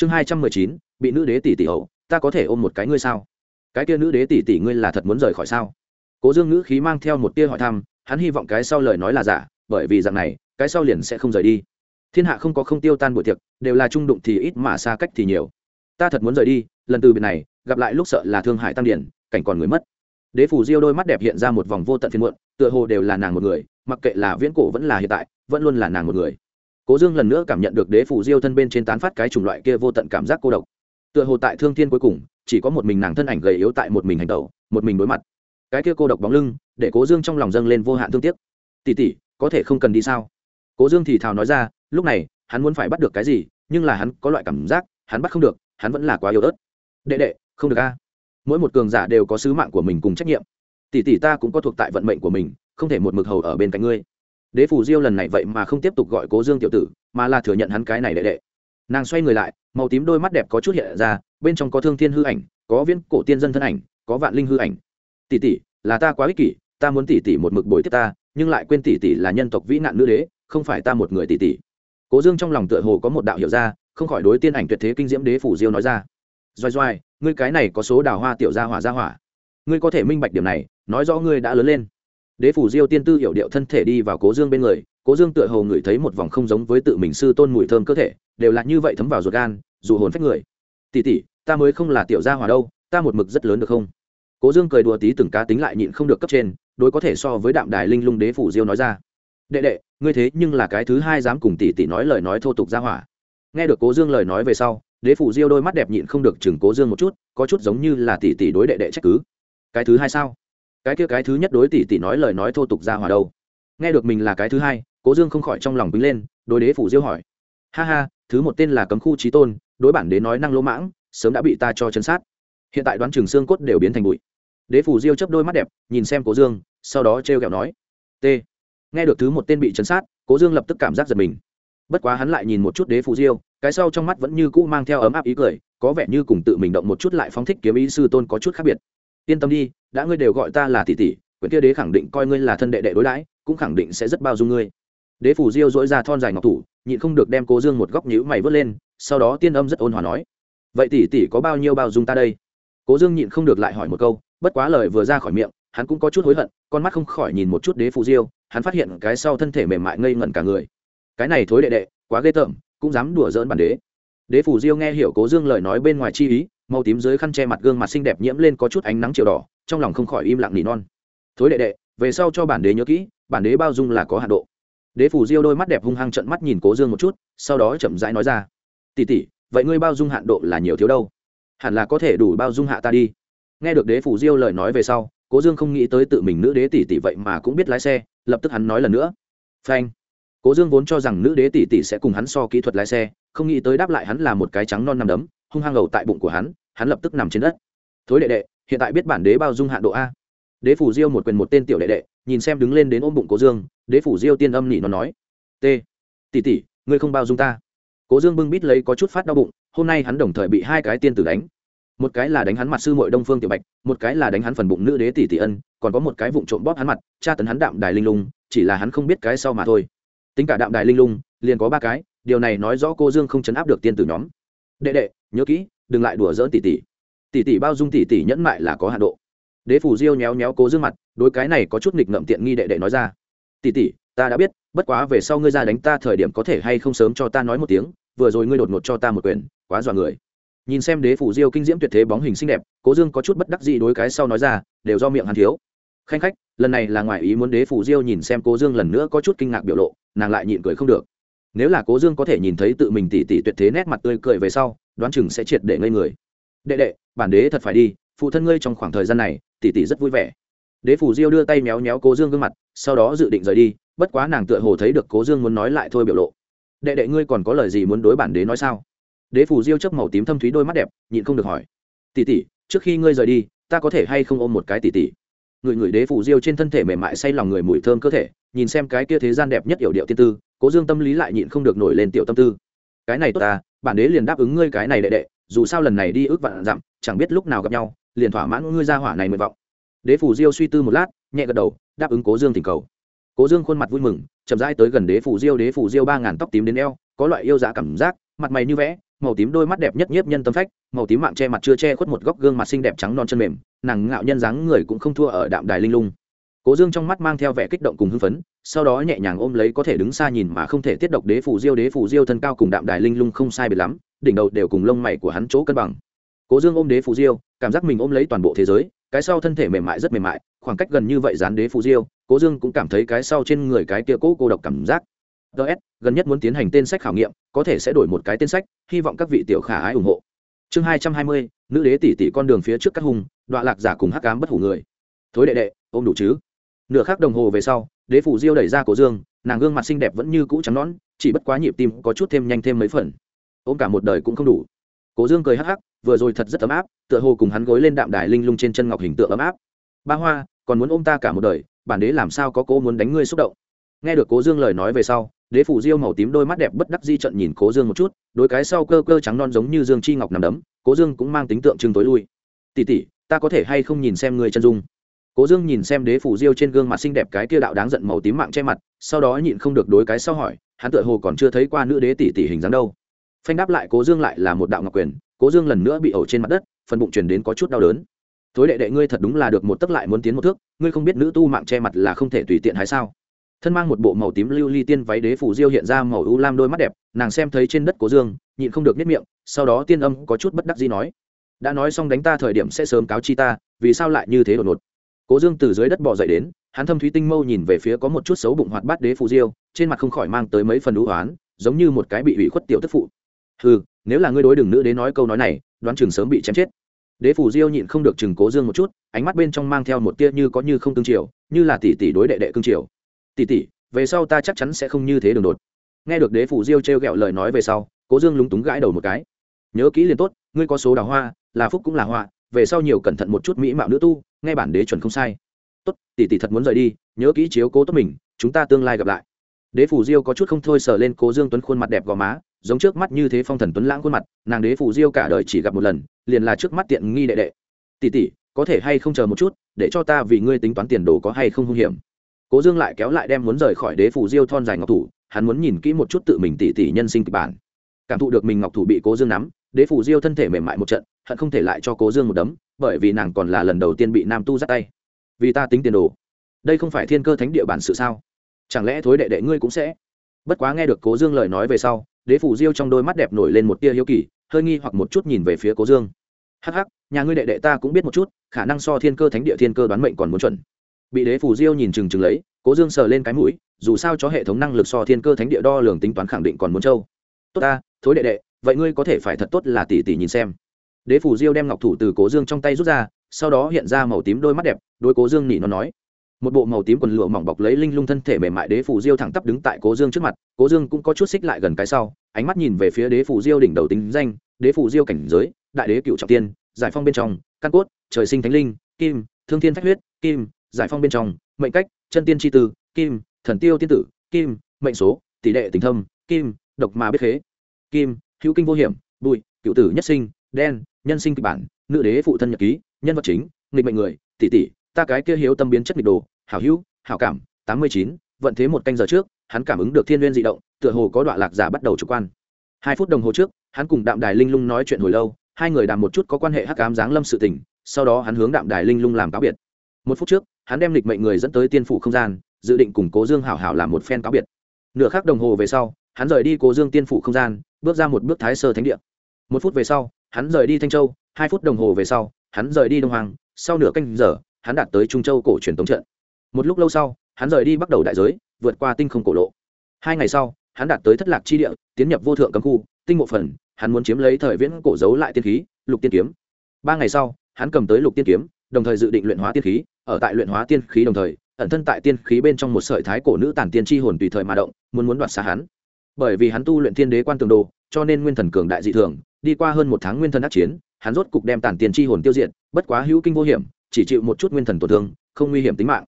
chương hai trăm mười chín, bị nữ đế tỷ tỷ hậu, ta có thể ôm một cái ngươi sao? Cái kia nữ đế tỷ tỷ ngươi là thật muốn rời khỏi sao? Cố dương ngữ khí mang theo một tia hỏi thăm, hắn hy vọng cái sau lời nói là giả, bởi vì rằng này, cái sau liền sẽ không rời đi. Thiên hạ không có không tiêu tan buổi tiệc, đều là trung đụng thì ít mà xa cách thì nhiều. Ta thật muốn rời đi, lần từ biệt này, gặp lại lúc sợ là thương hại tăng điển, cảnh còn người mất. Đế phủ diêu đôi mắt đẹp hiện ra một vòng vô tận phiên muộn, tựa hồ đều là nàng một người, mặc kệ là viễn cổ vẫn là hiện tại, vẫn luôn là nàng một người cố dương lần nữa cảm nhận được đế phủ diêu thân bên trên tán phát cái chủng loại kia vô tận cảm giác cô độc. Tựa hồ tại thương thiên cuối cùng, chỉ có một mình nàng thân ảnh gầy yếu tại một mình hành tẩu, một mình đối mặt. Cái kia cô độc bóng lưng, để cố dương trong lòng dâng lên vô hạn thương tiếc. Tỉ tỉ có thể không cần đi sao? Cố dương thì thào nói ra, lúc này, hắn muốn phải bắt được cái gì, nhưng là hắn có loại cảm giác, hắn bắt không được, hắn vẫn là quá yếu ớt. Đệ đệ, không được a. Mỗi một cường giả đều có sứ mạng của mình cùng trách nhiệm. Tỷ tỷ, ta cũng có thuộc tại vận mệnh của mình, không thể một mực hầu ở bên cạnh ngươi đế phủ diêu lần này vậy mà không tiếp tục gọi cố dương tiểu tử, mà là thừa nhận hắn cái này đệ đệ. Nàng xoay người lại, màu tím đôi mắt đẹp có chút hiện ra, bên trong có thương thiên hư ảnh, có viễn cổ tiên dân thân ảnh, có vạn linh hư ảnh. Tỷ tỷ, là ta quá ích kỷ, ta muốn tỷ tỷ một mực bồi tiếp ta, nhưng lại quên tỷ tỷ là nhân tộc vĩ nạn nữ đế, không phải ta một người tỷ tỷ. Cố dương trong lòng tựa hồ có một đạo hiểu ra, không khỏi đối tiên ảnh tuyệt thế kinh diễm đế phủ diêu nói ra. Doai doai ngươi cái này có số đào hoa tiểu gia hỏa gia hỏa. Ngươi có thể minh bạch điểm này, nói rõ ngươi đã lớn lên đế phủ diêu tiên tư hiểu điệu thân thể đi vào cố dương bên người, cố dương tựa hồ ngửi thấy một vòng không giống với tự mình sư tôn mùi thơm cơ thể, đều là như vậy thấm vào ruột gan, dù hồn phách người. Tỉ tỉ ta mới không là tiểu gia hỏa đâu, ta một mực rất lớn được không? Cố dương cười đùa tí từng cá tính lại nhịn không được cấp trên, đối có thể so với đạm đài linh lung đế phủ diêu nói ra. Đệ đệ, ngươi thế nhưng là cái thứ hai dám cùng tỷ tỷ nói lời nói thô tục ra hỏa. Nghe được cố dương lời nói về sau, đế phủ diêu đôi mắt đẹp nhịn không được chừng cố dương một chút, có chút giống như là tỷ tỷ đối đệ đệ trách cứ. Cái thứ hai sao? Cái kia cái thứ nhất đối tỷ tỷ nói lời nói thô tục ra hòa đâu. Nghe được mình là cái thứ hai, cố dương không khỏi trong lòng bính lên, đối đế phủ diêu hỏi. Ha ha, thứ một tên là cấm khu trí tôn, đối bản đế nói năng lỗ mãng, sớm đã bị ta cho chân sát. Hiện tại đoán trường xương cốt đều biến thành bụi. Đế phủ diêu chấp đôi mắt đẹp, nhìn xem cố dương, sau đó t r e o kẹo nói. T. Nghe được thứ một tên bị chấn sát, cố dương lập tức cảm giác giật mình. Bất quá hắn lại nhìn một chút đế phủ diêu, cái sau trong mắt vẫn như cũ mang theo ấm áp ý cười, có vẻ như cùng tự mình động một chút lại phóng thích kiếm ý sư tôn có chút khác biệt yên tâm đi, đã ngươi đều gọi ta là tỷ tỷ, quyển kia đế khẳng định coi ngươi là thân đệ đệ đối đãi, cũng khẳng định sẽ rất bao dung ngươi. Đế phủ diêu dỗi ra thon dài ngọc thủ, nhịn không được đem cố dương một góc nhữ mày vớt lên, sau đó tiên âm rất ôn hòa nói, vậy tỷ tỷ có bao nhiêu bao dung ta đây? Cố dương nhịn không được lại hỏi một câu, bất quá lời vừa ra khỏi miệng, hắn cũng có chút hối hận, con mắt không khỏi nhìn một chút đế phủ diêu, hắn phát hiện cái sau thân thể mềm mại ngây ngẩn cả người. Cái này thối đệ đệ, quá ghê tởm, cũng dám đùa dỡn bản đế. Đế phủ diêu nghe hiểu cố dương lời nói bên ngoài chi ý màu tím dưới khăn che mặt gương mặt xinh đẹp nhiễm lên có chút ánh nắng chiều đỏ, trong lòng không khỏi im lặng nỉ non. Thối đệ đệ, về sau cho bản đế nhớ kỹ, bản đế bao dung là có hạ độ. Đế phủ diêu đôi mắt đẹp hung hăng trận mắt nhìn cố dương một chút, sau đó chậm rãi nói ra tỉ tỉ vậy ngươi bao dung hạn độ là nhiều thiếu đâu? Hẳn là có thể đủ bao dung hạ ta đi. Nghe được đế phủ diêu lời nói về sau, cố dương không nghĩ tới tự mình nữ đế tỷ tỷ vậy mà cũng biết lái xe, lập tức hắn nói lần nữa, phanh. Cố dương vốn cho rằng nữ đế tỷ tỷ sẽ cùng hắn so kỹ thuật lái xe, không nghĩ tới đáp lại hắn là một cái trắng non nằm đấm hung hăng ẩu tại bụng của hắn hắn lập tức nằm trên đất. Thối đệ đệ, hiện tại biết bản đế bao dung hạ độ a. Đế phủ diêu một quyền một tên tiểu đệ đệ, nhìn xem đứng lên đến ôm bụng cố dương, đế phủ diêu tiên âm nỉ nó nói, t, tỷ tỷ, ngươi không bao dung ta. Cố dương bưng bít lấy có chút phát đau bụng, hôm nay hắn đồng thời bị hai cái tiên tử đánh. Một cái là đánh hắn mặt sư mội đông phương tiểu bạch, một cái là đánh hắn phần bụng nữ đế tỷ tỷ ân, còn có một cái vụng trộm bóp hắn mặt, tra tấn hắn đạm đài linh lung, chỉ là hắn không biết cái sau mà thôi. Tính cả đạm đài linh lung, liền có ba cái, điều này nói rõ cô dương không chấn áp được tiên tử nhóm. Đệ đệ nhớ kỹ, đừng lại đùa dỡn tỷ tỷ tỷ tỷ bao dung tỷ tỷ nhẫn mại là có hạ độ. Đế phủ diêu nhéo nhéo cố dương mặt, đối cái này có chút nghịch ngậm tiện nghi đệ đệ nói ra. Tỷ tỷ ta đã biết, bất quá về sau ngươi ra đánh ta thời điểm có thể hay không sớm cho ta nói một tiếng, vừa rồi ngươi đột ngột cho ta một quyền, quá dọa người. Nhìn xem đế phủ diêu kinh diễm tuyệt thế bóng hình xinh đẹp, cố dương có chút bất đắc gì đối cái sau nói ra, đều do miệng hắn thiếu. Khanh khách, lần này là ngoài ý muốn đế phủ diêu nhìn xem cố dương lần nữa có chút kinh ngạc biểu lộ, nàng lại nhịn cười không được. Nếu là cố dương có thể nhìn thấy tự mình tỉ tỉ tuyệt thế nét mặt tươi cười về sau đoán chừng sẽ triệt để ngây người. Đệ đệ bản đế thật phải đi phụ thân ngươi trong khoảng thời gian này tỷ tỷ rất vui vẻ. Đế phủ diêu đưa tay méo méo cố dương gương mặt sau đó dự định rời đi bất quá nàng tựa hồ thấy được cố dương muốn nói lại thôi biểu lộ. Đệ đệ ngươi còn có lời gì muốn đối bản đế nói sao? Đế phủ diêu chấp màu tím thâm thúy đôi mắt đẹp nhịn không được hỏi. Tỷ tỷ, trước khi ngươi rời đi ta có thể hay không ôm một cái tỷ tỷ? người người đế phủ diêu trên thân thể mềm mại say lòng người mùi thơm cơ thể nhìn xem cái kia thế gian đẹp nhất yểu điệu tiên tư cố dương tâm lý lại nhịn không được nổi lên tiểu tâm tư cái này tốt ta, bản đế liền đáp ứng ngươi cái này đệ đệ, dù sao lần này đi ước vạn dặm, chẳng biết lúc nào gặp nhau, liền thỏa mãn ngươi ra hỏa này nguyện vọng. Đế phủ diêu suy tư một lát, nhẹ gật đầu, đáp ứng cố dương tình cầu. Cố dương khuôn mặt vui mừng, chậm rãi tới gần đế phủ diêu, đế phủ diêu ba ngàn tóc tím đến eo, có loại yêu dạ cảm giác, mặt mày như vẽ, màu tím đôi mắt đẹp nhất nhiếp nhân tâm phách, màu tím mạng che mặt chưa che khuất một góc gương mặt xinh đẹp trắng non chân mềm, nàng ngạo nhân dáng người cũng không thua ở đạm đài linh lung cố dương trong mắt mang theo vẻ kích động cùng hưng phấn, sau đó nhẹ nhàng ôm lấy có thể đứng xa nhìn mà không thể tiết độc đế phủ diêu đế phủ diêu thân cao cùng đạm đài linh lung không sai biệt lắm, đỉnh đầu đều cùng lông mày của hắn chỗ cân bằng. Cố dương ôm đế phủ diêu, cảm giác mình ôm lấy toàn bộ thế giới, cái sau thân thể mềm mại rất mềm mại, khoảng cách gần như vậy dán đế phủ diêu, cố dương cũng cảm thấy cái sau trên người cái kia cố cô độc cảm giác. Ts gần nhất muốn tiến hành tên sách khảo nghiệm, có thể sẽ đổi một cái tên sách, hy vọng các vị tiểu khả ái ủng hộ. Chương hai trăm hai mươi, nữ đế tỷ tỷ con đường phía trước các hùng đoạn lạc giả cùng hắc cám bất hủ người. Thối đệ đệ, ôm đủ chứ? Nửa khắc đồng hồ về sau, đế phủ diêu đẩy ra cổ dương, nàng gương mặt xinh đẹp vẫn như cũ trắng nón chỉ bất quá nhịp tim có chút thêm nhanh thêm mấy phần. Ôm cả một đời cũng không đủ. Cố dương cười hắc hắc, vừa rồi thật rất ấm áp, tựa hồ cùng hắn gối lên đạm đài linh lung trên chân ngọc hình tượng ấm áp. Ba hoa, còn muốn ôm ta cả một đời, bản đế làm sao có cô muốn đánh ngươi xúc động? Nghe được cố dương lời nói về sau, đế phủ diêu màu tím đôi mắt đẹp bất đắc di trận nhìn cố dương một chút, đôi cái sau cơ cơ trắng non giống như dương chi ngọc nằm đấm cố dương cũng mang tính tượng trưng tối lui. Tỉ tỉ ta có thể hay không nhìn xem người chân dung? Cố dương nhìn xem đế phủ diêu trên gương mặt xinh đẹp cái kia đạo đáng giận màu tím mạng che mặt, sau đó nhịn không được đối cái sau hỏi, hắn tựa hồ còn chưa thấy qua nữ đế tỷ tỷ hình dáng đâu. Phanh đáp lại cố dương lại là một đạo ngọc quyền, cố dương lần nữa bị ẩu trên mặt đất, phần bụng truyền đến có chút đau đớn. Tối đệ đệ ngươi thật đúng là được một tấc lại muốn tiến một thước, ngươi không biết nữ tu mạng che mặt là không thể tùy tiện hay sao? Thân mang một bộ màu tím lưu ly tiên váy đế phủ diêu hiện ra màu u lam đôi mắt đẹp, nàng xem thấy trên đất cố dương, nhịn không được nếp miệng, sau đó tiên âm có chút bất đắc gì nói, đã nói xong đánh ta thời điểm sẽ sớm cáo chi ta, vì sao lại như thế đột ngột? Cố dương từ dưới đất bỏ dậy đến, hắn thâm thúy tinh mâu nhìn về phía có một chút xấu bụng hoạt bát đế phù diêu, trên mặt không khỏi mang tới mấy phần đũ hoán giống như một cái bị ủy khuất tiểu tức phụ. Ừ nếu là ngươi đối đừng nữ đế nói câu nói này, đoán chừng sớm bị chém chết. Đế phù diêu nhịn không được chừng cố dương một chút, ánh mắt bên trong mang theo một tia như có như không tương triều, như là tỷ tỷ đối đệ đệ cương triều. Tỷ tỷ, về sau ta chắc chắn sẽ không như thế đường đột. Nghe được đế phù diêu t r g lời nói về sau, cố dương lúng túng gãi đầu một cái. Nhớ kỹ liền tốt, ngươi có số đào hoa, là phúc cũng là hoa về sau nhiều cẩn thận một chút mỹ mạo nữ tu nghe bản đế chuẩn không sai. Tốt, tỷ tỷ thật muốn rời đi, nhớ kỹ chiếu cố tốt mình, chúng ta tương lai gặp lại. Đế phủ diêu có chút không thôi sờ lên cố dương tuấn khuôn mặt đẹp gò má, giống trước mắt như thế phong thần tuấn lãng khuôn mặt, nàng đế phủ diêu cả đời chỉ gặp một lần, liền là trước mắt tiện nghi đệ đệ. Tỷ tỷ, có thể hay không chờ một chút, để cho ta vì ngươi tính toán tiền đồ có hay không hung hiểm. Cố dương lại kéo lại đem muốn rời khỏi đế phủ diêu thon dài ngọc thủ, hắn muốn nhìn kỹ một chút tự mình tỷ tỷ nhân sinh kịch bản. Cảm thụ được mình ngọc thủ bị cố dương nắm, đế phủ diêu thân thể mềm mại một trận hận không thể lại cho cố dương một đấm, bởi vì nàng còn là lần đầu tiên bị nam tu dắt tay. Vì ta tính tiền đồ. Đây không phải thiên cơ thánh địa bản sự sao? Chẳng lẽ thối đệ đệ ngươi cũng sẽ? Bất quá nghe được cố dương lời nói về sau, đế phủ diêu trong đôi mắt đẹp nổi lên một tia hiếu kỳ, hơi nghi hoặc một chút nhìn về phía cố dương. Hắc hắc, nhà ngươi đệ đệ ta cũng biết một chút, khả năng so thiên cơ thánh địa thiên cơ đoán mệnh còn muốn chuẩn. Bị đế phủ diêu nhìn chừng chừng lấy, cố dương sờ lên cái mũi, dù sao cho hệ thống năng lực so thiên cơ thánh địa đo lường tính toán khẳng định còn muốn trâu. Tốt ta, thối đệ đệ, vậy ngươi có thể phải thật tốt là tỷ tỷ nhìn xem đế phủ diêu đem ngọc thủ từ cố dương trong tay rút ra, sau đó hiện ra màu tím đôi mắt đẹp đôi cố dương nỉ nó nói. Một bộ màu tím quần lụa mỏng bọc lấy linh lung thân thể mềm mại đế phủ diêu thẳng tắp đứng tại cố dương trước mặt, cố dương cũng có chút xích lại gần cái sau, ánh mắt nhìn về phía đế phủ diêu đỉnh đầu tính danh, đế phủ diêu cảnh giới, đại đế cựu trọng tiên, giải phong bên trong, căn cốt, trời sinh thánh linh, kim, thương thiên phách huyết, kim, giải phong bên trong, mệnh cách, chân tiên tri tư, kim, thần tiêu tiên tử, kim, mệnh số, tỷ lệ tình thâm, kim, độc mà biết khế, kim, hữu kinh vô hiểm bụi cựu tử nhất sinh, đen nhân sinh kịch bản, nữ đế phụ thân nhật ký, nhân vật chính, nghịch mệnh người, tỷ tỷ, ta cái kia hiếu tâm biến chất nghịch đồ, hảo hữu, hảo cảm, tám mươi chín, vận thế một canh giờ trước, hắn cảm ứng được thiên n di động, tựa hồ có đoạn lạc giả bắt đầu chủ quan. Hai phút đồng hồ trước, hắn cùng đạm đài linh lung nói chuyện hồi lâu, hai người đàm một chút có quan hệ hắc cám giáng lâm sự tình, sau đó hắn hướng đạm đài linh lung làm cáo biệt. Một phút trước, hắn đem lịch mệnh người dẫn tới tiên phủ không gian, dự định cùng cố dương hảo hảo làm một phen cáo biệt. Nửa khắc đồng hồ về sau, hắn rời đi cố dương tiên phủ không gian, bước ra một bước thái sơ thánh địa. Một phút về sau hắn rời đi thanh châu, hai phút đồng hồ về sau, hắn rời đi đông hoàng sau nửa canh giờ, hắn đạt tới trung châu cổ truyền tống trận. Một lúc lâu sau, hắn rời đi bắt đầu đại giới, vượt qua tinh không cổ lộ. Hai ngày sau, hắn đạt tới thất lạc chi địa, tiến nhập vô thượng cấm khu, tinh mộ phần, hắn muốn chiếm lấy thời viễn cổ giấu lại tiên khí, lục tiên kiếm. Ba ngày sau, hắn cầm tới lục tiên kiếm, đồng thời dự định luyện hóa tiên khí, ở tại luyện hóa tiên khí đồng thời, ẩn thân tại tiên khí bên trong một sợi thái cổ nữ tản tiên tri hồn tùy thời mà động, muốn muốn đoạt xa hắn. Bởi vì hắn tu luyện thiên đế quan tường đồ cho nên nguyên thần cường đại dị thường, đi qua hơn một tháng nguyên thần đắc chiến, hắn rốt cục đem tản tiền chi hồn tiêu diệt, bất quá hữu kinh vô hiểm, chỉ chịu một chút nguyên thần tổn thương, không nguy hiểm tính mạng.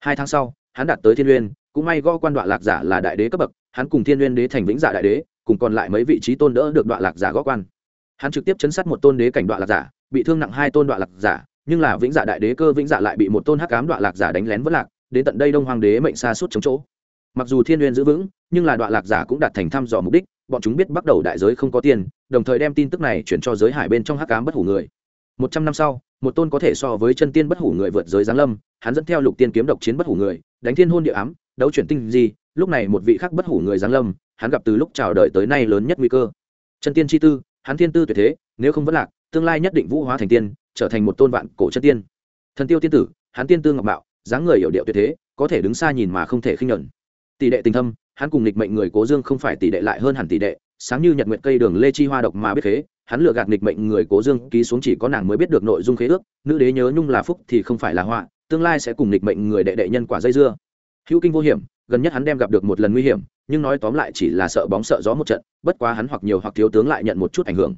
Hai tháng sau, hắn đạt tới thiên uyên cũng may gõ quan đoạn lạc giả là đại đế cấp bậc, hắn cùng thiên uyên đế thành vĩnh giả đại đế, cùng còn lại mấy vị trí tôn đỡ được đoạn lạc giả gõ quan. Hắn trực tiếp chấn sát một tôn đế cảnh đoạn lạc giả, bị thương nặng hai tôn đoạn lạc giả, nhưng là vĩnh dạ đại đế cơ vĩnh dạ lại bị một tôn hắc cám đoạn lạc giả đánh lén vất lạc, đến tận đây đông hoàng đế mệnh xa suốt chống chỗ. Mặc dù thiên uyên giữ vững, nhưng là đoạn lạc giả cũng đạt thành thăm dò mục đích bọn chúng biết bắt đầu đại giới không có tiền, đồng thời đem tin tức này chuyển cho giới hải bên trong hắc cám bất hủ người. Một trăm năm sau, một tôn có thể so với chân tiên bất hủ người vượt giới giáng lâm, hắn dẫn theo lục tiên kiếm độc chiến bất hủ người, đánh thiên hôn địa ám, đấu chuyển tinh gì lúc này một vị khác bất hủ người giáng lâm, hắn gặp từ lúc chào đời tới nay lớn nhất nguy cơ. Chân tiên chi tư, hắn thiên tư tuyệt thế, nếu không vẫn lạc, tương lai nhất định vũ hóa thành tiên, trở thành một tôn vạn cổ chân tiên. Thần tiêu tiên tử, hắn tiên tư ngọc bạo dáng người hiểu điệu tuyệt thế, có thể đứng xa nhìn mà không thể khinh nhuận. Tỷ đệ tình thâm hắn cùng nghịch mệnh người cố dương không phải tỷ đệ lại hơn hẳn tỷ đệ sáng như nhật nguyện cây đường lê chi hoa độc mà biết thế, hắn lừa gạt nghịch mệnh người cố dương ký xuống chỉ có nàng mới biết được nội dung khế ước nữ đế nhớ nhung là phúc thì không phải là họa tương lai sẽ cùng nghịch mệnh người đệ đệ nhân quả dây dưa. Hữu kinh vô hiểm gần nhất hắn đem gặp được một lần nguy hiểm nhưng nói tóm lại chỉ là sợ bóng sợ gió một trận bất quá hắn hoặc nhiều hoặc thiếu tướng lại nhận một chút ảnh hưởng.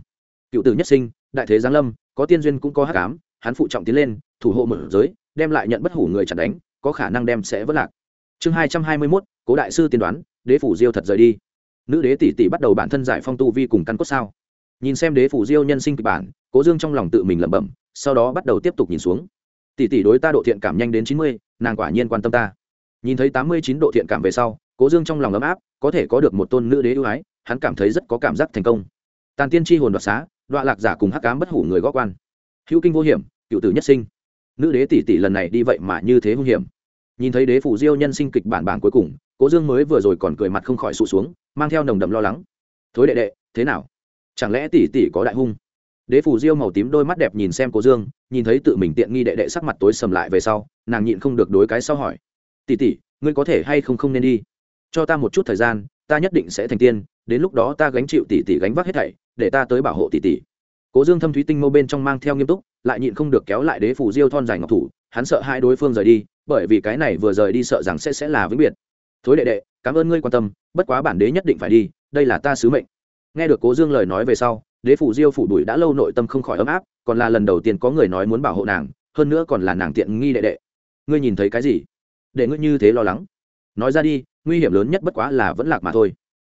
Cựu tử nhất sinh đại thế giáng lâm có tiên duyên cũng có hắc ám hắn phụ trọng tiến lên thủ hộ mở giới đem lại nhận bất hủ người chặt đánh có khả năng đem sẽ vất lạc. Chương hai trăm hai mươi mốt cố đại sư tiên đoán, đế phủ diêu thật rời đi. Nữ đế tỷ tỷ bắt đầu bản thân giải phong tu vi cùng căn cốt sao. Nhìn xem đế phủ diêu nhân sinh kịch bản, cố dương trong lòng tự mình lẩm bẩm, sau đó bắt đầu tiếp tục nhìn xuống. Tỷ tỷ đối ta độ thiện cảm nhanh đến chín mươi, nàng quả nhiên quan tâm ta. Nhìn thấy tám mươi chín độ thiện cảm về sau, cố dương trong lòng ấm áp, có thể có được một tôn nữ đế ưu ái, hắn cảm thấy rất có cảm giác thành công. Tàn tiên tri hồn đoạt xá đoạ lạc giả cùng hắc cám bất hủ người góp quan. Hữu kinh vô hiểm, cựu tử nhất sinh. Nữ đế tỷ tỷ lần này đi vậy mà như thế hung hiểm. Nhìn thấy đế phủ diêu nhân sinh kịch bản bản cuối cùng cố dương mới vừa rồi còn cười mặt không khỏi sụt xuống, mang theo nồng đậm lo lắng. Thối đệ đệ, thế nào? Chẳng lẽ tỷ tỷ có đại hung? Đế phủ diêu màu tím đôi mắt đẹp nhìn xem cố dương, nhìn thấy tự mình tiện nghi đệ đệ sắc mặt tối sầm lại về sau, nàng nhịn không được đối cái sau hỏi. Tỷ tỷ, ngươi có thể hay không không nên đi? Cho ta một chút thời gian, ta nhất định sẽ thành tiên, đến lúc đó ta gánh chịu tỷ tỷ gánh vác hết thảy, để ta tới bảo hộ tỷ tỷ. Cố dương thâm thúy tinh mâu bên trong mang theo nghiêm túc, lại nhịn không được kéo lại đế phủ diêu thon dài ngọc thủ, hắn sợ hai đối phương rời đi, bởi vì cái này vừa rời đi sợ rằng sẽ sẽ là vĩnh biệt thối đệ đệ, cảm ơn ngươi quan tâm, bất quá bản đế nhất định phải đi, đây là ta sứ mệnh. Nghe được cố dương lời nói về sau, đế phủ diêu phủ đuổi đã lâu nội tâm không khỏi ấm áp, còn là lần đầu tiên có người nói muốn bảo hộ nàng, hơn nữa còn là nàng tiện nghi đệ đệ. Ngươi nhìn thấy cái gì? Để ngươi như thế lo lắng. Nói ra đi, nguy hiểm lớn nhất bất quá là vẫn lạc mà thôi.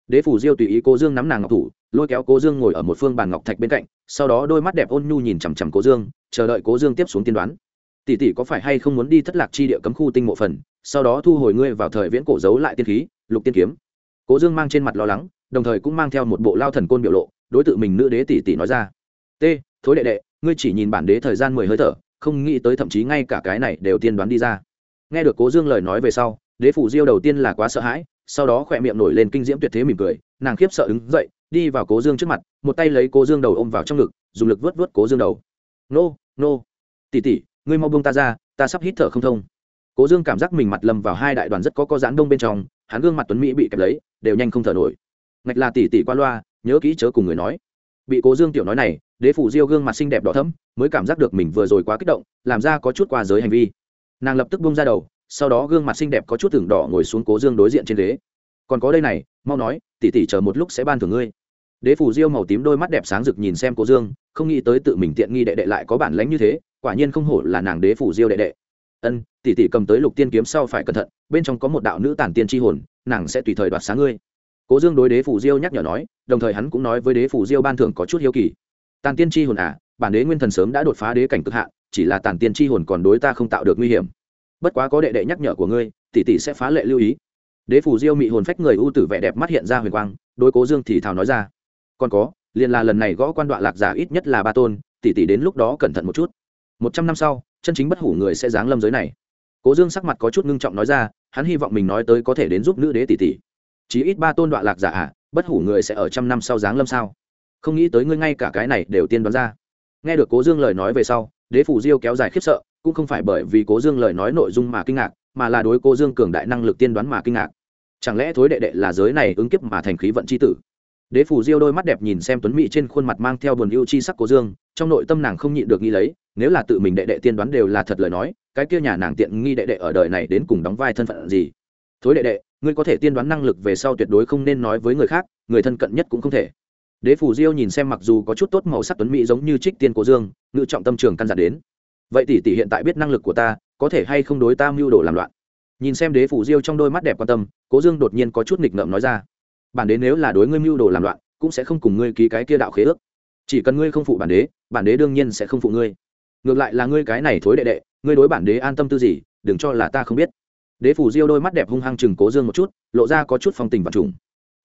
Đế phủ diêu tùy ý cố dương nắm nàng ngọc thủ, lôi kéo cố dương ngồi ở một phương bàn ngọc thạch bên cạnh, sau đó đôi mắt đẹp ôn nhu nhìn chằm chằm cố dương, chờ đợi cố dương tiếp xuống tiên đoán. Tỷ tỷ có phải hay không muốn đi thất lạc chi địa cấm khu tinh mộ phần sau đó thu hồi ngươi vào thời viễn cổ giấu lại tiên khí, lục tiên kiếm. Cố dương mang trên mặt lo lắng, đồng thời cũng mang theo một bộ lao thần côn biểu lộ, đối tượng mình nữ đế tỷ tỷ nói ra. T, thối đệ đệ, ngươi chỉ nhìn bản đế thời gian mười hơi thở, không nghĩ tới thậm chí ngay cả cái này đều tiên đoán đi ra. Nghe được cố dương lời nói về sau, đế phủ diêu đầu tiên là quá sợ hãi, sau đó khỏe miệng nổi lên kinh diễm tuyệt thế mỉm cười, nàng khiếp sợ đứng dậy, đi vào cố dương trước mặt, một tay lấy cố dương đầu ôm vào trong ngực, dùng lực vớt vớt cố dương đầu. Nô nô tỉ tỉ ngươi mau buông ta ra, ta sắp hít thở không thông cố dương cảm giác mình mặt lâm vào hai đại đoàn rất có có giãn đông bên trong, hắn gương mặt tuấn mỹ bị kẹp lấy, đều nhanh không thở nổi. Ngạch là tỉ tỉ qua loa, nhớ kỹ chớ cùng người nói. Bị cố dương tiểu nói này, đế phủ diêu gương mặt xinh đẹp đỏ thấm mới cảm giác được mình vừa rồi quá kích động, làm ra có chút qua giới hành vi. Nàng lập tức bông ra đầu, sau đó gương mặt xinh đẹp có chút thưởng đỏ ngồi xuống cố dương đối diện trên ghế. Còn có đây này, mau nói tỉ tỉ chờ một lúc sẽ ban thưởng ngươi. Đế phủ diêu màu tím đôi mắt đẹp sáng rực nhìn xem cố dương, không nghĩ tới tự mình tiện nghi đệ đệ lại có bản lánh như thế, quả nhiên không hổ là nàng đế phủ diêu đệ đệ. Ân tỷ tỷ cầm tới lục tiên kiếm sau phải cẩn thận, bên trong có một đạo nữ tản tiên tri hồn, nàng sẽ tùy thời đoạt sáng ngươi. Cố dương đối đế phủ diêu nhắc nhở nói, đồng thời hắn cũng nói với đế phủ diêu ban thưởng có chút hiếu kỳ. Tàn tiên tri hồn à bản đế nguyên thần sớm đã đột phá đế cảnh cực hạn, chỉ là tàn tiên tri hồn còn đối ta không tạo được nguy hiểm. Bất quá có đệ đệ nhắc nhở của ngươi, tỷ tỷ sẽ phá lệ lưu ý. Đế phủ diêu mị hồn phách người ưu tử vẻ đẹp mắt hiện ra huyền quang, đối cố dương thì thào nói ra. Còn có, liền là lần này gõ quan đoạn lạc giả ít nhất là ba tôn, tỷ tỷ đến lúc đó cẩn thận một chút. Một trăm năm sau, chân chính bất hủ người sẽ giáng lâm giới này cố dương sắc mặt có chút ngưng trọng nói ra hắn hy vọng mình nói tới có thể đến giúp nữ đế tỷ tỷ. Chí ít ba tôn đoạn lạc giả ạ à, bất hủ người sẽ ở trăm năm sau giáng lâm sao? Không nghĩ tới ngươi ngay cả cái này đều tiên đoán ra. Nghe được cố dương lời nói về sau đế phủ diêu kéo dài khiếp sợ cũng không phải bởi vì cố dương lời nói nội dung mà kinh ngạc mà là đối cố dương cường đại năng lực tiên đoán mà kinh ngạc. Chẳng lẽ thối đệ đệ là giới này ứng kiếp mà thành khí vận c h i tử? Đế phủ diêu đôi mắt đẹp nhìn xem tuấn mỹ trên khuôn mặt mang theo buồn yêu chi sắc cố dương trong nội tâm nàng không nhịn được nghĩ lấy nếu là tự mình đệ đệ tiên đoán đều là thật lời nói cái kia nhà nàng tiện nghi đệ đệ ở đời này đến cùng đóng vai thân phận gì? Thối đệ đệ, ngươi có thể tiên đoán năng lực về sau tuyệt đối không nên nói với người khác, người thân cận nhất cũng không thể. Đế phủ diêu nhìn xem mặc dù có chút tốt màu sắc tuấn mỹ giống như trích tiên cố dương, ngự trọng tâm trường căn dặn đến. Vậy tỷ tỷ hiện tại biết năng lực của ta, có thể hay không đối ta mưu đồ làm loạn? Nhìn xem đế phủ diêu trong đôi mắt đẹp quan tâm, cố dương đột nhiên có chút nghịch ngợm nói ra. Bản đế nếu là đối ngươi mưu đồ làm loạn, cũng sẽ không cùng ngươi ký cái kia đạo khế ước. Chỉ cần ngươi không phụ bản đế bản đế đương nhiên sẽ không phụ ngươi ngược lại là ngươi cái này thối đệ đệ, ngươi đối bản đế an tâm tư gì, đừng cho là ta không biết. Đế phủ diêu đôi mắt đẹp hung hăng chừng cố dương một chút, lộ ra có chút phong tình và trùng.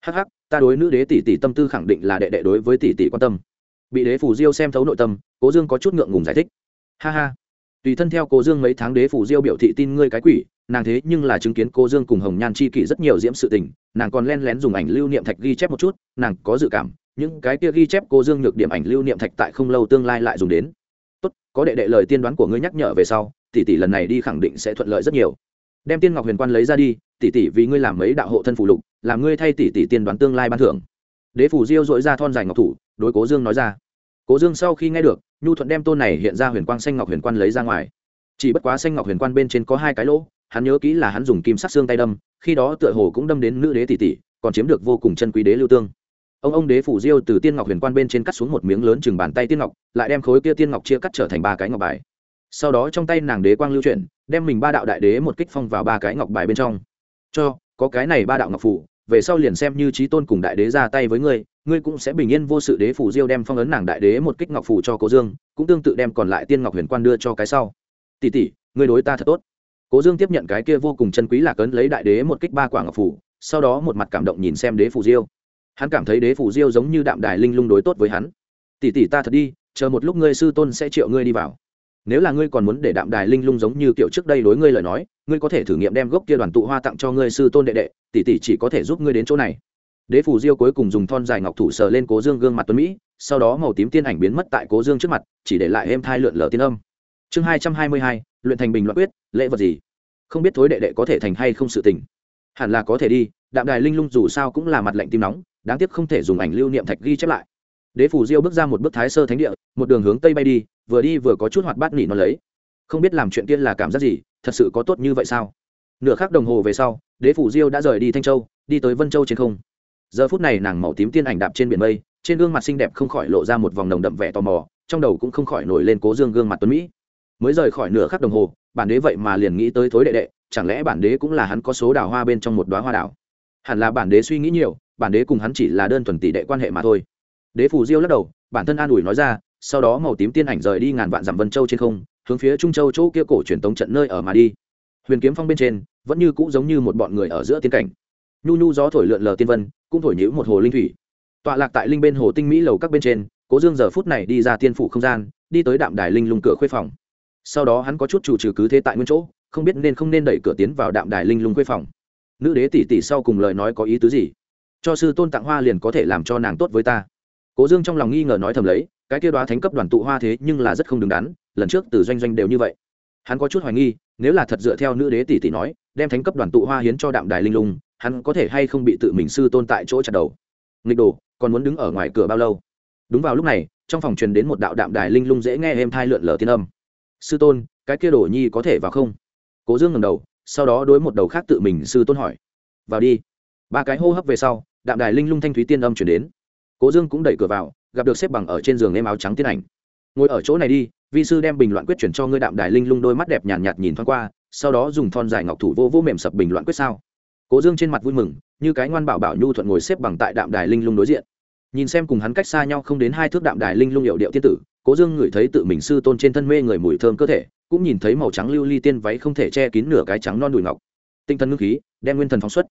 Hắc hắc, ta đối nữ đế tỷ tỷ tâm tư khẳng định là đệ đệ đối với tỷ tỷ quan tâm. Bị đế phủ diêu xem thấu nội tâm, cố dương có chút ngượng ngùng giải thích. Ha ha. Tùy thân theo cố dương mấy tháng đế phủ diêu biểu thị tin ngươi cái quỷ, nàng thế nhưng là chứng kiến cô dương cùng hồng nhan chi kỷ rất nhiều diễm sự tình, nàng còn len lén dùng ảnh lưu niệm thạch ghi chép một chút, nàng có dự cảm, những cái kia ghi chép cô dương nhược điểm ảnh lưu niệm thạch tại không lâu tương lai lại dùng đến tốt, có đệ đệ lời tiên đoán của ngươi nhắc nhở về sau, tỷ tỷ lần này đi khẳng định sẽ thuận lợi rất nhiều. Đem tiên ngọc huyền quan lấy ra đi, tỷ tỷ vì ngươi làm mấy đạo hộ thân phụ lục, làm ngươi thay tỷ tỷ tiên đoán tương lai ban thưởng. Đế phủ diêu dội ra thon dài ngọc thủ, đối cố dương nói ra. Cố dương sau khi nghe được, nhu thuận đem tôn này hiện ra huyền quang xanh ngọc huyền quan lấy ra ngoài. Chỉ bất quá xanh ngọc huyền quan bên trên có hai cái lỗ, hắn nhớ kỹ là hắn dùng kim sắc xương tay đâm, khi đó tựa hồ cũng đâm đến nữ đế tỷ tỷ, còn chiếm được vô cùng chân quý đế lưu tương ông ông đế phủ diêu từ tiên ngọc huyền quan bên trên cắt xuống một miếng lớn chừng bàn tay tiên ngọc, lại đem khối kia tiên ngọc chia cắt trở thành ba cái ngọc bài. Sau đó trong tay nàng đế quang lưu chuyển, đem mình ba đạo đại đế một kích phong vào ba cái ngọc bài bên trong. Cho, có cái này ba đạo ngọc phủ, về sau liền xem như trí tôn cùng đại đế ra tay với ngươi ngươi cũng sẽ bình yên vô sự. Đế phủ diêu đem phong ấn nàng đại đế một kích ngọc phủ cho cố dương, cũng tương tự đem còn lại tiên ngọc huyền quan đưa cho cái sau. Tỷ tỷ, ngươi đối ta thật tốt. Cố dương tiếp nhận cái kia vô cùng chân quý là cấn lấy đại đế một kích ba quả ngọc phủ, sau đó một mặt cảm động nhìn xem đế phủ diêu hắn cảm thấy đế phủ diêu giống như đạm đài linh lung đối tốt với hắn. Tỷ tỷ ta thật đi, chờ một lúc ngươi sư tôn sẽ triệu ngươi đi vào. Nếu là ngươi còn muốn để đạm đài linh lung giống như kiểu trước đây đối ngươi lời nói, ngươi có thể thử nghiệm đem gốc kia đoàn tụ hoa tặng cho ngươi sư tôn đệ đệ, tỷ tỷ chỉ có thể giúp ngươi đến chỗ này. Đế phủ diêu cuối cùng dùng thon dài ngọc thủ sờ lên cố dương gương mặt tuấn mỹ, sau đó màu tím tiên ảnh biến mất tại cố dương trước mặt, chỉ để lại êm thai lượn lờ tiên âm. Chương hai trăm hai mươi hai, luyện thành bình luận quyết, lễ vật gì? Không biết thối đệ đệ có thể thành hay không sự tình. Hẳn là có thể đi, đạm đài linh lung dù sao cũng là mặt lạnh tim nóng đáng tiếc không thể dùng ảnh lưu niệm thạch ghi chép lại. Đế phủ diêu bước ra một bước thái sơ thánh địa, một đường hướng tây bay đi, vừa đi vừa có chút hoạt bát nỉ nó lấy. Không biết làm chuyện tiên là cảm giác gì, thật sự có tốt như vậy sao? Nửa khắc đồng hồ về sau, đế phủ diêu đã rời đi thanh châu, đi tới vân châu trên không. Giờ phút này nàng màu tím tiên ảnh đạp trên biển mây, trên gương mặt xinh đẹp không khỏi lộ ra một vòng nồng đậm vẻ tò mò, trong đầu cũng không khỏi nổi lên cố dương gương mặt tuấn mỹ. Mới rời khỏi nửa khắc đồng hồ, bản đế vậy mà liền nghĩ tới thối đệ đệ, chẳng lẽ bản đế cũng là hắn có số đào hoa bên trong một đoá hoa đào? Hẳn là bản đế suy nghĩ nhiều bản đế cùng hắn chỉ là đơn thuần tỷ đệ quan hệ mà thôi. Đế phủ diêu lắc đầu, bản thân an ủi nói ra, sau đó màu tím tiên ảnh rời đi ngàn vạn dặm vân châu trên không, hướng phía trung châu chỗ kia cổ truyền tống trận nơi ở mà đi. Huyền kiếm phong bên trên, vẫn như cũ giống như một bọn người ở giữa tiên cảnh. Nhu nhu gió thổi lượn lờ tiên vân, cũng thổi nhữ một hồ linh thủy. Tọa lạc tại linh bên hồ tinh mỹ lầu các bên trên, cố dương giờ phút này đi ra tiên phủ không gian, đi tới đạm đài linh lung cửa khuê phòng. Sau đó hắn có chút chủ trừ cứ thế tại nguyên chỗ, không biết nên không nên đẩy cửa tiến vào đạm đài linh lung khuê phòng. Nữ đế tỷ tỷ sau cùng lời nói có ý tứ gì? Cho sư tôn tặng hoa liền có thể làm cho nàng tốt với ta. Cố dương trong lòng nghi ngờ nói thầm lấy, cái kia đoá thánh cấp đoàn tụ hoa thế nhưng là rất không đứng đắn, lần trước từ doanh doanh đều như vậy. Hắn có chút hoài nghi, nếu là thật dựa theo nữ đế tỷ tỷ nói, đem thánh cấp đoàn tụ hoa hiến cho đạm đài linh lung, hắn có thể hay không bị tự mình sư tôn tại chỗ chặt đầu? Nghịch đồ, còn muốn đứng ở ngoài cửa bao lâu? Đúng vào lúc này, trong phòng truyền đến một đạo đạm đài linh lung dễ nghe êm thai lượn lờ tiên âm. Sư tôn, cái kia đồ nhi có thể vào không? Cố dương ngầm đầu, sau đó đối một đầu khác tự mình sư tôn hỏi. Vào đi. Ba cái hô hấp về sau đạm đài linh lung thanh thúy tiên âm chuyển đến. Cố dương cũng đẩy cửa vào gặp được xếp bằng ở trên giường em áo trắng tiên ảnh. Ngồi ở chỗ này đi vi sư đem bình loạn quyết chuyển cho ngươi đạm đài linh lung đôi mắt đẹp nhàn nhạt, nhạt nhìn thoáng qua sau đó dùng thon dài ngọc thủ vô vô mềm sập bình loạn quyết sao? Cố dương trên mặt vui mừng như cái ngoan bảo bảo nhu thuận ngồi xếp bằng tại đạm đài linh lung đối diện. Nhìn xem cùng hắn cách xa nhau không đến hai thước đạm đài linh lung hiệu điệu tiên tử cố dương ngửi thấy tự mình sư tôn trên thân mê người mùi thơm cơ thể cũng nhìn thấy màu trắng lưu ly tiên váy không thể che kín nửa cái trắng non đùi ngọc. Tinh thần ngưng khí đem nguyên thần phóng xuất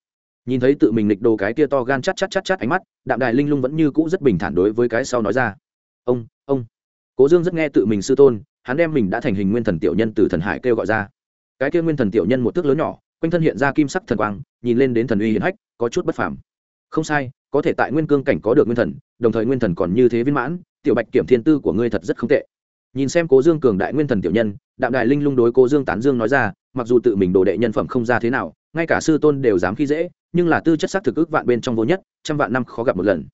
nhìn thấy tự mình nịch đồ cái kia to gan chắt chắt chắt chắt ánh mắt, đạm đài linh lung vẫn như cũ rất bình thản đối với cái sau nói ra. Ông ông. Cố dương rất nghe tự mình sư tôn, hắn đem mình đã thành hình nguyên thần tiểu nhân từ thần hải kêu gọi ra. Cái kia nguyên thần tiểu nhân một thước lớn nhỏ, quanh thân hiện ra kim sắc thần quang, nhìn lên đến thần uy hiển hách, có chút bất phàm. Không sai, có thể tại nguyên cương cảnh có được nguyên thần, đồng thời nguyên thần còn như thế viên mãn, tiểu bạch kiểm thiên tư của ngươi thật rất không tệ. Nhìn xem cố dương cường đại nguyên thần tiểu nhân, đạm đại linh lung đối cố dương tán dương nói ra, mặc dù tự mình đồ đệ nhân phẩm không ra thế nào ngay cả sư tôn đều dám khi dễ, nhưng là tư chất sắc thực ước vạn bên trong vô nhất, trăm vạn năm khó gặp một lần.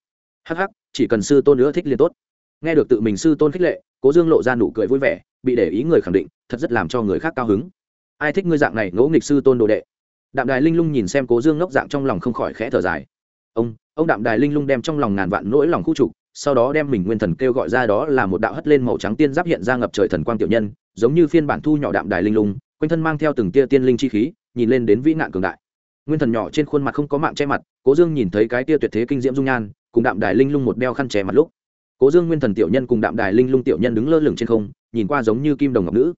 Hh chỉ cần sư tôn nữa thích liền tốt. Nghe được tự mình sư tôn khích lệ, cố dương lộ ra nụ cười vui vẻ, bị để ý người khẳng định, thật rất làm cho người khác cao hứng. Ai thích ngươi dạng này ngỗ nghịch sư tôn đồ đệ? Đạm đài linh lung nhìn xem cố dương ngốc dạng trong lòng không khỏi khẽ thở dài. Ông ông đạm đài linh lung đem trong lòng ngàn vạn nỗi lòng khu trục, sau đó đem mình nguyên thần kêu gọi ra đó là một đạo hất lên màu trắng tiên giáp hiện ra ngập trời thần quang tiểu nhân, giống như phiên bản thu nhỏ đạm đài linh lung, quanh thân mang theo từng tia tiên linh chi khí nhìn lên đến vĩ nạn cường đại. Nguyên thần nhỏ trên khuôn mặt không có mạng che mặt, cố dương nhìn thấy cái tia tuyệt thế kinh diễm dung nhan, cùng đạm đài linh lung một đeo khăn che mặt lúc. Cố dương nguyên thần tiểu nhân cùng đạm đài linh lung tiểu nhân đứng lơ lửng trên không, nhìn qua giống như kim đồng ngọc nữ.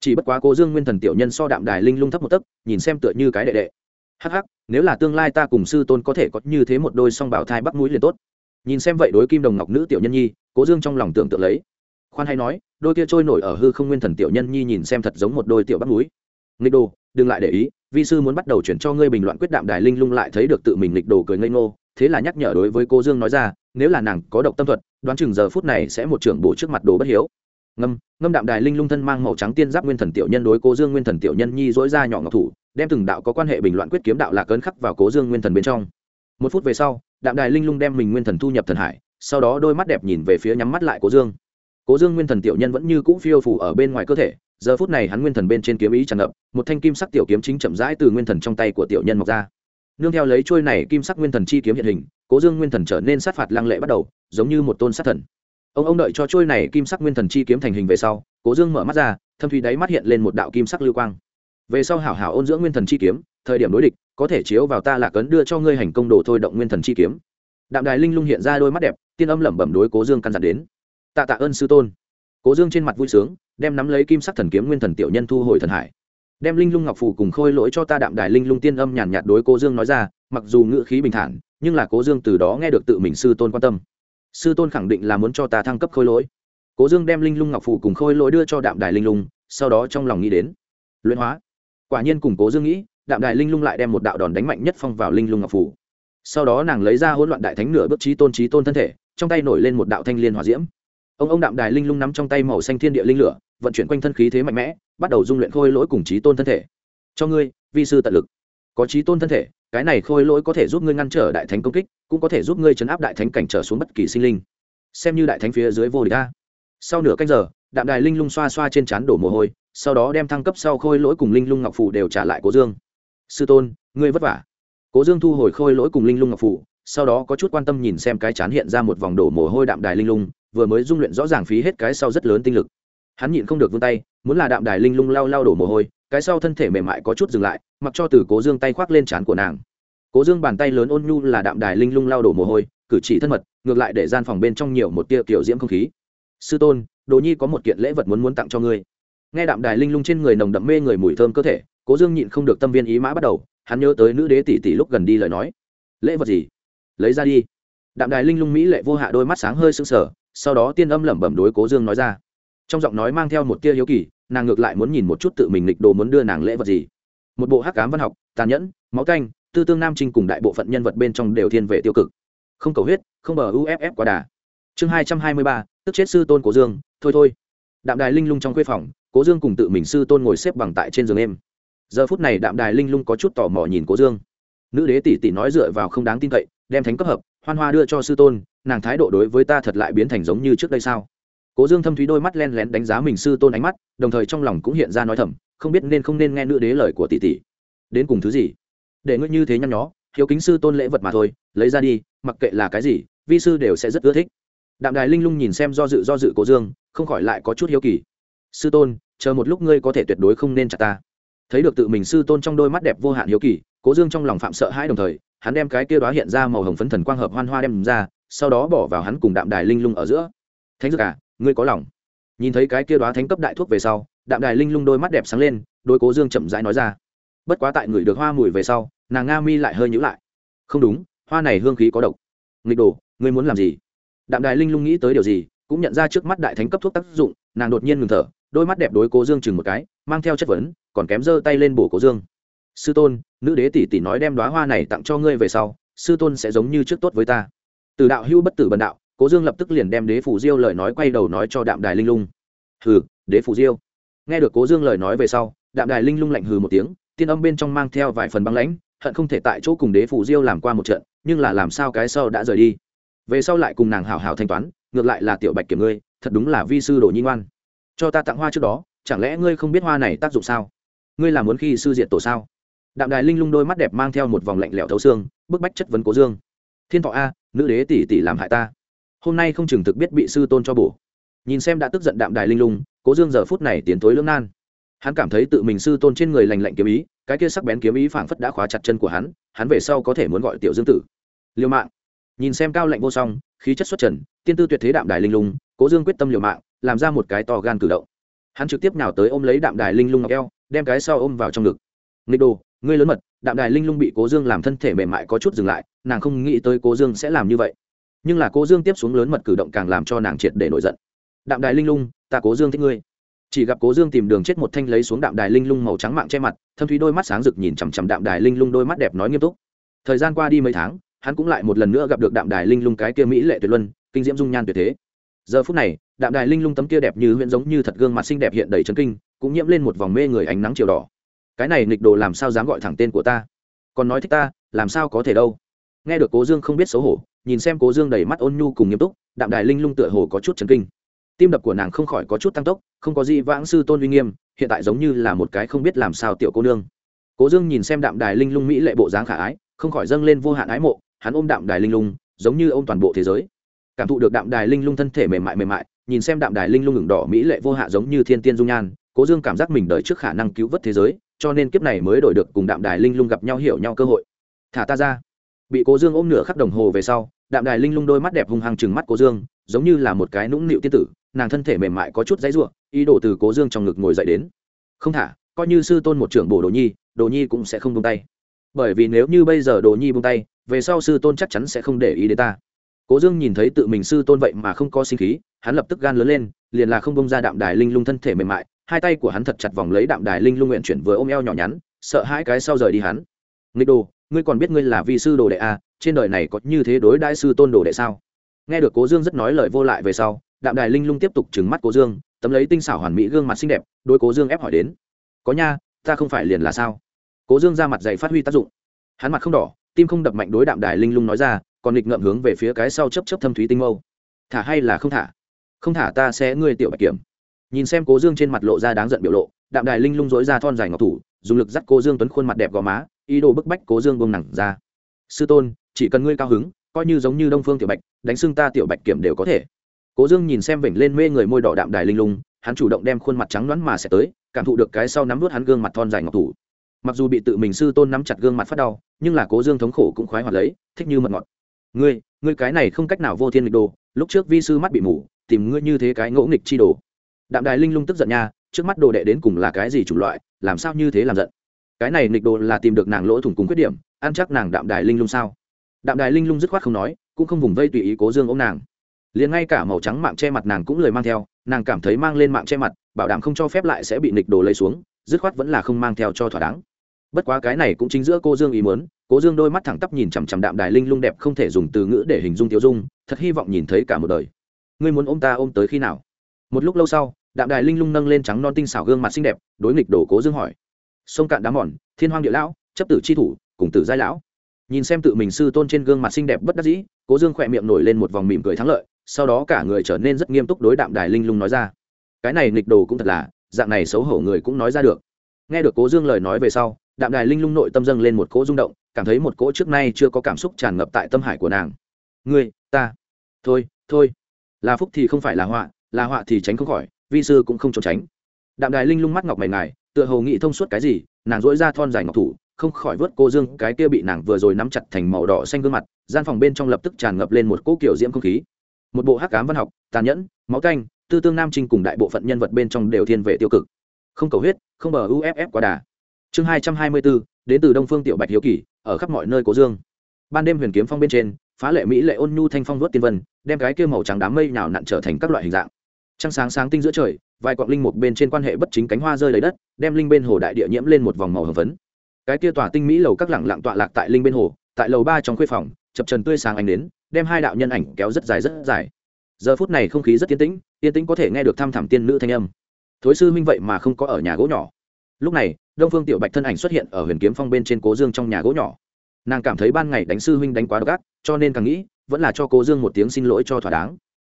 Chỉ bất quá cố dương nguyên thần tiểu nhân so đạm đài linh lung thấp một tấc, nhìn xem tựa như cái đệ đệ. Hắc hắc, nếu là tương lai ta cùng sư tôn có thể có như thế một đôi song bảo thai bắt mũi liền tốt. Nhìn xem vậy đối kim đồng ngọc nữ tiểu nhân nhi, cố dương trong lòng tưởng tượng lấy. Khoan hay nói, đôi kia trôi nổi ở hư không nguyên thần tiểu nhân nhi nhìn xem thật giống một đôi tiểu bắt mũi. Nghịch đồ, đừng lại để ý vi sư muốn bắt đầu chuyển cho ngươi bình loạn quyết đạm đài linh lung lại thấy được tự mình nghịch đồ cười ngây ngô, thế là nhắc nhở đối với cô dương nói ra, nếu là nàng có độc tâm thuật, đoán chừng giờ phút này sẽ một trưởng bổ trước mặt đồ bất hiếu. Ngâm ngâm đạm đài linh lung thân mang màu trắng tiên giáp nguyên thần tiểu nhân đối cố dương nguyên thần tiểu nhân nhi dỗi ra nhỏ ngọc thủ, đem từng đạo có quan hệ bình loạn quyết kiếm đạo lạc ấn khắc vào cố dương nguyên thần bên trong. Một phút về sau, đạm đài linh lung đem mình nguyên thần thu nhập thần hải, sau đó đôi mắt đẹp nhìn về phía nhắm mắt lại cố dương cố dương nguyên thần tiểu nhân vẫn như cũ phiêu phủ ở bên ngoài cơ thể, giờ phút này hắn nguyên thần bên trên kiếm ý tràn ngập, một thanh kim sắc tiểu kiếm chính chậm rãi từ nguyên thần trong tay của tiểu nhân mọc ra. Nương theo lấy trôi này kim sắc nguyên thần chi kiếm hiện hình, cố dương nguyên thần trở nên sát phạt lăng lệ bắt đầu, giống như một tôn sát thần. Ông ông đợi cho trôi này kim sắc nguyên thần chi kiếm thành hình về sau, cố dương mở mắt ra, thâm thủy đáy mắt hiện lên một đạo kim sắc lưu quang. Về sau hảo hảo ôn dưỡng nguyên thần chi kiếm, thời điểm đối địch, có thể chiếu vào ta là cấn đưa cho ngươi hành công đồ thôi động nguyên thần chi kiếm. Đạm đài linh lung hiện ra đôi mắt đẹp, tiên âm lẩm bẩm đối cố dương căn dặn đến tạ tạ ơn sư tôn. Cố dương trên mặt vui sướng, đem nắm lấy kim sắc thần kiếm nguyên thần tiểu nhân thu hồi thần hải. Đem linh lung ngọc phù cùng khôi lỗi cho ta đạm đài linh lung tiên âm nhàn nhạt đối cố dương nói ra, mặc dù ngữ khí bình thản, nhưng là cố dương từ đó nghe được tự mình sư tôn quan tâm. Sư tôn khẳng định là muốn cho ta thăng cấp khôi lỗi. Cố dương đem linh lung ngọc phù cùng khôi lỗi đưa cho đạm đài linh lung, sau đó trong lòng nghĩ đến, luyện hóa. Quả nhiên cùng cố dương nghĩ, đạm đài linh lung lại đem một đạo đòn đánh mạnh nhất phong vào linh lung ngọc phù. Sau đó nàng lấy ra hỗn loạn đại thánh nửa bước trí tôn trí tôn thân thể, trong tay nổi lên một đạo thanh liên hòa diễm ông ông đạm đài linh lung nắm trong tay màu xanh thiên địa linh lửa, vận chuyển quanh thân khí thế mạnh mẽ, bắt đầu dung luyện khôi lỗi cùng trí tôn thân thể. Cho ngươi, vi sư tận lực. Có trí tôn thân thể, cái này khôi lỗi có thể giúp ngươi ngăn trở đại thánh công kích, cũng có thể giúp ngươi chấn áp đại thánh cảnh trở xuống bất kỳ sinh linh. Xem như đại thánh phía dưới vô địch ta sau nửa canh giờ, đạm đài linh lung xoa xoa trên trán đổ mồ hôi, sau đó đem thăng cấp sau khôi lỗi cùng linh lung ngọc phủ đều trả lại cố dương. Sư tôn, ngươi vất vả. Cố dương thu hồi khôi lỗi cùng linh lung ngọc phủ, sau đó có chút quan tâm nhìn xem cái chán hiện ra một vòng đổ mồ hôi đạm đài linh lung vừa mới dung luyện rõ ràng phí hết cái sau rất lớn tinh lực. Hắn nhịn không được vươn tay, muốn là đạm đài linh lung lao lao đổ mồ hôi, cái sau thân thể mềm mại có chút dừng lại, mặc cho từ cố dương tay khoác lên trán của nàng. Cố dương bàn tay lớn ôn nhu là đạm đài linh lung lao đổ mồ hôi, cử chỉ thân mật, ngược lại để gian phòng bên trong nhiều một tia kiểu diễm không khí. Sư tôn, đồ nhi có một kiện lễ vật muốn muốn tặng cho ngươi. Nghe đạm đài linh lung trên người nồng đậm mê người mùi thơm cơ thể, cố dương nhịn không được tâm viên ý mã bắt đầu, hắn nhớ tới nữ đế tỷ tỷ lúc gần đi lời nói. Lễ vật gì? Lấy ra đi. Đạm đài linh lung mỹ lệ vô hạ đôi mắt sáng hơi sưng sờ sau đó tiên âm lẩm bẩm đối cố dương nói ra. Trong giọng nói mang theo một tia hiếu kỳ, nàng ngược lại muốn nhìn một chút tự mình lịch đồ muốn đưa nàng lễ vật gì. Một bộ hắc cám văn học, tàn nhẫn, máu canh, tư tương nam trinh cùng đại bộ phận nhân vật bên trong đều thiên về tiêu cực. Không cầu huyết, không bờ uff quá đà. Chương hai trăm hai mươi ba, tức chết sư tôn cố dương, thôi thôi. Đạm đài linh lung trong khuê phòng, cố dương cùng tự mình sư tôn ngồi xếp bằng tại trên giường em giờ phút này đạm đài linh lung có chút tò mò nhìn cố dương. Nữ đế tỷ tỷ nói dựa vào không đáng tin cậy, đem thánh cấp hợp, hoan hoa đưa cho sư tôn nàng thái độ đối với ta thật lại biến thành giống như trước đây sao? Cố dương thâm thúy đôi mắt len lén đánh giá mình sư tôn ánh mắt, đồng thời trong lòng cũng hiện ra nói thầm, không biết nên không nên nghe nữ đế lời của tỷ tỷ. Đến cùng thứ gì? Để ngươi như thế nhăn nhó, hiếu kính sư tôn lễ vật mà thôi, lấy ra đi, mặc kệ là cái gì, vi sư đều sẽ rất ưa thích. Đạm đài linh lung nhìn xem do dự do dự cố dương, không khỏi lại có chút hiếu kỳ. Sư tôn, chờ một lúc ngươi có thể tuyệt đối không nên chặt ta. Thấy được tự mình sư tôn trong đôi mắt đẹp vô hạn hiếu kỳ, cố dương trong lòng phạm sợ hãi đồng thời, hắn đem cái kia đó hiện ra màu hồng phấn thần quang hợp hoan hoa đem ra sau đó bỏ vào hắn cùng đạm đài linh lung ở giữa. Thánh dược à ngươi có lòng. Nhìn thấy cái kia đoá thánh cấp đại thuốc về sau, đạm đài linh lung đôi mắt đẹp sáng lên, đôi cố dương chậm rãi nói ra. Bất quá tại người được hoa mùi về sau, nàng nga mi lại hơi nhữ lại. Không đúng, hoa này hương khí có độc. Nghịch đồ, ngươi muốn làm gì? Đạm đài linh lung nghĩ tới điều gì, cũng nhận ra trước mắt đại thánh cấp thuốc tác dụng, nàng đột nhiên ngừng thở, đôi mắt đẹp đối cố dương chừng một cái, mang theo chất vấn, còn kém giơ tay lên bổ cố dương. Sư tôn, nữ đế tỷ tỷ nói đem đoá hoa này tặng cho ngươi về sau, sư tôn sẽ giống như trước tốt với ta từ đạo hưu bất tử bần đạo, cố dương lập tức liền đem đế phủ diêu lời nói quay đầu nói cho đạm đài linh lung. Hừ, đế phủ diêu. Nghe được cố dương lời nói về sau, đạm đài linh lung lạnh hừ một tiếng, tiên âm bên trong mang theo vài phần băng lãnh, hận không thể tại chỗ cùng đế phủ diêu làm qua một trận, nhưng là làm sao cái sau đã rời đi. Về sau lại cùng nàng hào hào thanh toán, ngược lại là tiểu bạch kiểm ngươi, thật đúng là vi sư đồ nhi ngoan. Cho ta tặng hoa trước đó, chẳng lẽ ngươi không biết hoa này tác dụng sao? Ngươi là muốn khi sư diệt tổ sao? Đạm đài linh lung đôi mắt đẹp mang theo một vòng lạnh lẽo thấu xương, bức bách chất vấn cố dương. Thiên thọ a nữ đế tỷ tỷ làm hại ta. Hôm nay không chừng thực biết bị sư tôn cho bổ. Nhìn xem đã tức giận đạm đài linh lung, cố dương giờ phút này tiến tối lưỡng nan. Hắn cảm thấy tự mình sư tôn trên người lành lạnh kiếm ý, cái kia sắc bén kiếm ý phảng phất đã khóa chặt chân của hắn hắn về sau có thể muốn gọi tiểu dương tử. Liều mạng. Nhìn xem cao lạnh vô song, khí chất xuất trần, tiên tư tuyệt thế đạm đài linh lung, cố dương quyết tâm liều mạng, làm ra một cái to gan cử động. Hắn trực tiếp nào tới ôm lấy đạm đài linh lung ngọc eo, đem cái sau ôm vào trong ngực. Nghịch đồ, ngươi lớn mật đạm đài linh lung bị cố dương làm thân thể mềm mại có chút dừng lại, nàng không nghĩ tới cố dương sẽ làm như vậy. Nhưng là cố dương tiếp xuống lớn mật cử động càng làm cho nàng triệt để nổi giận. Đạm đài linh lung, ta cố dương thích ngươi. Chỉ gặp cố dương tìm đường chết một thanh lấy xuống đạm đài linh lung màu trắng mạng che mặt, thâm thúy đôi mắt sáng rực nhìn chằm chằm đạm đài linh lung đôi mắt đẹp nói nghiêm túc. Thời gian qua đi mấy tháng, hắn cũng lại một lần nữa gặp được đạm đài linh lung cái kia mỹ lệ tuyệt luân, kinh diễm dung nhan tuyệt thế. Giờ phút này, đạm đài linh lung tấm kia đẹp như huyện giống như thật gương mặt xinh đẹp hiện đầy trấn kinh, cũng nhiễm lên một vòng mê người ánh nắng chiều đỏ cái này nghịch đồ làm sao dám gọi thẳng tên của ta? Còn nói thích ta, làm sao có thể đâu? Nghe được cố dương không biết xấu hổ, nhìn xem cố dương đầy mắt ôn nhu cùng nghiêm túc, đạm đài linh lung tựa hồ có chút chấn kinh. Tim đập của nàng không khỏi có chút tăng tốc, không có gì vãng sư tôn uy nghiêm, hiện tại giống như là một cái không biết làm sao tiểu cô nương. Cố dương nhìn xem đạm đài linh lung mỹ lệ bộ dáng khả ái, không khỏi dâng lên vô hạn ái mộ, hắn ôm đạm đài linh lung, giống như ôm toàn bộ thế giới. Cảm thụ được đạm đài linh lung thân thể mềm mại mềm mại, nhìn xem đạm đài linh lung ngừng đỏ mỹ lệ vô hạ giống như thiên tiên dung nhan, cố dương cảm giác mình đời trước khả năng cứu vớt thế giới cho nên kiếp này mới đổi được cùng đạm đài linh lung gặp nhau hiểu nhau cơ hội. Thả ta ra. Bị cố dương ôm nửa khắc đồng hồ về sau, đạm đài linh lung đôi mắt đẹp hung hăng chừng mắt cố dương, giống như là một cái nũng nịu tiên tử, nàng thân thể mềm mại có chút dãy ruộng ý đồ từ cố dương trong ngực ngồi dậy đến. Không thả, coi như sư tôn một trưởng bổ đồ nhi đồ nhi cũng sẽ không buông tay. Bởi vì nếu như bây giờ đồ nhi buông tay, về sau sư tôn chắc chắn sẽ không để ý đến ta. Cố dương nhìn thấy tự mình sư tôn vậy mà không có sinh khí, hắn lập tức gan lớn lên, liền là không bông ra đạm đài linh lung thân thể mềm mại hai tay của hắn thật chặt vòng lấy đạm đài linh lung nguyện chuyển vừa ôm eo nhỏ nhắn sợ hai cái sau rời đi hắn. Nghịch đồ ngươi còn biết ngươi là vi sư đồ đệ à, trên đời này có như thế đối đại sư tôn đồ đệ sao? Nghe được cố dương rất nói lời vô lại về sau đạm đài linh lung tiếp tục trừng mắt cố dương tấm lấy tinh xảo hoàn mỹ gương mặt xinh đẹp đôi cố dương ép hỏi đến. Có nha ta không phải liền là sao? Cố dương ra mặt dày phát huy tác dụng. Hắn mặt không đỏ tim không đập mạnh đối đạm đài linh lung nói ra còn nghịch ngợm hướng về phía cái sau chấp chấp thâm thúy tinh mâu. Thả hay là không thả? Không thả ta sẽ ngươi tiểu bạch kiểm nhìn xem cố dương trên mặt lộ ra đáng giận biểu lộ, đạm đài linh lung dối ra thon dài ngọc thủ, dùng lực dắt cố dương tuấn khuôn mặt đẹp gò má, ý đồ bức bách cố dương bông nặng ra. Sư tôn, chỉ cần ngươi cao hứng, coi như giống như đông phương tiểu bạch, đánh xưng ta tiểu bạch kiểm đều có thể. Cố dương nhìn xem vểnh lên mê người môi đỏ đạm đài linh lung, hắn chủ động đem khuôn mặt trắng đoán mà sẽ tới, cảm thụ được cái sau nắm vớt hắn gương mặt thon dài ngọc thủ. Mặc dù bị tự mình sư tôn nắm chặt gương mặt phát đau, nhưng là cố dương thống khổ cũng khoái hoạt lấy, thích như mật ngọt. Ngươi ngươi cái này không cách nào vô thiên nghịch đồ, lúc trước vi sư mắt bị mù, tìm ngươi như thế cái ngỗ nghịch chi đồ đạm đài linh lung tức giận nha, trước mắt đồ đệ đến cùng là cái gì chủng loại, làm sao như thế làm giận? Cái này nịch đồ là tìm được nàng lỗ thủng cùng khuyết điểm, ăn chắc nàng đạm đài linh lung sao? Đạm đài linh lung dứt khoát không nói, cũng không vùng vây tùy ý cố dương ôm nàng. Liền ngay cả màu trắng mạng che mặt nàng cũng lời mang theo, nàng cảm thấy mang lên mạng che mặt, bảo đảm không cho phép lại sẽ bị nịch đồ lấy xuống, dứt khoát vẫn là không mang theo cho thỏa đáng. Bất quá cái này cũng chính giữa cô dương ý muốn cố dương đôi mắt thẳng tắp nhìn chằm chằm đạm đài linh lung đẹp không thể dùng từ ngữ để hình dung tiêu dung, thật hy vọng nhìn thấy cả một đời. Ngươi muốn ôm ta ôm tới khi nào? Một lúc lâu sau, đạm đài linh lung nâng lên trắng non tinh xảo gương mặt xinh đẹp, đối nghịch đổ cố dương hỏi. Sông cạn đá mòn, thiên hoang địa lão, chấp tử c h i thủ, cùng tử giai lão. Nhìn xem tự mình sư tôn trên gương mặt xinh đẹp bất đắc dĩ, cố dương khỏe miệng nổi lên một vòng mỉm cười thắng lợi, sau đó cả người trở nên rất nghiêm túc đối đạm đài linh lung nói ra. Cái này nghịch đồ cũng thật là, dạng này xấu hổ người cũng nói ra được. Nghe được cố dương lời nói về sau, đạm đài linh lung nội tâm dâng lên một cỗ rung động, cảm thấy một cỗ trước nay chưa có cảm xúc tràn ngập tại tâm hải của nàng. Ngươi, ta, thôi thôi. Là phúc thì không phải là họa là họa thì tránh không khỏi, vi sư cũng không trốn tránh. Đạm đài linh lung mắt ngọc mày ngài, tựa hồ nghĩ thông suốt cái gì, nàng dỗi ra thon dài ngọc thủ, không khỏi vớt cô dương, cái kia bị nàng vừa rồi nắm chặt thành màu đỏ xanh gương mặt, gian phòng bên trong lập tức tràn ngập lên một cỗ kiểu diễm không khí. Một bộ hắc cám văn học, tàn nhẫn, máu canh, tư tương nam trinh cùng đại bộ phận nhân vật bên trong đều thiên về tiêu cực. Không cầu huyết, không bờ uff quá đà. Chương hai trăm hai mươi bốn đến từ đông phương tiểu bạch hiếu kỳ, ở khắp mọi nơi cố dương. Ban đêm huyền kiếm phong bên trên, phá lệ mỹ lệ ôn nhu thanh phong vớt tiên vân, đem cái kia màu trắng đám mây nào nặn trở thành các loại hình dạng trăng sáng sáng tinh giữa trời, vài quạng linh một bên trên quan hệ bất chính cánh hoa rơi lấy đất, đem linh bên hồ đại địa nhiễm lên một vòng màu hồng phấn. Cái kia tỏa tinh mỹ lầu các lẳng lặng tọa lạc tại linh bên hồ, tại lầu ba trong khuê phòng, chập trần tươi sáng ánh đến, đem hai đạo nhân ảnh kéo rất dài rất dài. Giờ phút này không khí rất yên tĩnh yên tĩnh có thể nghe được thăm thẳm tiên nữ thanh âm. Thối sư minh vậy mà không có ở nhà gỗ nhỏ. Lúc này, đông phương tiểu bạch thân ảnh xuất hiện ở huyền kiếm phong bên trên cố dương trong nhà gỗ nhỏ. Nàng cảm thấy ban ngày đánh sư huynh đánh quá độc ác, cho nên càng nghĩ, vẫn là cho cố dương một tiếng xin lỗi cho thỏa đáng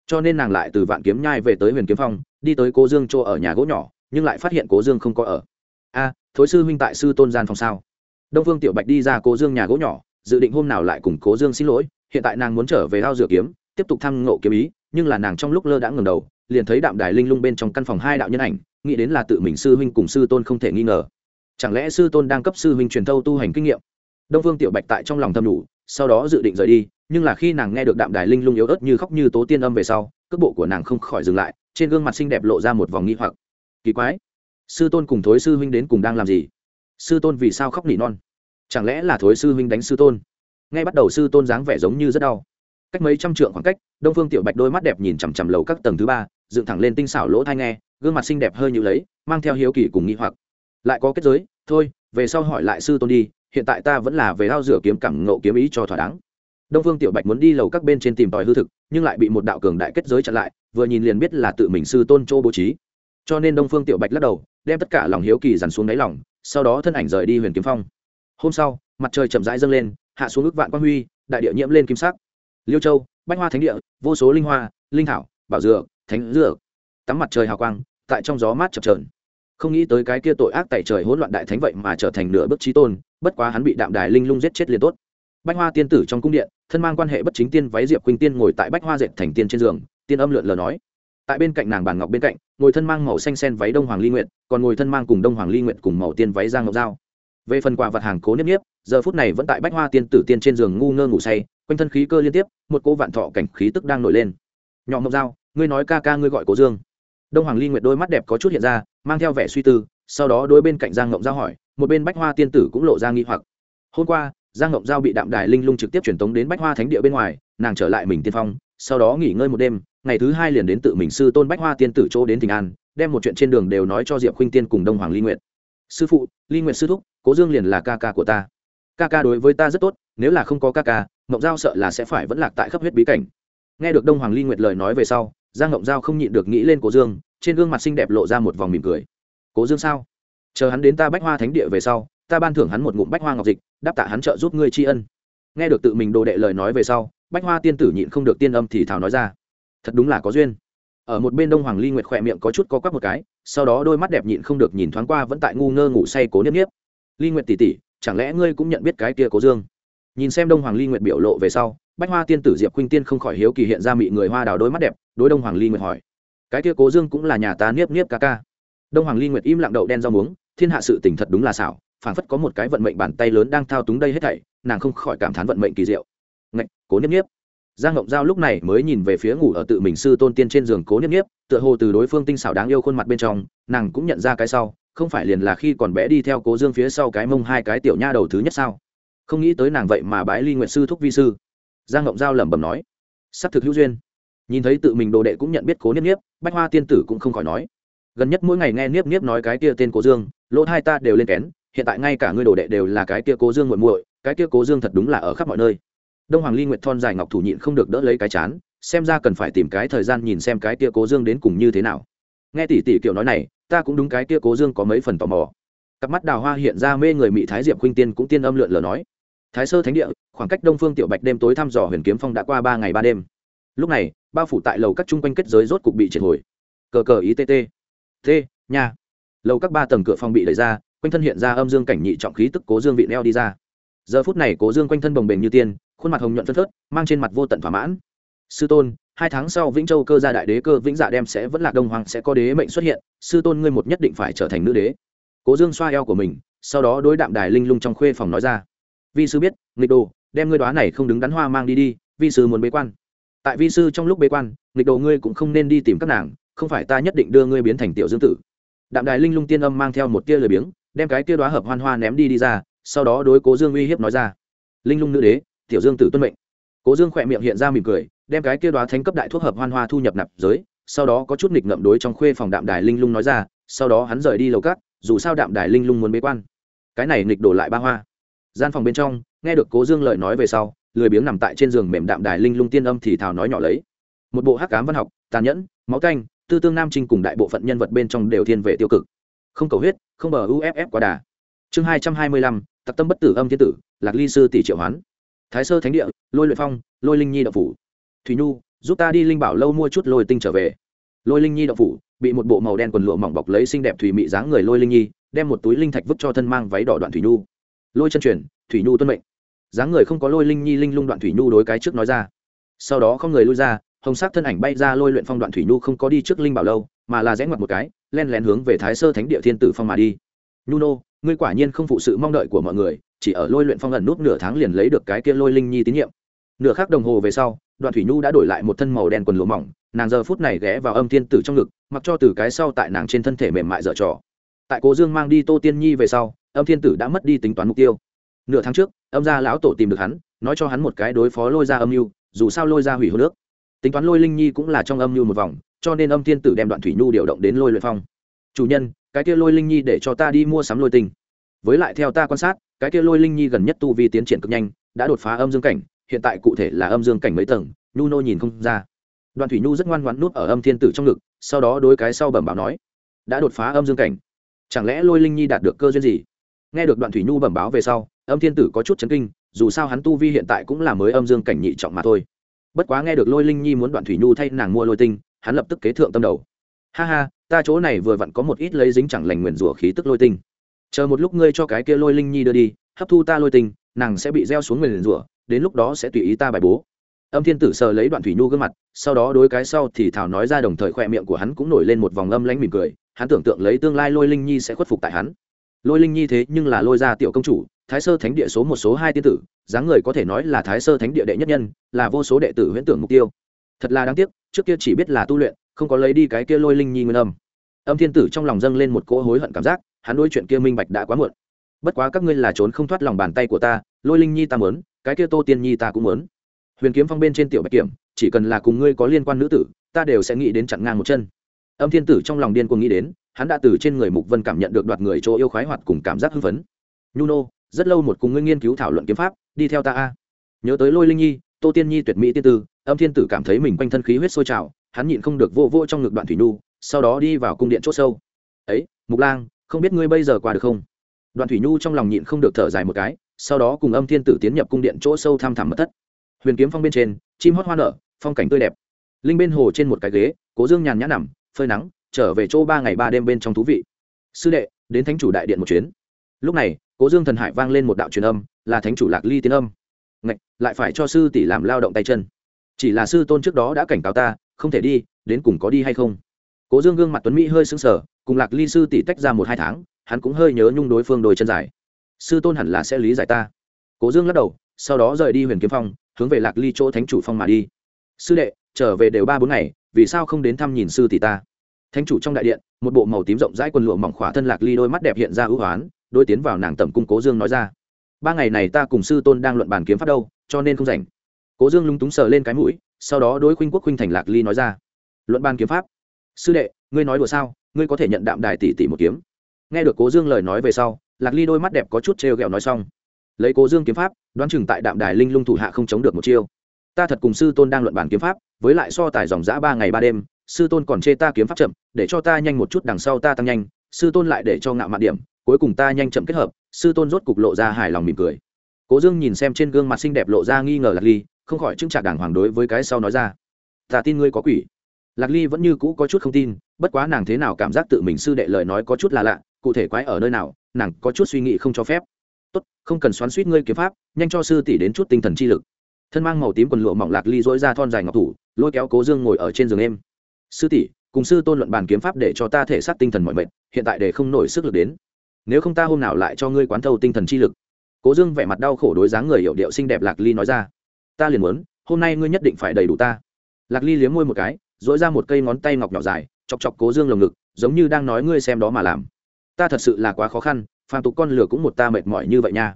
cho nên nàng lại từ vạn kiếm nhai về tới huyền kiếm phong, đi tới cố dương chỗ ở nhà gỗ nhỏ, nhưng lại phát hiện cố dương không có ở. A, thối sư huynh tại sư tôn gian phòng sao? Đông phương tiểu bạch đi ra cố dương nhà gỗ nhỏ, dự định hôm nào lại cùng cố dương xin lỗi, hiện tại nàng muốn trở về ao rửa kiếm, tiếp tục thăm ngộ kiếm ý, nhưng là nàng trong lúc lơ đã ngừng đầu, liền thấy đạm đài linh lung bên trong căn phòng hai đạo nhân ảnh, nghĩ đến là tự mình sư huynh cùng sư tôn không thể nghi ngờ. Chẳng lẽ sư tôn đang cấp sư huynh truyền thâu tu hành kinh nghiệm? Đông vương tiểu bạch tại trong lòng thâm đủ sau đó dự định rời đi nhưng là khi nàng nghe được đạm đài linh lung yếu ớt như khóc như tố tiên âm về sau, cước bộ của nàng không khỏi dừng lại, trên gương mặt xinh đẹp lộ ra một vòng nghi hoặc. Kỳ quái, sư tôn cùng thối sư huynh đến cùng đang làm gì? Sư tôn vì sao khóc nỉ non? Chẳng lẽ là thối sư huynh đánh sư tôn? Ngay bắt đầu sư tôn dáng vẻ giống như rất đau. Cách mấy trăm trượng khoảng cách, đông phương tiểu bạch đôi mắt đẹp nhìn chằm chằm lầu các tầng thứ ba, dựng thẳng lên tinh xảo lỗ thai nghe, gương mặt xinh đẹp hơi nhự lấy, mang theo hiếu kỳ cùng nghi hoặc. Lại có kết giới, thôi, về sau hỏi lại sư tôn đi, hiện tại ta vẫn là về ao rửa kiếm cẳng ngộ kiếm ý cho thỏa đáng đông phương tiểu bạch muốn đi lầu các bên trên tìm tòi hư thực, nhưng lại bị một đạo cường đại kết giới chặn lại, vừa nhìn liền biết là tự mình sư tôn chỗ bố trí. Cho nên đông phương tiểu bạch lắc đầu, đem tất cả lòng hiếu kỳ dằn xuống đáy lòng, sau đó thân ảnh rời đi huyền kiếm phong. Hôm sau, mặt trời chậm rãi dâng lên, hạ xuống ước vạn quang huy, đại địa nhiễm lên kim sắc. Liêu châu, bách hoa thánh địa, vô số linh hoa, linh thảo, bảo dược, thánh dược. Tắm mặt trời hào quang, tại trong gió mát chập trờn không nghĩ tới cái kia tội ác tại trời hỗn loạn đại thánh vậy mà trở thành nửa bước trí tôn, bất quá hắn bị đạm đài linh lung giết chết liền tốt bách hoa tiên tử trong cung điện, thân mang quan hệ bất chính tiên váy diệp khuynh tiên ngồi tại bách hoa dệt thành tiên trên giường, tiên âm lượn lờ nói. Tại bên cạnh nàng bàn ngọc bên cạnh, ngồi thân mang màu xanh sen váy đông hoàng ly nguyện còn ngồi thân mang cùng đông hoàng ly nguyện cùng màu tiên váy giang ngọc dao về phần quà vật hàng cố nếp nếp giờ phút này vẫn tại bách hoa tiên tử tiên trên giường ngu ngơ ngủ say, quanh thân khí cơ liên tiếp, một cô vạn thọ cảnh khí tức đang nổi lên. Nhỏ ngọc dao ngươi nói ca ca ngươi gọi cố dương. Đông hoàng ly nguyệt đôi mắt đẹp có chút hiện ra, mang theo vẻ suy tư, sau đó đôi bên cạnh giang ngộng giao hỏi, một bên bách hoa tiên tử cũng lộ ra nghi hoặc. Hôm qua giang ngộng giao bị đạm đài linh lung trực tiếp truyền tống đến bách hoa thánh địa bên ngoài, nàng trở lại mình tiên phong, sau đó nghỉ ngơi một đêm, ngày thứ hai liền đến tự mình sư tôn bách hoa tiên tử chỗ đến tỉnh an, đem một chuyện trên đường đều nói cho diệp khuynh tiên cùng đông hoàng ly nguyệt. Sư phụ, ly nguyệt sư thúc, cố dương liền là ca ca của ta. Ca ca đối với ta rất tốt, nếu là không có ca ca, ngộng giao sợ là sẽ phải vẫn lạc tại khắp huyết bí cảnh. Nghe được đông hoàng ly nguyệt lời nói về sau, giang ngộng giao không nhịn được nghĩ lên cố dương, trên gương mặt xinh đẹp lộ ra một vòng mỉm cười. Cố dương sao? Chờ hắn đến ta bách hoa thánh địa về sau ta ban thưởng hắn một ngụm bách hoa ngọc dịch, đáp tạ hắn trợ giúp ngươi tri ân. Nghe được tự mình đồ đệ lời nói về sau, bách hoa tiên tử nhịn không được tiên âm thì thảo nói ra. Thật đúng là có duyên. Ở một bên đông hoàng ly nguyệt khỏe miệng có chút có quắc một cái, sau đó đôi mắt đẹp nhịn không được nhìn thoáng qua vẫn tại ngu ngơ ngủ say cố niếp niếp. Ly nguyệt tỉ tỉ chẳng lẽ ngươi cũng nhận biết cái kia cố dương? Nhìn xem đông hoàng ly nguyệt biểu lộ về sau, bách hoa tiên tử diệp khuynh tiên không khỏi hiếu kỳ hiện ra mị người hoa đào đôi mắt đẹp, đối đông hoàng ly nguyệt hỏi. Cái kia cố dương cũng là nhà ta niếp niếp ca ca. Đông hoàng ly nguyệt im lặng đậu đen rau muống, thiên hạ sự tình thật đúng là xảo phảng phất có một cái vận mệnh bàn tay lớn đang thao túng đây hết thảy, nàng không khỏi cảm thán vận mệnh kỳ diệu. Ngạch, cố niếp niếp. Giang ngộng giao lúc này mới nhìn về phía ngủ ở tự mình sư tôn tiên trên giường cố niếp niếp, tựa hồ từ đối phương tinh xảo đáng yêu khuôn mặt bên trong, nàng cũng nhận ra cái sau, không phải liền là khi còn bé đi theo cố dương phía sau cái mông hai cái tiểu nha đầu thứ nhất sao? Không nghĩ tới nàng vậy mà bái ly nguyện sư thúc vi sư. Giang ngộng giao lẩm bẩm nói. S ắ c thực hữu duyên. Nhìn thấy tự mình đồ đệ cũng nhận biết cố niếp niếp, bách hoa tiên tử cũng không khỏi nói. Gần nhất mỗi ngày nghe niếp niếp nói cái kia tên cố dương, lỗ hai ta đều lên kén hiện tại ngay cả ngươi đồ đệ đều là cái kia cố dương muội muội, cái kia cố dương thật đúng là ở khắp mọi nơi. Đông hoàng ly nguyệt thon dài ngọc thủ nhịn không được đỡ lấy cái chán, xem ra cần phải tìm cái thời gian nhìn xem cái kia cố dương đến cùng như thế nào. Nghe tỷ tỷ kiểu nói này, ta cũng đúng cái kia cố dương có mấy phần tò mò. Cặp mắt đào hoa hiện ra mê người mỹ thái diệp khuynh tiên cũng tiên âm lượn lờ nói, thái sơ thánh địa, khoảng cách đông phương tiểu bạch đêm tối thăm dò huyền kiếm phong đã qua ba ngày ba đêm. Lúc này bao phủ tại lầu các chung quanh kết giới rốt cục bị triệt hồi. Cờ cờ ý tt t nhà lầu các ba tầng cửa phòng bị đẩy ra quanh thân hiện ra âm dương cảnh nhị trọng khí tức cố dương vị neo đi ra. Giờ phút này cố dương quanh thân bồng bềnh như tiên, khuôn mặt hồng nhuận phân phớt, mang trên mặt vô tận thỏa mãn. Sư tôn, hai tháng sau vĩnh châu cơ gia đại đế cơ vĩnh dạ đem sẽ vẫn là đông hoàng sẽ có đế mệnh xuất hiện, sư tôn ngươi một nhất định phải trở thành nữ đế. Cố dương xoa eo của mình, sau đó đối đạm đài linh lung trong khuê phòng nói ra. Vi sư biết, nghịch đồ, đem ngươi đoá này không đứng đắn hoa mang đi đi, vi sư muốn bế quan. Tại vi sư trong lúc bế quan, nghịch đồ ngươi cũng không nên đi tìm các nàng, không phải ta nhất định đưa ngươi biến thành tiểu dương tử. Đạm đài linh lung tiên âm mang theo một tia lời biếng đem cái kia đoá hợp hoan hoa ném đi đi ra, sau đó đối cố dương uy hiếp nói ra. Linh lung nữ đế, tiểu dương tử tuân mệnh. Cố dương khỏe miệng hiện ra mỉm cười, đem cái kia đoá thánh cấp đại thuốc hợp hoan hoa thu nhập nạp giới, sau đó có chút nghịch ngậm đối trong khuê phòng đạm đài linh lung nói ra, sau đó hắn rời đi lầu cát dù sao đạm đài linh lung muốn bế quan. Cái này nghịch đổ lại ba hoa. Gian phòng bên trong, nghe được cố dương lời nói về sau, lười biếng nằm tại trên giường mềm đạm đài linh lung tiên âm thì thào nói nhỏ lấy. Một bộ hắc cám văn học, tàn nhẫn, máu canh tư tương nam trinh cùng đại bộ phận nhân vật bên trong đều thiên về tiêu cực không cầu huyết, không bờ uff quá đà. Chương hai trăm hai mươi lăm, tặc tâm bất tử âm thiên tử, lạc ly sư tỷ triệu hoán. Thái sơ thánh địa, lôi luyện phong, lôi linh nhi đậu phủ. Thùy nhu, giúp ta đi linh bảo lâu mua chút lôi tinh trở về. Lôi linh nhi đậu phủ, bị một bộ màu đen quần lụa mỏng bọc lấy xinh đẹp thủy mị dáng người lôi linh nhi, đem một túi linh thạch vứt cho thân mang váy đỏ đoạn thủy nhu. Lôi chân truyền thủy nhu tuân mệnh. Dáng người không có lôi linh nhi linh lung đoạn thủy nhu đối cái trước nói ra. Sau đó không người lui ra, hồng sắc thân ảnh bay ra lôi luyện phong đoạn thủy nhu không có đi trước linh bảo lâu mà là rẽ ngoặt một cái, len lén hướng về thái sơ thánh địa thiên tử phong mà đi. Nhu nô ngươi quả nhiên không phụ sự mong đợi của mọi người, chỉ ở lôi luyện phong ẩn nút nửa tháng liền lấy được cái kia lôi linh nhi tín nhiệm. Nửa khắc đồng hồ về sau, đoạn thủy nhu đã đổi lại một thân màu đen quần lụa mỏng, nàng giờ phút này ghé vào âm thiên tử trong ngực, mặc cho từ cái sau tại nàng trên thân thể mềm mại dở trò. Tại cố dương mang đi tô tiên nhi về sau, âm thiên tử đã mất đi tính toán mục tiêu. Nửa tháng trước, âm gia lão tổ tìm được hắn, nói cho hắn một cái đối phó lôi ra âm mưu, dù sao lôi ra hủy hô nước. Tính toán lôi linh nhi cũng là trong âm mưu một vòng cho nên âm thiên tử đem đoạn thủy nhu điều động đến lôi luyện phong. Chủ nhân, cái kia lôi linh nhi để cho ta đi mua sắm lôi tinh với lại theo ta quan sát, cái kia lôi linh nhi gần nhất tu vi tiến triển cực nhanh, đã đột phá âm dương cảnh, hiện tại cụ thể là âm dương cảnh mấy tầng, nhu nô nhìn không ra. Đoạn thủy nhu rất ngoan ngoãn nút ở âm thiên tử trong ngực, sau đó đối cái sau bẩm báo nói, đã đột phá âm dương cảnh, chẳng lẽ lôi linh nhi đạt được cơ duyên gì? Nghe được đoạn thủy nhu bẩm báo về sau, âm thiên tử có chút chấn kinh, dù sao hắn tu vi hiện tại cũng là mới âm dương cảnh nhị trọng mà thôi. Bất quá nghe được lôi linh nhi muốn đoạn thủy nhu thay nàng mua lôi tinh hắn lập tức kế thượng tâm đầu. Ha ha, ta chỗ này vừa vặn có một ít lấy dính chẳng lành nguyền rủa khí tức lôi tinh. Chờ một lúc ngươi cho cái kia lôi linh nhi đưa đi, hấp thu ta lôi tinh, nàng sẽ bị gieo xuống nguyền rủa, đến lúc đó sẽ tùy ý ta bài bố. Âm thiên tử sờ lấy đoạn thủy nhu gương mặt, sau đó đối cái sau thì thảo nói ra đồng thời khoe miệng của hắn cũng nổi lên một vòng âm lãnh mỉm cười, hắn tưởng tượng lấy tương lai lôi linh nhi sẽ khuất phục tại hắn. Lôi linh nhi thế nhưng là lôi ra tiểu công chủ, thái sơ thánh địa số một số hai tiên tử, dáng người có thể nói là thái sơ thánh địa đệ nhất nhân, là vô số đệ tử huyễn tưởng mục tiêu thật là đáng tiếc, trước kia chỉ biết là tu luyện, không có lấy đi cái kia lôi linh nhi nguyên âm. Âm thiên tử trong lòng dâng lên một cỗ hối hận cảm giác, hắn đôi chuyện kia minh bạch đã quá muộn. Bất quá các ngươi là trốn không thoát lòng bàn tay của ta, lôi linh nhi ta mớn cái kia tô tiên nhi ta cũng mớn huyền kiếm phong bên trên tiểu bạch kiểm, chỉ cần là cùng ngươi có liên quan nữ tử, ta đều sẽ nghĩ đến chặn ngang một chân. Âm thiên tử trong lòng điên cuồng nghĩ đến, hắn đã từ trên người mục vân cảm nhận được đoạt người chỗ yêu khoái hoạt cùng cảm giác hưng phấn. Nhu nô rất lâu một cùng ngươi nghiên cứu thảo luận kiếm pháp, đi theo ta a. Nhớ tới lôi linh nhi, tô tiên nhi tuyệt mỹ tiên tư âm thiên tử cảm thấy mình quanh thân khí huyết sôi trào, hắn nhịn không được vô vô trong ngực đoạn thủy nhu, sau đó đi vào cung điện c h ỗ sâu. Ấy, mục lang, không biết ngươi bây giờ qua được không? Đoạn thủy nhu trong lòng nhịn không được thở dài một cái, sau đó cùng âm thiên tử tiến nhập cung điện chỗ sâu thăm thẳm mất thất. Huyền kiếm phong bên trên, chim hót hoa nở, phong cảnh tươi đẹp. Linh bên hồ trên một cái ghế, cố dương nhàn nhã nằm, phơi nắng, trở về chỗ ba ngày ba đêm bên trong thú vị. Sư đệ, đến thánh chủ đại điện một chuyến. Lúc này, cố dương thần hải vang lên một đạo truyền âm, là thánh chủ lạc ly tiến âm. Ngạch, lại phải cho sư tỷ làm lao động tay chân chỉ là sư tôn trước đó đã cảnh cáo ta, không thể đi, đến cùng có đi hay không? Cố dương gương mặt tuấn mỹ hơi sững sờ, cùng lạc ly sư tỷ tách ra một hai tháng, hắn cũng hơi nhớ nhung đối phương đôi chân dài. Sư tôn hẳn là sẽ lý giải ta. Cố dương lắc đầu, sau đó rời đi huyền kiếm phong, hướng về lạc ly chỗ thánh chủ phong mà đi. Sư đệ, trở về đều ba bốn ngày, vì sao không đến thăm nhìn sư tỷ ta? Thánh chủ trong đại điện, một bộ màu tím rộng rãi quần lụa mỏng khỏa thân lạc ly đôi mắt đẹp hiện ra ưu hoán đôi tiến vào nàng tẩm cung cố dương nói ra. Ba ngày này ta cùng sư tôn đang luận bàn kiếm pháp đâu, cho nên không rảnh cố dương lúng túng sờ lên cái mũi, sau đó đối khuynh quốc khuynh thành lạc ly nói ra. Luận bàn kiếm pháp. Sư đệ, ngươi nói đùa sao? Ngươi có thể nhận đạm đài tỷ tỷ một kiếm. Nghe được cố dương lời nói về sau, lạc ly đôi mắt đẹp có chút trêu ghẹo nói xong. Lấy cố dương kiếm pháp, đoán chừng tại đạm đài linh lung thủ hạ không chống được một chiêu. Ta thật cùng sư tôn đang luận bàn kiếm pháp, với lại so tài dòng giã ba ngày ba đêm, sư tôn còn chê ta kiếm pháp chậm, để cho ta nhanh một chút đằng sau ta tăng nhanh, sư tôn lại để cho ngạo mạn điểm, cuối cùng ta nhanh chậm kết hợp, sư tôn rốt cục lộ ra hài lòng mỉm cười. Cố dương nhìn xem trên gương mặt xinh đẹp lộ ra nghi ngờ lạc ly không khỏi chứng trả đàng hoàng đối với cái sau nói ra. Ta tin ngươi có quỷ. Lạc ly vẫn như cũ có chút không tin, bất quá nàng thế nào cảm giác tự mình sư đệ lời nói có chút là lạ, cụ thể quái ở nơi nào, nàng có chút suy nghĩ không cho phép. Tốt, không cần xoắn suýt ngươi kiếm pháp, nhanh cho sư tỷ đến chút tinh thần chi lực. Thân mang màu tím quần lụa mỏng lạc ly dỗi ra thon dài ngọc thủ, lôi kéo cố dương ngồi ở trên giường em sư tỷ, cùng sư tôn luận bàn kiếm pháp để cho ta thể xác tinh thần mọi mệnh hiện tại để không nổi sức lực đến. Nếu không ta hôm nào lại cho ngươi quán thâu tinh thần chi lực. Cố dương vẻ mặt đau khổ đối dáng người hiệu điệu xinh đẹp lạc ly nói ra ta liền muốn, hôm nay ngươi nhất định phải đầy đủ ta. Lạc ly liếm môi một cái dỗi ra một cây ngón tay ngọc nhỏ dài, chọc chọc cố dương lồng ngực, giống như đang nói ngươi xem đó mà làm. Ta thật sự là quá khó khăn, phàm tục con lửa cũng một ta mệt mỏi như vậy nha.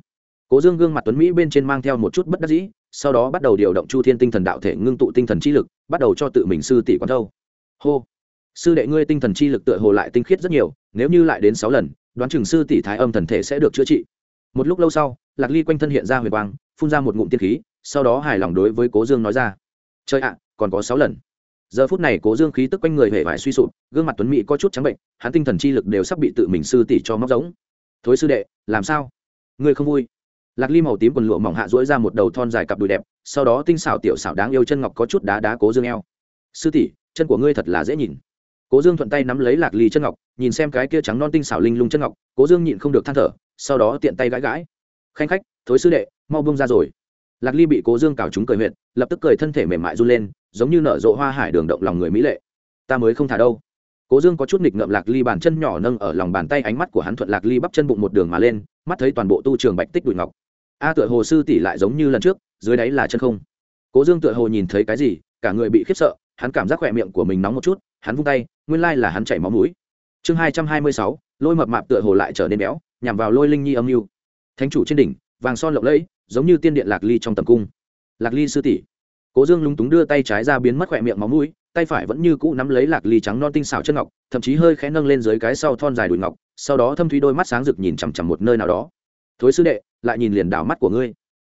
Cố dương gương mặt tuấn mỹ bên trên mang theo một chút bất đắc dĩ, sau đó bắt đầu điều động chu thiên tinh thần đạo thể ngưng tụ tinh thần chi lực, bắt đầu cho tự mình sư tỷ quán thâu. Hô! Sư đệ ngươi tinh thần chi lực tựa hồ lại tinh khiết rất nhiều, nếu như lại đến sáu lần, đoán chừng sư tỷ thái âm thần thể sẽ được chữa trị. Một lúc lâu sau, lạc ly quanh thân hiện ra huyền quang, phun ra một ngụm tiên khí sau đó hài lòng đối với cố dương nói ra chơi ạ, còn có sáu lần. Giờ phút này cố dương khí tức quanh người hề vải suy sụp, gương mặt tuấn mỹ có chút trắng bệnh, hắn tinh thần chi lực đều sắp bị tự mình sư tỷ cho móc giống. Thối sư đệ, làm sao? Ngươi không vui? Lạc ly màu tím quần lụa mỏng hạ dỗi ra một đầu thon dài cặp đùi đẹp, sau đó tinh xảo tiểu xảo đáng yêu chân ngọc có chút đá đá cố dương eo. Sư tỷ, chân của ngươi thật là dễ nhìn. Cố dương thuận tay nắm lấy lạc ly chân ngọc, nhìn xem cái kia trắng non tinh xảo linh lung chân ngọc, cố dương nhịn không được than thở, sau đó tiện tay gãi gãi. Khanh khách, thối sư đệ, mau bông ra rồi lạc ly bị cố dương cào chúng cười huyện lập tức cười thân thể mềm mại run lên, giống như nở rộ hoa hải đường động lòng người mỹ lệ. Ta mới không thả đâu. Cố dương có chút nghịch ngợm lạc ly bàn chân nhỏ nâng ở lòng bàn tay ánh mắt của hắn thuận lạc ly bắp chân bụng một đường mà lên, mắt thấy toàn bộ tu trường bạch tích đùi ngọc. A tựa hồ sư tỷ lại giống như lần trước, dưới đáy là chân không. Cố dương tựa hồ nhìn thấy cái gì, cả người bị khiếp sợ, hắn cảm giác khỏe miệng của mình nóng một chút, hắn vung tay, nguyên lai là hắn chảy máu mũi. Chương hai trăm hai mươi sáu, lôi mập mạp tựa hồ lại trở nên béo, nhằm vào lôi linh nhi âm mưu. Thánh chủ trên đỉnh vàng son lộng lẫy, giống như tiên điện lạc ly trong tầm cung. Lạc ly sư tỷ. Cố dương lúng túng đưa tay trái ra biến mất khỏe miệng máu mũi, tay phải vẫn như cũ nắm lấy lạc ly trắng non tinh xảo chân ngọc, thậm chí hơi khẽ nâng lên dưới cái sau thon dài đùi ngọc, sau đó thâm thúy đôi mắt sáng rực nhìn chằm chằm một nơi nào đó. Thối sư đệ, lại nhìn liền đảo mắt của ngươi.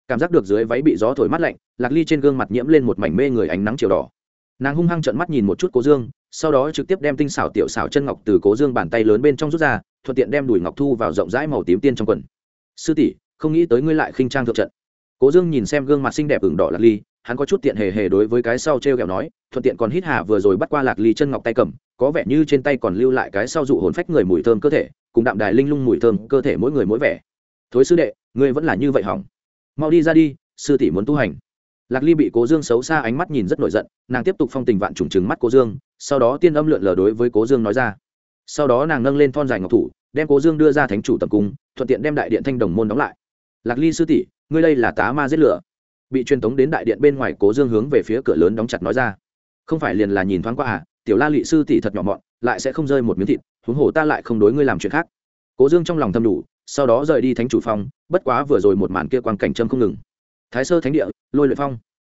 Cảm giác được dưới váy bị gió thổi mắt lạnh, lạc ly trên gương mặt nhiễm lên một mảnh mê người ánh nắng chiều đỏ. Nàng hung hăng trợn mắt nhìn một chút cố dương, sau đó trực tiếp đem tinh xảo tiểu xảo chân ngọc từ cố dương bàn tay lớn bên trong rút ra, thuận tiện đem đùi ngọc thu vào rộng rãi màu tím tiên trong quần. Sư tỷ không nghĩ tới ngươi lại khinh trang thượng trận. Cố dương nhìn xem gương mặt xinh đẹp ửng đỏ lạc ly, hắn có chút tiện hề hề đối với cái sau t r e o kẹo nói, thuận tiện còn hít hà vừa rồi bắt qua lạc ly chân ngọc tay cầm, có vẻ như trên tay còn lưu lại cái sau dụ hồn phách người mùi thơm cơ thể, cùng đạm đài linh lung mùi thơm cơ thể mỗi người mỗi vẻ. Thối sư đệ, ngươi vẫn là như vậy hỏng. Mau đi ra đi, sư tỷ muốn tu hành. Lạc ly bị cố dương xấu xa ánh mắt nhìn rất nổi giận, nàng tiếp tục phong tình vạn trùng trừng mắt cố dương, sau đó tiên âm lượn lờ đối với cố dương nói ra. Sau đó nàng nâng lên thon dài ngọc thủ, đem cố dương đưa ra thánh chủ tập cung, thuận tiện đem đại điện thanh đồng môn đóng lại lạc ly sư tỷ, ngươi đây là tá ma giết lửa. Bị truyền tống đến đại điện bên ngoài cố dương hướng về phía cửa lớn đóng chặt nói ra. Không phải liền là nhìn thoáng qua à tiểu la lị sư tỷ thật nhỏ mọn, lại sẽ không rơi một miếng thịt, huống hồ ta lại không đối ngươi làm chuyện khác. Cố dương trong lòng thâm đủ, sau đó rời đi thánh chủ phong bất quá vừa rồi một màn kia quang cảnh trâm không ngừng. Thái sơ thánh địa, lôi luyện phong.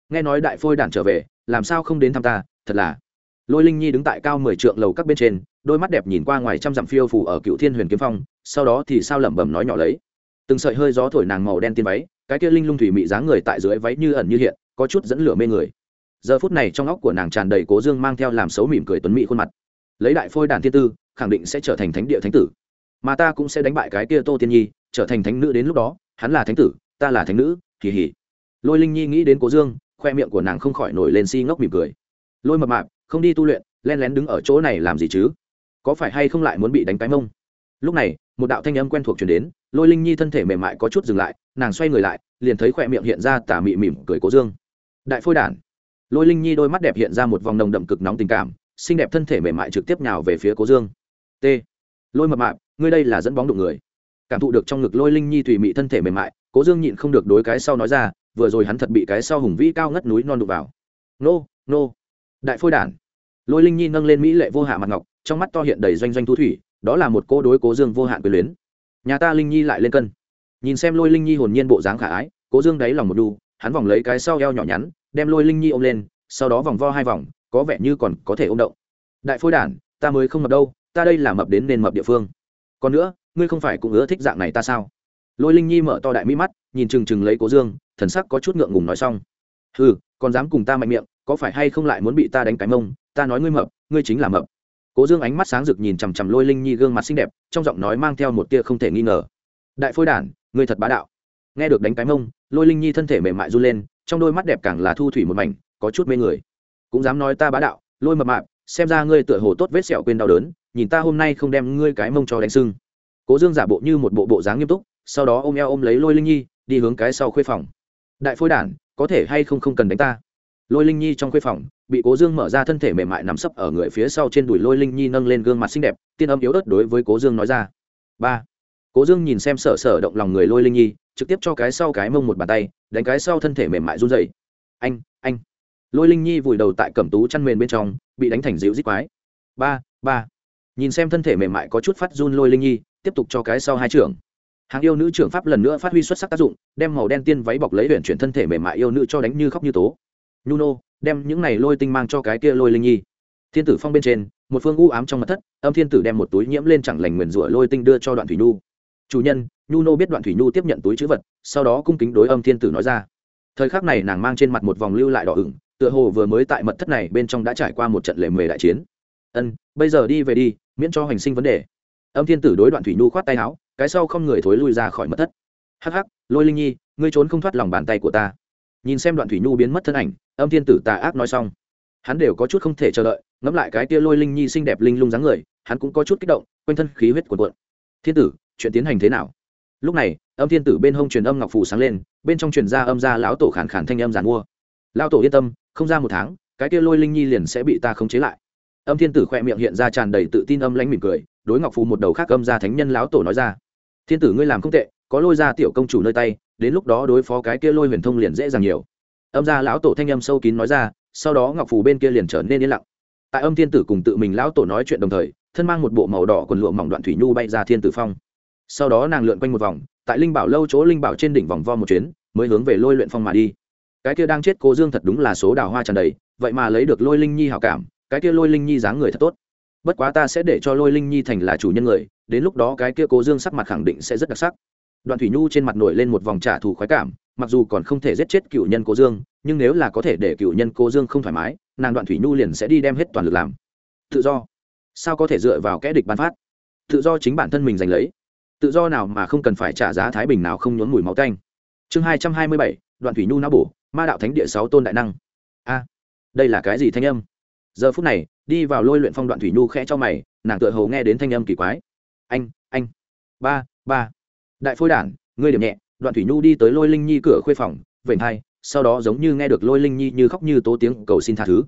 Nghe nói đại phôi đản trở về, làm sao không đến thăm ta, thật là. Lôi linh nhi đứng tại cao mười trượng lầu các bên trên, đôi mắt đẹp nhìn qua ngoài trăm dặm phiêu phủ ở cựu thiên huyền kiếm phong, sau đó thì sao lẩm bẩm nói nhỏ lấy từng sợi hơi gió thổi nàng màu đen tiên váy, cái kia linh lung thủy mị dáng người tại dưới váy như ẩn như hiện, có chút dẫn lửa mê người. Giờ phút này trong óc của nàng tràn đầy cố dương mang theo làm xấu mỉm cười tuấn mỹ khuôn mặt. Lấy đại phôi đàn thiên tư, khẳng định sẽ trở thành thánh địa thánh tử. Mà ta cũng sẽ đánh bại cái kia tô tiên nhi, trở thành thánh nữ đến lúc đó, hắn là thánh tử, ta là thánh nữ kỳ hỉ lôi linh nhi nghĩ đến cố dương, khoe miệng của nàng không khỏi nổi lên si ngốc mỉm cười. Lôi mập mạp, không đi tu luyện, len lén đứng ở chỗ này làm gì chứ? Có phải hay không lại muốn bị đánh cái mông? Lúc này, một đạo thanh âm quen thuộc chuyển đến, lôi linh nhi thân thể mềm mại có chút dừng lại, nàng xoay người lại, liền thấy khỏe miệng hiện ra tả mị mỉm cười cố dương. Đại phôi đản. Lôi linh nhi đôi mắt đẹp hiện ra một vòng nồng đậm cực nóng tình cảm, xinh đẹp thân thể mềm mại trực tiếp nhào về phía cố dương. T. Lôi mập mạp, ngươi đây là dẫn bóng đụng người. Cảm thụ được trong ngực lôi linh nhi tùy mị thân thể mềm mại, cố dương nhịn không được đối cái sau nói ra, vừa rồi hắn thật bị cái sau hùng vĩ cao ngất núi non đụng vào. Nô nô. Đại phôi đản. Lôi linh nhi nâng lên mỹ lệ vô hạ mặt ngọc, trong mắt to hiện đầy doanh doanh thu thủy đó là một cô đối cố dương vô hạn quyền luyến. Nhà ta linh nhi lại lên cân. Nhìn xem lôi linh nhi hồn nhiên bộ dáng khả ái, cố dương đáy lòng một đu, hắn vòng lấy cái sau eo nhỏ nhắn, đem lôi linh nhi ôm lên, sau đó vòng vo hai vòng, có vẻ như còn có thể ôm động. Đại phôi đản, ta mới không mập đâu, ta đây là mập đến nên mập địa phương. Còn nữa, ngươi không phải cũng ưa thích dạng này ta sao? Lôi linh nhi mở to đại mỹ mắt, nhìn chừng chừng lấy cố dương, thần sắc có chút ngượng ngùng nói xong. Ừ còn dám cùng ta mạnh miệng, có phải hay không lại muốn bị ta đánh cái mông? Ta nói ngươi mập, ngươi chính là mập cố dương ánh mắt sáng rực nhìn chằm chằm lôi linh nhi gương mặt xinh đẹp, trong giọng nói mang theo một tia không thể nghi ngờ. Đại phôi đản, ngươi thật bá đạo. Nghe được đánh cái mông, lôi linh nhi thân thể mềm mại run lên, trong đôi mắt đẹp càng là thu thủy một mảnh, có chút mê người. Cũng dám nói ta bá đạo, lôi mập mạp, xem ra ngươi tựa hồ tốt vết sẹo quên đau đớn, nhìn ta hôm nay không đem ngươi cái mông cho đánh sưng. Cố dương giả bộ như một bộ bộ dáng nghiêm túc, sau đó ôm eo ôm lấy lôi linh nhi, đi hướng cái sau khuê phòng. Đại phôi đản, có thể hay không không cần đánh ta? Lôi linh nhi trong khuê phòng, bị cố dương mở ra thân thể mềm mại nằm sấp ở người phía sau trên đùi lôi linh nhi nâng lên gương mặt xinh đẹp, tiên âm yếu ớt đối với cố dương nói ra. Ba. Cố dương nhìn xem sở sở động lòng người lôi linh nhi, trực tiếp cho cái sau cái mông một bàn tay, đánh cái sau thân thể mềm mại run dậy anh anh. Lôi linh nhi vùi đầu tại cẩm tú chăn mềm bên trong, bị đánh thành dịu dít quái. Ba ba. Nhìn xem thân thể mềm mại có chút phát run lôi linh nhi, tiếp tục cho cái sau hai trưởng. Hàng yêu nữ trưởng pháp lần nữa phát huy xuất sắc tác dụng, đem màu đen tiên váy bọc lấy huyện chuyển thân thể mềm mại yêu nữ cho đánh như khóc như tố nhuno đem những này lôi tinh mang cho cái kia lôi linh nhi. Thiên tử phong bên trên, một phương u ám trong mặt thất, âm thiên tử đem một túi nhiễm lên chẳng lành nguyền rủa lôi tinh đưa cho đoạn thủy nhu. Chủ nhân nhu biết đoạn thủy nhu tiếp nhận túi chữ vật, sau đó cung kính đối âm thiên tử nói ra. Thời khắc này nàng mang trên mặt một vòng lưu lại đỏ ửng, tựa hồ vừa mới tại mật thất này bên trong đã trải qua một trận lệ mề đại chiến. Ân, bây giờ đi về đi, miễn cho hành sinh vấn đề. Âm thiên tử đối đoạn thủy nhu khoát tay áo, cái sau không người thối lui ra khỏi mật thất. Hắc hắc, lôi linh nhi, ngươi trốn không thoát lòng bàn tay của ta nhìn xem đoạn thủy nhu biến mất thân ảnh, âm thiên tử tà ác nói xong. Hắn đều có chút không thể chờ đợi, ngẫm lại cái tia lôi linh nhi xinh đẹp linh lung dáng người, hắn cũng có chút kích động, quanh thân khí huyết cuộn cuộn. Thiên tử, chuyện tiến hành thế nào? Lúc này, âm thiên tử bên hông truyền âm ngọc phù sáng lên, bên trong truyền ra âm ra lão tổ khản khản thanh âm giàn mua. Lão tổ yên tâm, không ra một tháng, cái tia lôi linh nhi liền sẽ bị ta khống chế lại. Âm thiên tử khỏe miệng hiện ra tràn đầy tự tin âm lãnh mỉm cười, đối ngọc phù một đầu khác âm ra thánh nhân lão tổ nói ra. Thiên tử ngươi làm không tệ, có lôi ra tiểu công chủ nơi tay đến lúc đó đối phó cái kia lôi huyền thông liền dễ dàng nhiều. Âm gia lão tổ thanh âm sâu kín nói ra, sau đó ngọc phù bên kia liền trở nên yên lặng. Tại âm thiên tử cùng tự mình lão tổ nói chuyện đồng thời, thân mang một bộ màu đỏ quần lụa mỏng đoạn thủy nhu bay ra thiên tử phong. Sau đó nàng lượn quanh một vòng, tại linh bảo lâu chỗ linh bảo trên đỉnh vòng vo một chuyến, mới hướng về lôi luyện phong mà đi. Cái kia đang chết cô dương thật đúng là số đào hoa tràn đầy, vậy mà lấy được lôi linh nhi hảo cảm, cái kia lôi linh nhi dáng người thật tốt. Bất quá ta sẽ để cho lôi linh nhi thành là chủ nhân người, đến lúc đó cái kia cố dương sắc mặt khẳng định sẽ rất đặc sắc đoạn thủy nhu trên mặt nổi lên một vòng trả thù khoái cảm, mặc dù còn không thể giết chết cựu nhân Cô dương, nhưng nếu là có thể để cựu nhân Cô dương không thoải mái, nàng đoạn thủy nhu liền sẽ đi đem hết toàn lực làm. Tự do. Sao có thể dựa vào kẽ địch ban phát? Tự do chính bản thân mình giành lấy. Tự do nào mà không cần phải trả giá thái bình nào không nhốn mùi máu tanh. Chương hai trăm hai mươi bảy, đoạn thủy nhu não bổ, ma đạo thánh địa sáu tôn đại năng. A, đây là cái gì thanh âm? Giờ phút này, đi vào lôi luyện phong đoạn thủy nhu khẽ cho mày, nàng tựa hầu nghe đến thanh âm kỳ quái. Anh anh. Ba ba đại phôi đản, ngươi điểm nhẹ, đoạn thủy nhu đi tới lôi linh nhi cửa khuê phòng, vểnh hai, sau đó giống như nghe được lôi linh nhi như khóc như tố tiếng cầu xin tha thứ.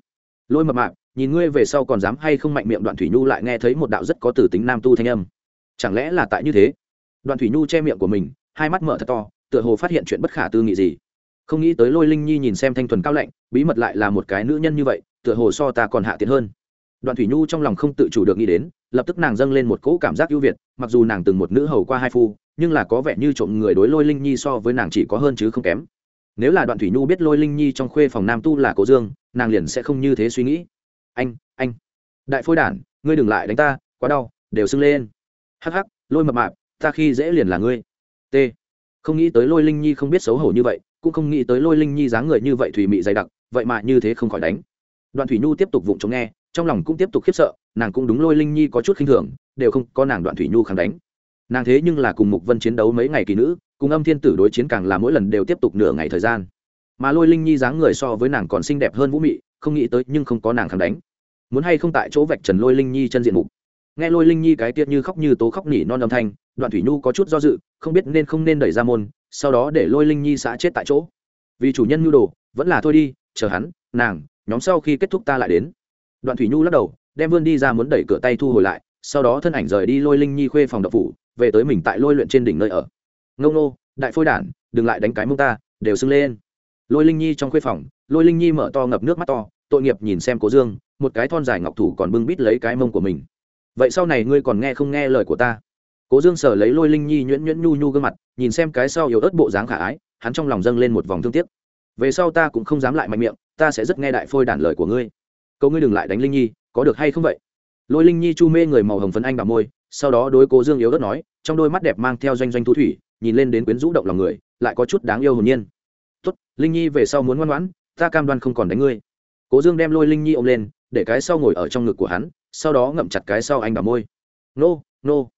Lôi mập mạp, nhìn ngươi về sau còn dám hay không mạnh miệng đoạn thủy nhu lại nghe thấy một đạo rất có tử tính nam tu thanh âm. Chẳng lẽ là tại như thế? Đoạn thủy nhu che miệng của mình, hai mắt mở thật to, tựa hồ phát hiện chuyện bất khả tư nghị gì. Không nghĩ tới lôi linh nhi nhìn xem thanh thuần cao lạnh, bí mật lại là một cái nữ nhân như vậy, tựa hồ so ta còn hạ tiện hơn. Đoàn thủy nhu trong lòng không tự chủ được nghĩ đến, lập tức nàng dâng lên một cỗ cảm giác ưu việt, mặc dù nàng từng một nữ hầu qua hai phu, nhưng là có vẻ như trộm người đối lôi linh nhi so với nàng chỉ có hơn chứ không kém. Nếu là đoạn thủy nhu biết lôi linh nhi trong khuê phòng nam tu là cố dương, nàng liền sẽ không như thế suy nghĩ. Anh anh, đại phôi đản, ngươi đừng lại đánh ta, quá đau, đều sưng lên. Hắc hắc, lôi mập mạp, ta khi dễ liền là ngươi. T. Không nghĩ tới lôi linh nhi không biết xấu hổ như vậy, cũng không nghĩ tới lôi linh nhi dáng người như vậy thùy mị dày đặc, vậy mà như thế không khỏi đánh. Đoạn thủy nhu tiếp tục vụng chống nghe trong lòng cũng tiếp tục khiếp sợ, nàng cũng đúng lôi linh nhi có chút khinh thường, đều không có nàng đoạn thủy nhu kháng đánh. Nàng thế nhưng là cùng mục vân chiến đấu mấy ngày kỳ nữ, cùng âm thiên tử đối chiến càng là mỗi lần đều tiếp tục nửa ngày thời gian. Mà lôi linh nhi dáng người so với nàng còn xinh đẹp hơn vũ mị, không nghĩ tới nhưng không có nàng kháng đánh. Muốn hay không tại chỗ vạch trần lôi linh nhi chân diện mục. Nghe lôi linh nhi cái tiết như khóc như tố khóc nỉ non âm thanh, đoạn thủy nhu có chút do dự, không biết nên không nên đẩy ra môn, sau đó để lôi linh nhi xã chết tại chỗ. Vì chủ nhân nhu đồ, vẫn là thôi đi, chờ hắn, nàng, nhóm sau khi kết thúc ta lại đến đoạn thủy nhu lắc đầu, đem vươn đi ra muốn đẩy cửa tay thu hồi lại, sau đó thân ảnh rời đi lôi linh nhi khuê phòng độc phủ, về tới mình tại lôi luyện trên đỉnh nơi ở. Ngông nô, đại phôi đản, đừng lại đánh cái mông ta, đều sưng lên. Lôi linh nhi trong khuê phòng, lôi linh nhi mở to ngập nước mắt to, tội nghiệp nhìn xem cố dương, một cái thon dài ngọc thủ còn bưng bít lấy cái mông của mình. Vậy sau này ngươi còn nghe không nghe lời của ta? Cố dương sở lấy lôi linh nhi nhuyễn nhuyễn nhu nhu gương mặt, nhìn xem cái sau yếu ớt bộ dáng khả ái, hắn trong lòng dâng lên một vòng thương tiếc. Về sau ta cũng không dám lại mạnh miệng, ta sẽ rất nghe đại phôi đản lời của ngươi cậu ngươi đừng lại đánh linh nhi, có được hay không vậy? Lôi linh nhi chu mê người màu hồng phấn anh bà môi, sau đó đối cố dương yếu ớt nói, trong đôi mắt đẹp mang theo doanh doanh thu thủy, nhìn lên đến quyến rũ động lòng người, lại có chút đáng yêu hồn nhiên. Tốt, linh nhi về sau muốn ngoan ngoãn, ta cam đoan không còn đánh ngươi. Cố dương đem lôi linh nhi ôm lên, để cái sau ngồi ở trong ngực của hắn, sau đó ngậm chặt cái sau anh bà môi. Nô nô.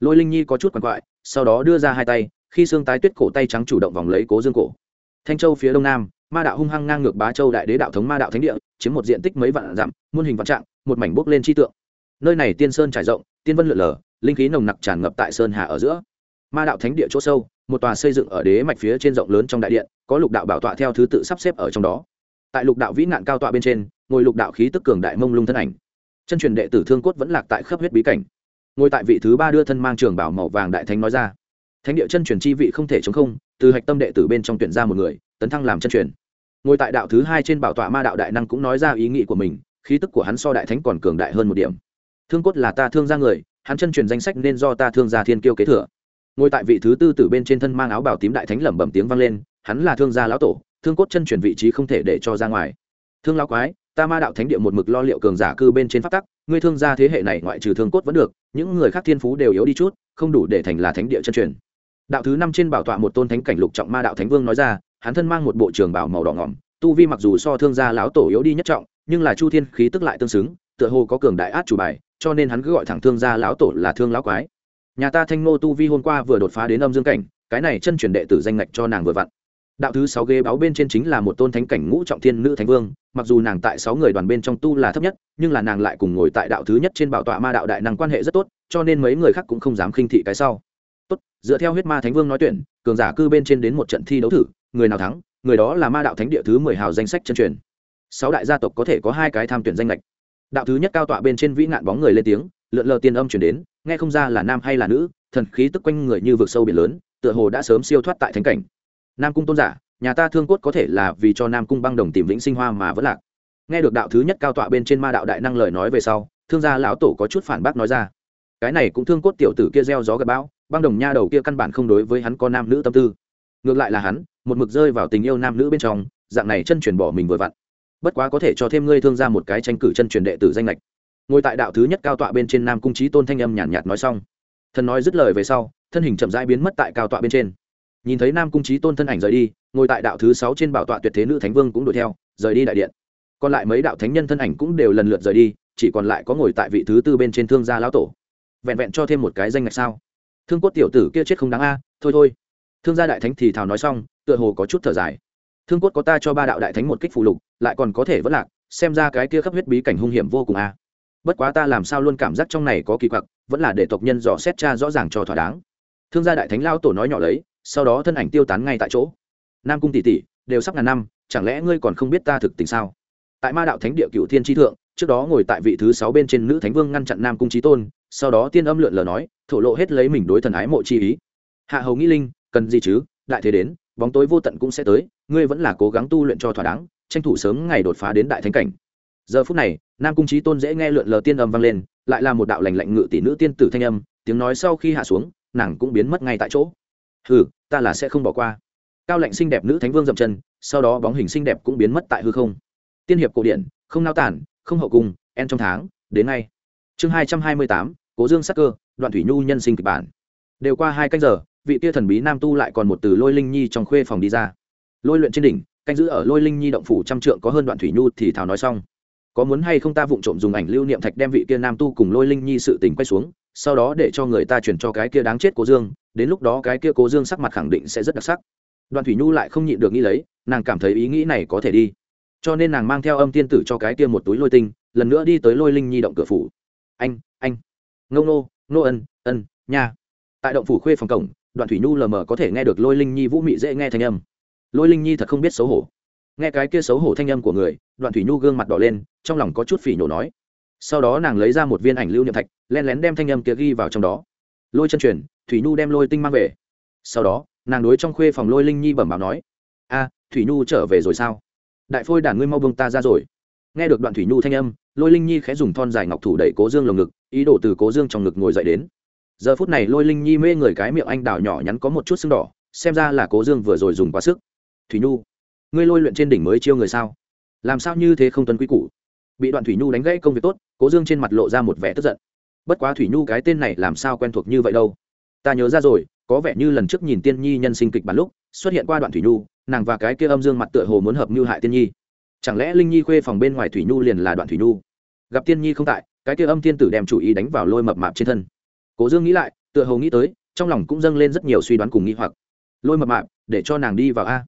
Lôi linh nhi có chút quằn quại, sau đó đưa ra hai tay, khi xương tái tuyết cổ tay trắng chủ động vòng lấy cố dương cổ. Thanh châu phía đông nam, ma đạo hung hăng ngang ngược bá châu đại đế đạo thống ma đạo thánh địa chiếm một diện tích mấy vạn dặm, muôn hình vạn trạng, một mảnh bốc lên chi tượng. Nơi này tiên sơn trải rộng, tiên vân lượn lờ, linh khí nồng nặc tràn ngập tại sơn hà ở giữa. Ma đạo thánh địa chỗ sâu, một tòa xây dựng ở đế mạch phía trên rộng lớn trong đại điện, có lục đạo bảo tọa theo thứ tự sắp xếp ở trong đó. Tại lục đạo vĩ nạn cao tọa bên trên, ngồi lục đạo khí tức cường đại mông lung thân ảnh. Chân truyền đệ tử thương cốt vẫn lạc tại khắp huyết bí cảnh. Ngồi tại vị thứ ba đưa thân mang trường bảo màu vàng đại thánh nói ra. Thánh địa chân truyền chi vị không thể chống không, từ hạch tâm đệ tử bên trong tuyển ra một người, tấn thăng làm chân truyền ngồi tại đạo thứ hai trên bảo tọa ma đạo đại năng cũng nói ra ý nghĩ của mình, khí tức của hắn so đại thánh còn cường đại hơn một điểm. Thương cốt là ta thương ra người, hắn chân truyền danh sách nên do ta thương gia thiên kiêu kế thừa. Ngồi tại vị thứ tư từ bên trên thân mang áo bảo tím đại thánh lẩm bẩm tiếng vang lên, hắn là thương gia lão tổ, thương cốt chân truyền vị trí không thể để cho ra ngoài. Thương lão quái, ta ma đạo thánh địa một mực lo liệu cường giả cư bên trên pháp tắc, ngươi thương gia thế hệ này ngoại trừ thương cốt vẫn được, những người khác thiên phú đều yếu đi chút, không đủ để thành là thánh địa chân truyền đạo thứ năm trên bảo tọa một tôn thánh cảnh lục trọng ma đạo thánh vương nói ra, hắn thân mang một bộ trường bảo màu đỏ ngỏm, tu vi mặc dù so thương gia lão tổ yếu đi nhất trọng, nhưng là chu thiên khí tức lại tương xứng, tựa hồ có cường đại át chủ bài, cho nên hắn cứ gọi thẳng thương gia lão tổ là thương lão quái. Nhà ta thanh nô tu vi hôm qua vừa đột phá đến âm dương cảnh, cái này chân truyền đệ tử danh ngạch cho nàng vừa vặn. Đạo thứ sáu ghế báo bên trên chính là một tôn thánh cảnh ngũ trọng thiên nữ thánh vương, mặc dù nàng tại sáu người đoàn bên trong tu là thấp nhất, nhưng là nàng lại cùng ngồi tại đạo thứ nhất trên bảo tọa ma đạo đại năng quan hệ rất tốt, cho nên mấy người khác cũng không dám khinh thị cái sau dựa theo huyết ma thánh vương nói tuyển, cường giả cư bên trên đến một trận thi đấu thử, người nào thắng, người đó là ma đạo thánh địa thứ mười hào danh sách chân truyền. Sáu đại gia tộc có thể có hai cái tham tuyển danh lệch. Đạo thứ nhất cao tọa bên trên vĩ nạn bóng người lên tiếng, lượn lờ tiên âm chuyển đến, nghe không ra là nam hay là nữ, thần khí tức quanh người như vực sâu biển lớn, tựa hồ đã sớm siêu thoát tại thánh cảnh. Nam cung tôn giả, nhà ta thương cốt có thể là vì cho nam cung băng đồng tìm vĩnh sinh hoa mà vẫn lạc. Nghe được đạo thứ nhất cao tọa bên trên ma đạo đại năng lời nói về sau, thương gia lão tổ có chút phản bác nói ra. Cái này cũng thương cốt tiểu tử kia gieo gió gặp bão băng đồng nha đầu kia căn bản không đối với hắn có nam nữ tâm tư. Ngược lại là hắn một mực rơi vào tình yêu nam nữ bên trong dạng này chân truyền bỏ mình vừa vặn. Bất quá có thể cho thêm ngươi thương ra một cái tranh cử chân truyền đệ tử danh lệch ngồi tại đạo thứ nhất cao tọa bên trên nam cung trí tôn thanh âm nhàn nhạt, nhạt nói xong. Thần nói dứt lời về sau thân hình chậm rãi biến mất tại cao tọa bên trên. Nhìn thấy nam cung trí tôn thân ảnh rời đi ngồi tại đạo thứ sáu trên bảo tọa tuyệt thế nữ thánh vương cũng đuổi theo rời đi đại điện. Còn lại mấy đạo thánh nhân thân ảnh cũng đều lần lượt rời đi chỉ còn lại có ngồi tại vị thứ tư bên trên thương gia lão tổ. Vẹn vẹn cho thêm một cái danh ngạch sao? Thương cốt tiểu tử kia chết không đáng a, thôi thôi. Thương gia đại thánh thì thào nói xong, tựa hồ có chút thở dài. Thương cốt có ta cho ba đạo đại thánh một kích phụ lục, lại còn có thể vất lạc, xem ra cái kia khắp huyết bí cảnh hung hiểm vô cùng a. Bất quá ta làm sao luôn cảm giác trong này có kỳ quặc, vẫn là để tộc nhân dò xét cha rõ ràng cho thỏa đáng. Thương gia đại thánh lao tổ nói nhỏ lấy, sau đó thân ảnh tiêu tán ngay tại chỗ. Nam cung tỷ tỷ, đều sắp ngàn năm, chẳng lẽ ngươi còn không biết ta thực tình sao? Tại ma đạo thánh địa cựu thiên tri thượng, trước đó ngồi tại vị thứ sáu bên trên nữ thánh vương ngăn chặn nam cung trí tôn sau đó tiên âm lượn lờ nói, thổ lộ hết lấy mình đối thần ái mộ chi ý. Hạ hầu nghĩ linh, cần gì chứ, đại thế đến, bóng tối vô tận cũng sẽ tới, ngươi vẫn là cố gắng tu luyện cho thỏa đáng, tranh thủ sớm ngày đột phá đến đại thánh cảnh. Giờ phút này, nam cung trí tôn dễ nghe lượn lờ tiên âm vang lên, lại là một đạo lành lạnh ngự tỷ nữ tiên tử thanh âm, tiếng nói sau khi hạ xuống, nàng cũng biến mất ngay tại chỗ. Hừ, ta là sẽ không bỏ qua. Cao lạnh xinh đẹp nữ thánh vương dậm chân, sau đó bóng hình xinh đẹp cũng biến mất tại hư không. Tiên hiệp cổ điển, không nao tản, không hậu cung, en trong tháng, đến ngay chương hai trăm hai mươi tám, cố dương sắc cơ, đoạn thủy nhu nhân sinh kịch bản. Đều qua hai canh giờ, vị tia thần bí nam tu lại còn một từ lôi linh nhi trong khuê phòng đi ra. Lôi luyện trên đỉnh, canh giữ ở lôi linh nhi động phủ trăm trượng có hơn đoạn thủy nhu thì thảo nói xong. Có muốn hay không ta vụng trộm dùng ảnh lưu niệm thạch đem vị kia nam tu cùng lôi linh nhi sự tình quay xuống, sau đó để cho người ta chuyển cho cái kia đáng chết cố dương, đến lúc đó cái kia cố dương sắc mặt khẳng định sẽ rất đặc sắc. Đoàn thủy nhu lại không nhịn được nghĩ lấy, nàng cảm thấy ý nghĩ này có thể đi. Cho nên nàng mang theo âm tiên tử cho cái kia một túi lôi tinh, lần nữa đi tới lôi linh nhi động cửa phủ anh anh. Ngâu nô nô ân ân, nha. Tại động phủ khuê phòng cổng, đoạn thủy nhu lờ mờ có thể nghe được lôi linh nhi vũ mị dễ nghe thanh âm. Lôi linh nhi thật không biết xấu hổ. Nghe cái kia xấu hổ thanh âm của người, đoạn thủy nhu gương mặt đỏ lên, trong lòng có chút phỉ nhổ nói. Sau đó nàng lấy ra một viên ảnh lưu niệm thạch len lén đem thanh âm kia ghi vào trong đó. Lôi chân truyền, thủy nhu đem lôi tinh mang về. Sau đó, nàng đối trong khuê phòng lôi linh nhi bẩm báo nói. A, thủy nhu trở về rồi sao? Đại phôi đàn ngươi mau bông ta ra rồi nghe được đoạn thủy nhu thanh âm, lôi linh nhi khẽ dùng thon dài ngọc thủ đẩy cố dương lồng ngực, ý đồ từ cố dương trong ngực ngồi dậy đến. Giờ phút này lôi linh nhi mê người cái miệng anh đào nhỏ nhắn có một chút sưng đỏ, xem ra là cố dương vừa rồi dùng quá sức. Thủy nhu, ngươi lôi luyện trên đỉnh mới chiêu người sao? Làm sao như thế không tuân quy củ? Bị đoạn thủy nhu đánh gãy công việc tốt, cố dương trên mặt lộ ra một vẻ tức giận. Bất quá thủy nhu cái tên này làm sao quen thuộc như vậy đâu? Ta nhớ ra rồi, có vẻ như lần trước nhìn tiên nhi nhân sinh kịch bản lúc, xuất hiện qua đoạn thủy nhu, nàng và cái kia âm dương mặt tựa hồ muốn hợp như hại tiên nhi chẳng lẽ linh nhi khuê phòng bên ngoài thủy nhu liền là đoạn thủy nhu? Gặp tiên nhi không tại, cái kia âm tiên tử đem chủ ý đánh vào lôi mập mạp trên thân. Cố dương nghĩ lại, tựa hồ nghĩ tới, trong lòng cũng dâng lên rất nhiều suy đoán cùng nghĩ hoặc. Lôi mập mạp, để cho nàng đi vào a.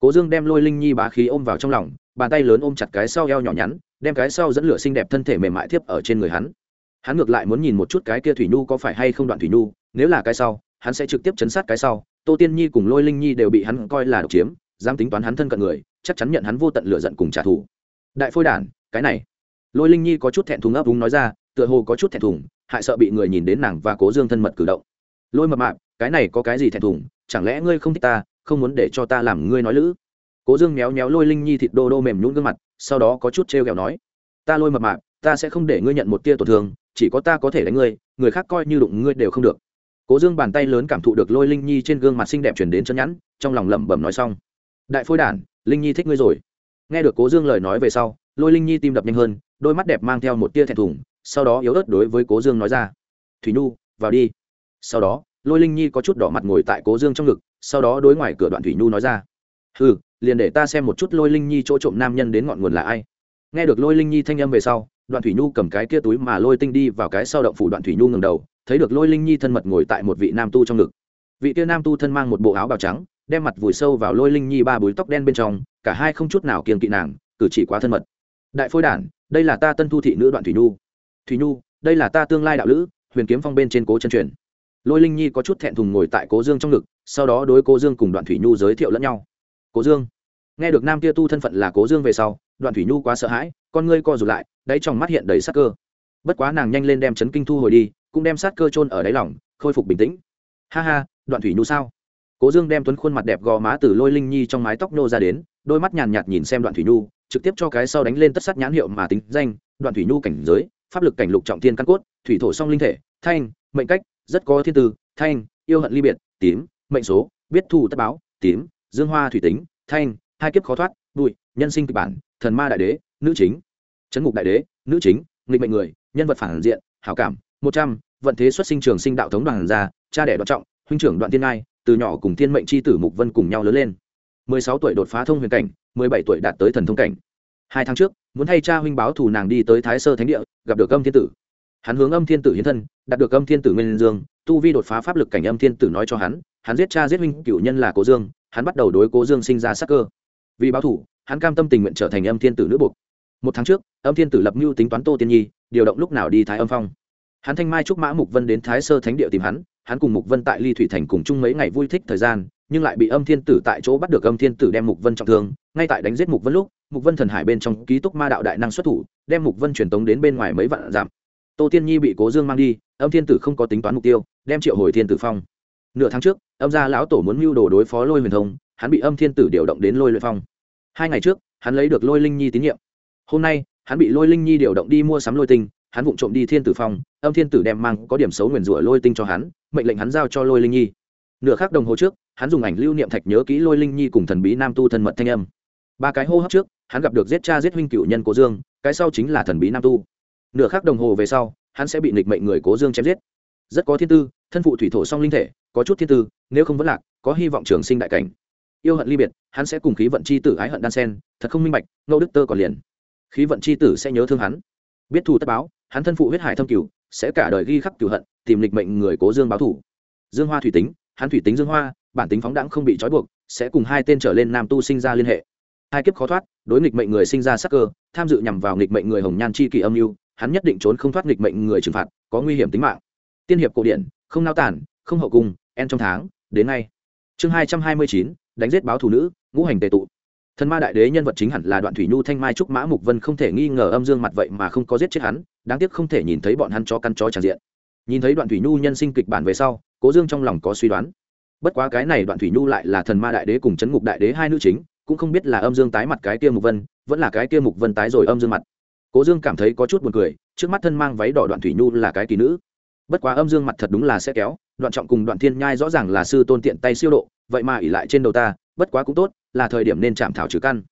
Cố dương đem lôi linh nhi bá khí ôm vào trong lòng, bàn tay lớn ôm chặt cái sau eo nhỏ nhắn, đem cái sau dẫn lửa xinh đẹp thân thể mềm mại thiếp ở trên người hắn. Hắn ngược lại muốn nhìn một chút cái kia thủy nhu có phải hay không đoạn thủy nhu, nếu là cái sau, hắn sẽ trực tiếp chấn sát cái sau. Tô tiên nhi cùng lôi linh nhi đều bị hắn coi là độc chiếm, dám tính toán hắn thân cận người chắc chắn nhận hắn vô tận lửa giận cùng trả thù. Đại phôi đản, cái này. Lôi linh nhi có chút thẹn thùng ấp úng nói ra, tựa hồ có chút thẹn thùng, hại sợ bị người nhìn đến nàng và cố dương thân mật cử động. Lôi mập mạp, cái này có cái gì thẹn thùng, chẳng lẽ ngươi không thích ta, không muốn để cho ta làm ngươi nói lữ? Cố dương méo méo lôi linh nhi thịt đô đô mềm nhún gương mặt, sau đó có chút t r g ẹ o nói, ta lôi mập mạp, ta sẽ không để ngươi nhận một tia tổn thương, chỉ có ta có thể đánh ngươi, người khác coi như đụng ngươi đều không được. Cố dương bàn tay lớn cảm thụ được lôi linh nhi trên gương mặt xinh đẹp chuyển đến chân nhẵn trong lòng lẩm bẩm nói xong. Đại phôi đản linh nhi thích ngươi rồi. Nghe được cố dương lời nói về sau, lôi linh nhi tim đập nhanh hơn, đôi mắt đẹp mang theo một tia thẹn thùng, sau đó yếu ớt đối với cố dương nói ra. Thủy nhu, vào đi. Sau đó, lôi linh nhi có chút đỏ mặt ngồi tại cố dương trong ngực, sau đó đối ngoài cửa đoạn thủy nhu nói ra. Ừ liền để ta xem một chút lôi linh nhi chỗ trộm nam nhân đến ngọn nguồn là ai. Nghe được lôi linh nhi thanh âm về sau, đoạn thủy nhu cầm cái kia túi mà lôi tinh đi vào cái sau động phủ đoạn thủy nhu ngầm đầu, thấy được lôi linh nhi thân mật ngồi tại một vị nam tu trong ngực. Vị kia nam tu thân mang một bộ áo bào trắng đem mặt vùi sâu vào lôi linh nhi ba búi tóc đen bên trong, cả hai không chút nào kiềm kỵ nàng, cử chỉ quá thân mật. Đại phôi đản, đây là ta tân thu thị nữ đoạn thủy nhu. Thủy nhu, đây là ta tương lai đạo lữ, huyền kiếm phong bên trên cố chân truyền. Lôi linh nhi có chút thẹn thùng ngồi tại cố dương trong ngực, sau đó đối cố dương cùng đoạn thủy nhu giới thiệu lẫn nhau. Cố dương, nghe được nam kia tu thân phận là cố dương về sau, đoạn thủy nhu quá sợ hãi, con ngươi co rụt lại, đáy trong mắt hiện đầy sát cơ. Bất quá nàng nhanh lên đem chấn kinh thu hồi đi, cũng đem sát cơ trôn ở đáy lỏng khôi phục bình tĩnh. Ha ha, đoạn thủy nhu sao? Cố dương đem tuấn khuôn mặt đẹp gò má từ lôi linh nhi trong mái tóc nô ra đến, đôi mắt nhàn nhạt nhìn xem đoạn thủy nhu, trực tiếp cho cái sau đánh lên tất sắt nhãn hiệu mà tính danh, đoạn thủy nhu cảnh giới, pháp lực cảnh lục trọng thiên căn cốt, thủy thổ song linh thể, thanh, mệnh cách, rất có thiên tư, thanh, yêu hận ly biệt, tím, mệnh số, biết thu tất báo, tím, dương hoa thủy tính, thanh, hai kiếp khó thoát, bụi, nhân sinh kịch bản, thần ma đại đế, nữ chính, chấn ngục đại đế, nữ chính, nghịch mệnh người, nhân vật phản diện, hảo cảm, một trăm, vận thế xuất sinh trường sinh đạo thống đoàn gia, cha đẻ đoạn trọng, huynh trưởng đoạn tiên ngai từ nhỏ cùng thiên mệnh c h i tử mục vân cùng nhau lớn lên. mười sáu tuổi đột phá thông huyền cảnh, mười bảy tuổi đạt tới thần thông cảnh. Hai tháng trước, muốn thay cha huynh báo thù nàng đi tới thái sơ thánh địa, gặp được âm thiên tử. Hắn hướng âm thiên tử hiến thân, đạt được âm thiên tử nguyên dương, tu vi đột phá pháp lực cảnh âm thiên tử nói cho hắn hắn giết cha giết huynh cựu nhân là cố dương, hắn bắt đầu đối cố dương sinh ra sắc cơ. Vì báo thủ hắn cam tâm tình nguyện trở thành âm thiên tử nữ buộc một tháng trước, âm thiên tử lập mưu tính toán tô tiên nhi, điều động lúc nào đi thái âm phong. Hắn thanh mai trúc mã mục vân đến thái sơ thánh địa tìm hắn hắn cùng mục vân tại ly thủy thành cùng chung mấy ngày vui thích thời gian, nhưng lại bị âm thiên tử tại chỗ bắt được âm thiên tử đem mục vân trọng thương. Ngay tại đánh giết mục vân lúc, mục vân thần hải bên trong ký túc ma đạo đại năng xuất thủ, đem mục vân truyền tống đến bên ngoài mấy vạn giảm tô tiên nhi bị cố dương mang đi, âm thiên tử không có tính toán mục tiêu, đem triệu hồi thiên tử phong. Nửa tháng trước, âm gia lão tổ muốn mưu đồ đối phó lôi huyền thông, hắn bị âm thiên tử điều động đến lôi luyện phong. Hai ngày trước, hắn lấy được lôi linh nhi tín nhiệm. Hôm nay, hắn bị lôi linh nhi điều động đi mua sắm lôi tinh, hắn vụng trộm đi thiên tử phong, âm thiên tử đem mang có điểm xấu nguyền rủa lôi tinh cho hắn mệnh lệnh hắn giao cho lôi linh nhi. Nửa khắc đồng hồ trước, hắn dùng ảnh lưu niệm thạch nhớ kỹ lôi linh nhi cùng thần bí nam tu thân mật thanh âm. Ba cái hô hấp trước, hắn gặp được giết cha giết huynh cựu nhân cố dương, cái sau chính là thần bí nam tu. Nửa khắc đồng hồ về sau, hắn sẽ bị nịch mệnh người cố dương chém giết. Rất có thiên tư, thân phụ thủy thổ song linh thể, có chút thiên tư, nếu không vẫn lạc, có hy vọng trường sinh đại cảnh. Yêu hận ly biệt, hắn sẽ cùng khí vận c h i tử ái hận đan sen, thật không minh bạch ngẫu đức tơ còn liền. Khí vận c h i tử sẽ nhớ thương hắn. Biết thù tất báo, hắn thân phụ huyết hải thâm cửu sẽ cả đời ghi khắc cửu hận, tìm lịch mệnh người cố dương báo thủ. Dương hoa thủy tính, hắn thủy tính dương hoa, bản tính phóng đãng không bị trói buộc, sẽ cùng hai tên trở lên nam tu sinh ra liên hệ. Hai kiếp khó thoát, đối nghịch mệnh người sinh ra sắc cơ, tham dự nhằm vào nghịch mệnh người hồng nhan chi kỳ âm mưu, hắn nhất định trốn không thoát nghịch mệnh người trừng phạt, có nguy hiểm tính mạng. Tiên hiệp cổ điển, không nao tản không hậu cung, en trong tháng, đến nay chương hai trăm hai mươi chín, đánh giết báo thủ nữ, ngũ hành tề tụ. Thần ma đại đế nhân vật chính hẳn là đoạn thủy nhu thanh mai trúc mã mục vân không thể nghi ngờ âm dương mặt vậy mà không có giết chết hắn đáng tiếc không thể nhìn thấy bọn hắn cho căn chó tràn diện. Nhìn thấy đoạn thủy nhu nhân sinh kịch bản về sau, cố dương trong lòng có suy đoán. Bất quá cái này đoạn thủy nhu lại là thần ma đại đế cùng chấn ngục đại đế hai nữ chính, cũng không biết là âm dương tái mặt cái kia mục vân, vẫn là cái kia mục vân tái rồi âm dương mặt. Cố dương cảm thấy có chút buồn cười, trước mắt thân mang váy đỏ đoạn thủy nhu là cái kỳ nữ. Bất quá âm dương mặt thật đúng là sẽ kéo, đoạn trọng cùng đoạn thiên nhai rõ ràng là sư tôn tiện tay siêu độ, vậy mà ỉ lại trên đầu ta, bất quá cũng tốt, là thời điểm nên chạm thảo trừ căn.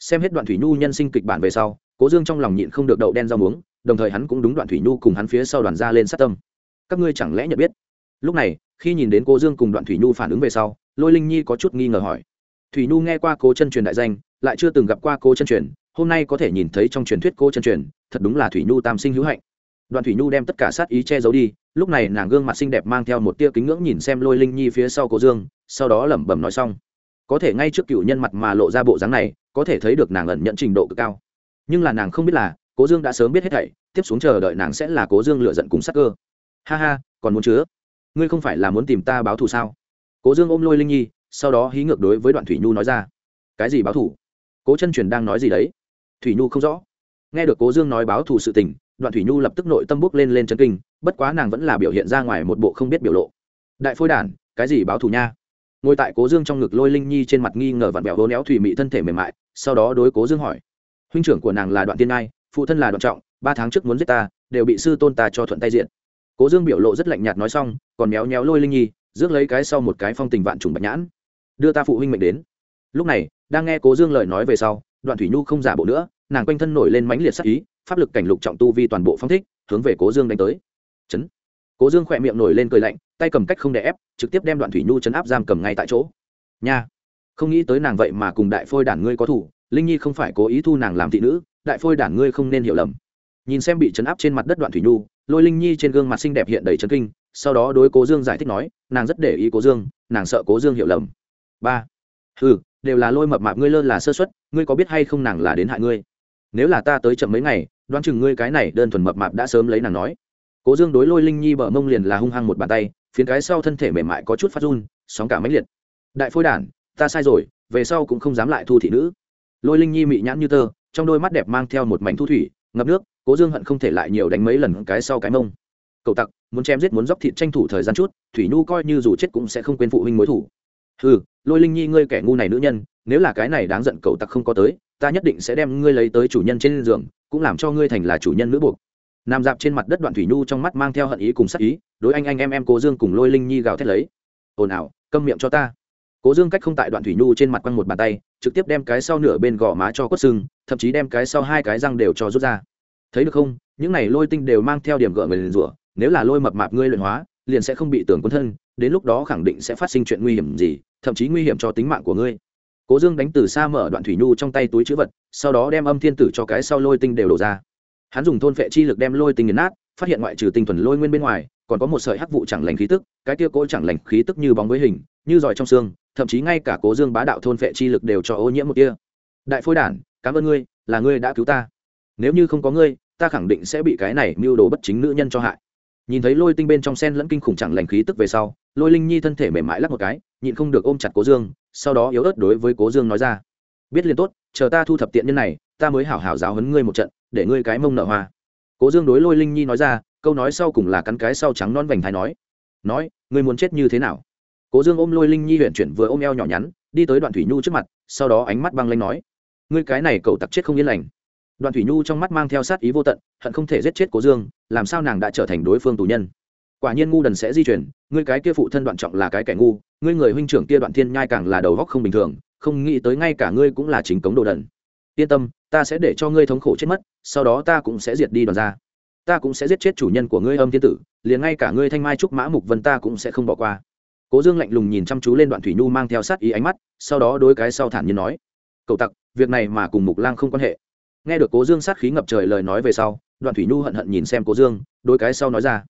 Xem hết đoạn thủy nhu nhân sinh kịch bản về sau, cố dương trong lòng nhịn không được đậu đen rau muống đồng thời hắn cũng đúng đoạn thủy nhu cùng hắn phía sau đoàn ra lên sát tâm. Các ngươi chẳng lẽ nhận biết? Lúc này, khi nhìn đến cô dương cùng đoạn thủy nhu phản ứng về sau, lôi linh nhi có chút nghi ngờ hỏi. Thủy nhu nghe qua cố chân truyền đại danh, lại chưa từng gặp qua cố chân truyền, hôm nay có thể nhìn thấy trong truyền thuyết cô chân truyền, thật đúng là thủy nhu tam sinh hữu hạnh. Đoạn thủy nhu đem tất cả sát ý che giấu đi, lúc này nàng gương mặt xinh đẹp mang theo một tia kính ngưỡng nhìn xem lôi linh nhi phía sau cô dương, sau đó lẩm bẩm nói xong. Có thể ngay trước cựu nhân mặt mà lộ ra bộ dáng này, có thể thấy được nàng ẩn nhận trình độ cực cao. Nhưng là nàng không biết là cố dương đã sớm biết hết thảy, tiếp xuống chờ đợi nàng sẽ là cố dương lựa giận cùng sắc cơ. Ha ha, còn muốn chứa? Ngươi không phải là muốn tìm ta báo thù sao? Cố dương ôm lôi linh nhi, sau đó hí ngược đối với đoạn thủy nhu nói ra. Cái gì báo thù? Cố chân truyền đang nói gì đấy? Thủy nhu không rõ. Nghe được cố dương nói báo thù sự tình, đoạn thủy nhu lập tức nội tâm bước lên lên chân kinh, bất quá nàng vẫn là biểu hiện ra ngoài một bộ không biết biểu lộ. Đại phôi đản, cái gì báo thù nha? Ngồi tại cố dương trong ngực lôi linh nhi trên mặt nghi ngờ vặn bẹo hố néo thủy mị thân thể mềm mại, sau đó đối cố dương hỏi. Huynh trưởng của nàng là đoạn tiên ngai phụ thân là đoạn trọng, ba tháng trước muốn giết ta, đều bị sư tôn ta cho thuận tay diện. Cố dương biểu lộ rất lạnh nhạt nói xong, còn méo méo lôi linh nhi, rước lấy cái sau một cái phong tình vạn trùng bạch nhãn. Đưa ta phụ huynh mệnh đến. Lúc này, đang nghe cố dương lời nói về sau, đoạn thủy nhu không giả bộ nữa, nàng quanh thân nổi lên mãnh liệt sắc ý, pháp lực cảnh lục trọng tu vi toàn bộ phong thích, hướng về cố dương đánh tới. Chấn. Cố dương khỏe miệng nổi lên cười lạnh, tay cầm cách không đè ép, trực tiếp đem đoạn thủy nhu chấn áp giam cầm ngay tại chỗ. Nha. Không nghĩ tới nàng vậy mà cùng đại phôi đản ngươi có thủ, linh nhi không phải cố ý thu nàng làm thị nữ đại phôi đản ngươi không nên hiểu lầm. Nhìn xem bị chấn áp trên mặt đất đoạn thủy nhu, lôi linh nhi trên gương mặt xinh đẹp hiện đầy chấn kinh, sau đó đối cố dương giải thích nói, nàng rất để ý cố dương, nàng sợ cố dương hiểu lầm. Ba. Ừ đều là lôi mập mạp ngươi lơ là sơ xuất ngươi có biết hay không nàng là đến hại ngươi? Nếu là ta tới chậm mấy ngày, đoán chừng ngươi cái này đơn thuần mập mạp đã sớm lấy nàng nói. Cố dương đối lôi linh nhi bờ mông liền là hung hăng một bàn tay, phiến cái sau thân thể mềm mại có chút phát run, sóng cả máy liệt. Đại phôi đản ta sai rồi, về sau cũng không dám lại thu thị nữ. Lôi linh nhi mị nhãn như tơ trong đôi mắt đẹp mang theo một mảnh thu thủy, ngập nước, cố dương hận không thể lại nhiều đánh mấy lần cái sau cái mông. Cậu tặc, muốn chém giết muốn dóc thịt tranh thủ thời gian chút, thủy nhu coi như dù chết cũng sẽ không quên phụ huynh mối thủ. Ừ lôi linh nhi ngươi kẻ ngu này nữ nhân, nếu là cái này đáng giận cậu tặc không có tới, ta nhất định sẽ đem ngươi lấy tới chủ nhân trên giường, cũng làm cho ngươi thành là chủ nhân nữ buộc. Nằm dạp trên mặt đất đoạn thủy nhu trong mắt mang theo hận ý cùng sắc ý, đối anh anh em em cố dương cùng lôi linh nhi gào thét lấy. Ồn ào, câm miệng cho ta. Cố dương cách không tại đoạn thủy nhu trên mặt quăng một bàn tay trực tiếp đem cái sau nửa bên gò má cho quất sưng, thậm chí đem cái sau hai cái răng đều cho rút ra. Thấy được không? Những này lôi tinh đều mang theo điểm gợn người liền rủa, nếu là lôi mập mạp ngươi luyện hóa, liền sẽ không bị tưởng quân thân, đến lúc đó khẳng định sẽ phát sinh chuyện nguy hiểm gì, thậm chí nguy hiểm cho tính mạng của ngươi. Cố dương đánh từ xa mở đoạn thủy nhu trong tay túi chữ vật, sau đó đem âm thiên tử cho cái sau lôi tinh đều đổ ra. Hắn dùng thôn phệ chi lực đem lôi tinh nghiền nát, phát hiện ngoại trừ tinh thuần lôi nguyên bên ngoài, còn có một sợi hắc vụ chẳng lành khí tức, cái kia cố chẳng lành khí tức như bóng với hình, như giỏi trong xương thậm chí ngay cả cố dương bá đạo thôn phệ chi lực đều cho ô nhiễm một kia. Đại phôi đản, cảm ơn ngươi, là ngươi đã cứu ta. Nếu như không có ngươi, ta khẳng định sẽ bị cái này mưu đồ bất chính nữ nhân cho hại. Nhìn thấy lôi tinh bên trong sen lẫn kinh khủng chẳng lành khí tức về sau, lôi linh nhi thân thể mềm mại lắc một cái, nhịn không được ôm chặt cố dương, sau đó yếu ớt đối với cố dương nói ra. Biết liền tốt, chờ ta thu thập tiện nhân này, ta mới hảo hảo giáo hấn ngươi một trận, để ngươi cái mông nợ hoa. Cố dương đối lôi linh nhi nói ra, câu nói sau cùng là cắn cái sau trắng non vành thái nói. Nói, ngươi muốn chết như thế nào? Cố dương ôm lôi linh nhi huyện chuyển vừa ôm eo nhỏ nhắn, đi tới đoạn thủy nhu trước mặt, sau đó ánh mắt băng lanh nói, ngươi cái này cậu tặc chết không yên lành. Đoạn thủy nhu trong mắt mang theo sát ý vô tận, hận không thể giết chết cố dương, làm sao nàng đã trở thành đối phương tù nhân? Quả nhiên ngu đần sẽ di chuyển, ngươi cái kia phụ thân đoạn trọng là cái kẻ ngu, ngươi người huynh trưởng kia đoạn thiên nhai càng là đầu góc không bình thường, không nghĩ tới ngay cả ngươi cũng là chính cống đồ đần. Yên tâm, ta sẽ để cho ngươi thống khổ chết mất, sau đó ta cũng sẽ diệt đi đoàn ra ta cũng sẽ giết chết chủ nhân của ngươi, âm thiên tử, liền ngay cả ngươi thanh mai trúc mã mục vân ta cũng sẽ không bỏ qua cố dương lạnh lùng nhìn chăm chú lên đoạn thủy nhu mang theo sát ý ánh mắt, sau đó đôi cái sau thản nhiên nói cậu tặc, việc này mà cùng mục lang không quan hệ. Nghe được cố dương sát khí ngập trời lời nói về sau, đoạn thủy nhu hận hận nhìn xem cố dương đôi cái sau nói ra,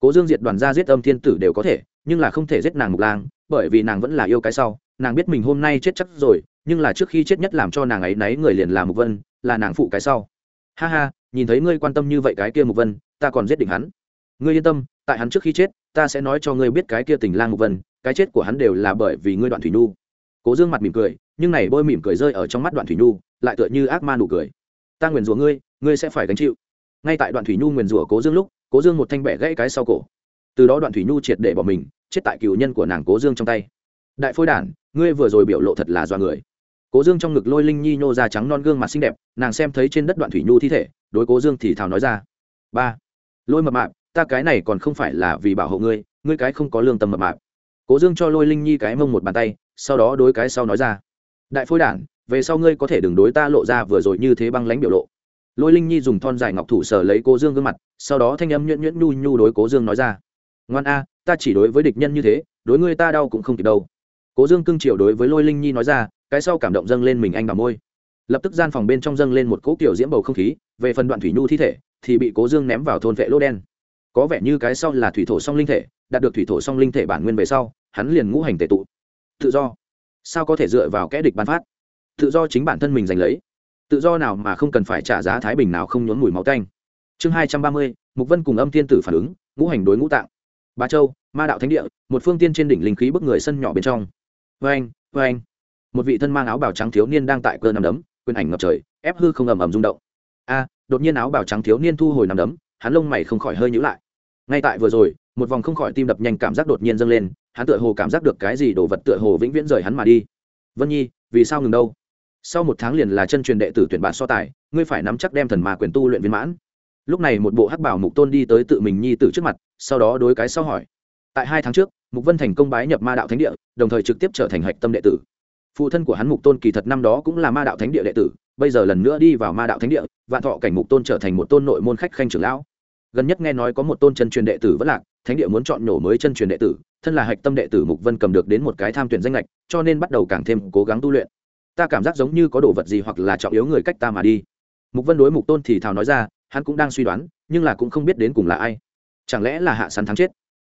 cố dương diệt đoàn gia giết âm thiên tử đều có thể, nhưng là không thể giết nàng mục lang, bởi vì nàng vẫn là yêu cái sau. Nàng biết mình hôm nay chết chắc rồi, nhưng là trước khi chết nhất làm cho nàng ấy náy người liền là mục vân, là nàng phụ cái sau. Ha ha, nhìn thấy ngươi quan tâm như vậy cái kia mục vân, ta còn giết định hắn. Ngươi yên tâm tại hắn trước khi chết, ta sẽ nói cho ngươi biết cái kia tình lang mục vân, cái chết của hắn đều là bởi vì ngươi đoạn thủy nhu. Cố dương mặt mỉm cười, nhưng này bôi mỉm cười rơi ở trong mắt đoạn thủy nhu, lại tựa như ác ma nụ cười. Ta nguyền rủa ngươi ngươi sẽ phải gánh chịu. Ngay tại đoạn thủy nhu nguyền rủa cố dương lúc, cố dương một thanh bẻ gãy cái sau cổ. Từ đó đoạn thủy nhu triệt để bỏ mình, chết tại cựu nhân của nàng cố dương trong tay. Đại phôi đản, ngươi vừa rồi biểu lộ thật là do người. Cố dương trong ngực lôi linh nhi nhô ra trắng non gương mặt xinh đẹp, nàng xem thấy trên đất đoạn thủy nhu thi thể, đối cố dương thì thào nói ra. Ba. Lôi mập mạp ta cái này còn không phải là vì bảo hộ ngươi ngươi cái không có lương tâm mập mạp. Cố dương cho lôi linh nhi cái mông một bàn tay, sau đó đối cái sau nói ra. Đại phôi đản về sau ngươi có thể đừng đối ta lộ ra vừa rồi như thế băng lánh biểu lộ. Lôi linh nhi dùng thon dài ngọc thủ sở lấy cố dương gương mặt, sau đó thanh âm nhuyễn nhuyễn nhu nhu đối cố dương nói ra. Ngoan a, ta chỉ đối với địch nhân như thế, đối ngươi ta đau cũng không kịp đâu. Cố dương cưng chiều đối với lôi linh nhi nói ra, cái sau cảm động dâng lên mình anh bà môi. Lập tức gian phòng bên trong dâng lên một cỗ kiểu diễm bầu không khí, về phần đoạn thủy nhu thi thể, thì bị cố dương ném vào thôn vệ lỗ đen có vẻ như cái sau là thủy thổ song linh thể, đạt được thủy thổ song linh thể bản nguyên về sau, hắn liền ngũ hành tệ tụ. Tự do. Sao có thể dựa vào kẽ địch ban phát? Tự do chính bản thân mình giành lấy. Tự do nào mà không cần phải trả giá thái bình nào không nhốn mùi máu tanh. Chương hai trăm ba mươi, mục vân cùng âm thiên tử phản ứng, ngũ hành đối ngũ tạng. Ba châu, ma đạo thánh địa, một phương tiên trên đỉnh linh khí bức người sân nhỏ bên trong. Vê anh vê anh một vị thân mang áo bào trắng thiếu niên đang tại cơ nằm đấm, quyền ảnh ngập trời, ép hư không ầm ầm rung động. A, đột nhiên áo bào trắng thiếu niên thu hồi nằm đấm, hắn lông mày không khỏi hơi nhữ lại ngay tại vừa rồi, một vòng không khỏi tim đập nhanh cảm giác đột nhiên dâng lên, hắn tựa hồ cảm giác được cái gì đồ vật tựa hồ vĩnh viễn rời hắn mà đi. Vân nhi, vì sao ngừng đâu? Sau một tháng liền là chân truyền đệ tử tuyển bạn so tài, ngươi phải nắm chắc đem thần mà quyền tu luyện viên mãn. Lúc này một bộ hắc bảo mục tôn đi tới tự mình nhi tử trước mặt, sau đó đối cái sau hỏi. Tại hai tháng trước, mục vân thành công bái nhập ma đạo thánh địa, đồng thời trực tiếp trở thành hạch tâm đệ tử. Phụ thân của hắn mục tôn kỳ thật năm đó cũng là ma đạo thánh địa đệ tử, bây giờ lần nữa đi vào ma đạo thánh địa, vạn thọ cảnh mục tôn trở thành một tôn nội môn khách khanh trưởng lão gần nhất nghe nói có một tôn chân truyền đệ tử vẫn lạc, thánh địa muốn chọn nhổ mới chân truyền đệ tử, thân là hạch tâm đệ tử mục vân cầm được đến một cái tham tuyển danh lệch cho nên bắt đầu càng thêm cố gắng tu luyện. Ta cảm giác giống như có đồ vật gì hoặc là trọng yếu người cách ta mà đi. Mục vân đối mục tôn thì thào nói ra, hắn cũng đang suy đoán, nhưng là cũng không biết đến cùng là ai. Chẳng lẽ là hạ sàn tháng chết?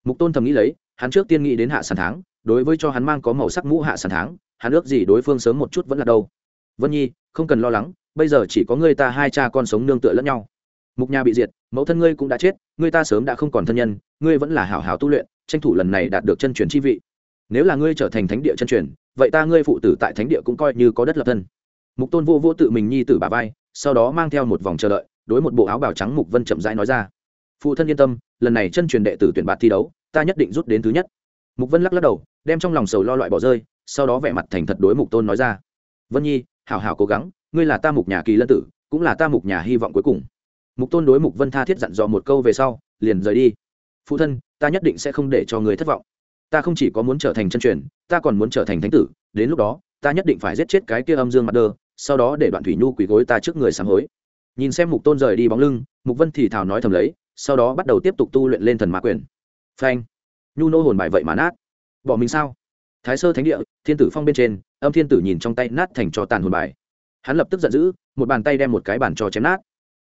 Mục tôn thầm nghĩ lấy, hắn trước tiên nghĩ đến hạ sàn tháng đối với cho hắn mang có màu sắc mũ hạ sàn tháng hắn ước gì đối phương sớm một chút vẫn là đâu. Vân nhi, không cần lo lắng, bây giờ chỉ có ngươi ta hai cha con sống nương tựa lẫn nhau mục nhà bị diệt, mẫu thân ngươi cũng đã chết, ngươi ta sớm đã không còn thân nhân, ngươi vẫn là hảo hảo tu luyện, tranh thủ lần này đạt được chân truyền chi vị. Nếu là ngươi trở thành thánh địa chân truyền, vậy ta ngươi phụ tử tại thánh địa cũng coi như có đất lập thân. Mục tôn vô vô tự mình nhi tử bà vai, sau đó mang theo một vòng chờ đợi, đối một bộ áo bào trắng mục vân chậm rãi nói ra. Phụ thân yên tâm, lần này chân truyền đệ tử tuyển bạt thi đấu, ta nhất định rút đến thứ nhất. Mục vân lắc lắc đầu, đem trong lòng sầu lo loại bỏ rơi, sau đó vẻ mặt thành thật đối mục tôn nói ra. Vân nhi, hảo hảo cố gắng, ngươi là ta mục nhà kỳ lân tử, cũng là ta mục nhà hy vọng cuối cùng mục tôn đối mục vân tha thiết dặn dò một câu về sau, liền rời đi. Phụ thân, ta nhất định sẽ không để cho người thất vọng. Ta không chỉ có muốn trở thành chân truyền, ta còn muốn trở thành thánh tử. Đến lúc đó, ta nhất định phải giết chết cái kia âm dương mặt đơ, sau đó để đoạn thủy nhu quỳ gối ta trước người sáng hối. Nhìn xem mục tôn rời đi bóng lưng, mục vân thì thào nói thầm lấy, sau đó bắt đầu tiếp tục tu luyện lên thần mã quyền. Phanh. Nhu nô hồn bài vậy mà nát. Bỏ mình sao? Thái sơ thánh địa, thiên tử phong bên trên, âm thiên tử nhìn trong tay nát thành cho tàn hồn bài. Hắn lập tức giận dữ, một bàn tay đem một cái bàn cho chém nát.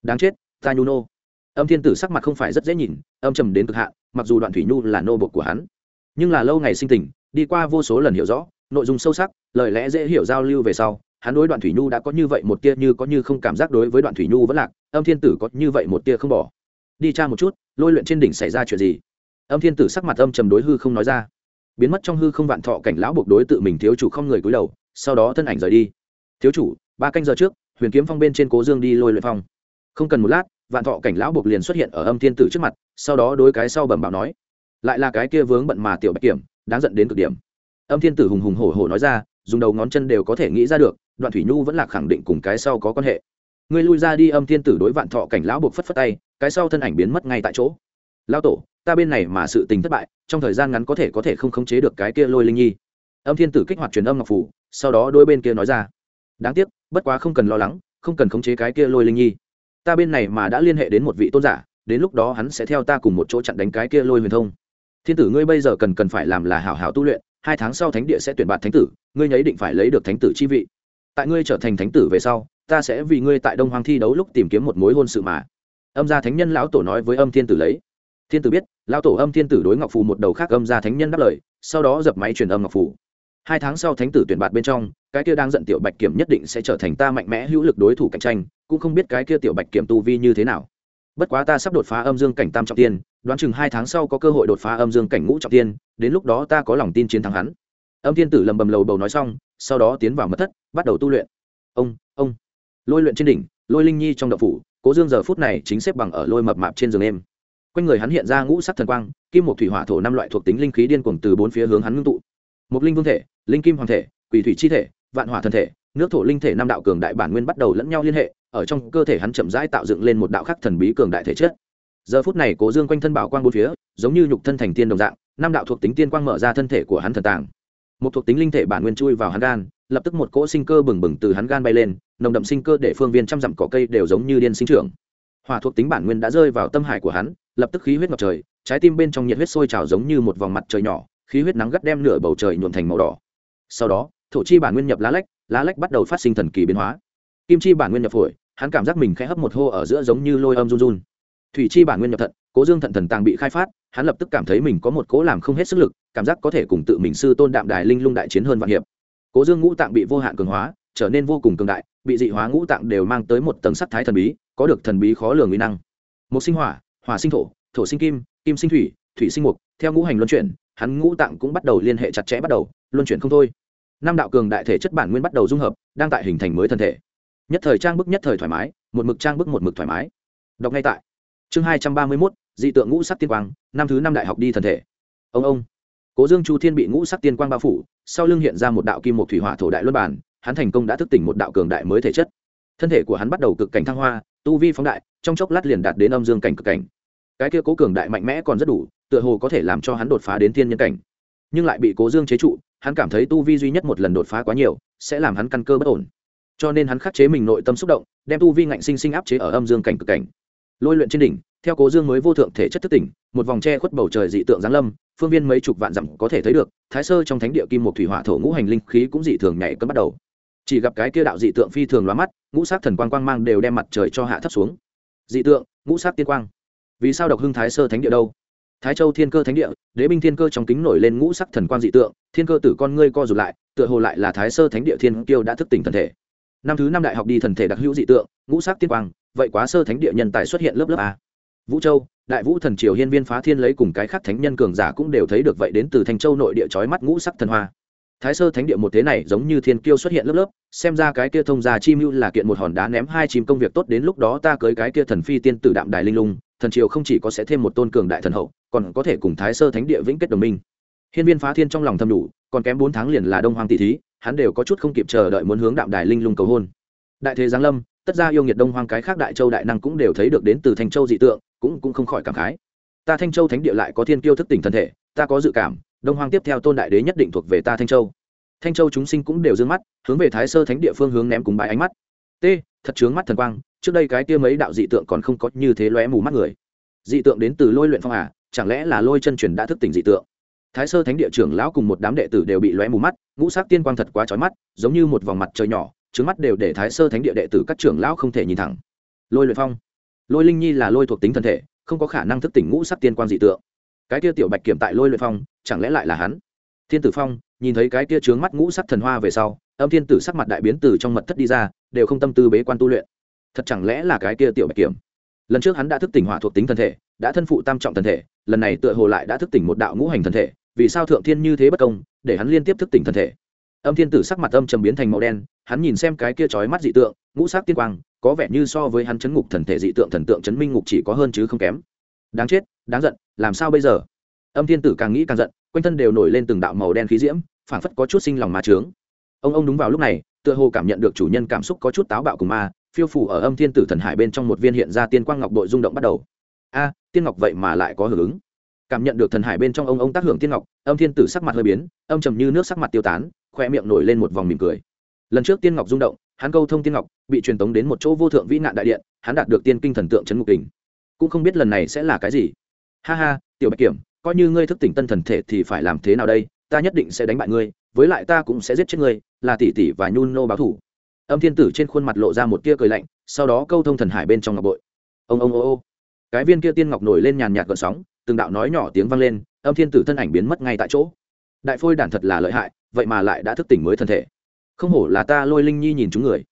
Đáng chết ta nhu nô. Âm thiên tử sắc mặt không phải rất dễ nhìn, âm trầm đến cực hạn, mặc dù đoạn thủy nhu là nô bộc của hắn. Nhưng là lâu ngày sinh tình, đi qua vô số lần hiểu rõ, nội dung sâu sắc, lời lẽ dễ hiểu giao lưu về sau, hắn đối đoạn thủy nhu đã có như vậy một tia như có như không cảm giác đối với đoạn thủy nhu vẫn lạc, âm thiên tử có như vậy một tia không bỏ. Đi tra một chút, lôi luyện trên đỉnh xảy ra chuyện gì? Âm thiên tử sắc mặt âm trầm đối hư không nói ra. Biến mất trong hư không vạn thọ cảnh lão buộc đối tự mình thiếu chủ không người cúi đầu, sau đó thân ảnh rời đi. Thiếu chủ, ba canh giờ trước, huyền kiếm phong bên trên cố dương đi lôi luyện phong không cần một lát, vạn thọ cảnh lão buộc liền xuất hiện ở âm thiên tử trước mặt, sau đó đối cái sau bẩm bảo nói, lại là cái kia vướng bận mà tiểu bạch kiểm, đáng giận đến cực điểm. Âm thiên tử hùng hùng hổ hổ nói ra, dùng đầu ngón chân đều có thể nghĩ ra được, đoạn thủy nhu vẫn là khẳng định cùng cái sau có quan hệ. Ngươi lui ra đi. Âm thiên tử đối vạn thọ cảnh lão buộc phất phất tay, cái sau thân ảnh biến mất ngay tại chỗ. Lão tổ, ta bên này mà sự tình thất bại, trong thời gian ngắn có thể có thể không khống chế được cái kia lôi linh nhi. Âm thiên tử kích hoạt truyền âm ngọc phủ, sau đó đôi bên kia nói ra, đáng tiếc, bất quá không cần lo lắng, không cần khống chế cái kia lôi linh nhi ta bên này mà đã liên hệ đến một vị tôn giả, đến lúc đó hắn sẽ theo ta cùng một chỗ chặn đánh cái kia lôi huyền thông. Thiên tử ngươi bây giờ cần cần phải làm là hảo hảo tu luyện, hai tháng sau thánh địa sẽ tuyển bạt thánh tử, ngươi nhấy định phải lấy được thánh tử chi vị. Tại ngươi trở thành thánh tử về sau, ta sẽ vì ngươi tại đông hoàng thi đấu lúc tìm kiếm một mối hôn sự mà. Âm gia thánh nhân lão tổ nói với âm thiên tử lấy. Thiên tử biết, lão tổ âm thiên tử đối ngọc phù một đầu khác âm gia thánh nhân đáp lời, sau đó dập máy truyền âm ngọc phù. Hai tháng sau thánh tử tuyển bạt bên trong cái kia đang giận tiểu bạch kiểm nhất định sẽ trở thành ta mạnh mẽ hữu lực đối thủ cạnh tranh, cũng không biết cái kia tiểu bạch kiểm tu vi như thế nào. Bất quá ta sắp đột phá âm dương cảnh tam trọng tiên, đoán chừng hai tháng sau có cơ hội đột phá âm dương cảnh ngũ trọng tiên, đến lúc đó ta có lòng tin chiến thắng hắn. Âm thiên tử lầm bầm lầu bầu nói xong, sau đó tiến vào mật thất, bắt đầu tu luyện. Ông ông. Lôi luyện trên đỉnh, lôi linh nhi trong đậu phủ, cố dương giờ phút này chính xếp bằng ở lôi mập mạp trên giường em quanh người hắn hiện ra ngũ sắc thần quang, kim một thủy hỏa thổ năm loại thuộc tính linh khí điên cuồng từ bốn phía hướng hắn ngưng tụ. Một linh vương thể, linh kim hoàng thể, quỷ thủy chi thể vạn hỏa thần thể, nước thổ linh thể năm đạo cường đại bản nguyên bắt đầu lẫn nhau liên hệ, ở trong cơ thể hắn chậm rãi tạo dựng lên một đạo khắc thần bí cường đại thể chất. Giờ phút này, cố dương quanh thân bảo quang bốn phía, giống như nhục thân thành tiên đồng dạng, năm đạo thuộc tính tiên quang mở ra thân thể của hắn thần tàng. Một thuộc tính linh thể bản nguyên chui vào hắn gan, lập tức một cỗ sinh cơ bừng bừng từ hắn gan bay lên, nồng đậm sinh cơ để phương viên trăm dặm cỏ cây đều giống như điên sinh trưởng. Hỏa thuộc tính bản nguyên đã rơi vào tâm hải của hắn, lập tức khí huyết ngập trời, trái tim bên trong nhiệt huyết sôi trào giống như một vòng mặt trời nhỏ, khí huyết nắng gắt đem nửa bầu trời nhuộm thành màu đỏ. Sau đó thổ chi bản nguyên nhập lá lách lá lách bắt đầu phát sinh thần kỳ biến hóa. Kim chi bản nguyên nhập phổi, hắn cảm giác mình khẽ hấp một hô ở giữa giống như lôi âm run run. Thủy chi bản nguyên nhập thận, cố dương thận thần tàng bị khai phát, hắn lập tức cảm thấy mình có một cố làm không hết sức lực, cảm giác có thể cùng tự mình sư tôn đạm đài linh lung đại chiến hơn vạn hiệp. Cố dương ngũ tạng bị vô hạn cường hóa, trở nên vô cùng cường đại, bị dị hóa ngũ tạng đều mang tới một tầng sắc thái thần bí, có được thần bí khó lường nguy năng. Một sinh hỏa hỏa sinh thổ thổ sinh kim kim sinh thủy thủy sinh mục, theo ngũ hành luân chuyển, hắn ngũ tạng cũng bắt đầu liên hệ chặt chẽ bắt đầu, luân chuyển không thôi năm đạo cường đại thể chất bản nguyên bắt đầu dung hợp, đang tại hình thành mới thân thể. Nhất thời trang bức nhất thời thoải mái, một mực trang bức một mực thoải mái. Đọc ngay tại. Chương hai trăm ba mươi mốt, dị tượng ngũ sắc tiên quang, năm thứ năm đại học đi thân thể. Ông ông. Cố dương chu thiên bị ngũ sắc tiên quang bao phủ, sau lưng hiện ra một đạo kim một thủy hỏa thổ đại luân bản, hắn thành công đã thức tỉnh một đạo cường đại mới thể chất. Thân thể của hắn bắt đầu cực cảnh thăng hoa, tu vi phóng đại, trong chốc lát liền đạt đến âm dương cảnh cực cảnh. Cái kia cố cường đại mạnh mẽ còn rất đủ, tựa hồ có thể làm cho hắn đột phá đến thiên nhân cảnh. Nhưng lại bị cố dương chế trụ hắn cảm thấy tu vi duy nhất một lần đột phá quá nhiều, sẽ làm hắn căn cơ bất ổn. Cho nên hắn khắc chế mình nội tâm xúc động, đem tu vi ngạnh sinh sinh áp chế ở âm dương cảnh cực cảnh. Lôi luyện trên đỉnh, theo cố dương mới vô thượng thể chất thức tỉnh, một vòng tre khuất bầu trời dị tượng giáng lâm, phương viên mấy chục vạn dặm có thể thấy được, thái sơ trong thánh địa kim một thủy hỏa thổ ngũ hành linh khí cũng dị thường nhảy cân bắt đầu. Chỉ gặp cái kia đạo dị tượng phi thường lóa mắt, ngũ sát thần quang quang mang đều đem mặt trời cho hạ thấp xuống. Dị tượng, ngũ sát tiên quang. Vì sao độc hưng thái sơ thánh địa đâu? Thái châu thiên cơ thánh địa, đế binh thiên cơ trong kính nổi lên ngũ sắc thần quang dị tượng, thiên cơ tử con ngươi co rụt lại, tựa hồ lại là thái sơ thánh địa thiên kiêu đã thức tỉnh thần thể. Năm thứ năm đại học đi thần thể đặc hữu dị tượng, ngũ sắc tiên quang, vậy quá sơ thánh địa nhân tài xuất hiện lớp lớp a. Vũ châu, đại vũ thần triều hiên viên phá thiên lấy cùng cái khác thánh nhân cường giả cũng đều thấy được vậy đến từ thành châu nội địa trói mắt ngũ sắc thần hoa. Thái sơ thánh địa một thế này giống như thiên kiêu xuất hiện lớp lớp, xem ra cái kia thông già chi mưu là kiện một hòn đá ném hai chim công việc tốt đến lúc đó ta cưới cái kia thần phi tiên tử đạm đài linh lung, thần triều không chỉ có sẽ thêm một tôn cường đại thần hậu còn có thể cùng thái sơ thánh địa vĩnh kết đồng minh. Hiên viên phá thiên trong lòng thầm đủ, còn kém bốn tháng liền là đông hoàng tỷ thí, hắn đều có chút không kịp chờ đợi muốn hướng đạm đài linh lung cầu hôn. Đại thế giáng lâm, tất ra yêu nghiệt đông hoang cái khác đại châu đại năng cũng đều thấy được đến từ thanh châu dị tượng, cũng cũng không khỏi cảm khái. Ta thanh châu thánh địa lại có thiên kiêu thức tỉnh thân thể, ta có dự cảm, đông hoang tiếp theo tôn đại đế nhất định thuộc về ta thanh châu. Thanh châu chúng sinh cũng đều d ư ơ n g mắt, hướng về thái sơ thánh địa phương hướng ném cùng bãi ánh mắt. T, thật chướng mắt thần quang, trước đây cái kia mấy đạo dị tượng còn không có như thế lóe mù mắt người. Dị tượng đến từ lôi luyện phong à chẳng lẽ là lôi chân truyền đã thức tỉnh dị tượng? Thái sơ thánh địa trưởng lão cùng một đám đệ tử đều bị lóe mù mắt, ngũ sắc tiên quang thật quá trói mắt, giống như một vòng mặt trời nhỏ, trứng mắt đều để thái sơ thánh địa đệ tử các trưởng lão không thể nhìn thẳng. Lôi luyện phong. Lôi linh nhi là lôi thuộc tính thân thể, không có khả năng thức tỉnh ngũ sắc tiên quang dị tượng. Cái kia tiểu bạch kiểm tại lôi luyện phong, chẳng lẽ lại là hắn? Thiên tử phong, nhìn thấy cái kia trướng mắt ngũ sắc thần hoa về sau, âm thiên tử sắc mặt đại biến từ trong mật thất đi ra, đều không tâm tư bế quan tu luyện. Thật chẳng lẽ là cái kia tiểu bạch kiểm? Lần trước hắn đã thức tỉnh hỏa thuộc tính thân thể đã thân phụ tam trọng thần thể, lần này tựa hồ lại đã thức tỉnh một đạo ngũ hành thần thể, vì sao thượng thiên như thế bất công, để hắn liên tiếp thức tỉnh thần thể? Âm thiên tử sắc mặt âm trầm biến thành màu đen, hắn nhìn xem cái kia trói mắt dị tượng, ngũ sắc tiên quang, có vẻ như so với hắn chấn ngục thần thể dị tượng thần tượng chấn minh ngục chỉ có hơn chứ không kém. Đáng chết, đáng giận, làm sao bây giờ? Âm thiên tử càng nghĩ càng giận, quanh thân đều nổi lên từng đạo màu đen khí diễm, phảng phất có chút sinh lòng mà trướng. Ông ông đúng vào lúc này, tựa hồ cảm nhận được chủ nhân cảm xúc có chút táo bạo cùng ma, phiêu phủ ở âm thiên tử thần hải bên trong một viên hiện ra tiên quang ngọc đội rung động bắt đầu. A tiên ngọc vậy mà lại có hưởng ứng. Cảm nhận được thần hải bên trong ông ông tác hưởng tiên ngọc, âm thiên tử sắc mặt hơi biến, âm trầm như nước sắc mặt tiêu tán khoe miệng nổi lên một vòng mỉm cười. Lần trước tiên ngọc rung động, hắn câu thông tiên ngọc, bị truyền tống đến một chỗ vô thượng vĩ nạn đại điện, hắn đạt được tiên kinh thần tượng trấn ngục kình. Cũng không biết lần này sẽ là cái gì. Ha ha, tiểu bạch kiểm, coi như ngươi thức tỉnh tân thần thể thì phải làm thế nào đây? Ta nhất định sẽ đánh bại ngươi, với lại ta cũng sẽ giết chết ngươi, là tỷ tỷ và nhun nô báo thủ. Âm thiên tử trên khuôn mặt lộ ra một tia cười lạnh, sau đó câu thông thần hải bên trong ngọc bội. Ông ông ô ô cái viên kia tiên ngọc nổi lên nhàn nhạt gợn sóng, từng đạo nói nhỏ tiếng vang lên, âm thiên tử thân ảnh biến mất ngay tại chỗ. Đại phôi đản thật là lợi hại, vậy mà lại đã thức tỉnh mới thân thể. Không hổ là ta lôi linh nhi nhìn chúng người.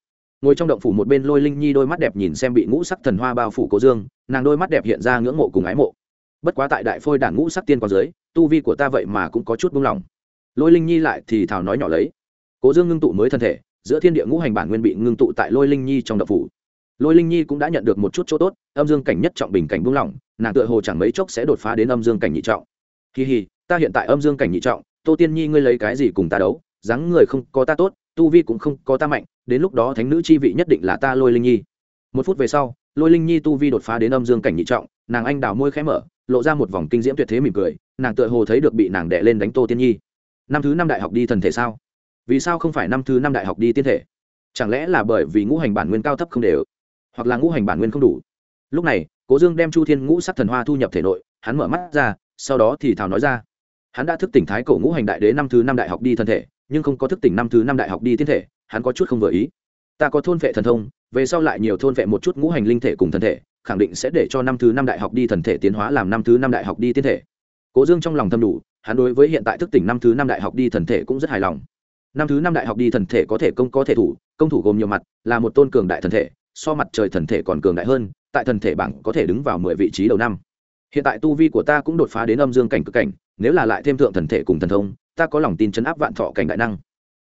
Ngồi trong động phủ một bên lôi linh nhi đôi mắt đẹp nhìn xem bị ngũ sắc thần hoa bao phủ cố dương, nàng đôi mắt đẹp hiện ra ngưỡng mộ cùng ái mộ. Bất quá tại đại phôi đản ngũ sắc tiên qua dưới, tu vi của ta vậy mà cũng có chút buông lỏng. Lôi linh nhi lại thì thảo nói nhỏ lấy. Cố dương ngưng tụ mới thân thể, giữa thiên địa ngũ hành bản nguyên bị ngưng tụ tại lôi linh nhi trong động phủ lôi linh nhi cũng đã nhận được một chút chỗ tốt, âm dương cảnh nhất trọng bình cảnh buông lỏng, nàng tựa hồ chẳng mấy chốc sẽ đột phá đến âm dương cảnh nhị trọng. Kỳ hì ta hiện tại âm dương cảnh nhị trọng, tô tiên nhi ngươi lấy cái gì cùng ta đấu? Dáng người không có ta tốt, tu vi cũng không có ta mạnh, đến lúc đó thánh nữ chi vị nhất định là ta lôi linh nhi. Một phút về sau, lôi linh nhi tu vi đột phá đến âm dương cảnh nhị trọng, nàng anh đào môi khẽ mở, lộ ra một vòng kinh diễm tuyệt thế mỉm cười, nàng tựa hồ thấy được bị nàng đẻ lên đánh tô tiên nhi. Năm thứ năm đại học đi thần thể sao? Vì sao không phải năm thứ năm đại học đi tiên thể? Chẳng lẽ là bởi vì ngũ hành bản nguyên cao thấp không đều? Hoặc là ngũ hành bản nguyên không đủ. Lúc này, cố dương đem chu thiên ngũ sắc thần hoa thu nhập thể nội, hắn mở mắt ra, sau đó thì thào nói ra. Hắn đã thức tỉnh thái cổ ngũ hành đại đế năm thứ năm đại học đi thân thể, nhưng không có thức tỉnh năm thứ năm đại học đi tiên thể, hắn có chút không vừa ý. Ta có thôn vệ thần thông, về sau lại nhiều thôn vệ một chút ngũ hành linh thể cùng thần thể, khẳng định sẽ để cho năm thứ năm đại học đi thần thể tiến hóa làm năm thứ năm đại học đi tiên thể. Cố dương trong lòng thâm đủ, hắn đối với hiện tại thức tỉnh năm thứ năm đại học đi thần thể cũng rất hài lòng. Năm thứ năm đại học đi thần thể có thể công có thể thủ, công thủ gồm nhiều mặt, là một tôn cường đại thần thể so mặt trời thần thể còn cường đại hơn, tại thần thể bảng có thể đứng vào mười vị trí đầu năm. Hiện tại tu vi của ta cũng đột phá đến âm dương cảnh cực cảnh, nếu là lại thêm thượng thần thể cùng thần thông, ta có lòng tin chấn áp vạn thọ cảnh đại năng.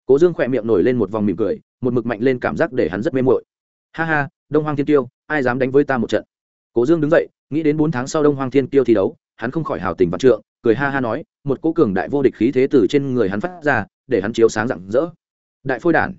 Cố dương khỏe miệng nổi lên một vòng mỉm cười, một mực mạnh lên cảm giác để hắn rất mê mội ha ha, đông hoang thiên tiêu ai dám đánh với ta một trận? Cố dương đứng dậy, nghĩ đến bốn tháng sau đông hoang thiên tiêu thi đấu, hắn không khỏi hào tình vạn trượng, cười ha ha nói, một cố cường đại vô địch khí thế từ trên người hắn phát ra, để hắn chiếu sáng rạng rỡ. Đại phôi đản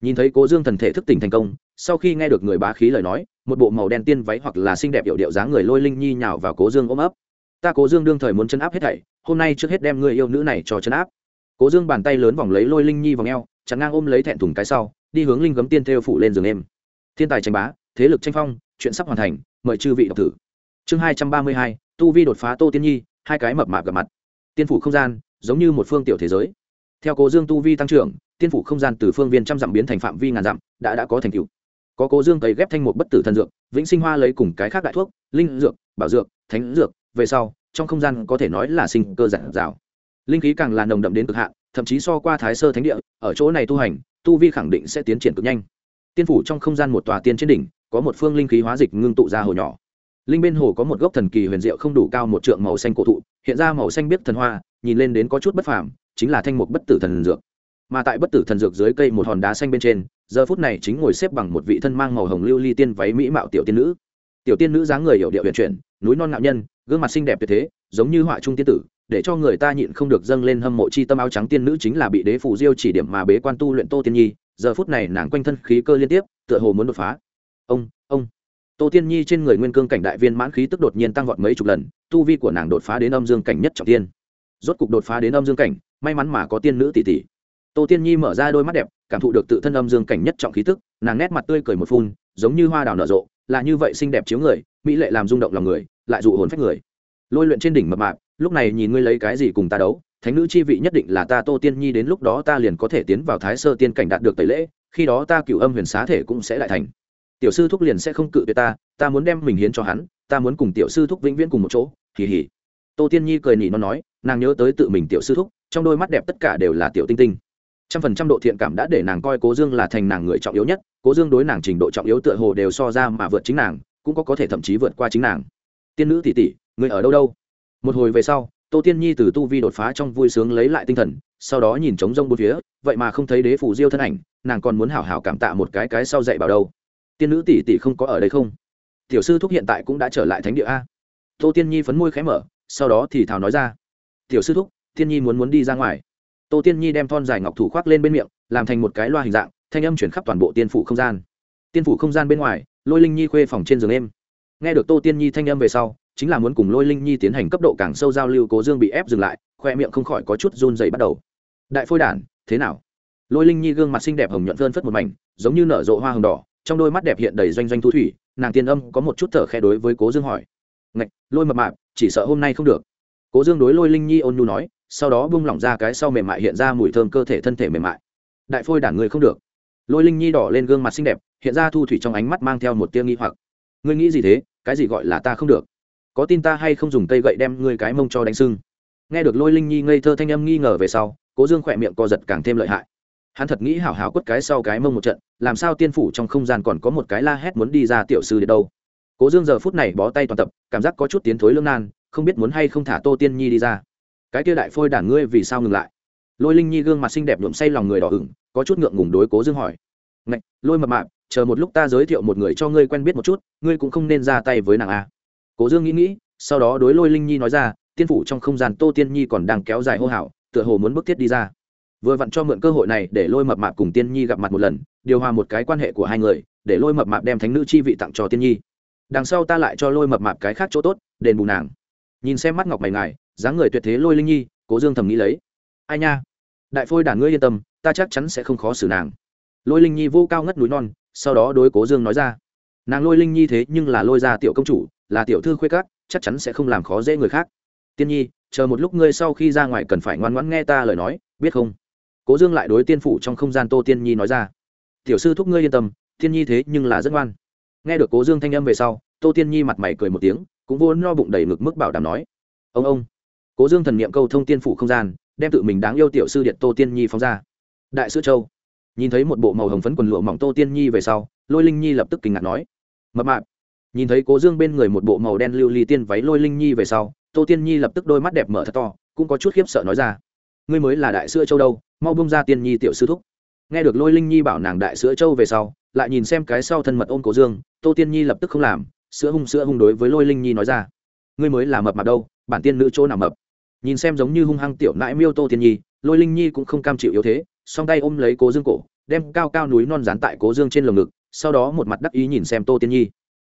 nhìn thấy cố dương thần thể thức tỉnh thành công sau khi nghe được người bá khí lời nói một bộ màu đen tiên váy hoặc là xinh đẹp hiệu điệu dáng người lôi linh nhi nhào vào cố dương ôm ấp. Ta cố dương đương thời muốn chấn áp hết thảy hôm nay trước hết đem người yêu nữ này cho chấn áp. Cố dương bàn tay lớn vòng lấy lôi linh nhi vòng eo, chắn ngang ôm lấy thẹn thùng cái sau đi hướng linh gấm tiên theo phủ lên giường em thiên tài tranh bá thế lực tranh phong chuyện sắp hoàn thành mời chư vị đọc thử. Chương hai trăm ba mươi hai tu vi đột phá tô tiên nhi hai cái mập mạp gặp mặt. Tiên phủ không gian giống như một phương tiểu thế giới. Theo cố dương tu vi tăng trưởng tiên phủ không gian từ phương viên trăm dặm biến thành phạm vi ngàn dặm, đã đã có thành tựu. Có cố dương cấy ghép thanh một bất tử thần dược, vĩnh sinh hoa lấy cùng cái khác đại thuốc, linh dược, bảo dược, thánh dược, về sau, trong không gian có thể nói là sinh cơ giản dào. Linh khí càng là nồng đậm đến cực hạn, thậm chí so qua thái sơ thánh địa, ở chỗ này tu hành, tu vi khẳng định sẽ tiến triển cực nhanh. Tiên phủ trong không gian một tòa tiên trên đỉnh, có một phương linh khí hóa dịch ngưng tụ ra hồ nhỏ. Linh bên hồ có một gốc thần kỳ huyền diệu không đủ cao một trượng màu xanh cổ thụ, hiện ra màu xanh biếc thần hoa, nhìn lên đến có chút bất phàm, chính là thanh mục bất tử thần dược mà tại bất tử thần dược dưới cây một hòn đá xanh bên trên, giờ phút này chính ngồi xếp bằng một vị thân mang màu hồng lưu ly tiên váy mỹ mạo tiểu tiên nữ. Tiểu tiên nữ dáng người hiểu điệu huyền chuyển, núi non nạo nhân, gương mặt xinh đẹp tuyệt thế, giống như họa trung tiên tử, để cho người ta nhịn không được dâng lên hâm mộ chi tâm áo trắng tiên nữ chính là bị đế phủ diêu chỉ điểm mà bế quan tu luyện tô tiên nhi, giờ phút này nàng quanh thân khí cơ liên tiếp, tựa hồ muốn đột phá. Ông ông. Tô tiên nhi trên người nguyên cương cảnh đại viên mãn khí tức đột nhiên tăng vọt mấy chục lần, tu vi của nàng đột phá đến âm dương cảnh nhất trọng tiên. Rốt cục đột phá đến âm dương cảnh, may mắn mà có tiên nữ tỷ tỷ tô tiên nhi mở ra đôi mắt đẹp, cảm thụ được tự thân âm dương cảnh nhất trọng khí tức, nàng nét mặt tươi cười một phun, giống như hoa đào nở rộ, là như vậy xinh đẹp chiếu người, mỹ lệ làm rung động lòng người, lại dụ hồn phách người. Lôi luyện trên đỉnh mập mạp, lúc này nhìn ngươi lấy cái gì cùng ta đấu, thánh nữ chi vị nhất định là ta tô tiên nhi đến lúc đó ta liền có thể tiến vào thái sơ tiên cảnh đạt được tẩy lễ, khi đó ta cựu âm huyền xá thể cũng sẽ lại thành. Tiểu sư thúc liền sẽ không cự tuyệt ta ta muốn đem mình hiến cho hắn, ta muốn cùng tiểu sư thúc vĩnh viễn cùng một chỗ, Hì hì. tô tiên nhi cười nỉ nó nói, nàng nhớ tới tự mình tiểu sư thúc, trong đôi mắt đẹp tất cả đều là tiểu tinh tinh trăm phần trăm độ thiện cảm đã để nàng coi cố dương là thành nàng người trọng yếu nhất, cố dương đối nàng trình độ trọng yếu tựa hồ đều so ra mà vượt chính nàng, cũng có có thể thậm chí vượt qua chính nàng. Tiên nữ tỷ tỷ, người ở đâu đâu? Một hồi về sau, tô tiên nhi từ tu vi đột phá trong vui sướng lấy lại tinh thần, sau đó nhìn trống rông bốn phía, vậy mà không thấy đế phủ diêu thân ảnh, nàng còn muốn hảo hảo cảm tạ một cái cái sau dạy bảo đâu. Tiên nữ tỷ tỷ không có ở đây không? Tiểu sư thúc hiện tại cũng đã trở lại thánh địa a. Tô tiên nhi phấn môi khẽ mở, sau đó thì thào nói ra. Tiểu sư thúc, tiên nhi muốn muốn đi ra ngoài tô tiên nhi đem thon dài ngọc thủ khoác lên bên miệng, làm thành một cái loa hình dạng, thanh âm chuyển khắp toàn bộ tiên phủ không gian. Tiên phủ không gian bên ngoài, lôi linh nhi khuê phòng trên giường em nghe được tô tiên nhi thanh âm về sau, chính là muốn cùng lôi linh nhi tiến hành cấp độ càng sâu giao lưu cố dương bị ép dừng lại, khoe miệng không khỏi có chút run dày bắt đầu. Đại phôi đản, thế nào? Lôi linh nhi gương mặt xinh đẹp hồng nhuận phơn phất một mảnh, giống như nở rộ hoa hồng đỏ, trong đôi mắt đẹp hiện đầy doanh doanh thu thủy, nàng tiên âm có một chút thở khe đối với cố dương hỏi. Ngạch, lôi mập mạp, chỉ sợ hôm nay không được. Cố dương đối lôi linh nhi ôn nhu nói sau đó bung lỏng ra cái sau mềm mại hiện ra mùi thơm cơ thể thân thể mềm mại. Đại phôi đản người không được. Lôi linh nhi đỏ lên gương mặt xinh đẹp, hiện ra thu thủy trong ánh mắt mang theo một tia nghi hoặc. Ngươi nghĩ gì thế? Cái gì gọi là ta không được? Có tin ta hay không dùng cây gậy đem ngươi cái mông cho đánh sưng? Nghe được lôi linh nhi ngây thơ thanh âm nghi ngờ về sau, cố dương khỏe miệng co giật càng thêm lợi hại. Hắn thật nghĩ hảo hảo quất cái sau cái mông một trận, làm sao tiên phủ trong không gian còn có một cái la hét muốn đi ra tiểu sư đến đâu? Cố dương giờ phút này bó tay toàn tập, cảm giác có chút tiến thối lương nan, không biết muốn hay không thả tô tiên nhi đi ra cái kia đại phôi đàn ngươi vì sao ngừng lại? Lôi linh nhi gương mặt xinh đẹp nhuộm say lòng người đỏ ửng, có chút ngượng ngùng đối cố dương hỏi. Ngạch, lôi mập mạp, chờ một lúc ta giới thiệu một người cho ngươi quen biết một chút, ngươi cũng không nên ra tay với nàng a. Cố dương nghĩ nghĩ, sau đó đối lôi linh nhi nói ra, tiên phủ trong không gian tô tiên nhi còn đang kéo dài hô hào, tựa hồ muốn bức thiết đi ra. Vừa vặn cho mượn cơ hội này để lôi mập mạp cùng tiên nhi gặp mặt một lần, điều hòa một cái quan hệ của hai người, để lôi mập mạp đem thánh nữ chi vị tặng cho tiên nhi. Đằng sau ta lại cho lôi mập mạp cái khác chỗ tốt, đền bù nàng nhìn xem mắt ngọc mày ngài, dáng người tuyệt thế lôi linh nhi, cố dương thầm nghĩ lấy. Ai nha? Đại phôi đàn ngươi yên tâm, ta chắc chắn sẽ không khó xử nàng. Lôi linh nhi vô cao ngất núi non, sau đó đối cố dương nói ra. Nàng lôi linh nhi thế nhưng là lôi ra tiểu công chủ, là tiểu thư khuê cát chắc chắn sẽ không làm khó dễ người khác. Tiên nhi, chờ một lúc ngươi sau khi ra ngoài cần phải ngoan ngoãn nghe ta lời nói, biết không? Cố dương lại đối tiên phủ trong không gian tô tiên nhi nói ra. Tiểu sư thúc ngươi yên tâm, tiên nhi thế nhưng là rất ngoan. Nghe được cố dương thanh âm về sau, tô tiên nhi mặt mày cười một tiếng cũng vô no bụng đầy ngực mức bảo đảm nói, ông ông. Cố dương thần n i ệ m câu thông tiên phủ không gian, đem tự mình đáng yêu tiểu sư điện tô tiên nhi phóng ra. Đại sữa châu. Nhìn thấy một bộ màu hồng phấn quần lụa mỏng tô tiên nhi về sau, lôi linh nhi lập tức kinh ngạc nói, mập mạp. Nhìn thấy cố dương bên người một bộ màu đen lưu ly tiên váy lôi linh nhi về sau, tô tiên nhi lập tức đôi mắt đẹp mở thật to, cũng có chút khiếp sợ nói ra, ngươi mới là đại sữa châu đâu, mau bông ra tiên nhi tiểu sư thúc. Nghe được lôi linh nhi bảo nàng đại sữa châu về sau, lại nhìn xem cái sau thân mật ôm cố dương, tô tiên nhi lập tức không làm sữa hung sữa hung đối với lôi linh nhi nói ra. Ngươi mới là mập mạp đâu, bản tiên nữ chỗ nào mập? Nhìn xem giống như hung hăng tiểu nãi miêu tô tiên nhi, lôi linh nhi cũng không cam chịu yếu thế, song tay ôm lấy cố dương cổ, đem cao cao núi non dán tại cố dương trên lồng ngực, sau đó một mặt đắc ý nhìn xem tô tiên nhi.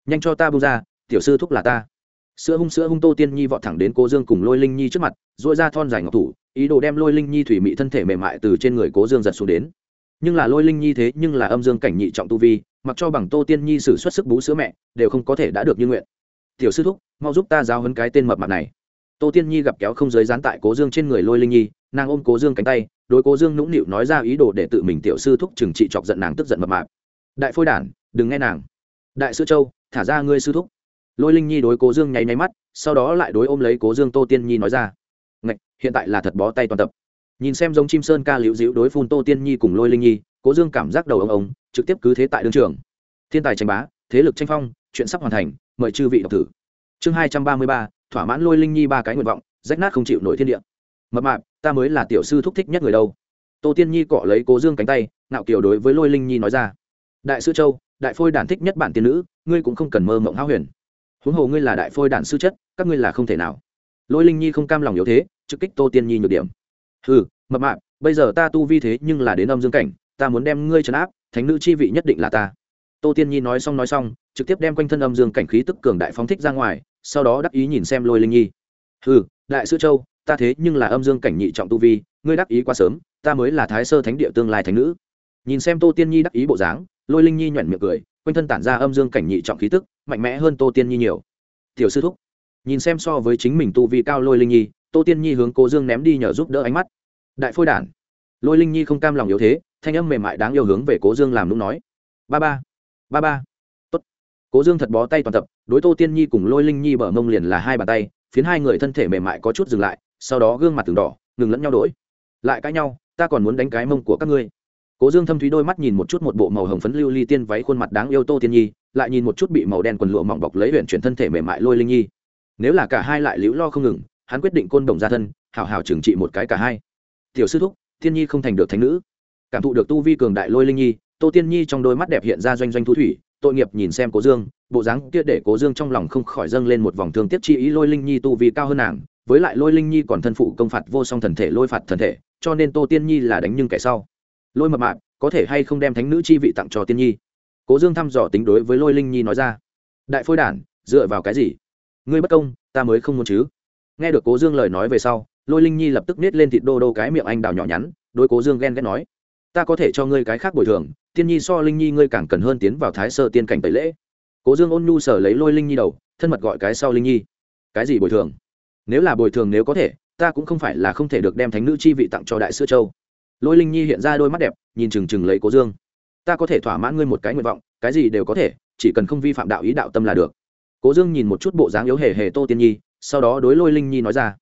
Nhanh cho ta bung ra, tiểu sư thúc là ta. Sữa hung sữa hung tô tiên nhi vọt thẳng đến cố dương cùng lôi linh nhi trước mặt dội ra thon dài ngọc thủ, ý đồ đem lôi linh nhi thủy mị thân thể mềm mại từ trên người cố dương giật xuống đến nhưng là lôi linh nhi thế nhưng là âm dương cảnh nhị trọng tu vi, mặc cho bằng tô tiên nhi sử xuất sức bú sữa mẹ, đều không có thể đã được như nguyện. Tiểu sư thúc, mau giúp ta giao hấn cái tên mập mặt này. Tô tiên nhi gặp kéo không giới dán tại cố dương trên người lôi linh nhi, nàng ôm cố dương cánh tay, đối cố dương nũng nịu nói ra ý đồ để tự mình tiểu sư thúc trừng trị chọc giận nàng tức giận mập mạp. Đại phôi đản, đừng nghe nàng. Đại sư châu, thả ra ngươi sư thúc. Lôi linh nhi đối cố dương nháy nháy mắt, sau đó lại đối ôm lấy cố dương tô tiên nhi nói ra. Ngạch, hiện tại là thật bó tay toàn tập nhìn xem giống chim sơn ca liễu diễu đối phun tô tiên nhi cùng lôi linh nhi, cố dương cảm giác đầu ông ông, trực tiếp cứ thế tại đương trường. Thiên tài tranh bá, thế lực tranh phong, chuyện sắp hoàn thành, mời chư vị đọc thử. Chương hai trăm ba mươi ba, thỏa mãn lôi linh nhi ba cái nguyện vọng, rách nát không chịu nổi thiên địa. Mập mạp, ta mới là tiểu sư thúc thích nhất người đâu. Tô tiên nhi cọ lấy cố dương cánh tay nạo kiều đối với lôi linh nhi nói ra. Đại sư châu, đại phôi đản thích nhất bản tiên nữ, ngươi cũng không cần mơ mộng háo huyền. Huống hồ ngươi là đại phôi đản sư chất, các ngươi là không thể nào. Lôi linh nhi không cam lòng yếu thế, trực kích tô tiên nhi nhược điểm ừ mập mạp, bây giờ ta tu vi thế nhưng là đến âm dương cảnh, ta muốn đem ngươi trấn áp, thánh nữ chi vị nhất định là ta. Tô tiên nhi nói xong nói xong, trực tiếp đem quanh thân âm dương cảnh khí tức cường đại phóng thích ra ngoài, sau đó đắc ý nhìn xem lôi linh nhi. Ừ đại sư châu, ta thế nhưng là âm dương cảnh nhị trọng tu vi, ngươi đắc ý quá sớm, ta mới là thái sơ thánh địa tương lai thánh nữ. Nhìn xem tô tiên nhi đắc ý bộ dáng, lôi linh nhi nhoẻn miệng cười, quanh thân tản ra âm dương cảnh nhị trọng khí tức, mạnh mẽ hơn tô tiên nhi nhiều. Tiểu sư thúc, nhìn xem so với chính mình tu vi cao lôi linh nhi tô tiên nhi hướng cố dương ném đi nhờ giúp đỡ ánh mắt. Đại phôi đản. Lôi linh nhi không cam lòng yếu thế, thanh âm mềm mại đáng yêu hướng về cố dương làm lúc nói. Ba ba ba ba. Tốt. Cố dương thật bó tay toàn tập, đối tô tiên nhi cùng lôi linh nhi bở mông liền là hai bàn tay, phiến hai người thân thể mềm mại có chút dừng lại, sau đó gương mặt từng đỏ, ngừng lẫn nhau đỗi lại cãi nhau, ta còn muốn đánh cái mông của các ngươi. Cố dương thâm thúy đôi mắt nhìn một chút một bộ màu hồng phấn lưu ly tiên váy khuôn mặt đáng yêu tô tiên nhi, lại nhìn một chút bị màu đen quần lụa mỏng bọc lấy huyện chuyển thân thể mềm mại lôi linh nhi. Nếu là cả hai lại liễu lo không ngừng hắn quyết định côn đồng ra thân, hào hào trừng trị một cái cả hai. Tiểu sư thúc, thiên nhi không thành được thánh nữ. Cảm thụ được tu vi cường đại lôi linh nhi, tô tiên nhi trong đôi mắt đẹp hiện ra doanh doanh thu thủy, tội nghiệp nhìn xem cố dương, bộ dáng kia để cố dương trong lòng không khỏi dâng lên một vòng thương tiếc chi ý lôi linh nhi tu vi cao hơn nàng, với lại lôi linh nhi còn thân phụ công phạt vô song thần thể lôi phạt thần thể, cho nên tô tiên nhi là đánh nhưng kẻ sau. Lôi mập mạp, có thể hay không đem thánh nữ chi vị tặng cho tiên nhi? Cố dương thăm dò tính đối với lôi linh nhi nói ra. Đại phôi đản, dựa vào cái gì? Ngươi bất công, ta mới không muốn chứ nghe được cố dương lời nói về sau, lôi linh nhi lập tức nết lên thịt đô đô cái miệng anh đào nhỏ nhắn đôi cố dương ghen ghét nói, ta có thể cho ngươi cái khác bồi thường tiên nhi so linh nhi ngươi càng cần hơn tiến vào thái sơ tiên cảnh tẩy lễ. Cố dương ôn nhu sở lấy lôi linh nhi đầu, thân mật gọi cái sau linh nhi. Cái gì bồi thường? Nếu là bồi thường nếu có thể, ta cũng không phải là không thể được đem thánh nữ chi vị tặng cho đại sữa châu. Lôi linh nhi hiện ra đôi mắt đẹp, nhìn chừng chừng lấy cố dương. Ta có thể thỏa mãn ngươi một cái nguyện vọng, cái gì đều có thể, chỉ cần không vi phạm đạo ý đạo tâm là được. Cố dương nhìn một chút bộ dáng yếu hề hề tô tiên nhi sau đó đối lôi linh nhi nói ra,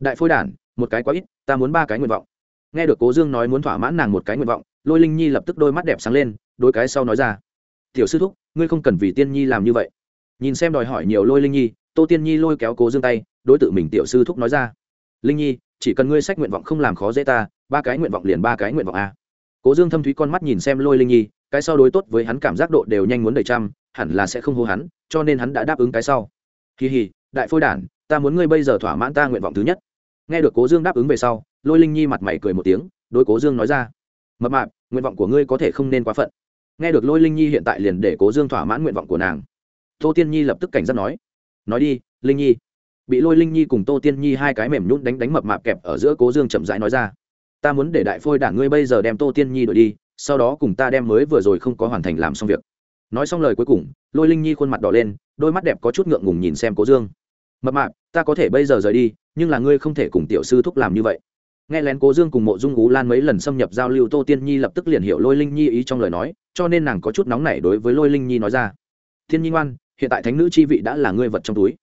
đại phôi đản, một cái quá ít, ta muốn ba cái nguyện vọng. Nghe được cố dương nói muốn thỏa mãn nàng một cái nguyện vọng, lôi linh nhi lập tức đôi mắt đẹp sáng lên đôi cái sau nói ra, tiểu sư thúc, ngươi không cần vì tiên nhi làm như vậy. Nhìn xem đòi hỏi nhiều lôi linh nhi, tô tiên nhi lôi kéo cố dương tay, đối tượng mình tiểu sư thúc nói ra, linh nhi, chỉ cần ngươi sách nguyện vọng không làm khó dễ ta, ba cái nguyện vọng liền ba cái nguyện vọng a. Cố dương thâm thúy con mắt nhìn xem lôi linh nhi, cái sau đối tốt với hắn cảm giác độ đều nhanh muốn đầy trăm, hẳn là sẽ không hô hắn, cho nên hắn đã đáp ứng cái sau. Kỳ hì đại phôi đản ta muốn ngươi bây giờ thỏa mãn ta nguyện vọng thứ nhất. Nghe được cố dương đáp ứng về sau, lôi linh nhi mặt mày cười một tiếng đôi cố dương nói ra, mập mạp, nguyện vọng của ngươi có thể không nên quá phận. Nghe được lôi linh nhi hiện tại liền để cố dương thỏa mãn nguyện vọng của nàng. Tô tiên nhi lập tức cảnh giác nói nói đi, linh nhi. Bị lôi linh nhi cùng tô tiên nhi hai cái mềm nhún đánh đánh mập mạp kẹp ở giữa cố dương chậm rãi nói ra, ta muốn để đại phôi đảng ngươi bây giờ đem tô tiên nhi đổi đi, sau đó cùng ta đem mới vừa rồi không có hoàn thành làm xong việc. Nói xong lời cuối cùng, lôi linh nhi khuôn mặt đỏ lên, đôi mắt đẹp có chút ngượng ngùng nhìn xem cố dương mập mạp, ta có thể bây giờ rời đi, nhưng là ngươi không thể cùng tiểu sư thúc làm như vậy. Nghe lén cố dương cùng mộ dung ú lan mấy lần xâm nhập giao lưu, tô tiên nhi lập tức liền hiểu lôi linh nhi ý trong lời nói, cho nên nàng có chút nóng nảy đối với lôi linh nhi nói ra. Thiên nhi ngoan, hiện tại thánh nữ chi vị đã là ngươi vật trong túi.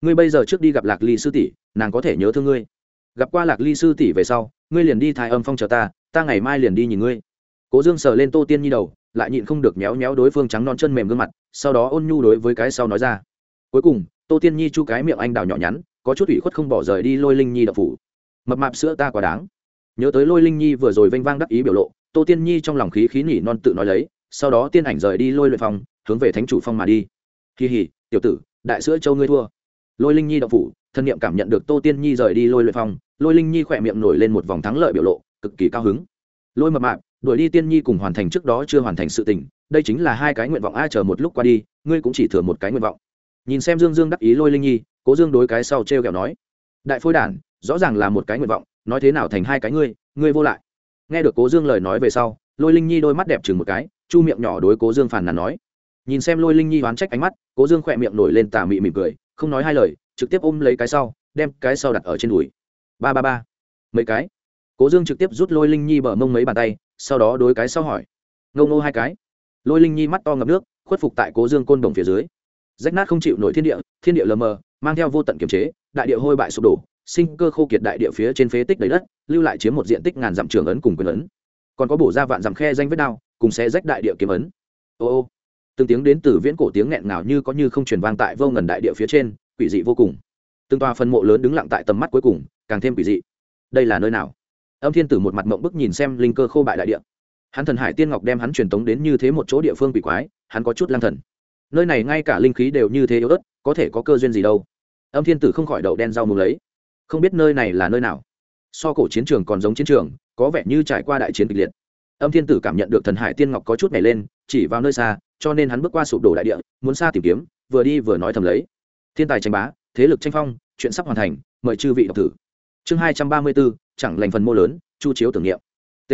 Ngươi bây giờ trước đi gặp lạc ly sư tỷ, nàng có thể nhớ thương ngươi. Gặp qua lạc ly sư tỷ về sau, ngươi liền đi thái âm phong chờ ta ta ngày mai liền đi nhìn ngươi. Cố dương sờ lên tô tiên nhi đầu, lại nhịn không được méo méo đối phương trắng non chân mềm gương mặt, sau đó ôn nhu đối với cái sau nói ra. Cuối cùng tô tiên nhi chu cái miệng anh đào nhỏ nhắn, có chút ủy khuất không bỏ rời đi lôi linh nhi đập phủ. Mập mạp sữa ta quá đáng. Nhớ tới lôi linh nhi vừa rồi vênh vang đắc ý biểu lộ, tô tiên nhi trong lòng khí khí nỉ non tự nói lấy, sau đó tiên ảnh rời đi lôi luyện phòng, hướng về thánh chủ phong mà đi. Kỳ hỉ tiểu tử, đại sữa châu ngươi thua. Lôi linh nhi đậu phủ, thân nhiệm cảm nhận được tô tiên nhi rời đi lôi luyện phòng, lôi linh nhi khỏe miệng nổi lên một vòng thắng lợi biểu lộ, cực kỳ cao hứng. Lôi mập mạp, đuổi đi tiên nhi cùng hoàn thành trước đó chưa hoàn thành sự tình, đây chính là hai cái nguyện vọng a, chờ một lúc qua đi, ngươi cũng chỉ thừa một cái nguyện vọng nhìn xem dương dương đắc ý lôi linh nhi, cố dương đối cái sau t r e o kẹo nói, đại phôi đản, rõ ràng là một cái nguyện vọng, nói thế nào thành hai cái ngươi ngươi vô lại. Nghe được cố dương lời nói về sau, lôi linh nhi đôi mắt đẹp chừng một cái, chu miệng nhỏ đối cố dương phàn nàn nói. Nhìn xem lôi linh nhi oán trách ánh mắt, cố dương khỏe miệng nổi lên tà mị mỉm cười, không nói hai lời, trực tiếp ôm lấy cái sau, đem cái sau đặt ở trên đùi. Ba ba ba. Mấy cái? Cố dương trực tiếp rút lôi linh nhi bờ mông mấy bàn tay, sau đó đối cái sau hỏi. Ngâu ngô hai cái. Lôi linh nhi mắt to ngập nước, khuất phục tại cố dương côn đồng phía dưới rách nát không chịu nổi thiên địa thiên địa lờ mờ, mang theo vô tận kiềm chế, đại địa hôi bại sụp đổ, sinh cơ khô kiệt đại địa phía trên phế tích đầy đất, lưu lại chiếm một diện tích ngàn dặm trường ấn cùng quyền ấn. Còn có bổ ra vạn dặm khe danh vết đao, cùng xe rách đại địa kiếm ấn. Ô ô. Từng tiếng đến từ viễn cổ tiếng nghẹn ngào như có như không truyền vang tại vô ngần đại địa phía trên, quỷ dị vô cùng. Từng tòa phần mộ lớn đứng lặng tại tầm mắt cuối cùng, càng thêm quỷ dị. Đây là nơi nào? Âm thiên tử một mặt mộng bức nhìn xem linh cơ khô bại đại địa. Hắn thần hải tiên ngọc đem hắn truyền tống đến như thế một chỗ địa phương quỷ quái, hắn có chút lang thần nơi này ngay cả linh khí đều như thế yếu ớt, có thể có cơ duyên gì đâu. Âm thiên tử không khỏi đậu đen rau mù lấy. Không biết nơi này là nơi nào. So cổ chiến trường còn giống chiến trường, có vẻ như trải qua đại chiến kịch liệt. Âm thiên tử cảm nhận được thần hải tiên ngọc có chút nhảy lên, chỉ vào nơi xa, cho nên hắn bước qua sụp đổ đại địa, muốn xa tìm kiếm, vừa đi vừa nói thầm lấy. Thiên tài tranh bá, thế lực tranh phong, chuyện sắp hoàn thành, mời chư vị đọc thử. Chương hai trăm ba mươi bốn, chẳng lành phần mô lớn, chu chiếu tưởng niệm. T.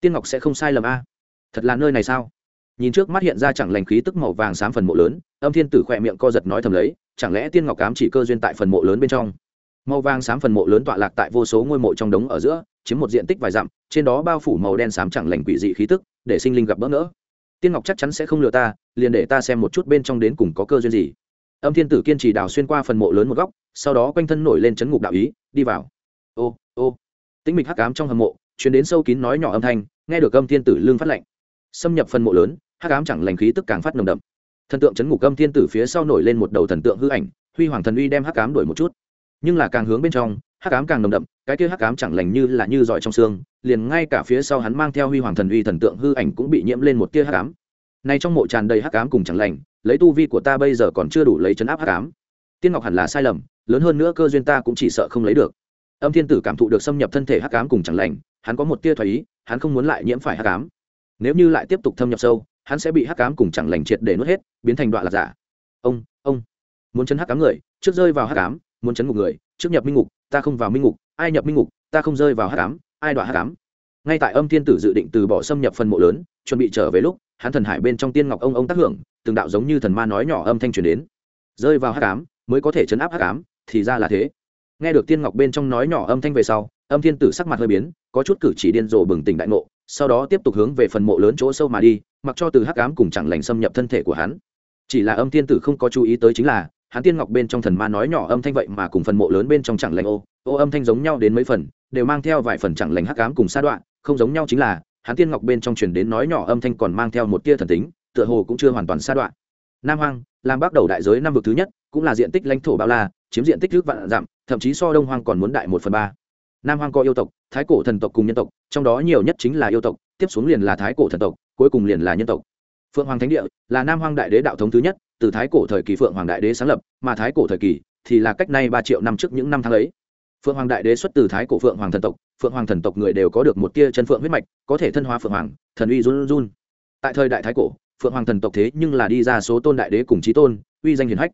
Tiên ngọc sẽ không sai lầm a. Thật là nơi này sao? Nhìn trước mắt hiện ra chẳng lành khí tức màu vàng xám phần mộ lớn, âm thiên tử khỏe miệng co giật nói thầm lấy, chẳng lẽ tiên ngọc cám chỉ cơ duyên tại phần mộ lớn bên trong? Màu vàng xám phần mộ lớn tọa lạc tại vô số ngôi mộ trong đống ở giữa, chiếm một diện tích vài dặm, trên đó bao phủ màu đen xám chẳng lành quỷ dị khí tức, để sinh linh gặp bỡ ngỡ. Tiên ngọc chắc chắn sẽ không lừa ta, liền để ta xem một chút bên trong đến cùng có cơ duyên gì. Âm thiên tử kiên trì đào xuyên qua phần mộ lớn một góc, sau đó quanh thân nổi lên chấn ngục đạo ý, đi vào. Ô ô. Tĩnh mịch hắc ám trong hầm mộ chuyến đến sâu kín nói nhỏ âm thanh, nghe được âm thiên tử lương phát lệnh xâm nhập phần mộ lớn, hắc ám chẳng lành khí tức càng phát nồng đậm. Thần tượng chấn ngục âm thiên tử phía sau nổi lên một đầu thần tượng hư ảnh, huy hoàng thần uy đem hắc ám đuổi một chút. Nhưng là càng hướng bên trong, hắc ám càng nồng đậm, cái kia hắc ám chẳng lành như là như giỏi trong xương, liền ngay cả phía sau hắn mang theo huy hoàng thần uy thần tượng hư ảnh cũng bị nhiễm lên một tia hắc ám. Nay trong mộ tràn đầy hắc ám cùng chẳng lành, lấy tu vi của ta bây giờ còn chưa đủ lấy chấn áp hắc ám. Tiên ngọc hẳn là sai lầm, lớn hơn nữa cơ duyên ta cũng chỉ sợ không lấy được. Âm thiên tử cảm thụ được xâm nhập thân thể hắc ám cùng chẳng lành, hắn có một tia thoái ý, hắn không muốn lại nhiễm phải hắc ám nếu như lại tiếp tục thâm nhập sâu, hắn sẽ bị hắc ám cùng chẳng lành triệt để nuốt hết, biến thành đoạn lạc giả. Ông ông, muốn chấn hắc ám người, trước rơi vào hắc ám, muốn chấn ngục người, trước nhập minh ngục, ta không vào minh ngục, ai nhập minh ngục, ta không rơi vào hắc ám, ai đoạn hắc ám. Ngay tại âm thiên tử dự định từ bỏ xâm nhập phần mộ lớn, chuẩn bị trở về lúc, hắn thần hải bên trong tiên ngọc ông ông tác hưởng, từng đạo giống như thần ma nói nhỏ âm thanh truyền đến. Rơi vào hắc ám, mới có thể chấn áp hắc ám, thì ra là thế. Nghe được tiên ngọc bên trong nói nhỏ âm thanh về sau, âm thiên tử sắc mặt hơi biến, có chút cử chỉ điên rồ bừng tỉnh đại ngộ sau đó tiếp tục hướng về phần mộ lớn chỗ sâu mà đi, mặc cho từ hắc ám cùng chẳng lành xâm nhập thân thể của hắn. Chỉ là âm tiên tử không có chú ý tới chính là, hắn tiên ngọc bên trong thần ma nói nhỏ âm thanh vậy mà cùng phần mộ lớn bên trong chẳng lành ô ô âm thanh giống nhau đến mấy phần, đều mang theo vài phần chẳng lành hắc ám cùng sa đoạn, không giống nhau chính là, hắn tiên ngọc bên trong truyền đến nói nhỏ âm thanh còn mang theo một tia thần tính, tựa hồ cũng chưa hoàn toàn sa đoạn. Nam hoang làm bắt đầu đại giới năm vực thứ nhất, cũng là diện tích lãnh thổ bao la, chiếm diện tích trước vạn dặm, thậm chí so đông hoang còn muốn đại một phần ba. Nam hoang có yêu tộc thái cổ thần tộc cùng nhân tộc, trong đó nhiều nhất chính là yêu tộc, tiếp xuống liền là thái cổ thần tộc, cuối cùng liền là nhân tộc. Phượng hoàng thánh địa là nam hoang đại đế đạo thống thứ nhất, từ thái cổ thời kỳ phượng hoàng đại đế sáng lập, mà thái cổ thời kỳ thì là cách nay ba triệu năm trước những năm tháng ấy. Phượng hoàng đại đế xuất từ thái cổ phượng hoàng thần tộc, phượng hoàng thần tộc người đều có được một tia chân phượng huyết mạch, có thể thân hóa phượng hoàng, thần uy run run. Tại thời đại thái cổ, phượng hoàng thần tộc thế nhưng là đi ra số tôn đại đế cùng trí tôn, uy danh hiển hách.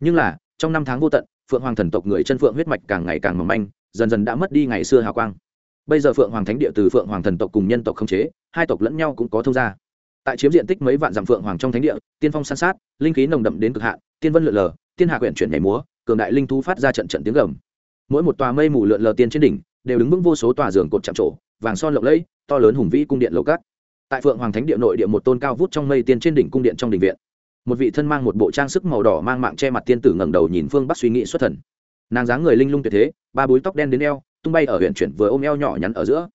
Nhưng là, trong năm tháng vô tận, phượng hoàng thần tộc người chân phượng huyết mạch càng ngày càng mỏng manh, dần dần đã mất đi ngày xưa hào quang bây giờ phượng hoàng thánh địa từ phượng hoàng thần tộc cùng nhân tộc không chế, hai tộc lẫn nhau cũng có thông gia. Tại chiếm diện tích mấy vạn dặm phượng hoàng trong thánh địa, tiên phong san sát, linh khí nồng đậm đến cực hạn, tiên vân lượn lờ, tiên hạ quyển chuyển nhảy múa, cường đại linh thú phát ra trận trận tiếng gầm. Mỗi một tòa mây mù lượn lờ tiên trên đỉnh, đều đứng vững vô số tòa giường cột chạm trổ, vàng son lộng lẫy, to lớn hùng vĩ cung điện lầu cát. Tại phượng hoàng thánh địa nội địa một tôn cao vút trong mây tiên trên đỉnh cung điện trong đình viện, một vị thân mang một bộ trang sức màu đỏ mang mạng che mặt tiên tử ngẩng đầu nhìn phương bắc suy nghĩ xuất thần. Nàng dáng người linh lung tuyệt thế, ba búi tóc đen đến eo tung bay ở huyện chuyển vừa ôm eo nhỏ nhắn ở giữa.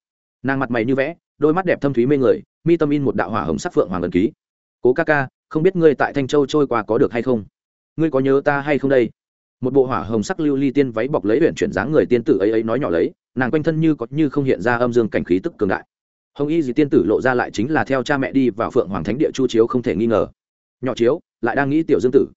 Nàng mặt mày như vẽ, đôi mắt đẹp thâm thúy mê người, mi tâm in một đạo hỏa hồng sắc phượng hoàng ẩn ký. Cố ca ca, không biết ngươi tại thanh châu trôi qua có được hay không? Ngươi có nhớ ta hay không đây? Một bộ hỏa hồng sắc lưu ly tiên váy bọc lấy huyện chuyển dáng người tiên tử ấy ấy nói nhỏ lấy, nàng quanh thân như có như không hiện ra âm dương cảnh khí tức cường đại. Hồng y gì tiên tử lộ ra lại chính là theo cha mẹ đi vào phượng hoàng thánh địa chu chiếu không thể nghi ngờ. Nhỏ chiếu, lại đang nghĩ tiểu dương tử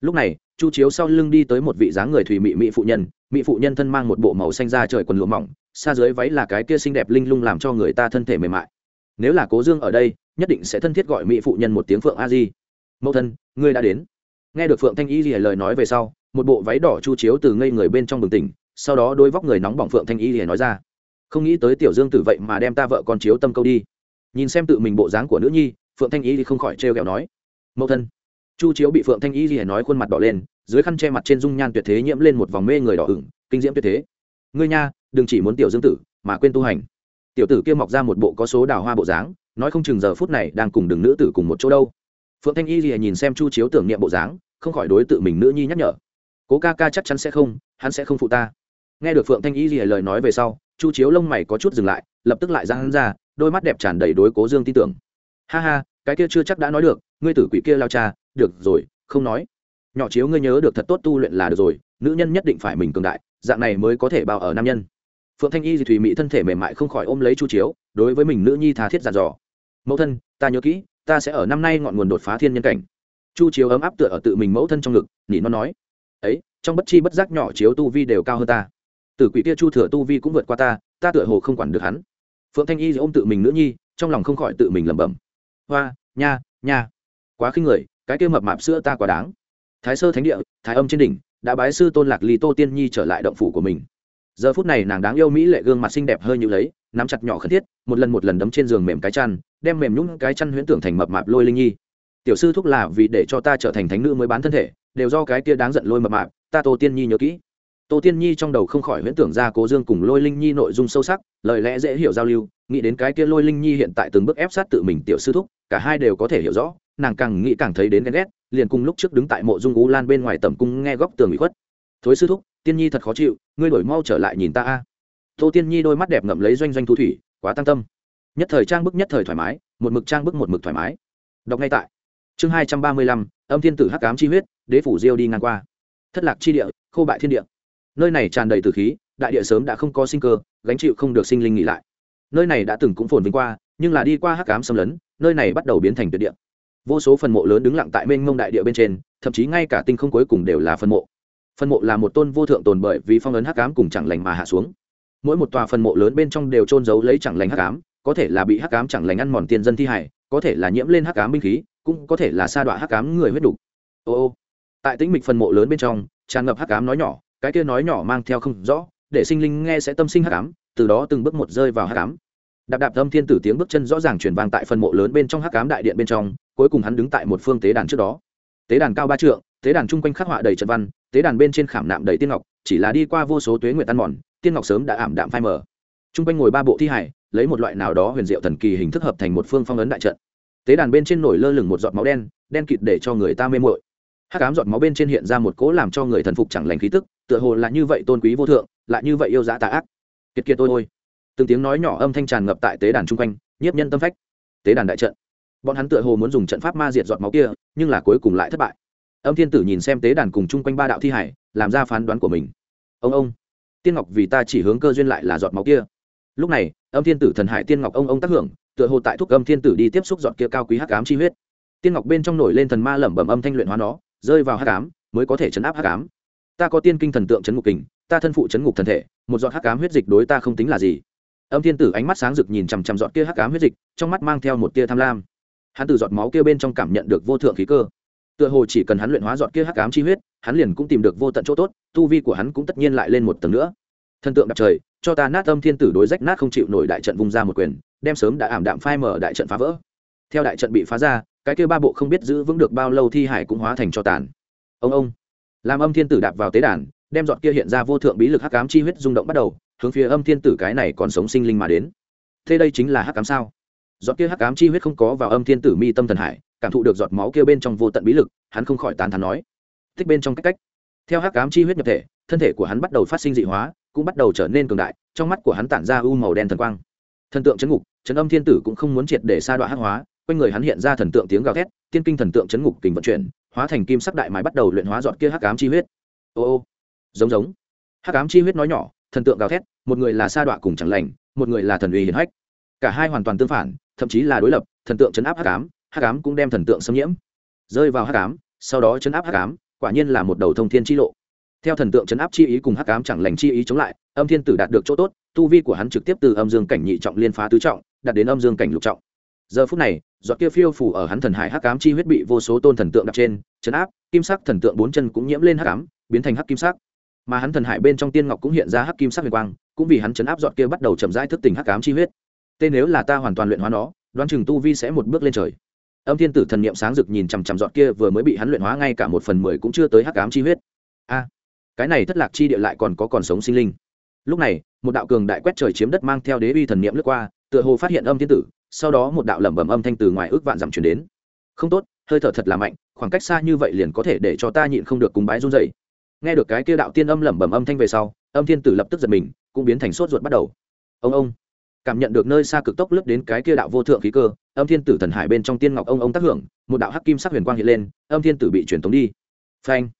lúc này, chu chiếu sau lưng đi tới một vị dáng người thủy mị mị phụ nhân, mị phụ nhân thân mang một bộ màu xanh da trời quần lụa mỏng, xa dưới váy là cái kia xinh đẹp linh lung làm cho người ta thân thể mềm mại. Nếu là cố dương ở đây, nhất định sẽ thân thiết gọi mị phụ nhân một tiếng phượng a di. Mẫu thân, ngươi đã đến. Nghe được phượng thanh y lìa lời nói về sau, một bộ váy đỏ chu chiếu từ ngây người bên trong bừng tỉnh, sau đó đôi vóc người nóng bỏng phượng thanh y lìa nói ra. Không nghĩ tới tiểu dương tử vậy mà đem ta vợ con chiếu tâm câu đi. Nhìn xem tự mình bộ dáng của nữ nhi, phượng thanh y thì không khỏi trêu ghẹo nói. Mẫu thân chu chiếu bị phượng thanh y lìa nói khuôn mặt đỏ lên, dưới khăn che mặt trên dung nhan tuyệt thế nhiễm lên một vòng mê người đỏ ửng, kinh diễm tuyệt thế. Ngươi nha, đừng chỉ muốn tiểu dương tử mà quên tu hành. Tiểu tử kia mọc ra một bộ có số đào hoa bộ dáng, nói không chừng giờ phút này đang cùng đường nữ tử cùng một chỗ đâu. Phượng thanh y lìa nhìn xem chu chiếu tưởng niệm bộ dáng, không khỏi đối tự mình nữ nhi nhắc nhở. Cố ca ca chắc chắn sẽ không, hắn sẽ không phụ ta. Nghe được phượng thanh y lìa lời nói về sau, chu chiếu lông mày có chút dừng lại, lập tức lại ra hắn ra, đôi mắt đẹp tràn đầy đối cố dương tin tưởng. Ha ha, cái kia chưa chắc đã nói được, ngươi tử quỷ kia lao cha được rồi, không nói. Nhỏ chiếu ngươi nhớ được thật tốt tu luyện là được rồi, nữ nhân nhất định phải mình cường đại, dạng này mới có thể bao ở nam nhân. Phượng thanh y thì thùy mỹ thân thể mềm mại không khỏi ôm lấy chu chiếu, đối với mình nữ nhi tha thiết giàn dò. Mẫu thân, ta nhớ kỹ, ta sẽ ở năm nay ngọn nguồn đột phá thiên nhân cảnh. Chu chiếu ấm áp tựa ở tự mình mẫu thân trong ngực nhỉ nó nói. Ấy, trong bất chi bất giác nhỏ chiếu tu vi đều cao hơn ta. Tử quỷ kia chu thừa tu vi cũng vượt qua ta ta tựa hồ không quản được hắn. Phượng thanh y ôm tự mình nữ nhi, trong lòng không khỏi tự mình lẩm bẩm. Hoa, nha nha. Quá khinh người cái kia mập mạp sữa ta quá đáng. Thái sơ thánh địa, thái âm trên đỉnh, đã bái sư tôn lạc ly tô tiên nhi trở lại động phủ của mình. Giờ phút này nàng đáng yêu mỹ lệ gương mặt xinh đẹp hơi như lấy, nắm chặt nhỏ khẩn thiết, một lần một lần đấm trên giường mềm cái chăn, đem mềm nhũng cái chăn huyễn tưởng thành mập mạp lôi linh nhi. Tiểu sư thúc là vì để cho ta trở thành thánh nữ mới bán thân thể, đều do cái kia đáng giận lôi mập mạp, ta tô tiên nhi nhớ kỹ. Tô tiên nhi trong đầu không khỏi huyễn tưởng ra cố dương cùng lôi linh nhi nội dung sâu sắc, lời lẽ dễ hiểu giao lưu, nghĩ đến cái kia lôi linh nhi hiện tại từng bước ép sát tự mình tiểu sư thúc, cả hai đều có thể hiểu rõ nàng càng nghĩ càng thấy đến ghen ghét, liền cùng lúc trước đứng tại mộ dung ú lan bên ngoài tầm cung nghe góc tường bị khuất. Thối sư thúc, tiên nhi thật khó chịu, ngươi đổi mau trở lại nhìn ta a. Tô tiên nhi đôi mắt đẹp ngậm lấy doanh doanh thu thủy, quá tăng tâm. Nhất thời trang bức nhất thời thoải mái, một mực trang bức một mực thoải mái. Đọc ngay tại. Chương hai trăm ba mươi lăm, âm thiên tử hắc cám chi huyết, đế phủ diêu đi ngang qua. Thất lạc chi địa, khô bại thiên địa. Nơi này tràn đầy tử khí, đại địa sớm đã không có sinh cơ, gánh chịu không được sinh linh nghỉ lại. Nơi này đã từng cũng phồn vinh qua, nhưng là đi qua hắc cám xâm lấn, nơi này bắt đầu biến thành tuyệt địa vô số phần mộ lớn đứng lặng tại mênh mông đại địa bên trên thậm chí ngay cả tinh không cuối cùng đều là phần mộ. Phần mộ là một tôn vô thượng tồn bởi vì phong ấn hắc ám cùng chẳng lành mà hạ xuống. Mỗi một tòa phần mộ lớn bên trong đều trôn giấu lấy chẳng lành hắc ám, có thể là bị hắc ám chẳng lành ăn mòn tiền dân thi hải có thể là nhiễm lên hắc ám binh khí cũng có thể là sa đọa hắc ám người huyết đủ. ô ô. Tại tĩnh mịch phần mộ lớn bên trong tràn ngập hắc ám nói nhỏ cái kia nói nhỏ mang theo không rõ để sinh linh nghe sẽ tâm sinh hắc ám từ đó từng bước một rơi vào hắc ám. Đạp đạp âm thiên tử tiếng bước chân rõ ràng truyền vang tại phần mộ lớn bên trong hắc ám đại điện bên trong cuối cùng hắn đứng tại một phương tế đàn trước đó. Tế đàn cao ba trượng, tế đàn chung quanh khắc họa đầy trận văn, tế đàn bên trên khảm nạm đầy tiên ngọc, chỉ là đi qua vô số tuế nguyện tan mòn, tiên ngọc sớm đã ảm đạm phai mờ. Chung quanh ngồi ba bộ thi hải lấy một loại nào đó huyền diệu thần kỳ hình thức hợp thành một phương phong ấn đại trận. Tế đàn bên trên nổi lơ lửng một giọt máu đen đen kịt để cho người ta mê mội hắc ám giọt máu bên trên hiện ra một cỗ làm cho người thần phục chẳng lành khí tức, tựa hồ là như vậy tôn quý vô thượng, lại như vậy yêu dã tà ác. Kiệt kiệt tôi ôi. Từng tiếng nói nhỏ âm thanh tràn ngập tại tế đàn chung quanh, nhiếp nhân tâm phách. Tế đàn đại trận bọn hắn tựa hồ muốn dùng trận pháp ma diệt giọt máu kia, nhưng là cuối cùng lại thất bại. Âm thiên tử nhìn xem tế đàn cùng chung quanh ba đạo thi hải, làm ra phán đoán của mình. Ông ông, tiên ngọc vì ta chỉ hướng cơ duyên lại là giọt máu kia. Lúc này, âm thiên tử thần hải tiên ngọc ông ông tác hưởng, tựa hồ tại thúc âm thiên tử đi tiếp xúc giọt kia cao quý hắc ám chi huyết. Tiên ngọc bên trong nổi lên thần ma lẩm bẩm âm thanh luyện hóa nó, rơi vào hắc ám, mới có thể chấn áp hắc ám. Ta có tiên kinh thần tượng chấn ngục kình, ta thân phụ chấn ngục thần thể, một giọt hắc ám huyết dịch đối ta không tính là gì. Âm thiên tử ánh mắt sáng rực nhìn chằm chằm giọt kia hắc ám huyết dịch, trong mắt mang theo một tia tham lam hắn từ giọt máu kia bên trong cảm nhận được vô thượng khí cơ. Tựa hồ chỉ cần hắn luyện hóa giọt kia hắc ám chi huyết, hắn liền cũng tìm được vô tận chỗ tốt, tu vi của hắn cũng tất nhiên lại lên một tầng nữa. Thần tượng đạp trời, cho ta nát âm thiên tử đối rách nát không chịu nổi đại trận vung ra một quyền, đem sớm đã ảm đạm phai mở đại trận phá vỡ. Theo đại trận bị phá ra, cái kia ba bộ không biết giữ vững được bao lâu thi hải cũng hóa thành cho tàn. Ông ông. Làm âm thiên tử đạp vào tế đàn, đem giọt kia hiện ra vô thượng bí lực hắc ám chi huyết rung động bắt đầu, hướng phía âm thiên tử cái này còn sống sinh linh mà đến. Thế đây chính là hắc ám sao? Giọt kia hắc ám chi huyết không có vào âm thiên tử mi tâm thần hải, cảm thụ được giọt máu kia bên trong vô tận bí lực, hắn không khỏi tán thán nói. Thích bên trong cách cách. Theo hắc ám chi huyết nhập thể, thân thể của hắn bắt đầu phát sinh dị hóa, cũng bắt đầu trở nên cường đại, trong mắt của hắn tản ra u màu đen thần quang. Thần tượng chấn ngục, chấn âm thiên tử cũng không muốn triệt để sa đoạn hắc hóa, quanh người hắn hiện ra thần tượng tiếng gào thét, tiên kinh thần tượng chấn ngục kình vận chuyển, hóa thành kim sắc đại mái bắt đầu luyện hóa giọt kia hắc ám chi huyết. Ô ô, giống giống. Hắc ám chi huyết nói nhỏ, thần tượng gào thét, một người là sa đoạn cùng chẳng lành, một người là thần uy hiển hách. Cả hai hoàn toàn tương phản thậm chí là đối lập, thần tượng chấn áp hắc ám hắc ám cũng đem thần tượng xâm nhiễm. Rơi vào hắc ám, sau đó chấn áp hắc ám, quả nhiên là một đầu thông thiên chi lộ. Theo thần tượng chấn áp chi ý cùng hắc ám chẳng lành chi ý chống lại, âm thiên tử đạt được chỗ tốt, tu vi của hắn trực tiếp từ âm dương cảnh nhị trọng liên phá tứ trọng, đạt đến âm dương cảnh lục trọng. Giờ phút này, giọt kia phiêu phủ ở hắn thần hải hắc ám chi huyết bị vô số tôn thần tượng đặt trên, chấn áp, kim sắc thần tượng bốn chân cũng nhiễm lên hắc ám, biến thành hắc kim sắc. Mà hắn thần hải bên trong tiên ngọc cũng hiện ra hắc kim sắc huyền quang, cũng vì hắn chấn áp giọt kia bắt đầu chậm rãi thức tỉnh hắc ám chi huyết tên nếu là ta hoàn toàn luyện hóa nó, đoán chừng tu vi sẽ một bước lên trời. Âm thiên tử thần niệm sáng rực nhìn chằm chằm giọt kia vừa mới bị hắn luyện hóa ngay cả một phần mười cũng chưa tới hắc ám chi huyết. A, cái này thất lạc chi địa lại còn có còn sống sinh linh. Lúc này, một đạo cường đại quét trời chiếm đất mang theo đế uy thần niệm lướt qua, tựa hồ phát hiện âm thiên tử, sau đó một đạo lẩm bẩm âm thanh từ ngoài ước vạn dặm chuyển đến. Không tốt, hơi thở thật là mạnh, khoảng cách xa như vậy liền có thể để cho ta nhịn không được cùng bái run dậy nghe được cái kia đạo tiên âm lẩm bẩm âm thanh về sau, âm thiên tử lập tức giật mình, cũng biến thành sốt ruột bắt đầu. Ông ông cảm nhận được nơi xa cực tốc lướt đến cái kia đạo vô thượng khí cơ, âm thiên tử thần hải bên trong tiên ngọc ông ông tác hưởng, một đạo hắc kim sắc huyền quang hiện lên, âm thiên tử bị truyền tống đi. Phanh.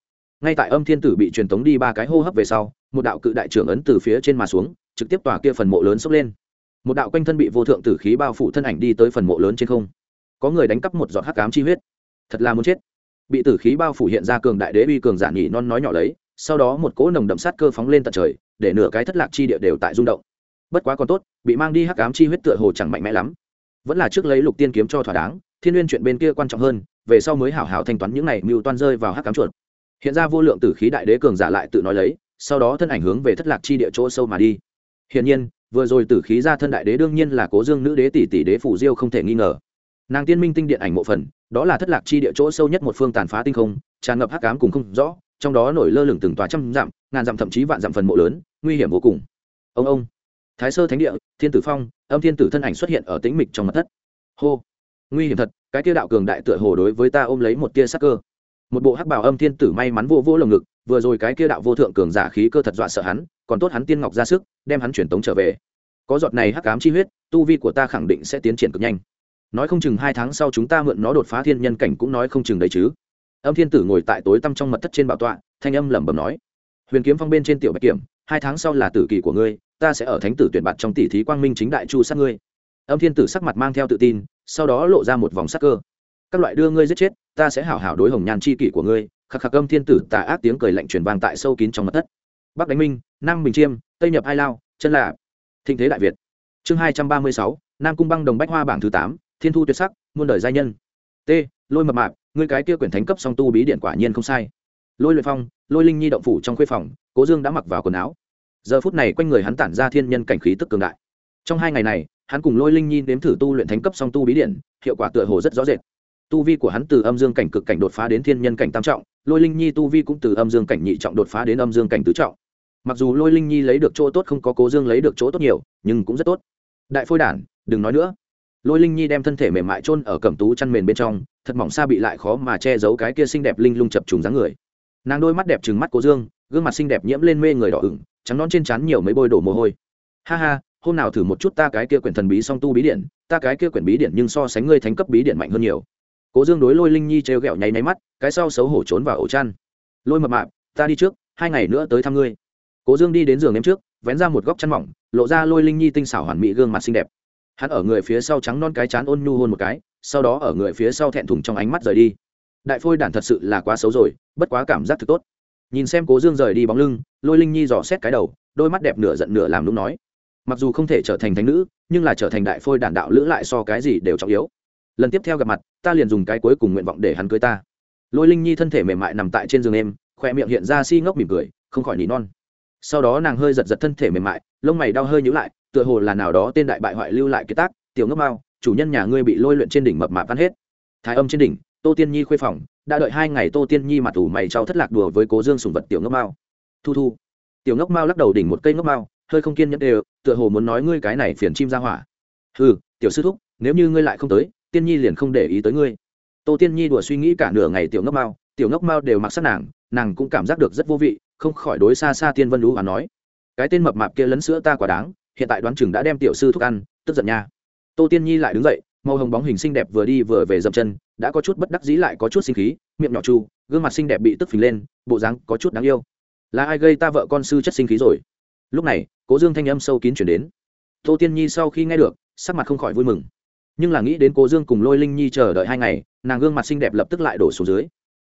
Ngay tại âm thiên tử bị truyền tống đi ba cái hô hấp về sau, một đạo cự đại trưởng ấn từ phía trên mà xuống, trực tiếp tòa kia phần mộ lớn sốc lên. Một đạo quanh thân bị vô thượng tử khí bao phủ thân ảnh đi tới phần mộ lớn trên không. Có người đánh cắp một giọt hắc ám chi huyết. Thật là muốn chết. Bị tử khí bao phủ hiện ra cường đại đế uy cường giả nhị non nói nhỏ lấy, sau đó một cỗ nồng đậm sát cơ phóng lên tận trời, để nửa cái thất lạc chi địa đều tại rung động bất quá còn tốt, bị mang đi hắc ám chi huyết tựa hồ chẳng mạnh mẽ lắm. Vẫn là trước lấy lục tiên kiếm cho thỏa đáng, thiên n chuyện bên kia quan trọng hơn, về sau mới hảo hảo thanh toán những này mưu toan rơi vào hắc ám chuột. Hiện ra vô lượng tử khí đại đế cường giả lại tự nói lấy, sau đó thân ảnh hướng về thất lạc chi địa chỗ sâu mà đi. Hiển nhiên, vừa rồi tử khí ra thân đại đế đương nhiên là cố dương nữ đế tỷ tỷ đế phủ diêu không thể nghi ngờ. Nàng tiên minh tinh điện ảnh mộ phần, đó là thất lạc chi địa chỗ sâu nhất một phương tàn phá tinh không, tràn ngập hắc ám cùng không rõ, trong đó nổi lơ lửng từng tòa trăm dặm, ngàn dặm thậm chí vạn dặm phần mộ lớn, nguy hiểm vô cùng. Ông ông thái sơ thánh địa, thiên tử phong, âm thiên tử thân ảnh xuất hiện ở tĩnh mịch trong mặt thất. Hô! Nguy hiểm thật, cái kia đạo cường đại tựa hồ đối với ta ôm lấy một tia sắc cơ. Một bộ hắc bảo âm thiên tử may mắn vô vô lồng ngực, vừa rồi cái kia đạo vô thượng cường giả khí cơ thật dọa sợ hắn, còn tốt hắn tiên ngọc ra sức, đem hắn truyền tống trở về. Có giọt này hắc ám chi huyết, tu vi của ta khẳng định sẽ tiến triển cực nhanh. Nói không chừng hai tháng sau chúng ta mượn nó đột phá thiên nhân cảnh cũng nói không chừng đấy chứ. Âm thiên tử ngồi tại tối tăm trong mật thất trên bảo tọa, thanh âm lẩm bẩm nói. Huyền kiếm phong bên trên tiểu bạch kiểm, hai tháng sau là tử kỳ của ngươi ta sẽ ở thánh tử tuyển bạt trong tỷ thí quang minh chính đại chu sát ngươi. Âm thiên tử sắc mặt mang theo tự tin, sau đó lộ ra một vòng sắc cơ. Các loại đưa ngươi giết chết, ta sẽ hảo hảo đối hồng nhàn chi kỷ của ngươi. Khắc khắc âm thiên tử tà ác tiếng cười lạnh truyền vang tại sâu kín trong mặt thất bắc đánh minh, nam bình chiêm, tây nhập ai lao, chân lạ thịnh thế đại việt. Chương hai trăm ba mươi sáu, nam cung băng đồng bách hoa bảng thứ tám, thiên thu tuyệt sắc, muôn đời giai nhân. T, lôi mập mạp, ngươi cái kia quyển thánh cấp song tu bí điện quả nhiên không sai. Lôi luyện phong, lôi linh nhi động phủ trong khuê phòng, cố dương đã mặc vào quần áo giờ phút này quanh người hắn tản ra thiên nhân cảnh khí tức cường đại. Trong hai ngày này, hắn cùng lôi linh nhi nếm thử tu luyện thánh cấp song tu bí điện hiệu quả tựa hồ rất rõ rệt. Tu vi của hắn từ âm dương cảnh cực cảnh đột phá đến thiên nhân cảnh tam trọng, lôi linh nhi tu vi cũng từ âm dương cảnh nhị trọng đột phá đến âm dương cảnh tứ trọng. Mặc dù lôi linh nhi lấy được chỗ tốt không có cố dương lấy được chỗ tốt nhiều, nhưng cũng rất tốt. Đại phôi đản, đừng nói nữa. Lôi linh nhi đem thân thể mềm mại chôn ở cẩm tú chăn mền bên trong, thật mỏng xa bị lại khó mà che giấu cái kia xinh đẹp linh lung chập trùng dáng người. Nàng đôi mắt đẹp trừng mắt cố dương, gương mặt xinh đẹp nhiễm lên mê người đỏ ửng trắng non trên trán nhiều mấy bôi đổ mồ hôi. Ha ha, hôm nào thử một chút ta cái kia quyển thần bí song tu bí điện, ta cái kia quyển bí điện nhưng so sánh ngươi thánh cấp bí điện mạnh hơn nhiều. Cố dương đối lôi linh nhi trêu ghẹo nháy máy mắt, cái sau xấu hổ trốn vào ổ chăn. Lôi mập mạp, ta đi trước, hai ngày nữa tới thăm ngươi. Cố dương đi đến giường em trước, vén ra một góc chăn mỏng, lộ ra lôi linh nhi tinh xảo hoàn mỹ gương mặt xinh đẹp. Hắn ở người phía sau trắng non cái chán ôn nhu hôn một cái, sau đó ở người phía sau thẹn thùng trong ánh mắt rời đi. Đại phôi đản thật sự là quá xấu rồi, bất quá cảm giác thực tốt nhìn xem cố dương rời đi bóng lưng, lôi linh nhi dò xét cái đầu, đôi mắt đẹp nửa giận nửa làm đúng nói. Mặc dù không thể trở thành thánh nữ, nhưng là trở thành đại phôi đản đạo lữ lại so cái gì đều trọng yếu. Lần tiếp theo gặp mặt, ta liền dùng cái cuối cùng nguyện vọng để hắn cưới ta. Lôi linh nhi thân thể mềm mại nằm tại trên giường em khoe miệng hiện ra si ngốc mỉm cười, không khỏi nỉ non. Sau đó nàng hơi giật giật thân thể mềm mại, lông mày đau hơi nhữ lại, tựa hồ là nào đó tên đại bại hoại lưu lại kế tác, tiểu ngốc mao chủ nhân nhà ngươi bị lôi luyện trên đỉnh mập mạp văn hết. Thái âm trên đỉnh tô tiên nhi khuê phòng, đã đợi hai ngày tô tiên nhi mặt ủ mày trao thất lạc đùa với cố dương sùng vật tiểu ngốc mao. Thu thu. Tiểu ngốc mao lắc đầu đỉnh một cây ngốc mao, hơi không kiên nhẫn đều, tựa hồ muốn nói ngươi cái này phiền chim ra hỏa. Ừ tiểu sư thúc, nếu như ngươi lại không tới, tiên nhi liền không để ý tới ngươi. Tô tiên nhi đùa suy nghĩ cả nửa ngày tiểu ngốc mao, tiểu ngốc mao đều mặc sắc nàng nàng cũng cảm giác được rất vô vị, không khỏi đối xa xa tiên vân lũ và nói. Cái tên mập mạp kia lấn sữa ta quả đáng, hiện tại đoán chừng đã đem tiểu sư thúc ăn, tức giận nha. Tô tiên nhi lại đứng dậy, màu hồng bóng hình xinh đẹp vừa đi vừa về dậm chân đã có chút bất đắc dĩ lại có chút sinh khí, miệng nhỏ chu, gương mặt xinh đẹp bị tức phình lên, bộ dáng có chút đáng yêu. Là ai gây ta vợ con sư chất sinh khí rồi? Lúc này, cố dương thanh âm sâu kín chuyển đến. Tô tiên nhi sau khi nghe được, sắc mặt không khỏi vui mừng. Nhưng là nghĩ đến cố dương cùng lôi linh nhi chờ đợi hai ngày, nàng gương mặt xinh đẹp lập tức lại đổ xuống dưới.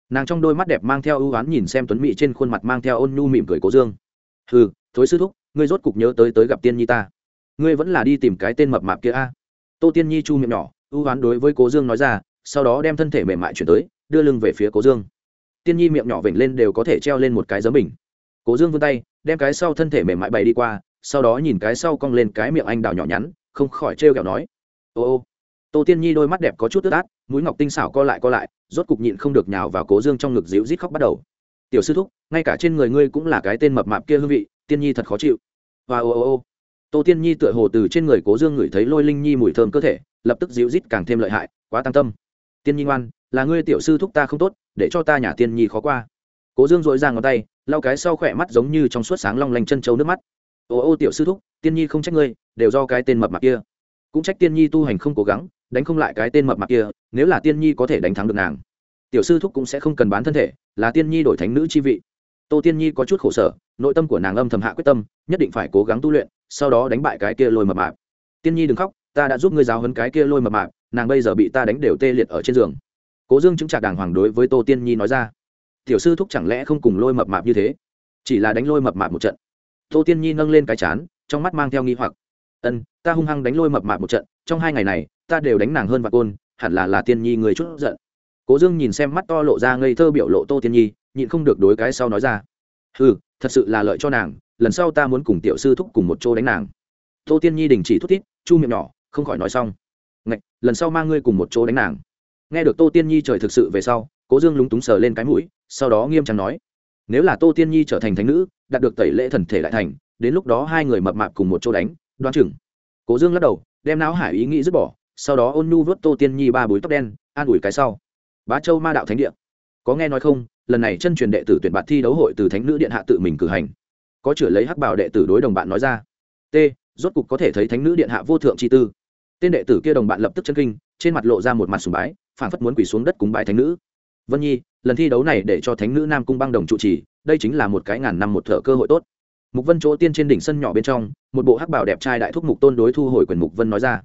Nàng trong đôi mắt đẹp mang theo ưu oán nhìn xem tuấn mỹ trên khuôn mặt mang theo ôn nhu mỉm cười cố dương. Ừ thối sư thúc, ngươi rốt cục nhớ tới tới gặp tiên nhi ta. Ngươi vẫn là đi tìm cái tên mập mạp kia a. Tô tiên nhi chu miệng nhỏ, ưu oán đối với cố dương nói ra sau đó đem thân thể mềm mại chuyển tới, đưa lưng về phía cố dương. Tiên nhi miệng nhỏ vểnh lên đều có thể treo lên một cái giấm bình. Cố dương vươn tay, đem cái sau thân thể mềm mại bày đi qua, sau đó nhìn cái sau cong lên cái miệng anh đào nhỏ nhắn, không khỏi trêu kẹo nói, ô ô. Tô tiên nhi đôi mắt đẹp có chút tức át, mũi ngọc tinh xảo co lại co lại, rốt cục nhịn không được nhào vào cố dương trong ngực dịu rít khóc bắt đầu. Tiểu sư thúc, ngay cả trên người ngươi cũng là cái tên mập mạp kia hương vị, tiên nhi thật khó chịu. Và ô ô ô. Tô tiên nhi tựa hồ từ trên người cố dương ngửi thấy lôi linh nhi mùi thơm cơ thể, lập tức dịu rít càng thêm lợi hại, quá tăng tâm tiên nhi ngoan, là ngươi tiểu sư thúc ta không tốt, để cho ta nhà tiên nhi khó qua. Cố dương dội ra ngón tay, lau cái sau khỏe mắt giống như trong suốt sáng long lanh chân trâu nước mắt. Ô ô tiểu sư thúc, tiên nhi không trách ngươi, đều do cái tên mập mạp kia. Cũng trách tiên nhi tu hành không cố gắng, đánh không lại cái tên mập mạp kia, nếu là tiên nhi có thể đánh thắng được nàng. Tiểu sư thúc cũng sẽ không cần bán thân thể, là tiên nhi đổi thánh nữ chi vị. Tô tiên nhi có chút khổ sở, nội tâm của nàng âm thầm hạ quyết tâm, nhất định phải cố gắng tu luyện, sau đó đánh bại cái kia lôi mập mạp. Tiên nhi đừng khóc, ta đã giúp ngươi giáo hấn cái kia lôi mập mạp nàng bây giờ bị ta đánh đều tê liệt ở trên giường. Cố dương chứng trả đàng hoàng đối với tô tiên nhi nói ra. Tiểu sư thúc chẳng lẽ không cùng lôi mập mạp như thế? Chỉ là đánh lôi mập mạp một trận. Tô tiên nhi nâng lên cái chán, trong mắt mang theo nghi hoặc. Ân, ta hung hăng đánh lôi mập mạp một trận, trong hai ngày này, ta đều đánh nàng hơn và côn, hẳn là là tiên nhi người chút giận. Cố dương nhìn xem mắt to lộ ra ngây thơ biểu lộ tô tiên nhi, nhịn không được đối cái sau nói ra. Ừ thật sự là lợi cho nàng, lần sau ta muốn cùng tiểu sư thúc cùng một chỗ đánh nàng. Tô tiên nhi đình chỉ thúc thít, chu miệng nhỏ, không khỏi nói xong ngạch, lần sau mang ngươi cùng một chỗ đánh nàng. Nghe được tô tiên nhi trời thực sự về sau, cố dương lúng túng sờ lên cái mũi, sau đó nghiêm trang nói, nếu là tô tiên nhi trở thành thánh nữ, đạt được tẩy lễ thần thể lại thành, đến lúc đó hai người mập mạp cùng một chỗ đánh, đoán chừng. Cố dương lắc đầu, đem não hải ý nghĩ dứt bỏ, sau đó ôn nhu vớt tô tiên nhi ba búi tóc đen, an ủi cái sau. Bá châu ma đạo thánh địa. Có nghe nói không? Lần này chân truyền đệ tử tuyển bạt thi đấu hội từ thánh nữ điện hạ tự mình cử hành. Có chửa lấy hắc bảo đệ tử đối đồng bạn nói ra. T, rốt cục có thể thấy thánh nữ điện hạ vô thượng chi tư tên đệ tử kia đồng bạn lập tức chân kinh, trên mặt lộ ra một mặt sùng bái phản phất muốn quỳ xuống đất cúng bái thánh nữ. Vân nhi, lần thi đấu này để cho thánh nữ nam cung băng đồng trụ trì, đây chính là một cái ngàn năm một thợ cơ hội tốt. Mục vân chỗ tiên trên đỉnh sân nhỏ bên trong, một bộ hắc bảo đẹp trai đại thúc mục tôn đối thu hồi quyền mục vân nói ra.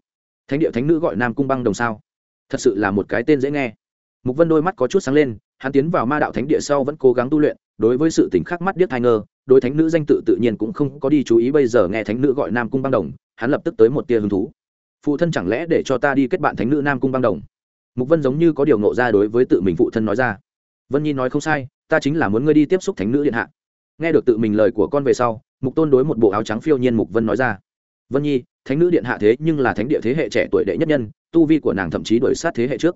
Thánh địa thánh nữ gọi nam cung băng đồng sao? Thật sự là một cái tên dễ nghe. Mục vân đôi mắt có chút sáng lên, hắn tiến vào ma đạo thánh địa sau vẫn cố gắng tu luyện, đối với sự tỉnh khắc mắt điếc thai ngơ, đối thánh nữ danh tự tự nhiên cũng không có đi chú ý, bây giờ nghe thánh nữ gọi nam cung băng đồng, hắn lập tức tới một tia hứng thú phụ thân chẳng lẽ để cho ta đi kết bạn thánh nữ nam cung băng đồng? Mục vân giống như có điều ngộ ra đối với tự mình phụ thân nói ra. Vân nhi nói không sai, ta chính là muốn ngươi đi tiếp xúc thánh nữ điện hạ. Nghe được tự mình lời của con về sau, mục tôn đối một bộ áo trắng phiêu nhiên mục vân nói ra. Vân nhi, thánh nữ điện hạ thế nhưng là thánh địa thế hệ trẻ tuổi đệ nhất nhân, tu vi của nàng thậm chí đổi sát thế hệ trước.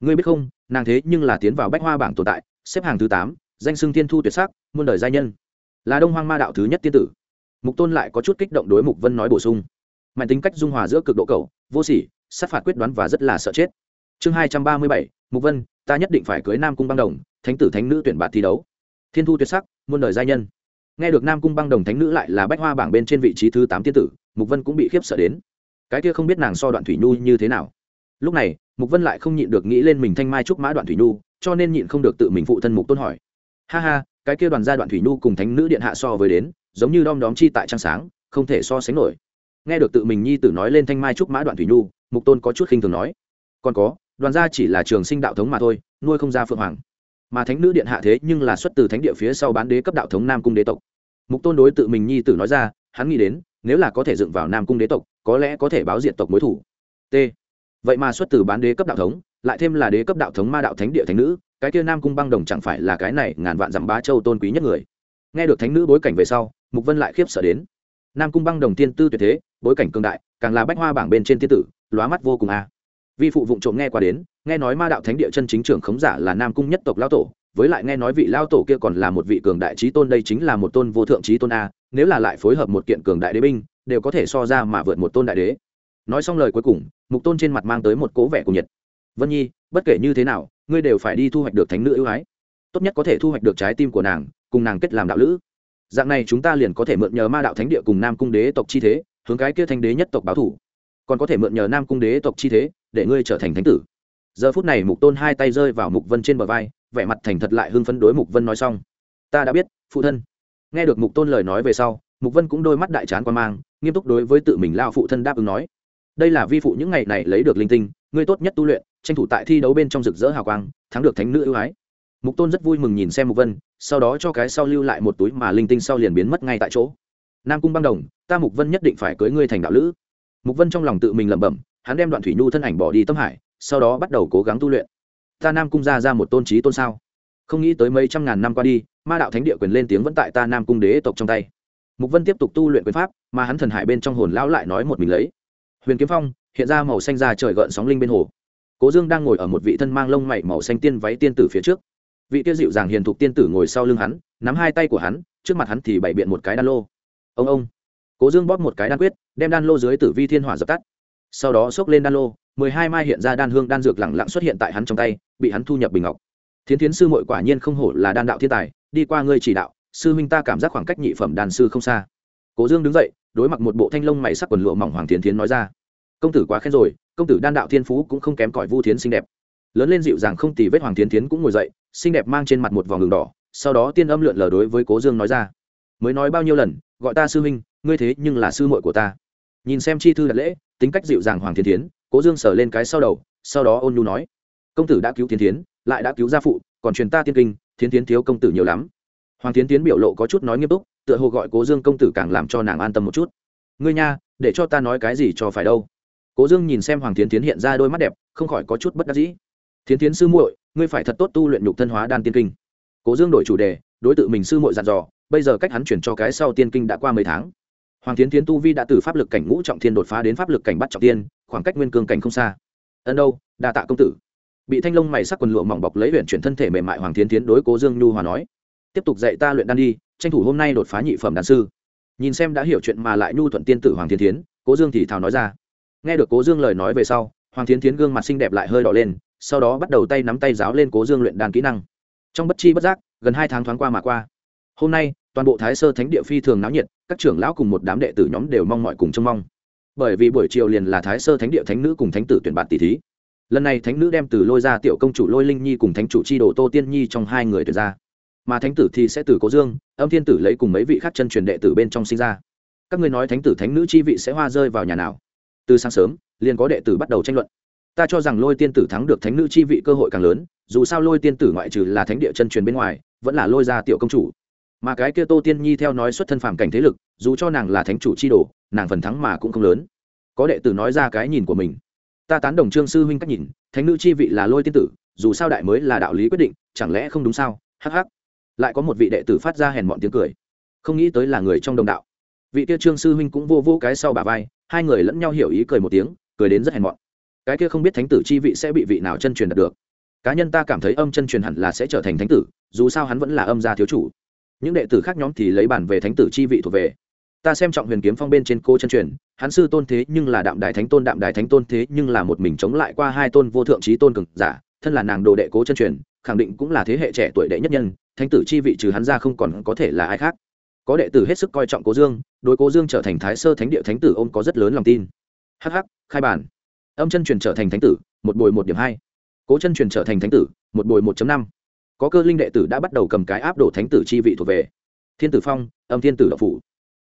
Ngươi biết không, nàng thế nhưng là tiến vào bách hoa bảng tồn tại, xếp hàng thứ tám, danh xưng thiên thu tuyệt sắc, muôn đời giai nhân. Là đông hoang ma đạo thứ nhất tiên tử. Mục tôn lại có chút kích động đối mục vân nói bổ sung mạnh tính cách dung hòa giữa cực độ cầu vô sỉ, sát phạt quyết đoán và rất là sợ chết. Chương hai trăm ba mươi bảy, mục vân, ta nhất định phải cưới nam cung băng đồng, thánh tử thánh nữ tuyển bạt thi đấu. Thiên thu tuyệt sắc, muôn đời giai nhân. Nghe được nam cung băng đồng thánh nữ lại là bách hoa bảng bên trên vị trí thứ tám tiên tử, mục vân cũng bị khiếp sợ đến. Cái kia không biết nàng so đoạn thủy nhu như thế nào. Lúc này, mục vân lại không nhịn được nghĩ lên mình thanh mai trúc mã đoạn thủy nhu, cho nên nhịn không được tự mình phụ thân mục tôn hỏi. Ha ha, cái kia đoàn gia đoạn thủy nhu cùng thánh nữ điện hạ so với đến, giống như đom đóm chi tại trăng sáng, không thể so sánh nổi nghe được tự mình nhi tử nói lên thanh mai trúc mã đoạn thủy nhu, mục tôn có chút khinh thường nói. Còn có, đoàn gia chỉ là trường sinh đạo thống mà thôi, nuôi không ra phượng hoàng. Mà thánh nữ điện hạ thế nhưng là xuất từ thánh địa phía sau bán đế cấp đạo thống nam cung đế tộc. Mục tôn đối tự mình nhi tử nói ra, hắn nghĩ đến, nếu là có thể dựng vào nam cung đế tộc, có lẽ có thể báo diện tộc mối thủ. T. Vậy mà xuất từ bán đế cấp đạo thống, lại thêm là đế cấp đạo thống ma đạo thánh địa thánh nữ, cái kia nam cung băng đồng chẳng phải là cái này ngàn vạn dặm bá châu tôn quý nhất người. Nghe được thánh nữ bối cảnh về sau, mục vân lại khiếp sợ đến. Nam cung băng đồng tiên tư tuyệt thế bối cảnh cường đại, càng là bách hoa bảng bên trên tiên tử, lóa mắt vô cùng a. À. vi phụ vụng trộm nghe qua đến, nghe nói ma đạo thánh địa chân chính trưởng khống giả là nam cung nhất tộc lao tổ, với lại nghe nói vị lao tổ kia còn là một vị cường đại trí tôn, đây chính là một tôn vô thượng trí tôn a, nếu là lại phối hợp một kiện cường đại đế binh, đều có thể so ra mà vượt một tôn đại đế. Nói xong lời cuối cùng, mục tôn trên mặt mang tới một cố vẻ cùng nhiệt. Vân nhi, bất kể như thế nào, ngươi đều phải đi thu hoạch được thánh nữ ưu ái. Tốt nhất có thể thu hoạch được trái tim của nàng, cùng nàng kết làm đạo lữ. Dạng này chúng ta liền có thể mượn nhờ ma đạo thánh địa cùng nam cung đế tộc chi thế hướng cái kia thanh đế nhất tộc báo thủ. Còn có thể mượn nhờ nam cung đế tộc chi thế, để ngươi trở thành thánh tử. Giờ phút này mục tôn hai tay rơi vào mục vân trên bờ vai, vẻ mặt thành thật lại hưng phấn đối mục vân nói xong. Ta đã biết, phụ thân. Nghe được mục tôn lời nói về sau, mục vân cũng đôi mắt đại trán quan mang, nghiêm túc đối với tự mình lao phụ thân đáp ứng nói. Đây là vi phụ những ngày này lấy được linh tinh, ngươi tốt nhất tu luyện, tranh thủ tại thi đấu bên trong rực rỡ hào quang, thắng được thánh nữ ưu ái. Mục tôn rất vui mừng nhìn xem mục vân, sau đó cho cái sau lưu lại một túi mà linh tinh sau liền biến mất ngay tại chỗ nam cung băng đồng, ta mục vân nhất định phải cưới ngươi thành đạo lữ. Mục vân trong lòng tự mình lẩm bẩm, hắn đem đoạn thủy nhu thân ảnh bỏ đi tâm hải, sau đó bắt đầu cố gắng tu luyện. Ta nam cung ra ra một tôn trí tôn sao? Không nghĩ tới mấy trăm ngàn năm qua đi, ma đạo thánh địa quyền lên tiếng vẫn tại ta nam cung đế tộc trong tay. Mục vân tiếp tục tu luyện quyền pháp, mà hắn thần hải bên trong hồn lão lại nói một mình lấy. Huyền kiếm phong, hiện ra màu xanh ra trời gợn sóng linh bên hồ. Cố dương đang ngồi ở một vị thân mang lông mảy màu xanh tiên váy tiên tử phía trước. Vị tiêu dịu dàng hiền thục tiên tử ngồi sau lưng hắn, nắm hai tay của hắn, trước mặt hắn thì bày biện một cái đan lô ông ông. Cố dương bóp một cái đan quyết, đem đan lô dưới tử vi thiên hỏa dập tắt. Sau đó xốc lên đan lô, mười hai mai hiện ra đan hương đan dược lẳng lặng xuất hiện tại hắn trong tay, bị hắn thu nhập bình ngọc. Thiến thiến sư mội quả nhiên không hổ là đan đạo thiên tài, đi qua ngươi chỉ đạo, sư huynh ta cảm giác khoảng cách nhị phẩm đàn sư không xa. Cố dương đứng dậy, đối mặt một bộ thanh lông mày sắc quần lụa mỏng hoàng thiến thiến nói ra. Công tử quá khen rồi, công tử đan đạo thiên phú cũng không kém cỏi vu thiến xinh đẹp. Lớn lên dịu dàng không tì vết hoàng thiến thiến cũng ngồi dậy, xinh đẹp mang trên mặt một vòng đường đỏ, sau đó tiên âm lượn lờ đối với cố dương nói ra. Mới nói bao nhiêu lần gọi ta sư huynh, ngươi thế nhưng là sư muội của ta. Nhìn xem chi thư đặt lễ, tính cách dịu dàng hoàng thiên thiến, cố dương sờ lên cái sau đầu, sau đó ôn nhu nói, công tử đã cứu thiên thiến, lại đã cứu gia phụ, còn truyền ta tiên kinh, thiên thiến thiếu công tử nhiều lắm. Hoàng thiên thiến biểu lộ có chút nói nghiêm túc, tựa hồ gọi cố dương công tử càng làm cho nàng an tâm một chút. Ngươi nha, để cho ta nói cái gì cho phải đâu. Cố dương nhìn xem hoàng thiên thiến hiện ra đôi mắt đẹp, không khỏi có chút bất đắc dĩ. Thiên thiến sư muội, ngươi phải thật tốt tu luyện nhục thân hóa đan tiên kinh. Cố dương đổi chủ đề, đối tượng mình sư muội dặn dò bây giờ cách hắn chuyển cho cái sau tiên kinh đã qua mấy tháng. Hoàng tiến tiến tu vi đã từ pháp lực cảnh ngũ trọng thiên đột phá đến pháp lực cảnh bắt trọng tiên, khoảng cách nguyên cương cảnh không xa. Ân đâu, đa tạ công tử. Bị thanh long mày sắc quần lụa mỏng bọc lấy huyện chuyển thân thể mềm mại hoàng tiến tiến đối cố dương nhu hòa nói, tiếp tục dạy ta luyện đan đi, tranh thủ hôm nay đột phá nhị phẩm đan sư. Nhìn xem đã hiểu chuyện mà lại nhu thuận tiên tử hoàng tiến tiến cố dương thì thào nói ra. Nghe được cố dương lời nói về sau, hoàng tiến tiến gương mặt xinh đẹp lại hơi đỏ lên, sau đó bắt đầu tay nắm tay giáo lên cố dương luyện đàn kỹ năng. Trong bất chi bất giác, gần hai tháng thoáng qua mà qua. Hôm nay toàn bộ thái sơ thánh địa phi thường náo nhiệt, các trưởng lão cùng một đám đệ tử nhóm đều mong mọi cùng trông mong. Bởi vì buổi chiều liền là thái sơ thánh địa thánh nữ cùng thánh tử tuyển bạn tỷ thí. Lần này thánh nữ đem từ lôi ra tiểu công chủ lôi linh nhi cùng thánh chủ c h i đồ tô tiên nhi trong hai người tuyển ra. Mà thánh tử thì sẽ từ cố dương, âm thiên tử lấy cùng mấy vị khác chân truyền đệ tử bên trong sinh ra. Các ngươi nói thánh tử thánh nữ chi vị sẽ hoa rơi vào nhà nào? Từ sáng sớm, liền có đệ tử bắt đầu tranh luận. Ta cho rằng lôi tiên tử thắng được thánh nữ chi vị cơ hội càng lớn, dù sao lôi tiên tử ngoại trừ là thánh địa chân truyền bên ngoài, vẫn là lôi ra tiểu công chủ mà cái kia tô tiên nhi theo nói xuất thân phàm cảnh thế lực, dù cho nàng là thánh chủ chi đồ, nàng phần thắng mà cũng không lớn. Có đệ tử nói ra cái nhìn của mình. Ta tán đồng trương sư huynh cách nhìn, thánh nữ chi vị là lôi tiên tử, dù sao đại mới là đạo lý quyết định, chẳng lẽ không đúng sao? Hắc hắc. Lại có một vị đệ tử phát ra hèn mọn tiếng cười. Không nghĩ tới là người trong đồng đạo. Vị kia trương sư huynh cũng vô vô cái sau bà vai, hai người lẫn nhau hiểu ý cười một tiếng, cười đến rất hèn mọn. Cái kia không biết thánh tử chi vị sẽ bị vị nào chân truyền đạt được. Cá nhân ta cảm thấy âm chân truyền hẳn là sẽ trở thành thánh tử, dù sao hắn vẫn là âm gia thiếu chủ những đệ tử khác nhóm thì lấy bản về thánh tử chi vị thuộc về. Ta xem trọng huyền kiếm phong bên trên cô chân truyền, hắn sư tôn thế nhưng là đạm đài thánh tôn, đạm đài thánh tôn thế nhưng là một mình chống lại qua hai tôn vô thượng trí tôn cực giả, thân là nàng đồ đệ cố chân truyền, khẳng định cũng là thế hệ trẻ tuổi đệ nhất nhân, thánh tử chi vị trừ hắn ra không còn có thể là ai khác. Có đệ tử hết sức coi trọng cố dương, đối cố dương trở thành thái sơ thánh địa thánh tử ôm có rất lớn lòng tin. Hh khai bản. Âm chân truyền trở thành thánh tử, một bồi một điểm hai. Cố chân truyền trở thành thánh tử, một bồi một năm có cơ linh đệ tử đã bắt đầu cầm cái áp đổ thánh tử chi vị thuộc về. Thiên tử phong, âm thiên tử độc phủ.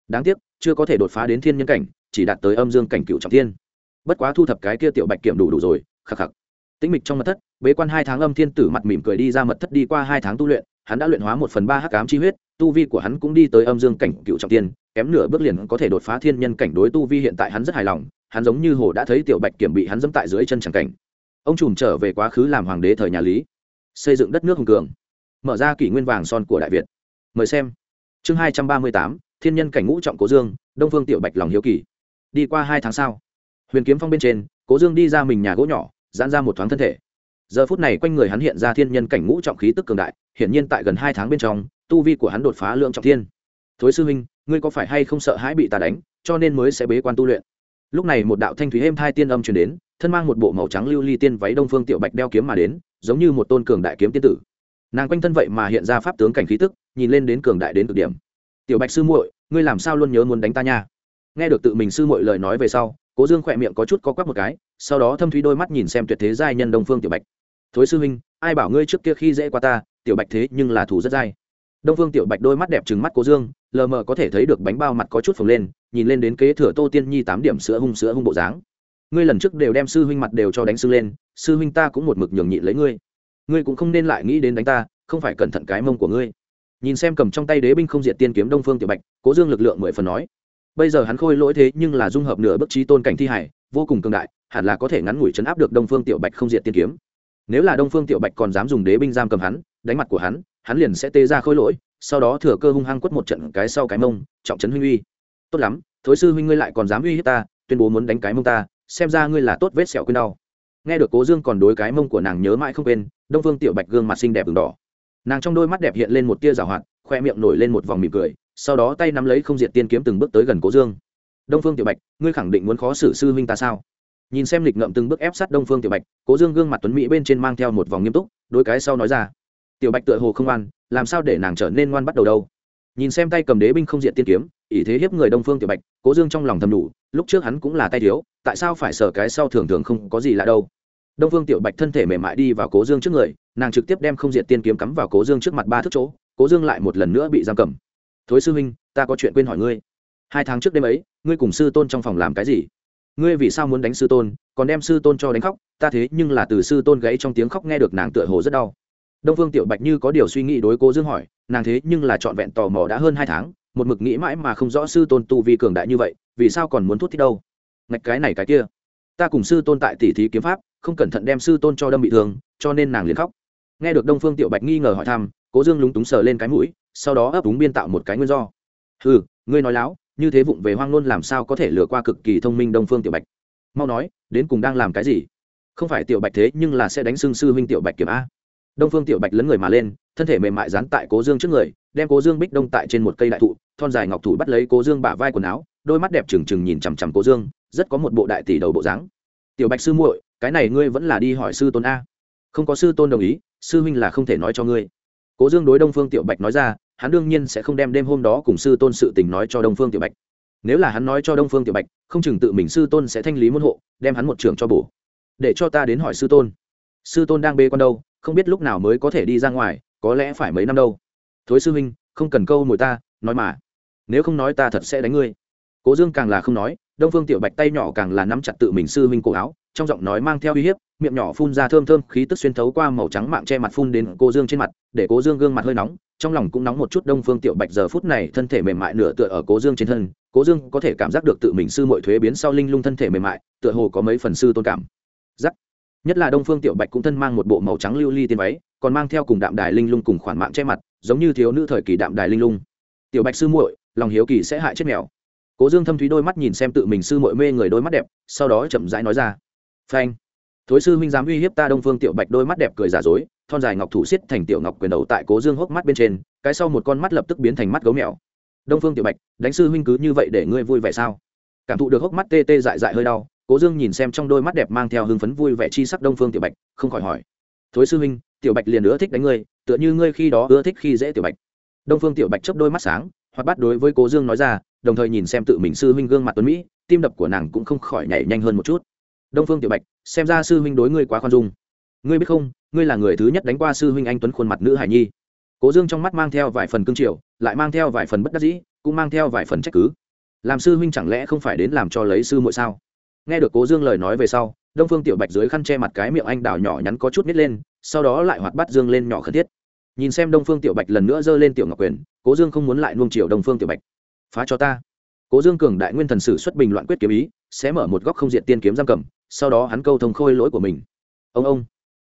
Đáng tiếc, chưa có thể đột phá đến thiên nhân cảnh, chỉ đạt tới âm dương cảnh cựu trọng thiên. Bất quá thu thập cái kia tiểu bạch kiểm đủ đủ rồi, khắc khắc. Tĩnh mịch trong mật thất, bế quan hai tháng âm thiên tử mặt mỉm cười đi ra mật thất đi qua hai tháng tu luyện, hắn đã luyện hóa một phần ba hắc cám chi huyết, tu vi của hắn cũng đi tới âm dương cảnh cựu trọng tiên kém nửa bước liền có thể đột phá thiên nhân cảnh đối tu vi hiện tại hắn rất hài lòng, hắn giống như hồ đã thấy tiểu bạch kiểm bị hắn dẫm tại dưới chân chẳng cảnh. Ông trùm trở về quá khứ làm hoàng đế thời nhà lý xây dựng đất nước hùng cường. Mở ra kỷ nguyên vàng son của đại việt. Mời xem. Chương hai trăm ba mươi tám, thiên nhân cảnh ngũ trọng cố dương, đông phương tiểu bạch lòng hiếu kỳ. Đi qua hai tháng sau, huyền kiếm phong bên trên, cố dương đi ra mình nhà gỗ nhỏ, giãn ra một thoáng thân thể. Giờ phút này quanh người hắn hiện ra thiên nhân cảnh ngũ trọng khí tức cường đại, hiển nhiên tại gần hai tháng bên trong, tu vi của hắn đột phá lượng trọng thiên. Thối sư huynh, ngươi có phải hay không sợ hãi bị tà đánh, cho nên mới sẽ bế quan tu luyện? Lúc này một đạo thanh thúy êm thai tiên âm truyền đến, thân mang một bộ màu trắng lưu ly tiên váy đông phương tiểu bạch đeo kiếm mà đến giống như một tôn cường đại kiếm tiên tử. Nàng quanh thân vậy mà hiện ra pháp tướng cảnh khí tức, nhìn lên đến cường đại đến cực điểm. Tiểu bạch sư muội, ngươi làm sao luôn nhớ muốn đánh ta nha? Nghe được tự mình sư muội lời nói về sau, cố dương khỏe miệng có chút có quắp một cái, sau đó thâm thúy đôi mắt nhìn xem tuyệt thế giai nhân đông phương tiểu bạch. Thối sư huynh, ai bảo ngươi trước kia khi dễ qua ta, tiểu bạch thế nhưng là thủ rất dai. Đông phương tiểu bạch đôi mắt đẹp trừng mắt cố dương, lờ mờ có thể thấy được bánh bao mặt có chút phồng lên, nhìn lên đến kế thừa tô tiên nhi tám điểm sữa hung sữa hung bộ dáng. Ngươi lần trước đều đem sư huynh mặt đều cho đánh sưng lên sư huynh ta cũng một mực nhường nhịn lấy ngươi. Ngươi cũng không nên lại nghĩ đến đánh ta, không phải cẩn thận cái mông của ngươi. Nhìn xem cầm trong tay đế binh không diệt tiên kiếm đông phương tiểu bạch, cố dương lực lượng mười phần nói, bây giờ hắn khôi lỗi thế nhưng là dung hợp nửa bức trí tôn cảnh thi hải, vô cùng cường đại, hẳn là có thể ngắn ngủi chấn áp được đông phương tiểu bạch không diệt tiên kiếm. Nếu là đông phương tiểu bạch còn dám dùng đế binh giam cầm hắn, đánh mặt của hắn hắn liền sẽ tê ra khôi lỗi, sau đó thừa cơ hung hăng quất một trận cái sau cái mông, trọng trấn huynh uy. Tốt lắm, thối sư huynh ngươi lại còn dám uy hiếp ta, tuyên bố muốn đánh cái mông ta, xem ra ngươi là tốt vết sẹo quên đau nghe được cố dương còn đối cái mông của nàng nhớ mãi không quên, đông phương tiểu bạch gương mặt xinh đẹp v đỏ. Nàng trong đôi mắt đẹp hiện lên một tia rào hoạt, khoe miệng nổi lên một vòng mỉm cười, sau đó tay nắm lấy không diệt tiên kiếm từng bước tới gần cố dương. Đông phương tiểu bạch, ngươi khẳng định muốn khó xử sư huynh ta sao? Nhìn xem lịch ngậm từng bước ép sát đông phương tiểu bạch, cố dương gương mặt tuấn mỹ bên trên mang theo một vòng nghiêm túc đôi cái sau nói ra. Tiểu bạch tựa hồ không ngoan làm sao để nàng trở nên ngoan bắt đầu đâu? Nhìn xem tay cầm đế binh không diện tiên kiếm, ỷ thế hiếp người đông phương tiểu bạch, cố dương trong lòng thầm đủ, lúc trước hắn cũng là tay thiếu, tại sao phải sở cái sau thường thường không có gì lạ đâu? Đông phương tiểu bạch thân thể mềm mại đi vào cố dương trước người, nàng trực tiếp đem không diện tiên kiếm cắm vào cố dương trước mặt ba thước chỗ, cố dương lại một lần nữa bị giam cầm. Thối sư huynh, ta có chuyện quên hỏi ngươi. Hai tháng trước đêm ấy, ngươi cùng sư tôn trong phòng làm cái gì? Ngươi vì sao muốn đánh sư tôn, còn đem sư tôn cho đánh khóc? Ta thế nhưng là từ sư tôn gãy trong tiếng khóc nghe được nàng tựa hồ rất đau. Đông phương tiểu bạch như có điều suy nghĩ đối cố dương hỏi, nàng thế nhưng là trọn vẹn tò mò đã hơn hai tháng, một mực nghĩ mãi mà không rõ sư tôn tu vi cường đại như vậy, vì sao còn muốn thút thích đâu? Ngạch cái này cái kia ta cùng sư tôn tại tỷ thí kiếm pháp, không cẩn thận đem sư tôn cho đâm bị thương, cho nên nàng liền khóc. Nghe được đông phương tiểu bạch nghi ngờ hỏi thăm, cố dương lúng túng sờ lên cái mũi, sau đó ấp úng biên tạo một cái nguyên do. Ừ ngươi nói láo, như thế vụng về hoang ngôn làm sao có thể lừa qua cực kỳ thông minh đông phương tiểu bạch? Mau nói, đến cùng đang làm cái gì? Không phải tiểu bạch thế, nhưng là sẽ đánh xương sư huynh tiểu bạch kiểm a. Đông phương tiểu bạch lấn người mà lên, thân thể mềm mại dán tại cố dương trước người, đem cố dương bích đông tại trên một cây đại thụ, thon dài ngọc thủ bắt lấy cố dương bả vai quần áo, đôi mắt đẹp trừng trừng nhìn chằm chằm cố dương rất có một bộ đại tỷ đầu bộ dáng. Tiểu bạch sư muội, cái này ngươi vẫn là đi hỏi sư tôn a. Không có sư tôn đồng ý, sư huynh là không thể nói cho ngươi. Cố dương đối đông phương tiểu bạch nói ra, hắn đương nhiên sẽ không đem đêm hôm đó cùng sư tôn sự tình nói cho đông phương tiểu bạch. Nếu là hắn nói cho đông phương tiểu bạch, không chừng tự mình sư tôn sẽ thanh lý môn hộ, đem hắn một trường cho bổ. Để cho ta đến hỏi sư tôn. Sư tôn đang bê con đâu, không biết lúc nào mới có thể đi ra ngoài, có lẽ phải mấy năm đâu. Thối sư huynh, không cần câu mồi ta, nói mà. Nếu không nói ta thật sẽ đánh ngươi. Cố dương càng là không nói đông phương tiểu bạch tay nhỏ càng là nắm chặt tự mình sư huynh cổ áo, trong giọng nói mang theo uy hiếp, miệng nhỏ phun ra thơm thơm, khí tức xuyên thấu qua màu trắng mạng che mặt phun đến cô dương trên mặt, để cố dương gương mặt hơi nóng, trong lòng cũng nóng một chút đông phương tiểu bạch giờ phút này thân thể mềm mại nửa tựa ở cố dương trên thân cố dương có thể cảm giác được tự mình sư mội thuế biến sau linh lung thân thể mềm mại, tựa hồ có mấy phần sư tôn cảm. Giắc nhất là đông phương tiểu bạch cũng thân mang một bộ màu trắng lưu ly tiên váy, còn mang theo cùng đạm đài linh lung cùng khoản mạng che mặt, giống như thiếu nữ thời kỳ đạm đài linh lung. Tiểu bạch sư muội, lòng hiếu kỳ sẽ hại chết mèo cố dương thâm thúy đôi mắt nhìn xem tự mình sư muội mê người đôi mắt đẹp, sau đó chậm rãi nói ra. Phanh. Thối sư huynh dám uy hiếp ta đông phương tiểu bạch đôi mắt đẹp cười giả dối, thon dài ngọc thủ xiết thành tiểu ngọc quyền đầu tại cố dương hốc mắt bên trên, cái sau một con mắt lập tức biến thành mắt gấu mèo. Đông phương tiểu bạch, đánh sư huynh cứ như vậy để ngươi vui vẻ sao? Cảm thụ được hốc mắt tê tê dại dại hơi đau, cố dương nhìn xem trong đôi mắt đẹp mang theo hưng phấn vui vẻ chi sắc đông phương tiểu bạch, không khỏi hỏi. Thối sư huynh, tiểu bạch liền ưa thích đánh ngươi, tựa như ngươi khi đó ưa thích khi dễ tiểu bạch. Đông phương tiểu bạch chấp đôi mắt sáng hoặc bắt đối với cố dương nói ra đồng thời nhìn xem tự mình sư huynh gương mặt tuấn mỹ, tim đập của nàng cũng không khỏi nhảy nhanh hơn một chút. Đông phương tiểu bạch, xem ra sư huynh đối ngươi quá khoan dung. Ngươi biết không, ngươi là người thứ nhất đánh qua sư huynh anh tuấn khuôn mặt nữ hải nhi. Cố dương trong mắt mang theo vài phần cương triều, lại mang theo vài phần bất đắc dĩ, cũng mang theo vài phần trách cứ. Làm sư huynh chẳng lẽ không phải đến làm cho lấy sư muội sao? Nghe được cố dương lời nói về sau, đông phương tiểu bạch dưới khăn che mặt cái miệng anh đào nhỏ nhắn có chút nít lên, sau đó lại hoạt bắt dương lên nhỏ khẩn thiết. Nhìn xem đông phương tiểu bạch lần nữa giơ lên tiểu ngọc quyền, cố dương không muốn lại nuông chiều đông phương tiểu bạch phá cho ta. Cố dương cường đại nguyên thần sử xuất bình loạn quyết kiếm ý, sẽ mở một góc không diện tiên kiếm giam cầm, sau đó hắn câu thông khôi lỗi của mình. Ông ông.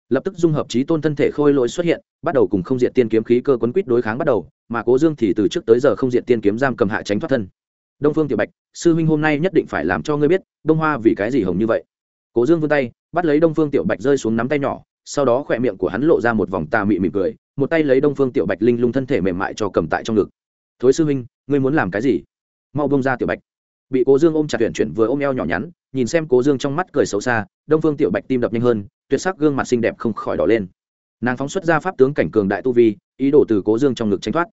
Lập tức dung hợp trí tôn thân thể khôi lỗi xuất hiện, bắt đầu cùng không diện tiên kiếm khí cơ quấn quýt đối kháng bắt đầu, mà cố dương thì từ trước tới giờ không diện tiên kiếm giam cầm hạ tránh thoát thân. Đông phương tiểu bạch, sư huynh hôm nay nhất định phải làm cho ngươi biết, đông hoa vì cái gì hồng như vậy? Cố dương vươn tay, bắt lấy đông phương tiểu bạch rơi xuống nắm tay nhỏ, sau đó khỏe miệng của hắn lộ ra một vòng tà mị mỉm cười, một tay lấy đông phương tiểu bạch linh lung thân thể mềm mại cho cầm tại trong ngực. Thối sư huynh ngươi muốn làm cái gì? Mau bông ra tiểu bạch. Bị cố dương ôm chặt tuyển chuyển vừa ôm eo nhỏ nhắn, nhìn xem cố dương trong mắt cười xấu xa, đông phương tiểu bạch tim đập nhanh hơn, tuyệt sắc gương mặt xinh đẹp không khỏi đỏ lên. Nàng phóng xuất ra pháp tướng cảnh cường đại tu vi, ý đồ từ cố dương trong ngực tranh thoát.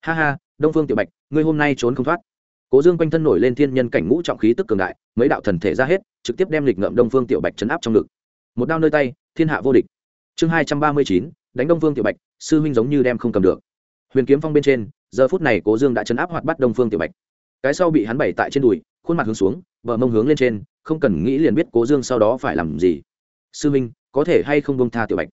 Ha ha, đông phương tiểu bạch, ngươi hôm nay trốn không thoát. Cố dương quanh thân nổi lên thiên nhân cảnh ngũ trọng khí tức cường đại, mấy đạo thần thể ra hết, trực tiếp đem lịch ngợm đông phương tiểu bạch chấn áp trong ngực. Một đao nơi tay, thiên hạ vô địch. Chương hai trăm ba mươi chín, đánh đông phương tiểu bạch, sư huynh giống như đem không cầm được. Huyền kiếm phong bên trên giờ phút này cố dương đã chấn áp hoạt bắt đông phương tiểu bạch. Cái sau bị hắn bày tại trên đùi, khuôn mặt hướng xuống vợ mông hướng lên trên, không cần nghĩ liền biết cố dương sau đó phải làm gì. Sư minh, có thể hay không bông tha tiểu bạch?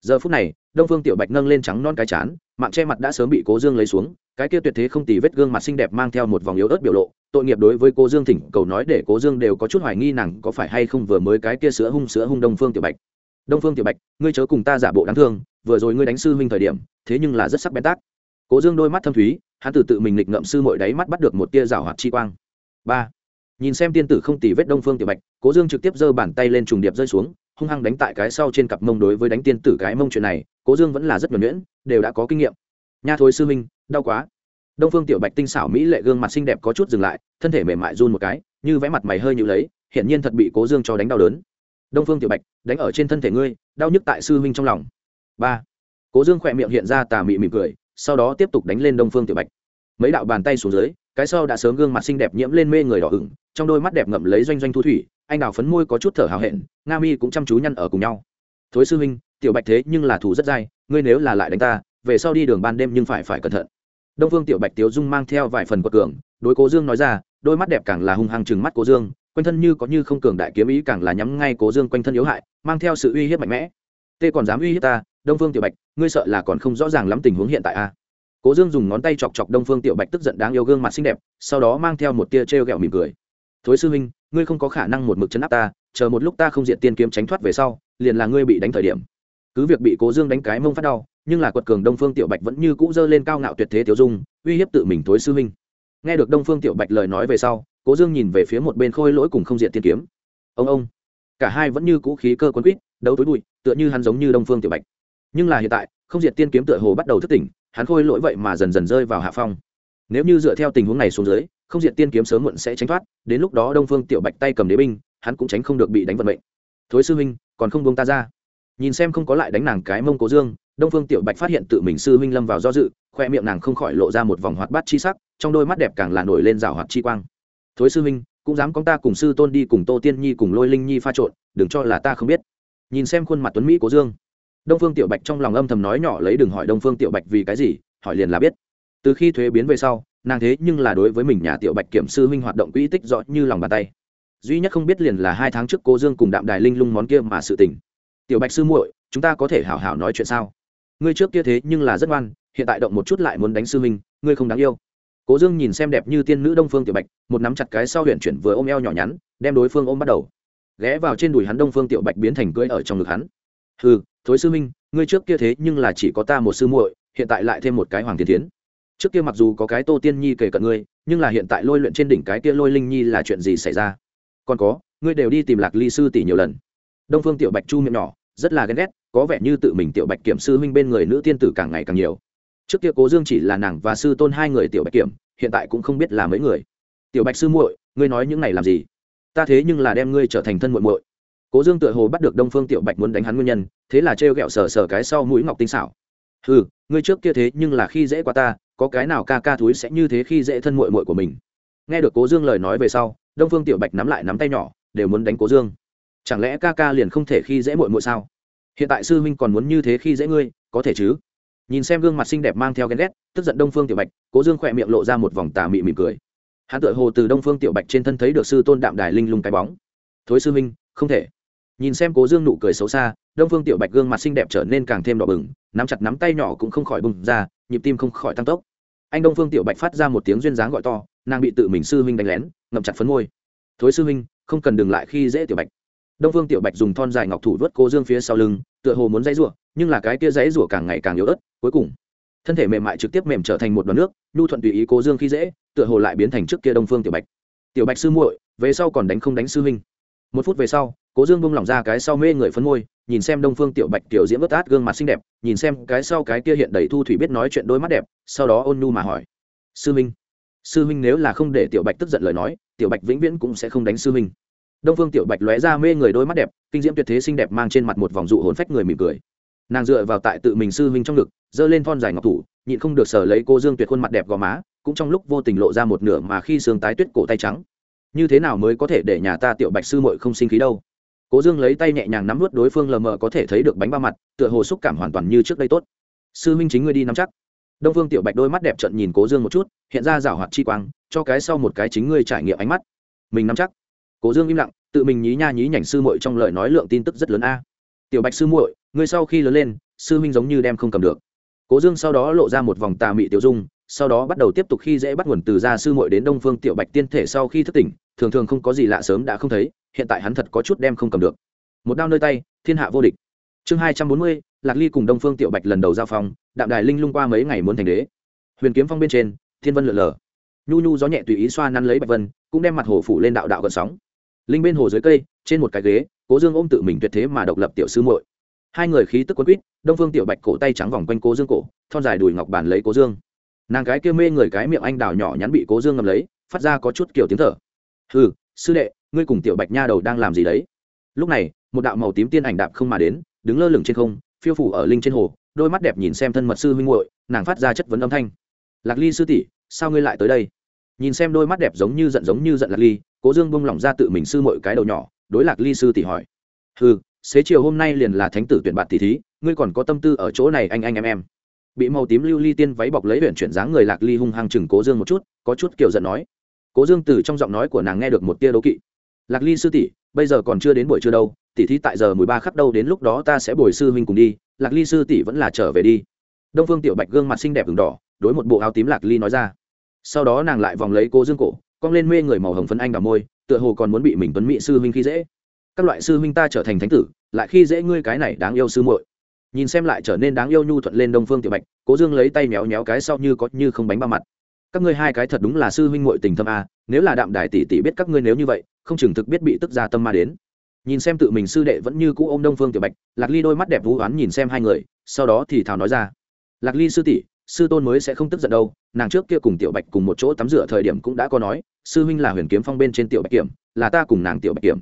Giờ phút này, đông phương tiểu bạch nâng lên trắng non cái chán, mạng che mặt đã sớm bị cố dương lấy xuống, cái kia tuyệt thế không tì vết gương mặt xinh đẹp mang theo một vòng yếu ớt biểu lộ, tội nghiệp đối với cô dương thỉnh cầu nói để cố dương đều có chút hoài nghi nàng có phải hay không vừa mới cái kia sữa hung sữa hung đông phương tiểu bạch. Đông phương tiểu bạch, ngươi chớ cùng ta giả bộ đáng thương, vừa rồi ngươi đánh sư huynh thời điểm, thế nhưng là rất sắc bén tác cố dương đôi mắt thâm thúy, hắn từ tự mình nghịch ngậm sư mội đáy mắt bắt được một tia rào hoạt chi quang. Ba. Nhìn xem tiên tử không tì vết đông phương tiểu bạch, cố dương trực tiếp giơ bàn tay lên trùng điệp rơi xuống, hung hăng đánh tại cái sau trên cặp mông đối với đánh tiên tử cái mông chuyện này, cố dương vẫn là rất nhuẩn nhuyễn, đều đã có kinh nghiệm. Nha thối sư minh đau quá. Đông phương tiểu bạch tinh xảo mỹ lệ gương mặt xinh đẹp có chút dừng lại, thân thể mềm mại run một cái, như vẽ mặt mày hơi nhự lấy, hiển nhiên thật bị cố dương cho đánh đau đớn. Đông phương tiểu bạch, đánh ở trên thân thể ngươi, đau nhức tại sư huynh trong lòng. Ba. Cố dương khỏe miệng hiện ra tà mị mỉm cười sau đó tiếp tục đánh lên đông phương tiểu bạch. Mấy đạo bàn tay xuống dưới, cái sau đã sớm gương mặt xinh đẹp nhiễm lên mê người đỏ ửng, trong đôi mắt đẹp ngậm lấy doanh doanh thu thủy, anh đào phấn môi có chút thở hào hẹn, nga mi cũng chăm chú nhăn ở cùng nhau. Thối sư huynh, tiểu bạch thế nhưng là thủ rất dai, ngươi nếu là lại đánh ta, về sau đi đường ban đêm nhưng phải phải cẩn thận. Đông phương tiểu bạch tiếu dung mang theo vài phần quật cường, đối cố dương nói ra, đôi mắt đẹp càng là hung hăng chừng mắt cố dương, quanh thân như có như không cường đại kiếm ý càng là nhắm ngay cố dương quanh thân yếu hại, mang theo sự uy hiếp mạnh mẽ. Tê còn dám uy hiếp ta đông phương tiểu bạch, ngươi sợ là còn không rõ ràng lắm tình huống hiện tại a cố dương dùng ngón tay chọc chọc đông phương tiểu bạch tức giận đáng yêu gương mặt xinh đẹp, sau đó mang theo một tia t r e o g ẹ o mỉm cười. Thối sư huynh, ngươi không có khả năng một mực chấn áp ta, chờ một lúc ta không diện tiên kiếm tránh thoát về sau, liền là ngươi bị đánh thời điểm. Cứ việc bị cố dương đánh cái mông phát đau, nhưng là quật cường đông phương tiểu bạch vẫn như cũ dơ lên cao ngạo tuyệt thế tiểu dung, uy hiếp tự mình thối sư huynh. Nghe được đông phương tiểu bạch lời nói về sau, cố dương nhìn về phía một bên khôi lỗi cùng không diện tiên kiếm. Ông ông. Cả hai vẫn như cũ khí cơ quấn quýt, đấu tối bụi, tựa như hắn giống như đông phương tiểu bạch nhưng là hiện tại, không diệt tiên kiếm tựa hồ bắt đầu thức tỉnh, hắn khôi lỗi vậy mà dần dần rơi vào hạ phong. Nếu như dựa theo tình huống này xuống dưới, không diệt tiên kiếm sớm muộn sẽ tránh thoát, đến lúc đó đông phương tiểu bạch tay cầm đế binh, hắn cũng tránh không được bị đánh vận mệnh. Thối sư huynh, còn không buông ta ra. Nhìn xem không có lại đánh nàng cái mông cố dương, đông phương tiểu bạch phát hiện tự mình sư huynh lâm vào do dự, khoe miệng nàng không khỏi lộ ra một vòng hoạt bát chi sắc, trong đôi mắt đẹp càng là nổi lên rào hoạt chi quang. Thối sư huynh, cũng dám con ta cùng sư tôn đi cùng tô tiên nhi cùng lôi linh nhi pha trộn, đừng cho là ta không biết. Nhìn xem khuôn mặt tuấn mỹ cố dương đông phương tiểu bạch trong lòng âm thầm nói nhỏ lấy đừng hỏi đông phương tiểu bạch vì cái gì, hỏi liền là biết. Từ khi thuế biến về sau, nàng thế nhưng là đối với mình nhà tiểu bạch kiểm sư huynh hoạt động quỹ tích rõ như lòng bàn tay. Duy nhất không biết liền là hai tháng trước cô dương cùng đạm đài linh lung món kia mà sự tình. Tiểu bạch sư muội, chúng ta có thể hảo hảo nói chuyện sao? Ngươi trước kia thế nhưng là rất ngoan, hiện tại động một chút lại muốn đánh sư huynh, ngươi không đáng yêu. Cố dương nhìn xem đẹp như tiên nữ đông phương tiểu bạch, một nắm chặt cái sau huyện chuyển vừa ôm eo nhỏ nhắn, đem đối phương ôm bắt đầu. Ghé vào trên đùi hắn đông phương tiểu bạch biến thành cưỡi ở trong ngực hắn. Ừ thối sư minh, ngươi trước kia thế nhưng là chỉ có ta một sư muội, hiện tại lại thêm một cái hoàng thiên tiến trước kia mặc dù có cái tô tiên nhi kể cận ngươi, nhưng là hiện tại lôi luyện trên đỉnh cái kia lôi linh nhi là chuyện gì xảy ra? Còn có, ngươi đều đi tìm lạc ly sư tỷ nhiều lần. Đông phương tiểu bạch chu miệng nhỏ, rất là ghen ghét, có vẻ như tự mình tiểu bạch kiểm sư huynh bên người nữ tiên tử càng ngày càng nhiều. Trước kia cố dương chỉ là nàng và sư tôn hai người tiểu bạch kiểm, hiện tại cũng không biết là mấy người. Tiểu bạch sư muội, ngươi nói những này làm gì? Ta thế nhưng là đem ngươi trở thành thân muội muội cố dương tựa hồ bắt được đông phương tiểu bạch muốn đánh hắn nguyên nhân, thế là trêu ghẹo sờ sờ cái sau mũi ngọc tinh xảo ừ ngươi trước kia thế nhưng là khi dễ qua ta, có cái nào ca ca thúi sẽ như thế khi dễ thân mội mội của mình? Nghe được cố dương lời nói về sau, đông phương tiểu bạch nắm lại nắm tay nhỏ, đều muốn đánh cố dương. Chẳng lẽ ca ca liền không thể khi dễ mội mội sao? Hiện tại sư huynh còn muốn như thế khi dễ ngươi, có thể chứ? Nhìn xem gương mặt xinh đẹp mang theo ghen ghét, tức giận đông phương tiểu bạch, cố dương khỏe miệng lộ ra một vòng tà mị mỉm cười. Hắn tự hồ từ đông phương tiểu bạch trên thân thấy được sư tôn đạm đài linh lung cái bóng. Thối sư huynh, không thể nhìn xem cố dương nụ cười xấu xa, đông phương tiểu bạch gương mặt xinh đẹp trở nên càng thêm đỏ bừng, nắm chặt nắm tay nhỏ cũng không khỏi bừng ra, nhịp tim không khỏi tăng tốc. Anh đông phương tiểu bạch phát ra một tiếng duyên dáng gọi to, nàng bị tự mình sư huynh đánh lén, ngậm chặt phấn môi. Thối sư huynh, không cần đừng lại khi dễ tiểu bạch. Đông phương tiểu bạch dùng thon dài ngọc thủ vớt cô dương phía sau lưng, tựa hồ muốn dãy rủa, nhưng là cái kia dãy rủa càng ngày càng yếu ớt, cuối cùng, thân thể mềm mại trực tiếp mềm trở thành một đoàn nước, nhu thuận tùy ý cô dương khi dễ, tựa hồ lại biến thành trước kia đông phương tiểu bạch. Tiểu bạch sư muội, về sau còn đánh không đánh sư huynh? Một phút về sau cố dương bông lỏng ra cái sau mê người phấn môi, nhìn xem đông phương tiểu bạch tiểu diễm vớt át gương mặt xinh đẹp, nhìn xem cái sau cái kia hiện đầy thu thủy biết nói chuyện đôi mắt đẹp, sau đó ôn nhu mà hỏi. Sư minh sư minh nếu là không để tiểu bạch tức giận lời nói, tiểu bạch vĩnh viễn cũng sẽ không đánh sư minh. Đông phương tiểu bạch lóe ra mê người đôi mắt đẹp, kinh diễm tuyệt thế xinh đẹp mang trên mặt một vòng dụ hồn phách người mỉm cười. Nàng dựa vào tại tự mình sư Minh trong ngực, giơ lên thon dài ngọc thủ, nhịn không được sở lấy cô dương tuyệt khuôn mặt đẹp gò má, cũng trong lúc vô tình lộ ra một nửa mà khi xương tái tuyết cổ tay trắng. Như thế nào mới có thể để nhà ta tiểu bạch sư muội không sinh khí đâu? Cố dương lấy tay nhẹ nhàng nắm vút đối phương lờ mờ có thể thấy được bánh ba mặt, tựa hồ xúc cảm hoàn toàn như trước đây tốt. Sư minh chính ngươi đi nắm chắc. Đông phương tiểu bạch đôi mắt đẹp trận nhìn cố dương một chút, hiện ra rảo hoạt chi quang, cho cái sau một cái chính ngươi trải nghiệm ánh mắt. Mình nắm chắc. Cố dương im lặng, tự mình nhí nha nhí nhảnh sư muội trong lời nói lượng tin tức rất lớn a. Tiểu bạch sư muội, ngươi sau khi lớn lên, sư minh giống như đem không cầm được. Cố dương sau đó lộ ra một vòng tà mị tiểu dung, sau đó bắt đầu tiếp tục khi dễ bắt nguồn từ gia sư muội đến đông phương tiểu bạch tiên thể sau khi thức tỉnh, thường thường không có gì lạ sớm đã không thấy hiện tại hắn thật có chút đem không cầm được. Một đao nơi tay, thiên hạ vô địch. Chương hai trăm bốn mươi, lạc ly cùng đông phương tiểu bạch lần đầu giao phong, đạm đài linh lung qua mấy ngày muốn thành đế. Huyền kiếm phong bên trên, thiên vân lượn lờ. Nhu nhu gió nhẹ tùy ý xoa nắn lấy bạch vân, cũng đem mặt hồ phủ lên đạo đạo gần sóng. Linh bên hồ dưới cây, trên một cái ghế, cố dương ôm tự mình tuyệt thế mà độc lập tiểu sư muội. Hai người khí tức quấn quýt, đông phương tiểu bạch cổ tay trắng vòng quanh cố dương cổ, thon dài đùi ngọc bàn lấy cố dương. Nàng cái kia mê người cái miệng anh đào nhỏ nhắn bị cố dương ngầm lấy, phát ra có chút kiểu tiếng thở. Ừ sư đệ ngươi cùng tiểu bạch nha đầu đang làm gì đấy? Lúc này, một đạo màu tím tiên ảnh đạp không mà đến, đứng lơ lửng trên không, phiêu phủ ở linh trên hồ, đôi mắt đẹp nhìn xem thân mật sư huynh muội, nàng phát ra chất vấn âm thanh. Lạc ly sư tỷ, sao ngươi lại tới đây? Nhìn xem đôi mắt đẹp giống như giận giống như giận lạc ly, cố dương bông lỏng ra tự mình sư muội cái đầu nhỏ, đối lạc ly sư tỷ hỏi. Ừ xế chiều hôm nay liền là thánh tử tuyển bạt tỷ thí, ngươi còn có tâm tư ở chỗ này anh anh em em. Bị màu tím lưu ly tiên váy bọc lấy huyện chuyển dáng người lạc ly hung hăng chừng cố dương một chút, có chút kiểu giận nói. Cố dương từ trong giọng nói của nàng nghe được một tia đố kỵ lạc ly sư tỷ, bây giờ còn chưa đến buổi trưa đâu, tỷ thí tại giờ mười ba khắc đâu đến lúc đó ta sẽ bồi sư huynh cùng đi, lạc ly sư tỷ vẫn là trở về đi. Đông phương tiểu bạch gương mặt xinh đẹp ửng đỏ, đối một bộ áo tím lạc ly nói ra. Sau đó nàng lại vòng lấy cô dương cổ, cong lên mê người màu hồng phấn anh vào môi, tựa hồ còn muốn bị mình tuấn mỹ sư huynh khi dễ. Các loại sư huynh ta trở thành thánh tử, lại khi dễ ngươi cái này đáng yêu sư muội. Nhìn xem lại trở nên đáng yêu nhu thuận lên đông phương tiểu bạch, cố dương lấy tay méo méo cái sau như có như không bánh ba mặt các ngươi hai cái thật đúng là sư huynh muội tình thâm a, nếu là đạm đài tỷ tỷ biết các ngươi nếu như vậy, không chừng thực biết bị tức ra tâm ma đến. Nhìn xem tự mình sư đệ vẫn như cũ ôm đông phương tiểu bạch, lạc ly đôi mắt đẹp vũ oán nhìn xem hai người, sau đó thì thào nói ra. Lạc ly sư tỷ, sư tôn mới sẽ không tức giận đâu, nàng trước kia cùng tiểu bạch cùng một chỗ tắm rửa thời điểm cũng đã có nói, sư huynh là huyền kiếm phong bên trên tiểu bạch kiểm, là ta cùng nàng tiểu bạch kiểm.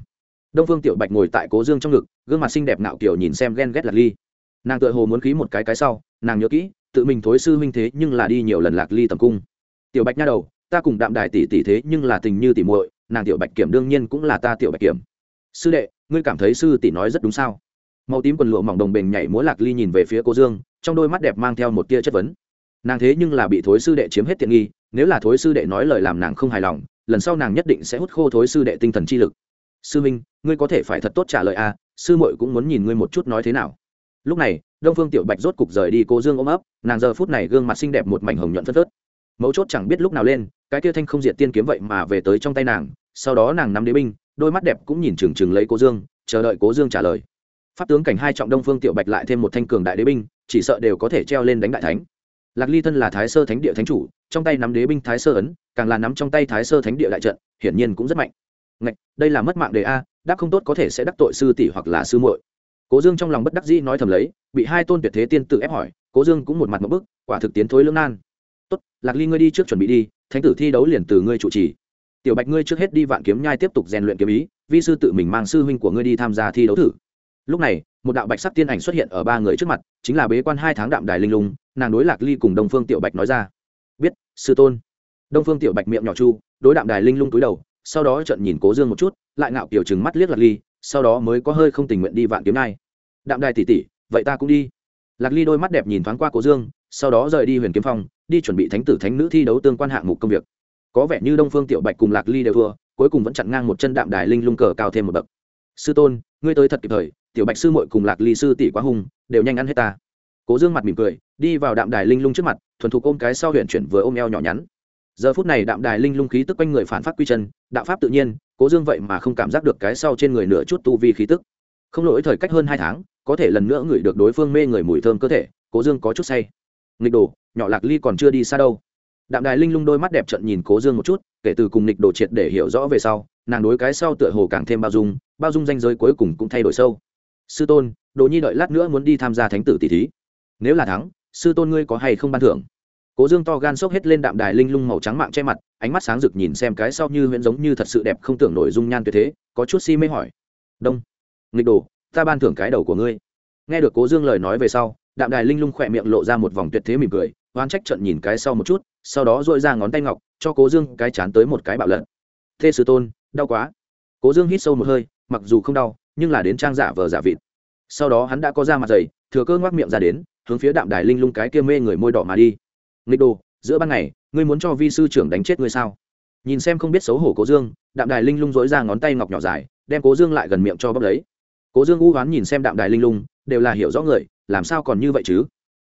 Đông phương tiểu bạch ngồi tại cố dương trong ngực, gương mặt xinh đẹp nạo kiểu nhìn xem ghen ghét lạc ly. Nàng tự hồ muốn khí một cái cái sau, nàng nhớ kỹ, tự mình thối sư huynh thế nhưng là đi nhiều lần lạc ly tầm cung tiểu bạch nha đầu, ta cùng đạm đài tỷ tỷ thế nhưng là tình như tỷ muội, nàng tiểu bạch kiểm đương nhiên cũng là ta tiểu bạch kiểm. Sư đệ, ngươi cảm thấy sư tỷ nói rất đúng sao? Màu tím quần lụa mỏng đồng bền nhảy múa lạc ly nhìn về phía cô dương, trong đôi mắt đẹp mang theo một tia chất vấn. Nàng thế nhưng là bị thối sư đệ chiếm hết tiện nghi, nếu là thối sư đệ nói lời làm nàng không hài lòng, lần sau nàng nhất định sẽ hút khô thối sư đệ tinh thần chi lực. Sư minh, ngươi có thể phải thật tốt trả lời a, sư muội cũng muốn nhìn ngươi một chút nói thế nào. Lúc này, đông phương tiểu bạch rốt cục rời đi cô dương ôm ấp, nàng giờ phút này gương mặt xinh đẹp một mảnh hồng nhuận phất phớt mấu chốt chẳng biết lúc nào lên cái kia thanh không diệt tiên kiếm vậy mà về tới trong tay nàng sau đó nàng nắm đế binh đôi mắt đẹp cũng nhìn chừng chừng lấy cố dương chờ đợi cố dương trả lời. Pháp tướng cảnh hai trọng đông phương tiểu bạch lại thêm một thanh cường đại đế binh chỉ sợ đều có thể treo lên đánh đại thánh. Lạc ly thân là thái sơ thánh địa thánh chủ trong tay nắm đế binh thái sơ ấn càng là nắm trong tay thái sơ thánh địa đại trận hiển nhiên cũng rất mạnh. Ngạch, đây là mất mạng đề a đáp không tốt có thể sẽ đắc tội sư tỷ hoặc là sư muội. Cố dương trong lòng bất đắc dĩ nói thầm lấy bị hai tôn tuyệt thế tiên tự ép hỏi cố dương cũng một mặt một bức quả thực tiến thối lưỡng nan tốt, lạc ly ngươi đi trước chuẩn bị đi, thánh tử thi đấu liền từ ngươi chủ trì. Tiểu bạch ngươi trước hết đi vạn kiếm nhai tiếp tục rèn luyện kiếm ý, vi sư tự mình mang sư huynh của ngươi đi tham gia thi đấu thử. Lúc này, một đạo bạch sắc tiên ảnh xuất hiện ở ba người trước mặt, chính là bế quan hai tháng đạm đài linh lung, nàng đối lạc ly cùng đông phương tiểu bạch nói ra. Biết, sư tôn. Đông phương tiểu bạch miệng nhỏ chu, đối đạm đài linh lung túi đầu, sau đó trận nhìn cố dương một chút, lại ngạo kiểu chừng mắt liếc lạc ly, sau đó mới có hơi không tình nguyện đi vạn kiếm nai. đạm đài tỉ tỉ vậy ta cũng đi. Lạc ly đôi mắt đẹp nhìn thoáng qua cố dương, sau đó rời đi huyền kiếm phong đi chuẩn bị thánh tử thánh nữ thi đấu tương quan hạng mục công việc. Có vẻ như đông phương tiểu bạch cùng lạc ly đều thua, cuối cùng vẫn chặn ngang một chân đạm đài linh lung cờ cao thêm một bậc. Sư tôn, ngươi tới thật kịp thời, tiểu bạch sư muội cùng lạc ly sư tỷ quá hung, đều nhanh ăn hết ta. Cố dương mặt mỉm cười, đi vào đạm đài linh lung trước mặt, thuần thục ôm cái sau huyện chuyển vừa ôm eo nhỏ nhắn. Giờ phút này đạm đài linh lung khí tức quanh người phản phát quy chân, đạo pháp tự nhiên, cố dương vậy mà không cảm giác được cái sau trên người nửa chút tu vi khí tức. Không lỗi thời cách hơn hai tháng, có thể lần nữa ngửi được đối phương mê người mùi thơm cơ thể, cố dương có chút say nghịch đồ, nhỏ lạc ly còn chưa đi xa đâu. Đạm đài linh lung đôi mắt đẹp trận nhìn cố dương một chút, kể từ cùng nghịch đồ triệt để hiểu rõ về sau, nàng đối cái sau tựa hồ càng thêm bao dung bao dung danh giới cuối cùng cũng thay đổi sâu. Sư tôn, đồ nhi đợi lát nữa muốn đi tham gia thánh tử tỷ thí. Nếu là thắng, sư tôn ngươi có hay không ban thưởng? Cố dương to gan sốc hết lên đạm đài linh lung màu trắng mạng che mặt, ánh mắt sáng rực nhìn xem cái sau như huyễn giống như thật sự đẹp không tưởng nổi dung nhan tuyệt thế, có chút si mê hỏi. Đông, nghịch đồ, ta ban thưởng cái đầu của ngươi. Nghe được cố dương lời nói về sau đạm đài linh lung khỏe miệng lộ ra một vòng tuyệt thế mỉm cười oan trách trận nhìn cái sau một chút, sau đó dội ra ngón tay ngọc, cho cố dương cái chán tới một cái bạo lận thê sư tôn, đau quá. Cố dương hít sâu một hơi, mặc dù không đau, nhưng là đến trang giả vờ giả vịt. Sau đó hắn đã có ra mặt dày, thừa cơ ngoác miệng ra đến, hướng phía đạm đài linh lung cái kia mê người môi đỏ mà đi. Nghịch đồ, giữa ban ngày, ngươi muốn cho vi sư trưởng đánh chết ngươi sao? Nhìn xem không biết xấu hổ cố dương, đạm đài linh lung dối ra ngón tay ngọc nhỏ dài, đem cố dương lại gần miệng cho bốc lấy. Cố dương u hoán nhìn xem đạm đài linh lung đều là hiểu rõ người, làm sao còn như vậy chứ?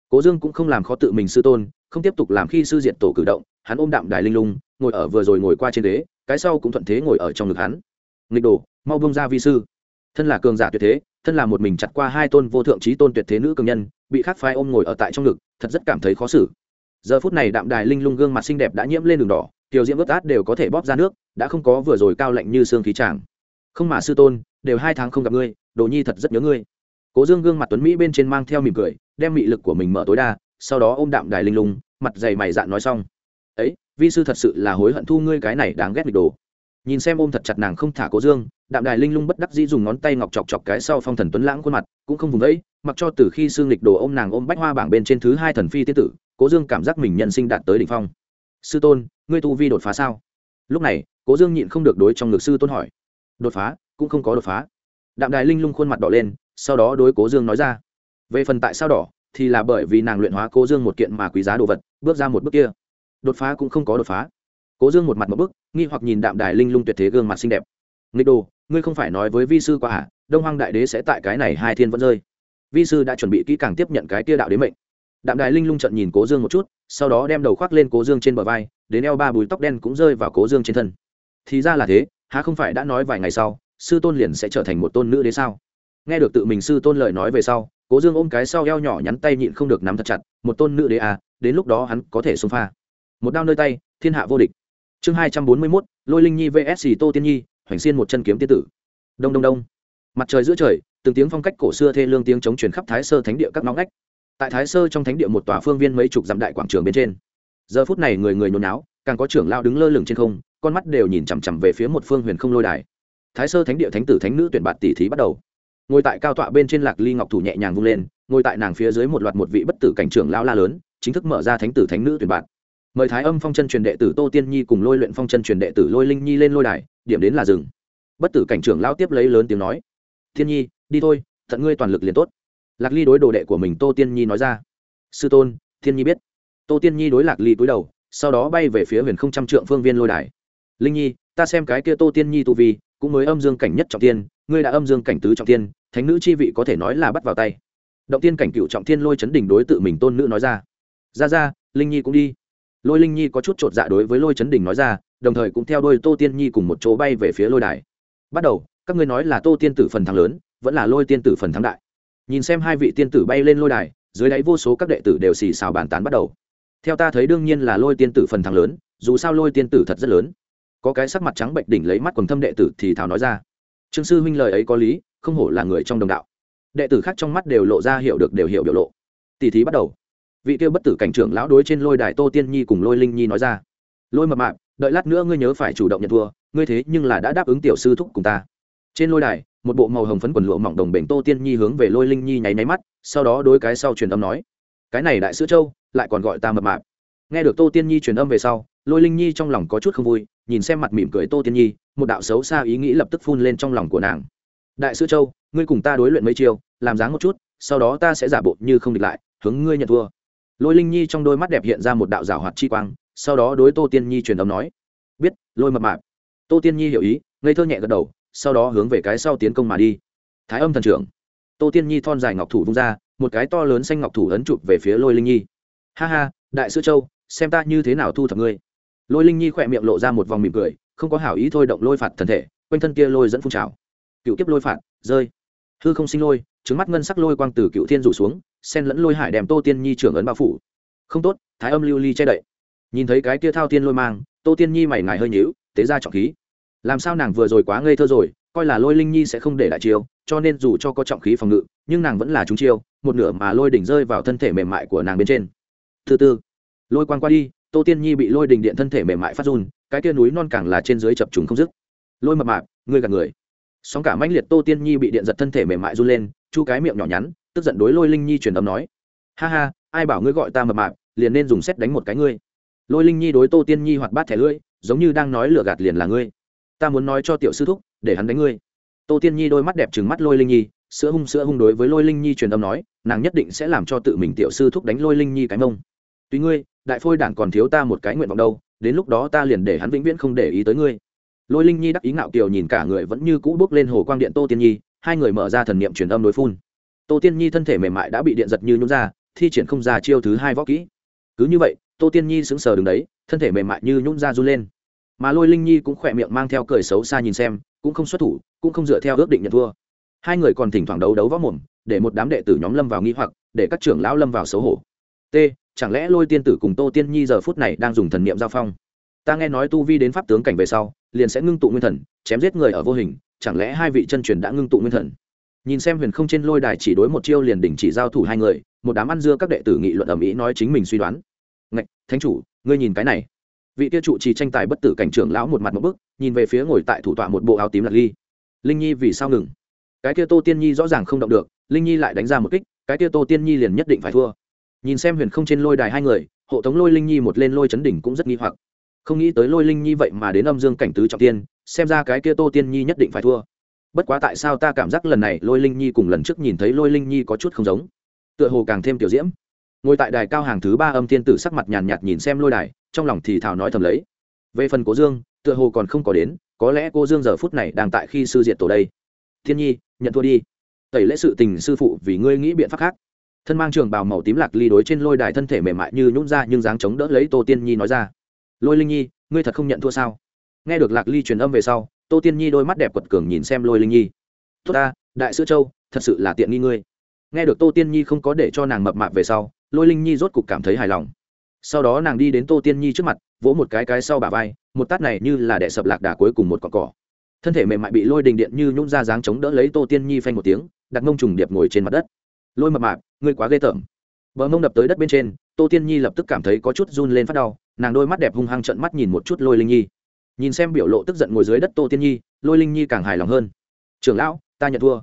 Cố dương cũng không làm khó tự mình sư tôn, không tiếp tục làm khi sư diện tổ cử động, hắn ôm đạm đài linh lung, ngồi ở vừa rồi ngồi qua trên đế cái sau cũng thuận thế ngồi ở trong ngực hắn. Nghịch đồ, mau bông ra vi sư. Thân là cường giả tuyệt thế, thân là một mình chặt qua hai tôn vô thượng trí tôn tuyệt thế nữ cường nhân, bị khắc phái ôm ngồi ở tại trong ngực, thật rất cảm thấy khó xử. Giờ phút này đạm đài linh lung gương mặt xinh đẹp đã nhiễm lên đường đỏ, tiểu diễm ướt át đều có thể bóp ra nước, đã không có vừa rồi cao lạnh như xương khí tràng không mà sư tôn, đều hai tháng không gặp ngươi, đồ nhi thật rất nhớ ngươi cố dương gương mặt tuấn mỹ bên trên mang theo mỉm cười, đem mị lực của mình mở tối đa, sau đó ôm đạm đài linh lung, mặt dày mày dạn nói xong. Ấy, vi sư thật sự là hối hận thu ngươi cái này đáng ghét nghịch đồ. Nhìn xem ôm thật chặt nàng không thả cố dương, đạm đài linh lung bất đắc dĩ dùng ngón tay ngọc chọc chọc cái sau phong thần tuấn lãng khuôn mặt, cũng không vùng vẫy, mặc cho từ khi xương lịch đồ ôm nàng ôm bách hoa bảng bên trên thứ hai thần phi tiết tử, cố dương cảm giác mình nhân sinh đạt tới đỉnh phong. Sư tôn, ngươi tu vi đột phá sao? Lúc này, cố dương nhịn không được đối trong ngực sư tôn hỏi. Đột phá, cũng không có đột phá. Đạm đài linh lung khuôn mặt đỏ lên sau đó đối cố dương nói ra. Về phần tại sao đỏ, thì là bởi vì nàng luyện hóa cố dương một kiện mà quý giá đồ vật, bước ra một bước kia. Đột phá cũng không có đột phá. Cố dương một mặt một bước nghi hoặc nhìn đạm đài linh lung tuyệt thế gương mặt xinh đẹp. Nghịch đồ, ngươi không phải nói với vi sư qua à đông hoang đại đế sẽ tại cái này hai thiên vẫn rơi. Vi sư đã chuẩn bị kỹ càng tiếp nhận cái tia đạo đế mệnh. Đạm đài linh lung trận nhìn cố dương một chút, sau đó đem đầu khoác lên cố dương trên bờ vai, đến eo ba bùi tóc đen cũng rơi vào cố dương trên thân. Thì ra là thế, há không phải đã nói vài ngày sau, sư tôn liền sẽ trở thành một tôn nữ đế sao? Nghe được tự mình sư tôn lời nói về sau, cố dương ôm cái sau eo nhỏ nhắn tay nhịn không được nắm thật chặt, một tôn nữ đế à đến lúc đó hắn có thể xông pha. Một đao nơi tay, thiên hạ vô địch. Chương hai trăm bốn mươi mốt, lôi linh nhi vs tô tiên nhi, hoành xiên một chân kiếm tiên tử. Đông đông đông. Mặt trời giữa trời, từng tiếng phong cách cổ xưa thê lương tiếng chống truyền khắp thái sơ thánh địa các nóng ngách. Tại thái sơ trong thánh địa một tòa phương viên mấy chục dặm đại quảng trường bên trên. Giờ phút này người người nôn náo càng có trưởng lao đứng lơ lửng trên không, con mắt đều nhìn chằm chằm về phía một phương huyền không lôi đài. Thái sơ thánh địa thánh tử thánh nữ tuyển bạt tỷ thí bắt đầu ngồi tại cao tọa bên trên lạc ly ngọc thủ nhẹ nhàng vung lên, ngồi tại nàng phía dưới một loạt một vị bất tử cảnh trưởng lao la lớn, chính thức mở ra thánh tử thánh nữ tuyển bạn. Mời thái âm phong chân truyền đệ tử tô tiên nhi cùng lôi luyện phong chân truyền đệ tử lôi linh nhi lên lôi đài, điểm đến là rừng bất tử cảnh trưởng lao tiếp lấy lớn tiếng nói thiên nhi, đi thôi thận ngươi toàn lực liền tốt. Lạc ly đối đồ đệ của mình tô tiên nhi nói ra, sư tôn thiên nhi biết. Tô tiên nhi đối lạc ly cúi đầu, sau đó bay về phía huyền không trăm trượng phương viên lôi đài. Linh nhi, ta xem cái kia tô tiên nhi tu vi, cũng mới âm dương cảnh nhất trọng tiên ngươi đã âm dương cảnh tứ trọng tiên thánh nữ chi vị có thể nói là bắt vào tay. Động tiên cảnh cựu trọng thiên lôi chấn đỉnh đối tự mình tôn nữ nói ra. Ra ra, linh nhi cũng đi. Lôi linh nhi có chút chột dạ đối với lôi chấn đỉnh nói ra, đồng thời cũng theo đôi tô tiên nhi cùng một chỗ bay về phía lôi đài. Bắt đầu, các ngươi nói là tô tiên tử phần thắng lớn, vẫn là lôi tiên tử phần thắng đại. Nhìn xem hai vị tiên tử bay lên lôi đài, dưới đáy vô số các đệ tử đều xì xào bàn tán bắt đầu. Theo ta thấy đương nhiên là lôi tiên tử phần thắng lớn, dù sao lôi tiên tử thật rất lớn. Có cái sắc mặt trắng bệnh đỉnh lấy mắt quần thâm đệ tử thì thào nói ra trương sư huynh lời ấy có lý, không hổ là người trong đồng đạo. Đệ tử khác trong mắt đều lộ ra hiểu được đều hiểu biểu lộ. Tỷ thí bắt đầu. Vị tiêu bất tử cảnh trưởng lão đối trên lôi đài tô tiên nhi cùng lôi linh nhi nói ra. Lôi mập mạp, đợi lát nữa ngươi nhớ phải chủ động nhận thua, ngươi thế nhưng là đã đáp ứng tiểu sư thúc cùng ta. Trên lôi đài, một bộ màu hồng phấn quần lụa mỏng đồng bệnh tô tiên nhi hướng về lôi linh nhi nháy nháy mắt, sau đó đối cái sau truyền âm nói. Cái này đại sữa châu, lại còn gọi ta mập mạp. Nghe được tô tiên nhi truyền âm về sau, lôi linh nhi trong lòng có chút không vui nhìn xem mặt mỉm cười tô tiên nhi, một đạo xấu xa ý nghĩ lập tức phun lên trong lòng của nàng. Đại sư châu, ngươi cùng ta đối luyện mấy chiêu, làm dáng một chút, sau đó ta sẽ giả bộ như không địch lại, hướng ngươi nhận thua. Lôi linh nhi trong đôi mắt đẹp hiện ra một đạo rào hoạt chi quang, sau đó đối tô tiên nhi truyền âm nói, biết, lôi mập mạp. Tô tiên nhi hiểu ý, ngây thơ nhẹ gật đầu, sau đó hướng về cái sau tiến công mà đi. Thái âm thần trưởng. Tô tiên nhi thon dài ngọc thủ vung ra, một cái to lớn xanh ngọc thủ ấn chụp về phía lôi linh nhi. Ha ha, đại sư châu, xem ta như thế nào thu thập ngươi lôi linh nhi khỏe miệng lộ ra một vòng mỉm cười, không có hảo ý thôi động lôi phạt thần thể, quanh thân kia lôi dẫn phun trào. Cựu kiếp lôi phạt, rơi. Hư không sinh lôi, trứng mắt ngân sắc lôi quang từ cựu thiên rủ xuống, sen lẫn lôi hải đèm tô tiên nhi trưởng ấn bao phủ. Không tốt, thái âm lưu ly che đậy. Nhìn thấy cái kia thao tiên lôi mang, tô tiên nhi mày ngài hơi nhíu, tế ra trọng khí. Làm sao nàng vừa rồi quá ngây thơ rồi, coi là lôi linh nhi sẽ không để lại chiêu, cho nên dù cho có trọng khí phòng ngự, nhưng nàng vẫn là trúng chiêu, một nửa mà lôi đỉnh rơi vào thân thể mềm mại của nàng bên trên. Thứ tư, lôi quang qua đi tô tiên nhi bị lôi đình điện thân thể mềm mại phát run, cái kia núi non càng là trên dưới chập trùng không dứt. Lôi mập mạp, ngươi gạt người. Sóng cả mãnh liệt tô tiên nhi bị điện giật thân thể mềm mại run lên, chu cái miệng nhỏ nhắn, tức giận đối lôi linh nhi truyền âm nói. Ha ha, ai bảo ngươi gọi ta mập mạp, liền nên dùng xét đánh một cái ngươi. Lôi linh nhi đối tô tiên nhi hoạt bát thẻ lưỡi, giống như đang nói lừa gạt liền là ngươi. Ta muốn nói cho tiểu sư thúc, để hắn đánh ngươi. Tô tiên nhi đôi mắt đẹp trừng mắt lôi linh nhi, sữa hung sữa hung đối với lôi linh nhi truyền âm nói, nàng nhất định sẽ làm cho tự mình tiểu sư thúc đánh lôi linh nhi cái mông tuy ngươi, đại phôi đản còn thiếu ta một cái nguyện vọng đâu, đến lúc đó ta liền để hắn vĩnh viễn không để ý tới ngươi. Lôi linh nhi đắc ý ngạo kiều nhìn cả người vẫn như cũ bước lên hồ quang điện tô tiên nhi, hai người mở ra thần niệm truyền âm đối phun. Tô tiên nhi thân thể mềm mại đã bị điện giật như nhún ra, thi triển không ra chiêu thứ hai võ kỹ. Cứ như vậy, tô tiên nhi sững sờ đứng đấy, thân thể mềm mại như nhún ra run lên. Mà lôi linh nhi cũng khỏe miệng mang theo cười xấu xa nhìn xem, cũng không xuất thủ, cũng không dựa theo ước định nhận thua. Hai người còn thỉnh thoảng đấu đấu võ mồm, để một đám đệ tử nhóm lâm vào nghi hoặc, để các trưởng lão lâm vào xấu hổ. T chẳng lẽ lôi tiên tử cùng tô tiên nhi giờ phút này đang dùng thần niệm giao phong? Ta nghe nói tu vi đến pháp tướng cảnh về sau, liền sẽ ngưng tụ nguyên thần, chém giết người ở vô hình, chẳng lẽ hai vị chân truyền đã ngưng tụ nguyên thần? Nhìn xem huyền không trên lôi đài chỉ đối một chiêu liền đỉnh chỉ giao thủ hai người, một đám ăn dưa các đệ tử nghị luận ở mỹ nói chính mình suy đoán. Ngạch, thánh chủ, ngươi nhìn cái này. Vị tiêu trụ trì tranh tài bất tử cảnh trưởng lão một mặt một bức, nhìn về phía ngồi tại thủ tọa một bộ áo tím lạc ly. Linh nhi vì sao ngừng? Cái kia tô tiên nhi rõ ràng không động được, linh nhi lại đánh ra một kích, cái kia tô tiên nhi liền nhất định phải thua nhìn xem huyền không trên lôi đài hai người, hộ tống lôi linh nhi một lên lôi chấn đỉnh cũng rất nghi hoặc. Không nghĩ tới lôi linh nhi vậy mà đến âm dương cảnh tứ trọng tiên, xem ra cái kia tô tiên nhi nhất định phải thua. Bất quá tại sao ta cảm giác lần này lôi linh nhi cùng lần trước nhìn thấy lôi linh nhi có chút không giống? Tựa hồ càng thêm tiểu diễm. Ngồi tại đài cao hàng thứ ba âm tiên tử sắc mặt nhàn nhạt nhìn xem lôi đài, trong lòng thì thào nói thầm lấy. Về phần cố dương, tựa hồ còn không có đến, có lẽ cô dương giờ phút này đang tại khi sư diệt tổ đây. Thiên nhi, nhận thua đi. Tẩy lễ sự tình sư phụ vì ngươi nghĩ biện pháp khác thân mang trường bào màu tím lạc ly đối trên lôi đài thân thể mềm mại như nhún ra nhưng dáng chống đỡ lấy tô tiên nhi nói ra. Lôi linh nhi, ngươi thật không nhận thua sao? Nghe được lạc ly truyền âm về sau, tô tiên nhi đôi mắt đẹp quật cường nhìn xem lôi linh nhi. Tốt ta, đại sữa châu, thật sự là tiện nghi ngươi. Nghe được tô tiên nhi không có để cho nàng mập mạp về sau, lôi linh nhi rốt cục cảm thấy hài lòng. Sau đó nàng đi đến tô tiên nhi trước mặt, vỗ một cái cái sau bà vai, một tát này như là đẻ sập lạc đà cuối cùng một cọn cỏ. Thân thể mềm mại bị lôi đình điện như nhún ra dáng chống đỡ lấy tô tiên nhi phanh một tiếng, đặt mông trùng điệp ngồi trên mặt đất lôi mập mạp, ngươi quá ghê tởm. Bờ mông đập tới đất bên trên, tô tiên nhi lập tức cảm thấy có chút run lên phát đau, nàng đôi mắt đẹp hung hăng trận mắt nhìn một chút lôi linh nhi. Nhìn xem biểu lộ tức giận ngồi dưới đất tô tiên nhi, lôi linh nhi càng hài lòng hơn. Trưởng lão, ta nhận thua.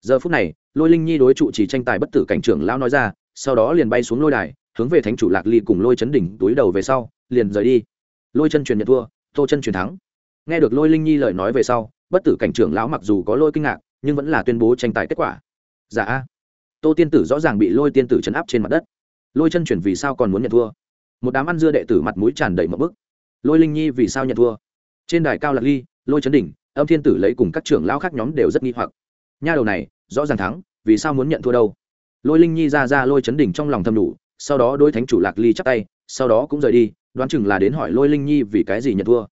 Giờ phút này, lôi linh nhi đối trụ chỉ tranh tài bất tử cảnh trưởng lão nói ra, sau đó liền bay xuống lôi đài, hướng về thánh chủ lạc ly cùng lôi chấn đỉnh túi đầu về sau, liền rời đi. Lôi chân truyền nhận thua, tô chân truyền thắng. Nghe được lôi linh nhi lời nói về sau, bất tử cảnh trưởng lão mặc dù có lôi kinh ngạc, nhưng vẫn là tuyên bố tranh tài kết quả. Dạ tô tiên tử rõ ràng bị lôi tiên tử chấn áp trên mặt đất. Lôi chân chuyển vì sao còn muốn nhận thua? Một đám ăn dưa đệ tử mặt mũi tràn đầy một bức. Lôi linh nhi vì sao nhận thua? Trên đài cao lạc ly, lôi chấn đỉnh, âm thiên tử lấy cùng các trưởng lão khác nhóm đều rất nghi hoặc. Nha đầu này, rõ ràng thắng, vì sao muốn nhận thua đâu? Lôi linh nhi ra ra lôi chấn đỉnh trong lòng thầm đủ, sau đó đôi thánh chủ lạc ly chắc tay, sau đó cũng rời đi, đoán chừng là đến hỏi lôi linh nhi vì cái gì nhận thua.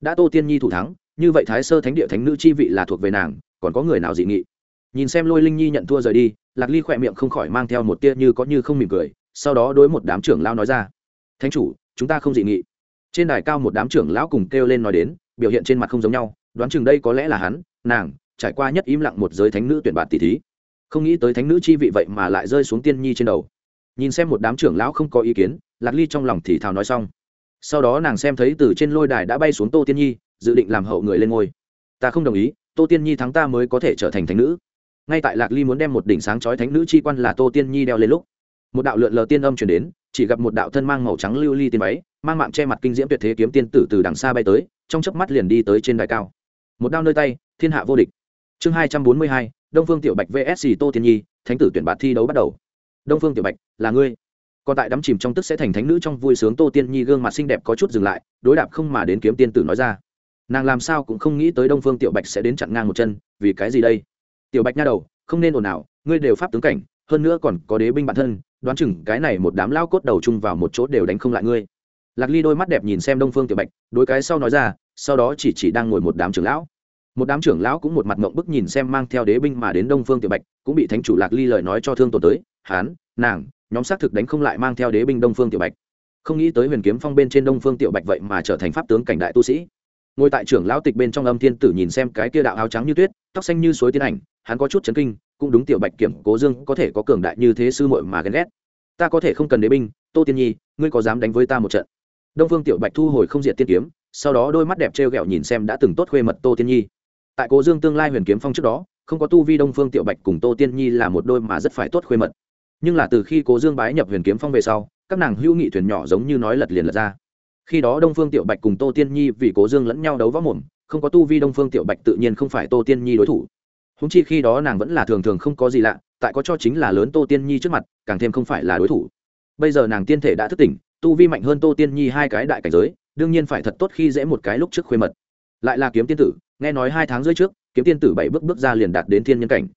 Đã tô tiên nhi thủ thắng, như vậy thái sơ thánh địa thánh nữ chi vị là thuộc về nàng, còn có người nào dị nghị? Nhìn xem lôi linh nhi nhận thua rời đi lạc ly khỏe miệng không khỏi mang theo một tia như có như không mỉm cười, sau đó đối một đám trưởng lao nói ra, thánh chủ, chúng ta không dị nghị. Trên đài cao một đám trưởng lão cùng kêu lên nói đến, biểu hiện trên mặt không giống nhau, đoán chừng đây có lẽ là hắn, nàng, trải qua nhất im lặng một giới thánh nữ tuyển bạt tỷ thí. Không nghĩ tới thánh nữ chi vị vậy mà lại rơi xuống tiên nhi trên đầu. Nhìn xem một đám trưởng lão không có ý kiến, lạc ly trong lòng thì thào nói xong. Sau đó nàng xem thấy từ trên lôi đài đã bay xuống tô tiên nhi, dự định làm hậu người lên ngôi. Ta không đồng ý, tô tiên nhi thắng ta mới có thể trở thành thánh nữ ngay tại lạc ly muốn đem một đỉnh sáng chói thánh nữ chi quan là tô tiên nhi đeo lên lúc, một đạo lượn lờ tiên âm chuyển đến, chỉ gặp một đạo thân mang màu trắng lưu ly tiên váy, mang mạng che mặt kinh diễm tuyệt thế kiếm tiên tử từ đằng xa bay tới, trong chớp mắt liền đi tới trên đài cao. Một đao nơi tay, thiên hạ vô địch. Chương hai trăm bốn mươi hai, đông phương tiểu bạch vsc tô tiên nhi, thánh tử tuyển bạt thi đấu bắt đầu. Đông phương tiểu bạch, là ngươi. Còn tại đắm chìm trong tức sẽ thành thánh nữ trong vui sướng tô tiên nhi gương mặt xinh đẹp có chút dừng lại, đối đạp không mà đến kiếm tiên tử nói ra. Nàng làm sao cũng không nghĩ tới đông phương tiểu bạch sẽ đến chặn ngang một chân, vì cái gì đây? Tiểu bạch nha đầu, không nên ồn ào, ngươi đều pháp tướng cảnh, hơn nữa còn có đế binh bản thân, đoán chừng cái này một đám lao cốt đầu chung vào một chỗ đều đánh không lại ngươi. Lạc ly đôi mắt đẹp nhìn xem đông phương tiểu bạch đôi cái sau nói ra, sau đó chỉ chỉ đang ngồi một đám trưởng lão. Một đám trưởng lão cũng một mặt mộng bức nhìn xem mang theo đế binh mà đến đông phương tiểu bạch, cũng bị thánh chủ lạc ly lời nói cho thương tổn tới, hán, nàng, nhóm xác thực đánh không lại mang theo đế binh đông phương tiểu bạch. Không nghĩ tới huyền kiếm phong bên trên đông phương tiểu bạch vậy mà trở thành pháp tướng cảnh đại tu sĩ. Ngồi tại trưởng lão tịch bên trong âm thiên tử nhìn xem cái kia đạo áo trắng như tuyết, tóc xanh như suối tiến ảnh hắn có chút chấn kinh, cũng đúng tiểu bạch kiểm cố dương có thể có cường đại như thế sư muội mà ghen ghét. Ta có thể không cần đế binh, tô tiên nhi, ngươi có dám đánh với ta một trận? Đông phương tiểu bạch thu hồi không diệt tiên kiếm, sau đó đôi mắt đẹp trêu ghẹo nhìn xem đã từng tốt khuê mật tô tiên nhi. Tại cố dương tương lai huyền kiếm phong trước đó, không có tu vi đông phương tiểu bạch cùng tô tiên nhi là một đôi mà rất phải tốt khuê mật. Nhưng là từ khi cố dương bái nhập huyền kiếm phong về sau, các nàng hữu nghị thuyền nhỏ giống như nói lật liền lật ra. Khi đó đông phương tiểu bạch cùng tô tiên nhi vì cố dương lẫn nhau đấu võ mồm, không có tu vi đông phương tiểu bạch tự nhiên không phải tô tiên nhi đối thủ húng chi khi đó nàng vẫn là thường thường không có gì lạ, tại có cho chính là lớn tô tiên nhi trước mặt, càng thêm không phải là đối thủ. Bây giờ nàng tiên thể đã thức tỉnh, tu vi mạnh hơn tô tiên nhi hai cái đại cảnh giới, đương nhiên phải thật tốt khi dễ một cái lúc trước khuê mật. Lại là kiếm tiên tử, nghe nói hai tháng rưỡi trước, kiếm tiên tử bảy bước bước ra liền đạt đến thiên nhân cảnh.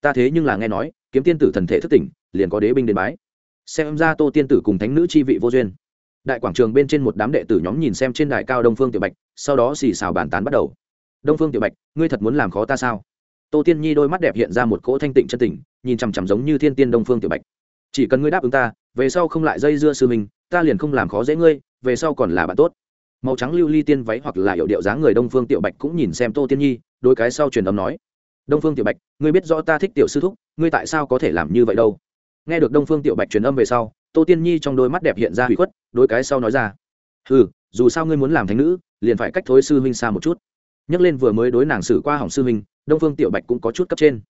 Ta thế nhưng là nghe nói, kiếm tiên tử thần thể thức tỉnh, liền có đế binh đến bái. Xem ra tô tiên tử cùng thánh nữ chi vị vô duyên. Đại quảng trường bên trên một đám đệ tử nhóm nhìn xem trên đài cao đông phương tiểu bạch, sau đó xì xào bàn tán bắt đầu. Đông phương tiểu bạch, ngươi thật muốn làm khó ta sao? Tô tiên nhi đôi mắt đẹp hiện ra một cỗ thanh tịnh chân tình, nhìn chằm chằm giống như thiên tiên đông phương tiểu bạch. Chỉ cần ngươi đáp ứng ta, về sau không lại dây dưa sư mình ta liền không làm khó dễ ngươi, về sau còn là bạn tốt. Màu trắng lưu ly tiên váy hoặc là hiệu điệu dáng người đông phương tiểu bạch cũng nhìn xem tô tiên nhi, đôi cái sau truyền âm nói. Đông phương tiểu bạch, ngươi biết rõ ta thích tiểu sư thúc, ngươi tại sao có thể làm như vậy đâu? Nghe được đông phương tiểu bạch truyền âm về sau, tô tiên nhi trong đôi mắt đẹp hiện ra hủy khuất, đôi cái sau nói ra. Ừ dù sao ngươi muốn làm thánh nữ, liền phải cách thối sư huynh xa một chút. Nhắc lên vừa mới đối nàng xử qua hỏng sư huynh đông phương tiểu bạch cũng có chút cấp trên.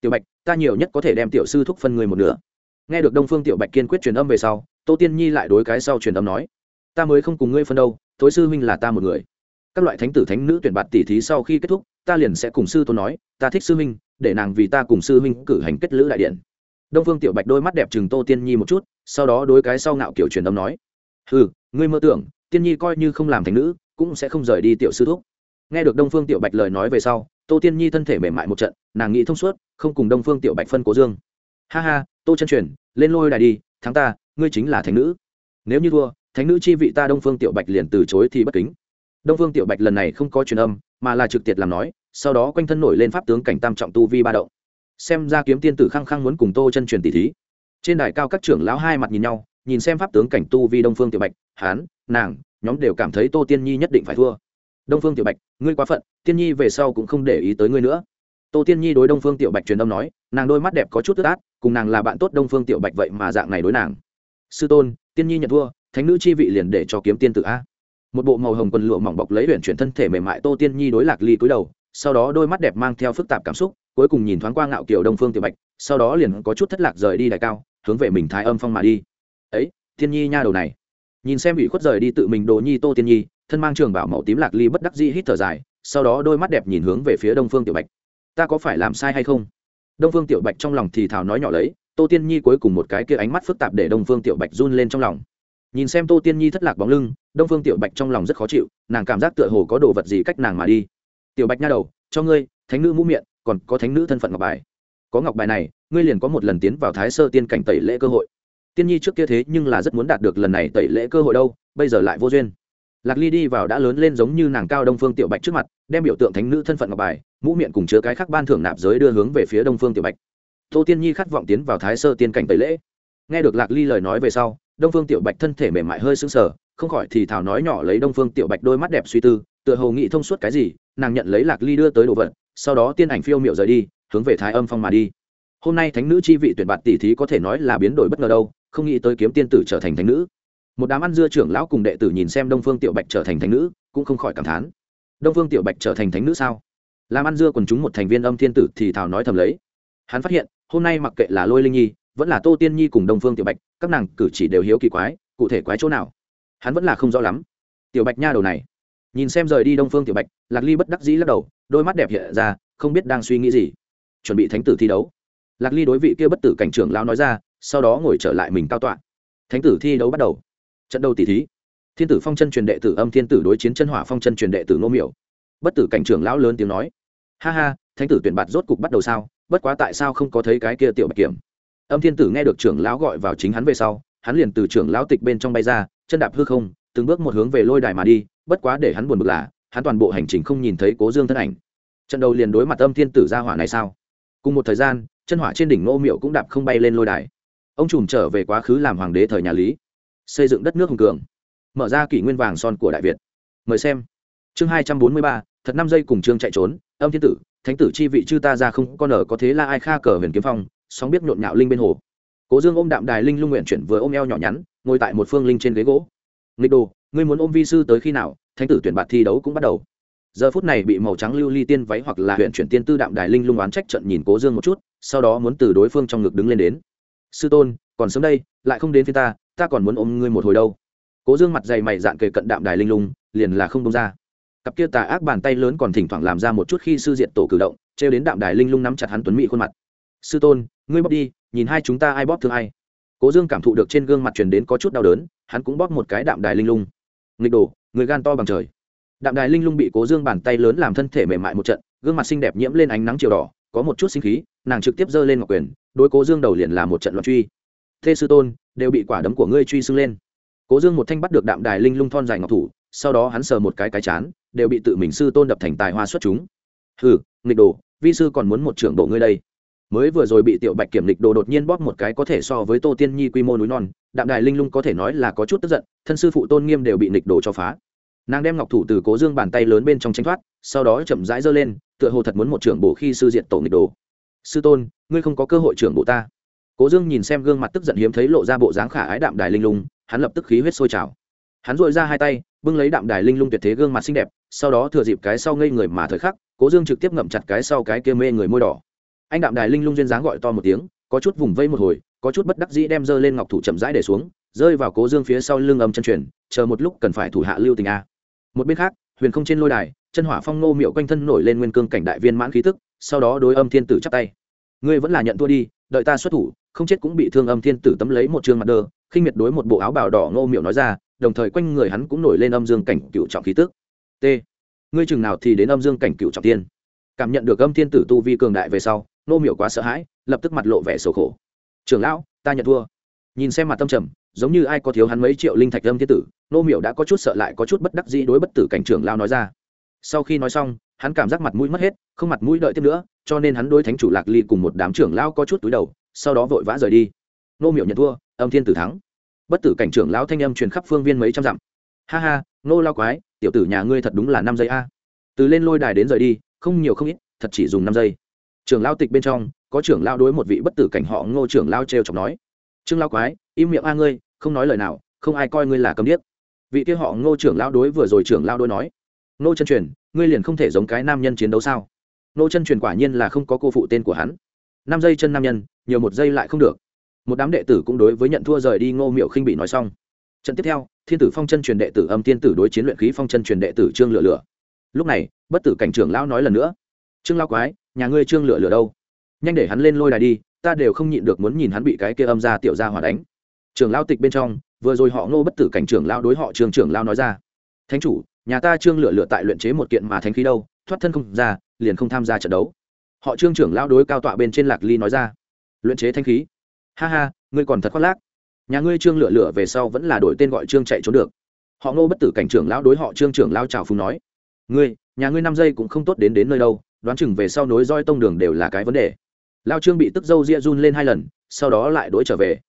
Tiểu bạch, ta nhiều nhất có thể đem tiểu sư thúc phân người một nửa. Nghe được đông phương tiểu bạch kiên quyết truyền âm về sau, tô tiên nhi lại đối cái sau truyền âm nói, ta mới không cùng ngươi phân đâu, thối sư huynh là ta một người. Các loại thánh tử thánh nữ tuyển bạt tỷ thí sau khi kết thúc, ta liền sẽ cùng sư tôn nói, ta thích sư huynh, để nàng vì ta cùng sư huynh cử hành kết lữ đại điện. Đông phương tiểu bạch đôi mắt đẹp chừng tô tiên nhi một chút, sau đó đối cái sau ngạo kiểu truyền âm nói ừ ngươi mơ tưởng, tiên nhi coi như không làm thành nữ, cũng sẽ không rời đi tiểu sư thúc. Nghe được đông phương tiểu bạch lời nói về sau tô tiên nhi thân thể mềm mại một trận, nàng nghĩ thông suốt, không cùng đông phương tiểu bạch phân cố dương. Ha ha, tô chân truyền, lên lôi đài đi, thắng ta, ngươi chính là Thánh nữ. Nếu như thua, thánh nữ chi vị ta đông phương tiểu bạch liền từ chối thì bất kính. Đông phương tiểu bạch lần này không có truyền âm, mà là trực tiệt làm nói, sau đó quanh thân nổi lên pháp tướng cảnh tam trọng tu vi ba động. Xem ra kiếm tiên tử khăng khăng muốn cùng tô chân truyền tỷ thí. Trên đài cao các trưởng lão hai mặt nhìn nhau, nhìn xem pháp tướng cảnh tu vi đông phương tiểu bạch, hán, nàng, nhóm đều cảm thấy tô tiên nhi nhất định phải thua đông phương tiểu bạch, ngươi quá phận, tiên nhi về sau cũng không để ý tới ngươi nữa. Tô tiên nhi đối đông phương tiểu bạch truyền âm nói, nàng đôi mắt đẹp có chút tức át, cùng nàng là bạn tốt đông phương tiểu bạch vậy mà dạng này đối nàng. Sư tôn, tiên nhi nhận thua, thánh nữ chi vị liền để cho kiếm tiên tử a. Một bộ màu hồng quần lụa mỏng bọc lấy huyện chuyển thân thể mềm mại tô tiên nhi đối lạc ly cúi đầu, sau đó đôi mắt đẹp mang theo phức tạp cảm xúc, cuối cùng nhìn thoáng qua ngạo kiểu đông phương tiểu bạch, sau đó liền có chút thất lạc rời đi đại cao, hướng về mình thái âm phong mà đi. Ấy, tiên nhi nha đầu này. Nhìn xem ủy khuất rời đi tự mình đồ nhi tô tiên nhi thân mang trường bảo màu tím lạc ly bất đắc dĩ hít thở dài, sau đó đôi mắt đẹp nhìn hướng về phía đông phương tiểu bạch. Ta có phải làm sai hay không? Đông phương tiểu bạch trong lòng thì thào nói nhỏ lấy, tô tiên nhi cuối cùng một cái kia ánh mắt phức tạp để đông phương tiểu bạch run lên trong lòng. Nhìn xem tô tiên nhi thất lạc bóng lưng, đông phương tiểu bạch trong lòng rất khó chịu, nàng cảm giác tựa hồ có đồ vật gì cách nàng mà đi. Tiểu bạch nha đầu, cho ngươi, thánh nữ mũ miệng, còn có thánh nữ thân phận ngọc bài. Có ngọc bài này, ngươi liền có một lần tiến vào thái sơ tiên cảnh tẩy lễ cơ hội. Tiên nhi trước kia thế nhưng là rất muốn đạt được lần này tẩy lễ cơ hội đâu, bây giờ lại vô duyên lạc ly đi vào đã lớn lên giống như nàng cao đông phương tiểu bạch trước mặt, đem biểu tượng thánh nữ thân phận ngọc bài, mũ miệng cùng chứa cái khác ban thưởng nạp giới đưa hướng về phía đông phương tiểu bạch. Tô tiên nhi khát vọng tiến vào thái sơ tiên cảnh tẩy lễ. Nghe được lạc ly lời nói về sau, đông phương tiểu bạch thân thể mềm mại hơi sưng sờ, không khỏi thì thảo nói nhỏ lấy đông phương tiểu bạch đôi mắt đẹp suy tư, tựa hồ nghĩ thông suốt cái gì, nàng nhận lấy lạc ly đưa tới đồ vật, sau đó tiên ảnh phiêu miệu rời đi, hướng về thái âm phong mà đi. Hôm nay thánh nữ chi vị tuyển bạt tỷ thí có thể nói là biến đổi bất ngờ đâu, không nghĩ tới kiếm tiên tử trở thành thánh nữ một đám ăn dưa trưởng lão cùng đệ tử nhìn xem đông phương tiểu bạch trở thành thánh nữ, cũng không khỏi cảm thán. Đông phương tiểu bạch trở thành thánh nữ sao? Làm ăn dưa còn chúng một thành viên âm thiên tử thì thảo nói thầm lấy. Hắn phát hiện, hôm nay mặc kệ là lôi linh nhi, vẫn là tô tiên nhi cùng đông phương tiểu bạch, các nàng cử chỉ đều hiếu kỳ quái, cụ thể quái chỗ nào? Hắn vẫn là không rõ lắm. Tiểu bạch nha đầu này. Nhìn xem rời đi đông phương tiểu bạch, lạc ly bất đắc dĩ lắc đầu, đôi mắt đẹp hiện ra, không biết đang suy nghĩ gì. Chuẩn bị thánh tử thi đấu. Lạc ly đối vị kia bất tử cảnh trưởng lão nói ra, sau đó ngồi trở lại mình cao tọa. Thánh tử thi đấu bắt đầu trận đầu tỷ thí. Thiên tử phong chân truyền đệ tử âm thiên tử đối chiến chân hỏa phong chân truyền đệ tử ngô miểu. Bất tử cảnh trưởng lão lớn tiếng nói. Ha ha, thánh tử tuyển bạt rốt cục bắt đầu sao? Bất quá tại sao không có thấy cái kia tiểu bạch kiểm? Âm thiên tử nghe được trưởng lão gọi vào chính hắn về sau, hắn liền từ trưởng lão tịch bên trong bay ra, chân đạp hư không, từng bước một hướng về lôi đài mà đi, bất quá để hắn buồn bực là, hắn toàn bộ hành trình không nhìn thấy cố dương thân ảnh. Trận đầu liền đối mặt âm thiên tử ra hỏa này sao? Cùng một thời gian, chân hỏa trên đỉnh ngô miệu cũng đạp không bay lên lôi đài. Ông trùm trở về quá khứ làm hoàng đế thời nhà lý xây dựng đất nước hùng cường. Mở ra kỷ nguyên vàng son của đại việt. Mời xem. Chương hai trăm bốn mươi ba, thật năm giây cùng chương chạy trốn. Âm thiên tử, thánh tử chi vị chư ta ra không con ở có thế là ai kha cờ huyền kiếm phong, sóng biết nhộn nhạo linh bên hồ. Cố dương ôm đạm đài linh lung nguyện chuyển vừa ôm eo nhỏ nhắn, ngồi tại một phương linh trên ghế gỗ. Nghịch đồ, ngươi muốn ôm vi sư tới khi nào? Thánh tử tuyển bạt thi đấu cũng bắt đầu. Giờ phút này bị màu trắng lưu ly tiên váy hoặc là huyện chuyển tiên tư đạm đài linh lung oán trách trận nhìn cố dương một chút, sau đó muốn từ đối phương trong ngực đứng lên đến. Sư tôn, còn sớm đây, lại không đến phía ta ta còn muốn ôm ngươi một hồi đâu. Cố dương mặt dày mày dạn kề cận đạm đài linh lung, liền là không đông ra. Cặp kia tà ác bàn tay lớn còn thỉnh thoảng làm ra một chút khi sư diện tổ cử động, trêu đến đạm đài linh lung nắm chặt hắn tuấn mỹ khuôn mặt. Sư tôn, ngươi bóp đi, nhìn hai chúng ta ai bóp thương ai. Cố dương cảm thụ được trên gương mặt truyền đến có chút đau đớn, hắn cũng bóp một cái đạm đài linh lung. Nghịch đồ, người gan to bằng trời. Đạm đài linh lung bị cố dương bàn tay lớn làm thân thể mềm mại một trận, gương mặt xinh đẹp nhiễm lên ánh nắng chiều đỏ, có một chút sinh khí, nàng trực tiếp giơ lên ngọc quyền, đối cố dương đầu liền là một trận loạn truy thê sư tôn, đều bị quả đấm của ngươi truy xưng lên. Cố dương một thanh bắt được đạm đài linh lung thon dài ngọc thủ, sau đó hắn sờ một cái cái chán, đều bị tự mình sư tôn đập thành tài hoa xuất chúng. Hừ, nghịch đồ, vi sư còn muốn một trưởng bộ ngươi đây. Mới vừa rồi bị tiểu bạch kiểm lịch đồ đột nhiên bóp một cái có thể so với tô tiên nhi quy mô núi non, đạm đài linh lung có thể nói là có chút tức giận, thân sư phụ tôn nghiêm đều bị lịch đồ cho phá. Nàng đem ngọc thủ từ cố dương bàn tay lớn bên trong tranh thoát, sau đó chậm rãi giơ lên, tựa hồ thật muốn một trưởng bổ khi sư diện tổ nghịch đồ. Sư tôn, ngươi không có cơ hội trưởng bộ ta cố dương nhìn xem gương mặt tức giận hiếm thấy lộ ra bộ dáng khả ái đạm đài linh lung, hắn lập tức khí huyết sôi trào. Hắn dội ra hai tay, bưng lấy đạm đài linh lung tuyệt thế gương mặt xinh đẹp, sau đó thừa dịp cái sau ngây người mà thời khắc, cố dương trực tiếp ngậm chặt cái sau cái kia mê người môi đỏ. Anh đạm đài linh lung duyên dáng gọi to một tiếng, có chút vùng vây một hồi, có chút bất đắc dĩ đem dơ lên ngọc thủ chậm rãi để xuống, rơi vào cố dương phía sau lưng âm chân truyền, chờ một lúc cần phải thủ hạ lưu tình a. Một bên khác, huyền không trên lôi đài, chân hỏa phong nô miệu quanh thân nổi lên nguyên cương cảnh đại viên mãn khí tức, sau đó đối âm thiên tử chắp tay. Ngươi vẫn là nhận thua đi đợi ta xuất thủ, không chết cũng bị thương âm thiên tử tấm lấy một chương mặt đơ, khinh miệt đối một bộ áo bào đỏ ngô miệu nói ra, đồng thời quanh người hắn cũng nổi lên âm dương cảnh cựu trọng khí tức. T. Ngươi chừng nào thì đến âm dương cảnh cựu trọng tiên. Cảm nhận được âm thiên tử tu vi cường đại về sau, Ngô miệu quá sợ hãi, lập tức mặt lộ vẻ sầu khổ. Trưởng lão, ta nhận thua. Nhìn xem mặt tâm trầm, giống như ai có thiếu hắn mấy triệu linh thạch âm thiên tử, Ngô miệu đã có chút sợ lại có chút bất đắc dĩ đối bất tử cảnh trưởng lao nói ra. Sau khi nói xong hắn cảm giác mặt mũi mất hết, không mặt mũi đợi tiếp nữa, cho nên hắn đối thánh chủ lạc ly cùng một đám trưởng lao có chút túi đầu, sau đó vội vã rời đi. Nô miệu nhận thua, âm thiên tử thắng. Bất tử cảnh trưởng lão thanh âm truyền khắp phương viên mấy trăm dặm. Ha ha, nô lao quái, tiểu tử nhà ngươi thật đúng là năm giây a. Từ lên lôi đài đến rời đi, không nhiều không ít, thật chỉ dùng năm giây. Trưởng lao tịch bên trong, có trưởng lao đối một vị bất tử cảnh họ ngô trưởng lao t r e o chọc nói. Trương lao quái, im miệng a ngươi, không nói lời nào, không ai coi ngươi là cấm điếc. Vị kia họ ngô trưởng lao đối vừa rồi trưởng lao đối nói. Ngô chân truyền ngươi liền không thể giống cái nam nhân chiến đấu sao? Nô chân truyền quả nhiên là không có cô phụ tên của hắn. Năm giây chân nam nhân, nhiều một giây lại không được. Một đám đệ tử cũng đối với nhận thua rời đi ngô miệu khinh bị nói xong. Trận tiếp theo, thiên tử phong chân truyền đệ tử âm tiên tử đối chiến luyện khí phong chân truyền đệ tử trương lửa lửa. Lúc này, bất tử cảnh trưởng lão nói lần nữa, trương lao quái, nhà ngươi trương lửa lửa đâu? Nhanh để hắn lên lôi đài đi, ta đều không nhịn được muốn nhìn hắn bị cái kia âm ra tiểu ra hỏa đánh. Trưởng lao tịch bên trong, vừa rồi họ ngô bất tử cảnh trưởng lao đối họ trường trưởng lao nói ra, thánh chủ nhà ta trương lựa lựa tại luyện chế một kiện mà thánh khí đâu, thoát thân không ra, liền không tham gia trận đấu. Họ trương trưởng lao đối cao tọa bên trên lạc ly nói ra. Luyện chế thanh khí. Ha ha, ngươi còn thật khoác lác. Nhà ngươi trương lựa lựa về sau vẫn là đổi tên gọi trương chạy trốn được. Họ ngô bất tử cảnh trưởng lao đối họ trương trưởng lao trào phùng nói. Ngươi, nhà ngươi năm giây cũng không tốt đến đến nơi đâu, đoán chừng về sau nối roi tông đường đều là cái vấn đề. Lao trương bị tức dâu ria run lên hai lần, sau đó lại đ trở về.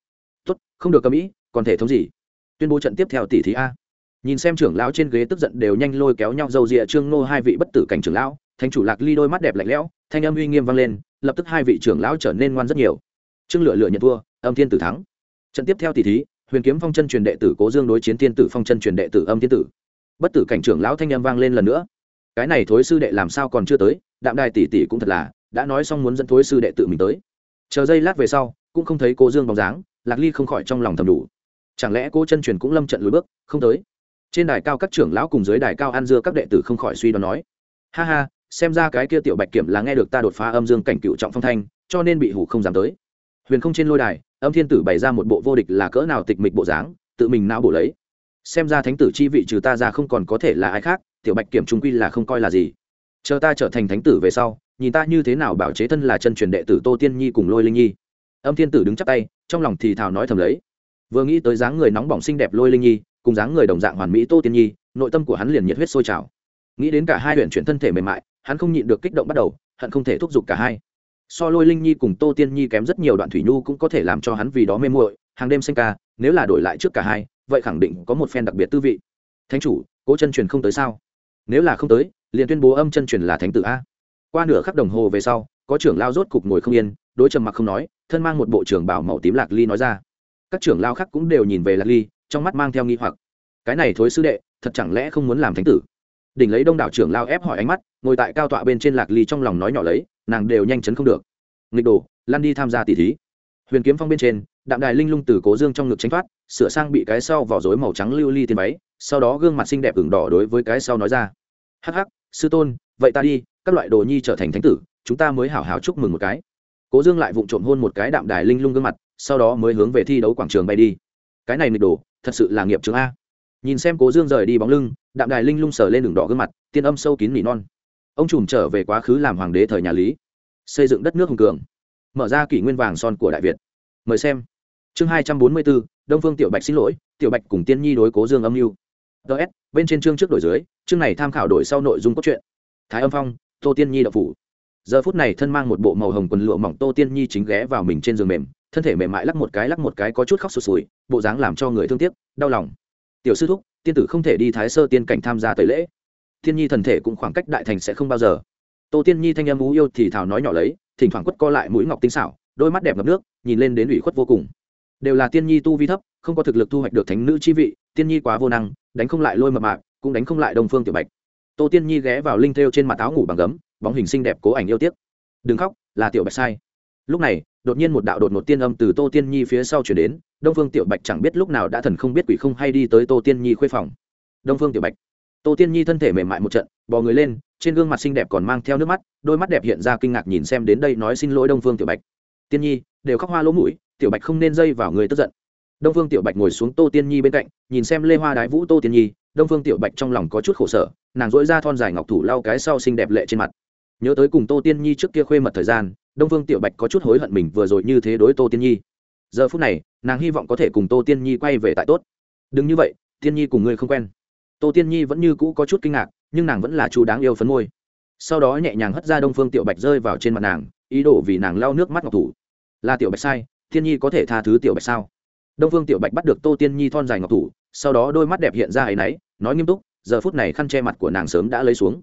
Tốt, không được cầm ý, còn thể thống gì? Tuyên bố trận tiếp theo tỷ thí a nhìn xem trưởng lão trên ghế tức giận đều nhanh lôi kéo nhau dâu rịa trương nô hai vị bất tử cảnh trưởng lão, thánh chủ lạc ly đôi mắt đẹp lạnh lẽo, thanh âm uy nghiêm vang lên, lập tức hai vị trưởng lão trở nên ngoan rất nhiều. Trương lựa lựa nhận thua, âm thiên tử thắng. Trận tiếp theo tỷ thí, huyền kiếm phong chân truyền đệ tử cố dương đối chiến thiên tử phong chân truyền đệ tử âm thiên tử. Bất tử cảnh trưởng lão thanh âm vang lên lần nữa. Cái này thối sư đệ làm sao còn chưa tới, đạm đài tỷ tỷ cũng thật là, đã nói xong muốn dẫn thối sư đệ tự mình tới. Chờ giây lát về sau, cũng không thấy cố dương bóng dáng, lạc ly không khỏi trong lòng thầm đủ. Chẳng lẽ cô chân truyền cũng lâm trận lùi bước, không tới? Trên đài cao các trưởng lão cùng dưới đài cao ăn dưa các đệ tử không khỏi suy đoán nói, ha ha, xem ra cái kia tiểu bạch kiểm là nghe được ta đột phá âm dương cảnh cựu trọng phong thanh, cho nên bị hủ không dám tới. Huyền không trên lôi đài, âm thiên tử bày ra một bộ vô địch là cỡ nào tịch mịch bộ dáng, tự mình não bổ lấy. Xem ra thánh tử chi vị trừ ta ra không còn có thể là ai khác, tiểu bạch kiểm trung quy là không coi là gì. Chờ ta trở thành thánh tử về sau, nhìn ta như thế nào bảo chế thân là chân truyền đệ tử tô tiên nhi cùng lôi linh nhi. Âm thiên tử đứng chắp tay, trong lòng thì thào nói thầm lấy. Vừa nghĩ tới dáng người nóng bỏng xinh đẹp lôi linh nhi cùng dáng người đồng dạng hoàn mỹ tô tiên nhi, nội tâm của hắn liền nhiệt huyết sôi trào. Nghĩ đến cả hai huyện chuyển thân thể mềm mại, hắn không nhịn được kích động bắt đầu, hận không thể thúc giục cả hai. So lôi linh nhi cùng tô tiên nhi kém rất nhiều đoạn thủy nhu cũng có thể làm cho hắn vì đó mê muội, hàng đêm xanh ca, nếu là đổi lại trước cả hai, vậy khẳng định có một phen đặc biệt tư vị. Thánh chủ, cố chân truyền không tới sao? Nếu là không tới, liền tuyên bố âm chân truyền là thánh tử a. Qua nửa khắc đồng hồ về sau, có trưởng lao rốt cục ngồi không yên, đối trầm mặc không nói, thân mang một bộ trưởng bảo màu tím lạc ly nói ra. Các trưởng lao khác cũng đều nhìn về lạc ly trong mắt mang theo nghi hoặc. Cái này thối sư đệ, thật chẳng lẽ không muốn làm thánh tử? Đỉnh lấy đông đảo trưởng lao ép hỏi ánh mắt, ngồi tại cao tọa bên trên lạc ly trong lòng nói nhỏ lấy, nàng đều nhanh chấn không được. Nghịch đồ, lăn đi tham gia tỷ thí. Huyền kiếm phong bên trên, đạm đài linh lung từ cố dương trong ngực tránh thoát, sửa sang bị cái sau vỏ rối màu trắng lưu ly tiền váy, sau đó gương mặt xinh đẹp ửng đỏ đối với cái sau nói ra. Hắc hắc, sư tôn, vậy ta đi, các loại đồ nhi trở thành thánh tử, chúng ta mới hảo hảo chúc mừng một cái. Cố dương lại vụng trộm hôn một cái đạm đài linh lung gương mặt, sau đó mới hướng về thi đấu quảng trường bay đi. Cái này nghịch đồ thật sự là nghiệp trường a. Nhìn xem cố dương rời đi bóng lưng, đạm đài linh lung sờ lên đường đỏ gương mặt, tiên âm sâu kín nỉ non. Ông trùm trở về quá khứ làm hoàng đế thời nhà lý. Xây dựng đất nước hùng cường. Mở ra kỷ nguyên vàng son của đại việt. Mời xem. Chương hai trăm bốn mươi bốn đông phương tiểu bạch xin lỗi, tiểu bạch cùng tiên nhi đối cố dương âm mưu. Ts bên trên chương trước đổi dưới, chương này tham khảo đổi sau nội dung cốt truyện. Thái âm phong, tô tiên nhi đậu phủ. Giờ phút này thân mang một bộ màu hồng quần lụa mỏng tô tiên nhi chính ghé vào mình trên giường mềm thân thể mềm mại lắc một cái lắc một cái có chút khóc sụt sùi, bộ dáng làm cho người thương tiếc, đau lòng. Tiểu sư thúc, tiên tử không thể đi thái sơ tiên cảnh tham gia tẩy lễ. Thiên nhi thần thể cũng khoảng cách đại thành sẽ không bao giờ. Tô tiên nhi thanh em ú yêu thì thảo nói nhỏ lấy, thỉnh thoảng quất co lại mũi ngọc tinh xảo, đôi mắt đẹp ngập nước, nhìn lên đến ủy khuất vô cùng. Đều là tiên nhi tu vi thấp, không có thực lực thu hoạch được thánh nữ chi vị, tiên nhi quá vô năng, đánh không lại lôi mập mạc cũng đánh không lại đồng phương tiểu bạch. Tô tiên nhi ghé vào linh thêu trên mặt áo ngủ bằng gấm, bóng hình xinh đẹp cố ảnh yêu tiếc. Đừng khóc, là tiểu bạch sai. Lúc này đột nhiên một đạo đột một tiên âm từ tô tiên nhi phía sau chuyển đến, đông phương tiểu bạch chẳng biết lúc nào đã thần không biết quỷ không hay đi tới tô tiên nhi khuê phòng. Đông phương tiểu bạch. Tô tiên nhi thân thể mềm mại một trận, bò người lên, trên gương mặt xinh đẹp còn mang theo nước mắt, đôi mắt đẹp hiện ra kinh ngạc nhìn xem đến đây nói xin lỗi đông phương tiểu bạch. Tiên nhi, đều khóc hoa lỗ mũi, tiểu bạch không nên dây vào người tức giận. Đông phương tiểu bạch ngồi xuống tô tiên nhi bên cạnh, nhìn xem lê hoa đái vũ tô tiên nhi, đông phương tiểu bạch trong lòng có chút khổ sở, nàng dỗi ra thon dài ngọc thủ lau cái sau xinh đẹp lệ trên mặt. Nhớ tới cùng tô tiên nhi trước kia khuê mật thời gian đông Vương tiểu bạch có chút hối hận mình vừa rồi như thế đối tô tiên nhi. Giờ phút này, nàng hy vọng có thể cùng tô tiên nhi quay về tại tốt. Đừng như vậy, tiên nhi cùng ngươi không quen. Tô tiên nhi vẫn như cũ có chút kinh ngạc, nhưng nàng vẫn là chú đáng yêu phấn môi. Sau đó nhẹ nhàng hất ra đông phương tiểu bạch rơi vào trên mặt nàng, ý đồ vì nàng lau nước mắt ngọc thủ. Là tiểu bạch sai thiên nhi có thể tha thứ tiểu bạch sao? Đông phương tiểu bạch bắt được tô tiên nhi thon dài ngọc thủ, sau đó đôi mắt đẹp hiện ra ấ y náy, nói nghiêm túc, giờ phút này khăn che mặt của nàng sớm đã lấy xuống.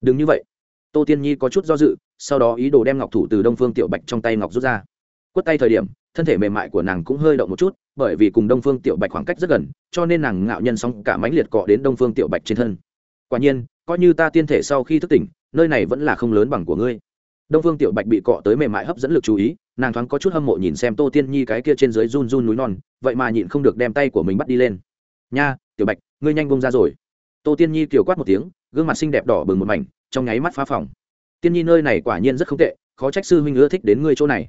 Đừng như vậy. Tô tiên nhi có chút do dự sau đó ý đồ đem ngọc thủ từ đông phương tiểu bạch trong tay ngọc rút ra. Quất tay thời điểm, thân thể mềm mại của nàng cũng hơi động một chút, bởi vì cùng đông phương tiểu bạch khoảng cách rất gần, cho nên nàng ngạo nhân xong cả mãnh liệt cọ đến đông phương tiểu bạch trên thân. Quả nhiên, coi như ta tiên thể sau khi thức tỉnh, nơi này vẫn là không lớn bằng của ngươi. Đông phương tiểu bạch bị cọ tới mềm mại hấp dẫn lực chú ý, nàng thoáng có chút hâm mộ nhìn xem tô tiên nhi cái kia trên dưới run run núi non, vậy mà nhịn không được đem tay của mình bắt đi lên. Nha, tiểu bạch, ngươi nhanh bông ra rồi. Tô tiên nhi kiểu quát một tiếng, gương mặt xinh đẹp đỏ bừng một mảnh, trong nháy mắt phá phòng tiên nhi nơi này quả nhiên rất không tệ, khó trách sư huynh ưa thích đến ngươi chỗ này.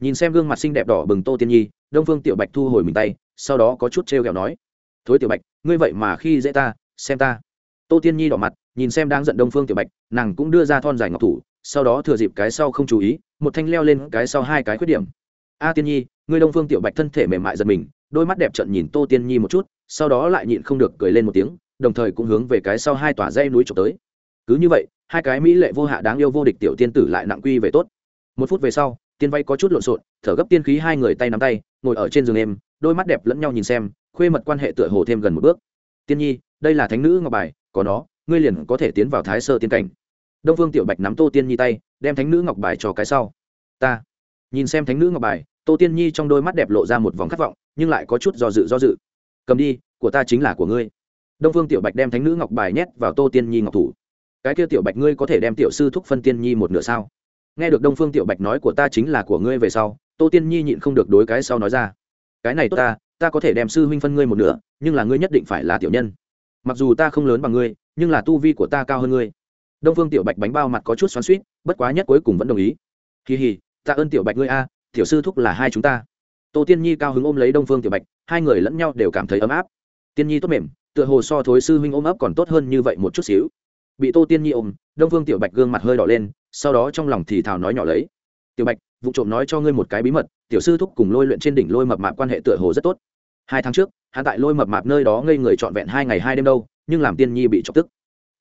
Nhìn xem gương mặt xinh đẹp đỏ bừng tô tiên nhi, đông phương tiểu bạch thu hồi mình tay, sau đó có chút t r e o kẹo nói, thối tiểu bạch, ngươi vậy mà khi dễ ta, xem ta. Tô tiên nhi đỏ mặt, nhìn xem đang giận đông phương tiểu bạch, nàng cũng đưa ra thon dài ngọc thủ, sau đó thừa dịp cái sau không chú ý, một thanh leo lên cái sau hai cái khuyết điểm. A tiên nhi, ngươi đông phương tiểu bạch thân thể mềm mại giật mình, đôi mắt đẹp trận nhìn tô tiên nhi một chút, sau đó lại nhịn không được cười lên một tiếng, đồng thời cũng hướng về cái sau hai tòa dây núi trộm tới cứ như vậy, hai cái mỹ lệ vô hạ đáng yêu vô địch tiểu tiên tử lại nặng quy về tốt. Một phút về sau, tiên vay có chút lộn xộn, thở gấp tiên khí hai người tay nắm tay, ngồi ở trên giường em đôi mắt đẹp lẫn nhau nhìn xem, khuê mật quan hệ tựa hồ thêm gần một bước. Tiên nhi, đây là thánh nữ ngọc bài, có nó, ngươi liền có thể tiến vào thái sơ tiên cảnh. Đông phương tiểu bạch nắm tô tiên nhi tay, đem thánh nữ ngọc bài cho cái sau. Ta. Nhìn xem thánh nữ ngọc bài, tô tiên nhi trong đôi mắt đẹp lộ ra một vòng khát vọng, nhưng lại có chút do dự do dự. Cầm đi, của ta chính là của ngươi. Đông phương tiểu bạch đem thánh nữ ngọc bài nhét vào tô tiên nhi ngọc thủ cái kia tiểu bạch ngươi có thể đem tiểu sư thúc phân tiên nhi một nửa sao? Nghe được đông phương tiểu bạch nói của ta chính là của ngươi về sau, tô tiên nhi nhịn không được đối cái sau nói ra. Cái này tốt ta ta có thể đem sư huynh phân ngươi một nửa, nhưng là ngươi nhất định phải là tiểu nhân. Mặc dù ta không lớn bằng ngươi, nhưng là tu vi của ta cao hơn ngươi. Đông phương tiểu bạch bánh bao mặt có chút xoắn suýt bất quá nhất cuối cùng vẫn đồng ý. Kỳ hì, ta ơn tiểu bạch ngươi a, tiểu sư thúc là hai chúng ta. Tô tiên nhi cao hứng ôm lấy đông phương tiểu bạch, hai người lẫn nhau đều cảm thấy ấm áp. Tiên nhi tốt mềm, tựa hồ so thối sư huynh ôm ấp còn tốt hơn như vậy một chút xíu bị tô tiên nhi ôm, đông phương tiểu bạch gương mặt hơi đỏ lên, sau đó trong lòng thì thào nói nhỏ lấy. Tiểu bạch, vụ trộm nói cho ngươi một cái bí mật, tiểu sư thúc cùng lôi luyện trên đỉnh lôi mập mạp quan hệ tựa hồ rất tốt. Hai tháng trước hạ tại lôi mập mạp nơi đó ngây người trọn vẹn hai ngày hai đêm đâu, nhưng làm tiên nhi bị chọc tức.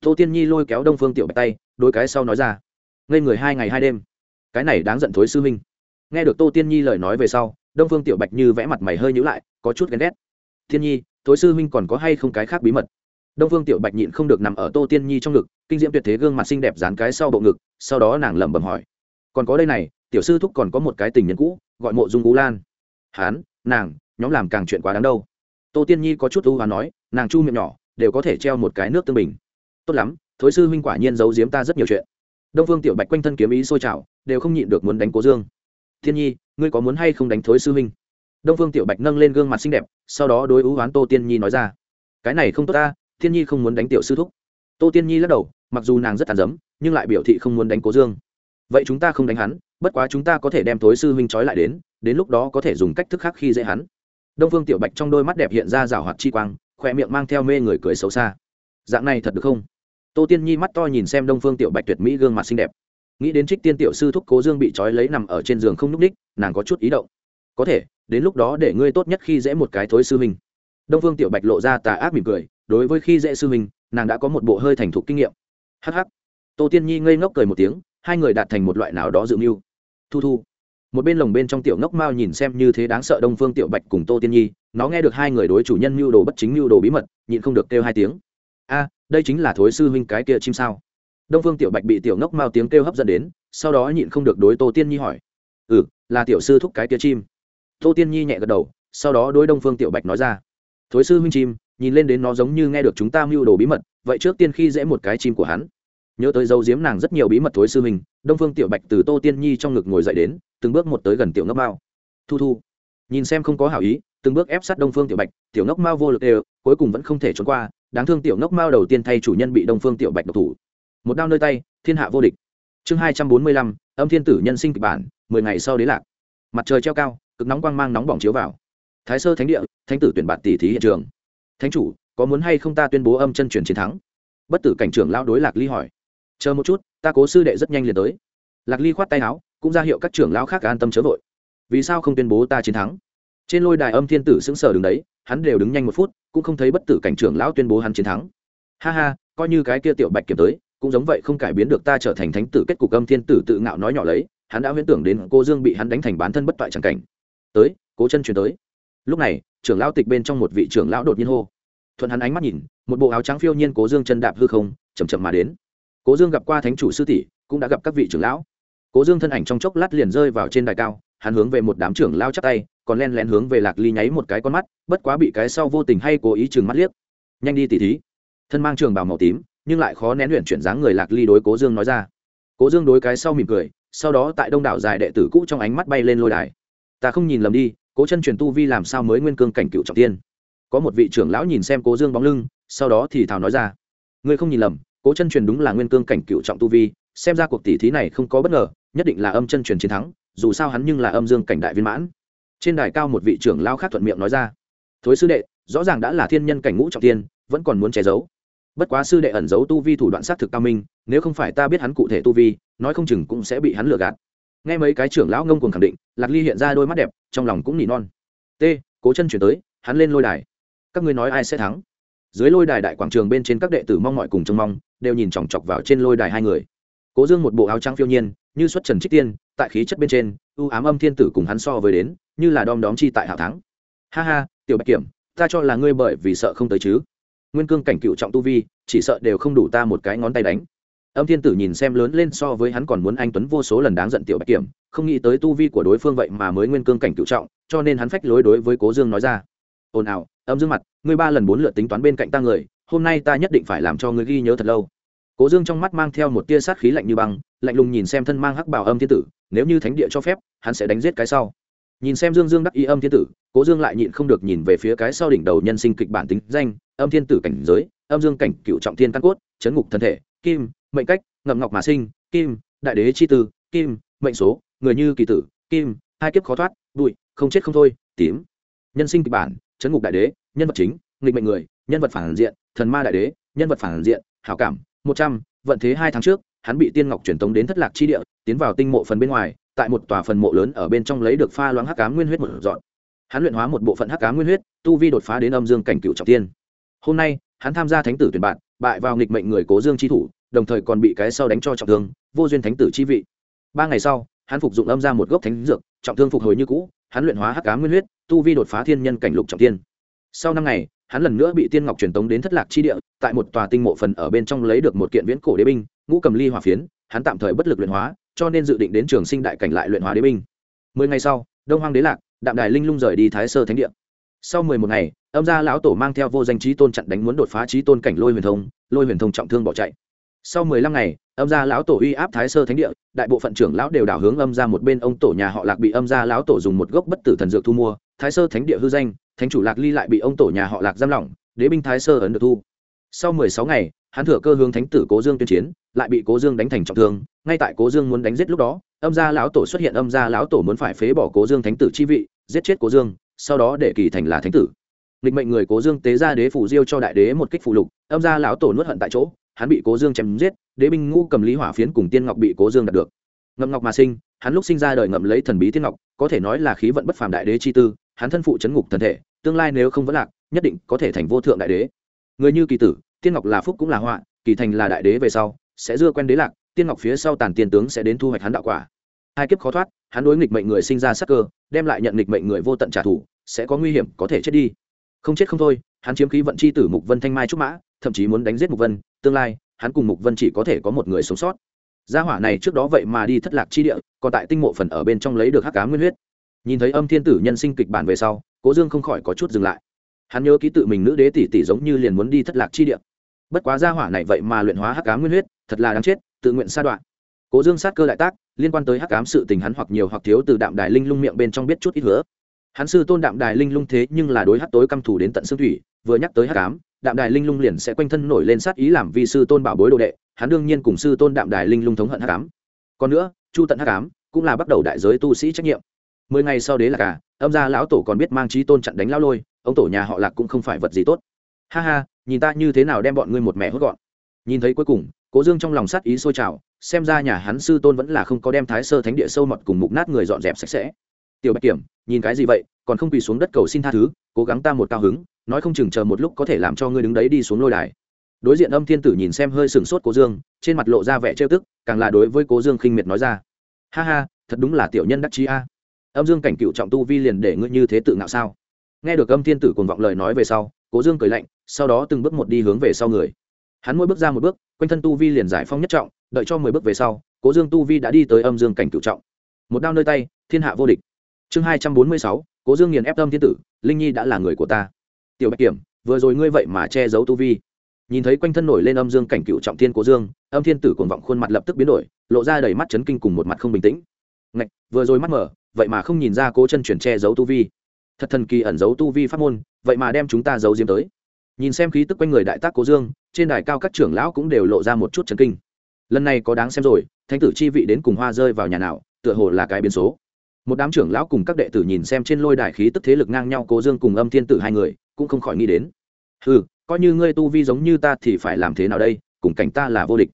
Tô tiên nhi lôi kéo đông phương tiểu bạch tay, đôi cái sau nói ra. Ngây người hai ngày hai đêm. Cái này đáng giận thối sư huynh. Nghe được tô tiên nhi lời nói về sau, đông phương tiểu bạch như vẽ mặt mày hơi nhữ lại, có chút ghen ghét. Thiên nhi, thối sư huynh còn có hay không cái khác bí mật? Đông phương tiểu bạch nhịn không được nằm ở tô tiên nhi trong ngực, kinh diễm tuyệt thế gương mặt xinh đẹp dán cái sau bộ ngực, sau đó nàng lẩm bẩm hỏi. Còn có đây này, tiểu sư thúc còn có một cái tình nhân cũ, gọi mộ dung cú lan. Hán, nàng, nhóm làm càng chuyện quá đáng đâu. Tô tiên nhi có chút ưu và nói, nàng chu miệng nhỏ, đều có thể treo một cái nước tương bình. Tốt lắm, thối sư huynh quả nhiên giấu giếm ta rất nhiều chuyện. Đông phương tiểu bạch quanh thân kiếm ý sôi trào, đều không nhịn được muốn đánh cố dương. Thiên nhi, ngươi có muốn hay không đánh thối sư huynh? Đông phương tiểu bạch nâng lên gương mặt xinh đẹp, sau đó đối ưu hoán tô tiên nhi nói ra. Cái này không tốt ta thiên nhi không muốn đánh tiểu sư thúc. Tô tiên nhi lắc đầu, mặc dù nàng rất tàn dấm nhưng lại biểu thị không muốn đánh cố dương. Vậy chúng ta không đánh hắn, bất quá chúng ta có thể đem thối sư huynh trói lại đến đến lúc đó có thể dùng cách thức khác khi dễ hắn. Đông phương tiểu bạch trong đôi mắt đẹp hiện ra rào hoạt chi quang khỏe miệng mang theo mê người cười xấu xa. Dạng này thật được không? Tô tiên nhi mắt to nhìn xem đông phương tiểu bạch tuyệt mỹ gương mặt xinh đẹp. Nghĩ đến trích tiên tiểu sư thúc cố dương bị trói lấy nằm ở trên giường không n ú c ních nàng có chút ý động. Có thể, đến lúc đó để ngươi tốt nhất khi dễ một cái thối sư huynh. Đông phương tiểu bạch lộ ra tà ác mỉm cười đối với khi dễ sư mình nàng đã có một bộ hơi thành thục kinh nghiệm. Hh tô tiên nhi ngây ngốc cười một tiếng, hai người đạt thành một loại nào đó dự mưu. Thu thu. Một bên lồng bên trong tiểu ngốc mao nhìn xem như thế đáng sợ đông phương tiểu bạch cùng tô tiên nhi, nó nghe được hai người đối chủ nhân mưu đồ bất chính mưu đồ bí mật, nhịn không được kêu hai tiếng. A, đây chính là thối sư huynh cái kia chim sao? Đông phương tiểu bạch bị tiểu ngốc mao tiếng kêu hấp dẫn đến, sau đó nhịn không được đối tô tiên nhi hỏi. Ừ là tiểu sư thúc cái kia chim. Tô tiên nhi nhẹ gật đầu, sau đó đối đông phương tiểu bạch nói ra. Thối sư huynh chim nhìn lên đến nó giống như nghe được chúng ta mưu đồ bí mật, vậy trước tiên khi dễ một cái chim của hắn. Nhớ tới dấu diếm nàng rất nhiều bí mật thối sư mình đông phương tiểu bạch từ tô tiên nhi trong ngực ngồi dậy đến, từng bước một tới gần tiểu ngốc mao. Thu thu, nhìn xem không có hảo ý, từng bước ép sát đông phương tiểu bạch, tiểu ngốc mao vô lực đều, cuối cùng vẫn không thể trốn qua, đáng thương tiểu ngốc mao đầu tiên thay chủ nhân bị đông phương tiểu bạch độc thủ. Một đao nơi tay, thiên hạ vô địch. Chương hai trăm bốn mươi lăm, âm thiên tử nhân sinh kịch bản, mười ngày sau đế lạc. Mặt trời treo cao, cực nóng quang mang nóng bỏng chiếu vào. Thái sơ thánh địa, thánh tử tuyển bạn tỷ thí hiện trường thánh chủ, có muốn hay không ta tuyên bố âm chân truyền chiến thắng? Bất tử cảnh trưởng lão đối lạc ly hỏi. Chờ một chút, ta cố sư đệ rất nhanh liền tới. Lạc ly khoát tay áo, cũng ra hiệu các trưởng lão khác an tâm chớ vội. Vì sao không tuyên bố ta chiến thắng? Trên lôi đài âm thiên tử sững sờ đứng đấy, hắn đều đứng nhanh một phút, cũng không thấy bất tử cảnh trưởng lão tuyên bố hắn chiến thắng. Ha ha, coi như cái kia tiểu bạch kiểm tới, cũng giống vậy không cải biến được ta trở thành thánh tử kết cục âm thiên tử tự ngạo nói nhỏ lấy, hắn đã huyễn tưởng đến cô dương bị hắn đánh thành bán thân bất toại chẳng cảnh. Tới, cố chân chuyển tới. Lúc này trưởng lão tịch bên trong một vị trưởng lão đột nhiên hô. Thuận hắn ánh mắt nhìn, một bộ áo trắng phiêu nhiên cố dương chân đạp hư không chầm chậm mà đến. Cố dương gặp qua thánh chủ sư tỷ, cũng đã gặp các vị trưởng lão. Cố dương thân ảnh trong chốc lát liền rơi vào trên đài cao, hắn hướng về một đám trưởng lao chắp tay, còn len lén hướng về lạc ly nháy một cái con mắt, bất quá bị cái sau vô tình hay cố ý chừng mắt liếc. Nhanh đi tỉ thí. Thân mang trường bào màu tím, nhưng lại khó nén luyện chuyển dáng người lạc ly đối cố dương nói ra. Cố dương đối cái sau mỉm cười, sau đó tại đông đảo dài đệ tử cũ trong ánh mắt bay lên lôi đài. Ta không nhìn lầm đi cố chân truyền tu vi làm sao mới nguyên cương cảnh cựu trọng tiên? Có một vị trưởng lão nhìn xem cố dương bóng lưng, sau đó thì thào nói ra, ngươi không nhìn lầm, cố chân truyền đúng là nguyên cương cảnh cựu trọng tu vi, xem ra cuộc tỷ thí này không có bất ngờ, nhất định là âm chân truyền chiến thắng, dù sao hắn nhưng là âm dương cảnh đại viên mãn. Trên đài cao một vị trưởng lao khác thuận miệng nói ra, thối sư đệ, rõ ràng đã là thiên nhân cảnh ngũ trọng tiên, vẫn còn muốn che giấu. Bất quá sư đệ ẩn giấu tu vi thủ đoạn xác thực cao minh, nếu không phải ta biết hắn cụ thể tu vi, nói không chừng cũng sẽ bị hắn lừa gạt nghe mấy cái trưởng lão ngông cuồng khẳng định, lạc ly hiện ra đôi mắt đẹp, trong lòng cũng nỉ non. T, cố chân chuyển tới, hắn lên lôi đài. Các ngươi nói ai sẽ thắng? Dưới lôi đài đại quảng trường bên trên các đệ tử mong mọi cùng trông mong, đều nhìn chòng chọc vào trên lôi đài hai người. Cố dương một bộ áo trắng phiêu nhiên, như xuất trần trích tiên, tại khí chất bên trên ưu ám âm thiên tử cùng hắn so với đến, như là đom đóm chi tại hảo thắng. Ha ha, tiểu bạch kiểm, ta cho là ngươi bởi vì sợ không tới chứ. Nguyên cương cảnh cựu trọng tu vi, chỉ sợ đều không đủ ta một cái ngón tay đánh âm thiên tử nhìn xem lớn lên so với hắn còn muốn anh tuấn vô số lần đáng giận tiểu bạch kiểm, không nghĩ tới tu vi của đối phương vậy mà mới nguyên cương cảnh cựu trọng, cho nên hắn phách lối đối với cố dương nói ra. Ồn ào, âm dương mặt, ngươi ba lần bốn lượt tính toán bên cạnh ta người, hôm nay ta nhất định phải làm cho ngươi ghi nhớ thật lâu. Cố dương trong mắt mang theo một tia sát khí lạnh như băng, lạnh lùng nhìn xem thân mang hắc bảo âm thiên tử, nếu như thánh địa cho phép, hắn sẽ đánh giết cái sau. Nhìn xem dương dương đắc ý âm thiên tử, cố dương lại nhịn không được nhìn về phía cái sau đỉnh đầu nhân sinh kịch bản tính danh, âm thiên tử cảnh giới, âm dương cảnh cựu trọng thiên căn cốt, chấn ngục thân thể, kim mệnh cách, ngậm ngọc mà sinh, kim, đại đế chi tư, kim, mệnh số, người như kỳ tử, kim, hai kiếp khó thoát, bụi, không chết không thôi, tím. Nhân sinh kịch bản, chấn ngục đại đế, nhân vật chính, nghịch mệnh người, nhân vật phản diện, thần ma đại đế, nhân vật phản diện, hảo cảm, một trăm, vận thế hai tháng trước, hắn bị tiên ngọc truyền tống đến thất lạc chi địa, tiến vào tinh mộ phần bên ngoài, tại một tòa phần mộ lớn ở bên trong lấy được pha loãng hắc ám nguyên huyết một dọn. Hắn luyện hóa một bộ phận hắc ám nguyên huyết, tu vi đột phá đến âm dương cảnh cựu trọng tiên. Hôm nay, hắn tham gia thánh tử tuyển bạn, bại vào nghịch mệnh người cố dương chi thủ đồng thời còn bị cái sau đánh cho trọng thương, vô duyên thánh tử chi vị. Ba ngày sau, hắn phục dụng âm ra một gốc thánh dược, trọng thương phục hồi như cũ, hắn luyện hóa hắc ám nguyên huyết, tu vi đột phá thiên nhân cảnh lục trọng tiên. Sau năm ngày, hắn lần nữa bị tiên ngọc truyền tống đến thất lạc chi địa, tại một tòa tinh mộ phần ở bên trong lấy được một kiện viễn cổ đế binh, ngũ cầm ly hỏa phiến, hắn tạm thời bất lực luyện hóa, cho nên dự định đến trường sinh đại cảnh lại luyện hóa đế binh. Mười ngày sau, đông hoang đế lạc, đạm đài linh lung rời đi thái sơ thánh địa. Sau mười một ngày, âm gia lão tổ mang theo vô danh trí tôn chặn đánh muốn đột phá trí tôn cảnh lôi huyền thông, lôi huyền thông trọng thương bỏ chạy sau mười lăm ngày, âm gia lão tổ uy áp thái sơ thánh địa, đại bộ phận trưởng lão đều đảo hướng âm ra một bên, ông tổ nhà họ lạc bị âm gia lão tổ dùng một gốc bất tử thần dược thu mua, thái sơ thánh địa hư danh, thánh chủ lạc ly lại bị ông tổ nhà họ lạc giam lỏng, đế binh thái sơ ấn được thu. Sau mười sáu ngày, hắn thừa cơ hướng thánh tử cố dương tuyên chiến, lại bị cố dương đánh thành trọng thương. Ngay tại cố dương muốn đánh giết lúc đó, âm gia lão tổ xuất hiện, âm gia lão tổ muốn phải phế bỏ cố dương thánh tử chi vị, giết chết cố dương, sau đó để kỳ thành là thánh tử. Định mệnh người cố dương tế ra đế phủ diêu cho đại đế một kích phụ lục, âm gia lão tổ nuốt hận tại chỗ hắn bị cố dương chém giết, đế binh ngũ cầm lý hỏa phiến cùng tiên ngọc bị cố dương đạt được. Ngậm ngọc mà sinh, hắn lúc sinh ra đời ngậm lấy thần bí tiên ngọc, có thể nói là khí vận bất phàm đại đế chi tư, hắn thân phụ chấn ngục thần thể, tương lai nếu không vẫn lạc, nhất định có thể thành vô thượng đại đế. Người như kỳ tử, tiên ngọc là phúc cũng là họa, kỳ thành là đại đế về sau, sẽ dưa quen đế lạc, tiên ngọc phía sau tàn tiên tướng sẽ đến thu hoạch hắn đạo quả. Hai kiếp khó thoát, hắn đối nghịch mệnh người sinh ra sắc cơ, đem lại nhận nghịch mệnh người vô tận trả thù, sẽ có nguy hiểm, có thể chết đi. Không chết không thôi, hắn chiếm khí vận c h i tử mục vân thanh mai trúc mã, thậm chí muốn đánh giết mục vân tương lai, hắn cùng mục vân chỉ có thể có một người sống sót. Gia hỏa này trước đó vậy mà đi thất lạc chi địa, còn tại tinh mộ phần ở bên trong lấy được hắc cá nguyên huyết. Nhìn thấy âm thiên tử nhân sinh kịch bản về sau, cố dương không khỏi có chút dừng lại. Hắn nhớ ký tự mình nữ đế tỷ tỷ giống như liền muốn đi thất lạc chi địa. Bất quá gia hỏa này vậy mà luyện hóa hắc cá nguyên huyết, thật là đáng chết, tự nguyện sa đoạn. Cố dương sát cơ đại tác, liên quan tới hắc cám sự tình hắn hoặc nhiều hoặc thiếu từ đạm đài linh lung miệng bên trong biết chút ít hứa. Hắn sư tôn đạm đài linh lung thế nhưng là đối hắc tối căm thù đến tận xương thủy vừa nhắc tới hắc ám đạm đài linh lung liền sẽ quanh thân nổi lên sát ý làm vi sư tôn bảo bối đồ đệ, hắn đương nhiên cùng sư tôn đạm đài linh lung thống hận hắc ám còn nữa, chu tận hắc ám cũng là bắt đầu đại giới tu sĩ trách nhiệm. Mười ngày sau đấy là cả, âm gia lão tổ còn biết mang trí tôn chặn đánh lao lôi, ông tổ nhà họ lạc cũng không phải vật gì tốt. Ha ha, nhìn ta như thế nào đem bọn ngươi một mẹ hốt gọn. Nhìn thấy cuối cùng, cố dương trong lòng sát ý sôi trào, xem ra nhà hắn sư tôn vẫn là không có đem thái sơ thánh địa sâu mọt cùng mục nát người dọn dẹp sạch sẽ. Tiểu bạch kiểm, nhìn cái gì vậy? Còn không quỳ xuống đất cầu xin tha thứ, cố gắng ta một cao hứng, nói không chừng chờ một lúc có thể làm cho ngươi đứng đấy đi xuống lôi đài. Đối diện âm thiên tử nhìn xem hơi sừng sốt cố dương, trên mặt lộ ra vẻ trêu tức, càng là đối với cố dương khinh miệt nói ra. Ha ha, thật đúng là tiểu nhân đắc chí a. Âm dương cảnh cựu trọng tu vi liền để ngươi như thế tự ngạo sao? Nghe được âm thiên tử cùng vọng lời nói về sau, cố dương cười lạnh, sau đó từng bước một đi hướng về sau người. Hắn mỗi bước ra một bước, quanh thân tu vi liền giải phong nhất trọng, đợi cho mười bước về sau, cố dương tu vi đã đi tới âm dương cảnh cựu trọng. Một đao nơi tay, thiên hạ vô địch. Chương hai trăm bốn mươi sáu cố dương nghiền ép tâm thiên tử, linh nhi đã là người của ta. Tiểu bạch kiểm, vừa rồi ngươi vậy mà che giấu tu vi. Nhìn thấy quanh thân nổi lên âm dương cảnh cựu trọng thiên cố dương, âm thiên tử cuồng vọng khuôn mặt lập tức biến đổi, lộ ra đầy mắt chấn kinh cùng một mặt không bình tĩnh. Ngạch, vừa rồi mắt mở, vậy mà không nhìn ra cố chân chuyển che giấu tu vi. Thật thần kỳ ẩn giấu tu vi pháp môn, vậy mà đem chúng ta giấu diếm tới. Nhìn xem khí tức quanh người đại tác cố dương, trên đài cao các trưởng lão cũng đều lộ ra một chút chấn kinh. Lần này có đáng xem rồi, thánh tử chi vị đến cùng hoa rơi vào nhà nào, tựa hồ là cái biến số một đám trưởng lão cùng các đệ tử nhìn xem trên lôi đài khí tức thế lực ngang nhau, cố dương cùng âm thiên tử hai người cũng không khỏi nghĩ đến. Ừ coi như ngươi tu vi giống như ta thì phải làm thế nào đây? Cùng cảnh ta là vô địch.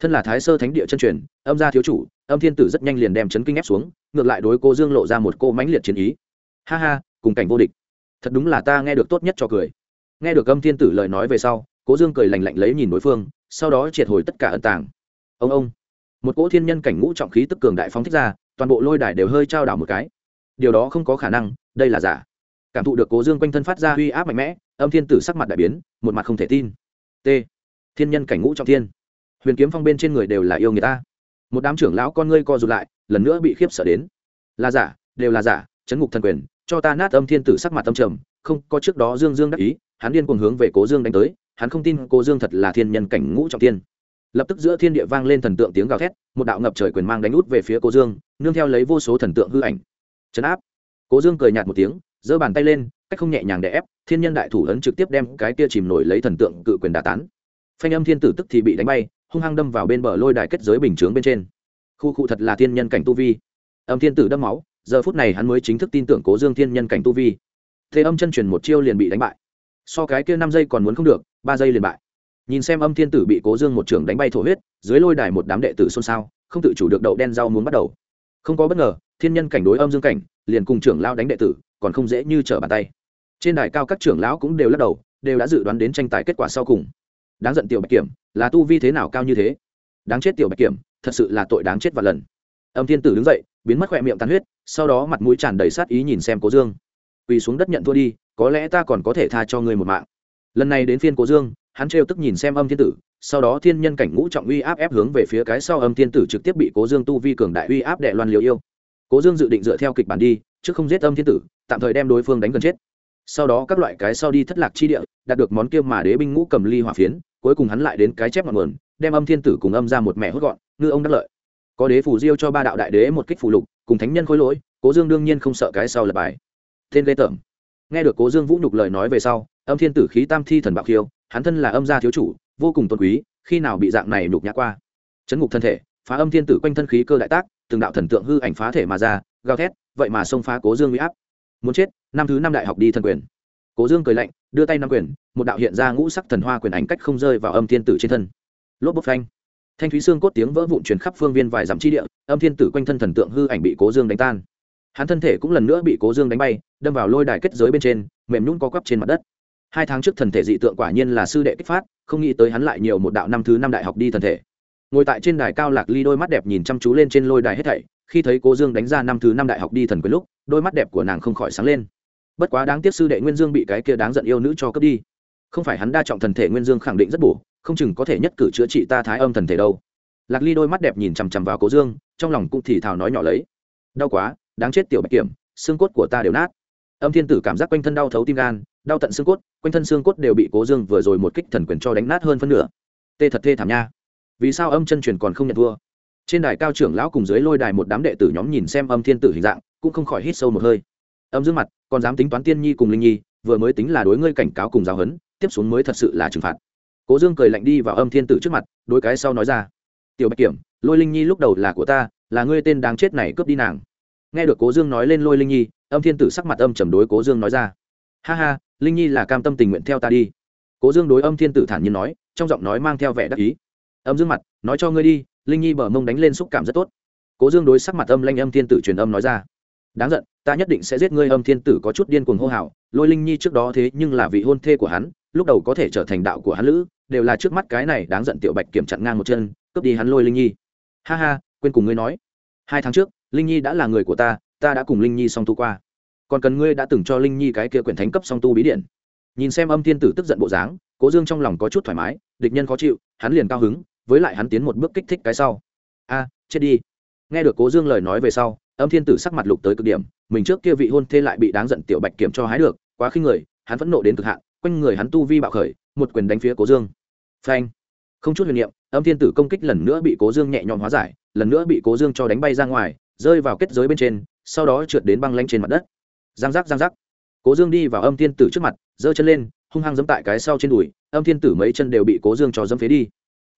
Thân là thái sơ thánh địa chân truyền, âm gia thiếu chủ, âm thiên tử rất nhanh liền đem chấn kinh ép xuống, ngược lại đối cô dương lộ ra một cô mãnh liệt chiến ý. Ha ha, cùng cảnh vô địch. Thật đúng là ta nghe được tốt nhất cho cười. Nghe được âm thiên tử lời nói về sau, cố dương cười lành lạnh lấy nhìn đối phương, sau đó triệt hồi tất cả ẩn tàng. Ông ông. Một cỗ thiên nhân cảnh ngũ trọng khí tức cường đại phóng thích ra toàn bộ lôi đài đều hơi trao đảo một cái. Điều đó không có khả năng, đây là giả. Cảm thụ được cố dương quanh thân phát ra uy áp mạnh mẽ, âm thiên tử sắc mặt đại biến, một mặt không thể tin. T. Thiên nhân cảnh ngũ trọng thiên. Huyền kiếm phong bên trên người đều là yêu người ta. Một đám trưởng lão con ngươi co rụt lại, lần nữa bị khiếp sợ đến. Là giả, đều là giả, chấn ngục thần quyền, cho ta nát âm thiên tử sắc mặt tâm trầm, không có trước đó dương dương đắc ý, hắn điên cuồng hướng về cố dương đánh tới, hắn không tin cố dương thật là thiên nhân cảnh ngũ trọng thiên lập tức giữa thiên địa vang lên thần tượng tiếng gào thét, một đạo ngập trời quyền mang đánh út về phía cố dương, nương theo lấy vô số thần tượng hư ảnh. Chấn áp. Cố dương cười nhạt một tiếng, giơ bàn tay lên, cách không nhẹ nhàng để ép, thiên nhân đại thủ ấn trực tiếp đem cái kia chìm nổi lấy thần tượng cự quyền đà tán. Phanh âm thiên tử tức thì bị đánh bay, hung hăng đâm vào bên bờ lôi đài kết giới bình chướng bên trên. Khu cụ thật là thiên nhân cảnh tu vi. Âm thiên tử đâm máu, giờ phút này hắn mới chính thức tin tưởng cố dương thiên nhân cảnh tu vi. Thế âm chân truyền một chiêu liền bị đánh bại. So cái kia năm giây còn muốn không được, ba giây liền bại nhìn xem âm thiên tử bị cố dương một trưởng đánh bay thổ huyết, dưới lôi đài một đám đệ tử xôn xao, không tự chủ được đậu đen rau muốn bắt đầu. Không có bất ngờ, thiên nhân cảnh đối âm dương cảnh, liền cùng trưởng lao đánh đệ tử, còn không dễ như trở bàn tay. Trên đài cao các trưởng lão cũng đều lắc đầu, đều đã dự đoán đến tranh tài kết quả sau cùng. Đáng giận tiểu bạch kiểm, là tu vi thế nào cao như thế? Đáng chết tiểu bạch kiểm, thật sự là tội đáng chết và lần. Âm thiên tử đứng dậy, biến mất khỏe miệng tàn huyết, sau đó mặt mũi tràn đầy sát ý nhìn xem cố dương. Quỳ xuống đất nhận thua đi, có lẽ ta còn có thể tha cho người một mạng. Lần này đến phiên cố dương hắn trêu tức nhìn xem âm thiên tử, sau đó thiên nhân cảnh ngũ trọng uy áp ép hướng về phía cái sau âm thiên tử trực tiếp bị cố dương tu vi cường đại uy áp đệ loan liều yêu. Cố dương dự định dựa theo kịch bản đi chứ không giết âm thiên tử, tạm thời đem đối phương đánh gần chết. Sau đó các loại cái sau đi thất lạc chi địa, đạt được món kia mà đế binh ngũ cầm ly hỏa phiến, cuối cùng hắn lại đến cái chép ngọn nguồn, đem âm thiên tử cùng âm ra một mẹ hốt gọn, ngư ông đắc lợi. Có đế phù diêu cho ba đạo đại đế một kích phù lục, cùng thánh nhân khối lỗi, cố dương đương nhiên không sợ cái sau là bài. Tên lê tởm. Nghe được cố dương vũ nhục lời nói về sau, âm thiên tử khí tam thi thần bạc khiêu hắn thân là âm gia thiếu chủ, vô cùng tôn quý, khi nào bị dạng này nhục nhã qua. Chấn ngục thân thể, phá âm thiên tử quanh thân khí cơ đại tác, từng đạo thần tượng hư ảnh phá thể mà ra, gào thét, vậy mà xông phá cố dương huy áp. Muốn chết, năm thứ năm đại học đi thần quyền. Cố dương cười lạnh, đưa tay năm quyền, một đạo hiện ra ngũ sắc thần hoa quyền ảnh cách không rơi vào âm thiên tử trên thân. Lốp bốc phanh. Thanh thúy xương cốt tiếng vỡ vụn truyền khắp phương viên vài dặm chi địa, âm thiên tử quanh thân thần tượng hư ảnh bị cố dương đánh tan. Hắn thân thể cũng lần nữa bị cố dương đánh bay, đâm vào lôi đài kết giới bên trên, mềm nhún co quắp trên mặt đất hai tháng trước thần thể dị tượng quả nhiên là sư đệ kích phát, không nghĩ tới hắn lại nhiều một đạo năm thứ năm đại học đi thần thể. Ngồi tại trên đài cao lạc ly đôi mắt đẹp nhìn chăm chú lên trên lôi đài hết thảy, khi thấy cố dương đánh ra năm thứ năm đại học đi thần quyền lúc, đôi mắt đẹp của nàng không khỏi sáng lên. Bất quá đáng tiếc sư đệ nguyên dương bị cái kia đáng giận yêu nữ cho cướp đi. Không phải hắn đa trọng thần thể nguyên dương khẳng định rất bổ, không chừng có thể nhất cử chữa trị ta thái âm thần thể đâu. Lạc ly đôi mắt đẹp nhìn chằm chằm vào cố dương, trong lòng cũng thì thào nói nhỏ lấy. Đau quá, đáng chết tiểu bạch kiểm, xương cốt của ta đều nát. Âm thiên tử cảm giác quanh thân đau thấu tim gan đau tận xương cốt, quanh thân xương cốt đều bị cố dương vừa rồi một kích thần quyền cho đánh nát hơn phân nửa. Tê thật thê thảm nha. Vì sao âm chân truyền còn không nhận thua? Trên đài cao trưởng lão cùng dưới lôi đài một đám đệ tử nhóm nhìn xem âm thiên tử hình dạng, cũng không khỏi hít sâu một hơi. Âm dương mặt, còn dám tính toán tiên nhi cùng linh nhi, vừa mới tính là đối ngươi cảnh cáo cùng giáo huấn, tiếp xuống mới thật sự là trừng phạt. Cố dương cười lạnh đi vào âm thiên tử trước mặt, đối cái sau nói ra. Tiểu bạch kiểm, lôi linh nhi lúc đầu là của ta, là ngươi tên đáng chết này cướp đi nàng. Nghe được cố dương nói lên lôi linh nhi, âm thiên tử sắc mặt âm chầm đối cố dương nói ra. Ha ha linh nhi là cam tâm tình nguyện theo ta đi cố dương đối âm thiên tử thản nhiên nói trong giọng nói mang theo vẻ đắc ý âm dương mặt nói cho ngươi đi linh nhi bờ mông đánh lên xúc cảm rất tốt cố dương đối sắc mặt âm lanh âm thiên tử truyền âm nói ra đáng giận ta nhất định sẽ giết ngươi âm thiên tử có chút điên cuồng hô hào lôi linh nhi trước đó thế nhưng là vị hôn thê của hắn lúc đầu có thể trở thành đạo của hắn lữ đều là trước mắt cái này đáng giận tiểu bạch kiểm chặn ngang một chân cướp đi hắn lôi linh nhi ha ha quên cùng ngươi nói hai tháng trước linh nhi đã là người của ta ta đã cùng linh nhi song tu qua còn cần ngươi đã từng cho linh nhi cái kia quyển thánh cấp song tu bí điện. Nhìn xem âm thiên tử tức giận bộ dáng, cố dương trong lòng có chút thoải mái, địch nhân khó chịu, hắn liền cao hứng, với lại hắn tiến một bước kích thích cái sau. A, chết đi. Nghe được cố dương lời nói về sau, âm thiên tử sắc mặt lục tới cực điểm, mình trước kia vị hôn thê lại bị đáng giận tiểu bạch kiểm cho hái được, quá khinh người, hắn vẫn nộ đến cực hạn, quanh người hắn tu vi bạo khởi, một quyền đánh phía cố dương. Phanh. Không chút huyền niệm, âm thiên tử công kích lần nữa bị cố dương nhẹ nhõm hóa giải, lần nữa bị cố dương cho đánh bay ra ngoài, rơi vào kết giới bên trên, sau đó trượt đến băng lanh trên mặt đất giang giác giang giác. Cố dương đi vào âm thiên tử trước mặt, giơ chân lên, hung hăng giẫm tại cái sau trên đùi, âm thiên tử mấy chân đều bị cố dương cho dẫm phế đi.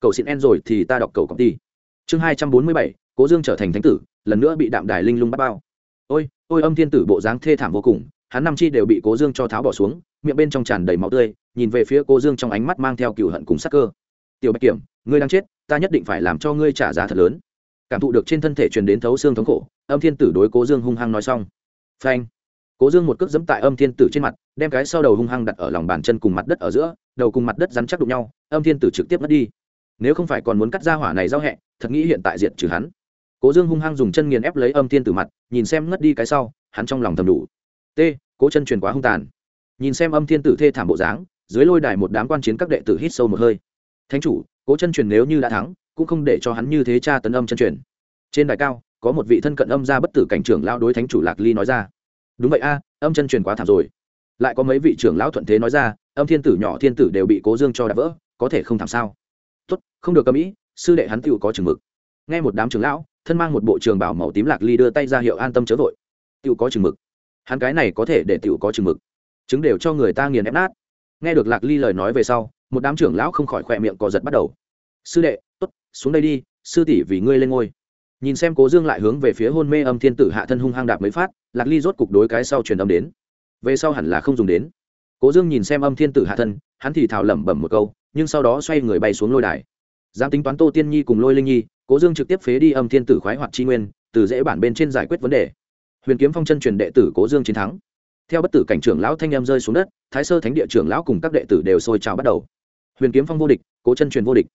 Cậu xin en rồi thì ta đọc cầu công ty chương hai trăm bốn mươi bảy, cố dương trở thành thánh tử, lần nữa bị đạm đài linh lung bắt bao. Ôi ôi âm thiên tử bộ dáng thê thảm vô cùng, hắn năm chi đều bị cố dương cho tháo bỏ xuống, miệng bên trong tràn đầy máu tươi, nhìn về phía cố dương trong ánh mắt mang theo cựu hận cùng sắc cơ. Tiểu bạch kiểm, ngươi đang chết, ta nhất định phải làm cho ngươi trả giá thật lớn. Cảm thụ được trên thân thể truyền đến thấu xương thống khổ, âm thiên tử đối cố dương hung hăng nói xong. Phanh! Cố dương một cước dẫm tại âm thiên tử trên mặt, đem cái sau đầu hung hăng đặt ở lòng bàn chân cùng mặt đất ở giữa, đầu cùng mặt đất rắn chắc đụng nhau, âm thiên tử trực tiếp mất đi. Nếu không phải còn muốn cắt ra hỏa này giao hẹ, thật nghĩ hiện tại diệt trừ hắn. Cố dương hung hăng dùng chân nghiền ép lấy âm thiên tử mặt, nhìn xem ngất đi cái sau, hắn trong lòng thầm đủ. T, cố chân truyền quá hung tàn. Nhìn xem âm thiên tử thê thảm bộ dáng, dưới lôi đài một đám quan chiến các đệ tử hít sâu một hơi. Thánh chủ, cố chân truyền nếu như đã thắng, cũng không để cho hắn như thế tra tấn âm chân truyền. Trên đài cao, có một vị thân cận âm gia bất tử cảnh trưởng lao đối thánh chủ lạc ly nói ra đúng vậy a, âm chân truyền quá thảm rồi. Lại có mấy vị trưởng lão thuận thế nói ra, âm thiên tử nhỏ thiên tử đều bị cố dương cho đạp vỡ, có thể không thảm sao? Tốt, không được cầm ý, sư đệ hắn tựu có chừng mực. Nghe một đám trưởng lão, thân mang một bộ trường bảo màu tím lạc ly đưa tay ra hiệu an tâm chớ vội. Tựu có chừng mực. Hắn cái này có thể để tựu có chừng mực. Chứng đều cho người ta nghiền ép nát. Nghe được lạc ly lời nói về sau, một đám trưởng lão không khỏi khỏe miệng cò giật bắt đầu. Sư đệ t ố t xuống đây đi, sư tỷ vì ngươi lên ngôi nhìn xem cố dương lại hướng về phía hôn mê âm thiên tử hạ thân hung hăng đạp mới phát, lạc ly rốt cục đối cái sau truyền âm đến. Về sau hẳn là không dùng đến. Cố dương nhìn xem âm thiên tử hạ thân, hắn thì thào lẩm bẩm một câu, nhưng sau đó xoay người bay xuống lôi đài. Dám tính toán tô tiên nhi cùng lôi linh nhi, cố dương trực tiếp phế đi âm thiên tử khoái hoạt tri nguyên, từ dễ bản bên trên giải quyết vấn đề. Huyền kiếm phong chân truyền đệ tử cố dương chiến thắng. Theo bất tử cảnh trưởng lão thanh em rơi xuống đất, thái sơ thánh địa trưởng lão cùng các đệ tử đều sôi trào bắt đầu. Huyền kiếm phong vô địch, cố chân truyền vô địch.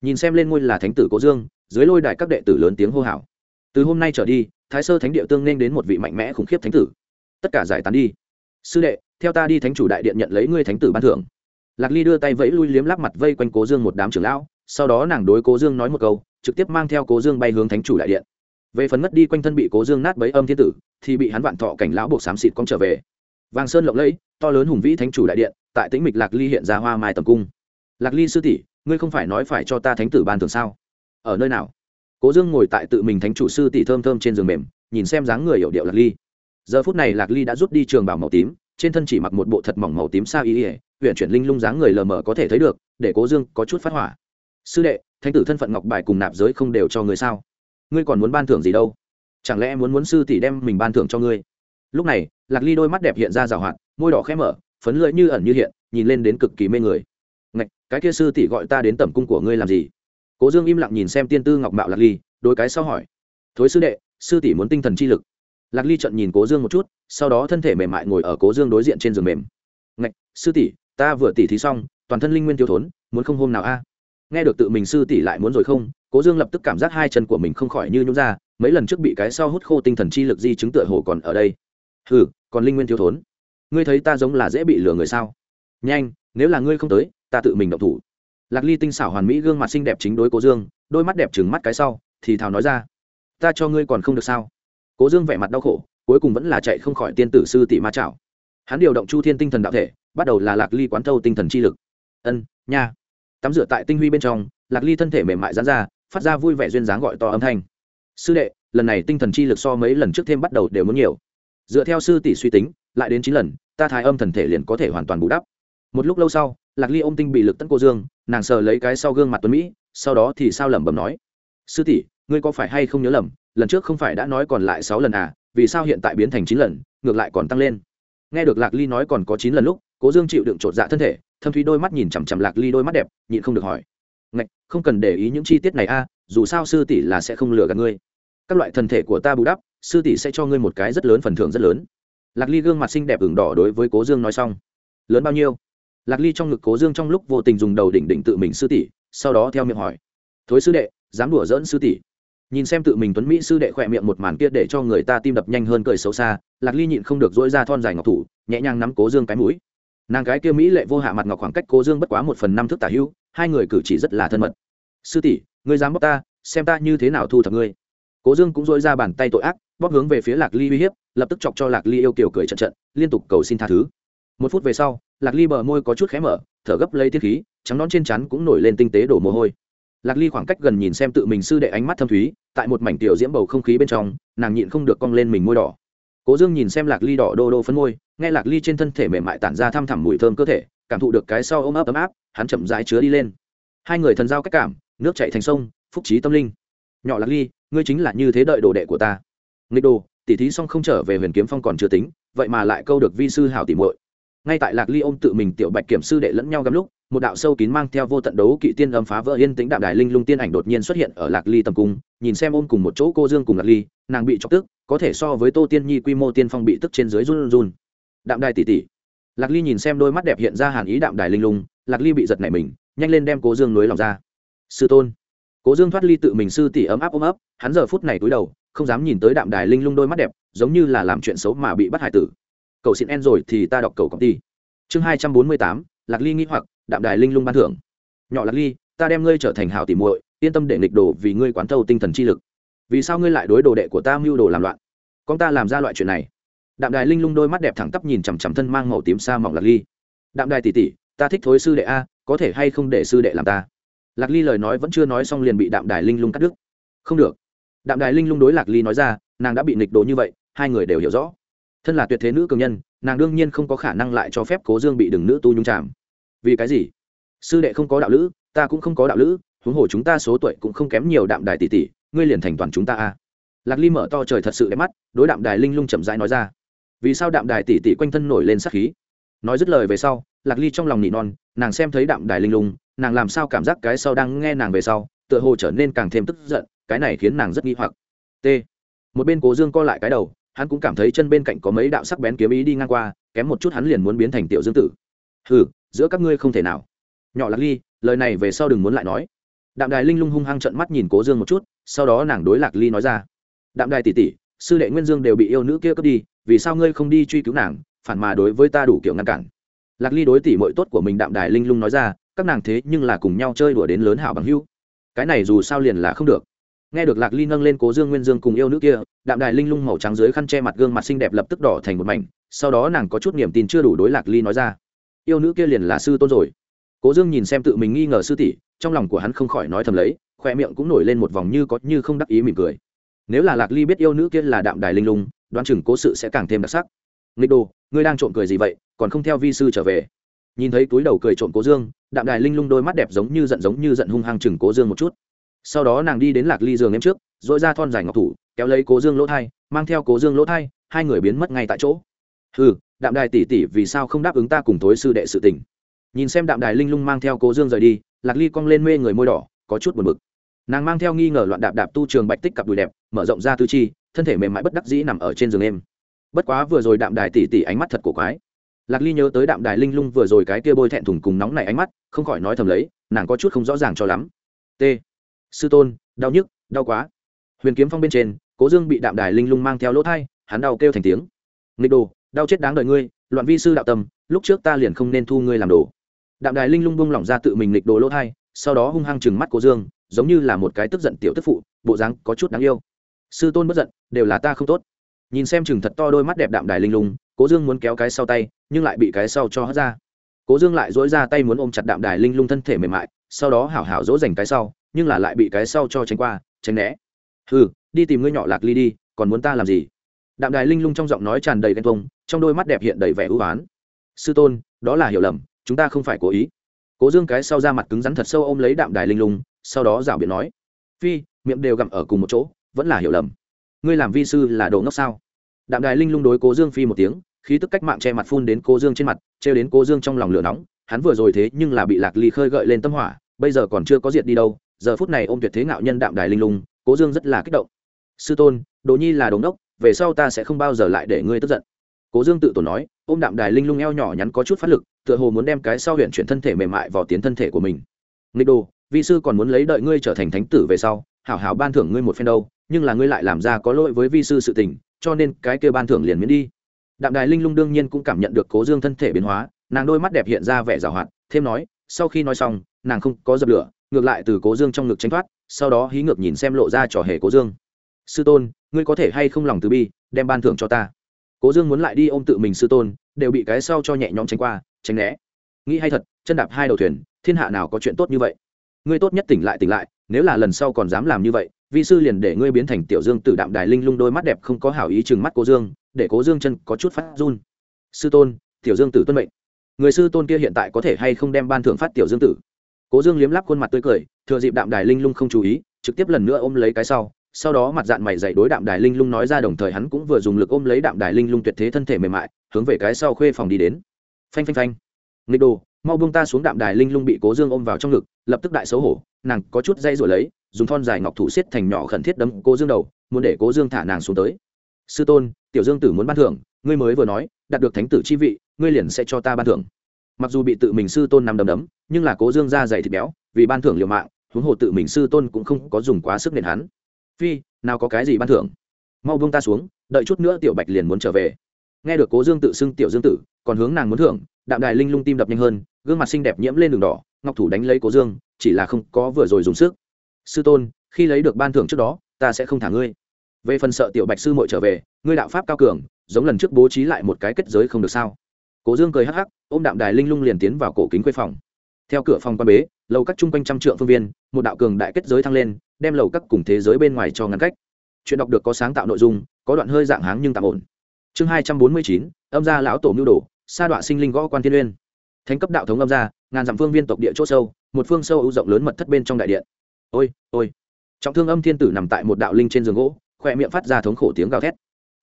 Nhìn xem lên ngôi là thánh tử cố dương dưới lôi đài các đệ tử lớn tiếng hô hào. Từ hôm nay trở đi, thái sơ thánh địa tương nên đến một vị mạnh mẽ khủng khiếp thánh tử. Tất cả giải tán đi. Sư đệ, theo ta đi thánh chủ đại điện nhận lấy ngươi thánh tử ban thưởng. Lạc ly đưa tay vẫy lui liếm lắp mặt vây quanh cố dương một đám trưởng lão, sau đó nàng đối cố dương nói một câu, trực tiếp mang theo cố dương bay hướng thánh chủ đại điện. Về phần mất đi quanh thân bị cố dương nát bấy âm thiên tử, thì bị hắn vạn thọ cảnh lão buộc xám xịt con trở về. Vàng sơn lộng lẫy, to lớn hùng vĩ thánh chủ đại điện, tại tĩnh mịch lạc ly hiện ra hoa mai tầm cung. Lạc ly sư tỷ, ngươi không phải nói phải cho ta thánh tử ban thưởng sao? Ở nơi nào? Cố dương ngồi tại tự mình thánh chủ sư tỷ thơm thơm trên giường mềm, nhìn xem dáng người hiểu điệu lạc ly. Giờ phút này lạc ly đã rút đi trường bảo màu tím, trên thân chỉ mặc một bộ thật mỏng màu tím sa y ỉa huyện chuyển linh lung dáng người lờ mờ có thể thấy được, để cố dương có chút phát hỏa. Sư đệ, thánh tử thân phận ngọc bài cùng nạp giới không đều cho người sao? Ngươi còn muốn ban thưởng gì đâu? Chẳng lẽ muốn muốn sư tỷ đem mình ban thưởng cho ngươi? Lúc này, lạc ly đôi mắt đẹp hiện ra rào hoạt, môi đỏ khẽ mở, phấn lưỡi như ẩn như hiện, nhìn lên đến cực kỳ mê người. Ngạch, cái kia sư tỷ gọi ta đến tẩm cung của ngươi làm gì? Cố dương im lặng nhìn xem tiên tư ngọc mạo lạc ly đôi cái sau hỏi. Thối sư đệ, sư tỷ muốn tinh thần chi lực. Lạc ly trận nhìn cố dương một chút, sau đó thân thể mềm mại ngồi ở cố dương đối diện trên giường mềm. Ngạch, sư tỷ, ta vừa tỉ thí xong, toàn thân linh nguyên tiêu thốn, muốn không hôm nào a? Nghe được tự mình sư tỷ lại muốn rồi không, cố dương lập tức cảm giác hai chân của mình không khỏi như nhún ra, mấy lần trước bị cái sau hút khô tinh thần chi lực di chứng tựa hồ còn ở đây. Hừ, còn linh nguyên thiếu thốn? Ngươi thấy ta giống là dễ bị lừa người sao? Nhanh, nếu là ngươi không tới, ta tự mình động thủ lạc ly tinh xảo hoàn mỹ gương mặt xinh đẹp chính đối cố dương, đôi mắt đẹp trừng mắt cái sau, thì thào nói ra, ta cho ngươi còn không được sao? Cố dương vẻ mặt đau khổ, cuối cùng vẫn là chạy không khỏi tiên tử sư tỷ ma trảo hắn điều động chu thiên tinh thần đạo thể, bắt đầu là lạc ly quán thâu tinh thần chi lực. Ân, nha. Tắm rửa tại tinh huy bên trong, lạc ly thân thể mềm mại dán ra, phát ra vui vẻ duyên dáng gọi to âm thanh. Sư đệ, lần này tinh thần chi lực so mấy lần trước thêm bắt đầu đều muốn nhiều. Dựa theo sư tỷ suy tính, lại đến chín lần, ta thái âm thần thể liền có thể hoàn toàn bù đắp. Một lúc lâu sau lạc ly ôm tinh bị lực tấn cô dương, nàng sờ lấy cái sau gương mặt tuấn mỹ, sau đó thì sao lẩm bẩm nói, sư tỷ, ngươi có phải hay không nhớ lầm, lần trước không phải đã nói còn lại sáu lần à vì sao hiện tại biến thành chín lần, ngược lại còn tăng lên? Nghe được lạc ly nói còn có chín lần lúc, cố dương chịu đựng chột dạ thân thể, thâm thúy đôi mắt nhìn chằm chằm lạc ly đôi mắt đẹp, nhịn không được hỏi, ngạch, không cần để ý những chi tiết này a dù sao sư tỷ là sẽ không lừa gạt ngươi. Các loại thần thể của ta bù đắp, sư tỷ sẽ cho ngươi một cái rất lớn phần thưởng rất lớn. Lạc ly gương mặt xinh đẹp ửng đỏ đối với cố dương nói xong, lớn bao nhiêu? Lạc ly trong ngực cố dương trong lúc vô tình dùng đầu đỉnh đỉnh tự mình sư tỷ, sau đó theo miệng hỏi, thối sư đệ, dám đùa dỡn sư tỷ? Nhìn xem tự mình tuấn mỹ sư đệ khỏe miệng một màn kia để cho người ta tim đập nhanh hơn cười xấu xa, lạc ly nhịn không được dỗi ra thon dài ngọc thủ, nhẹ nhàng nắm cố dương cái mũi. Nàng cái kia mỹ lệ vô hạ mặt ngọc khoảng cách cố dương bất quá một phần năm thước tả hữu hai người cử chỉ rất là thân mật. Sư tỷ, ngươi dám bóc ta, xem ta như thế nào thu thập ngươi. Cố dương cũng dỗi ra bàn tay tội ác bóc hướng về phía lạc ly uy hiếp, lập tức chọc cho lạc ly yêu kiểu cười trận trận, liên tục cầu xin tha thứ một phút về sau, lạc ly bờ môi có chút khé mở, thở gấp lấy tiết khí, trắng nón trên chắn cũng nổi lên tinh tế đổ mồ hôi. Lạc ly khoảng cách gần nhìn xem tự mình sư đệ ánh mắt thâm thúy, tại một mảnh tiểu diễm bầu không khí bên trong, nàng nhịn không được cong lên mình môi đỏ. Cố dương nhìn xem lạc ly đỏ đô đô phân môi, nghe lạc ly trên thân thể mềm mại tản ra thăm thẳm mùi thơm cơ thể, cảm thụ được cái sau ôm ấp ấm áp, hắn chậm rãi chứa đi lên. Hai người thần giao cách cảm, nước chạy thành sông, phúc trí tâm linh. Nhỏ lạc ly, ngươi chính là như thế đợi đồ đệ của ta. Nghịch đồ, tỉ thí xong không trở về huyền kiếm phong còn chưa tính, vậy mà lại câu được vi sư hảo tỉ muội ngay tại lạc ly ôm tự mình tiểu bạch kiểm sư đệ lẫn nhau gắm lúc, một đạo sâu kín mang theo vô tận đấu kỵ tiên âm phá vỡ yên tĩnh đạm đài linh lung tiên ảnh đột nhiên xuất hiện ở lạc ly tầm cung, nhìn xem ôm cùng một chỗ cô dương cùng lạc ly, nàng bị chọc tức, có thể so với tô tiên nhi quy mô tiên phong bị tức trên dưới run run. Đạm đài tỉ tỉ. Lạc ly nhìn xem đôi mắt đẹp hiện ra hàn ý đạm đài linh lung, lạc ly bị giật nảy mình, nhanh lên đem cố dương nối lòng ra. Sư tôn. Cố dương thoát ly tự mình sư tỷ ấm áp ôm ấp, hắn giờ phút này cúi đầu, không dám nhìn tới đạm đài linh lung đôi mắt đẹp, giống như là làm chuyện xấu mà bị bắt hải tử cầu xin en rồi thì ta đọc cầu công ty. Chương hai trăm bốn mươi tám, lạc ly nghĩ hoặc, đạm đài linh lung ban thưởng. Nhỏ lạc ly, ta đem ngươi trở thành hảo tỉ muội, yên tâm để nghịch đồ vì ngươi quán thâu tinh thần chi lực. Vì sao ngươi lại đối đồ đệ của ta mưu đồ làm loạn? Con ta làm ra loại chuyện này. Đạm đài linh lung đôi mắt đẹp thẳng tắp nhìn chằm chằm thân mang màu tím sa mỏng lạc ly. Đạm đài tỉ tỉ ta thích thối sư đệ a, có thể hay không để sư đệ làm ta? Lạc ly lời nói vẫn chưa nói xong liền bị đạm đài linh lung cắt đứt. Không được. Đạm đài linh lung đối lạc ly nói ra, nàng đã bị nghịch đồ như vậy, hai người đều hiểu rõ thân là tuyệt thế nữ cường nhân, nàng đương nhiên không có khả năng lại cho phép cố dương bị đừng nữ tu nhung chạm. Vì cái gì? Sư đệ không có đạo lữ, ta cũng không có đạo lữ, huống hồ chúng ta số tuổi cũng không kém nhiều đạm đài tỷ tỷ, ngươi liền thành toàn chúng ta a. Lạc ly mở to trời thật sự đẹp mắt, đối đạm đài linh lung chậm rãi nói ra. Vì sao đạm đài tỷ tỷ quanh thân nổi lên sắc khí? Nói dứt lời về sau, lạc ly trong lòng nỉ non, nàng xem thấy đạm đài linh lung, nàng làm sao cảm giác cái sau đang nghe nàng về sau, tựa hồ trở nên càng thêm tức giận, cái này khiến nàng rất nghi hoặc. T. Một bên cố dương co lại cái đầu hắn cũng cảm thấy chân bên cạnh có mấy đạo sắc bén kiếm ý đi ngang qua, kém một chút hắn liền muốn biến thành tiểu dương tử. Hừ, giữa các ngươi không thể nào. Nhỏ lạc ly, lời này về sau đừng muốn lại nói. Đạm đài linh lung hung hăng trận mắt nhìn cố dương một chút, sau đó nàng đối lạc ly nói ra. Đạm đài tỷ tỷ, sư đệ nguyên dương đều bị yêu nữ kia cướp đi, vì sao ngươi không đi truy cứu nàng, phản mà đối với ta đủ kiểu ngăn cản? Lạc ly đối tỷ mội tốt của mình đạm đài linh lung nói ra, các nàng thế nhưng là cùng nhau chơi đùa đến lớn hảo bằng hưu cái này dù sao liền là không được nghe được lạc ly nâng lên cố dương nguyên dương cùng yêu nữ kia, đạm đài linh lung màu trắng dưới khăn che mặt gương mặt xinh đẹp lập tức đỏ thành một mảnh, sau đó nàng có chút niềm tin chưa đủ đối lạc ly nói ra. Yêu nữ kia liền là sư tôn rồi. Cố dương nhìn xem tự mình nghi ngờ sư tỷ, trong lòng của hắn không khỏi nói thầm lấy, khoe miệng cũng nổi lên một vòng như có như không đắc ý mỉm cười. Nếu là lạc ly biết yêu nữ kia là đạm đài linh lung, đoán chừng cố sự sẽ càng thêm đặc sắc. Nghịch đồ, ngươi đang trộm cười gì vậy, còn không theo vi sư trở về. Nhìn thấy túi đầu cười trộm cố dương, đạm đài linh lung đôi mắt đẹp giống như giận giống như giận hung hăng chừng cố dương một chút sau đó nàng đi đến lạc ly giường em trước dội ra thon dài ngọc thủ, kéo lấy cố dương lỗ thai, mang theo cố dương lỗ thai, hai người biến mất ngay tại chỗ. Ừ đạm đài tỉ tỉ vì sao không đáp ứng ta cùng tối sư đệ sự tình? Nhìn xem đạm đài linh lung mang theo cố dương rời đi, lạc ly cong lên mê người môi đỏ, có chút buồn bực. Nàng mang theo nghi ngờ loạn đạp đạp tu trường bạch tích cặp đùi đẹp, mở rộng ra tư chi, thân thể mềm mại bất đắc dĩ nằm ở trên giường em. Bất quá vừa rồi đạm đài tỉ tỉ ánh mắt thật cổ quái. Lạc ly nhớ tới đạm đài linh lung vừa rồi cái kia bôi thẹn thùng cùng nóng này ánh mắt, không khỏi nói thầm lấy, nàng có chút không rõ ràng cho lắm. T sư tôn, đau nhức, đau quá. Huyền kiếm phong bên trên, cố dương bị đạm đài linh lung mang theo lỗ thai, hắn đau kêu thành tiếng. Nghịch đồ, đau chết đáng đời ngươi, loạn vi sư đạo tâm, lúc trước ta liền không nên thu ngươi làm đồ. Đạm đài linh lung bung lỏng ra tự mình nghịch đồ lỗ thai, sau đó hung hăng chừng mắt cố dương, giống như là một cái tức giận tiểu tức phụ, bộ dáng có chút đáng yêu. Sư tôn bất giận, đều là ta không tốt. Nhìn xem chừng thật to đôi mắt đẹp đạm đài linh lung, cố dương muốn kéo cái sau tay, nhưng lại bị cái sau cho hất ra. Cố dương lại dỗi ra tay muốn ôm chặt đạm đài linh lung thân thể mềm mại sau đó hảo hảo dỗ dành cái sau, nhưng là lại bị cái sau cho tránh qua, tránh né. Hừ, đi tìm ngươi nhỏ lạc ly đi, còn muốn ta làm gì? Đạm đài linh lung trong giọng nói tràn đầy ghen tuông, trong đôi mắt đẹp hiện đầy vẻ ưu oán. Sư tôn, đó là hiểu lầm, chúng ta không phải cố ý. Cố dương cái sau ra mặt cứng rắn thật sâu ôm lấy đạm đài linh lung, sau đó rảo biện nói, phi, miệng đều gặm ở cùng một chỗ, vẫn là hiểu lầm. Ngươi làm vi sư là đồ ngốc sao? Đạm đài linh lung đối cố dương phi một tiếng, khí tức cách mạng che mặt phun đến cố dương trên mặt, trêu đến cố dương trong lòng lửa nóng, hắn vừa rồi thế nhưng là bị lạc ly khơi gợi lên tâm hỏa bây giờ còn chưa có diệt đi đâu, giờ phút này ôm tuyệt thế ngạo nhân đạm đài linh lung, cố dương rất là kích động. Sư tôn, đồ nhi là đống đốc, về sau ta sẽ không bao giờ lại để ngươi tức giận. Cố dương tự tổ nói, ôm đạm đài linh lung eo nhỏ nhắn có chút phát lực, tựa hồ muốn đem cái sau huyện chuyển thân thể mềm mại vào tiến thân thể của mình. Nghịch đồ, vi sư còn muốn lấy đợi ngươi trở thành thánh tử về sau, hảo hảo ban thưởng ngươi một phen đâu, nhưng là ngươi lại làm ra có lỗi với vi sư sự tình, cho nên cái kia ban thưởng liền miễn đi. Đạm đài linh lung đương nhiên cũng cảm nhận được cố dương thân thể biến hóa, nàng đôi mắt đẹp hiện ra vẻ g à o hoạt, thêm nói, sau khi nói xong nàng không có dập lửa, ngược lại từ cố dương trong ngực tranh thoát, sau đó hí ngược nhìn xem lộ ra trò hề cố dương. Sư tôn, ngươi có thể hay không lòng từ bi, đem ban thưởng cho ta? Cố dương muốn lại đi ôm tự mình sư tôn, đều bị cái sau cho nhẹ nhõm tránh qua, tránh né. Nghĩ hay thật, chân đạp hai đầu thuyền, thiên hạ nào có chuyện tốt như vậy? Ngươi tốt nhất tỉnh lại tỉnh lại, nếu là lần sau còn dám làm như vậy, vi sư liền để ngươi biến thành tiểu dương tử đạm đài linh lung đôi mắt đẹp không có hảo ý chừng mắt cố dương, để cố dương chân có chút phát run. Sư tôn, tiểu dương tử tuân mệnh. Người sư tôn kia hiện tại có thể hay không đem ban thưởng phát tiểu dương tử? Cố dương liếm lắp khuôn mặt tươi cười, thừa dịp đạm đài linh lung không chú ý, trực tiếp lần nữa ôm lấy cái sau. Sau đó mặt dạng mày dạy đối đạm đài linh lung nói ra đồng thời hắn cũng vừa dùng lực ôm lấy đạm đài linh lung tuyệt thế thân thể mềm mại, hướng về cái sau khuê phòng đi đến. Phanh phanh phanh. Nghịch đồ, mau buông ta xuống đạm đài linh lung bị cố dương ôm vào trong ngực, lập tức đại xấu hổ, nàng có chút dây rồi lấy, dùng thon dài ngọc thủ xiết thành nhỏ khẩn thiết đấm cố dương đầu, muốn để cố dương thả nàng xuống tới. Sư tôn, tiểu dương tử muốn ban thưởng, ngươi mới vừa nói, đạt được thánh tử chi vị, ngươi liền sẽ cho ta ban thưởng mặc dù bị tự mình sư tôn nằm đấm đấm, nhưng là cố dương ra dày thịt béo, vì ban thưởng liều mạng, huống hồ tự mình sư tôn cũng không có dùng quá sức nền hắn. Phi, nào có cái gì ban thưởng? Mau buông ta xuống, đợi chút nữa tiểu bạch liền muốn trở về. Nghe được cố dương tự xưng tiểu dương tử, còn hướng nàng muốn thưởng, đạm đài linh lung tim đập nhanh hơn, gương mặt xinh đẹp nhiễm lên đường đỏ, ngọc thủ đánh lấy cố dương, chỉ là không có vừa rồi dùng sức. Sư tôn, khi lấy được ban thưởng trước đó, ta sẽ không thả ngươi. Về phần sợ tiểu bạch sư mội trở về, ngươi đạo pháp cao cường, giống lần trước bố trí lại một cái kết giới không được sao? Cố dương cười hắc hắc, ôm đạm đài linh lung liền tiến vào cổ kính quê phòng. Theo cửa phòng quan bế, lầu các chung quanh trăm trượng phương viên, một đạo cường đại kết giới thăng lên, đem lầu các cùng thế giới bên ngoài cho ngăn cách. Chuyện đọc được có sáng tạo nội dung, có đoạn hơi dạng háng nhưng tạm ổn. Chương hai trăm bốn mươi chín, âm gia lão tổ mưu đồ, sa đọa sinh linh gõ quan thiên uyên. Thánh cấp đạo thống âm gia, ngàn dặm phương viên tộc địa c h ỗ sâu, một phương sâu ưu rộng lớn mật thất bên trong đại điện. Ôi ôi. Trọng thương âm thiên tử nằm tại một đạo linh trên giường gỗ khoe miệng phát ra thống khổ tiếng gào thét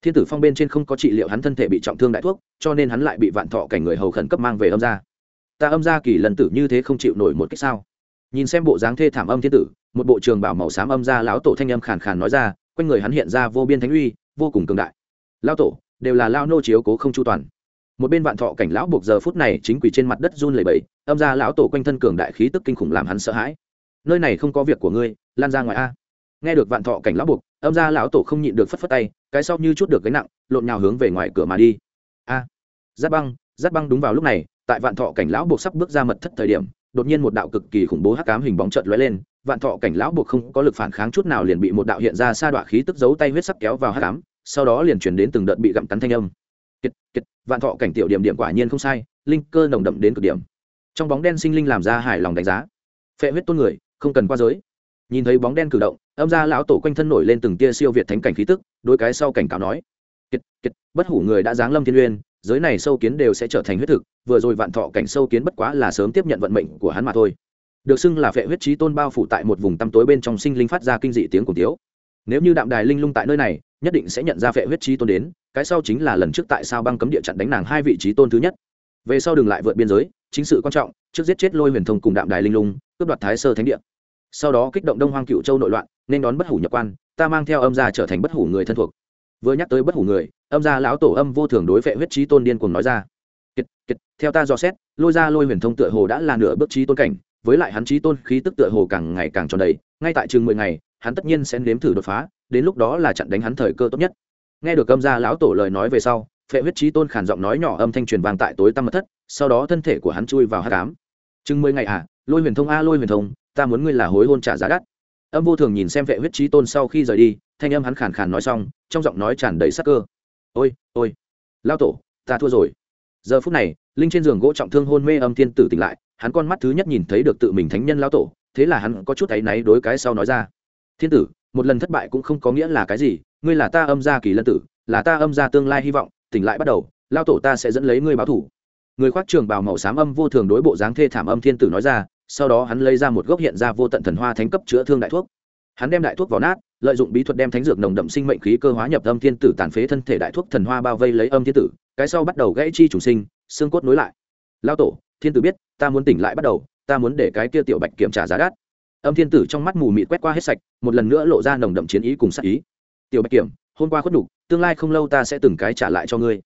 thiên tử phong bên trên không có trị liệu hắn thân thể bị trọng thương đại thuốc, cho nên hắn lại bị vạn thọ cảnh người hầu khẩn cấp mang về âm gia. Ta âm gia kỳ lần tử như thế không chịu nổi một cách sao? Nhìn xem bộ dáng thê thảm âm thiên tử, một bộ trường bảo màu xám âm gia lão tổ thanh âm khàn khàn nói ra, quanh người hắn hiện ra vô biên thánh uy, vô cùng cường đại. Lao tổ, đều là lao nô chiếu cố không chu toàn. Một bên vạn thọ cảnh lão buộc giờ phút này chính quỷ trên mặt đất run lẩy bẩy, âm gia lão tổ quanh thân cường đại khí tức kinh khủng làm hắn sợ hãi. Nơi này không có việc của ngươi, lan ra ngoài a nghe được vạn thọ cảnh lão buộc âm gia lão tổ không nhịn được phất phất tay cái sau như chút được gánh nặng lộn nhào hướng về ngoài cửa mà đi. A à, giáp băng giáp băng đúng vào lúc này tại vạn thọ cảnh lão buộc sắp bước ra mật thất thời điểm đột nhiên một đạo cực kỳ khủng bố hắc ám hình bóng trợn lóe lên vạn thọ cảnh lão buộc không có lực phản kháng chút nào liền bị một đạo hiện ra sa đoạn khí tức giấu tay huyết sắc kéo vào hắc ám sau đó liền chuyển đến từng đợt bị gặm cắn thanh âm. Kiệt kiệt vạn thọ cảnh tiểu điểm điểm quả nhiên không sai linh cơ nồng đậm đến cực điểm. Trong bóng đen sinh linh làm ra hài lòng đánh giá. Phệ huyết tôn người không cần qua giới nhìn thấy bóng đen cử động, âm ra lão tổ quanh thân nổi lên từng tia siêu việt thánh cảnh khí tức đôi cái sau cảnh cáo nói, kiệt kiệt, bất hủ người đã giáng lâm thiên uyên, giới này sâu kiến đều sẽ trở thành huyết thực, vừa rồi vạn thọ cảnh sâu kiến bất quá là sớm tiếp nhận vận mệnh của hắn mà thôi. Được xưng là phệ huyết trí tôn bao phủ tại một vùng tăm tối bên trong sinh linh phát ra kinh dị tiếng cùng tiếu. Nếu như đạm đài linh lung tại nơi này, nhất định sẽ nhận ra phệ huyết trí tôn đến, cái sau chính là lần trước tại sao băng cấm địa chặn đánh nàng hai vị trí tôn thứ nhất. Về sau đừng lại vượt biên giới, chính sự quan trọng, trước giết chết lôi huyền thông cùng đạm đài linh lung, cướp đoạt thái sơ thánh địa sau đó kích động đông hoang cựu châu nội loạn, nên đón bất hủ nhập quan, ta mang theo âm gia trở thành bất hủ người thân thuộc. Vừa nhắc tới bất hủ người, âm gia lão tổ âm vô thường đối vệ huyết trí tôn điên cuồng nói ra. Kiệt kiệt theo ta dò xét, lôi ra lôi huyền thông tựa hồ đã là nửa bước trí tôn cảnh, với lại hắn trí tôn khí tức tựa hồ càng ngày càng tròn đầy, ngay tại chừng mười ngày, hắn tất nhiên sẽ nếm thử đột phá, đến lúc đó là chặn đánh hắn thời cơ tốt nhất. Nghe được âm gia lão tổ lời nói về sau phệ huyết trí tôn khản giọng nói nhỏ âm thanh truyền vang tại tối tăm mật thất, sau đó thân thể của hắn chui vào hát cám chừng mười ngày à lôi huyền thông a, lôi huyền thông ta muốn ngươi là hối hôn trả giá đắt. Âm vô thường nhìn xem vệ huyết trí tôn sau khi rời đi, thanh âm hắn khàn khàn nói xong, trong giọng nói tràn đầy sắc cơ. Ôi ôi, lao tổ, ta thua rồi. Giờ phút này, linh trên giường gỗ trọng thương hôn mê âm thiên tử tỉnh lại, hắn con mắt thứ nhất nhìn thấy được tự mình thánh nhân lao tổ, thế là hắn có chút áy náy đối cái sau nói ra. Thiên tử, một lần thất bại cũng không có nghĩa là cái gì, ngươi là ta âm gia kỳ lân tử, là ta âm gia tương lai hy vọng, tỉnh lại bắt đầu, lao tổ ta sẽ dẫn lấy ngươi báo thủ. Người khoác trường bào màu xám âm vô thường đối bộ dáng thê thảm âm thiên tử nói ra sau đó hắn lấy ra một gốc hiện ra vô tận thần hoa thánh cấp chữa thương đại thuốc. Hắn đem đại thuốc vào nát, lợi dụng bí thuật đem thánh dược nồng đậm sinh mệnh khí cơ hóa nhập âm thiên tử tàn phế thân thể đại thuốc thần hoa bao vây lấy âm thiên tử, cái sau bắt đầu gãy chi trùng sinh, xương cốt nối lại. Lao tổ, thiên tử biết, ta muốn tỉnh lại bắt đầu, ta muốn để cái kia tiểu bạch kiểm trả giá đắt. Âm thiên tử trong mắt mù mịt quét qua hết sạch, một lần nữa lộ ra nồng đậm chiến ý cùng sắc ý. Tiểu bạch kiểm, hôm qua khuất đủ tương lai không lâu ta sẽ từng cái trả lại cho ngươi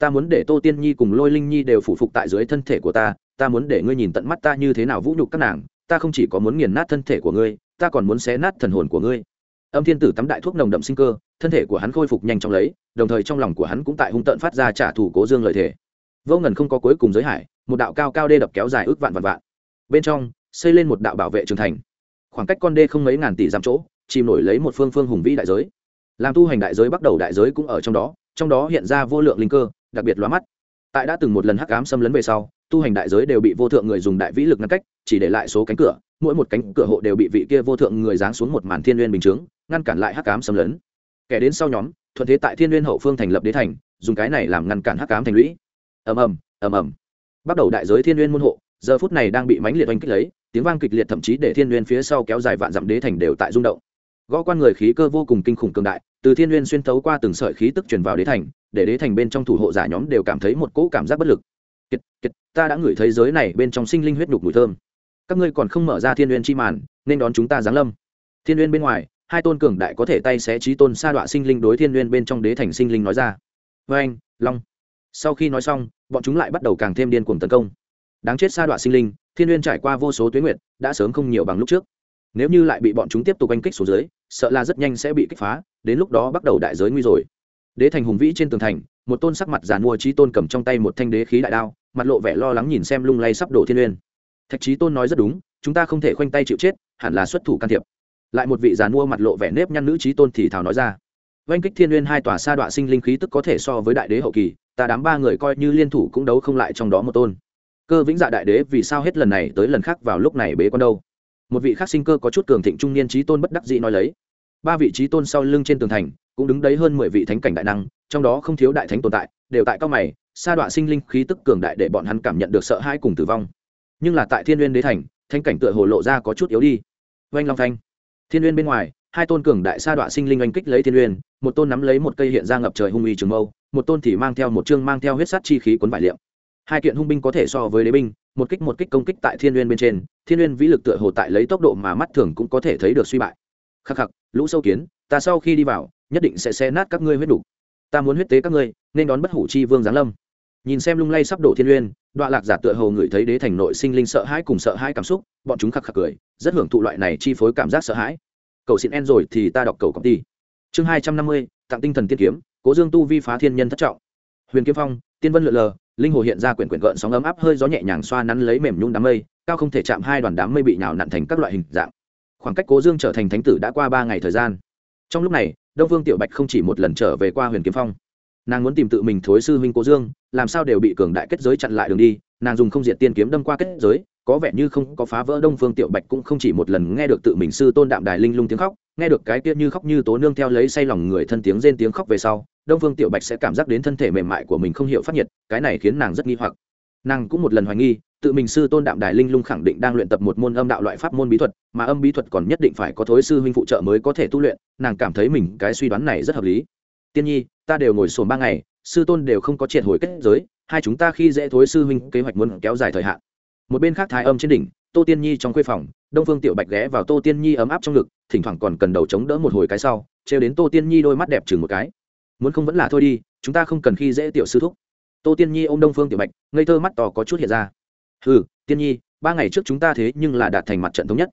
ta muốn để tô tiên nhi cùng lôi linh nhi đều phủ phục tại dưới thân thể của ta ta muốn để ngươi nhìn tận mắt ta như thế nào vũ nhục các nàng, ta không chỉ có muốn nghiền nát thân thể của ngươi, ta còn muốn xé nát thần hồn của ngươi. Âm thiên tử tắm đại thuốc nồng đậm sinh cơ, thân thể của hắn khôi phục nhanh chóng lấy, đồng thời trong lòng của hắn cũng tại hung tận phát ra trả thù cố dương lợi thể vô ngần không có cuối cùng giới hải, một đạo cao cao đê đập kéo dài ước vạn vạn vạn. Bên trong, xây lên một đạo bảo vệ trường thành. Khoảng cách con đê không mấy ngàn tỷ dặm chỗ, chìm nổi lấy một phương phương hùng vĩ đại giới. Làm tu hành đại giới bắt đầu đại giới cũng ở trong đó trong đó hiện ra vô lượng linh cơ đặc biệt lóa mắt. Tại đã từng một lần hắc ám xâm lấn về sau, tu hành đại giới đều bị vô thượng người dùng đại vĩ lực ngăn cách, chỉ để lại số cánh cửa, mỗi một cánh cửa hộ đều bị vị kia vô thượng người giáng xuống một màn thiên n bình chướng, ngăn cản lại hắc ám xâm lấn. Kẻ đến sau nhóm, thuận thế tại thiên n hậu phương thành lập đế thành, dùng cái này làm ngăn cản hắc ám thành lũy. Ầm ầm ầm ầm. Bắt đầu đại giới thiên n môn hộ, giờ phút này đang bị mãnh liệt oanh kích lấy, tiếng vang kịch liệt thậm chí để thiên n phía sau kéo dài vạn dặm đế thành đều tại rung động. Gõ quan người khí cơ vô cùng kinh khủng cường đại, từ thiên n xuyên tấu qua từng sợi khí tức truyền vào đế thành để đế thành bên trong thủ hộ giả nhóm đều cảm thấy một cỗ cảm giác bất lực. Kiệt kiệt, ta đã ngửi thấy giới này bên trong sinh linh huyết đục mùi thơm. Các ngươi còn không mở ra thiên Uyên chi màn, nên đón chúng ta giáng lâm. Thiên Uyên bên ngoài, hai tôn cường đại có thể tay xé trí tôn sa đọa sinh linh đối thiên Uyên bên trong đế thành sinh linh nói ra. Vê anh long. Sau khi nói xong, bọn chúng lại bắt đầu càng thêm điên cuồng tấn công. Đáng chết sa đọa sinh linh, thiên Uyên trải qua vô số tuyến nguyệt, đã sớm không nhiều bằng lúc trước. Nếu như lại bị bọn chúng tiếp tục oanh kích xuống dưới, sợ là rất nhanh sẽ bị kích phá, đến lúc đó bắt đầu đại giới nguy rồi đế thành hùng vĩ trên tường thành, một tôn sắc mặt giàn mua trí tôn cầm trong tay một thanh đế khí đại đao, mặt lộ vẻ lo lắng nhìn xem lung lay sắp đổ thiên uyên thạch trí tôn nói rất đúng, chúng ta không thể khoanh tay chịu chết, hẳn là xuất thủ can thiệp. Lại một vị giàn mua mặt lộ vẻ nếp nhăn nữ trí tôn thì thào nói ra. Oanh kích thiên uyên hai tòa sa đọa sinh linh khí tức có thể so với đại đế hậu kỳ, ta đám ba người coi như liên thủ cũng đấu không lại trong đó một tôn. Cơ vĩnh dạ đại đế vì sao hết lần này tới lần khác vào lúc này bế con đâu? Một vị khác sinh cơ có chút cường thịnh trung niên trí tôn bất đắc dĩ nói lấy ba vị trí tôn sau lưng trên tường thành cũng đứng đấy hơn mười vị thánh cảnh đại năng, trong đó không thiếu đại thánh tồn tại, đều tại cao mày, sa đọa sinh linh khí tức cường đại để bọn hắn cảm nhận được sợ hãi cùng tử vong. Nhưng là tại thiên n g u y ê n đế thành, thánh cảnh tựa hồ lộ ra có chút yếu đi. Oanh long thanh. Thiên n g u y ê n bên ngoài, hai tôn cường đại sa đọa sinh linh oanh kích lấy thiên n g u y ê n một tôn nắm lấy một cây hiện ra ngập trời hung uy trường mâu, một tôn thì mang theo một chương mang theo huyết sát chi khí cuốn vải liệm. Hai kiện hung binh có thể so với đế binh, một kích một kích công kích tại thiên n bên trên, thiên n n vĩ lực tựa hồ tại lấy tốc độ mà mắt thường cũng có thể thấy được suy bại khắc khắc, lũ sâu kiến, ta sau khi đi vào, nhất định sẽ xé nát các ngươi huyết đủ. ta muốn huyết tế các ngươi, nên đón bất hủ chi vương giáng lâm. Nhìn xem lung lay sắp đổ thiên uyên đoạn lạc giả tựa hồ ngửi thấy đế thành nội sinh linh sợ hãi cùng sợ hãi cảm xúc, bọn chúng khắc khắc cười, rất hưởng thụ loại này chi phối cảm giác sợ hãi. Cầu xin en rồi thì ta đọc cầu công ty chương hai trăm năm mươi, tặng tinh thần tiên kiếm, cố dương tu vi phá thiên nhân thất trọng. Huyền kiếm phong, tiên vân lượn lờ, linh hồ hiện ra quyển quyển gợn sóng ấm áp hơi gió nhẹ nhàng xoa nắn lấy mềm nhung đám mây, cao không thể chạm hai đoàn đám mây bị nhào nặn thành các loại hình dạng khoảng cách cố dương trở thành thánh tử đã qua ba ngày thời gian. Trong lúc này, đông vương tiểu bạch không chỉ một lần trở về qua huyền kiếm phong. Nàng muốn tìm tự mình thối sư huynh cố dương, làm sao đều bị cường đại kết giới chặn lại đường đi, nàng dùng không diện tiên kiếm đâm qua kết giới, có vẻ như không có phá vỡ đông phương tiểu bạch cũng không chỉ một lần nghe được tự mình sư tôn đạm đài linh lung tiếng khóc, nghe được cái kia như khóc như tố nương theo lấy say lòng người thân tiếng rên tiếng khóc về sau, đông phương tiểu bạch sẽ cảm giác đến thân thể mềm mại của mình không hiểu phát nhiệt, cái này khiến nàng rất nghi hoặc. Nàng cũng một lần hoài nghi tự mình sư tôn đạm đài linh lung khẳng định đang luyện tập một môn âm đạo loại pháp môn bí thuật, mà âm bí thuật còn nhất định phải có thối sư huynh phụ trợ mới có thể tu luyện, nàng cảm thấy mình cái suy đoán này rất hợp lý. Tiên nhi, ta đều ngồi sồn ba ngày, sư tôn đều không có triệt hồi kết giới, hai chúng ta khi dễ thối sư huynh, kế hoạch muốn kéo dài thời hạn. Một bên khác thái âm trên đỉnh, tô tiên nhi trong khuê phòng, đông phương tiểu bạch ghé vào tô tiên nhi ấm áp trong ngực, thỉnh thoảng còn cần đầu chống đỡ một hồi cái sau, trêu đến tô tiên nhi đôi mắt đẹp chừng một cái. Muốn không vẫn là thôi đi, chúng ta không cần khi dễ tiểu sư thúc. Tô tiên nhi ô m đông phương tiểu bạch, ngây thơ mắt to có chút hiện ra ừ tiên nhi, ba ngày trước chúng ta thế nhưng là đạt thành mặt trận thống nhất.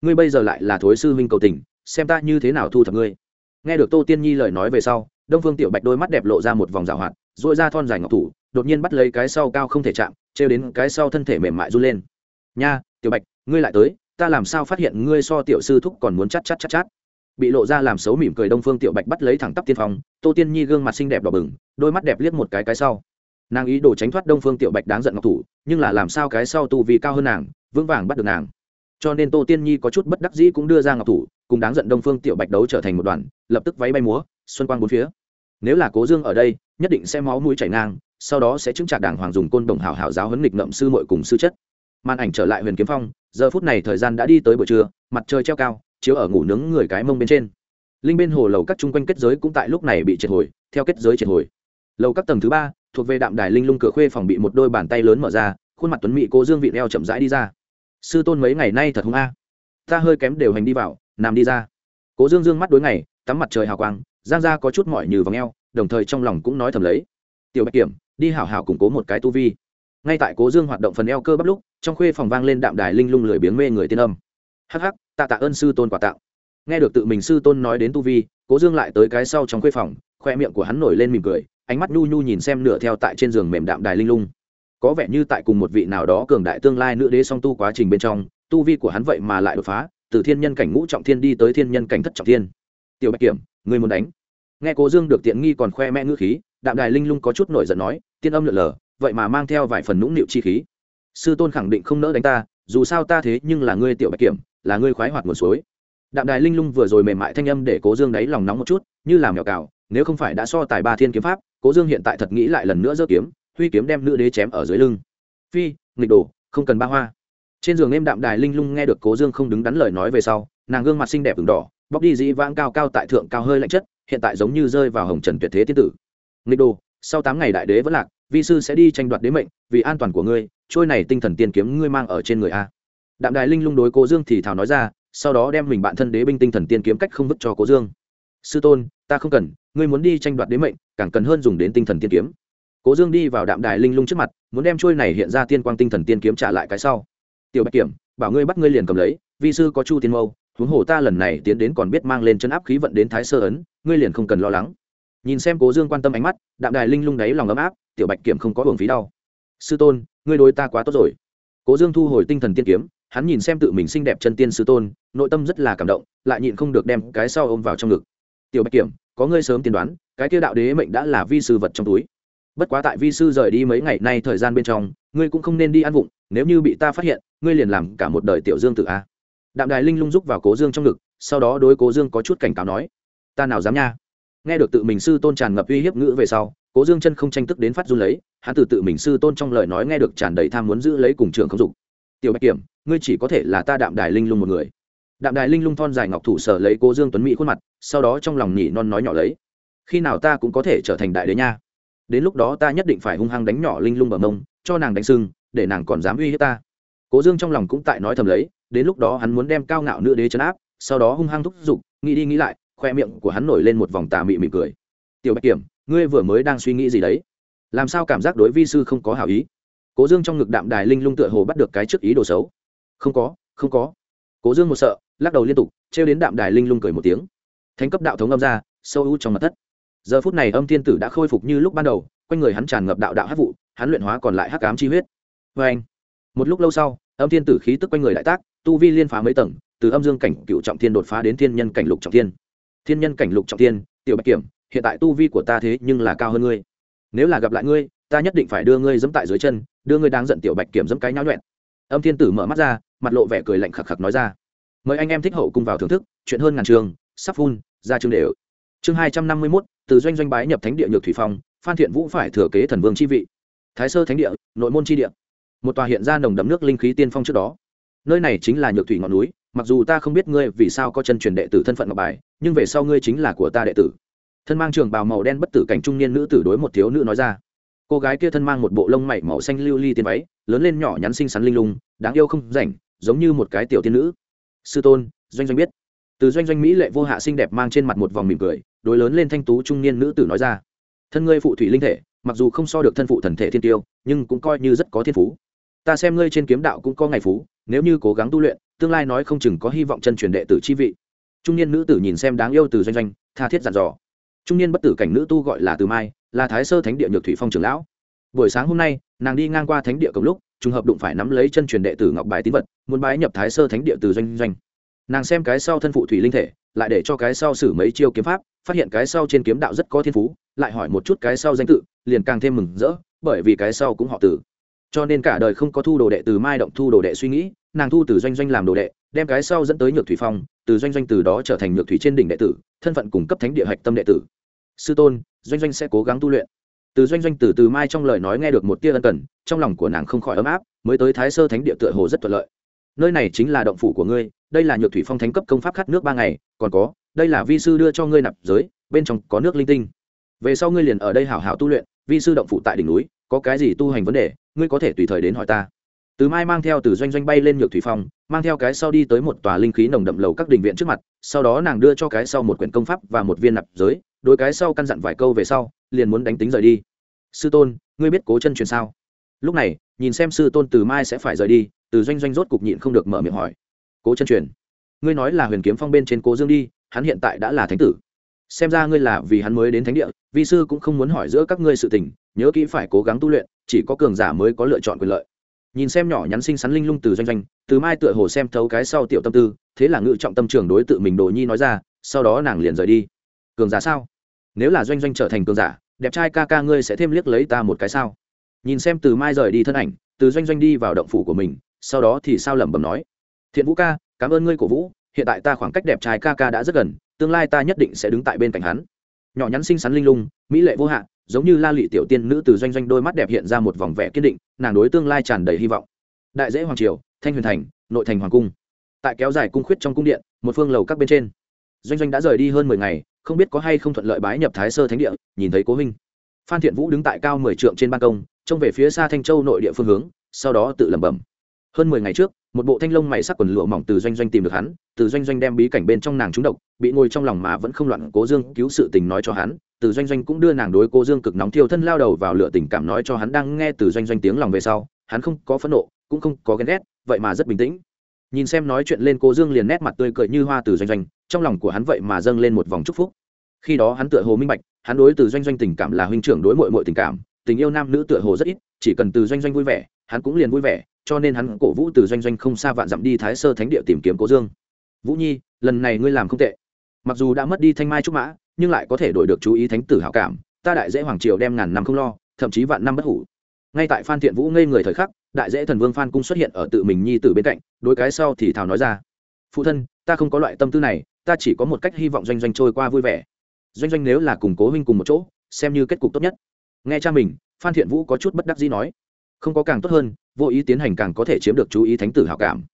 Ngươi bây giờ lại là thối sư huynh cầu tình, xem ta như thế nào thu thập ngươi. Nghe được tô tiên nhi lời nói về sau, đông phương tiểu bạch đôi mắt đẹp lộ ra một vòng rào hoạt dội ra thon dài ngọc thủ, đột nhiên bắt lấy cái sau cao không thể chạm, trêu đến cái sau thân thể mềm mại run lên. Nha, tiểu bạch, ngươi lại tới, ta làm sao phát hiện ngươi so tiểu sư thúc còn muốn chắt chắt chắt chắt bị lộ ra làm xấu mỉm cười đông phương tiểu bạch bắt lấy thẳng tắp tiên phong, tô tiên nhi gương mặt xinh đẹp đỏ bừng, đôi mắt đẹp liếc một cái cái sau. Nàng ý đồ tránh thoát đông phương tiểu bạch đáng giận ngọc thủ nhưng là làm sao cái sau tu vi cao hơn nàng, vững vàng bắt được nàng. Cho nên tô tiên nhi có chút bất đắc dĩ cũng đưa ra ngọc thủ, cùng đáng giận đông phương tiểu bạch đấu trở thành một đoàn, lập tức váy bay múa, xuân quang bốn phía. Nếu là cố dương ở đây, nhất định sẽ máu mũi chảy ngang, sau đó sẽ chứng trả đảng hoàng dùng côn đồng hảo hảo giáo huấn nghịch ngậm sư muội cùng sư chất. Màn ảnh trở lại huyền kiếm phong, giờ phút này thời gian đã đi tới buổi trưa, mặt trời treo cao, chiếu ở ngủ nướng người cái mông bên trên. Linh bên hồ lầu các chung quanh kết giới cũng tại lúc này bị triệt hồi, theo kết giới triệt hồi. Lầu các tầng thứ ba thuộc về đạm đài linh lung cửa khuê phòng bị một đôi bàn tay lớn mở ra, khuôn mặt tuấn mỹ cố dương vị eo chậm rãi đi ra. Sư tôn mấy ngày nay thật hung a. Ta hơi kém đều hành đi vào, nằm đi ra. Cố dương dương mắt đối ngày, tắm mặt trời hào quang, giang ra có chút mỏi như vòng eo, đồng thời trong lòng cũng nói thầm lấy. Tiểu bạch kiểm, đi hảo hảo củng cố một cái tu vi. Ngay tại cố dương hoạt động phần eo cơ bắp lúc, trong khuê phòng vang lên đạm đài linh lung lười biếng mê người tiên âm. Hắc hắc, tạ tạ ơn sư tôn quà tạo nghe được tự mình sư tôn nói đến tu vi, cố dương lại tới cái sau trong khuê phòng khoe miệng của hắn nổi lên mỉm cười, ánh mắt nhu nhu nhìn xem nửa theo tại trên giường mềm đạm đài linh lung. Có vẻ như tại cùng một vị nào đó cường đại tương lai nữ đế song tu quá trình bên trong, tu vi của hắn vậy mà lại đột phá, từ thiên nhân cảnh ngũ trọng thiên đi tới thiên nhân cảnh thất trọng thiên. Tiểu bạch kiểm, người muốn đánh. Nghe cố dương được tiện nghi còn khoe mẽ ngữ khí, đạm đài linh lung có chút nổi giận nói, tiên âm lượn lờ, vậy mà mang theo vài phần nũng nịu chi khí. Sư tôn khẳng định không nỡ đánh ta, dù sao ta thế nhưng là ngươi tiểu bạch kiểm, là ngươi khoái hoạt nguồn suối đạm đài linh lung vừa rồi mềm mại thanh âm để cố dương đáy lòng nóng một chút, như làm mèo cào, nếu không phải đã so tài ba thiên kiếm pháp, cố dương hiện tại thật nghĩ lại lần nữa giơ kiếm, huy kiếm đem nữ đế chém ở dưới lưng. Phi, nghịch đồ, không cần ba hoa. Trên giường em đạm đài linh lung nghe được cố dương không đứng đắn lời nói về sau, nàng gương mặt xinh đẹp v đỏ, bóc đi dĩ vãng cao cao tại thượng cao hơi lạnh chất, hiện tại giống như rơi vào hồng trần tuyệt thế tiên tử. Nghịch đồ, sau tám ngày đại đế vẫn lạc, vi sư sẽ đi tranh đoạt đế mệnh, vì an toàn của ngươi, trôi này tinh thần tiên kiếm ngươi mang ở trên người a. Đạm đài linh lung đối cố dương thì thào nói ra sau đó đem mình bạn thân đế binh tinh thần tiên kiếm cách không vứt cho cố dương. Sư tôn, ta không cần, ngươi muốn đi tranh đoạt đế mệnh, càng cần hơn dùng đến tinh thần tiên kiếm. Cố dương đi vào đạm đài linh lung trước mặt, muốn đem trôi này hiện ra tiên quang tinh thần tiên kiếm trả lại cái sau. Tiểu bạch kiểm, bảo ngươi bắt ngươi liền cầm lấy, vi sư có chu tiên mâu, huống hồ ta lần này tiến đến còn biết mang lên chân áp khí vận đến thái sơ ấn, ngươi liền không cần lo lắng. Nhìn xem cố dương quan tâm ánh mắt, đạm đài linh lung đáy lòng ấm áp, tiểu bạch kiểm không có hưởng phí đau. Sư tôn, ngươi đối ta quá tốt rồi. Cố dương thu hồi tinh thần tiên kiếm hắn nhìn xem tự mình xinh đẹp chân tiên sư tôn, nội tâm rất là cảm động, lại nhịn không được đem cái sau ôm vào trong ngực. Tiểu bạch kiểm, có ngươi sớm tiên đoán, cái kia đạo đế mệnh đã là vi sư vật trong túi. Bất quá tại vi sư rời đi mấy ngày nay thời gian bên trong, ngươi cũng không nên đi ăn vụng, nếu như bị ta phát hiện, ngươi liền làm cả một đời tiểu dương tự a. Đạm đài linh lung rúc vào cố dương trong ngực, sau đó đối cố dương có chút cảnh cáo nói, ta nào dám nha. Nghe được tự mình sư tôn tràn ngập uy hiếp ngữ về sau, cố dương chân không tranh tức đến phát run lấy, hắn từ tự mình sư tôn trong lời nói nghe được tràn đầy tham muốn giữ lấy cùng trường không dục. Tiểu bạch kiểm ngươi chỉ có thể là ta đạm đài linh lung một người. Đạm đài linh lung thon dài ngọc thủ sở lấy cố dương tuấn mỹ khuôn mặt, sau đó trong lòng nhỉ non nói nhỏ lấy. Khi nào ta cũng có thể trở thành đại đế nha. Đến lúc đó ta nhất định phải hung hăng đánh nhỏ linh lung bờ mông, cho nàng đánh sưng để nàng còn dám uy hiếp ta. Cố dương trong lòng cũng tại nói thầm lấy, đến lúc đó hắn muốn đem cao ngạo nữ đế chấn áp, sau đó hung hăng thúc giục, nghĩ đi nghĩ lại, khoe miệng của hắn nổi lên một vòng tà mị mị cười. Tiểu bạch kiểm, ngươi vừa mới đang suy nghĩ gì đấy? Làm sao cảm giác đối vi sư không có hảo ý? Cố dương trong ngực đạm đài linh lung tựa hồ bắt được cái trước ý đồ xấu không có không có. Cố dương một sợ, lắc đầu liên tục, trêu đến đạm đài linh lung cười một tiếng. Thánh cấp đạo thống âm ra, sâu u trong mặt thất. Giờ phút này âm thiên tử đã khôi phục như lúc ban đầu, quanh người hắn tràn ngập đạo đạo hát vụ, hắn luyện hóa còn lại hắc ám chi huyết. Vê anh, một lúc lâu sau, âm thiên tử khí tức quanh người đại tác, tu vi liên phá mấy tầng, từ âm dương cảnh cựu trọng thiên đột phá đến thiên nhân cảnh lục trọng thiên. Thiên nhân cảnh lục trọng thiên, tiểu bạch kiểm, hiện tại tu vi của ta thế nhưng là cao hơn ngươi. Nếu là gặp lại ngươi, ta nhất định phải đưa ngươi dẫm tại dưới chân, đưa ngươi đáng giận tiểu bạch kiểm dẫm cái nháo nhuẹn. Âm thiên tử mở mắt ra mặt lộ vẻ cười lạnh khặc khặc nói ra. Mời anh em thích hậu cùng vào thưởng thức, chuyện hơn ngàn trường, sắp phun, ra chương đều. Chương hai trăm năm mươi mốt, từ doanh doanh bái nhập thánh địa nhược thủy phong, phan thiện vũ phải thừa kế thần vương chi vị. Thái sơ thánh địa, nội môn chi địa. Một tòa hiện ra nồng đậm nước linh khí tiên phong trước đó. Nơi này chính là nhược thủy ngọn núi, mặc dù ta không biết ngươi vì sao có chân truyền đệ tử thân phận ngọc bài, nhưng về sau ngươi chính là của ta đệ tử. Thân mang trường bào màu đen bất tử cảnh trung niên nữ tử đối một thiếu nữ nói ra. Cô gái kia thân mang một bộ lông mảy màu xanh lưu ly tiên váy, lớn lên nhỏ nhắn xinh xắn linh lung, đáng yêu không rảnh giống như một cái tiểu tiên nữ. Sư tôn, doanh doanh biết. Từ doanh doanh mỹ lệ vô hạ xinh đẹp mang trên mặt một vòng mỉm cười, đối lớn lên thanh tú trung niên nữ tử nói ra. Thân ngươi phụ thủy linh thể, mặc dù không so được thân phụ thần thể thiên tiêu, nhưng cũng coi như rất có thiên phú. Ta xem ngươi trên kiếm đạo cũng có ngày phú, nếu như cố gắng tu luyện, tương lai nói không chừng có hy vọng chân truyền đệ tử chi vị. Trung niên nữ tử nhìn xem đáng yêu từ doanh doanh, tha thiết dặn dò. Trung niên bất tử cảnh nữ tu gọi là từ mai, là thái sơ thánh địa nhược thủy phong trưởng lão buổi sáng hôm nay, nàng đi ngang qua thánh địa cổng lúc, trùng hợp đụng phải nắm lấy chân truyền đệ tử ngọc bài tín vật, muốn bái nhập thái sơ thánh địa từ doanh doanh. Nàng xem cái sau thân phụ thủy linh thể, lại để cho cái sau xử mấy chiêu kiếm pháp, phát hiện cái sau trên kiếm đạo rất có thiên phú, lại hỏi một chút cái sau danh tự, liền càng thêm mừng rỡ, bởi vì cái sau cũng họ tử. Cho nên cả đời không có thu đồ đệ từ mai động thu đồ đệ suy nghĩ, nàng thu từ doanh doanh làm đồ đệ, đem cái sau dẫn tới nhược thủy phong, từ doanh doanh từ đó trở thành nhược thủy trên đỉnh đệ tử, thân phận cung cấp thánh địa hạch tâm đệ tử. Sư tôn, doanh doanh sẽ cố gắng tu luyện từ doanh doanh từ từ mai trong lời nói nghe được một tia ân cần, trong lòng của nàng không khỏi ấm áp, mới tới thái sơ thánh địa tựa hồ rất thuận lợi. Nơi này chính là động phủ của ngươi, đây là nhược thủy phong thánh cấp công pháp khát nước ba ngày, còn có, đây là vi sư đưa cho ngươi nạp giới, bên trong có nước linh tinh. Về sau ngươi liền ở đây hảo hảo tu luyện, vi sư động phủ tại đỉnh núi, có cái gì tu hành vấn đề, ngươi có thể tùy thời đến hỏi ta. Từ mai mang theo từ doanh doanh bay lên nhược thủy phong, mang theo cái sau đi tới một tòa linh khí nồng đậm lầu các đình viện trước mặt, sau đó nàng đưa cho cái sau một quyển công pháp và một viên nạp giới đôi cái sau căn dặn vài câu về sau liền muốn đánh tính rời đi. Sư tôn, ngươi biết cố chân truyền sao? Lúc này, nhìn xem sư tôn từ mai sẽ phải rời đi, từ doanh doanh rốt cục nhịn không được mở miệng hỏi. Cố chân truyền, ngươi nói là huyền kiếm phong bên trên cố dương đi, hắn hiện tại đã là thánh tử. Xem ra ngươi là vì hắn mới đến thánh địa, vi sư cũng không muốn hỏi giữa các ngươi sự tình, nhớ kỹ phải cố gắng tu luyện, chỉ có cường giả mới có lựa chọn quyền lợi. Nhìn xem nhỏ nhắn xinh xắn linh lung từ doanh doanh, từ mai tựa hồ xem thấu cái sau tiểu tâm tư, thế là ngự trọng tâm trường đối tự mình đồ nhi nói ra, sau đó nàng liền rời đi. Cường giả sao? Nếu là doanh doanh trở thành cường giả đẹp trai ca ca ngươi sẽ thêm liếc lấy ta một cái sao? Nhìn xem từ mai rời đi thân ảnh, từ doanh doanh đi vào động phủ của mình, sau đó thì sao lẩm bẩm nói, thiện vũ ca, cảm ơn ngươi cổ vũ, hiện tại ta khoảng cách đẹp trai ca ca đã rất gần, tương lai ta nhất định sẽ đứng tại bên cạnh hắn. Nhỏ nhắn xinh xắn linh lung, mỹ lệ vô hạn giống như la lị tiểu tiên nữ từ doanh doanh đôi mắt đẹp hiện ra một vòng vẻ kiên định, nàng đối tương lai tràn đầy hy vọng. Đại dễ hoàng triều, thanh huyền thành, nội thành hoàng cung. Tại kéo dài cung khuyết trong cung điện, một phương lầu các bên trên. Doanh doanh đã rời đi hơn mười ngày không biết có hay không thuận lợi bái nhập thái sơ thánh địa, nhìn thấy cố huynh phan thiện vũ đứng tại cao mười trượng trên ban công, trông về phía xa thanh châu nội địa phương hướng, sau đó tự lẩm bẩm. Hơn mười ngày trước, một bộ thanh long mày sắc quần lụa mỏng từ doanh doanh tìm được hắn, từ doanh doanh đem bí cảnh bên trong nàng trúng độc, bị ngồi trong lòng mà vẫn không loạn cố dương cứu sự tình nói cho hắn, từ doanh doanh cũng đưa nàng đối cố dương cực nóng thiêu thân lao đầu vào lửa tình cảm nói cho hắn đang nghe từ doanh doanh tiếng lòng về sau, hắn không có phẫn nộ, cũng không có ghen ghét, vậy mà rất bình tĩnh. Nhìn xem nói chuyện lên cố dương liền nét mặt tươi cười như hoa từ doanh doanh trong lòng của hắn vậy mà dâng lên một vòng chúc phúc. Khi đó hắn tựa hồ minh bạch, hắn đối từ doanh doanh tình cảm là huynh trưởng đối mội mội tình cảm, tình yêu nam nữ tựa hồ rất ít, chỉ cần từ doanh doanh vui vẻ, hắn cũng liền vui vẻ, cho nên hắn cổ vũ từ doanh doanh không xa vạn dặm đi thái sơ thánh địa tìm kiếm cố dương. Vũ nhi, lần này ngươi làm không tệ. Mặc dù đã mất đi thanh mai trúc mã, nhưng lại có thể đổi được chú ý thánh tử hảo cảm, ta đại dễ hoàng triều đem ngàn năm không lo, thậm chí vạn năm bất hủ. Ngay tại phan thiện vũ ngây người thời khắc, đại dễ thần vương phan cung xuất hiện ở tự mình nhi tử bên cạnh, đối cái sau thì thảo nói ra, phụ thân, ta không có loại tâm tư này ta chỉ có một cách hy vọng doanh doanh trôi qua vui vẻ. Doanh doanh nếu là cùng cố huynh cùng một chỗ xem như kết cục tốt nhất. Nghe cha mình phan thiện vũ có chút bất đắc dĩ nói. Không có càng tốt hơn vô ý tiến hành càng có thể chiếm được chú ý thánh tử hảo cảm.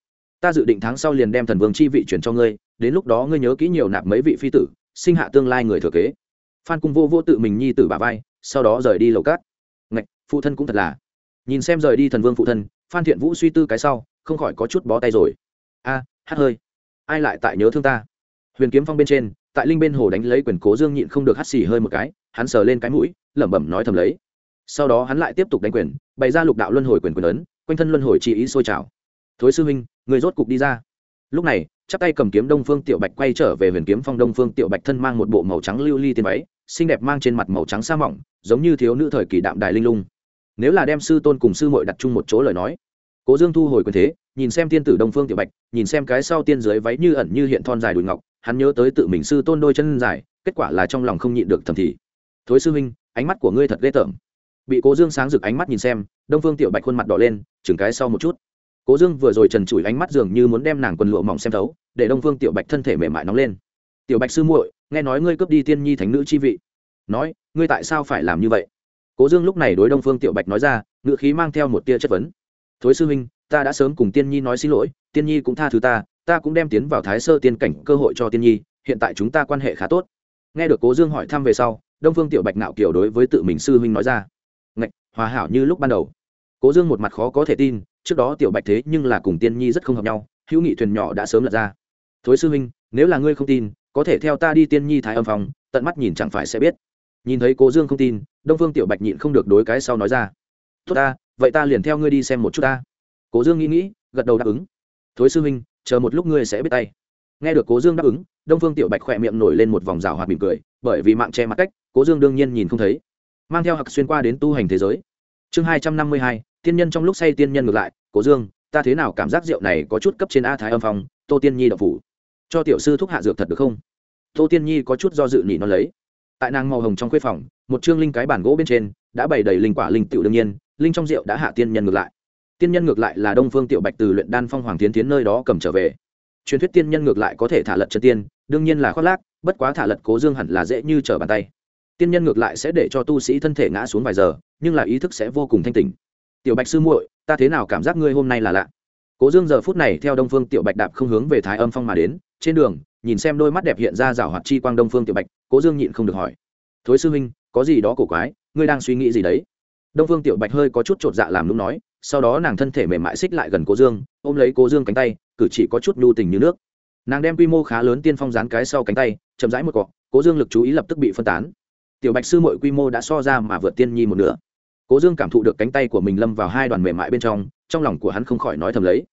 Ta dự định tháng sau liền đem thần vương chi vị chuyển cho ngươi đến lúc đó ngươi nhớ kỹ nhiều nạp mấy vị phi tử sinh hạ tương lai người thừa kế. Phan cung vô vô tự mình nhi tử bà vai sau đó rời đi lầu cát. Ngạch phụ thân cũng thật là. Nhìn xem rời đi thần vương phụ thân phan thiện vũ suy tư cái sau không khỏi có chút bó tay rồi. A à, hát hơi. Ai lại tại nhớ thương ta? Huyền kiếm phong bên trên, tại linh bên hồ đánh lấy quyền cố dương nhịn không được hắt xì hơi một cái, hắn sờ lên cái mũi, lẩm bẩm nói thầm lấy. Sau đó hắn lại tiếp tục đánh quyền, bày ra lục đạo luân hồi quyền quyền ấn, quanh thân luân hồi chỉ ý sôi trào. Thối sư huynh, người rốt cục đi ra. Lúc này, chắp tay cầm kiếm đông phương tiểu bạch quay trở về huyền kiếm phong đông phương tiểu bạch thân mang một bộ màu trắng lưu ly tiền váy, xinh đẹp mang trên mặt màu trắng sa mỏng, giống như thiếu nữ thời kỳ đạm đài linh lung. Nếu là đem sư tôn cùng sư muội đặt chung một chỗ lời nói, cố dương thu hồi quyền thế, nhìn xem tiên tử đông phương tiểu bạch, nhìn xem cái sau tiên dưới váy như ẩn như hiện thon dài đùi ngọc hắn nhớ tới tự mình sư tôn đôi chân dài, kết quả là trong lòng không nhịn được thầm thì. Thối sư huynh, ánh mắt của ngươi thật ghê tởm. Bị cố dương sáng rực ánh mắt nhìn xem, đông phương tiểu bạch khuôn mặt đỏ lên, chừng cái sau một chút. Cố dương vừa rồi trần trụi ánh mắt dường như muốn đem nàng quần lụa mỏng xem thấu, để đông phương tiểu bạch thân thể mềm mại nóng lên. Tiểu bạch sư muội, nghe nói ngươi cướp đi tiên nhi thánh nữ chi vị. Nói, ngươi tại sao phải làm như vậy? Cố dương lúc này đối đông phương tiểu bạch nói ra ngự khí mang theo một tia chất vấn. Thối sư huynh, ta đã sớm cùng tiên nhi nói xin lỗi, tiên nhi cũng tha thứ ta ta cũng đem tiến vào thái sơ tiên cảnh cơ hội cho tiên nhi, hiện tại chúng ta quan hệ khá tốt. Nghe được cố dương hỏi thăm về sau, đông phương tiểu bạch nạo kiểu đối với tự mình sư huynh nói ra. Ngạch, hòa hảo như lúc ban đầu. Cố dương một mặt khó có thể tin, trước đó tiểu bạch thế nhưng là cùng tiên nhi rất không hợp nhau, hữu nghị thuyền nhỏ đã sớm lật ra. Thối sư huynh, nếu là ngươi không tin, có thể theo ta đi tiên nhi thái âm phòng, tận mắt nhìn chẳng phải sẽ biết. Nhìn thấy cố dương không tin, đông phương tiểu bạch nhịn không được đối cái sau nói ra. Tốt ta, vậy ta liền theo ngươi đi xem một chút ta. Cố dương nghĩ nghĩ, gật đầu đáp ứng. Thối sư huynh chờ một lúc ngươi sẽ biết tay. Nghe được cố dương đáp ứng, đông phương tiểu bạch khỏe miệng nổi lên một vòng rào hoạt mỉm cười, bởi vì mạng che mặt cách, cố dương đương nhiên nhìn không thấy. Mang theo hặc xuyên qua đến tu hành thế giới. Chương hai trăm năm mươi hai, tiên nhân trong lúc say tiên nhân ngược lại, cố dương, ta thế nào cảm giác rượu này có chút cấp trên a thái âm phong, tô tiên nhi đậu phủ. Cho tiểu sư thúc hạ dược thật được không? Tô tiên nhi có chút do dự nhị nó lấy. Tại nàng màu hồng trong khuê phòng, một chương linh cái bản gỗ bên trên, đã bày đầy linh quả linh tiểu đương nhiên, linh trong rượu đã hạ tiên nhân ngược lại tiên nhân ngược lại là đông phương tiểu bạch từ luyện đan phong hoàng tiến tiến nơi đó cầm trở về. Truyền thuyết tiên nhân ngược lại có thể thả lật chân tiên, đương nhiên là khoác lác, bất quá thả lật cố dương hẳn là dễ như trở bàn tay. Tiên nhân ngược lại sẽ để cho tu sĩ thân thể ngã xuống vài giờ, nhưng là ý thức sẽ vô cùng thanh tình tiểu bạch sư muội, ta thế nào cảm giác ngươi hôm nay là lạ? Cố dương giờ phút này theo đông phương tiểu bạch đạp không hướng về thái âm phong mà đến, trên đường, nhìn xem đôi mắt đẹp hiện ra rảo hoạt chi quang đông phương tiểu bạch, cố dương nhịn không được hỏi. Thối sư huynh, có gì đó cổ quái, ngươi đang suy nghĩ gì đấy? Đông phương tiểu bạch hơi có chút chột dạ làm lúc nói, sau đó nàng thân thể mềm mại xích lại gần cố dương, ôm lấy cố dương cánh tay, cử chỉ có chút nhu tình như nước. Nàng đem quy mô khá lớn tiên phong dán cái sau cánh tay, chậm rãi một cọ, cố dương lực chú ý lập tức bị phân tán. Tiểu bạch sư muội quy mô đã so ra mà vượt tiên nhi một nửa. Cố dương cảm thụ được cánh tay của mình lâm vào hai đoàn mềm mại bên trong trong lòng của hắn không khỏi nói thầm lấy.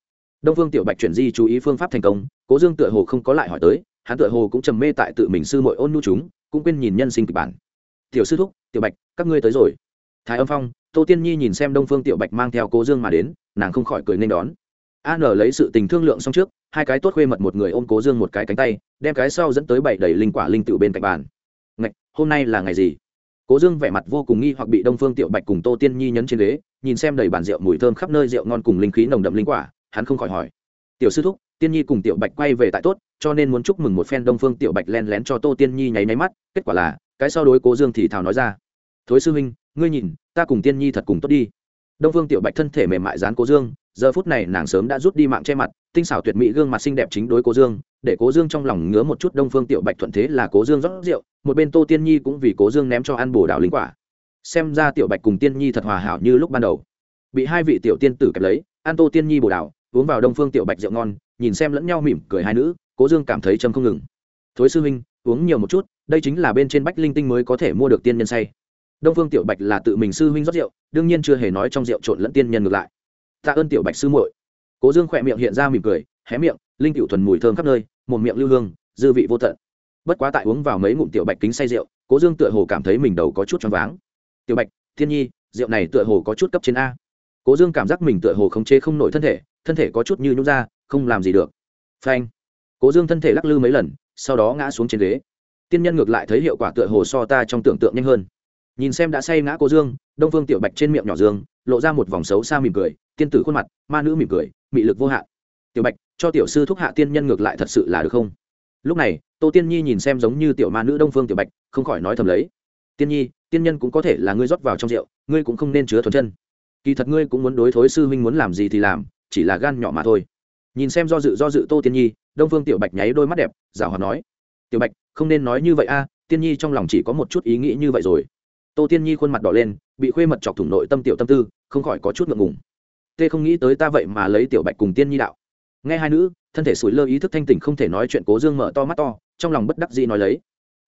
Đông phương tiểu bạch chuyển di chú ý phương pháp thành công, cố dương tựa hồ không có lại hỏi tới, hắn tựa hồ cũng trầm mê tại tự mình sư mội ôn nu chúng, cũng quên nhìn nhân sinh kịch bản. Tiểu sư thúc, tiểu bạch, các ngươi tới rồi thái âm phong tô tiên nhi nhìn xem đông phương tiểu bạch mang theo cố dương mà đến nàng không khỏi cười nên đón. An lấy sự tình thương lượng xong trước hai cái tốt khuê mật một người ôm cố dương một cái cánh tay đem cái sau dẫn tới bảy đầy linh quả linh tự bên cạnh bàn. Ngạch, hôm nay là ngày gì? Cố dương vẻ mặt vô cùng nghi hoặc bị đông phương tiểu bạch cùng tô tiên nhi nhấn trên ghế nhìn xem đầy bàn rượu mùi thơm khắp nơi rượu ngon cùng linh khí nồng đậm linh quả hắn không khỏi hỏi. Tiểu sư thúc tiên nhi cùng tiểu bạch quay về tại tốt cho nên muốn chúc mừng một phen đông phương tiểu bạch len lén cho tô tiên nhi nháy nháy mắt kết quả là cái sau đối cố dương thì thào nói ra thối sư huynh, ngươi nhìn, ta cùng tiên nhi thật cùng tốt đi. Đông phương tiểu bạch thân thể mềm mại dán cố dương, giờ phút này nàng sớm đã rút đi mạng che mặt, tinh xảo tuyệt mỹ gương mặt xinh đẹp chính đối cố dương, để cố dương trong lòng ngứa một chút. Đông phương tiểu bạch thuận thế là cố dương rót rượu, một bên tô tiên nhi cũng vì cố dương ném cho ăn bồ đào linh quả. Xem ra tiểu bạch cùng tiên nhi thật hòa hảo như lúc ban đầu. Bị hai vị tiểu tiên tử kẹp lấy, ăn tô tiên nhi bồ đào uống vào đông phương tiểu bạch rượu ngon, nhìn xem lẫn nhau mỉm cười hai nữ, cố dương cảm thấy châm không ngừng. Thối sư huynh, uống nhiều một chút, đây chính là bên trên bách linh tinh mới có thể mua được tiên nhân say đông phương tiểu bạch là tự mình sư huynh rót rượu, đương nhiên chưa hề nói trong rượu trộn lẫn tiên nhân ngược lại. Tạ ơn tiểu bạch sư muội. Cố dương khỏe miệng hiện ra mỉm cười, hé miệng, linh tiểu thuần mùi thơm khắp nơi, một miệng lưu hương, dư vị vô tận. Bất quá tại uống vào mấy ngụm tiểu bạch kính say rượu, cố dương tựa hồ cảm thấy mình đầu có chút choáng váng. Tiểu bạch, thiên nhi, rượu này tựa hồ có chút cấp trên a. Cố dương cảm giác mình tựa hồ khống chế không nổi thân thể thân thể có chút như nhút ra, không làm gì được. Phanh. Cố dương thân thể lắc lư mấy lần, sau đó ngã xuống trên ghế. Tiên nhân ngược lại thấy hiệu quả tựa hồ so ta trong tưởng tượng nhanh hơn nhìn xem đã say ngã cô dương, đông phương tiểu bạch trên miệng nhỏ dương, lộ ra một vòng xấu xa mỉm cười, tiên tử khuôn mặt, ma nữ mỉm cười, mị lực vô hạn. Tiểu bạch, cho tiểu sư thúc hạ tiên nhân ngược lại thật sự là được không? Lúc này, tô tiên nhi nhìn xem giống như tiểu ma nữ đông phương tiểu bạch, không khỏi nói thầm lấy. Tiên nhi, tiên nhân cũng có thể là ngươi rót vào trong rượu, ngươi cũng không nên chứa thuần chân. Kỳ thật ngươi cũng muốn đối thối sư huynh muốn làm gì thì làm, chỉ là gan nhỏ mà thôi. Nhìn xem do dự do dự tô tiên nhi, đông phương tiểu bạch nháy đôi mắt đẹp, giả hòa nói. Tiểu bạch, không nên nói như vậy a, tiên nhi trong lòng chỉ có một chút ý nghĩ như vậy rồi tô tiên nhi khuôn mặt đỏ lên, bị khuê mật chọc thủng nội tâm tiểu tâm tư, không khỏi có chút ngượng ngùng. Tê không nghĩ tới ta vậy mà lấy tiểu bạch cùng tiên nhi đạo. Nghe hai nữ, thân thể sủi lơ ý thức thanh tỉnh không thể nói chuyện cố dương mở to mắt to, trong lòng bất đắc dĩ nói lấy.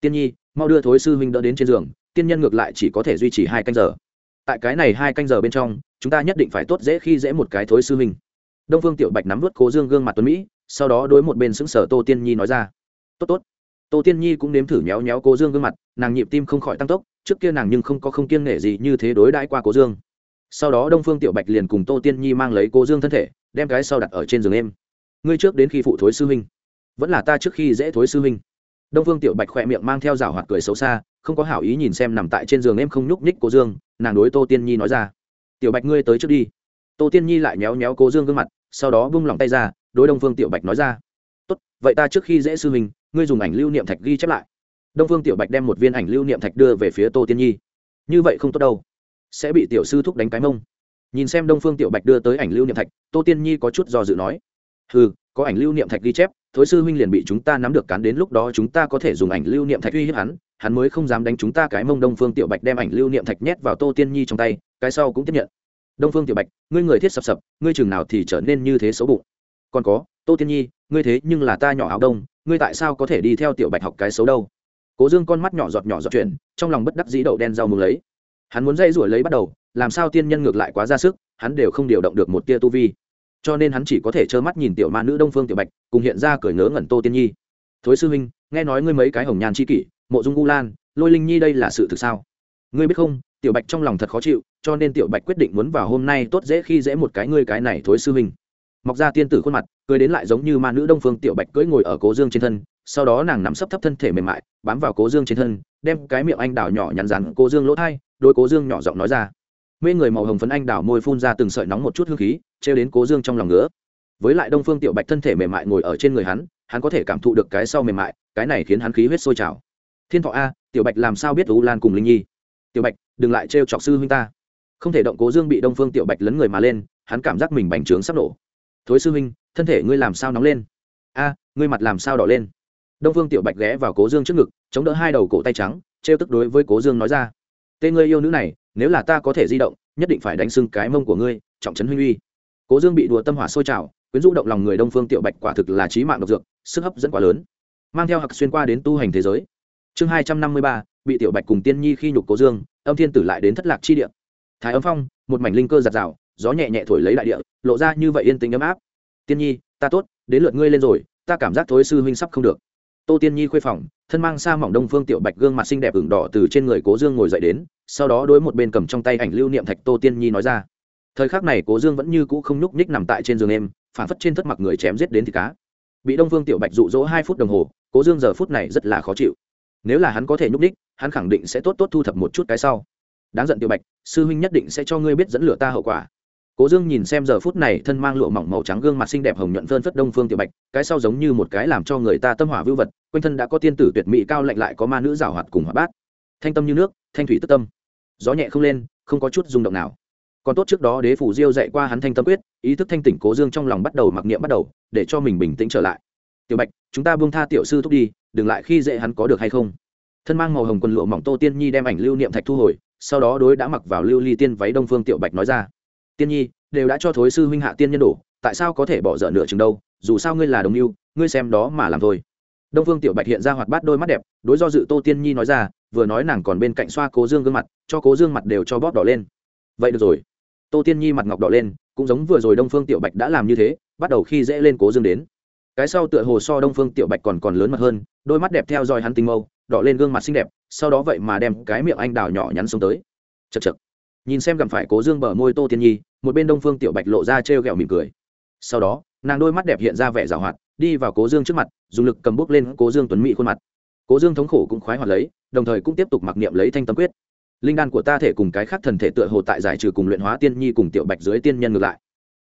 Tiên nhi, mau đưa thối sư huynh đỡ đến trên giường, tiên nhân ngược lại chỉ có thể duy trì hai canh giờ. Tại cái này hai canh giờ bên trong, chúng ta nhất định phải tốt dễ khi dễ một cái thối sư huynh. Đông phương tiểu bạch nắm vớt cố dương gương mặt tuấn mỹ, sau đó đối một bên xứng sở tô tiên nhi nói ra. Tốt tốt. Tô tiên nhi cũng nếm thử méo méo cố dương gương mặt, nàng nhịp tim không khỏi tăng tốc trước kia nàng nhưng không có không kiêng nể gì như thế đối đãi qua cố dương. Sau đó đông phương tiểu bạch liền cùng tô tiên nhi mang lấy cố dương thân thể, đem cái sau đặt ở trên giường em. Ngươi trước đến khi phụ thối sư huynh. Vẫn là ta trước khi dễ thối sư huynh. Đông phương tiểu bạch khỏe miệng mang theo rào hoạt cười xấu xa, không có hảo ý nhìn xem nằm tại trên giường em không nhúc nhích cố dương, nàng đối tô tiên nhi nói ra. Tiểu bạch ngươi tới trước đi. Tô tiên nhi lại méo méo cố dương gương mặt, sau đó bung lòng tay ra, đối đông phương tiểu bạch nói ra. Tốt, vậy ta trước khi dễ sư huynh, ngươi dùng ảnh lưu niệm thạch ghi chép lại đông phương tiểu bạch đem một viên ảnh lưu niệm thạch đưa về phía tô tiên nhi. Như vậy không tốt đâu. Sẽ bị tiểu sư thúc đánh cái mông. Nhìn xem đông phương tiểu bạch đưa tới ảnh lưu niệm thạch, tô tiên nhi có chút do dự nói. Ừ có ảnh lưu niệm thạch ghi chép, thối sư huynh liền bị chúng ta nắm được cán đến lúc đó chúng ta có thể dùng ảnh lưu niệm thạch uy hiếp hắn hắn mới không dám đánh chúng ta cái mông. Đông phương tiểu bạch đem ảnh lưu niệm thạch nhét vào tô tiên nhi trong tay, cái sau cũng tiếp nhận. Đông phương tiểu bạch, ngươi người thiết sập sập, ngươi chừng nào thì trở nên như thế xấu bụng. Còn có, tô tiên nhi, ngươi thế nhưng là ta nhỏ áo đông, ngươi tại sao có thể đi theo tiểu bạch học cái xấu đâu? Cố dương con mắt nhỏ giọt nhỏ giọt chuyển, trong lòng bất đắc dĩ đậu đen rau mừng lấy. Hắn muốn dây ruổi lấy bắt đầu, làm sao tiên nhân ngược lại quá ra sức, hắn đều không điều động được một tia tu vi. Cho nên hắn chỉ có thể trơ mắt nhìn tiểu ma nữ đông phương tiểu bạch, cùng hiện ra cởi ngớ ngẩn tô tiên nhi. Thối sư huynh, nghe nói ngươi mấy cái hồng nhàn c h i kỷ, mộ dung u lan, lôi linh nhi đây là sự thực sao? Ngươi biết không, tiểu bạch trong lòng thật khó chịu, cho nên tiểu bạch quyết định muốn vào hôm nay tốt dễ khi dễ một cái ngươi cái này thối sư huynh. Mọc ra tiên tử khuôn mặt, cười đến lại giống như ma nữ đông phương tiểu bạch cưỡi ngồi ở cố dương trên thân sau đó nàng nằm sấp thấp thân thể mềm mại, bám vào cố dương trên thân, đem cái miệng anh đào nhỏ nhắn rắn cố dương lỗ thai đôi cố dương nhỏ giọng nói ra. Mê người màu hồng phấn anh đào môi phun ra từng sợi nóng một chút hương khí, trêu đến cố dương trong lòng ngứa. Với lại đông phương tiểu bạch thân thể mềm mại ngồi ở trên người hắn hắn có thể cảm thụ được cái sau mềm mại, cái này khiến hắn khí huyết sôi trào. Thiên thọ a, tiểu bạch làm sao biết u lan cùng linh nhi? Tiểu bạch, đừng lại trêu chọc sư huynh ta. Không thể động cố dương bị đông phương tiểu bạch lấn người mà lên, hắn cảm giác mình bành trướng sắp nổ. Thối sư huynh, thân thể ngươi làm sao nóng lên? A, ngươi mặt làm sao đỏ lên? Đông phương tiểu bạch ghé vào cố dương trước ngực, chống đỡ hai đầu cổ tay trắng, trêu tức đối với cố dương nói ra. Tên ngươi yêu nữ này, nếu là ta có thể di động, nhất định phải đánh sưng cái mông của ngươi, trọng trấn huynh uy. Cố dương bị đùa tâm hỏa sôi trào, quyến rũ động lòng người đông phương tiểu bạch quả thực là trí mạng độc dược, sức hấp dẫn quá lớn. Mang theo hặc xuyên qua đến tu hành thế giới. Chương hai trăm năm mươi ba, bị tiểu bạch cùng tiên nhi khi nhục cố dương, âm thiên tử lại đến thất lạc chi địa. Thái âm phong, một mảnh linh cơ giặt rào, gió nhẹ nhẹ thổi lấy đại địa, lộ ra như vậy yên tĩnh ấm áp. Tiên nhi, ta tốt, đến lượt ngươi lên rồi, ta cảm giác thối sư huynh sắp không được tô tiên nhi khuê phòng, thân mang xa mỏng đông phương tiểu bạch gương mặt xinh đẹp ửng đỏ từ trên người cố dương ngồi dậy đến, sau đó đối một bên cầm trong tay ảnh lưu niệm thạch tô tiên nhi nói ra. Thời khắc này cố dương vẫn như cũ không nhúc nhích nằm tại trên giường em phản phất trên thất mặc người chém giết đến thì cá. Bị đông phương tiểu bạch dụ dỗ hai phút đồng hồ, cố dương giờ phút này rất là khó chịu. Nếu là hắn có thể nhúc nhích, hắn khẳng định sẽ tốt tốt thu thập một chút cái sau. Đáng giận tiểu bạch, sư huynh nhất định sẽ cho ngươi biết dẫn lửa ta hậu quả cố dương nhìn xem giờ phút này thân mang lụa mỏng màu trắng gương mặt xinh đẹp hồng nhuận vươn phất đông phương tiểu bạch, cái sau giống như một cái làm cho người ta tâm hỏa vưu vật, quanh thân đã có tiên tử tuyệt mỹ cao lạnh lại có ma nữ rào hoạt cùng hỏa bát. Thanh tâm như nước, thanh thủy tức tâm. Gió nhẹ không lên, không có chút rung động nào. Còn tốt trước đó đế phủ diêu dạy qua hắn thanh tâm quyết, ý thức thanh tỉnh cố dương trong lòng bắt đầu mặc niệm bắt đầu, để cho mình bình tĩnh trở lại. Tiểu bạch, chúng ta buông tha tiểu sư thúc đi, đừng lại khi dễ hắn có được hay không? Thân mang màu hồng quần lụa mỏng tô tiên nhi đem ảnh lưu niệm thạch thu hồi, sau đó đối đã mặc vào lưu ly tiên váy đông phương tiểu bạch nói ra tiên nhi, đều đã cho thối sư huynh hạ tiên nhân đổ, tại sao có thể bỏ dở nửa chừng đâu? Dù sao ngươi là đồng mưu, ngươi xem đó mà làm thôi. Đông phương tiểu bạch hiện ra hoạt bát đôi mắt đẹp, đối do dự tô tiên nhi nói ra, vừa nói nàng còn bên cạnh xoa cố dương gương mặt, cho cố dương mặt đều cho bóp đỏ lên. Vậy được rồi. Tô tiên nhi mặt ngọc đỏ lên, cũng giống vừa rồi đông phương tiểu bạch đã làm như thế, bắt đầu khi dễ lên cố dương đến. Cái sau tựa hồ so đông phương tiểu bạch còn còn lớn mặt hơn, đôi mắt đẹp theo dõi hắn tinh mâu, đỏ lên gương mặt xinh đẹp, sau đó vậy mà đem cái miệng anh đào nhỏ nhắn xuống tới. Chật chật nhìn xem gặm phải cố dương bờ môi tô tiên nhi một bên đông phương tiểu bạch lộ ra trêu ghẹo mỉm cười. Sau đó, nàng đôi mắt đẹp hiện ra vẻ rào hoạt, đi vào cố dương trước mặt, dùng lực cầm bút lên cố dương tuấn mỹ khuôn mặt. Cố dương thống khổ cũng khoái hoạt lấy, đồng thời cũng tiếp tục mặc niệm lấy thanh tâm quyết. Linh đan của ta thể cùng cái khác thần thể tựa hồ tại giải trừ cùng luyện hóa tiên nhi cùng tiểu bạch dưới tiên nhân ngược lại.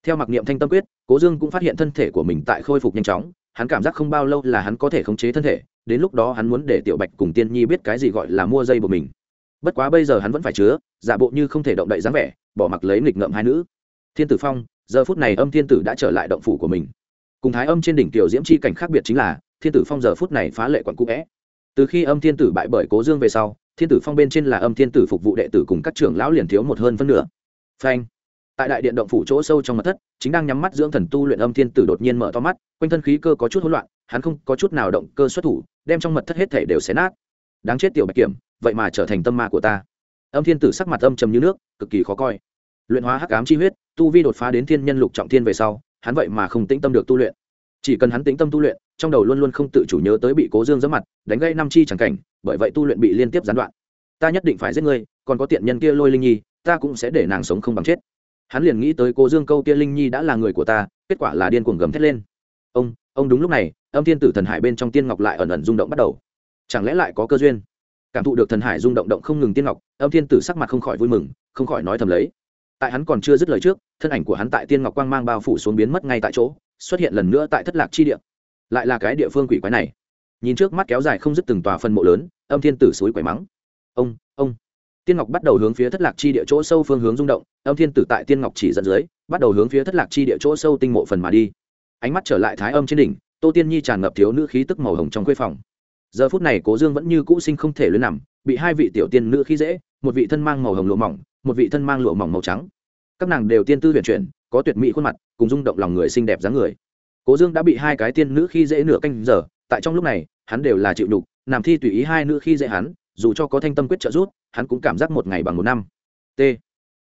Theo mặc niệm thanh tâm quyết, cố dương cũng phát hiện thân thể của mình tại khôi phục nhanh chóng, hắn cảm giác không bao lâu là hắn có thể khống chế thân thể, đến lúc đó hắn muốn để tiểu bạch cùng tiên nhi biết cái gì gọi là mua dây của mình. Bất quá bây giờ hắn vẫn phải chứa, giả bộ như không thể động đậy dáng vẻ bỏ mặc lấy nghịch ngợm hai nữ. Thiên tử phong, giờ phút này âm thiên tử đã trở lại động phủ của mình. Cùng thái âm trên đỉnh tiểu diễm chi cảnh khác biệt chính là, thiên tử phong giờ phút này phá lệ quận cũ vẽ. Từ khi âm thiên tử bại bởi cố dương về sau, thiên tử phong bên trên là âm thiên tử phục vụ đệ tử cùng các trưởng lão liền thiếu một hơn phân nửa. Phanh. Tại đại điện động phủ chỗ sâu trong mặt thất, chính đang nhắm mắt dưỡng thần tu luyện âm thiên tử đột nhiên mở to mắt, quanh thân khí cơ có chút hỗn loạn, hắn không có chút nào động cơ xuất thủ, đem trong mật thất hết thể đều xé nát. Đáng chết tiểu bạch kiểm, vậy mà trở thành tâm ma của ta âm thiên tử sắc mặt âm trầm như nước, cực kỳ khó coi. Luyện hóa hắc ám chi huyết, tu vi đột phá đến thiên nhân lục trọng thiên về sau, hắn vậy mà không tĩnh tâm được tu luyện. Chỉ cần hắn tĩnh tâm tu luyện, trong đầu luôn luôn không tự chủ nhớ tới bị cố dương giấm mặt, đánh gây năm chi chẳng cảnh, bởi vậy tu luyện bị liên tiếp gián đoạn. Ta nhất định phải giết ngươi, còn có tiện nhân kia lôi linh nhi, ta cũng sẽ để nàng sống không bằng chết. Hắn liền nghĩ tới cố dương câu kia linh nhi đã là người của ta, kết quả là điên cuồng gầm thét lên. Ông ông đúng lúc này, âm thiên tử thần hải bên trong tiên ngọc lại ẩn ẩn rung động bắt đầu. Chẳng lẽ lại có cơ duyên? Cảm thụ được thần hải rung động động không ngừng tiên ngọc, âm thiên tử sắc mặt không khỏi vui mừng, không khỏi nói thầm lấy. Tại hắn còn chưa dứt lời trước, thân ảnh của hắn tại tiên ngọc quang mang bao phủ xuống biến mất ngay tại chỗ, xuất hiện lần nữa tại thất lạc chi địa. Lại là cái địa phương quỷ quái này. Nhìn trước mắt kéo dài không dứt từng tòa phân mộ lớn, âm thiên tử suối quẩy mắng. Ông ông. Tiên ngọc bắt đầu hướng phía thất lạc chi địa chỗ sâu phương hướng rung động, âm thiên tử tại tiên ngọc chỉ dẫn dưới, bắt đầu hướng phía thất lạc chi địa chỗ sâu tinh mộ phần mà đi. Ánh mắt trở lại thái âm trên đỉnh, tô tiên nhi tràn ngập thiếu nữ khí tức màu hồng trong khuê phòng giờ phút này cố dương vẫn như cũ sinh không thể luyến nằm, bị hai vị tiểu tiên nữ khí dễ, một vị thân mang màu hồng lụa mỏng, một vị thân mang lụa mỏng màu trắng. Các nàng đều tiên tư huyền chuyển, có tuyệt mỹ khuôn mặt, cùng rung động lòng người xinh đẹp dáng người. Cố dương đã bị hai cái tiên nữ khi dễ nửa canh giờ, tại trong lúc này, hắn đều là chịu đục làm thi tùy ý hai nữ khi dễ hắn, dù cho có thanh tâm quyết trợ rút hắn cũng cảm giác một ngày bằng một năm. T.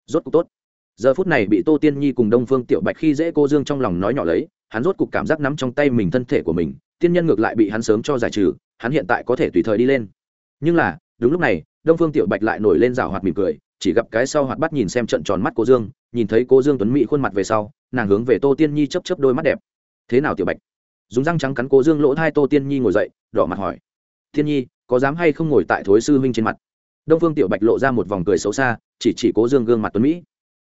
Rốt cuộc tốt giờ phút này bị tô tiên nhi cùng đông phương tiểu bạch khi dễ cô dương trong lòng nói nhỏ lấy, hắn rốt cục cảm giác nắm trong tay mình thân thể của mình, tiên nhân ngược lại bị hắn sớm cho giải trừ, hắn hiện tại có thể tùy thời đi lên. Nhưng là, đúng lúc này, đông phương tiểu bạch lại nổi lên rào hoạt mỉm cười, chỉ gặp cái sau hoạt bắt nhìn xem trận tròn mắt cô dương, nhìn thấy cô dương tuấn mỹ khuôn mặt về sau, nàng hướng về tô tiên nhi chấp chấp đôi mắt đẹp. Thế nào tiểu bạch? Dùng răng trắng cắn cô dương lỗ thai, tô tiên nhi ngồi dậy, đỏ mặt hỏi. Tiên nhi, có dám hay không ngồi tại thối sư huynh trên mặt? Đông phương tiểu bạch lộ ra một vòng cười xấu xa, chỉ chỉ cố dương gương mặt tuấn mỹ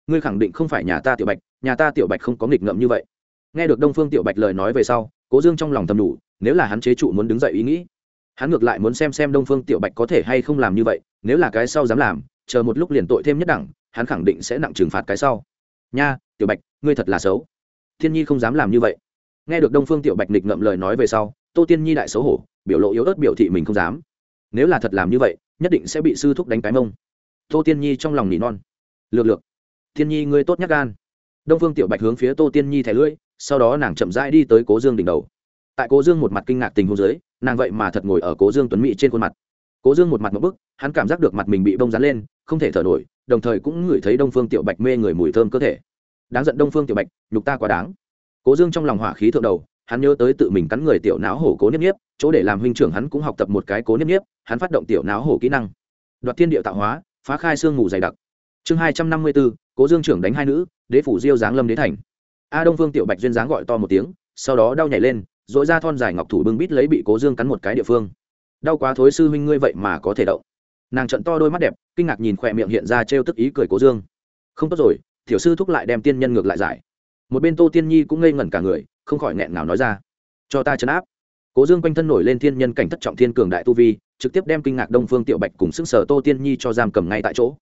ngươi khẳng định không phải nhà ta tiểu bạch, nhà ta tiểu bạch không có nghịch ngợm như vậy. Nghe được đông phương tiểu bạch lời nói về sau, cố dương trong lòng thầm đủ, nếu là hắn chế trụ muốn đứng dậy ý nghĩ, hắn ngược lại muốn xem xem đông phương tiểu bạch có thể hay không làm như vậy, nếu là cái sau dám làm, chờ một lúc liền tội thêm nhất đẳng, hắn khẳng định sẽ nặng trừng phạt cái sau. Nha, tiểu bạch, ngươi thật là xấu. Thiên nhi không dám làm như vậy. Nghe được đông phương tiểu bạch nịch ngậm lời nói về sau, tô tiên nhi đại xấu hổ, biểu lộ yếu ớt biểu thị mình không dám. Nếu là thật làm như vậy, nhất định sẽ bị sư thúc đánh cái mông. Tô tiên nhi trong lòng nỉ non. Lược lược thiên nhi ngươi tốt nhắc gan. Đông phương tiểu bạch hướng phía tô tiên nhi thẻ lưỡi, sau đó nàng chậm rãi đi tới cố dương đỉnh đầu. Tại cố dương một mặt kinh ngạc tình hôn giới nàng vậy mà thật ngồi ở cố dương tuấn mỹ trên khuôn mặt. Cố dương một mặt một bức, hắn cảm giác được mặt mình bị bông dán lên, không thể thở nổi, đồng thời cũng ngửi thấy đông phương tiểu bạch mê người mùi thơm cơ thể. Đáng giận đông phương tiểu bạch, nhục ta quá đáng. Cố dương trong lòng hỏa khí thượng đầu, hắn nhớ tới tự mình cắn người tiểu não hổ cố niếp nhiếp chỗ để làm huynh trưởng hắn cũng học tập một cái cố niếp nhiếp hắn phát động tiểu não hổ kỹ năng. Đoạt thiên địa tạo hóa, phá khai xương ngủ dày đặc chương hai trăm năm mươi bốn, cố dương trưởng đánh hai nữ, đế phủ diêu giáng lâm đế thành. A đông vương tiểu bạch duyên dáng gọi to một tiếng, sau đó đau nhảy lên dội ra thon dài ngọc thủ bưng bít lấy bị cố dương cắn một cái địa phương. Đau quá thối sư huynh ngươi vậy mà có thể động. Nàng trận to đôi mắt đẹp, kinh ngạc nhìn khỏe miệng hiện ra trêu tức ý cười cố dương. Không tốt rồi thiểu sư thúc lại đem tiên nhân ngược lại giải. Một bên tô tiên nhi cũng ngây ngẩn cả người, không khỏi nghẹn ngào nói ra. Cho ta chấn áp. Cố dương quanh thân nổi lên thiên nhân cảnh thất trọng thiên cường đại tu vi, trực tiếp đem kinh ngạc đông phương tiểu bạch cùng xưng sở tô tiên nhi cho giam cầm ngay tại chỗ.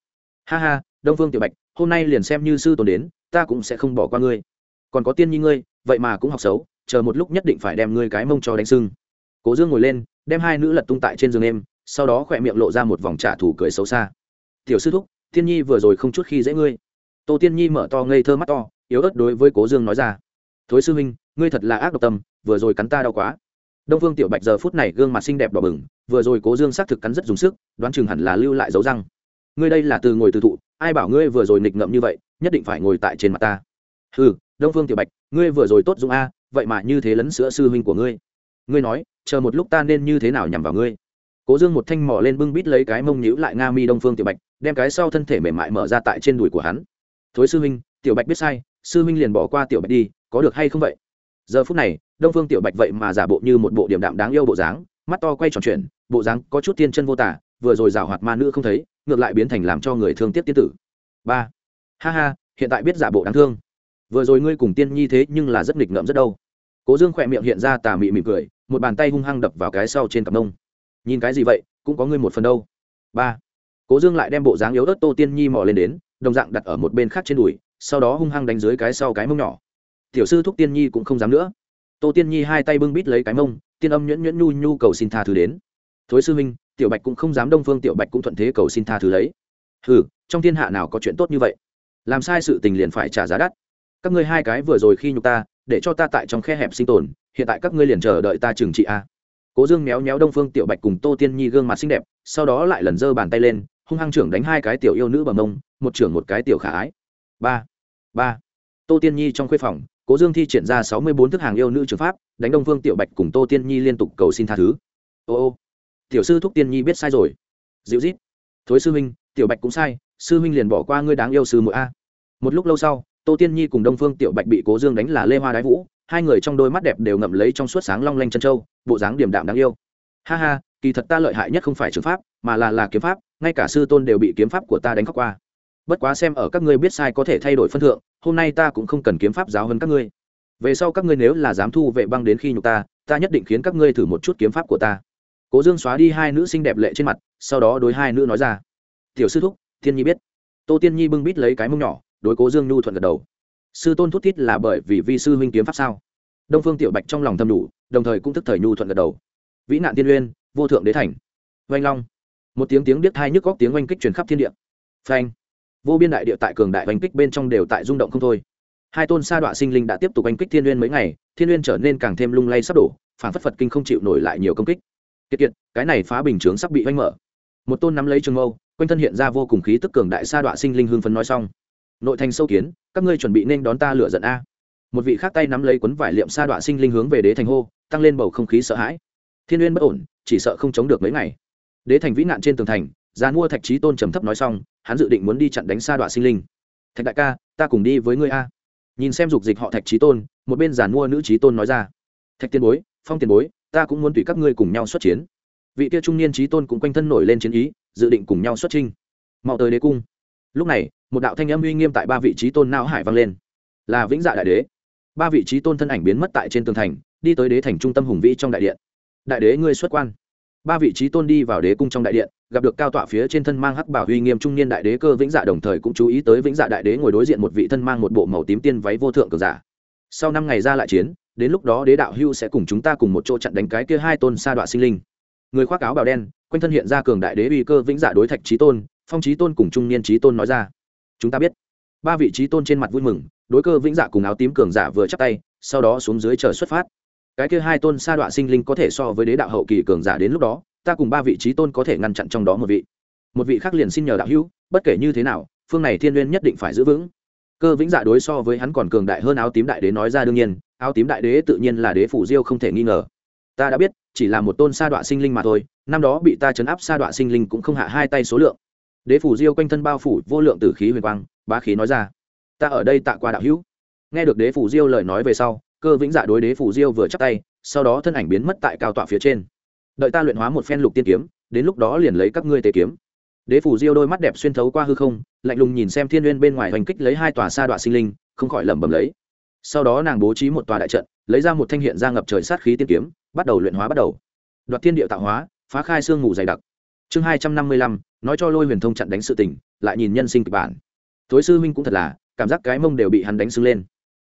Ha ha đông phương tiểu bạch, hôm nay liền xem như sư tồn đến, ta cũng sẽ không bỏ qua ngươi. Còn có tiên nhi ngươi, vậy mà cũng học xấu, chờ một lúc nhất định phải đem ngươi cái mông cho đánh sưng. Cố dương ngồi lên, đem hai nữ lật tung tại trên giường em, sau đó khỏe miệng lộ ra một vòng trả thù cười xấu xa. Tiểu sư thúc, tiên nhi vừa rồi không chút khi dễ ngươi. Tô tiên nhi mở to ngây thơ mắt to, yếu ớt đối với cố dương nói ra. Thối sư huynh, ngươi thật là ác độc tâm, vừa rồi cắn ta đau quá. Đông phương tiểu bạch giờ phút này gương mặt xinh đẹp đỏ bừng, vừa rồi cố dương xác thực cắn rất dùng sức, đoán chừng hẳn là lưu lại dấu răng. Ngươi đây là từ ngồi từ thụ ai bảo ngươi vừa rồi nghịch ngậm như vậy nhất định phải ngồi tại trên mặt ta. Ừ đông phương tiểu bạch ngươi vừa rồi tốt dụng a vậy mà như thế lấn sữa sư huynh của ngươi. Ngươi nói chờ một lúc ta nên như thế nào nhằm vào ngươi? Cố dương một thanh mỏ lên bưng bít lấy cái mông nhữ lại nga mi đông phương tiểu bạch đem cái sau thân thể mềm mại mở ra tại trên đùi của hắn. Thối sư huynh tiểu bạch biết sai sư huynh liền bỏ qua tiểu bạch đi có được hay không vậy? Giờ phút này đông phương tiểu bạch vậy mà giả bộ như một bộ điểm đạm đáng yêu bộ dáng mắt to quay tròn chuyển, bộ dáng có chút tiên chân vô tả vừa rồi rào hoạt ma nữ không thấy, ngược lại biến thành làm cho người thương tiếc tiên tử. Ba. Ha ha, hiện tại biết giả bộ đáng thương. Vừa rồi ngươi cùng tiên nhi thế nhưng là rất nghịch ngợm rất đâu cố dương khỏe miệng hiện ra tà mị mỉm cười, một bàn tay hung hăng đập vào cái sau trên cặp nông nhìn cái gì vậy, cũng có ngươi một phần đâu. Ba. Cố dương lại đem bộ dáng yếu ớt tô tiên nhi mò lên đến, đồng dạng đặt ở một bên khác trên đùi, sau đó hung hăng đánh dưới cái sau cái mông nhỏ. Tiểu sư thúc tiên nhi cũng không dám nữa. Tô tiên nhi hai tay bưng bít lấy cái mông, tiên âm nhuyễn nhuyễn nhu nhu cầu xin tha thứ đến. Thối sư minh tiểu bạch cũng không dám đông phương tiểu bạch cũng thuận thế cầu xin tha thứ lấy. Ừ trong thiên hạ nào có chuyện tốt như vậy? Làm sai sự tình liền phải trả giá đắt. Các ngươi hai cái vừa rồi khi nhục ta, để cho ta tại trong khe hẹp sinh tồn, hiện tại các ngươi liền chờ đợi ta trừng trị a. Cố dương méo méo đông phương tiểu bạch cùng tô tiên nhi gương mặt xinh đẹp, sau đó lại lần giơ bàn tay lên, hung hăng trưởng đánh hai cái tiểu yêu nữ bằng mông một trưởng một cái tiểu khả ái. Ba ba. Tô tiên nhi trong khuê phòng, cố dương thi triển ra sáu mươi bốn thức hàng yêu nữ trường pháp, đánh đông phương tiểu bạch cùng tô tiên nhi liên tục cầu xin tha thứ. Ô ô tiểu sư thúc tiên nhi biết sai rồi. Dịu rít thối sư huynh, tiểu bạch cũng sai, sư huynh liền bỏ qua ngươi đáng yêu sư muội a. Một lúc lâu sau, tô tiên nhi cùng đông phương tiểu bạch bị cố dương đánh là lê hoa đái vũ, hai người trong đôi mắt đẹp đều ngậm lấy trong suốt sáng long lanh chân trâu bộ dáng điểm đạm đáng yêu. Ha ha, kỳ thật ta lợi hại nhất không phải trường pháp, mà là là kiếm pháp, ngay cả sư tôn đều bị kiếm pháp của ta đánh khóc qua. Bất quá xem ở các ngươi biết sai có thể thay đổi phân thượng, hôm nay ta cũng không cần kiếm pháp giáo hơn các ngươi. Về sau các ngươi nếu là dám thu vệ băng đến khi nhục ta ta nhất định khiến các ngươi thử một chút kiếm pháp của ta cố dương xóa đi hai nữ xinh đẹp lệ trên mặt, sau đó đối hai nữ nói ra. Tiểu sư thúc, thiên nhi biết. Tô tiên nhi bưng bít lấy cái mông nhỏ, đối cố dương nhu thuận gật đầu. Sư tôn thút thiết là bởi vì vi sư huynh kiếm pháp sao? Đông phương tiểu bạch trong lòng thầm đủ, đồng thời cũng thức thời nhu thuận gật đầu. Vĩ nạn tiên uyên, vô thượng đế thành. Oanh long. Một tiếng tiếng biết hai nhức góc tiếng oanh kích truyền khắp thiên địa. Phanh. Vô biên đại địa tại cường đại oanh kích bên trong đều tại rung động không thôi. Hai tôn sa đọa sinh linh đã tiếp tục oanh kích thiên uyên mấy ngày, thiên uyên trở nên càng thêm lung lay sắp đổ phản phất phật kinh không chịu nổi lại nhiều công kích kiệt kiệt, cái này phá bình chướng sắp bị oanh mở. Một tôn nắm lấy trường mâu, quanh thân hiện ra vô cùng khí tức cường đại sa đọa sinh linh hương phấn nói xong. Nội thành sâu kiến, các ngươi chuẩn bị nên đón ta lửa giận a. Một vị khác tay nắm lấy cuốn vải liệm sa đọa sinh linh hướng về đế thành hô, tăng lên bầu không khí sợ hãi. Thiên uyên bất ổn, chỉ sợ không chống được mấy ngày. Đế thành vĩ nạn trên tường thành, già mua thạch trí tôn trầm thấp nói xong, hắn dự định muốn đi chặn đánh sa đọa sinh linh. Thạch đại ca, ta cùng đi với ngươi a. Nhìn xem dục dịch họ thạch trí tôn, một bên giàn mua nữ trí tôn nói ra. Thạch tiền bối, phong tiền bối ta cũng muốn tùy các ngươi cùng nhau xuất chiến. Vị kia trung niên trí tôn cũng quanh thân nổi lên chiến ý, dự định cùng nhau xuất trinh mau tới đế cung. Lúc này, một đạo thanh âm uy nghiêm tại ba vị trí tôn não hải vang lên. Là vĩnh dạ đại đế. Ba vị trí tôn thân ảnh biến mất tại trên tường thành, đi tới đế thành trung tâm hùng vĩ trong đại điện. Đại đế ngươi xuất quan. Ba vị trí tôn đi vào đế cung trong đại điện, gặp được cao tọa phía trên thân mang hắc bảo uy nghiêm trung niên đại đế cơ vĩnh dạ đồng thời cũng chú ý tới vĩnh dạ đại đế ngồi đối diện một vị thân mang một bộ màu tím tiên váy vô thượng cờ giả. Sau năm ngày ra lại chiến đến lúc đó đế đạo hưu sẽ cùng chúng ta cùng một chỗ chặn đánh cái kia hai tôn sa đoạn sinh linh. Người khoác áo bào đen, quanh thân hiện ra cường đại đế uy cơ vĩnh dạ đối thạch trí tôn, phong trí tôn cùng trung niên trí tôn nói ra. Chúng ta biết. Ba vị trí tôn trên mặt vui mừng, đối cơ vĩnh dạ cùng áo tím cường giả vừa chắp tay, sau đó xuống dưới chờ xuất phát. Cái kia hai tôn sa đọa sinh linh có thể so với đế đạo hậu kỳ cường giả đến lúc đó, ta cùng ba vị trí tôn có thể ngăn chặn trong đó một vị. Một vị khác liền xin nhờ đạo hữu, bất kể như thế nào, phương này thiên n nhất định phải giữ vững. Cơ vĩnh dạ đối so với hắn còn cường đại hơn áo tím đại đế nói ra đương nhiên áo tím đại đế tự nhiên là đế phủ diêu không thể nghi ngờ. Ta đã biết, chỉ là một tôn sa đọa sinh linh mà thôi, năm đó bị ta chấn áp sa đọa sinh linh cũng không hạ hai tay số lượng. Đế phủ diêu quanh thân bao phủ vô lượng tử khí huyền quang, bá khí nói ra. Ta ở đây tạ qua đạo hữu. Nghe được đế phủ diêu lời nói về sau, cơ vĩnh dạ đối đế phủ diêu vừa chắc tay, sau đó thân ảnh biến mất tại cao tọa phía trên. Đợi ta luyện hóa một phen lục tiên kiếm, đến lúc đó liền lấy các ngươi tế kiếm. Đế phủ diêu đôi mắt đẹp xuyên thấu qua hư không, lạnh lùng nhìn xem thiên n g u y ê n bên ngoài hoành kích lấy hai tòa sa đoạn sinh linh, không khỏi lẩm bẩm lấy sau đó nàng bố trí một tòa đại trận, lấy ra một thanh hiện ra ngập trời sát khí tiên kiếm, bắt đầu luyện hóa bắt đầu. Đoạt thiên địa tạo hóa, phá khai sương ngủ dày đặc. Chương hai trăm năm mươi lăm, nói cho lôi huyền thông chặn đánh sự tình, lại nhìn nhân sinh kịch bản. Thối sư huynh cũng thật là, cảm giác cái mông đều bị hắn đánh sưng lên.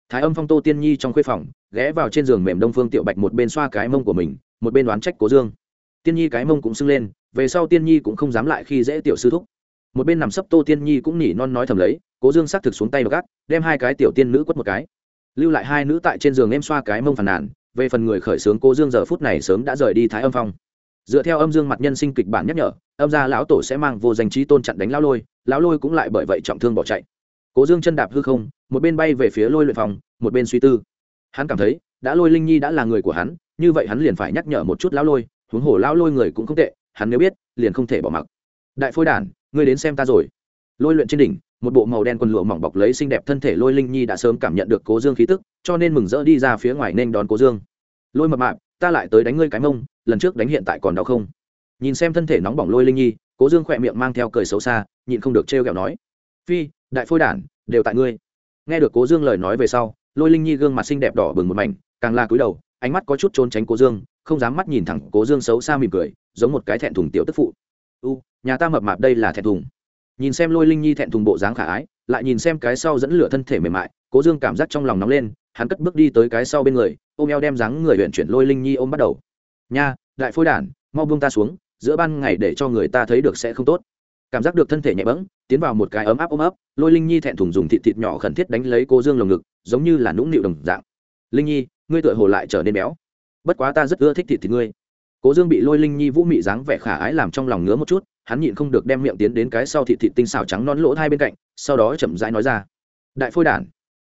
Thái âm phong tô tiên nhi trong khuê phòng, ghé vào trên giường mềm đông phương tiểu bạch một bên xoa cái mông của mình, một bên đoán trách cố dương. Tiên nhi cái mông cũng sưng lên, về sau tiên nhi cũng không dám lại khi dễ tiểu sư thúc. Một bên nằm sấp tô tiên nhi cũng nỉ non nói thầm lấy, cố dương xác thực xuống tay gác đem hai cái tiểu tiên nữ quất một cái lưu lại hai nữ tại trên giường em xoa cái mông phàn nàn, về phần người khởi xướng cô dương giờ phút này sớm đã rời đi thái âm phong. Dựa theo âm dương mặt nhân sinh kịch bản nhắc nhở, âm gia lão tổ sẽ mang vô danh trí tôn chặn đánh lão lôi lão lôi cũng lại bởi vậy trọng thương bỏ chạy. Cố dương chân đạp hư không, một bên bay về phía lôi luyện phòng, một bên suy tư. Hắn cảm thấy, đã lôi linh nhi đã là người của hắn, như vậy hắn liền phải nhắc nhở một chút lão lôi, huống hồ lão lôi người cũng không tệ, hắn nếu biết, liền không thể bỏ mặc. Đại phôi đản, ngươi đến xem ta rồi. Lôi luyện trên đỉnh một bộ màu đen quần lụa mỏng bọc lấy xinh đẹp thân thể lôi linh nhi đã sớm cảm nhận được cố dương khí tức, cho nên mừng rỡ đi ra phía ngoài nên đón cố dương. Lôi mập mạp, ta lại tới đánh ngươi cái mông, lần trước đánh hiện tại còn đau không? Nhìn xem thân thể nóng bỏng lôi linh nhi, cố dương khỏe miệng mang theo cười xấu xa, nhịn không được trêu ghẹo nói. Phi, đại phôi đản, đều tại ngươi. Nghe được cố dương lời nói về sau, lôi linh nhi gương mặt xinh đẹp đỏ bừng một mảnh, càng la cúi đầu, ánh mắt có chút trốn tránh cố dương, không dám mắt nhìn thẳng cố dương xấu xa mỉm cười, giống một cái thẹn thùng tiểu tức phụ. U, nhà ta mập mạp đây là thẹn thùng nhìn xem lôi linh nhi thẹn thùng bộ dáng khả ái, lại nhìn xem cái sau dẫn lửa thân thể mềm mại, cố dương cảm giác trong lòng nóng lên, hắn cất bước đi tới cái sau bên người, ôm eo đem dáng người huyện chuyển lôi linh nhi ôm bắt đầu. Nha, đại phôi đản, mau buông ta xuống, giữa ban ngày để cho người ta thấy được sẽ không tốt. Cảm giác được thân thể nhẹ bẫng, tiến vào một cái ấm áp ôm ấp, lôi linh nhi thẹn thùng dùng thịt thịt nhỏ khẩn thiết đánh lấy cô dương lồng ngực, giống như là nũng nịu đồng dạng. Linh nhi, ngươi tựa hồ lại trở nên béo. Bất quá ta rất ưa thích thịt thịt ngươi. Cố dương bị lôi linh nhi vũ mị dáng vẻ khả ái làm trong lòng ngứa một chút hắn nhịn không được đem miệng tiến đến cái sau thịt thịt tinh xảo trắng non lỗ hai bên cạnh, sau đó chậm rãi nói ra, đại phôi đản,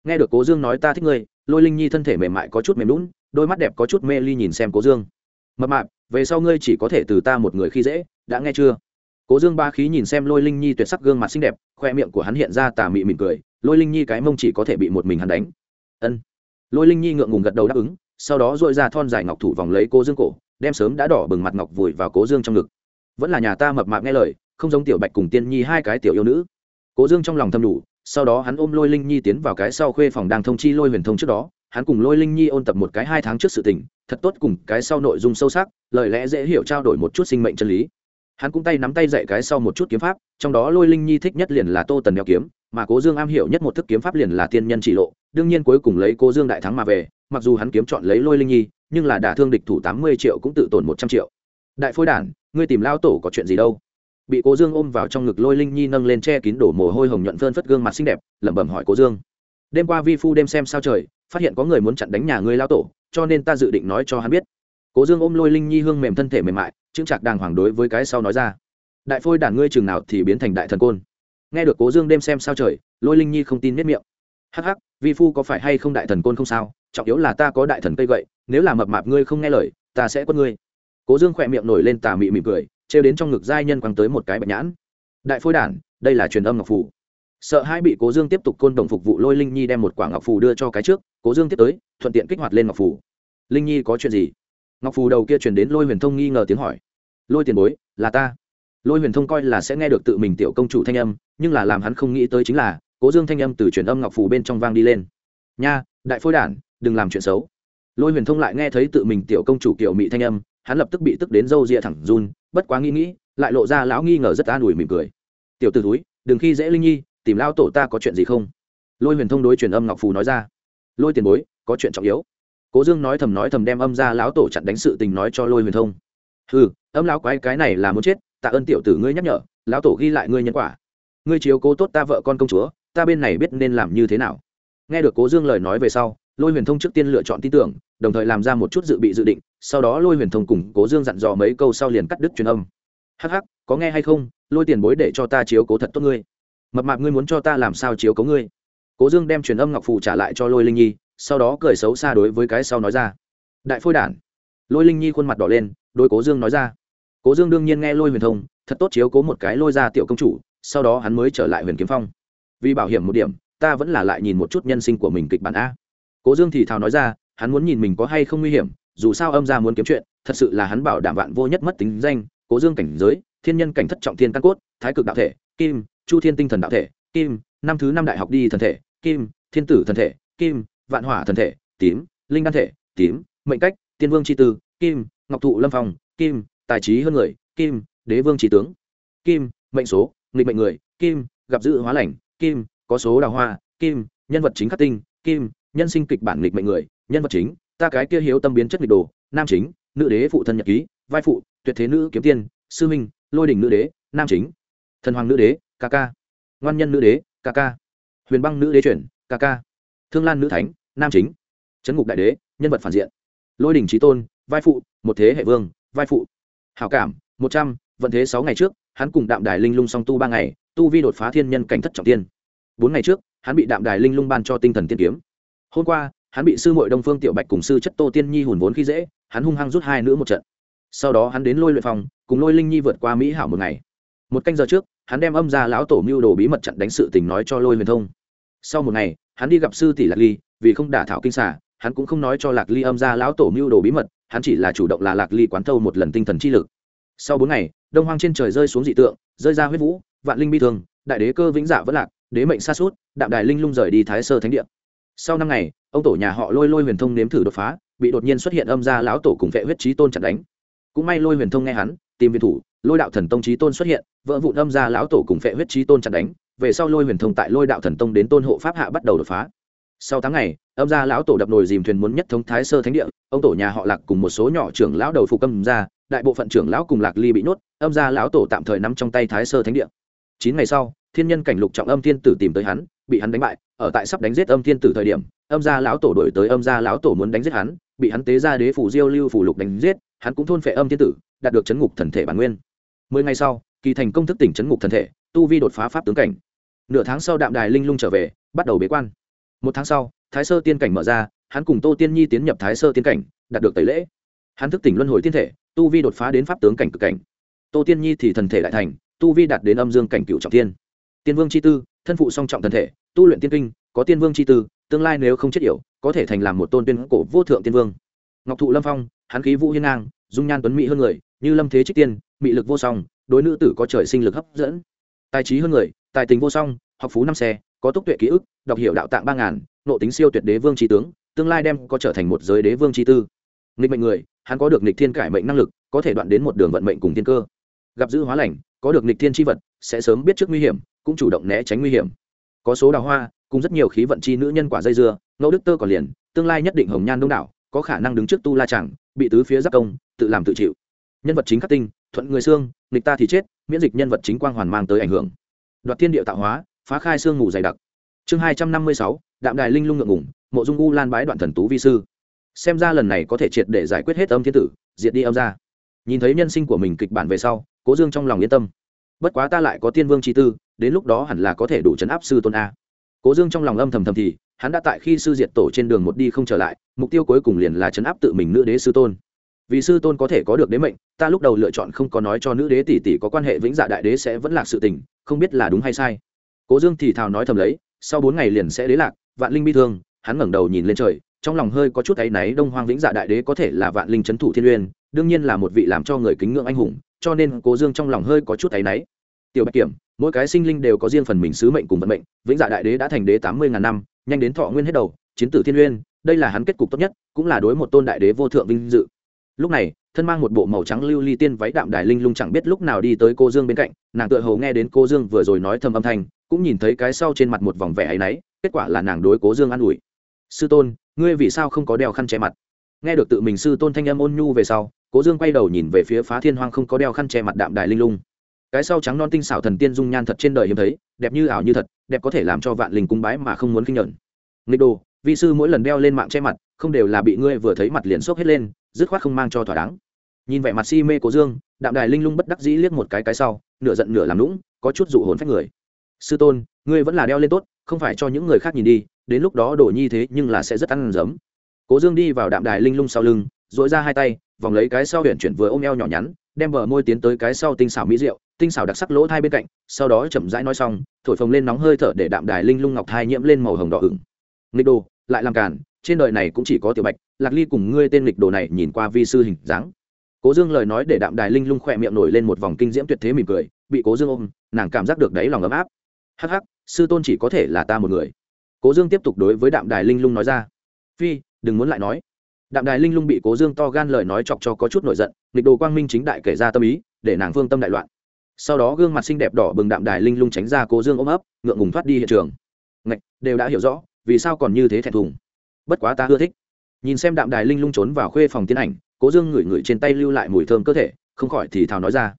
nghe được cố dương nói ta thích ngươi, lôi linh nhi thân thể mềm mại có chút mềm lún đôi mắt đẹp có chút mê ly nhìn xem cố dương. Mập mạp, về sau ngươi chỉ có thể từ ta một người khi dễ, đã nghe chưa? Cố dương ba khí nhìn xem lôi linh nhi tuyệt sắc gương mặt xinh đẹp, khoe miệng của hắn hiện ra tà mị mỉm cười, lôi linh nhi cái mông chỉ có thể bị một mình hắn đánh. Ân. Lôi linh nhi ngượng ngùng gật đầu đáp ứng, sau đó dội ra thon dài ngọc thủ vòng lấy cố dương cổ, đem sớm đã đỏ bừng mặt ngọc vùi vào cố dương trong ngực vẫn là nhà ta mập mạp nghe lời, không giống tiểu bạch cùng tiên nhi hai cái tiểu yêu nữ. Cố dương trong lòng thâm đủ, sau đó hắn ôm lôi linh nhi tiến vào cái sau khuê phòng đang thông chi lôi huyền thông trước đó, hắn cùng lôi linh nhi ôn tập một cái hai tháng trước sự tình, thật tốt cùng cái sau nội dung sâu sắc, lời lẽ dễ hiểu trao đổi một chút sinh mệnh chân lý. Hắn cũng tay nắm tay dạy cái sau một chút kiếm pháp, trong đó lôi linh nhi thích nhất liền là tô tần đeo kiếm, mà cố dương am hiểu nhất một thức kiếm pháp liền là tiên nhân chỉ lộ, đương nhiên cuối cùng lấy cố dương đại thắng mà về, mặc dù hắn kiếm chọn lấy lôi linh nhi, nhưng là đả thương địch thủ tám mươi triệu cũng tự tổn một trăm triệu đại phôi đản, ngươi tìm lao tổ có chuyện gì đâu? Bị cố dương ôm vào trong ngực lôi linh nhi nâng lên che kín đổ mồ hôi hồng nhuận phơn phất gương mặt xinh đẹp, lẩm bẩm hỏi cố dương. Đêm qua vi phu đêm xem sao trời, phát hiện có người muốn chặn đánh nhà ngươi lao tổ, cho nên ta dự định nói cho hắn biết. Cố dương ôm lôi linh nhi hương mềm thân thể mềm mại, chững chạc đàng hoàng đối với cái sau nói ra. Đại phôi đản, ngươi chừng nào thì biến thành đại thần côn. Nghe được cố dương đêm xem sao trời, lôi linh nhi không tin miết miệng. Hắc hắc, vi phu có phải hay không đại thần côn không sao, trọng yếu là ta có đại thần cây gậy, nếu là mập mạp ngươi không nghe lời, ta sẽ quất ngươi cố dương khỏe miệng nổi lên tà mị mỉm cười, trêu đến trong ngực giai nhân quăng tới một cái bạch nhãn. Đại phôi đản, đây là truyền âm ngọc phủ sợ hai bị cố dương tiếp tục côn đồng phục vụ lôi linh nhi đem một quả ngọc phù đưa cho cái trước, cố dương tiếp tới, thuận tiện kích hoạt lên ngọc phù. Linh nhi có chuyện gì? Ngọc phù đầu kia truyền đến lôi huyền thông nghi ngờ tiếng hỏi. Lôi tiền bối, là ta. Lôi huyền thông coi là sẽ nghe được tự mình tiểu công chủ thanh âm, nhưng là làm hắn không nghĩ tới chính là, cố dương thanh âm từ truyền âm ngọc phù bên trong vang đi lên. Nha, đại phôi đản, đừng làm chuyện xấu. Lôi huyền thông lại nghe thấy tự mình tiểu công chủ kiểu mị thanh âm hắn lập tức bị tức đến râu ria thẳng run, bất quá nghĩ nghĩ, lại lộ ra lão nghi ngờ rất an ủi mỉm cười. Tiểu t ử túi đừng khi dễ linh nhi, tìm lao tổ ta có chuyện gì không? Lôi huyền thông đối truyền âm ngọc phù nói ra. Lôi tiền bối, có chuyện trọng yếu. Cố dương nói thầm nói thầm đem âm ra lão tổ chặn đánh sự tình nói cho lôi huyền thông. Ừ âm lão quái cái này là muốn chết, tạ ơn tiểu tử ngươi nhắc nhở, lão tổ ghi lại ngươi nhân quả. Ngươi chiếu cố tốt ta vợ con công chúa, ta bên này biết nên làm như thế nào. Nghe được cố dương lời nói về sau, lôi huyền thông trước tiên lựa chọn tin tưởng, đồng thời làm ra một chút dự bị dự định sau đó lôi huyền thông cùng cố dương dặn dò mấy câu sau liền cắt đứt truyền âm. Hắc hắc, có nghe hay không? Lôi tiền bối để cho ta chiếu cố thật tốt ngươi. Mập mạp ngươi muốn cho ta làm sao chiếu cố ngươi? Cố dương đem truyền âm ngọc phù trả lại cho lôi linh nhi, sau đó cười xấu xa đối với cái sau nói ra. Đại phôi đản. Lôi linh nhi khuôn mặt đỏ lên đôi cố dương nói ra. Cố dương đương nhiên nghe lôi huyền thông, thật tốt chiếu cố một cái lôi ra tiểu công chủ, sau đó hắn mới trở lại huyền kiếm phong. Vì bảo hiểm một điểm, ta vẫn là lại nhìn một chút nhân sinh của mình kịch bản a. Cố dương thì thào nói ra, hắn muốn nhìn mình có hay không nguy hiểm dù sao âm ra muốn kiếm chuyện, thật sự là hắn bảo đảm vạn vô nhất mất tính danh, cố dương cảnh giới, thiên nhân cảnh thất trọng thiên căn cốt, thái cực đạo thể, kim, chu thiên tinh thần đạo thể, kim, năm thứ năm đại học đi thần thể, kim, thiên tử thần thể, kim, vạn hỏa thần thể, tím, linh đan thể, tím, mệnh cách, tiên vương tri tư, kim, ngọc thụ lâm phong, kim, tài trí hơn người, kim, đế vương trí tướng, kim, mệnh số, nghịch mệnh người, kim, gặp dự hóa lành, kim, có số đào hoa, kim, nhân vật chính khắc tinh, kim, nhân sinh kịch bản nghịch mệnh người, nhân vật chính ta cái kia hiếu tâm biến chất nghịch đồ, nam chính, nữ đế phụ thân nhật ký, vai phụ, tuyệt thế nữ kiếm tiên, sư minh lôi đỉnh nữ đế, nam chính. Thần hoàng nữ đế, ca ca. Ngoan nhân nữ đế, ca ca. Huyền băng nữ đế chuyển, ca ca. Thương lan nữ thánh, nam chính. Trấn ngục đại đế, nhân vật phản diện. Lôi đỉnh trí tôn, vai phụ, một thế hệ vương, vai phụ. Hảo cảm, một trăm, vận thế sáu ngày trước, hắn cùng đạm đài linh lung song tu ba ngày, tu vi đột phá thiên nhân cảnh thất trọng tiên. Bốn ngày trước, hắn bị đạm đài linh lung ban cho tinh thần tiên kiếm. Hôm qua hắn bị sư muội đông phương tiểu bạch cùng sư chất tô tiên nhi hùn vốn khi dễ, hắn hung hăng rút hai nữ một trận. Sau đó hắn đến lôi luyện phòng, cùng lôi linh nhi vượt qua mỹ hảo một ngày. Một canh giờ trước, hắn đem âm ra lão tổ mưu đồ bí mật chặn đánh sự tình nói cho lôi huyền thông. Sau một ngày, hắn đi gặp sư tỷ lạc ly, vì không đả thảo kinh xả hắn cũng không nói cho lạc ly âm ra lão tổ mưu đồ bí mật, hắn chỉ là chủ động là lạc ly quán thâu một lần tinh thần chi lực. Sau bốn ngày, đông hoang trên trời rơi xuống dị tượng, rơi ra huyết vũ, vạn linh bi thương, đại đế cơ vĩnh dạ vẫn lạc, đế mệnh xa suốt đạm đài linh lung rời đi thái sơ thánh địa sau năm ngày, ông tổ nhà họ lôi lôi huyền thông nếm thử đột phá, bị đột nhiên xuất hiện âm ra lão tổ cùng vệ huyết trí tôn chặt đánh. Cũng may lôi huyền thông nghe hắn, tìm viên thủ, lôi đạo thần tông trí tôn xuất hiện, vỡ vụn âm ra lão tổ cùng vệ huyết trí tôn chặt đánh. Về sau lôi huyền thông tại lôi đạo thần tông đến tôn hộ pháp hạ bắt đầu đột phá. Sau tháng ngày, âm gia lão tổ đập nồi dìm thuyền muốn nhất thống thái sơ thánh địa, ông tổ nhà họ lạc cùng một số nhỏ trưởng lão đầu phục âm gia, đại bộ phận trưởng lão cùng lạc ly bị nhốt, âm gia lão tổ tạm thời nắm trong tay thái sơ thánh địa. Chín ngày sau, thiên nhân cảnh lục trọng âm thiên tử tìm tới hắn, bị hắn đánh bại ở tại sắp đánh giết âm thiên tử thời điểm, âm gia lão tổ đổi tới âm gia lão tổ muốn đánh giết hắn, bị hắn tế ra đế phủ diêu lưu phủ lục đánh giết, hắn cũng thôn phệ âm thiên tử, đạt được chấn ngục thần thể bản nguyên. Mười ngày sau, kỳ thành công thức tỉnh chấn ngục thần thể, tu vi đột phá pháp tướng cảnh. Nửa tháng sau đạm đài linh lung trở về, bắt đầu bế quan. Một tháng sau, thái sơ tiên cảnh mở ra, hắn cùng tô tiên nhi tiến nhập thái sơ tiên cảnh, đạt được tẩy lễ. Hắn thức tỉnh luân hồi tiên thể, tu vi đột phá đến pháp tướng cảnh cực cảnh. Tô tiên nhi thì thần thể đại thành, tu vi đạt đến âm dương cảnh cựu trọng tiên tiên vương c h i tư, thân phụ song trọng thân thể, tu luyện tiên kinh, có tiên vương c h i tư, tương lai nếu không chết yểu, có thể thành làm một tôn tiên cổ vô thượng tiên vương. Ngọc thụ lâm phong, hắn khí vũ hiên ngang, dung nhan tuấn mỹ hơn người, như lâm thế trích tiên, mị lực vô song, đối nữ tử có trời sinh lực hấp dẫn. Tài trí hơn người, tài tình vô song, học phú năm xe, có túc tuệ ký ức, đọc hiểu đạo tạng ba ngàn, nộ tính siêu tuyệt đế vương trí tướng, tương lai đem có trở thành một giới đế vương trí tư. Nghịch mệnh người, hắn có được nghịch thiên cải mệnh năng lực, có thể đoạn đến một đường vận mệnh cùng thiên cơ. Gặp dữ hóa lành, có được nghịch thiên tri vật, sẽ sớm biết trước nguy hiểm cũng chủ động né tránh nguy hiểm. Có số đào hoa, cùng rất nhiều khí vận chi nữ nhân quả dây dưa ngẫu đức tơ còn liền, tương lai nhất định hồng nhan đông đảo, có khả năng đứng trước tu la chẳng bị tứ phía giáp công, tự làm tự chịu. Nhân vật chính khắc tinh, thuận người xương, nghịch ta thì chết, miễn dịch nhân vật chính quang hoàn mang tới ảnh hưởng. Đoạt thiên địa tạo hóa, phá khai xương ngủ dày đặc. Chương hai trăm năm mươi sáu, đạm đài linh lung ngượng ngủng mộ dung u lan bái đoạn thần tú vi sư. Xem ra lần này có thể triệt để giải quyết hết âm thiên tử, diệt đi âm ra nhìn thấy nhân sinh của mình kịch bản về sau, cố dương trong lòng yên tâm. Bất quá ta lại có tiên vương chi tư đến lúc đó hẳn là có thể đủ chấn áp sư tôn a. Cố dương trong lòng âm thầm thầm thì, hắn đã tại khi sư diệt tổ trên đường một đi không trở lại, mục tiêu cuối cùng liền là chấn áp tự mình nữ đế sư tôn. Vì sư tôn có thể có được đế mệnh, ta lúc đầu lựa chọn không có nói cho nữ đế tỷ tỷ có quan hệ vĩnh dạ đại đế sẽ vẫn là sự tình, không biết là đúng hay sai. Cố dương thì thào nói thầm lấy, sau bốn ngày liền sẽ đế lạc, vạn linh bi thương, hắn ngẩng đầu nhìn lên trời, trong lòng hơi có chút áy náy đông hoang vĩnh dạ đại đế có thể là vạn linh c h ấ n thủ thiên uyên đương nhiên là một vị làm cho người kính ngưỡng anh hùng, cho nên cố dương trong lòng hơi có chút áy náy tiểu bạch kiểm, mỗi cái sinh linh đều có riêng phần mình sứ mệnh cùng vận mệnh, vĩnh dạ đại đế đã thành đế tám mươi ngàn năm, nhanh đến thọ nguyên hết đầu, chiến tử thiên uyên đây là hắn kết cục tốt nhất, cũng là đối một tôn đại đế vô thượng vinh dự. Lúc này, thân mang một bộ màu trắng lưu ly tiên váy đạm đài linh lung chẳng biết lúc nào đi tới cô dương bên cạnh, nàng tựa hầu nghe đến cô dương vừa rồi nói thầm âm thanh, cũng nhìn thấy cái sau trên mặt một vòng vẻ áy náy, kết quả là nàng đối cố dương an ủi. Sư tôn, ngươi vì sao không có đeo khăn che mặt? Nghe được tự mình sư tôn thanh âm ôn nhu về sau cố dương quay đầu nhìn về phía phá thiên hoang không có đeo khăn che mặt đạm đài linh lung cái sau trắng non tinh xảo thần tiên dung nhan thật trên đời hiếm thấy, đẹp như ảo như thật, đẹp có thể làm cho vạn linh cung bái mà không muốn kinh nhận nghịch đồ, vi sư mỗi lần đeo lên mạng che mặt, không đều là bị ngươi vừa thấy mặt liền sốc hết lên, dứt khoát không mang cho thỏa đáng. Nhìn vẻ mặt si mê cố dương, đạm đài linh lung bất đắc dĩ liếc một cái cái sau, nửa giận nửa làm lũng có chút dụ hồn phách người. Sư tôn, ngươi vẫn là đeo lên tốt, không phải cho những người khác nhìn đi, đến lúc đó đổ nhi thế nhưng là sẽ rất ăn giấm. Cố dương đi vào đạm đài linh lung sau lưng dội ra hai tay, vòng lấy cái sau huyện chuyển vừa ôm eo nhỏ nhắn đem bờ môi tiến tới cái sau tinh xảo mỹ rượu tinh xảo đặc sắc lỗ thai bên cạnh, sau đó chậm rãi nói xong, thổi phồng lên nóng hơi thở để đạm đài linh lung ngọc thai nhiễm lên màu hồng đỏ ửng. Nghịch đồ, lại làm cản trên đời này cũng chỉ có tiểu bạch, lạc ly cùng ngươi tên nghịch đồ này nhìn qua vi sư hình dáng. Cố dương lời nói để đạm đài linh lung khỏe miệng nổi lên một vòng kinh diễm tuyệt thế mỉm cười, bị cố dương ôm, nàng cảm giác được đáy lòng ấm áp. Hắc hắc, sư tôn chỉ có thể là ta một người. Cố dương tiếp tục đối với đạm đài linh lung nói ra. Phi, đừng muốn lại nói đạm đài linh lung bị cố dương to gan lời nói chọc cho có chút nổi giận, nghịch đồ quang minh chính đại kể ra tâm ý, để nàng phương tâm đại loạn. Sau đó gương mặt xinh đẹp đỏ bừng đạm đài linh lung tránh ra cố dương ôm ấp, ngượng ngùng thoát đi hiện trường. Ngạch, đều đã hiểu rõ, vì sao còn như thế thẹn thùng. Bất quá ta ưa thích. Nhìn xem đạm đài linh lung trốn vào khuê phòng tiến ảnh, cố dương ngửi ngửi trên tay lưu lại mùi thơm cơ thể, không khỏi thì thào nói ra.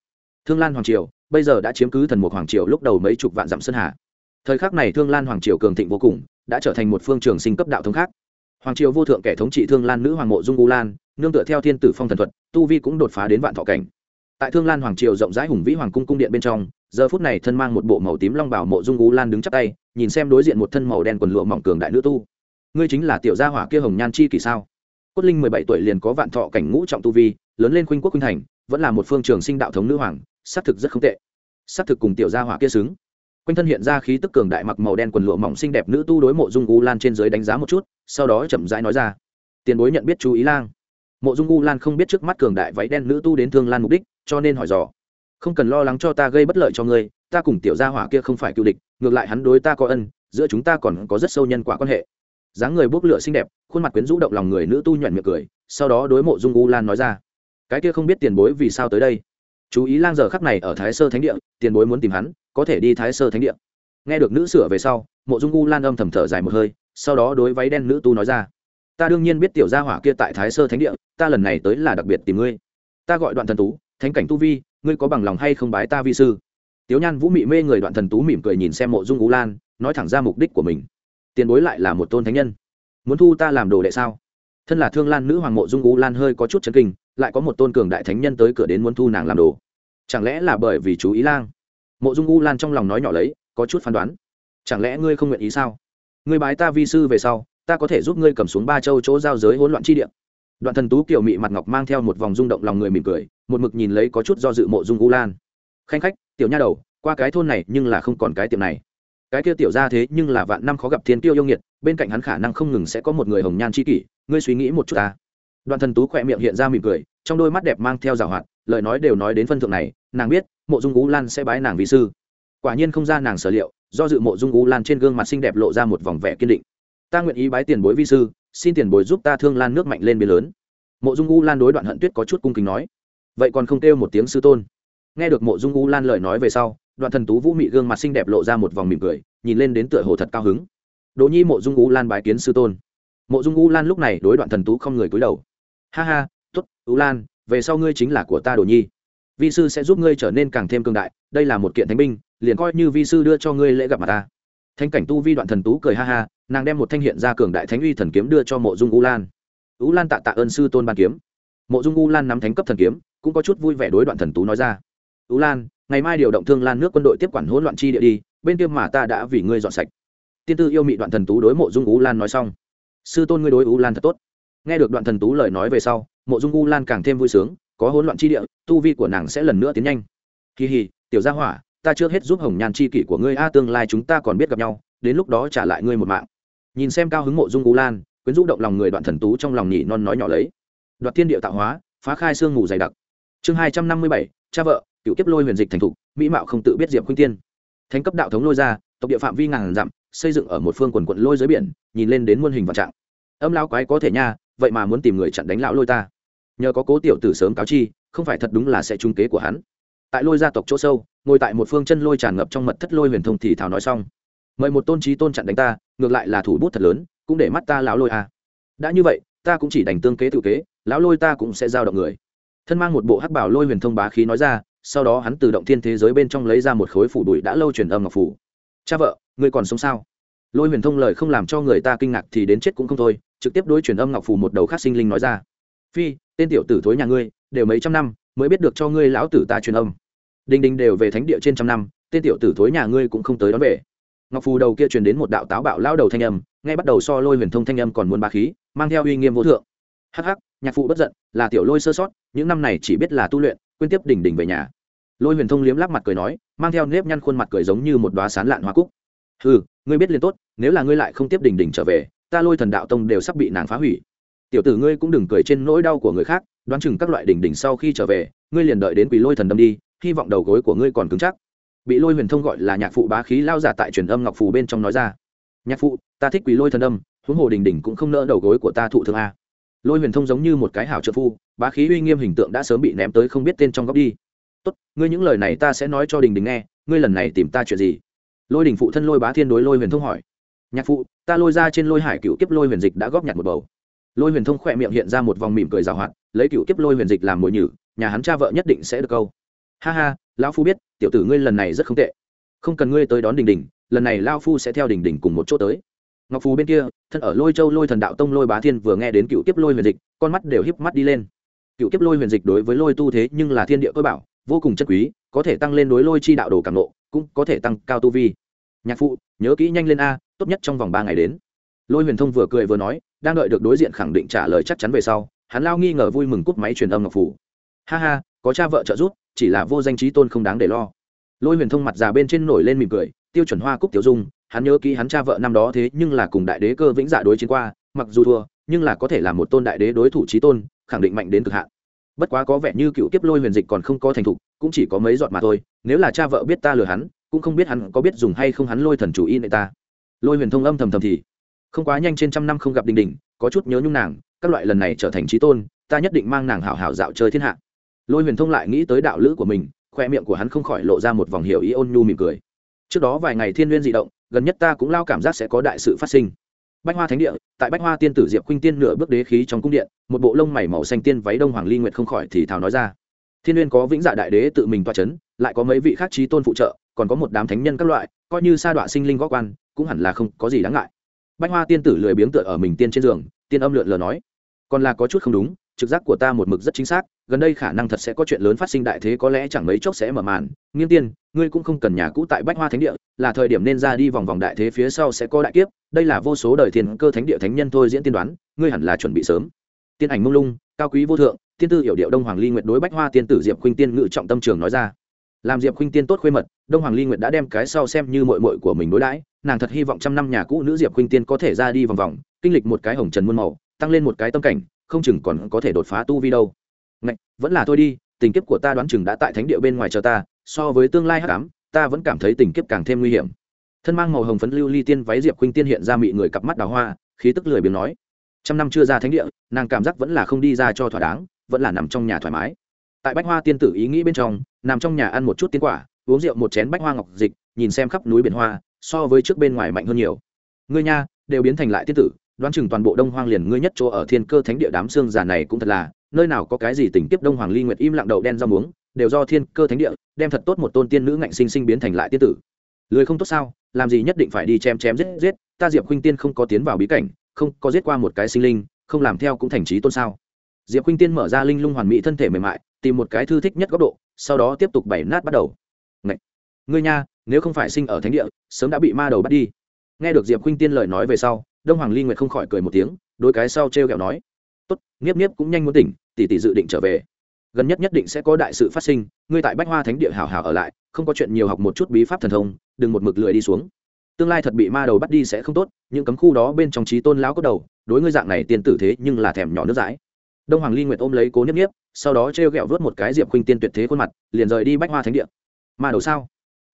Thương lan hoàng triều, bây giờ đã chiếm cứ thần mục hoàng triều lúc đầu mấy chục vạn dặm sơn hà. Thời khắc này thương lan hoàng triều cường thịnh vô cùng, đã trở thành một phương trường sinh cấp đạo thống khác hoàng triều vô thượng kẻ thống trị thương lan nữ hoàng mộ dung u lan, nương tựa theo thiên tử phong thần thuật, tu vi cũng đột phá đến vạn thọ cảnh. Tại thương lan hoàng triều rộng rãi hùng vĩ hoàng cung cung điện bên trong, giờ phút này thân mang một bộ màu tím long bảo mộ dung u lan đứng chắp tay, nhìn xem đối diện một thân màu đen quần lụa mỏng cường đại nữ tu. Ngươi chính là tiểu gia hỏa kia hồng nhan chi kỳ sao? Cốt linh mười bảy tuổi liền có vạn thọ cảnh ngũ trọng tu vi, lớn lên khuynh quốc khuynh thành, vẫn là một phương trường sinh đạo thống nữ hoàng, xác thực rất không tệ. Xác thực cùng tiểu gia hỏa kia xứng quanh thân hiện ra khí tức cường đại mặc màu đen quần lụa mỏng xinh đẹp nữ tu đối mộ dung u lan trên dưới đánh giá một chút, sau đó chậm rãi nói ra. Tiền bối nhận biết chú ý lang. Mộ dung u lan không biết trước mắt cường đại váy đen nữ tu đến thương lan mục đích, cho nên hỏi dò. Không cần lo lắng cho ta gây bất lợi cho ngươi, ta cùng tiểu gia hỏa kia không phải cựu địch, ngược lại hắn đối ta có ân, giữa chúng ta còn có rất sâu nhân quả quan hệ. Dáng người bốc lửa xinh đẹp, khuôn mặt quyến rũ động lòng người nữ tu nhuận miệng cười, sau đó đối mộ dung u lan nói ra. Cái kia không biết tiền bối vì sao tới đây? Chú ý lang giờ khắc này ở thái sơ thánh địa, tiền bối muốn tìm hắn có thể đi thái sơ thánh địa. Nghe được nữ sửa về sau, mộ dung u lan âm thầm thở dài một hơi, sau đó đối váy đen nữ tu nói ra, ta đương nhiên biết tiểu gia hỏa kia tại thái sơ thánh địa, ta lần này tới là đặc biệt tìm ngươi. Ta gọi đoạn thần tú, thánh cảnh tu vi, ngươi có bằng lòng hay không bái ta vi sư? Tiếu nhan vũ mị mê người đoạn thần tú mỉm cười nhìn xem mộ dung u lan, nói thẳng ra mục đích của mình. Tiền bối lại là một tôn thánh nhân. Muốn thu ta làm đồ đệ sao? Thân là thương lan nữ hoàng mộ dung u lan hơi có chút chấn kinh, lại có một tôn cường đại thánh nhân tới cửa đến muốn thu nàng làm đồ. Chẳng lẽ là bởi vì chú ý lang? Mộ dung u lan trong lòng nói nhỏ lấy, có chút phán đoán. Chẳng lẽ ngươi không nguyện ý sao? Ngươi bái ta vi sư về sau, ta có thể giúp ngươi cầm xuống ba châu chỗ giao giới hỗn loạn chi địa. Đoạn thần tú kiểu mị mặt ngọc mang theo một vòng rung động lòng người mỉm cười, một mực nhìn lấy có chút do dự mộ dung u lan. Khanh khách, tiểu nha đầu, qua cái thôn này nhưng là không còn cái tiệm này. Cái kia tiểu ra thế nhưng là vạn năm khó gặp thiên tiêu yêu nghiệt, bên cạnh hắn khả năng không ngừng sẽ có một người hồng nhan c h i kỷ, ngươi suy nghĩ một chút ta. Đoạn thần tú khỏe miệng hiện ra mỉm cười, trong đôi mắt đẹp mang theo rào hoạt lời nói đều nói đến phân thượng này, nàng biết, mộ dung ú lan sẽ bái nàng vì sư. Quả nhiên không ra nàng sở liệu, do dự mộ dung ú lan trên gương mặt xinh đẹp lộ ra một vòng vẻ kiên định. Ta nguyện ý bái tiền bối vi sư, xin tiền bối giúp ta thương lan nước mạnh lên bia lớn. Mộ dung u lan đối đoạn hận tuyết có chút cung kính nói. Vậy còn không kêu một tiếng sư tôn. Nghe được mộ dung u lan lời nói về sau, đoạn thần tú vũ mị gương mặt xinh đẹp lộ ra một vòng mỉm cười, nhìn lên đến tựa hồ thật cao hứng. Đỗ nhi mộ dung u lan bái kiến sư tôn. Mộ dung u lan lúc này đối đoạn thần tú không người cúi đầu. Ha ha t ố t u lan về sau ngươi chính là của ta đồ nhi. Vi sư sẽ giúp ngươi trở nên càng thêm cương đại, đây là một kiện thánh binh, liền coi như vi sư đưa cho ngươi lễ gặp mặt ta. Thanh cảnh tu vi đoạn thần tú cười ha ha, nàng đem một thanh hiện ra cường đại thánh uy thần kiếm đưa cho mộ dung u lan. U lan tạ tạ ơn sư tôn ban kiếm. Mộ dung u lan nắm thánh cấp thần kiếm, cũng có chút vui vẻ đối đoạn thần tú nói ra. U lan, ngày mai điều động thương lan nước quân đội tiếp quản hỗn loạn chi địa đi, bên kia mà ta đã vì ngươi dọn sạch. Tiên tư yêu mị đoạn thần tú đối mộ dung u lan nói xong. Sư tôn ngươi đối u lan thật tốt. Nghe được đoạn thần tú lời nói về sau mộ dung u lan càng thêm vui sướng, có hỗn loạn chi địa, tu vi của nàng sẽ lần nữa tiến nhanh. Kỳ hì, tiểu gia hỏa, ta chưa hết giúp hồng nhàn chi kỷ của ngươi a, tương lai chúng ta còn biết gặp nhau, đến lúc đó trả lại ngươi một mạng. Nhìn xem cao hứng mộ dung u lan, quyến rũ động lòng người đoạn thần tú trong lòng nhị non nói nhỏ lấy. Đoạt thiên địa tạo hóa, phá khai xương ngủ dày đặc. Chương hai trăm năm mươi bảy, cha vợ, cựu kiếp lôi huyền dịch thành thục, mỹ mạo không tự biết diệp khuynh tiên. Thánh cấp đạo thống lôi ra, tộc địa phạm vi ngàn dặm, xây dựng ở một phương quần quận lôi dưới biển, nhìn lên đến muôn hình vạn trạng. Âm lao quái có thể nha, vậy mà muốn tìm người chặn đánh lão lôi ta nhờ có cố tiểu tử sớm cáo chi, không phải thật đúng là sẽ trung kế của hắn. Tại lôi gia tộc chỗ sâu, ngồi tại một phương chân lôi tràn ngập trong mật thất lôi huyền thông thì thảo nói xong. Mời một tôn trí tôn chặn đánh ta, ngược lại là thủ bút thật lớn, cũng để mắt ta lão lôi à. đã như vậy, ta cũng chỉ đành tương kế tự kế, lão lôi ta cũng sẽ giao động người. Thân mang một bộ hắc bảo lôi huyền thông bá khí nói ra, sau đó hắn từ động thiên thế giới bên trong lấy ra một khối phủ đùi đã lâu truyền âm ngọc phủ. Cha vợ, ngươi còn sống sao? Lôi huyền thông lời không làm cho người ta kinh ngạc thì đến chết cũng không thôi, trực tiếp đối truyền âm ngọc phủ một đầu khác sinh linh nói ra phi, tên tiểu tử thối nhà ngươi, đều mấy trăm năm, mới biết được cho ngươi lão tử ta truyền âm. Đinh đinh đều về thánh địa trên trăm năm, tên tiểu tử thối nhà ngươi cũng không tới đón về. Ngọc phù đầu kia truyền đến một đạo táo bạo lao đầu thanh âm, ngay bắt đầu so lôi huyền thông thanh âm còn muốn ba khí, mang theo uy nghiêm vô thượng. Hắc hắc, nhạc phụ bất giận, là tiểu lôi sơ sót, những năm này chỉ biết là tu luyện, quên tiếp đỉnh đỉnh về nhà. Lôi huyền thông liếm lắp mặt cười nói, mang theo nếp nhăn khuôn mặt cười giống như một đoá sán lạn hoa cúc. Ừ ngươi biết liền tốt, nếu là ngươi lại không tiếp đỉnh đỉnh trở về, ta lôi thần đạo tông đều sắp bị nàng phá hủy tiểu tử ngươi cũng đừng cười trên nỗi đau của người khác, đoán chừng các loại đỉnh đỉnh sau khi trở về, ngươi liền đợi đến quỷ lôi thần đâm đi, hy vọng đầu gối của ngươi còn cứng chắc. Bị lôi huyền thông gọi là nhạc phụ bá khí lao giả tại truyền âm ngọc phù bên trong nói ra. Nhạc phụ, ta thích quỷ lôi thần âm, huống hồ đình đình cũng không nỡ đầu gối của ta thụ thương a. Lôi huyền thông giống như một cái hảo trợ phu, bá khí uy nghiêm hình tượng đã sớm bị ném tới không biết tên trong góc đi. Tốt, ngươi những lời này ta sẽ nói cho đình đình nghe, ngươi lần này tìm ta chuyện gì? Lôi đình phụ thân lôi bá thiên đối lôi huyền thông hỏi. Nhạc phụ, ta lôi ra trên lôi hải cựu kiếp lôi huyền dịch đã góp nhặt một bầu lôi huyền thông khỏe miệng hiện ra một vòng mỉm cười rào hoạt, lấy cựu kiếp lôi huyền dịch làm mồi nhử, nhà hắn cha vợ nhất định sẽ được câu. Ha ha, lão phu biết, tiểu tử ngươi lần này rất không tệ. Không cần ngươi tới đón đình đình, lần này lao phu sẽ theo đình đình cùng một chỗ tới. Ngọc phù bên kia, thân ở lôi châu lôi thần đạo tông lôi bá thiên vừa nghe đến cựu kiếp lôi huyền dịch, con mắt đều híp mắt đi lên. Cựu kiếp lôi huyền dịch đối với lôi tu thế nhưng là thiên địa cơ bảo, vô cùng chất quý, có thể tăng lên đối lôi chi đạo đồ càng nộ cũng có thể tăng cao tu vi. Nhạc phụ, nhớ kỹ nhanh lên a, tốt nhất trong vòng ba ngày đến lôi huyền thông vừa cười vừa nói, đang đợi được đối diện khẳng định trả lời chắc chắn về sau, hắn lao nghi ngờ vui mừng cúp máy truyền âm ngọc phủ. Ha ha, có cha vợ trợ giúp, chỉ là vô danh trí tôn không đáng để lo. Lôi huyền thông mặt già bên trên nổi lên mỉm cười, tiêu chuẩn hoa cúc tiểu dung, hắn nhớ kỹ hắn cha vợ năm đó thế nhưng là cùng đại đế cơ vĩnh dạ đối chiến qua, mặc dù thua, nhưng là có thể là một tôn đại đế đối thủ trí tôn, khẳng định mạnh đến cực hạn. Bất quá có vẻ như cựu kiếp lôi huyền dịch còn không có thành thục, cũng chỉ có mấy giọt mà thôi, nếu là cha vợ biết ta lừa hắn, cũng không biết hắn có biết dùng hay không hắn lôi thần chủ y nệ ta. Lôi huyền thông âm thầm thầm thì không quá nhanh trên trăm năm không gặp đình đình, có chút nhớ nhung nàng, các loại lần này trở thành trí tôn, ta nhất định mang nàng hảo hảo dạo chơi thiên hạ. Lôi huyền thông lại nghĩ tới đạo lữ của mình, khoe miệng của hắn không khỏi lộ ra một vòng hiểu ý ôn nhu mỉm cười. Trước đó vài ngày thiên n g u y ê n d động, gần nhất ta cũng lao cảm giác sẽ có đại sự phát sinh. Bách hoa thánh địa, tại bách hoa tiên tử diệp khuynh tiên nửa bước đế khí trong cung điện, một bộ lông mày màu xanh tiên váy đông hoàng ly nguyệt không khỏi thì thào nói ra. Thiên n có vĩnh dạ đại đế tự mình toa c h ấ n lại có mấy vị khác trí tôn phụ trợ, còn có một đám thánh nhân các loại, coi như sa đọa sinh linh gó quan, cũng hẳn là không có gì đáng ngại bách hoa tiên tử lười biếng tựa ở mình tiên trên giường, tiên âm lượn lờ nói, còn là có chút không đúng, trực giác của ta một mực rất chính xác, gần đây khả năng thật sẽ có chuyện lớn phát sinh đại thế có lẽ chẳng mấy chốc sẽ mở màn. Nghiêng tiên, ngươi cũng không cần nhà cũ tại bách hoa thánh địa, là thời điểm nên ra đi vòng vòng đại thế phía sau sẽ có đại kiếp, đây là vô số đời thiên cơ thánh địa thánh nhân thôi diễn tiên đoán, ngươi hẳn là chuẩn bị sớm. Tiên ảnh mông lung, cao quý vô thượng, tiên tư hiểu điệu đông hoàng ly nguyệt đối bách hoa tiên tử diệp khuynh tiên ngự trọng tâm trường nói ra làm diệp khuynh tiên tốt khuê mật đông hoàng ly nguyệt đã đem cái sau xem như mội mội của mình đối đãi. Nàng thật hy vọng trăm năm nhà cũ nữ diệp khuynh tiên có thể ra đi vòng vòng kinh lịch một cái hồng trần muôn màu tăng lên một cái tâm cảnh không chừng còn có thể đột phá tu vi đâu. Ngạch, vẫn là thôi đi tình kiếp của ta đoán chừng đã tại thánh địa bên ngoài chờ ta so với tương lai hắc ám ta vẫn cảm thấy tình kiếp càng thêm nguy hiểm. Thân mang màu hồng phấn lưu ly tiên váy diệp khuynh tiên hiện ra mị người cặp mắt đào hoa khí tức lười biếng nói. Trăm năm chưa ra thánh địa nàng cảm giác vẫn là không đi ra cho thỏa đáng vẫn là nằm trong nhà thoải mái. Tại bách hoa tiên tử ý nghĩ bên trong nằm trong nhà ăn một chút tiên quả, uống rượu một chén bách hoa ngọc dịch, nhìn xem khắp núi biển hoa, so với trước bên ngoài mạnh hơn nhiều. Ngươi nha, đều biến thành lại tiên tử, đoán chừng toàn bộ đông hoang liền ngươi nhất chỗ ở thiên cơ thánh địa đám xương già này cũng thật là, nơi nào có cái gì tình tiếp đông hoàng ly nguyệt im lặng đậu đen rau muống, đều do thiên cơ thánh địa đem thật tốt một tôn tiên nữ ngạnh sinh sinh biến thành lại tiên tử. Lười không tốt sao, làm gì nhất định phải đi chém chém giết giết, ta diệp khuynh tiên không có tiến vào bí cảnh, không có giết qua một cái sinh linh, không làm theo cũng thành trí tôn sao. Diệp khuynh tiên mở ra linh lung hoàn mỹ thân thể mềm mại tìm một cái thư thích nhất góc độ, sau đó tiếp tục bày nát bắt đầu. Ngậy! ngươi nha, nếu không phải sinh ở thánh địa, sớm đã bị ma đầu bắt đi. Nghe được diệp khuynh tiên lời nói về sau, đông hoàng ly nguyệt không khỏi cười một tiếng, đôi cái sau t r e o kẹo nói, tốt nghiếp nghiếp cũng nhanh muốn tỉnh, tỷ tỷ dự định trở về. Gần nhất nhất định sẽ có đại sự phát sinh, ngươi tại bách hoa thánh địa hảo hảo ở lại, không có chuyện nhiều học một chút bí pháp thần thông, đừng một mực lười đi xuống. Tương lai thật bị ma đầu bắt đi sẽ không tốt, những cấm khu đó bên trong trí tôn lão có đầu, đối ngươi dạng này tiên tử thế nhưng là thèm nhỏ nước dãi. Đông hoàng ly nguyệt ôm lấy cố niếp niếp sau đó t r e o g ẹ o vớt một cái diệp khuynh tiên tuyệt thế khuôn mặt, liền rời đi bách hoa thánh địa. Ma đầu sao?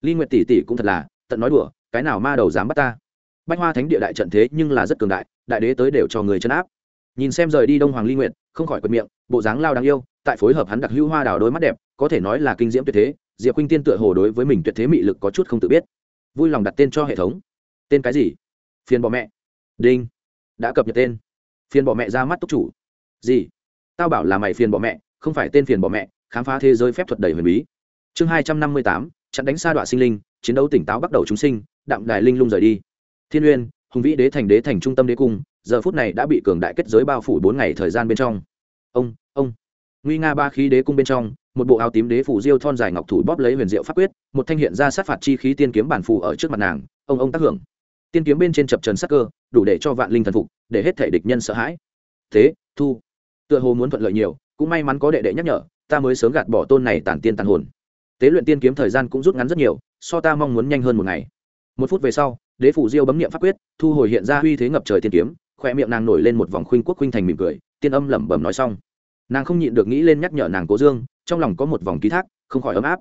Ly nguyệt tỷ tỷ cũng thật là, tận nói đùa, cái nào ma đầu dám bắt ta? Bách hoa thánh địa đại trận thế nhưng là rất cường đại đại đế tới đều cho người chấn áp. Nhìn xem rời đi đông hoàng ly nguyệt, không khỏi quật miệng, bộ dáng lao đáng yêu, tại phối hợp hắn đặc hữu hoa đào đôi mắt đẹp, có thể nói là kinh diễm tuyệt thế, diệp khuynh tiên tựa hồ đối với mình tuyệt thế mị lực có chút không tự biết. Vui lòng đặt tên cho hệ thống. Tên cái gì? Phiền bỏ mẹ. Đinh. Đã cập nhật tên. Phiền bỏ mẹ ra mắt túc chủ. Gì? Tao bảo là mày phiền bỏ mẹ không phải tên phiền bỏ mẹ, khám phá thế giới phép thuật đầy huyền bí. Chương hai trăm năm mươi tám, chặn đánh xa đọa sinh linh, chiến đấu tỉnh táo bắt đầu chúng sinh, đạm đài linh lung rời đi. Thiên uyên, hùng vĩ đế thành đế thành trung tâm đế cung, giờ phút này đã bị cường đại kết giới bao phủ bốn ngày thời gian bên trong. Ông ông. Nguy nga ba khí đế cung bên trong, một bộ áo tím đế phủ diêu thon dài ngọc thủ bóp lấy huyền diệu pháp quyết, một thanh hiện ra sát phạt chi khí tiên kiếm bản phù ở trước mặt nàng, ông ông tác hưởng. Tiên kiếm bên trên chập trần sắc cơ, đủ để cho vạn linh thần phục, để hết thể địch nhân sợ hãi. Thế, thu. Tựa hồ muốn thuận lợi nhiều cũng may mắn có đệ đệ nhắc nhở, ta mới sớm gạt bỏ tôn này tản tiên tàn hồn. Tế luyện tiên kiếm thời gian cũng rút ngắn rất nhiều, so ta mong muốn nhanh hơn một ngày. Một phút về sau, đế phủ diêu bấm niệm pháp quyết, thu hồi hiện ra uy thế ngập trời tiên kiếm, khoe miệng nàng nổi lên một vòng khuynh quốc khuynh thành mỉm cười, tiên âm lẩm bẩm nói xong. Nàng không nhịn được nghĩ lên nhắc nhở nàng cố dương, trong lòng có một vòng ký thác, không khỏi ấm áp.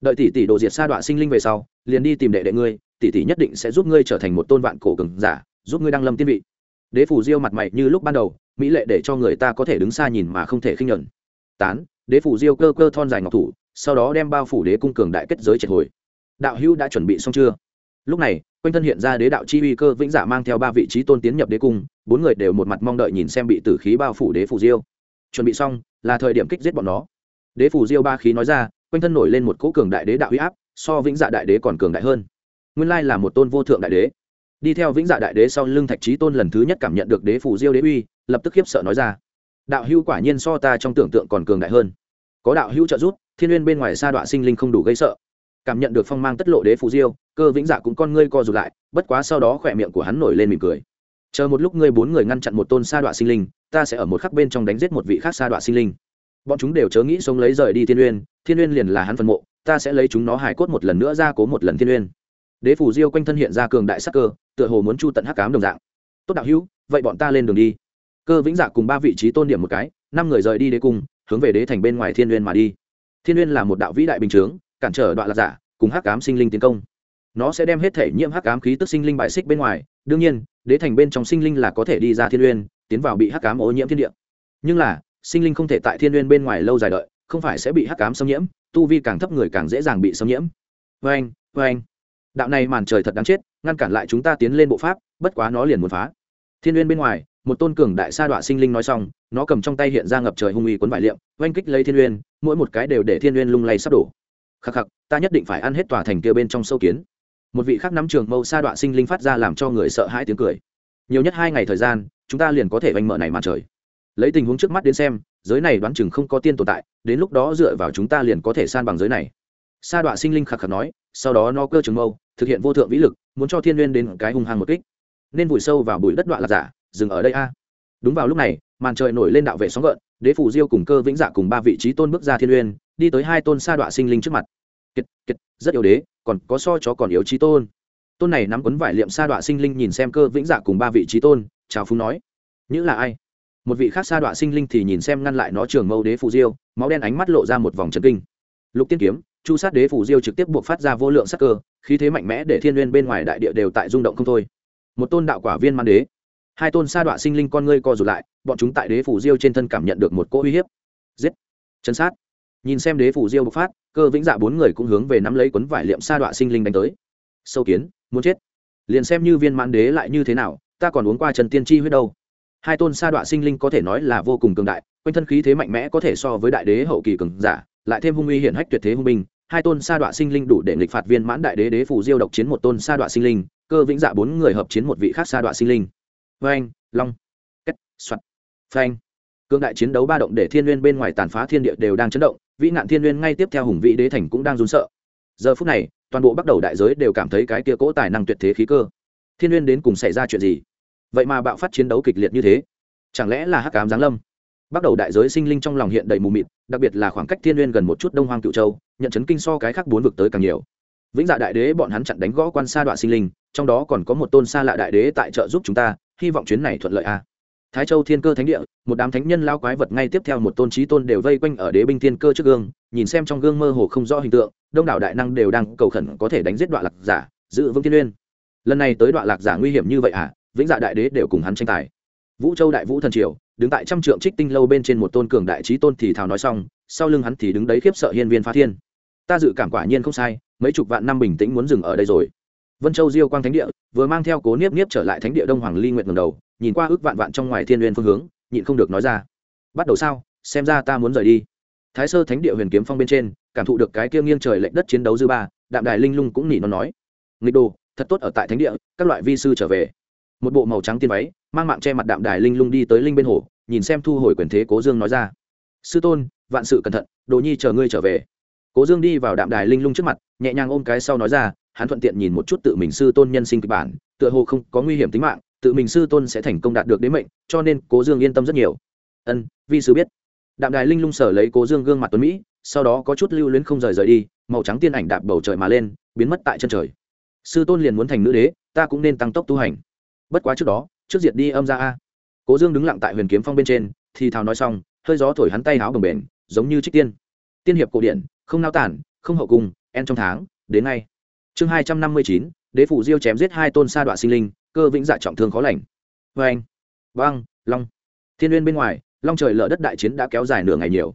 Đợi tỷ tỷ đồ diệt sa đoạn sinh linh về sau, liền đi tìm đệ đệ ngươi, tỷ tỷ nhất định sẽ giúp ngươi trở thành một tôn vạn cổ cường giả, giúp ngươi đăng lâm tiên vị. Đế phủ diêu mặt mày như lúc ban đầu mỹ lệ để cho người ta có thể đứng xa nhìn mà không thể khinh nhẫn tán, đế phủ diêu cơ cơ thon dài ngọc thủ, sau đó đem bao phủ đế cung cường đại kết giới triệt hồi. Đạo hữu đã chuẩn bị xong chưa? Lúc này, quanh thân hiện ra đế đạo chi uy cơ vĩnh giả dạ mang theo ba vị trí tôn tiến nhập đế cung, bốn người đều một mặt mong đợi nhìn xem bị tử khí bao phủ đế phủ diêu. Chuẩn bị xong, là thời điểm kích giết bọn nó. Đế phủ diêu ba khí nói ra, quanh thân nổi lên một cỗ cường đại đế đạo huy áp, so vĩnh dạ đại đế còn cường đại hơn. Nguyên lai là một tôn vô thượng đại đế. Đi theo vĩnh dạ đại đế sau lưng thạch trí tôn lần thứ nhất cảm nhận được đế phủ diêu đế uy lập tức khiếp sợ nói ra. Đạo hữu quả nhiên so ta trong tưởng tượng còn cường đại hơn. Có đạo hữu trợ giúp, thiên n bên ngoài sa đọa sinh linh không đủ gây sợ. Cảm nhận được phong mang tất lộ đế phù diêu, cơ vĩnh dạ cũng con ngươi co rụt lại, bất quá sau đó khỏe miệng của hắn nổi lên mỉm cười. Chờ một lúc ngươi bốn người ngăn chặn một tôn sa đọa sinh linh, ta sẽ ở một khắc bên trong đánh giết một vị khác sa đọa sinh linh. Bọn chúng đều chớ nghĩ sống lấy rời đi thiên uyên thiên uyên liền là hắn phân mộ, ta sẽ lấy chúng nó hài cốt một lần nữa ra cố một lần thiên uyên đế phủ diêu quanh thân hiện ra cường đại sắc cơ, tựa hồ muốn chu tận hắc cám đồng dạng. Tốt đạo hữu, vậy bọn ta lên đường đi cơ vĩnh dạ cùng ba vị trí tôn điểm một cái, năm người rời đi đế cung, hướng về đế thành bên ngoài thiên uyên mà đi. Thiên uyên là một đạo vĩ đại bình chướng, cản trở đoạn lạc giả, cùng hắc cám sinh linh tiến công. Nó sẽ đem hết thể nhiễm hắc cám khí tức sinh linh bại xích bên ngoài, đương nhiên, đế thành bên trong sinh linh là có thể đi ra thiên uyên tiến vào bị hắc cám ô nhiễm thiên địa. Nhưng là, sinh linh không thể tại thiên uyên bên ngoài lâu dài đợi, không phải sẽ bị hắc cám xâm nhiễm, tu vi càng thấp người càng dễ dàng bị xâm nhiễm. Vê anh vê anh đạo này màn trời thật đáng chết, ngăn cản lại chúng ta tiến lên bộ pháp, bất quá nó liền muốn phá. Thiên uyên bên ngoài một tôn cường đại sa đọa sinh linh nói xong, nó cầm trong tay hiện ra ngập trời hung uy cuốn vải liệm, oanh kích lấy thiên uyên, mỗi một cái đều để thiên uyên lung lay sắp đổ. Khắc khắc, ta nhất định phải ăn hết tòa thành kia bên trong sâu kiến. Một vị khác nắm trường mâu sa đọa sinh linh phát ra làm cho người sợ hãi tiếng cười. Nhiều nhất hai ngày thời gian, chúng ta liền có thể oanh mở này màn trời. Lấy tình huống trước mắt đến xem, giới này đoán chừng không có tiên tồn tại, đến lúc đó dựa vào chúng ta liền có thể san bằng giới này. Sa đọa sinh linh khạc khạc nói, sau đó nó cơ trường mâu, thực hiện vô thượng vĩ lực, muốn cho thiên n đến cái hung hăng một kích. Nên vùi sâu vào bụi đất đoạn là giả dừng ở đây a. Đúng vào lúc này, màn trời nổi lên đạo vệ sóng gợn, đế phủ diêu cùng cơ vĩnh dạ cùng ba vị trí tôn bước ra thiên uyên, đi tới hai tôn sa đọa sinh linh trước mặt. Kiệt kiệt, rất yếu đế, còn có so chó còn yếu trí tôn. Tôn này nắm quấn vải liệm sa đọa sinh linh nhìn xem cơ vĩnh dạ cùng ba vị trí tôn, chào phúng nói những là ai? Một vị khác sa đọa sinh linh thì nhìn xem ngăn lại nó trường mâu đế phù diêu, máu đen ánh mắt lộ ra một vòng trần kinh. Lục tiên kiếm, chu sát đế phù diêu trực tiếp buộc phát ra vô lượng sắc cơ, khí thế mạnh mẽ để thiên n bên ngoài đại địa đều tại rung động không thôi. Một tôn đạo quả viên man đế hai tôn sa đọa sinh linh con ngươi co rụt lại, bọn chúng tại đế phủ diêu trên thân cảm nhận được một cỗ uy hiếp. Giết! Chân sát! Nhìn xem đế phủ diêu bộc phát, cơ vĩnh dạ bốn người cũng hướng về nắm lấy quấn vải liệm sa đọa sinh linh đánh tới. Sâu kiến, muốn chết! Liền xem như viên mãn đế lại như thế nào, ta còn uống qua trần tiên chi huyết đâu. Hai tôn sa đọa sinh linh có thể nói là vô cùng cường đại, quanh thân khí thế mạnh mẽ có thể so với đại đế hậu kỳ cường giả, lại thêm hung uy hiển hách tuyệt thế hung binh, hai tôn sa đọa sinh linh đủ để nghịch phạt viên mãn đại đế đế phủ diêu độc chiến một tôn sa đọa sinh linh, cơ vĩnh dạ bốn người hợp chiến một vị khác sa đọa sinh linh vang long, két, soạt, phanh. Cương đại chiến đấu ba động để thiên nguyên bên ngoài tàn phá thiên địa đều đang chấn động, vĩ nạn thiên nguyên ngay tiếp theo hùng vĩ đế thành cũng đang run sợ. Giờ phút này, toàn bộ bắt đầu đại giới đều cảm thấy cái kia cỗ tài năng tuyệt thế khí cơ. Thiên nguyên đến cùng xảy ra chuyện gì? Vậy mà bạo phát chiến đấu kịch liệt như thế. Chẳng lẽ là hắc cám giáng lâm? Bắt đầu đại giới sinh linh trong lòng hiện đầy mù mịt, đặc biệt là khoảng cách thiên nguyên gần một chút đông hoang cựu châu, nhận chấn kinh so cái khác bốn vực tới càng nhiều. Vĩnh dạ đại đế bọn hắn chặn đánh gõ quan sa đoạn sinh linh, trong đó còn có một tôn xa lạ đại đế tại trợ giúp chúng ta hy vọng chuyến này thuận lợi a thái châu thiên cơ thánh địa, một đám thánh nhân lao quái vật ngay tiếp theo một tôn trí tôn đều vây quanh ở đế binh thiên cơ trước gương, nhìn xem trong gương mơ hồ không rõ hình tượng, đông đảo đại năng đều đang cầu khẩn có thể đánh giết đoạn lạc giả, giữ vững thiên uyên lần này tới đoạn lạc giả nguy hiểm như vậy à vĩnh dạ đại đế đều cùng hắn tranh tài. Vũ châu đại vũ thần triều, đứng tại trăm trượng trích tinh lâu bên trên một tôn cường đại trí tôn thì thào nói xong, sau lưng hắn thì đứng đấy khiếp sợ hiên viên phá thiên. Ta dự cảm quả nhiên không sai, mấy chục vạn năm bình tĩnh muốn dừng ở đây rồi vân châu diêu quang thánh địa, vừa mang theo cố niếp niếp trở lại thánh địa đông hoàng ly nguyện ngầm đầu, nhìn qua ước vạn vạn trong ngoài thiên n phương hướng, nhịn không được nói ra. Bắt đầu sao? Xem ra ta muốn rời đi. Thái sơ thánh địa huyền kiếm phong bên trên, cảm thụ được cái kia nghiêng trời lệnh đất chiến đấu dư ba, đạm đài linh lung cũng nỉ nó nói. Nghịch đồ, thật tốt ở tại thánh địa, các loại vi sư trở về. Một bộ màu trắng tiên váy, mang mạng che mặt đạm đài linh lung đi tới linh bên hồ, nhìn xem thu hồi quyền thế cố dương nói ra. Sư tôn, vạn sự cẩn thận, đồ nhi chờ ngươi trở về. Cố dương đi vào đạm đài linh lung trước mặt, nhẹ nhàng ôm cái sau nói ra hắn thuận tiện nhìn một chút tự mình sư tôn nhân sinh kịch bản, tựa hồ không có nguy hiểm tính mạng, tự mình sư tôn sẽ thành công đạt được đến mệnh, cho nên cố dương yên tâm rất nhiều. Ân, vi sư biết. Đạm đài linh lung sở lấy cố dương gương mặt tuấn mỹ, sau đó có chút lưu luyến không rời rời đi, màu trắng tiên ảnh đạp bầu trời mà lên, biến mất tại chân trời. Sư tôn liền muốn thành nữ đế, ta cũng nên tăng tốc tu hành. Bất quá trước đó, trước diệt đi âm ra a. Cố dương đứng lặng tại huyền kiếm phong bên trên, thì thào nói xong, hơi gió thổi hắn tay áo bồng bền giống như trích tiên. Tiên hiệp cổ điển, không nao tản, không hậu cung, en trong tháng, đến ngay chương hai trăm năm mươi chín, đế phủ diêu chém giết hai tôn sa đoạn sinh linh, cơ vĩnh dạ trọng thương khó lành. Vê anh vang long. Thiên Nguyên bên ngoài, long trời lở đất đại chiến đã kéo dài nửa ngày nhiều.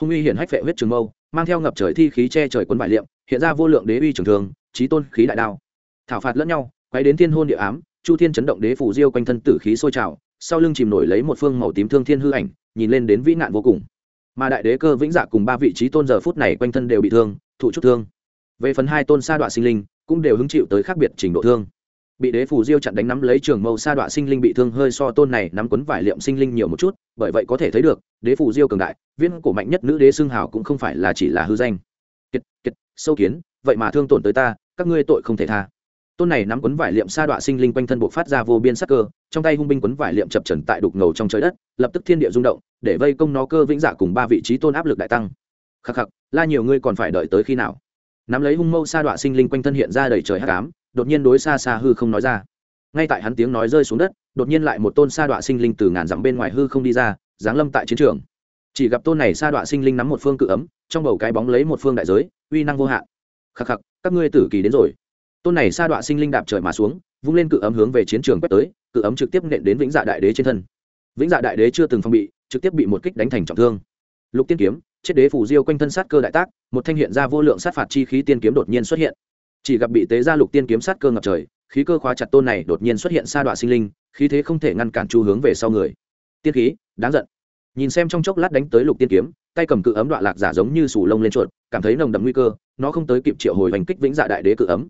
Hung uy hiển hách phệ huyết trường mâu, mang theo ngập trời thi khí che trời quân bại liệm, hiện ra vô lượng đế uy trường thường trí tôn khí đại đao. Thảo phạt lẫn nhau, quay đến thiên hôn địa ám, chu thiên chấn động đế phủ diêu quanh thân tử khí sôi trào, sau lưng chìm nổi lấy một phương màu tím thương thiên hư ảnh, nhìn lên đến vĩ nạn vô cùng. Mà đại đế cơ vĩnh dạ cùng ba vị trí tôn giờ phút này quanh thân đều bị thương, thụ chút thương về phần hai tôn sa đoạn sinh linh, cũng đều hứng chịu tới khác biệt trình độ thương. Bị đế phù diêu chặn đánh nắm lấy trường mâu sa đoạn sinh linh bị thương hơi so tôn này nắm quấn vải liệm sinh linh nhiều một chút, bởi vậy có thể thấy được, đế phù diêu cường đại, viên cổ mạnh nhất nữ đế xương hào cũng không phải là chỉ là hư danh. Kiệt kiệt, sâu kiến, vậy mà thương tổn tới ta, các ngươi tội không thể tha. Tôn này nắm quấn vải liệm sa đoạn sinh linh quanh thân buộc phát ra vô biên sắc cơ, trong tay hung binh quấn vải liệm chập trần tại đục ngầu trong trời đất, lập tức thiên địa rung động, để vây công nó cơ vĩnh giả cùng ba vị trí tôn áp lực đại tăng. Khắc khắc, la nhiều ngươi còn phải đợi tới khi nào? Nắm lấy hung mâu sa đoạn sinh linh quanh thân hiện ra đầy trời hắc ám, đột nhiên đối xa xa hư không nói ra. Ngay tại hắn tiếng nói rơi xuống đất, đột nhiên lại một tôn sa đoạn sinh linh từ ngàn dặm bên ngoài hư không đi ra, giáng lâm tại chiến trường. Chỉ gặp tôn này sa đoạn sinh linh nắm một phương cự ấm, trong bầu cái bóng lấy một phương đại giới, uy năng vô hạn. Khắc khắc, các ngươi tử kỳ đến rồi. Tôn này sa đoạn sinh linh đạp trời mà xuống, vung lên cự ấm hướng về chiến trường quét tới, cự ấm trực tiếp nện đến vĩnh dạ đại đế trên thân. Vĩnh dạ đại đế chưa từng phong bị, trực tiếp bị một kích đánh thành trọng thương. Lục tiên kiếm chết đế phủ diêu quanh thân sát cơ đại tác, một thanh hiện ra vô lượng sát phạt chi khí tiên kiếm đột nhiên xuất hiện. Chỉ gặp bị tế gia lục tiên kiếm sát cơ ngập trời, khí cơ khóa chặt tôn này đột nhiên xuất hiện sa đoạn sinh linh, khí thế không thể ngăn cản chu hướng về sau người. Tiên khí, đáng giận. Nhìn xem trong chốc lát đánh tới lục tiên kiếm, tay cầm cự ấm đoạn lạc giả giống như sù lông lên chuột, cảm thấy nồng đậm nguy cơ, nó không tới kịp triệu hồi hành kích vĩnh dạ đại đế cự ấm.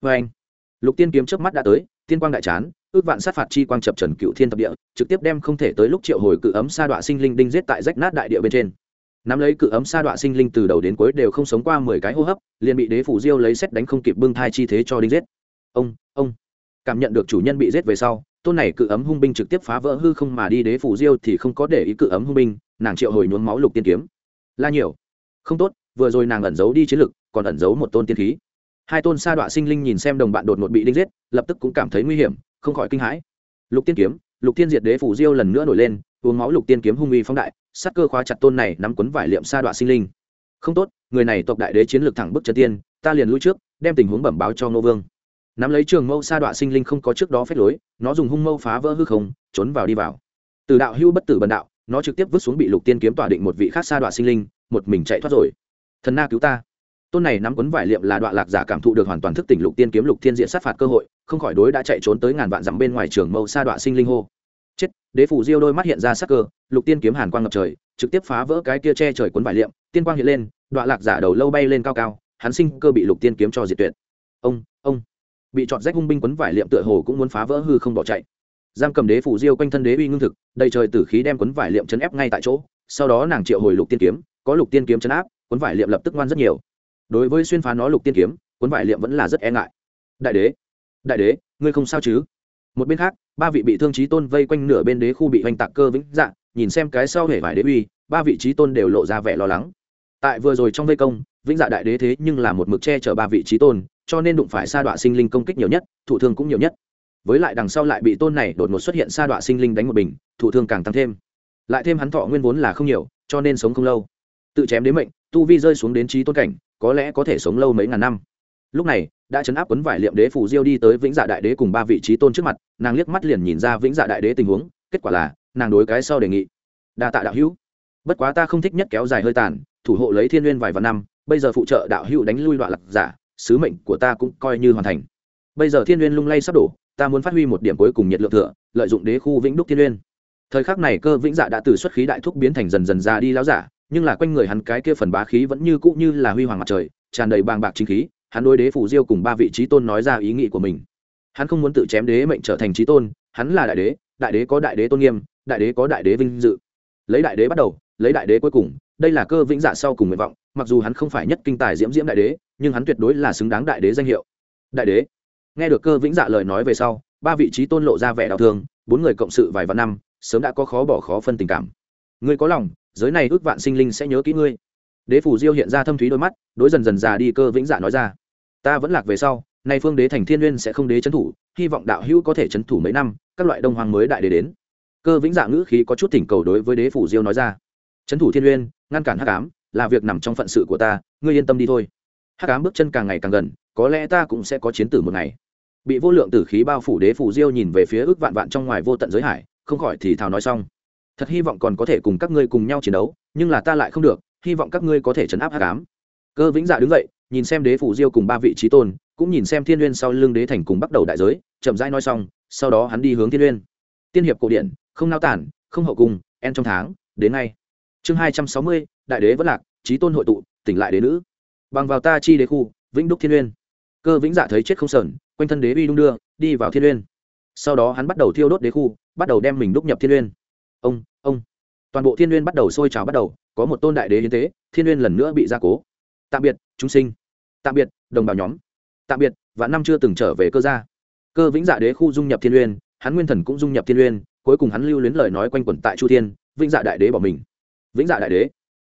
Vê anh, lục tiên kiếm trước mắt đã tới, tiên quang đại chán, ước vạn sát phạt chi quang chập trần cựu thiên thập địa, trực tiếp đem không thể tới lúc triệu hồi cự ấm sa đoạn sinh linh đinh giết tại rách nát đại địa bên trên nắm lấy cự ấm sa đoạn sinh linh từ đầu đến cuối đều không sống qua mười cái hô hấp, liền bị đế phủ diêu lấy xét đánh không kịp bưng thai chi thế cho đinh giết. Ông ông. Cảm nhận được chủ nhân bị giết về sau, tôn này cự ấm hung binh trực tiếp phá vỡ hư không mà đi đế phủ diêu thì không có để ý cự ấm hung binh, nàng triệu hồi nhuốm máu lục tiên kiếm. La nhiều. Không tốt, vừa rồi nàng ẩn giấu đi chiến lực, còn ẩn giấu một tôn tiên khí. Hai tôn sa đọa sinh linh nhìn xem đồng bạn đột ngột bị đinh giết, lập tức cũng cảm thấy nguy hiểm, không khỏi kinh hãi. Lục tiên kiếm, lục tiên diệt đế phủ diêu lần nữa nổi lên uống máu lục tiên kiếm hung uy phóng đại, sát cơ khóa chặt tôn này nắm quấn vải liệm sa đọa sinh linh. Không tốt, người này tộc đại đế chiến lược thẳng bức chân tiên, ta liền lui trước, đem tình huống bẩm báo cho ngô vương. Nắm lấy trường mâu sa đọa sinh linh không có trước đó phép lối, nó dùng hung mâu phá vỡ hư không, trốn vào đi vào. Từ đạo hưu bất tử bần đạo, nó trực tiếp vứt xuống bị lục tiên kiếm tỏa định một vị khác sa đọa sinh linh, một mình chạy thoát rồi. Thần na cứu ta. Tôn này nắm quấn vải liệm là đoạn lạc giả cảm thụ được hoàn toàn thức tỉnh lục tiên kiếm lục thiên diện sát phạt cơ hội, không khỏi đối đã chạy trốn tới ngàn vạn dặm bên ngoài trường mâu sa đoạn sinh linh hô chết, đế phủ diêu đôi mắt hiện ra sắc cơ, lục tiên kiếm hàn quang ngập trời, trực tiếp phá vỡ cái kia che trời cuốn vải liệm, tiên quang hiện lên đoạn lạc giả đầu lâu bay lên cao cao, hắn sinh cơ bị lục tiên kiếm cho diệt tuyệt. Ông ông. Bị chọn rách hung binh quấn vải liệm tựa hồ cũng muốn phá vỡ hư không bỏ chạy. Giam cầm đế phủ diêu quanh thân đế uy ngưng thực, đầy trời tử khí đem quấn vải liệm chấn ép ngay tại chỗ, sau đó nàng triệu hồi lục tiên kiếm, có lục tiên kiếm chấn áp quấn vải liệm lập tức ngoan rất nhiều. Đối với xuyên phá nó lục tiên kiếm, cuốn vải liệm vẫn là rất e ngại. Đại đế đại đế, ngươi không sao chứ? Một bên khác, ba vị bị thương trí tôn vây quanh nửa bên đế khu bị hoành tạc cơ vĩnh dạ nhìn xem cái sau hể vải đế uy, ba vị trí tôn đều lộ ra vẻ lo lắng. Tại vừa rồi trong vây công, vĩnh dạ đại đế thế nhưng là một mực che chở ba vị trí tôn, cho nên đụng phải sa đọa sinh linh công kích nhiều nhất thủ thương cũng nhiều nhất. Với lại đằng sau lại bị tôn này đột ngột xuất hiện sa đọa sinh linh đánh một bình thủ thương càng tăng thêm. Lại thêm hắn thọ nguyên vốn là không nhiều, cho nên sống không lâu. Tự chém đến mệnh, tu vi rơi xuống đến trí tôn cảnh, có lẽ có thể sống lâu mấy ngàn năm lúc này, đã chấn áp quấn vải liệm đế phủ diêu đi tới vĩnh dạ đại đế cùng ba vị trí tôn trước mặt, nàng liếc mắt liền nhìn ra vĩnh dạ đại đế tình huống, kết quả là, nàng đối cái sau đề nghị. Đa tạ đạo hữu. Bất quá ta không thích nhất kéo dài hơi tàn, thủ hộ lấy thiên n vài vạn năm, bây giờ phụ trợ đạo hữu đánh lui đoạn lạc giả, sứ mệnh của ta cũng coi như hoàn thành. Bây giờ thiên n lung lay sắp đổ, ta muốn phát huy một điểm cuối cùng nhiệt lượng thừa, lợi dụng đế khu vĩnh đúc thiên n thời khắc này cơ vĩnh dạ đã từ xuất khí đại thúc biến thành dần dần ra đi láo giả, nhưng là quanh người hắn cái kia phần bá khí vẫn như cũ như là huy hoàng mặt trời, tràn đầy bàng bạc chính khí hắn đối đế phủ diêu cùng ba vị trí tôn nói ra ý nghĩ của mình. Hắn không muốn tự chém đế mệnh trở thành trí tôn, hắn là đại đế đại đế có đại đế tôn nghiêm, đại đế có đại đế vinh dự. Lấy đại đế bắt đầu, lấy đại đế cuối cùng, đây là cơ vĩnh dạ sau cùng nguyện vọng, mặc dù hắn không phải nhất kinh tài diễm diễm đại đế, nhưng hắn tuyệt đối là xứng đáng đại đế danh hiệu. Đại đế. Nghe được cơ vĩnh dạ lời nói về sau, ba vị trí tôn lộ ra vẻ đau thương, bốn người cộng sự vài vạn năm, sớm đã có khó bỏ khó phân tình cảm. Ngươi có lòng, giới này ước vạn sinh linh sẽ nhớ kỹ ngươi đế phủ diêu hiện ra thâm thúy đôi mắt, đối dần dần già đi cơ vĩnh dạ nói ra. Ta vẫn lạc về sau, nay phương đế thành thiên nguyên sẽ không đế trấn thủ, hy vọng đạo hữu có thể trấn thủ mấy năm, các loại đông hoàng mới đại đế đến. Cơ vĩnh dạ ngữ khí có chút thỉnh cầu đối với đế phủ diêu nói ra. Trấn thủ thiên nguyên, ngăn cản hắc ám, là việc nằm trong phận sự của ta, ngươi yên tâm đi thôi. Hắc ám bước chân càng ngày càng gần, có lẽ ta cũng sẽ có chiến tử một ngày. Bị vô lượng tử khí bao phủ đế phủ diêu nhìn về phía ước vạn vạn trong ngoài vô tận giới hải, không khỏi thì thào nói xong. Thật hy vọng còn có thể cùng các ngươi cùng nhau chiến đấu, nhưng là ta lại không được hy vọng các ngươi có thể chấn áp hắc ám cơ vĩnh dạ đứng dậy, nhìn xem đế phủ diêu cùng ba vị trí tôn, cũng nhìn xem thiên n sau lưng đế thành cùng bắt đầu đại giới, chậm rãi nói xong, sau đó hắn đi hướng thiên n tiên hiệp cổ điển, không nao tản, không hậu cung, en trong tháng, đến ngay chương hai trăm sáu mươi, đại đế vẫn lạc trí tôn hội tụ, tỉnh lại đế nữ bằng vào ta chi đế khu, vĩnh đúc thiên uyên. cơ vĩnh dạ thấy chết không sờn, quanh thân đế uy đung đưa, đi vào thiên uyên. sau đó hắn bắt đầu thiêu đốt đế khu, bắt đầu đem mình đúc nhập thiên uyên. ông ông toàn bộ thiên uyên bắt đầu sôi trào bắt đầu có một tôn đại đế hiến tế, thiên n lần nữa bị gia cố. Tạm biệt, chúng sinh. Tạm biệt, đồng bào nhóm. Tạm biệt, và năm chưa từng trở về cơ gia. Cơ vĩnh dạ đế khu dung nhập thiên uyên hắn nguyên thần cũng dung nhập thiên uyên cuối cùng hắn lưu luyến lời nói quanh quẩn tại chu thiên, vĩnh dạ đại đế bỏ mình. Vĩnh dạ đại đế.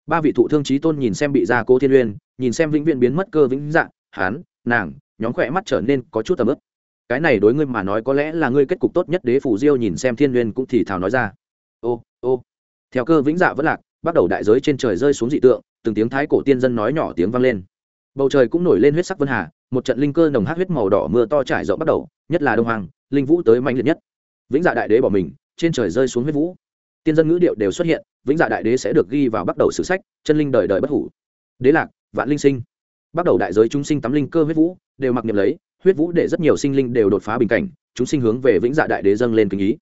Ba vị thụ thương trí tôn nhìn xem bị gia cố thiên uyên nhìn xem vĩnh viễn biến mất cơ vĩnh dạ hắn, nàng, nhóm khỏe mắt trở nên có chút tầm ức cái này đối ngươi mà nói có lẽ là ngươi kết cục tốt nhất, đế phủ diêu nhìn xem thiên uyên cũng thì thào nói ra. Ô ô. Theo cơ vĩnh dạ vẫn lạc bắt đầu đại giới trên trời rơi xuống dị tượng, từng tiếng thái cổ tiên dân nói nhỏ tiếng vang lên. Bầu trời cũng nổi lên huyết sắc vân hà, một trận linh cơ nồng hát huyết màu đỏ mưa to trải rộng bắt đầu, nhất là đông hoàng, linh vũ tới mạnh liệt nhất. Vĩnh dạ đại đế bỏ mình, trên trời rơi xuống huyết vũ. Tiên dân ngữ điệu đều xuất hiện, vĩnh dạ đại đế sẽ được ghi vào bắt đầu sử sách, chân linh đời đời bất hủ. Đế lạc, vạn linh sinh. Bắt đầu đại giới chúng sinh tắm linh cơ huyết vũ, đều mặc niệm lấy, huyết vũ để rất nhiều sinh linh đều đột phá bình cảnh, chúng sinh hướng về vĩnh dạ đại đế dâng lên kinh ý.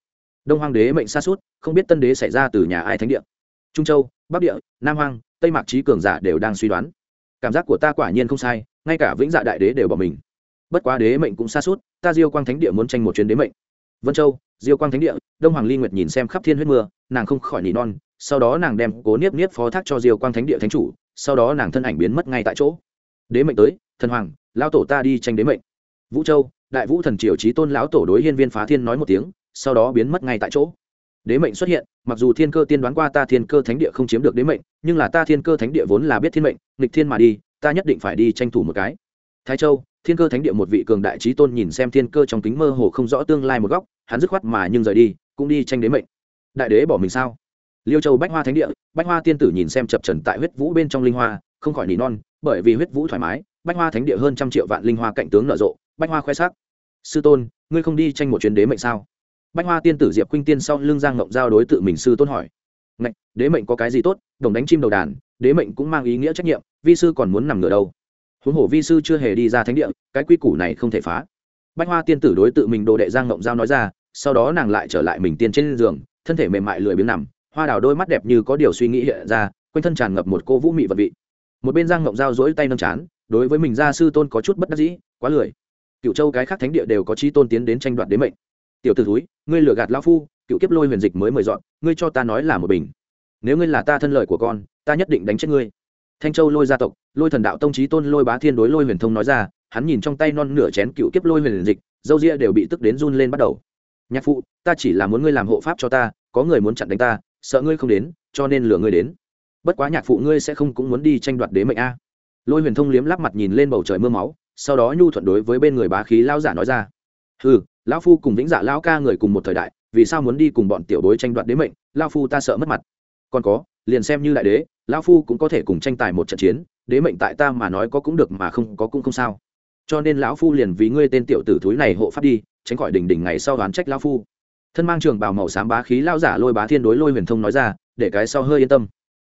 Đông hoàng đế mệnh xa suốt, không biết tân đế xảy ra từ nhà ai thánh địa trung châu bắc địa nam Hoang, tây mạc trí cường giả đều đang suy đoán. Cảm giác của ta quả nhiên không sai ngay cả vĩnh dạ đại đế đều bỏ mình. Bất quá đế mệnh cũng xa suốt ta diêu quang thánh địa muốn tranh một chuyến đế mệnh. Vân châu diêu quang thánh địa đông hoàng ly nguyệt nhìn xem khắp thiên huyết mưa nàng không khỏi nỉ non sau đó nàng đem cố niếp niếp phó thác cho diêu quang thánh địa thánh chủ sau đó nàng thân ảnh biến mất ngay tại chỗ. Đế mệnh tới thần hoàng lao tổ ta đi tranh đế mệnh. Vũ châu đại vũ thần triều trí tôn lão tổ đối hiên viên phá thiên nói một tiếng sau đó biến mất ngay tại chỗ đế mệnh xuất hiện, mặc dù thiên cơ tiên đoán qua ta thiên cơ thánh địa không chiếm được đế mệnh, nhưng là ta thiên cơ thánh địa vốn là biết thiên mệnh, nghịch thiên mà đi, ta nhất định phải đi tranh thủ một cái. Thái châu, thiên cơ thánh địa một vị cường đại trí tôn nhìn xem thiên cơ trong kính mơ hồ không rõ tương lai một góc, hắn dứt khoát mà nhưng rời đi, cũng đi tranh đế mệnh. Đại đế bỏ mình sao? Liêu châu bách hoa thánh địa, bách hoa tiên tử nhìn xem chập trần tại huyết vũ bên trong linh hoa, không khỏi nỉ non, bởi vì huyết vũ thoải mái, bách hoa thánh địa hơn trăm triệu vạn linh hoa cạnh tướng nở rộ, bách hoa khoe sắc. Sư tôn, ngươi không đi tranh một chuyến đế mệnh sao? Bách hoa tiên tử diệp khuynh tiên sau lưng giang ngộng giao đối tự mình sư tôn hỏi. Ngạch, đế mệnh có cái gì tốt? Đồng đánh chim đầu đàn, đế mệnh cũng mang ý nghĩa trách nhiệm, vi sư còn muốn nằm ngửa đâu? Huống hồ vi sư chưa hề đi ra thánh địa, cái quy củ này không thể phá. Bách hoa tiên tử đối tự mình đồ đệ giang ngộng giao nói ra, sau đó nàng lại trở lại mình tiên trên giường, thân thể mềm mại lười biếng nằm, hoa đào đôi mắt đẹp như có điều suy nghĩ hiện ra, quanh thân tràn ngập một cô vũ mị vật vị. Một bên giang ngộng giao dỗi tay nâng chán, đối với mình gia sư tôn có chút bất đắc dĩ, quá lười. Cựu châu cái khác thánh địa đều có chi tôn tiến đến tranh đoạt đế mệnh tiểu t ử thúi, ngươi lừa gạt lao phu, cựu kiếp lôi huyền dịch mới mời dọn, ngươi cho ta nói là một bình. Nếu ngươi là ta thân lợi của con, ta nhất định đánh chết ngươi. Thanh châu lôi gia tộc, lôi thần đạo tông trí tôn lôi bá thiên đối lôi huyền thông nói ra, hắn nhìn trong tay non nửa chén cựu kiếp lôi huyền dịch, dâu ria đều bị tức đến run lên bắt đầu. Nhạc phụ, ta chỉ là muốn ngươi làm hộ pháp cho ta, có người muốn chặn đánh ta, sợ ngươi không đến, cho nên lừa ngươi đến. Bất quá nhạc phụ ngươi sẽ không cũng muốn đi tranh đoạt đế mệnh a. Lôi huyền thông liếm lắp mặt nhìn lên bầu trời mưa máu, sau đó nhu thuận đối với bên người bá khí lao giả nói ra. Ừ lão phu cùng vĩnh dạ lão ca người cùng một thời đại, vì sao muốn đi cùng bọn tiểu bối tranh đoạt đế mệnh? Lão phu ta sợ mất mặt. Còn có, liền xem như đại đế, lão phu cũng có thể cùng tranh tài một trận chiến, đế mệnh tại ta mà nói có cũng được mà không có cũng không sao. Cho nên lão phu liền vì ngươi tên tiểu tử thúi này hộ pháp đi, tránh khỏi đỉnh đỉnh ngày sau đoán trách lão phu. Thân mang trường bào màu xám bá khí lão giả lôi bá thiên đối lôi huyền thông nói ra, để cái sau hơi yên tâm.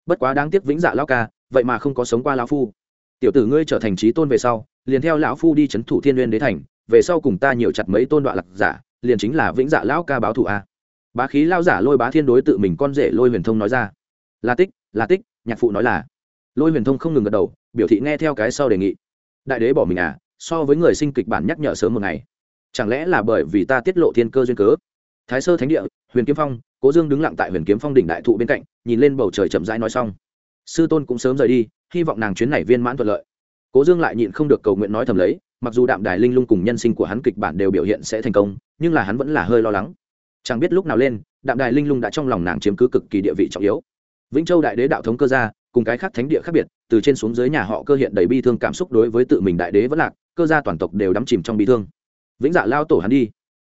Bất quá đáng tiếc vĩnh dạ lão ca, vậy mà không có sống qua lão phu. Tiểu tử ngươi trở thành trí tôn về sau, liền theo lão phu đi c h ấ n thủ thiên n đế thành về sau cùng ta nhiều chặt mấy tôn đoạn lạc giả, liền chính là vĩnh dạ lão ca báo thù a. Bá khí lao giả lôi bá thiên đối tự mình con rể lôi huyền thông nói ra. Là tích là tích, nhạc phụ nói là. Lôi huyền thông không ngừng gật đầu, biểu thị nghe theo cái sau đề nghị. Đại đế bỏ mình à so với người sinh kịch bản nhắc nhở sớm một ngày. Chẳng lẽ là bởi vì ta tiết lộ thiên cơ duyên cớ? Thái sơ thánh địa, huyền kiếm phong, cố dương đứng lặng tại huyền kiếm phong đỉnh đại thụ bên cạnh, nhìn lên bầu trời chậm rãi nói xong. Sư tôn cũng sớm rời đi, hy vọng nàng chuyến này viên mãn thuận lợi. Cố dương lại nhịn không được cầu nguyện nói thầm lấy mặc dù đạm đài linh lung cùng nhân sinh của hắn kịch bản đều biểu hiện sẽ thành công, nhưng là hắn vẫn là hơi lo lắng. Chẳng biết lúc nào lên, đạm đài linh lung đã trong lòng nàng chiếm cứ cực kỳ địa vị trọng yếu. Vĩnh châu đại đế đạo thống cơ gia, cùng cái khác thánh địa khác biệt, từ trên xuống dưới nhà họ cơ hiện đầy bi thương cảm xúc đối với tự mình đại đế vẫn lạc, cơ gia toàn tộc đều đắm chìm trong bi thương. Vĩnh dạ lao tổ hắn đi.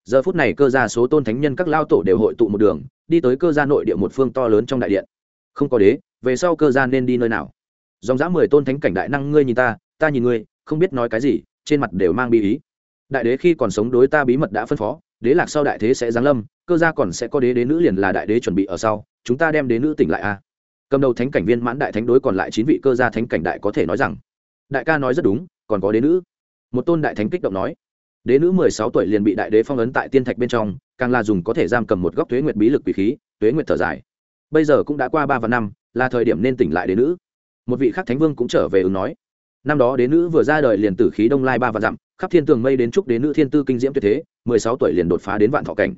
Giờ phút này cơ gia số tôn thánh nhân các lao tổ đều hội tụ một đường, đi tới cơ gia nội địa một phương to lớn trong đại điện. Không có đế, về sau cơ gia nên đi nơi nào? Dòng dã mười tôn thánh cảnh đại năng ngươi nhìn ta ta nhìn ngươi, không biết nói cái gì trên mặt đều mang bi ý. Đại đế khi còn sống đối ta bí mật đã phân phó, đế lạc sau đại thế sẽ giáng lâm, cơ gia còn sẽ có đế đế nữ liền là đại đế chuẩn bị ở sau, chúng ta đem đế nữ tỉnh lại a. Cầm đầu thánh cảnh viên mãn đại thánh đối còn lại chín vị cơ gia thánh cảnh đại có thể nói rằng, đại ca nói rất đúng, còn có đế nữ. Một tôn đại thánh kích động nói, đế nữ mười sáu tuổi liền bị đại đế phong ấn tại tiên thạch bên trong, càng là dùng có thể giam cầm một góc thuế nguyệt bí lực quỷ khí, tuế nguyệt thở dài. Bây giờ cũng đã qua ba và năm, là thời điểm nên tỉnh lại đế nữ. Một vị khác thánh vương cũng trở về ứng nói năm đó đế nữ vừa ra đời liền tử khí đông lai ba và dặm, khắp thiên tường mây đến chúc đế nữ thiên tư kinh diễm tuyệt thế, mười sáu tuổi liền đột phá đến vạn thọ cảnh.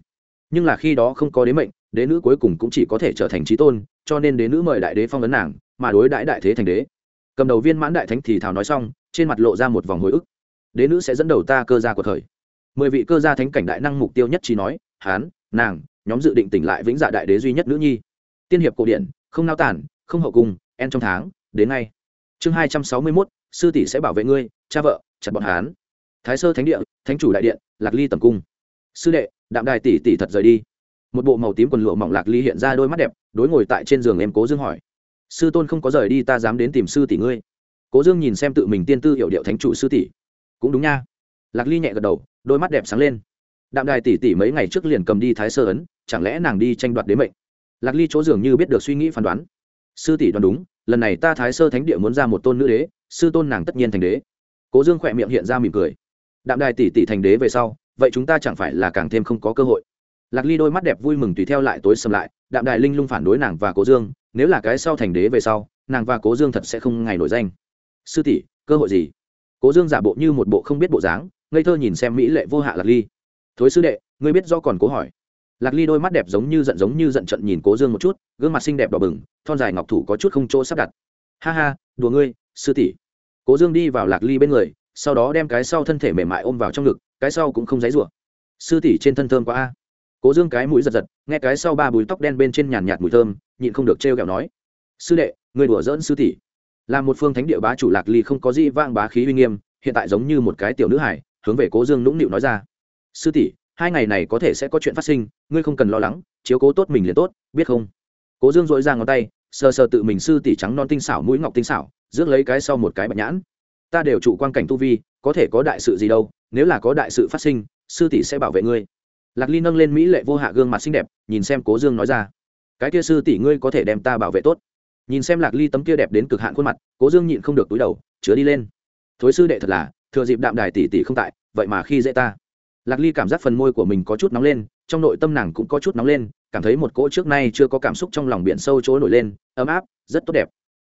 Nhưng là khi đó không có đế mệnh, đế nữ cuối cùng cũng chỉ có thể trở thành trí tôn, cho nên đế nữ mời đại đế phong ấn nàng, mà đối đãi đại thế thành đế. Cầm đầu viên mãn đại thánh thì thảo nói xong, trên mặt lộ ra một vòng hồi ức. Đế nữ sẽ dẫn đầu ta cơ gia của thời. Mười vị cơ gia thánh cảnh đại năng mục tiêu nhất trí nói, hán, nàng, nhóm dự định tỉnh lại vĩnh dạ đại đế duy nhất nữ nhi. Tiên hiệp cổ điển, không nao tản không hậu cung, en trong tháng, đến ngay. Chương hai trăm sáu mươi mốt sư tỷ sẽ bảo vệ ngươi, cha vợ, chặt bọn hán thái sơ thánh địa, thánh chủ đại điện, lạc ly tầm cung. Sư đệ, đạm đài tỷ tỷ thật rời đi. Một bộ màu tím quần lụa mỏng lạc ly hiện ra đôi mắt đẹp, đối ngồi tại trên giường em cố dương hỏi. Sư tôn không có rời đi ta dám đến tìm sư tỷ ngươi. Cố dương nhìn xem tự mình tiên tư hiệu điệu thánh chủ sư tỷ. Cũng đúng nha. Lạc ly nhẹ gật đầu, đôi mắt đẹp sáng lên. Đạm đài tỷ tỷ mấy ngày trước liền cầm đi thái sơ ấn, chẳng lẽ nàng đi tranh đoạt đế mệnh? Lạc ly chỗ dường như biết được suy nghĩ phán đoán. Sư tỷ đoán đúng, lần này ta thái sơ thánh địa muốn ra một tôn nữ đế sư tôn nàng tất nhiên thành đế. Cố dương khỏe miệng hiện ra mỉm cười. Đạm đài tỷ tỷ thành đế về sau, vậy chúng ta chẳng phải là càng thêm không có cơ hội. Lạc ly đôi mắt đẹp vui mừng tùy theo lại tối xâm lại, đạm đài linh lung phản đối nàng và cố dương, nếu là cái sau thành đế về sau, nàng và cố dương thật sẽ không ngày nổi danh. Sư tỷ, cơ hội gì? Cố dương giả bộ như một bộ không biết bộ dáng, ngây thơ nhìn xem mỹ lệ vô hạ lạc ly. Thối sư đệ, ngươi biết do còn cố hỏi. Lạc ly đôi mắt đẹp giống như giận giống như giận trận nhìn cố dương một chút, gương mặt xinh đẹp đỏ bừng, thon dài ngọc thủ có chút không chỗ sắp đặt. Ha ha, đùa ngươi, sư tỷ cố dương đi vào lạc ly bên người, sau đó đem cái sau thân thể mềm mại ôm vào trong ngực, cái sau cũng không dãy rủa sư tỷ trên thân thơm quá a. Cố dương cái mũi giật giật, nghe cái sau ba bùi tóc đen bên trên nhàn nhạt mùi thơm, nhịn không được trêu kẹo nói. Sư đệ, người đùa dỡn sư tỷ. Là một phương thánh địa bá chủ lạc ly không có gì vang bá khí uy nghiêm, hiện tại giống như một cái tiểu nữ hải, hướng về cố dương nũng nịu nói ra. Sư tỷ, hai ngày này có thể sẽ có chuyện phát sinh, ngươi không cần lo lắng, chiếu cố tốt mình liền tốt, biết không? Cố dương dội ra ngón tay, sờ sờ tự mình sư tỷ trắng non tinh xảo, mũi ngọc tinh xảo rước lấy cái sau một cái bạch nhãn. Ta đều trụ quan cảnh tu vi, có thể có đại sự gì đâu, nếu là có đại sự phát sinh, sư tỷ sẽ bảo vệ ngươi. Lạc ly nâng lên mỹ lệ vô hạ gương mặt xinh đẹp, nhìn xem cố dương nói ra. Cái kia sư tỷ ngươi có thể đem ta bảo vệ tốt. Nhìn xem lạc ly tấm kia đẹp đến cực hạn khuôn mặt, cố dương nhịn không được túi đầu, chứa đi lên. Thối sư đệ thật là, thừa dịp đạm đài tỷ tỷ không tại, vậy mà khi dễ ta. Lạc ly cảm giác phần môi của mình có chút nóng lên, trong nội tâm nàng cũng có chút nóng lên, cảm thấy một cỗ trước nay chưa có cảm xúc trong lòng biển sâu chỗ nổi lên, ấm áp, rất tốt đẹp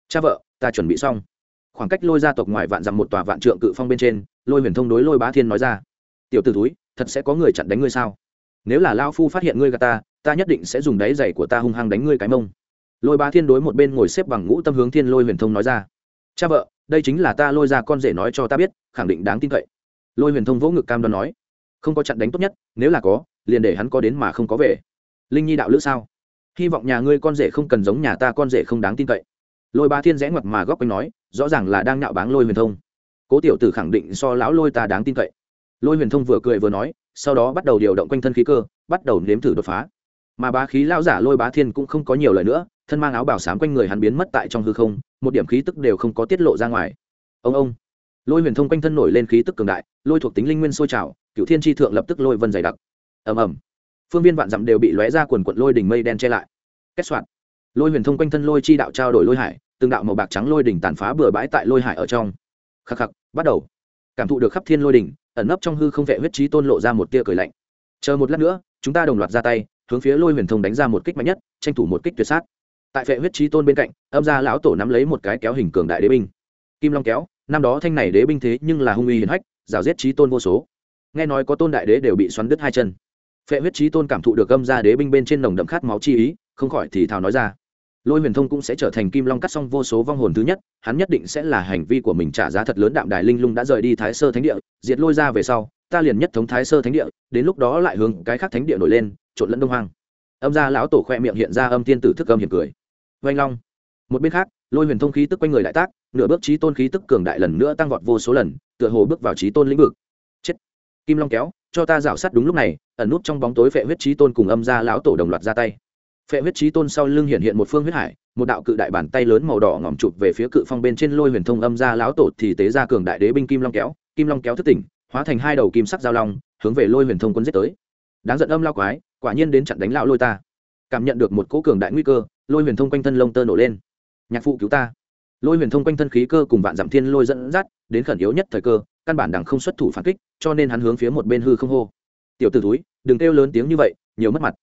cha vợ, ta chuẩn bị xong. Khoảng cách lôi gia tộc ngoài vạn dặm một tòa vạn trượng cự phong bên trên, lôi huyền thông đối lôi bá thiên nói ra, tiểu t ử túi thật sẽ có người chặn đánh ngươi sao? Nếu là lao phu phát hiện ngươi gà ta ta nhất định sẽ dùng đáy giày của ta hung hăng đánh ngươi cái mông. Lôi bá thiên đối một bên ngồi xếp bằng ngũ tâm hướng thiên lôi huyền thông nói ra, cha vợ, đây chính là ta lôi ra con rể nói cho ta biết, khẳng định đáng tin cậy. Lôi huyền thông vỗ ngực cam đoan nói, không có chặn đánh tốt nhất, nếu là có, liền để hắn có đến mà không có về. Linh nhi đạo lữ sao? Hy vọng nhà ngươi con rể không cần giống nhà ta con rể không đáng tin cậy lôi ba thiên rẽ ngoặt mà góc quanh nói, rõ ràng là đang nạo báng lôi huyền thông. Cố tiểu tử khẳng định so lão lôi ta đáng tin cậy. Lôi huyền thông vừa cười vừa nói, sau đó bắt đầu điều động quanh thân khí cơ, bắt đầu nếm thử đột phá. Mà bá khí lão giả lôi bá thiên cũng không có nhiều lời nữa, thân mang áo bảo sám quanh người hắn biến mất tại trong hư không, một điểm khí tức đều không có tiết lộ ra ngoài. Ông ông. Lôi huyền thông quanh thân nổi lên khí tức cường đại, lôi thuộc tính linh nguyên sôi trào cựu thiên tri thượng lập tức lôi vân dày đặc. Ầm ầm. Phương viên vạn dặm đều bị lóe ra quần quận lôi đỉnh mây đen che lại. Kết soạn. Lôi huyền thông quanh thân lôi chi đạo trao đổi lôi hải từng đạo màu bạc trắng lôi đỉnh tàn phá bừa bãi tại lôi hải ở trong. Khắc khắc, bắt đầu. Cảm thụ được khắp thiên lôi đỉnh, ẩn nấp trong hư không vệ huyết trí tôn lộ ra một tia cười lạnh. Chờ một lát nữa, chúng ta đồng loạt ra tay, hướng phía lôi huyền thông đánh ra một kích mạnh nhất, tranh thủ một kích tuyệt sát. Tại vệ huyết trí tôn bên cạnh, âm gia lão tổ nắm lấy một cái kéo hình cường đại đế binh. Kim long kéo, năm đó thanh này đế binh thế nhưng là hung uy hiển hách, rào giết trí tôn vô số. Nghe nói có tôn đại đế đều bị xoắn đứt hai chân. Phệ huyết trí tôn cảm thụ được âm gia đế binh bên trên nồng đậm khát máu chi ý, không khỏi thì thào nói ra lôi huyền thông cũng sẽ trở thành kim long cắt xong vô số vong hồn thứ nhất, hắn nhất định sẽ là hành vi của mình trả giá thật lớn đạm đài linh lung đã rời đi thái sơ thánh địa, diệt lôi ra về sau, ta liền nhất thống thái sơ thánh địa, đến lúc đó lại hướng cái khác thánh địa nổi lên, trộn lẫn đông hoang. Âm gia lão tổ khoe miệng hiện ra âm tiên tử thức âm hiểm cười. Vanh long. Một bên khác, lôi huyền thông khí tức quanh người đại tác, nửa bước trí tôn khí tức cường đại lần nữa tăng vọt vô số lần, tựa hồ bước vào trí tôn lĩnh vực. Chết. Kim long kéo, cho ta rảo sát đúng lúc này, ẩn nút trong bóng tối phệ huyết trí tôn cùng âm gia lão tổ đồng loạt ra tay phệ huyết trí tôn sau lưng hiện hiện một phương huyết hải, một đạo cự đại bàn tay lớn màu đỏ ngòm chụp về phía cự phong bên trên lôi huyền thông âm ra lão tổ thì tế ra cường đại đế binh kim long kéo, kim long kéo thất tỉnh, hóa thành hai đầu kim sắc giao long, hướng về lôi huyền thông quân giết tới. Đáng giận âm lao quái, quả nhiên đến chặn đánh lão lôi ta. Cảm nhận được một cỗ cường đại nguy cơ, lôi huyền thông quanh thân lông tơ nổ lên. Nhạc phụ cứu ta. Lôi huyền thông quanh thân khí cơ cùng vạn giảm thiên lôi dẫn dắt, đến khẩn yếu nhất thời cơ, căn bản đằng không xuất thủ phản kích, cho nên hắn hướng phía một bên hư không hô. Tiểu t ử túi đừng kêu lớn tiếng như vậy, nhiều mất mặt.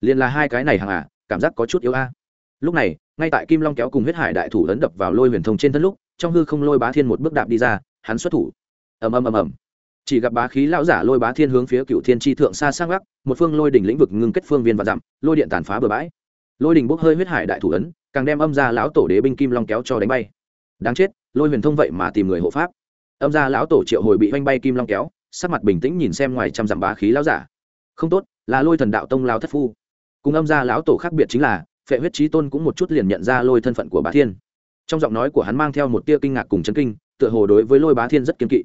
Liền là hai cái này hàng à cảm giác có chút yếu a. Lúc này, ngay tại kim long kéo cùng huyết hải đại thủ ấn đập vào lôi huyền thông trên thân lúc, trong hư không lôi bá thiên một bước đạp đi ra, hắn xuất thủ. Ầm ầm ầm ầm. Chỉ gặp bá khí lão giả lôi bá thiên hướng phía cựu thiên tri thượng xa sang gác, một phương lôi đỉnh lĩnh vực ngưng kết phương viên và dặm, lôi điện tàn phá bừa bãi. Lôi đỉnh bốc hơi huyết hải đại thủ ấn, càng đem âm ra lão tổ đế binh kim long kéo cho đánh bay. Đáng chết, lôi huyền thông vậy mà tìm người hộ pháp. Âm ra lão tổ triệu hồi bị oanh bay kim long kéo, sắc mặt bình tĩnh nhìn xem ngoài trăm dặm bá khí lão giả. Không tốt, là lôi thần đạo tông lao thất phu cùng âm gia lão tổ khác biệt chính là, phệ huyết trí tôn cũng một chút liền nhận ra lôi thân phận của bá thiên. Trong giọng nói của hắn mang theo một tia kinh ngạc cùng chấn kinh, tựa hồ đối với lôi bá thiên rất kiên kỵ.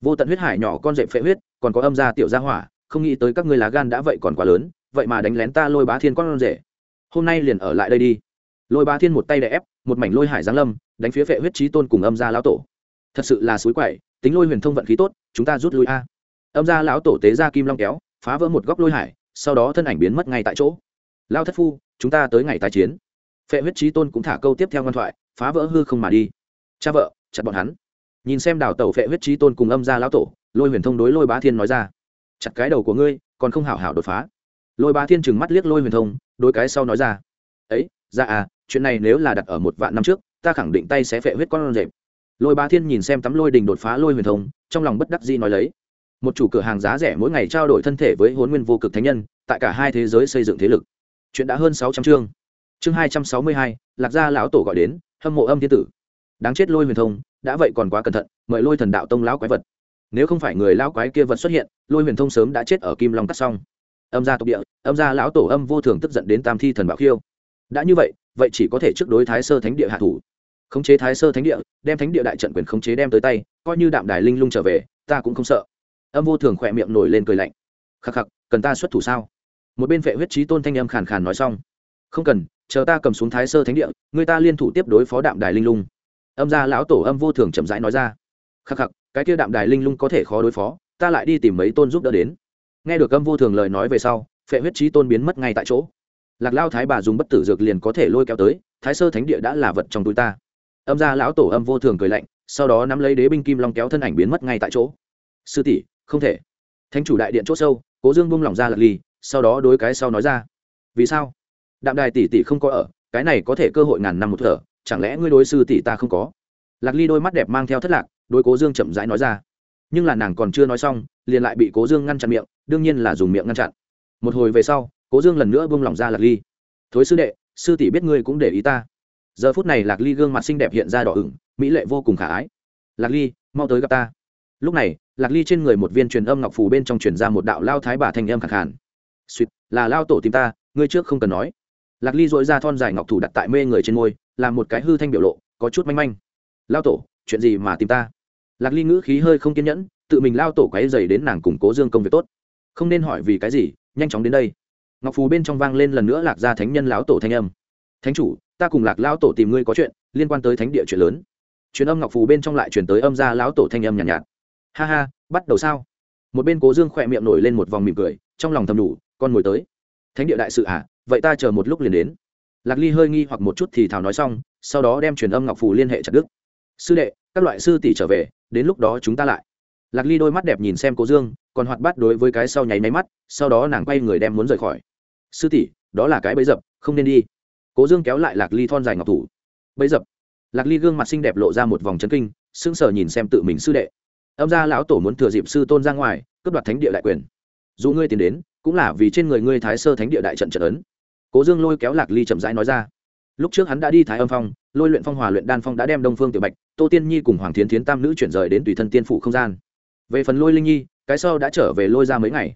Vô tận huyết hải nhỏ con dậy phệ huyết, còn có âm gia tiểu gia hỏa, không nghĩ tới các ngươi lá gan đã vậy còn quá lớn, vậy mà đánh lén ta lôi bá thiên con rể. Hôm nay liền ở lại đây đi. Lôi bá thiên một tay đè ép, một mảnh lôi hải giáng lâm, đánh phía phệ huyết trí tôn cùng âm gia lão tổ. Thật sự là suối quậy, tính lôi huyền thông vận khí tốt, chúng ta rút lui a. Âm gia lão tổ tế ra kim long kéo, phá vỡ một góc lôi hải, sau đó thân ảnh biến mất ngay tại chỗ lao thất phu, chúng ta tới ngày tái chiến. Phệ huyết trí tôn cũng thả câu tiếp theo ngoan thoại, phá vỡ hư không mà đi. Cha vợ, chặt bọn hắn. Nhìn xem đào tẩu phệ huyết trí tôn cùng âm ra lão tổ, lôi huyền thông đối lôi bá thiên nói ra. Chặt cái đầu của ngươi, còn không hảo hảo đột phá. Lôi bá thiên chừng mắt liếc lôi huyền thông đôi cái sau nói ra. Ấy ra dạ à chuyện này nếu là đặt ở một vạn năm trước, ta khẳng định tay sẽ phệ huyết con rệp. Lôi bá thiên nhìn xem tấm lôi đình đột phá lôi huyền thông, trong lòng bất đắc dĩ nói lấy. Một chủ cửa hàng giá rẻ mỗi ngày trao đổi thân thể với hôn nguyên vô cực thánh nhân, tại cả hai thế giới xây dựng thế lực chuyện đã hơn sáu trăm chương. Chương hai trăm sáu mươi hai, lạc gia lão tổ gọi đến, hâm mộ âm thiên tử. Đáng chết lôi huyền thông, đã vậy còn quá cẩn thận, mời lôi thần đạo tông lão quái vật. Nếu không phải người lão quái kia vật xuất hiện, lôi huyền thông sớm đã chết ở kim long cắt xong. Âm gia tộc địa, âm gia lão tổ âm vô thường tức giận đến tam thi thần bảo khiêu. Đã như vậy vậy chỉ có thể trước đối thái sơ thánh địa hạ thủ. Khống chế thái sơ thánh địa, đem thánh địa đại trận quyền khống chế đem tới tay, coi như đạm đài linh lung trở về, ta cũng không sợ. Âm vô thường khỏe miệng nổi lên cười lạnh. Khắc khắc, cần ta xuất thủ sao? Một bên vệ huyết trí tôn thanh âm khàn khàn nói xong. Không cần, chờ ta cầm xuống thái sơ thánh địa, người ta liên thủ tiếp đối phó đạm đài linh lung. Âm gia lão tổ âm vô thường chậm rãi nói ra. Khắc khắc, cái kia đạm đài linh lung có thể khó đối phó, ta lại đi tìm mấy tôn giúp đỡ đến. Nghe được âm vô thường lời nói về sau, phệ huyết trí tôn biến mất ngay tại chỗ. Lạc lao thái bà dùng bất tử dược liền có thể lôi kéo tới, thái sơ thánh địa đã là vật trong túi ta. Âm gia lão tổ âm vô thường cười lạnh, sau đó nắm lấy đế binh kim long kéo thân ảnh biến mất ngay tại chỗ. Sư tỷ, không thể. Thánh chủ đại điện c h ỗ sâu, cố dương bung lỏng ra lật ly sau đó đối cái sau nói ra. Vì sao? Đạm đài tỷ tỷ không có ở, cái này có thể cơ hội ngàn năm một thở, chẳng lẽ ngươi đối sư tỷ ta không có? Lạc ly đôi mắt đẹp mang theo thất lạc, đối cố dương chậm rãi nói ra. Nhưng là nàng còn chưa nói xong, liền lại bị cố dương ngăn chặn miệng, đương nhiên là dùng miệng ngăn chặn. Một hồi về sau, cố dương lần nữa buông lỏng ra lạc ly. Thối sư đệ, sư tỷ biết ngươi cũng để ý ta. Giờ phút này lạc ly gương mặt xinh đẹp hiện ra đỏ ửng, mỹ lệ vô cùng khả ái. Lạc ly, mau tới gặp ta. Lúc này, lạc ly trên người một viên truyền âm ngọc phù bên trong truyền ra một đạo lao thái bà thanh âm khẳng khản suýt là lao tổ tìm ta ngươi trước không cần nói. Lạc ly dội ra thon dài ngọc thủ đặt tại mê người trên môi làm một cái hư thanh biểu lộ có chút manh manh. Lao tổ chuyện gì mà tìm ta? Lạc ly ngữ khí hơi không kiên nhẫn tự mình lao tổ quáy dày đến nàng củng cố dương công việc tốt. Không nên hỏi vì cái gì nhanh chóng đến đây. Ngọc phù bên trong vang lên lần nữa lạc ra thánh nhân lão tổ thanh âm. Thánh chủ ta cùng lạc lao tổ tìm ngươi có chuyện liên quan tới thánh địa chuyện lớn. Truyền âm ngọc phù bên trong lại chuyển tới âm ra lão tổ thanh âm nhàn nhạt, nhạt. Ha ha bắt đầu sao? Một bên cố dương khỏe miệng nổi lên một vòng mỉm cười trong lòng thầm đủ con ngồi tới. Thánh địa đại sự à vậy ta chờ một lúc liền đến. Lạc ly hơi nghi hoặc một chút thì thảo nói xong, sau đó đem truyền âm ngọc phù liên hệ chặt đức sư đệ, các loại sư tỷ trở về, đến lúc đó chúng ta lại. Lạc ly đôi mắt đẹp nhìn xem cố dương, còn hoạt bát đối với cái sau nháy máy mắt, sau đó nàng quay người đem muốn rời khỏi. Sư tỷ, đó là cái bấy dập, không nên đi. Cố dương kéo lại lạc ly thon dài ngọc thủ. Bấy dập. Lạc ly gương mặt xinh đẹp lộ ra một vòng chấn kinh, sững sờ nhìn xem tự mình sư đệ. Âm gia lão tổ muốn thừa dịp sư tôn ra ngoài, cướp đoạt thánh địa đại quyền. Dù ngươi tiến đến cũng là vì trên người ngươi thái sơ thánh địa đại trận trận ấn. Cố dương lôi kéo lạc ly chậm rãi nói ra. Lúc trước hắn đã đi thái âm phong, lôi luyện phong hòa luyện đan phong đã đem đông phương tiểu bạch, tô tiên nhi cùng hoàng thiến thiến tam nữ chuyển rời đến tùy thân tiên phụ không gian. Về phần lôi linh nhi, cái sau đã trở về lôi ra mấy ngày.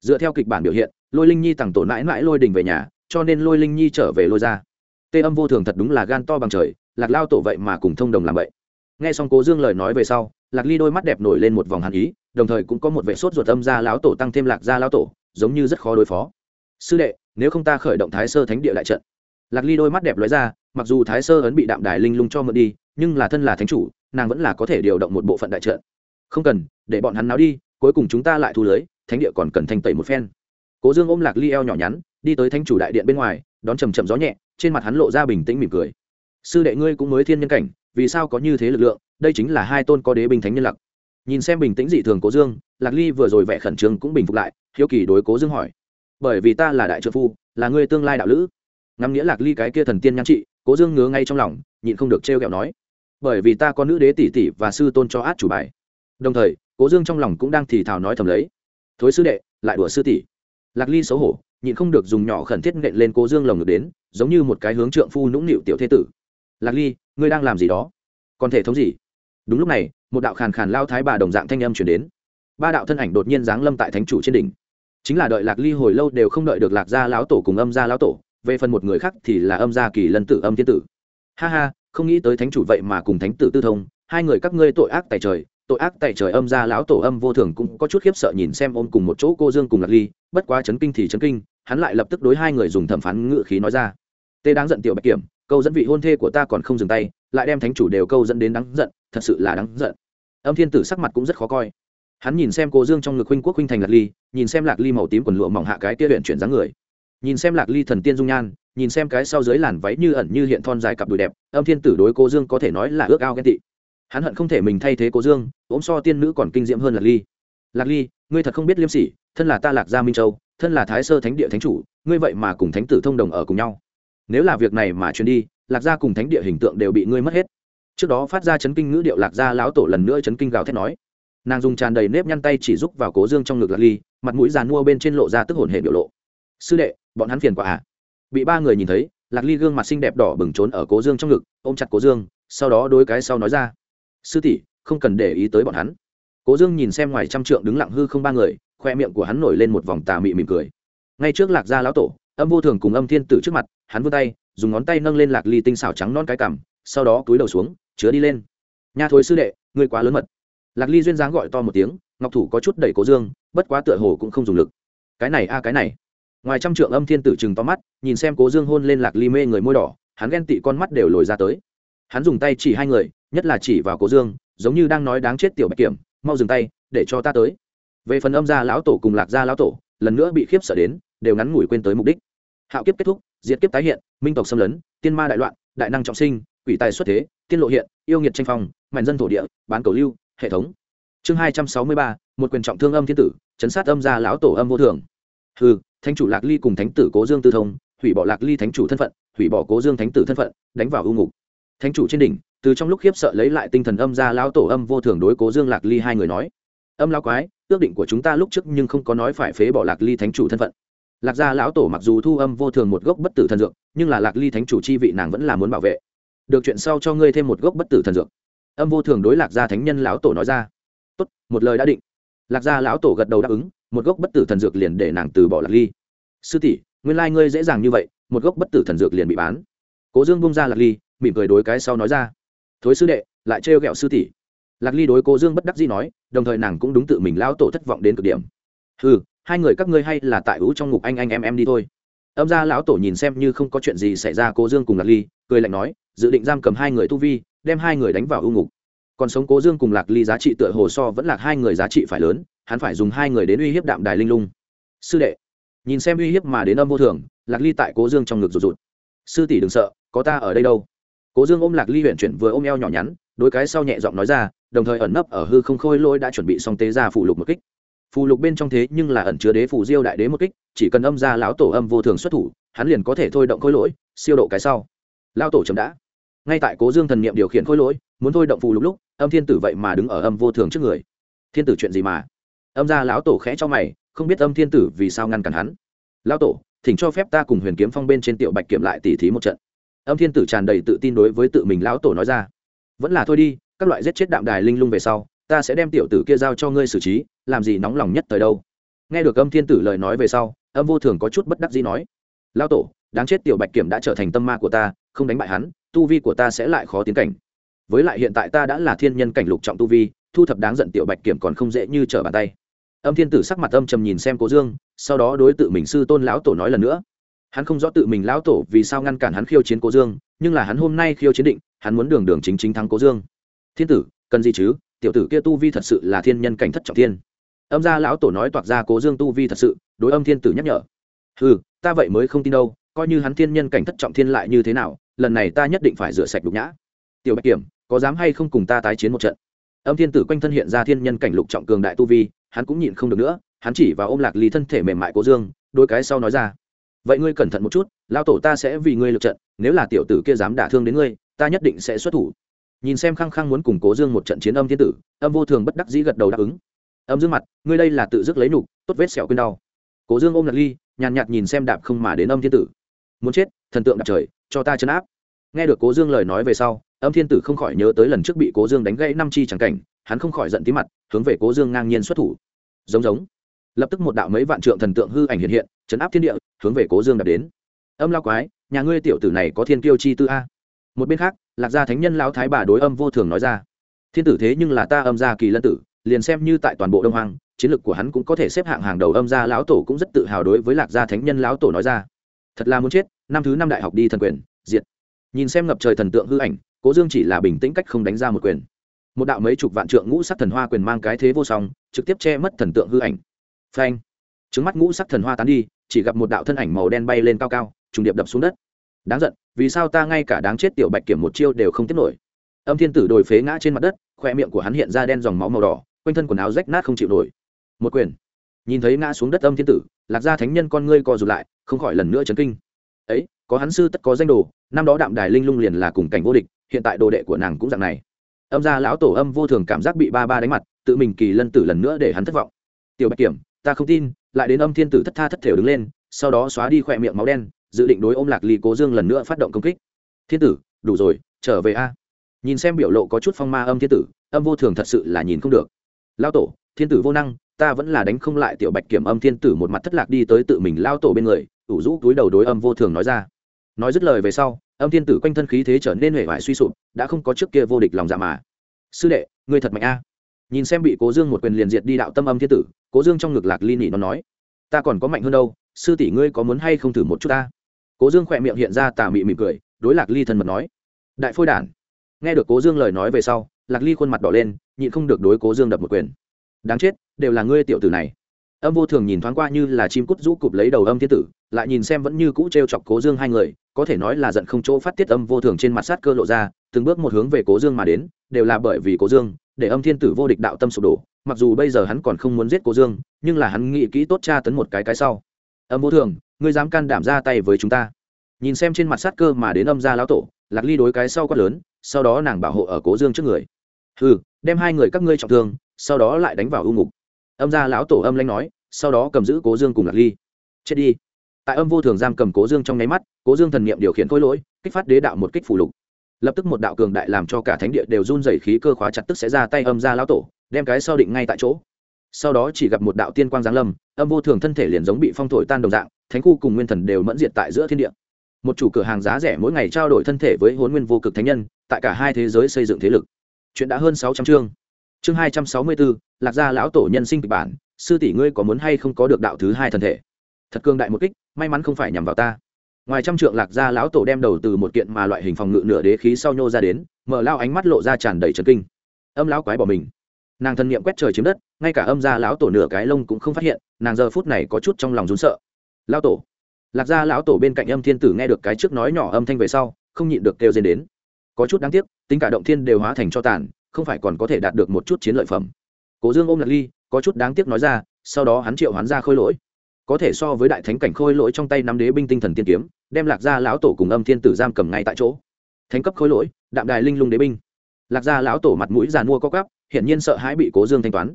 Dựa theo kịch bản biểu hiện, lôi linh nhi tặng tổ mãi mãi lôi đình về nhà, cho nên lôi linh nhi trở về lôi ra. Tê âm vô thường thật đúng là gan to bằng trời, lạc lao tổ vậy mà cùng thông đồng làm vậy. Nghe xong cố dương lời nói về sau, lạc ly đôi mắt đẹp nổi lên một vòng hàn ý, đồng thời cũng có một vệ sốt ruột âm ra lão tổ tăng thêm lạc gia lão tổ giống như rất khó đối phó. Sư đệ, nếu không ta khởi động thái sơ thánh địa đại trận. Lạc ly đôi mắt đẹp lóe ra, mặc dù thái sơ ấn bị đạm đài linh lung cho mượn đi, nhưng là thân là thánh chủ, nàng vẫn là có thể điều động một bộ phận đại trận. Không cần, để bọn hắn náo đi, cuối cùng chúng ta lại thu lưới, thánh địa còn cần thanh tẩy một phen. Cố dương ôm lạc ly eo nhỏ nhắn, đi tới thánh chủ đại điện bên ngoài, đón chầm chậm gió nhẹ, trên mặt hắn lộ ra bình tĩnh mỉm cười. Sư đệ ngươi cũng mới thiên nhân cảnh, vì sao có như thế lực lượng? Đây chính là hai tôn có đế bình thánh nhân lặc nhìn xem bình tĩnh dị thường cố dương, lạc ly vừa rồi vẻ khẩn trương cũng bình phục lại, hiếu kỳ đối cố dương hỏi. Bởi vì ta là đại trợ phu, là người tương lai đạo lữ. Ngắm nghĩa lạc ly cái kia thần tiên nhan trị, cố dương ngứa ngay trong lòng, nhịn không được trêu ghẹo nói. Bởi vì ta có nữ đế tỷ tỷ và sư tôn cho át chủ bài. Đồng thời, cố dương trong lòng cũng đang thì thào nói thầm lấy. Thối sư đệ, lại đùa sư tỷ. Lạc ly xấu hổ, nhịn không được dùng nhỏ khẩn thiết nện lên cố dương lồng ngực đến, giống như một cái hướng trượng phu nũng nịu tiểu thế tử. Lạc ly, ngươi đang làm gì đó? Còn thể thống gì? Đúng lúc này, một đạo khàn khàn lao thái bà đồng dạng thanh âm chuyển đến. Ba đạo thân ảnh đột nhiên giáng lâm tại thánh chủ trên đỉnh. Chính là đợi lạc ly hồi lâu đều không đợi được lạc gia lão tổ cùng âm gia lão tổ, về phần một người khác thì là âm gia kỳ lân tử âm thiên tử. Ha ha, không nghĩ tới thánh chủ vậy mà cùng thánh tử tư thông, hai người các ngươi tội ác tại trời, tội ác tại trời âm gia lão tổ âm vô thường cũng có chút khiếp sợ nhìn xem ôm cùng một chỗ cô dương cùng lạc ly, bất quá chấn kinh thì chấn kinh, hắn lại lập tức đối hai người dùng thẩm phán ngự khí nói ra. Tê đáng giận tiểu bạch kiểm câu dẫn vị hôn thê của ta còn không dừng tay, lại đem thánh chủ đều câu dẫn đến đáng giận, thật sự là đáng giận. Âm thiên tử sắc mặt cũng rất khó coi. Hắn nhìn xem cô dương trong ngực huynh quốc huynh thành lạc ly, nhìn xem lạc ly màu tím quần lụa mỏng hạ cái tia luyện chuyển dáng người. Nhìn xem lạc ly thần tiên dung nhan, nhìn xem cái sau dưới làn váy như ẩn như hiện thon dài cặp đùi đẹp, âm thiên tử đối cô dương có thể nói là ước ao ghen tị. Hắn hận không thể mình thay thế cô dương, ốm so tiên nữ còn kinh diễm hơn lạc ly. Lạc ly, ngươi thật không biết liêm sỉ, thân là ta lạc gia minh châu, thân là thái sơ thánh địa thánh chủ, ngươi vậy mà cùng thánh tử thông đồng ở cùng nhau nếu là việc này mà truyền đi, lạc gia cùng thánh địa hình tượng đều bị ngươi mất hết. Trước đó phát ra chấn kinh ngữ điệu lạc gia lão tổ lần nữa chấn kinh gào thét nói. Nàng dùng tràn đầy nếp nhăn tay chỉ giúp vào cố dương trong ngực lạc ly, mặt mũi giàn mua bên trên lộ ra tức hồn hệ biểu lộ. Sư đệ, bọn hắn phiền quả à. Bị ba người nhìn thấy, lạc ly gương mặt xinh đẹp đỏ bừng trốn ở cố dương trong ngực, ôm chặt cố dương, sau đó đôi cái sau nói ra. Sư tỷ, không cần để ý tới bọn hắn. Cố dương nhìn xem ngoài trăm trượng đứng lặng hư không ba người, khoe miệng của hắn nổi lên một vòng tà mị mỉm cười. Ngay trước lạc gia lão tổ âm vô thường cùng âm thiên tử trước mặt, hắn vươn tay, dùng ngón tay nâng lên lạc ly tinh xảo trắng non cái cằm, sau đó túi đầu xuống, chứa đi lên. Nha thối sư đệ, ngươi quá lớn mật. Lạc ly duyên dáng gọi to một tiếng, ngọc thủ có chút đẩy cố dương, bất quá tựa hồ cũng không dùng lực. Cái này a, cái này. Ngoài trăm trượng âm thiên tử chừng to mắt, nhìn xem cố dương hôn lên lạc ly mê người môi đỏ, hắn ghen tị con mắt đều lồi ra tới. Hắn dùng tay chỉ hai người, nhất là chỉ vào cố dương, giống như đang nói đáng chết tiểu bạch kiểm, mau dừng tay, để cho ta tới. Về phần âm gia lão tổ cùng lạc gia lão tổ, lần nữa bị khiếp sợ đến đều ngắn ngủi quên tới mục đích. Hạo kiếp kết thúc diệt kiếp tái hiện minh tộc xâm lấn tiên ma đại loạn đại năng trọng sinh quỷ tài xuất thế tiên lộ hiện yêu nghiệt tranh phong mạnh dân thổ địa bán cầu lưu hệ thống. Chương hai trăm sáu mươi ba một quyền trọng thương âm thiên tử chấn sát âm gia lão tổ âm vô thường. Hừ, thánh chủ lạc ly cùng thánh tử cố dương tư thông hủy bỏ lạc ly thánh chủ thân phận hủy bỏ cố dương thánh tử thân phận đánh vào ưu ngục. Thánh chủ trên đỉnh từ trong lúc khiếp sợ lấy lại tinh thần âm gia lão tổ âm vô thường đối cố dương lạc ly hai người nói. Âm lao quái ước định của chúng ta lúc trước nhưng không có nói phải phế bỏ lạc ly thánh chủ thân phận lạc gia lão tổ mặc dù thu âm vô thường một gốc bất tử thần dược, nhưng là lạc ly thánh chủ chi vị nàng vẫn là muốn bảo vệ. Được chuyện sau cho ngươi thêm một gốc bất tử thần dược. Âm vô thường đối lạc gia thánh nhân lão tổ nói ra. Tốt, một lời đã định. Lạc gia lão tổ gật đầu đáp ứng, một gốc bất tử thần dược liền để nàng từ bỏ lạc ly. Sư tỷ, nguyên lai、like、ngươi dễ dàng như vậy, một gốc bất tử thần dược liền bị bán. Cố dương bung ra lạc ly, mỉm cười đối cái sau nói ra. Thối sư đệ, lại trêu ghẹo sư tỷ. Lạc ly đối cố dương bất đắc dĩ nói, đồng thời nàng cũng đúng tự mình lão tổ thất vọng đến cực điểm. Ừ hai người các ngươi hay là tại ú trong ngục anh anh em em đi thôi. Âm gia lão tổ nhìn xem như không có chuyện gì xảy ra cố dương cùng lạc ly, cười lạnh nói, dự định giam cầm hai người tu vi, đem hai người đánh vào ưu ngục. Còn sống cố dương cùng lạc ly giá trị tựa hồ so vẫn là hai người giá trị phải lớn, hắn phải dùng hai người đến uy hiếp đạm đài linh lung. Sư đệ, nhìn xem uy hiếp mà đến âm vô thường, lạc ly tại cố dương trong ngực rụt rụt. Sư tỷ đừng sợ, có ta ở đây đâu. Cố dương ôm lạc ly huyện chuyển vừa ôm eo nhỏ nhắn, đôi cái sau nhẹ giọng nói ra, đồng thời ẩn nấp ở hư không khôi lỗi đã chuẩn bị xong tế ra phụ lục một kích phù lục bên trong thế nhưng là ẩn chứa đế phù diêu đại đế một kích, chỉ cần âm ra lão tổ âm vô thường xuất thủ, hắn liền có thể thôi động khôi lỗi, siêu độ cái sau. Lao tổ chấm đã. Ngay tại cố dương thần niệm điều khiển khôi lỗi, muốn thôi động phù lục lúc, âm thiên tử vậy mà đứng ở âm vô thường trước người. Thiên tử chuyện gì mà? Âm ra lão tổ khẽ cho mày, không biết âm thiên tử vì sao ngăn cản hắn. Lão tổ, thỉnh cho phép ta cùng huyền kiếm phong bên trên tiểu bạch kiểm lại tỉ thí một trận. Âm thiên tử tràn đầy tự tin đối với tự mình lão tổ nói ra. Vẫn là thôi đi, các loại giết chết đạm đài linh lung về sau, ta sẽ đem tiểu tử kia giao cho ngươi xử trí làm gì nóng lòng nhất tới đâu? Nghe được âm thiên tử lời nói về sau, âm vô thường có chút bất đắc dĩ nói, lão tổ, đáng chết tiểu bạch kiểm đã trở thành tâm ma của ta, không đánh bại hắn, tu vi của ta sẽ lại khó tiến cảnh. Với lại hiện tại ta đã là thiên nhân cảnh lục trọng tu vi, thu thập đáng giận tiểu bạch kiểm còn không dễ như trở bàn tay. Âm thiên tử sắc mặt âm trầm nhìn xem cố dương, sau đó đối tự mình sư tôn lão tổ nói lần nữa, hắn không rõ tự mình lão tổ vì sao ngăn cản hắn khiêu chiến cố dương, nhưng là hắn hôm nay khiêu chiến định, hắn muốn đường đường chính chính thắng cố dương. Thiên tử, cần gì chứ? Tiểu tử kia tu vi thật sự là thiên nhân cảnh thất trọng thiên âm gia lão tổ nói toạc ra cố dương tu vi thật sự, đối âm thiên tử nhắc nhở. Ừ ta vậy mới không tin đâu, coi như hắn thiên nhân cảnh thất trọng thiên lại như thế nào, lần này ta nhất định phải rửa sạch đục nhã. Tiểu bạch kiểm, có dám hay không cùng ta tái chiến một trận? Âm thiên tử quanh thân hiện ra thiên nhân cảnh lục trọng cường đại tu vi, hắn cũng nhịn không được nữa, hắn chỉ vào ôm lạc lý thân thể mềm mại cố dương, đôi cái sau nói ra. Vậy ngươi cẩn thận một chút lao tổ ta sẽ vì ngươi lượt trận, nếu là tiểu tử kia dám đả thương đến ngươi, ta nhất định sẽ xuất thủ. Nhìn xem khăng khăng muốn củng cố dương một trận chiến âm thiên tử, âm vô thường bất đắc dĩ gật đầu đáp ứng âm dương mặt, ngươi đây là tự dứt lấy nục tốt vết sẹo quên đau. Cố dương ôm lật ly, nhàn nhạt nhìn xem đạp không mà đến âm thiên tử. Muốn chết, thần tượng đạp trời, cho ta chấn áp. Nghe được cố dương lời nói về sau, âm thiên tử không khỏi nhớ tới lần trước bị cố dương đánh gãy năm chi chẳng cảnh, hắn không khỏi giận tí mặt, hướng về cố dương ngang nhiên xuất thủ. Giống giống. Lập tức một đạo mấy vạn trượng thần tượng hư ảnh hiện hiện, chấn áp thiên địa, hướng về cố dương đạp đến. Âm lao quái, nhà ngươi tiểu tử này có thiên kiêu chi tư a? Một bên khác, lạc gia thánh nhân lão thái bà đối âm vô thường nói ra. Thiên tử thế nhưng là ta âm gia kỳ lân tử liền xem như tại toàn bộ đông hoàng chiến lược của hắn cũng có thể xếp hạng hàng đầu âm gia lão tổ cũng rất tự hào đối với lạc gia thánh nhân lão tổ nói ra. Thật là muốn chết, năm thứ năm đại học đi thần quyền, diệt. Nhìn xem ngập trời thần tượng hư ảnh, cố dương chỉ là bình tĩnh cách không đánh ra một quyền. Một đạo mấy chục vạn trượng ngũ sắc thần hoa quyền mang cái thế vô song, trực tiếp che mất thần tượng hư ảnh. Phanh. Trứng mắt ngũ sắc thần hoa tán đi, chỉ gặp một đạo thân ảnh màu đen bay lên cao cao, trùng điệp đập xuống đất. Đáng giận, vì sao ta ngay cả đáng chết tiểu bạch kiểm một chiêu đều không tiếp nổi? Âm thiên tử đồi phế ngã trên mặt đất, khoe miệng của hắn hiện ra đen dòng máu màu đỏ quanh thân quần áo rách nát không chịu nổi. Một quyền. Nhìn thấy ngã xuống đất âm thiên tử, lạc gia thánh nhân con ngươi co rụt lại, không khỏi lần nữa chấn kinh. Ấy, có hắn sư tất có danh đồ, năm đó đạm đài linh lung liền là cùng cảnh vô địch, hiện tại đồ đệ của nàng cũng dạng này. Âm gia lão tổ âm vô thường cảm giác bị ba ba đánh mặt, tự mình kỳ lân tử lần nữa để hắn thất vọng. Tiểu bạch kiểm, ta không tin, lại đến âm thiên tử thất tha thất thểu đứng lên, sau đó xóa đi khỏe miệng máu đen, dự định đối ôm lạc ly cố dương lần nữa phát động công kích. Thiên tử, đủ rồi, trở về a. Nhìn xem biểu lộ có chút phong ma âm thiên tử, âm vô thường thật sự là nhìn không được lao tổ, thiên tử vô năng, ta vẫn là đánh không lại tiểu bạch kiểm âm thiên tử một mặt thất lạc đi tới tự mình lao tổ bên người, ủ rũ túi đầu đối âm vô thường nói ra. Nói dứt lời về sau, âm thiên tử quanh thân khí thế trở nên huệ vải suy sụp, đã không có trước kia vô địch lòng dạ mà. Sư đệ, ngươi thật mạnh a. Nhìn xem bị cố dương một quyền liền diệt đi đạo tâm âm thiên tử, cố dương trong ngực lạc ly nỉ nó nói, ta còn có mạnh hơn đâu, sư tỷ ngươi có muốn hay không thử một chút ta? Cố dương khỏe miệng hiện ra tà mị mỉm cười, đối lạc ly thân mật nói, đại phôi đản. Nghe được cố dương lời nói về sau, lạc ly khuôn mặt đỏ lên nhịn không được đối cố dương đập một quyền. Đáng chết, đều là ngươi tiểu tử này. Âm vô thường nhìn thoáng qua như là chim cút rũ cụp lấy đầu âm thiên tử, lại nhìn xem vẫn như cũ t r e o chọc cố dương hai người, có thể nói là giận không chỗ phát tiết âm vô thường trên mặt sát cơ lộ ra, từng bước một hướng về cố dương mà đến, đều là bởi vì cố dương, để âm thiên tử vô địch đạo tâm sụp đổ, mặc dù bây giờ hắn còn không muốn giết cố dương, nhưng là hắn nghĩ kỹ tốt tra tấn một cái cái sau. Âm vô thường, ngươi dám can đảm ra tay với chúng ta. Nhìn xem trên mặt sát cơ mà đến âm gia lão tổ, lạc ly đối cái sau quát lớn, sau đó nàng bảo hộ ở cố dương trước người ừ đem hai người các ngươi trọng thương, sau đó lại đánh vào ưu ngục. Âm gia lão tổ âm lanh nói, sau đó cầm giữ cố dương cùng lạc ly. Chết đi. Tại âm vô thường giam cầm cố dương trong nháy mắt, cố dương thần n i ệ m điều khiển khối lỗi, kích phát đế đạo một kích phủ lục. Lập tức một đạo cường đại làm cho cả thánh địa đều run dày khí cơ khóa chặt tức sẽ ra tay âm ra lão tổ, đem cái sau định ngay tại chỗ. Sau đó chỉ gặp một đạo tiên quang giáng lâm, âm vô thường thân thể liền giống bị phong thổi tan đồng dạng, thánh khu cùng nguyên thần đều mẫn diệt tại giữa thiên địa. Một chủ cửa hàng giá rẻ mỗi ngày trao đổi thân thể với huấn nguyên vô cực thánh nhân, tại cả hai thế giới xây dựng thế lực chuyện đã hơn sáu trăm chương. Chương hai trăm sáu mươi bốn, lạc gia lão tổ nhân sinh kịch bản, sư tỷ ngươi có muốn hay không có được đạo thứ hai thần thể? Thật cương đại một kích, may mắn không phải nhằm vào ta. Ngoài trăm trượng lạc gia lão tổ đem đầu từ một kiện mà loại hình phòng ngự nửa đế khí sau nhô ra đến, mở lao ánh mắt lộ ra tràn đầy trần kinh. Âm lão quái bỏ mình. Nàng thân nhiệm quét trời chiếm đất, ngay cả âm gia lão tổ nửa cái lông cũng không phát hiện, nàng giờ phút này có chút trong lòng rún sợ. Lão tổ. Lạc gia lão tổ bên cạnh âm thiên tử nghe được cái trước nói nhỏ âm thanh về sau, không nhịn được kêu dên đến có chút đáng tiếc, tính cả động thiên đều hóa thành cho tàn, không phải còn có thể đạt được một chút chiến lợi phẩm. Cố dương ôm lật ly, có chút đáng tiếc nói ra, sau đó hắn triệu hoán ra khôi lỗi. Có thể so với đại thánh cảnh khôi lỗi trong tay năm đế binh tinh thần tiên kiếm, đem lạc gia lão tổ cùng âm thiên tử giam cầm ngay tại chỗ. Thánh cấp khôi lỗi, đạm đài linh lung đế binh. Lạc gia lão tổ mặt mũi giàn mua co cắp hiển nhiên sợ hãi bị cố dương thanh toán.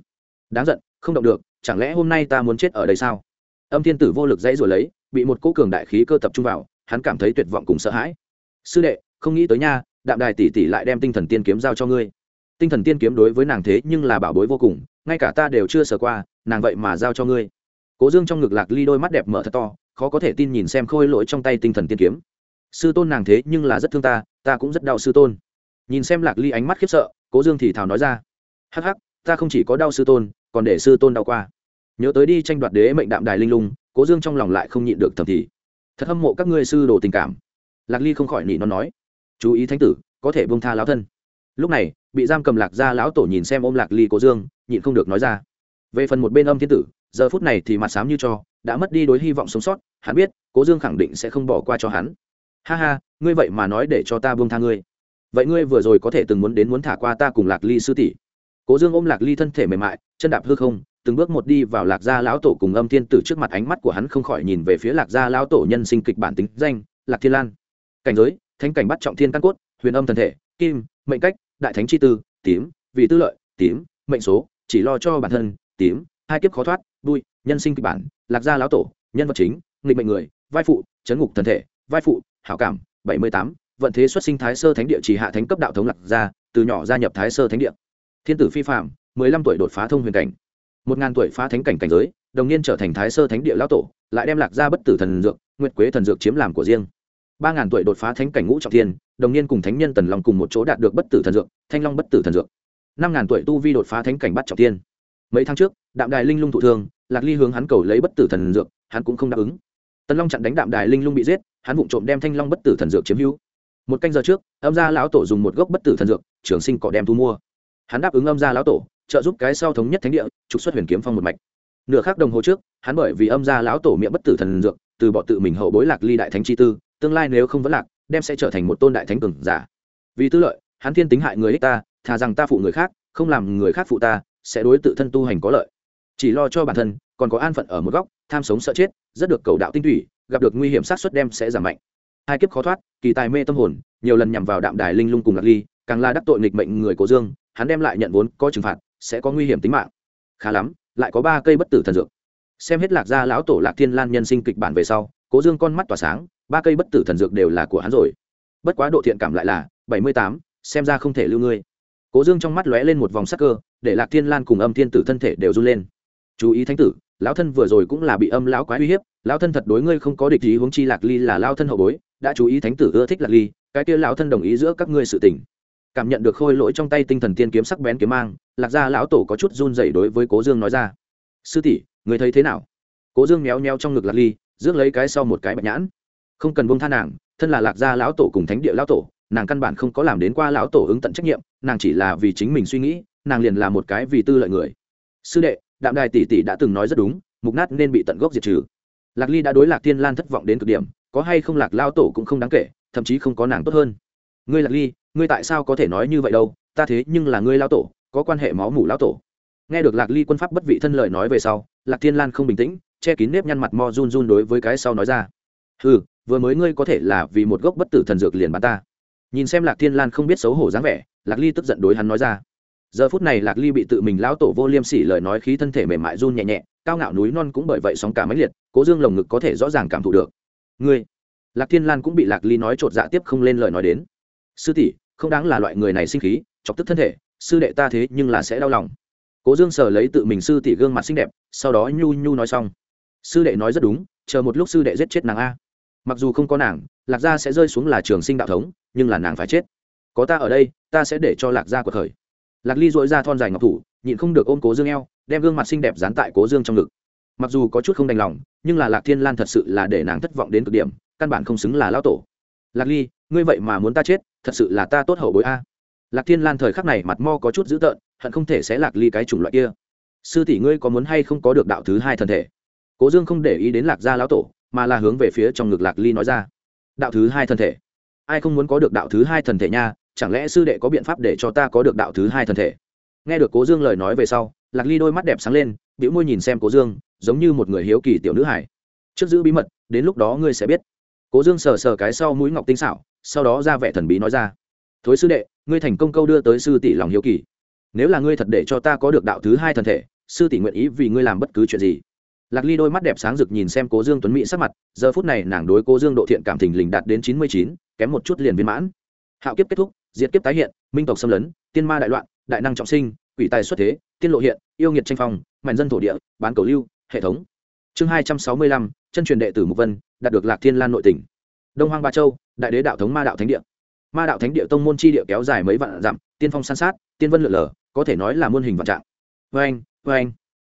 Đáng giận, không động được, chẳng lẽ hôm nay ta muốn chết ở đây sao? Âm thiên tử vô lực dãy rồi lấy, bị một cỗ cường đại khí cơ tập trung vào, hắn cảm thấy tuyệt vọng cùng sợ hãi. Sư đệ, không nghĩ tới nha đạm đài tỷ tỷ lại đem tinh thần tiên kiếm giao cho ngươi. Tinh thần tiên kiếm đối với nàng thế nhưng là bảo bối vô cùng, ngay cả ta đều chưa sờ qua, nàng vậy mà giao cho ngươi. Cố dương trong ngực lạc ly đôi mắt đẹp mở thật to, khó có thể tin nhìn xem khôi lỗi trong tay tinh thần tiên kiếm. Sư tôn nàng thế nhưng là rất thương ta ta cũng rất đau sư tôn. Nhìn xem lạc ly ánh mắt khiếp sợ, cố dương thì thào nói ra. Hắc hắc, ta không chỉ có đau sư tôn, còn để sư tôn đau qua. Nhớ tới đi tranh đoạt đế mệnh đạm đài linh lung, cố dương trong lòng lại không nhịn được thầm thì. Thật hâm mộ các ngươi sư đồ tình cảm. Lạc ly không khỏi nỉ nó nói chú ý thánh tử, có thể bông tha lão thân. Lúc này, bị giam cầm lạc ra lão tổ nhìn xem ôm lạc ly cố dương, nhịn không được nói ra. Về phần một bên âm thiên tử, giờ phút này thì mặt sám như cho, đã mất đi đối hy vọng sống sót, hắn biết cố dương khẳng định sẽ không bỏ qua cho hắn. Ha ha, ngươi vậy mà nói để cho ta buông tha ngươi. Vậy ngươi vừa rồi có thể từng muốn đến muốn thả qua ta cùng lạc ly sư tỷ. Cố dương ôm lạc ly thân thể mềm mại, chân đạp hư không, từng bước một đi vào lạc gia lão tổ cùng âm thiên tử trước mặt ánh mắt của hắn không khỏi nhìn về phía lạc gia lão tổ nhân sinh kịch bản tính danh, lạc thiên lan. Cảnh giới thánh cảnh bắt trọng thiên căn cốt, huyền âm thần thể, kim, mệnh cách, đại thánh chi tư, tím, vì tư lợi, tím, mệnh số, chỉ lo cho bản thân, tím, hai kiếp khó thoát vui nhân sinh kịch bản, lạc gia lão tổ, nhân vật chính, nghịch mệnh người, vai phụ, chấn ngục thần thể, vai phụ, hảo cảm, bảy mươi tám, vận thế xuất sinh thái sơ thánh địa chỉ hạ thánh cấp đạo thống lạc gia, từ nhỏ gia nhập thái sơ thánh địa. Thiên tử phi phạm mười lăm tuổi đột phá thông huyền cảnh. Một ngàn tuổi phá thánh cảnh cảnh giới, đồng niên trở thành thái sơ thánh địa lão tổ, lại đem lạc gia bất tử thần dược, nguyệt quế thần dược chiếm làm của riêng ba ngàn tuổi đột phá thánh cảnh ngũ trọng thiên, đồng niên cùng thánh nhân tần long cùng một chỗ đạt được bất tử thần dược, thanh long bất tử thần dược. năm ngàn tuổi tu vi đột phá thánh cảnh bắt trọng thiên. Mấy tháng trước, đạm đài linh lung thụ thương, lạc ly hướng hắn cầu lấy bất tử thần dược, hắn cũng không đáp ứng. Tần long chặn đánh đạm đài linh lung bị giết, hắn vụng trộm đem thanh long bất tử thần dược chiếm hữu. Một canh giờ trước, âm gia lão tổ dùng một gốc bất tử thần dược, trường sinh cỏ đem thu mua. Hắn đáp ứng âm gia lão tổ, trợ giúp cái sau thống nhất thánh địa, trục xuất huyền kiếm phong một mạch. Nửa khắc đồng hồ trước, hắn bởi vì âm gia lão tổ miệng bất tử thần dược, từ bọn tự mình hậu bối lạc ly đại thánh chi tư tương lai nếu không vẫn lạc, đem sẽ trở thành một tôn đại thánh cường giả. Vì tư lợi, hắn thiên tính hại người ích ta, thà rằng ta phụ người khác, không làm người khác phụ ta, sẽ đối tự thân tu hành có lợi. Chỉ lo cho bản thân, còn có an phận ở một góc, tham sống sợ chết, rất được cầu đạo tinh thủy gặp được nguy hiểm sát xuất đem sẽ giảm mạnh. Hai kiếp khó thoát, kỳ tài mê tâm hồn, nhiều lần nhằm vào đạm đài linh lung cùng lạc ly, càng là đắc tội nghịch mệnh người cố dương, hắn đem lại nhận vốn có trừng phạt, sẽ có nguy hiểm tính mạng. Khá lắm, lại có ba cây bất tử thần dược. Xem hết lạc gia lão tổ lạc thiên lan nhân sinh kịch bản về sau, cố dương con mắt tỏa sáng ba cây bất tử thần dược đều là của hắn rồi. Bất quá độ thiện cảm lại là bảy mươi tám, xem ra không thể lưu ngươi. Cố dương trong mắt lóe lên một vòng sắc cơ, để lạc thiên lan cùng âm thiên tử thân thể đều run lên. Chú ý thánh tử, lão thân vừa rồi cũng là bị âm lão quái uy hiếp, lão thân thật đối ngươi không có địch ý huống chi lạc ly là lao thân hậu bối, đã chú ý thánh tử ưa thích lạc ly, cái kia lão thân đồng ý giữa các ngươi sự tình. Cảm nhận được khôi lỗi trong tay tinh thần tiên kiếm sắc bén kiếm mang, lạc gia lão tổ có chút run dậy đối với cố dương nói ra. Sư tỷ, người thấy thế nào? Cố dương méo nheo trong ngực lạc ly, rước lấy cái sau một cái bạch nhãn không cần buông tha nàng, thân là lạc gia lão tổ cùng thánh địa lão tổ, nàng căn bản không có làm đến qua lão tổ ứng tận trách nhiệm, nàng chỉ là vì chính mình suy nghĩ, nàng liền là một cái vì tư lợi người. Sư đệ, đạm đài tỷ tỷ đã từng nói rất đúng, mục nát nên bị tận gốc diệt trừ. Lạc ly đã đối lạc thiên lan thất vọng đến cực điểm, có hay không lạc lao tổ cũng không đáng kể, thậm chí không có nàng tốt hơn. Ngươi lạc ly, ngươi tại sao có thể nói như vậy đâu, ta thế nhưng là ngươi lao tổ, có quan hệ máu mủ lao tổ. Nghe được lạc ly quân pháp bất vị thân lời nói về sau, lạc thiên lan không bình tĩnh, che kín nếp nhăn mặt mo run run đối với cái sau nói ra. Ừ vừa mới ngươi có thể là vì một gốc bất tử thần dược liền bắn ta. Nhìn xem lạc thiên lan không biết xấu hổ dáng vẻ, lạc ly tức giận đối hắn nói ra. Giờ phút này lạc ly bị tự mình lão tổ vô liêm sỉ lời nói khí thân thể mềm mại run nhẹ nhẹ, cao ngạo núi non cũng bởi vậy sóng cả máy liệt, cố dương lồng ngực có thể rõ ràng cảm thụ được. Ngươi? Lạc thiên lan cũng bị lạc ly nói chột dạ tiếp không lên lời nói đến. Sư tỷ, không đáng là loại người này sinh khí, chọc tức thân thể, sư đệ ta thế nhưng là sẽ đau lòng. Cố dương sờ lấy tự mình sư tỷ gương mặt xinh đẹp, sau đó nhu nhu nói xong. Sư đệ nói rất đúng, chờ một lúc sư đệ giết chết nàng a mặc dù không có nàng, lạc gia sẽ rơi xuống là trường sinh đạo thống, nhưng là nàng phải chết. Có ta ở đây, ta sẽ để cho lạc gia cuộc khởi. Lạc ly dội ra thon dài ngọc thủ, nhịn không được ôm cố dương eo, đem gương mặt xinh đẹp dán tại cố dương trong ngực. Mặc dù có chút không đành lòng, nhưng là lạc thiên lan thật sự là để nàng thất vọng đến cực điểm, căn bản không xứng là lão tổ. Lạc ly, ngươi vậy mà muốn ta chết, thật sự là ta tốt hậu bối a. Lạc thiên lan thời khắc này mặt mo có chút dữ tợn, hận không thể sẽ lạc ly cái chủng loại kia. Sư tỷ ngươi có muốn hay không có được đạo thứ hai thần thể? Cố dương không để ý đến lạc gia lão tổ mà là hướng về phía trong ngực lạc ly nói ra. Đạo thứ hai thân thể. Ai không muốn có được đạo thứ hai thần thể nha, chẳng lẽ sư đệ có biện pháp để cho ta có được đạo thứ hai thân thể? Nghe được cố dương lời nói về sau, lạc ly đôi mắt đẹp sáng lên biểu môi nhìn xem cố dương, giống như một người hiếu kỳ tiểu nữ hải trước giữ bí mật, đến lúc đó ngươi sẽ biết. Cố dương sờ sờ cái sau mũi ngọc tinh xảo, sau đó ra vẻ thần bí nói ra. Thối sư đệ, ngươi thành công câu đưa tới sư tỷ lòng hiếu kỳ. Nếu là ngươi thật để cho ta có được đạo thứ hai thân thể, sư tỷ nguyện ý vì ngươi làm bất cứ chuyện gì lạc ly đôi mắt đẹp sáng rực nhìn xem cố dương tuấn mỹ sắc mặt, giờ phút này nàng đối cố dương độ thiện cảm thình lình đạt đến chín mươi chín, kém một chút liền viên mãn. Hạo kiếp kết thúc, diệt kiếp tái hiện, minh tộc xâm lấn, tiên ma đại loạn, đại năng trọng sinh, quỷ tài xuất thế, tiên lộ hiện, yêu nghiệt tranh phong mạnh dân thổ địa, bán cầu lưu, hệ thống. Chương hai trăm sáu mươi lăm, chân truyền đệ tử mục vân, đạt được lạc thiên lan nội tỉnh đông hoang ba châu, đại đế đạo thống ma đạo thánh địa. Ma đạo thánh địa tông môn chi địa kéo dài mấy vạn dặm, tiên phong san sát, tiên vân lượn lờ, có thể nói là muôn hình vạn trạng. Vê anh vê anh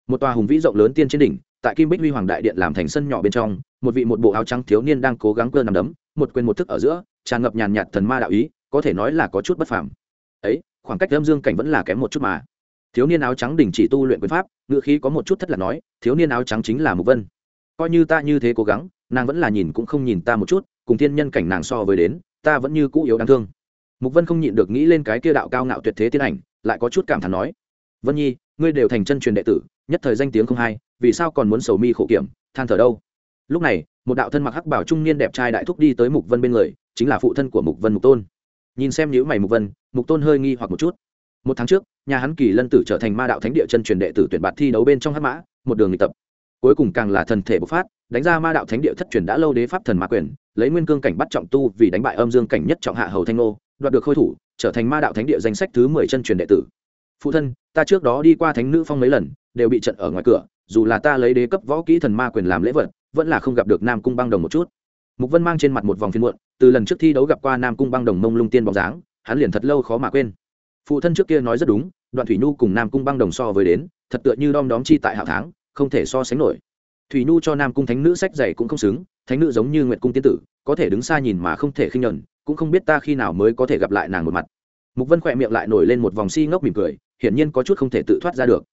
một tòa hùng vĩ rộng lớn tiên trên đỉnh tại kim bích huy hoàng đại điện làm thành sân nhỏ bên trong, một vị một bộ áo trắng thiếu niên đang cố gắng cơ nằm đấm, một quên một thức ở giữa, tràn ngập nhàn nhạt thần ma đạo ý, có thể nói là có chút bất phàm. Ấy, khoảng cách âm dương cảnh vẫn là kém một chút mà. Thiếu niên áo trắng đình chỉ tu luyện quyền pháp ngự khí có một chút thất lạc nói, thiếu niên áo trắng chính là mục vân. Coi như ta như thế cố gắng, nàng vẫn là nhìn cũng không nhìn ta một chút, cùng thiên nhân cảnh nàng so với đến, ta vẫn như cũ yếu đáng thương. Mục vân không nhịn được nghĩ lên cái kia đạo cao ngạo tuyệt thế tiên ảnh, lại có chút cảm thán nói, vân nhi ngươi đều thành chân truyền đệ tử, nhất thời danh tiếng không hay vì sao còn muốn sầu mi khổ kiểm, than thở đâu? Lúc này, một đạo thân mặc hắc bảo trung niên đẹp trai đại thúc đi tới mục vân bên người, chính là phụ thân của mục vân mục tôn. Nhìn xem nhữ mày mục vân, mục tôn hơi nghi hoặc một chút. Một tháng trước, nhà hắn kỳ lân tử trở thành ma đạo thánh địa chân truyền đệ tử tuyển bạt thi đấu bên trong hắc mã, một đường luyện tập. Cuối cùng càng là thần thể bộc phát, đánh ra ma đạo thánh địa thất truyền đã lâu đế pháp thần ma quyền, lấy nguyên cương cảnh bắt trọng tu vì đánh bại âm dương cảnh nhất trọng hạ hầu thanh nô đoạt được khôi thủ, trở thành ma đạo thánh địa danh sách thứ mười chân truyền đệ tử phụ thân, ta trước đó đi qua thánh nữ phong mấy lần, đều bị trận ở ngoài cửa, dù là ta lấy đế cấp võ kỹ thần ma quyền làm lễ vật, vẫn là không gặp được nam cung băng đồng một chút. Mục vân mang trên mặt một vòng phiên muộn, từ lần trước thi đấu gặp qua nam cung băng đồng mông lung tiên bóng dáng, hắn liền thật lâu khó mà quên. Phụ thân trước kia nói rất đúng, đoạn thủy nhu cùng nam cung băng đồng so với đến, thật tựa như đom đóm chi tại hạ tháng không thể so sánh nổi. Thủy nhu cho nam cung thánh nữ sách dày cũng không xứng, thánh nữ giống như nguyệt cung tiên tử, có thể đứng xa nhìn mà không thể khinh nhẫn, cũng không biết ta khi nào mới có thể gặp lại nàng một mặt mục vân khỏe miệng lại nổi lên một vòng si ngốc mỉm cười, hiển nhiên có chút không thể tự thoát ra được.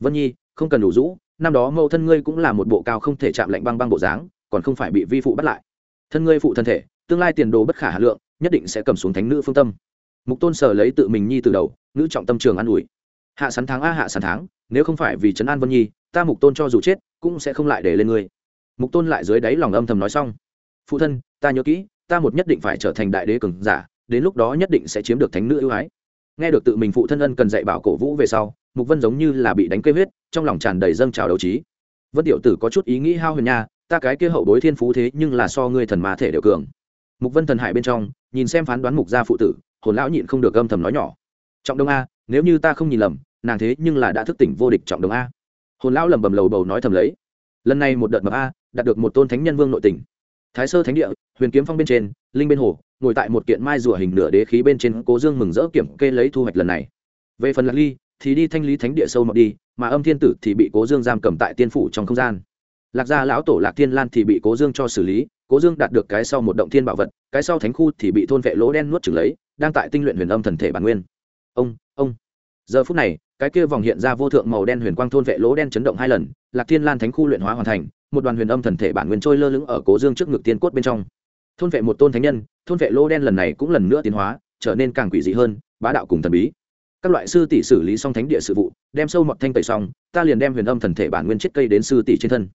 Vân nhi, không cần đủ rũ, năm đó mẫu thân ngươi cũng là một bộ cao không thể chạm lạnh băng băng bộ dáng, còn không phải bị vi phụ bắt lại. Thân ngươi phụ thân thể, tương lai tiền đồ bất khả hà lượng, nhất định sẽ cầm xuống thánh nữ phương tâm. Mục tôn sở lấy tự mình nhi từ đầu, nữ trọng tâm trường an ủi. Hạ sắn tháng a, hạ sắn tháng, nếu không phải vì trấn an vân nhi, ta mục tôn cho dù chết, cũng sẽ không lại để lên ngươi. Mục tôn lại dưới đáy lòng âm thầm nói xong. Phụ thân, ta nhớ kỹ, ta một nhất định phải trở thành đại đế cường giả đến lúc đó nhất định sẽ chiếm được thánh nữ ưu ái. Nghe được tự mình phụ thân ân cần dạy bảo cổ vũ về sau, mục vân giống như là bị đánh cây huyết, trong lòng tràn đầy dâng trào đấu trí. Vân tiểu tử có chút ý nghĩ hao huyền nha, ta cái kia hậu bối thiên phú thế nhưng là so ngươi thần ma thể đều cường. Mục vân thần hải bên trong, nhìn xem phán đoán mục gia phụ tử, hồn lão nhịn không được âm thầm nói nhỏ. Trọng đông a, nếu như ta không nhìn lầm, nàng thế nhưng là đã thức tỉnh vô địch trọng đông a. Hồn lão lẩm bẩm lầu bầu nói thầm lấy. Lần này một đợt mập a, đạt được một tôn thánh nhân vương nội tỉnh thái sơ thánh địa, huyền kiếm phong bên trên, linh bên hồ, ngồi tại một kiện mai rùa hình nửa đế khí bên trên, cố dương mừng rỡ kiểm kê lấy thu hoạch lần này. Về phần lạc ly, thì đi thanh lý thánh địa sâu mọt đi, mà âm thiên tử thì bị cố dương giam cầm tại tiên phủ trong không gian. Lạc gia lão tổ lạc thiên lan thì bị cố dương cho xử lý, cố dương đạt được cái sau một động thiên bảo vật, cái sau thánh khu thì bị thôn vệ lỗ đen nuốt trừng lấy, đang tại tinh luyện huyền âm thần thể bản nguyên. Ông ông. Giờ phút này cái kia vòng hiện ra vô thượng màu đen huyền quang thôn vệ lỗ đen chấn động hai lần, lạc thiên lan thánh khu luyện hóa hoàn thành, một đoàn huyền âm thần thể bản nguyên trôi lơ lửng ở cố dương trước ngực tiên cốt bên trong. Thôn vệ một tôn thánh nhân, thôn vệ lỗ đen lần này cũng lần nữa tiến hóa, trở nên càng quỷ dị hơn, bá đạo cùng thần bí. Các loại sư tỷ xử lý xong thánh địa sự vụ, đem sâu mọt thanh tẩy xong, ta liền đem huyền âm thần thể bản nguyên chết cây đến sư tỷ trên thân.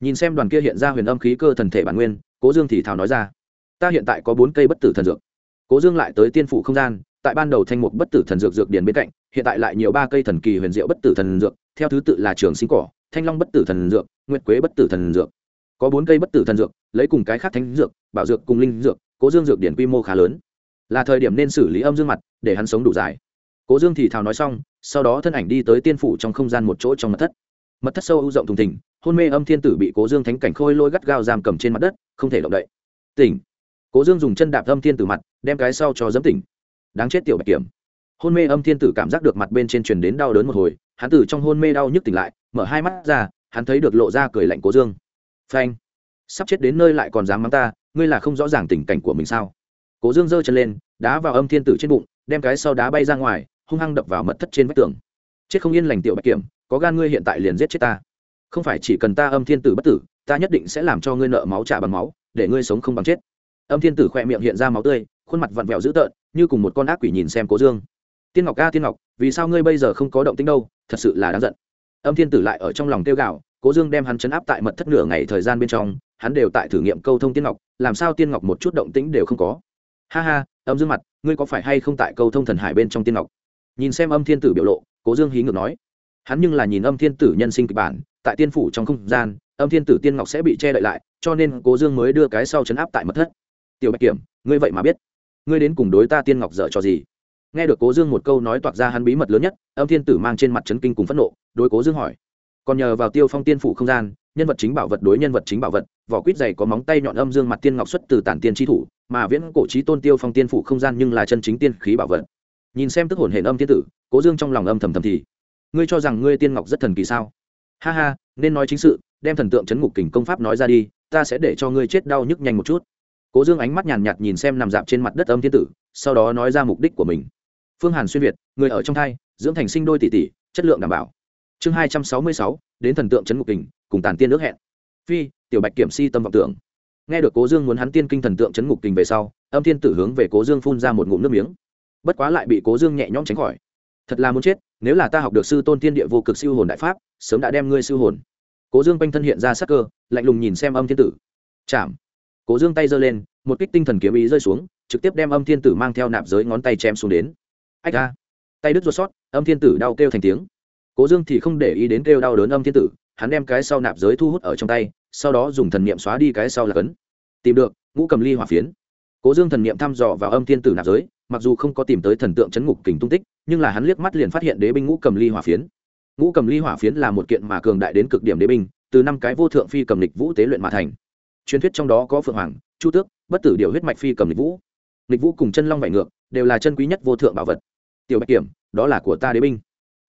Nhìn xem đoàn kia hiện ra huyền âm khí cơ thần thể bản nguyên, cố dương thì thào nói ra, ta hiện tại có bốn cây bất tử thần dược. Cố dương lại tới tiên phủ không gian, tại ban đầu thanh mục bất tử thần dược dược điền bên cạnh hiện tại lại nhiều ba cây thần kỳ huyền diệu bất tử thần dược, theo thứ tự là trường sinh cỏ, thanh long bất tử thần dược, nguyệt quế bất tử thần dược. Có bốn cây bất tử thần dược, lấy cùng cái khác thánh dược, bảo dược cùng linh dược, cố dương dược điển quy mô khá lớn. Là thời điểm nên xử lý âm dương mặt, để hắn sống đủ dài. Cố dương thì thào nói xong, sau đó thân ảnh đi tới tiên phủ trong không gian một chỗ trong mật thất. Mật thất sâu ưu rộng thùng thình, hôn mê âm thiên tử bị cố dương thánh cảnh khôi lôi gắt gao giam cầm trên mặt đất, không thể động đậy. Tỉnh. Cố dương dùng chân đạp âm thiên tử mặt, đem cái sau cho dẫm tỉnh. Đáng chết tiểu bạch kiểm hôn mê âm thiên tử cảm giác được mặt bên trên truyền đến đau đớn một hồi, hắn tử trong hôn mê đau nhức tỉnh lại, mở hai mắt ra, hắn thấy được lộ ra cười lạnh cố dương. Phanh. Sắp chết đến nơi lại còn dám mắng ta, ngươi là không rõ ràng tình cảnh của mình sao? Cố dương giơ chân lên, đá vào âm thiên tử trên bụng, đem cái sau đá bay ra ngoài, hung hăng đập vào mật thất trên vách tường. Chết không yên lành tiểu bạch kiểm, có gan ngươi hiện tại liền giết chết ta. Không phải chỉ cần ta âm thiên tử bất tử, ta nhất định sẽ làm cho ngươi nợ máu trả bằng máu, để ngươi sống không bằng chết. Âm thiên tử khoe miệng hiện ra máu tươi, khuôn mặt vặn vẹo dữ tợn, như cùng một con ác quỷ nhìn xem cố dương tiên ngọc ca tiên ngọc, vì sao ngươi bây giờ không có động tính đâu? Thật sự là đáng giận. Âm thiên tử lại ở trong lòng tiêu gạo cố dương đem hắn chấn áp tại mật thất nửa ngày thời gian bên trong, hắn đều tại thử nghiệm câu thông tiên ngọc, làm sao tiên ngọc một chút động tĩnh đều không có. Ha ha, âm dương mặt, ngươi có phải hay không tại câu thông thần hải bên trong tiên ngọc? Nhìn xem âm thiên tử biểu lộ, cố dương hí ngược nói. Hắn nhưng là nhìn âm thiên tử nhân sinh kịch bản, tại tiên phủ trong không gian, âm thiên tử tiên ngọc sẽ bị che đậy lại, cho nên cố dương mới đưa cái sau chấn áp tại mật thất. Tiểu bạch kiểm, ngươi vậy mà biết. Ngươi đến cùng đối ta tiên ngọc dở cho gì? Nghe được cố dương một câu nói toạc ra hắn bí mật lớn nhất, âm thiên tử mang trên mặt trấn kinh cùng phẫn nộ, đối cố dương hỏi, còn nhờ vào tiêu phong tiên phủ không gian, nhân vật chính bảo vật đối nhân vật chính bảo vật, vỏ quýt dày có móng tay nhọn âm dương mặt tiên ngọc xuất từ tản tiên tri thủ, mà viễn cổ trí tôn tiêu phong tiên phủ không gian nhưng là chân chính tiên khí bảo vật. Nhìn xem tức hồn hệ âm tiên tử, cố dương trong lòng âm thầm thầm thì, ngươi cho rằng ngươi tiên ngọc rất thần kỳ sao? Ha ha, nên nói chính sự, đem thần tượng chấn ngục kình công pháp nói ra đi, ta sẽ để cho ngươi chết đau nhức nhanh một chút. Cố dương ánh mắt nhàn nhạt nhìn xem nằm dạp trên mặt đất âm thiên tử, sau đó nói ra mục đích của mình phương hàn xuyên việt, người ở trong thai, dưỡng thành sinh đôi tỷ tỷ, chất lượng đảm bảo. Chương hai trăm sáu mươi sáu, đến thần tượng trấn ngục kình, cùng tàn tiên nước hẹn. Phi, tiểu bạch kiểm si tâm vọng tưởng. Nghe được cố dương muốn hắn tiên kinh thần tượng trấn ngục kình về sau, âm thiên tử hướng về cố dương phun ra một ngụm nước miếng. Bất quá lại bị cố dương nhẹ nhõm tránh khỏi. Thật là muốn chết, nếu là ta học được sư tôn tiên địa vô cực siêu hồn đại pháp, sớm đã đem ngươi siêu hồn. Cố dương quanh thân hiện ra sắc cơ, lạnh lùng nhìn xem âm thiên tử. Chạm. Cố dương tay giơ lên, một kích tinh thần kiếm ý rơi xuống, trực tiếp đem âm thiên tử mang theo nạp giới ngón tay chém xuống đến ách ra tay đứt ruột sót, âm thiên tử đau kêu thành tiếng. Cố dương thì không để ý đến kêu đau đớn âm thiên tử, hắn đem cái sau nạp giới thu hút ở trong tay, sau đó dùng thần niệm xóa đi cái sau là cấn. Tìm được, ngũ cầm ly hỏa phiến. Cố dương thần niệm thăm dò vào âm thiên tử nạp giới, mặc dù không có tìm tới thần tượng chấn ngục kình tung tích, nhưng là hắn liếc mắt liền phát hiện đế binh ngũ cầm ly hỏa phiến. Ngũ cầm ly hỏa phiến là một kiện mà cường đại đến cực điểm đế binh, từ năm cái vô thượng phi cầm lịch vũ tế luyện mà thành. Truyền thuyết trong đó có phượng hoàng, chu tước, bất tử điều huyết mạch phi cầm lịch vũ lịch vũ cùng chân long vải ngược, đều là chân quý nhất vô thượng bảo vật. Tiểu bạch kiểm, đó là của ta đế binh.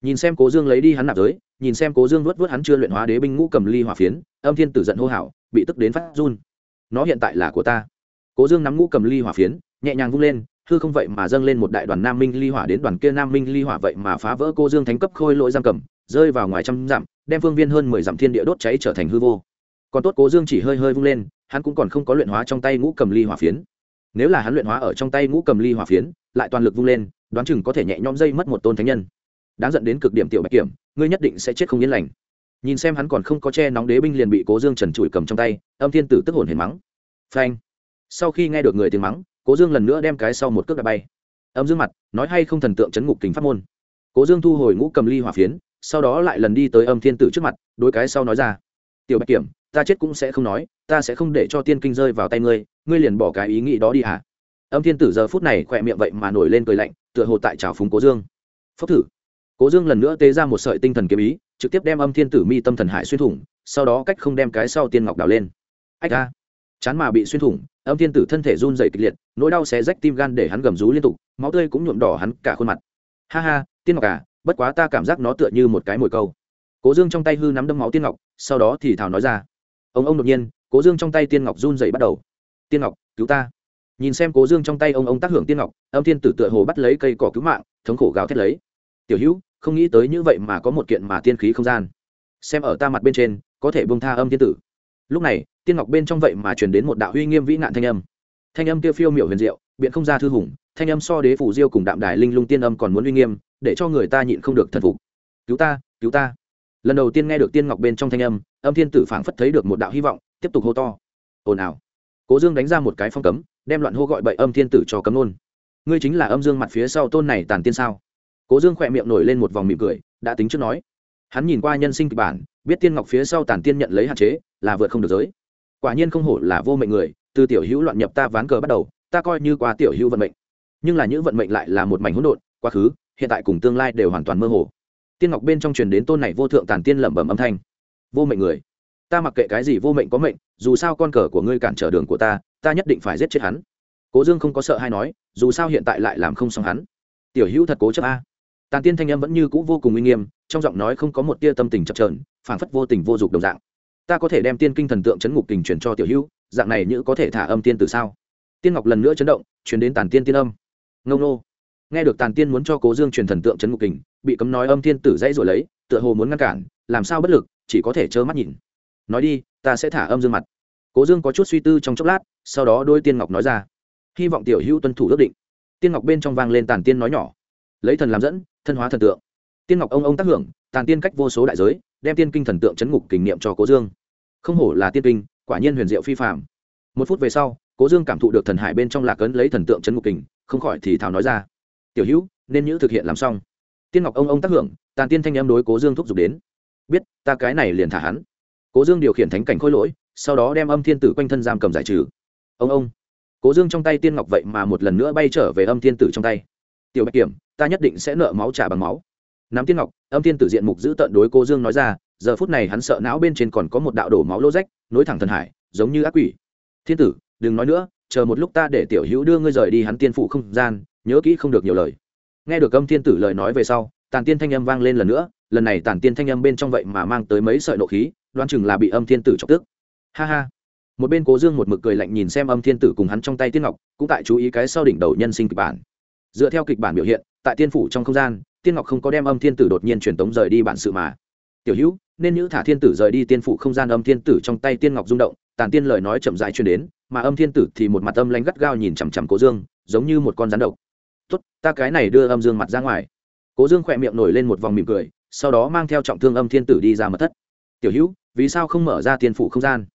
Nhìn xem cố dương lấy đi hắn nạp giới, nhìn xem cố dương vớt vớt hắn chưa luyện hóa đế binh ngũ cầm ly hỏa phiến, âm thiên tử giận hô hào, bị tức đến phát run. Nó hiện tại là của ta. Cố dương nắm ngũ cầm ly hỏa phiến, nhẹ nhàng vung lên, hư không vậy mà dâng lên một đại đoàn nam minh ly hỏa đến đoàn kia nam minh ly hỏa vậy mà phá vỡ cô dương thánh cấp khôi lỗi giam cầm, rơi vào ngoài trăm dặm, đem phương viên hơn mười dặm thiên địa đốt cháy trở thành hư vô. Còn tốt cố dương chỉ hơi hơi vung lên, hắn cũng còn không có luyện hóa trong tay ngũ cầm ly hỏa phiến nếu là hắn luyện hóa ở trong tay ngũ cầm ly hỏa phiến, lại toàn lực vung lên, đoán chừng có thể nhẹ nhõm dây mất một tôn thánh nhân. Đáng dẫn đến cực điểm tiểu bạch kiểm, ngươi nhất định sẽ chết không yên lành. Nhìn xem hắn còn không có che nóng đế binh liền bị cố dương trần trụi cầm trong tay, âm thiên tử tức hồn hiền mắng. Phanh. Sau khi nghe được người tiếng mắng, cố dương lần nữa đem cái sau một cước đã bay. Âm dương mặt, nói hay không thần tượng chấn ngục kính pháp môn. Cố dương thu hồi ngũ cầm ly hỏa phiến, sau đó lại lần đi tới âm thiên tử trước mặt đôi cái sau nói ra. Tiểu bạch kiểm ta chết cũng sẽ không nói, ta sẽ không để cho tiên kinh rơi vào tay ngươi ngươi liền bỏ cái ý nghĩ đó đi hả? Âm thiên tử giờ phút này khỏe miệng vậy mà nổi lên cười lạnh, tựa hồ tại trào phúng cố dương. Phốc thử. Cố dương lần nữa tế ra một sợi tinh thần kiếm ý, trực tiếp đem âm thiên tử mi tâm thần hải xuyên thủng, sau đó cách không đem cái sau tiên ngọc đào lên. Ách ra chán mà bị xuyên thủng, âm thiên tử thân thể run dày kịch liệt, nỗi đau xé rách tim gan để hắn gầm rú liên tục, máu tươi cũng nhuộm đỏ hắn cả khuôn mặt. Ha ha, tiên ngọc à bất quá ta cảm giác nó tựa như một cái mồi câu. Cố dương trong tay hư nắm đâm máu tiên ngọc, sau đó thì thào nói ra ông ông đột nhiên, cố dương trong tay tiên ngọc run dày bắt đầu. Tiên ngọc, cứu ta. Nhìn xem cố dương trong tay ông ông tác hưởng tiên ngọc, âm thiên tử tựa hồ bắt lấy cây cỏ cứu mạng, thống khổ gào thét lấy. Tiểu hữu, không nghĩ tới như vậy mà có một kiện mà tiên khí không gian. Xem ở ta mặt bên trên, có thể bông tha âm thiên tử. Lúc này, tiên ngọc bên trong vậy mà truyền đến một đạo uy nghiêm vĩ nạn thanh âm. Thanh âm kia phiêu miểu huyền diệu, biện không ra thư hùng, thanh âm so đế phủ diêu cùng đạm đài linh lung tiên âm còn muốn uy nghiêm, để cho người ta nhịn không được thần phục. Cứu ta cứu ta lần đầu tiên nghe được tiên ngọc bên trong thanh âm âm thiên tử phảng phất thấy được một đạo hy vọng, tiếp tục hô to. Ồn ào. Cố dương đánh ra một cái phong cấm, đem loạn hô gọi bậy âm thiên tử cho cấm nôn ngươi chính là âm dương mặt phía sau tôn này tàn tiên sao? Cố dương khỏe miệng nổi lên một vòng mỉm cười, đã tính trước nói. Hắn nhìn qua nhân sinh kịch bản, biết tiên ngọc phía sau tàn tiên nhận lấy hạn chế, là vượt không được giới. Quả nhiên không hổ là vô mệnh người, từ tiểu hữu loạn nhập ta ván cờ bắt đầu, ta coi như qua tiểu hữu vận mệnh. Nhưng là những vận mệnh lại là một mảnh hỗn độn, quá khứ, hiện tại cùng tương lai đều hoàn toàn mơ hồ tiên ngọc bên trong truyền đến tôn này vô thượng tàn tiên lẩm bẩm âm thanh. Vô mệnh người, ta mặc kệ cái gì vô mệnh có mệnh, dù sao con cờ của ngươi cản trở đường của ta ta nhất định phải giết chết hắn. Cố dương không có sợ hay nói, dù sao hiện tại lại làm không xong hắn. Tiểu hữu thật cố chấp a. Tàn tiên thanh âm vẫn như c ũ vô cùng uy nghiêm, trong giọng nói không có một tia tâm tình chập trờn phảng phất vô tình vô dục đồng dạng. Ta có thể đem tiên kinh thần tượng chấn ngục kình truyền cho tiểu hữu, dạng này như có thể thả âm tiên từ sao? Tiên ngọc lần nữa chấn động chuyển đến tàn tiên tiên âm. Ngông nô. Nghe được tàn tiên muốn cho cố dương truyền thần tượng chấn ngục kình bị cấm nói âm thiên tử dãy rồi lấy, tựa hồ muốn ngăn cản, làm sao bất lực, chỉ có thể trơ mắt nhìn. Nói đi, ta sẽ thả âm dương mặt. Cố dương có chút suy tư trong chốc lát, sau đó đôi tiên ngọc nói ra. Hy vọng tiểu hữu tuân thủ ước định. Tiên ngọc bên trong vang lên tàn tiên nói nhỏ. Lấy thần làm dẫn, thân hóa thần tượng. Tiên ngọc ông ông tác hưởng, tàn tiên cách vô số đại giới, đem tiên kinh thần tượng chấn ngục kình niệm cho cố dương. Không hổ là tiên kinh, quả nhiên huyền diệu phi phạm một phút về sau, cố dương cảm thụ được thần hải bên trong lạc ấn lấy thần tượng chấn ngục kình, không khỏi thì thào nói ra. Tiểu hữu, nên nhữ thực hiện làm xong tiên ngọc ông ông tác hưởng, tàn tiên thanh em đối cố dương thúc giục đến. Biết, ta cái này liền thả hắn. Cố dương điều khiển thánh cảnh khôi lỗi, sau đó đem âm thiên tử quanh thân giam cầm giải trừ. Ông ông. Cố dương trong tay tiên ngọc vậy mà một lần nữa bay trở về âm thiên tử trong tay. Tiểu bạch kiểm, ta nhất định sẽ nợ máu trả bằng máu. Nắm tiên ngọc, âm thiên tử diện mục giữ tận đối cố dương nói ra, giờ phút này hắn sợ não bên trên còn có một đạo đổ máu lô rách, nối thẳng thần hải, giống như ác quỷ. Thiên tử, đừng nói nữa, chờ một lúc ta để tiểu hữu đưa ngươi rời đi hắn tiên phụ không gian, nhớ kỹ không được nhiều lời nghe được âm thiên tử lời nói về sau, tàn tiên thanh âm vang lên lần nữa, lần này tàn tiên thanh âm bên trong vậy mà mang tới mấy sợi nộ khí, đoán chừng là bị âm thiên tử chọc tức. Ha ha. Một bên cố dương một mực cười lạnh nhìn xem âm thiên tử cùng hắn trong tay tiên ngọc, cũng tại chú ý cái sau đỉnh đầu nhân sinh kịch bản. Dựa theo kịch bản biểu hiện, tại tiên phủ trong không gian, tiên ngọc không có đem âm thiên tử đột nhiên truyền tống rời đi bản sự mà. Tiểu hữu, nên nữ thả thiên tử rời đi tiên phủ không gian âm thiên tử trong tay tiên ngọc rung động, tàn tiên lời nói chậm rãi truyền đến, mà âm thiên tử thì một mặt âm lanh gắt gao nhìn chằm chằm cố dương, giống như một con rắn độc tốt, ta cái này đưa âm dương mặt ra ngoài. Cố dương khỏe miệng nổi lên một vòng mỉm cười, sau đó mang theo trọng thương âm thiên tử đi ra mật thất. Tiểu hữu, vì sao không mở ra tiên phủ không gian?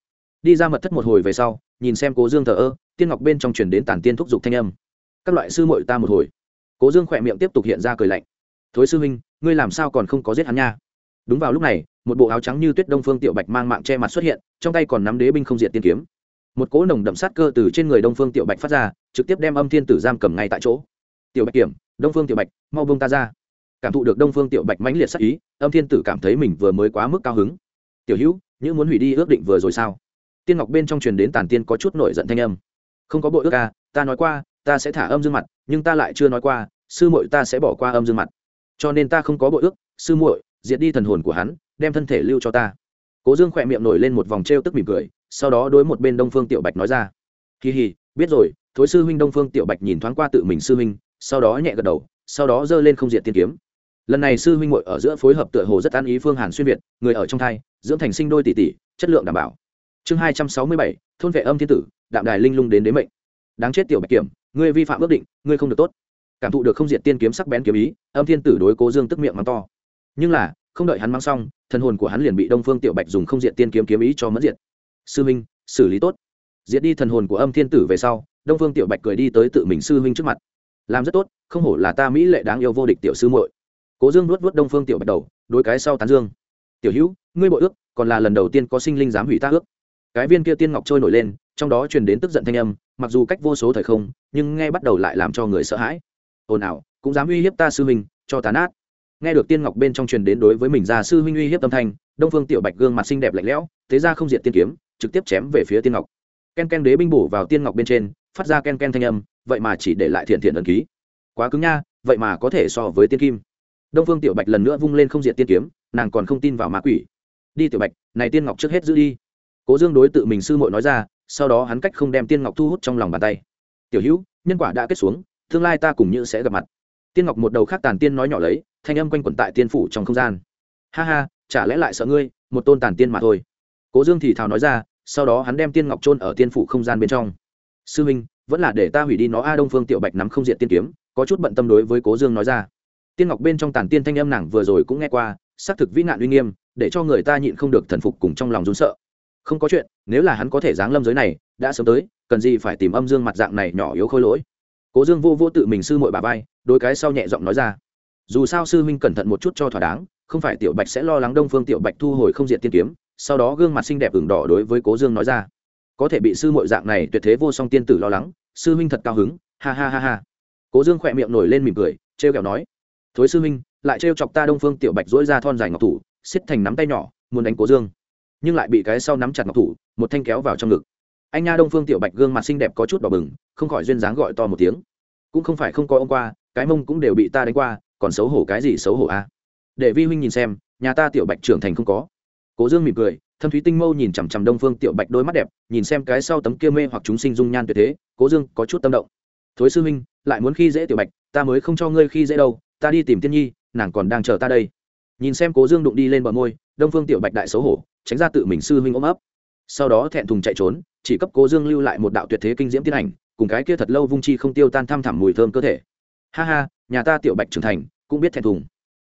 Đi ra mật thất một hồi về sau, nhìn xem cố dương thờ ơ, tiên ngọc bên trong chuyển đến tản tiên thúc giục thanh âm. Các loại sư mội ta một hồi. Cố dương khỏe miệng tiếp tục hiện ra cười lạnh. Thối sư huynh, ngươi làm sao còn không có giết hắn nha? Đúng vào lúc này, một bộ áo trắng như tuyết đông phương tiểu bạch mang mạng che mặt xuất hiện, trong tay còn nắm đế binh không diện tiên kiếm. Một cỗ nồng đậm sát cơ từ trên người đông phương tiểu bạch phát ra, trực tiếp đem âm thiên tử giam cầm ngay tại chỗ tiểu bạch kiểm, đông phương tiểu bạch, mau bông ta ra. Cảm thụ được đông phương tiểu bạch mãnh liệt sắc ý, âm thiên tử cảm thấy mình vừa mới quá mức cao hứng. Tiểu hữu như muốn hủy đi ước định vừa rồi sao? Tiên ngọc bên trong truyền đến tàn tiên có chút nổi giận thanh âm. Không có bộ ước ca ta nói qua, ta sẽ thả âm dương mặt, nhưng ta lại chưa nói qua, sư muội ta sẽ bỏ qua âm dương mặt. Cho nên ta không có bộ ước, sư muội, diệt đi thần hồn của hắn, đem thân thể lưu cho ta. Cố dương khỏe miệng nổi lên một vòng t r e o tức mỉm cười, sau đó đối một bên đông phương tiểu bạch nói ra. Kỳ hì, biết rồi, thối sư huynh đông phương tiểu bạch nhìn thoáng qua tự mình sư huynh sau đó nhẹ gật đầu, sau đó giơ lên không diện tiên kiếm. Lần này sư huynh muội ở giữa phối hợp tựa hồ rất an ý phương hàn xuyên việt, người ở trong thai, dưỡng thành sinh đôi tỷ tỷ, chất lượng đảm bảo. Chương hai trăm sáu mươi bảy, thôn vệ âm thiên tử, đạm đài linh lung đến đến mệnh. Đáng chết tiểu bạch kiểm, ngươi vi phạm ước định, ngươi không được tốt. Cảm thụ được không diện tiên kiếm sắc bén kiếm ý, âm thiên tử đối cố dương tức miệng mắng to. Nhưng là, không đợi hắn mang xong, thần hồn của hắn liền bị đông phương tiểu bạch dùng không diện tiên kiếm kiếm ý cho mất diện sư minh xử lý tốt. Diệt đi thần hồn của âm thiên tử về sau, đông phương tiểu bạch cười đi tới tự mình sư huynh trước mặt làm rất tốt, không hổ là ta mỹ lệ đáng yêu vô địch tiểu sư muội. Cố dương nuốt vuốt đông phương tiểu bạch đầu đôi cái sau tán dương. Tiểu hữu, ngươi bội ước, còn là lần đầu tiên có sinh linh dám hủy ta ước. Cái viên kia tiên ngọc trôi nổi lên, trong đó truyền đến tức giận thanh âm, mặc dù cách vô số thời không, nhưng nghe bắt đầu lại làm cho người sợ hãi. Ồn ào, cũng dám uy hiếp ta sư huynh, cho tán át nghe được tiên ngọc bên trong truyền đến đối với mình ra sư huynh uy hiếp tâm thanh, đông phương tiểu bạch gương mặt xinh đẹp lạnh lẽo, thế ra không diện tiên kiếm, trực tiếp chém về phía tiên ngọc. Ken ken đế binh bổ vào tiên ngọc bên trên, phát ra ken ken thanh âm vậy mà chỉ để lại thiện thiện ấn ký. Quá cứng nha, vậy mà có thể so với tiên kim. Đông phương tiểu bạch lần nữa vung lên không diện tiên kiếm, nàng còn không tin vào ma quỷ. Đi tiểu bạch, này tiên ngọc trước hết giữ đi. Cố dương đối tự mình sư muội nói ra, sau đó hắn cách không đem tiên ngọc thu hút trong lòng bàn tay. Tiểu hữu, nhân quả đã kết xuống, tương lai ta cùng như sẽ gặp mặt. Tiên ngọc một đầu khác tàn tiên nói nhỏ lấy, thanh âm quanh quẩn tại tiên phủ trong không gian. Ha ha, chả lẽ lại sợ ngươi, một tôn tàn tiên mà thôi. Cố dương thì thào nói ra, sau đó hắn đem tiên ngọc trôn ở tiên phủ không gian bên trong. Sư minh vẫn là để ta hủy đi nó. A đông phương tiểu bạch nắm không diện tiên kiếm, có chút bận tâm đối với cố dương nói ra. Tiên ngọc bên trong tàn tiên thanh âm nàng vừa rồi cũng nghe qua, xác thực vĩ nạn uy nghiêm, để cho người ta nhịn không được thần phục cùng trong lòng run sợ. Không có chuyện, nếu là hắn có thể giáng lâm giới này, đã sớm tới, cần gì phải tìm âm dương mặt dạng này nhỏ yếu khôi lỗi. Cố dương vô vô tự mình sư mội bà vai, đôi cái sau nhẹ giọng nói ra. Dù sao sư huynh cẩn thận một chút cho thỏa đáng, không phải tiểu bạch sẽ lo lắng đông phương tiểu bạch thu hồi không diện tiên kiếm, sau đó gương mặt xinh đẹp ửng đỏ đối với cố dương nói ra có thể bị sư mội dạng này tuyệt thế vô song tiên tử lo lắng, sư huynh thật cao hứng, ha ha ha ha. Cố dương khỏe miệng nổi lên mỉm cười, trêu kẹo nói, thối sư huynh, lại trêu chọc ta đông phương tiểu bạch dỗi ra thon dài ngọc thủ, xiết thành nắm tay nhỏ, muốn đánh cố dương. Nhưng lại bị cái sau nắm chặt ngọc thủ, một thanh kéo vào trong ngực. Anh nha đông phương tiểu bạch gương mặt xinh đẹp có chút đỏ bừng, không khỏi duyên dáng gọi to một tiếng. Cũng không phải không có ông qua, cái mông cũng đều bị ta đánh qua, còn xấu hổ cái gì xấu hổ a? À? để vi huynh nhìn xem, nhà ta tiểu bạch trưởng thành không có. Cố dương mỉm cười thâm thúy tinh mâu nhìn chằm chằm đông phương tiểu bạch đôi mắt đẹp, nhìn xem cái sau tấm kia mê hoặc chúng sinh dung nhan tuyệt thế, cố dương có chút tâm động. Thối sư huynh, lại muốn khi dễ tiểu bạch, ta mới không cho ngươi khi dễ đâu, ta đi tìm tiên nhi, nàng còn đang chờ ta đây. Nhìn xem cố dương đụng đi lên bờ môi, đông phương tiểu bạch đại xấu hổ, tránh ra tự mình sư huynh ôm ấp. Sau đó thẹn thùng chạy trốn, chỉ cấp cố dương lưu lại một đạo tuyệt thế kinh diễm tiến ảnh, cùng cái kia thật lâu vung chi không tiêu tan thăm thẳm mùi thơm cơ thể. Ha ha, nhà ta tiểu bạch trưởng thành, cũng biết thẹn thùng.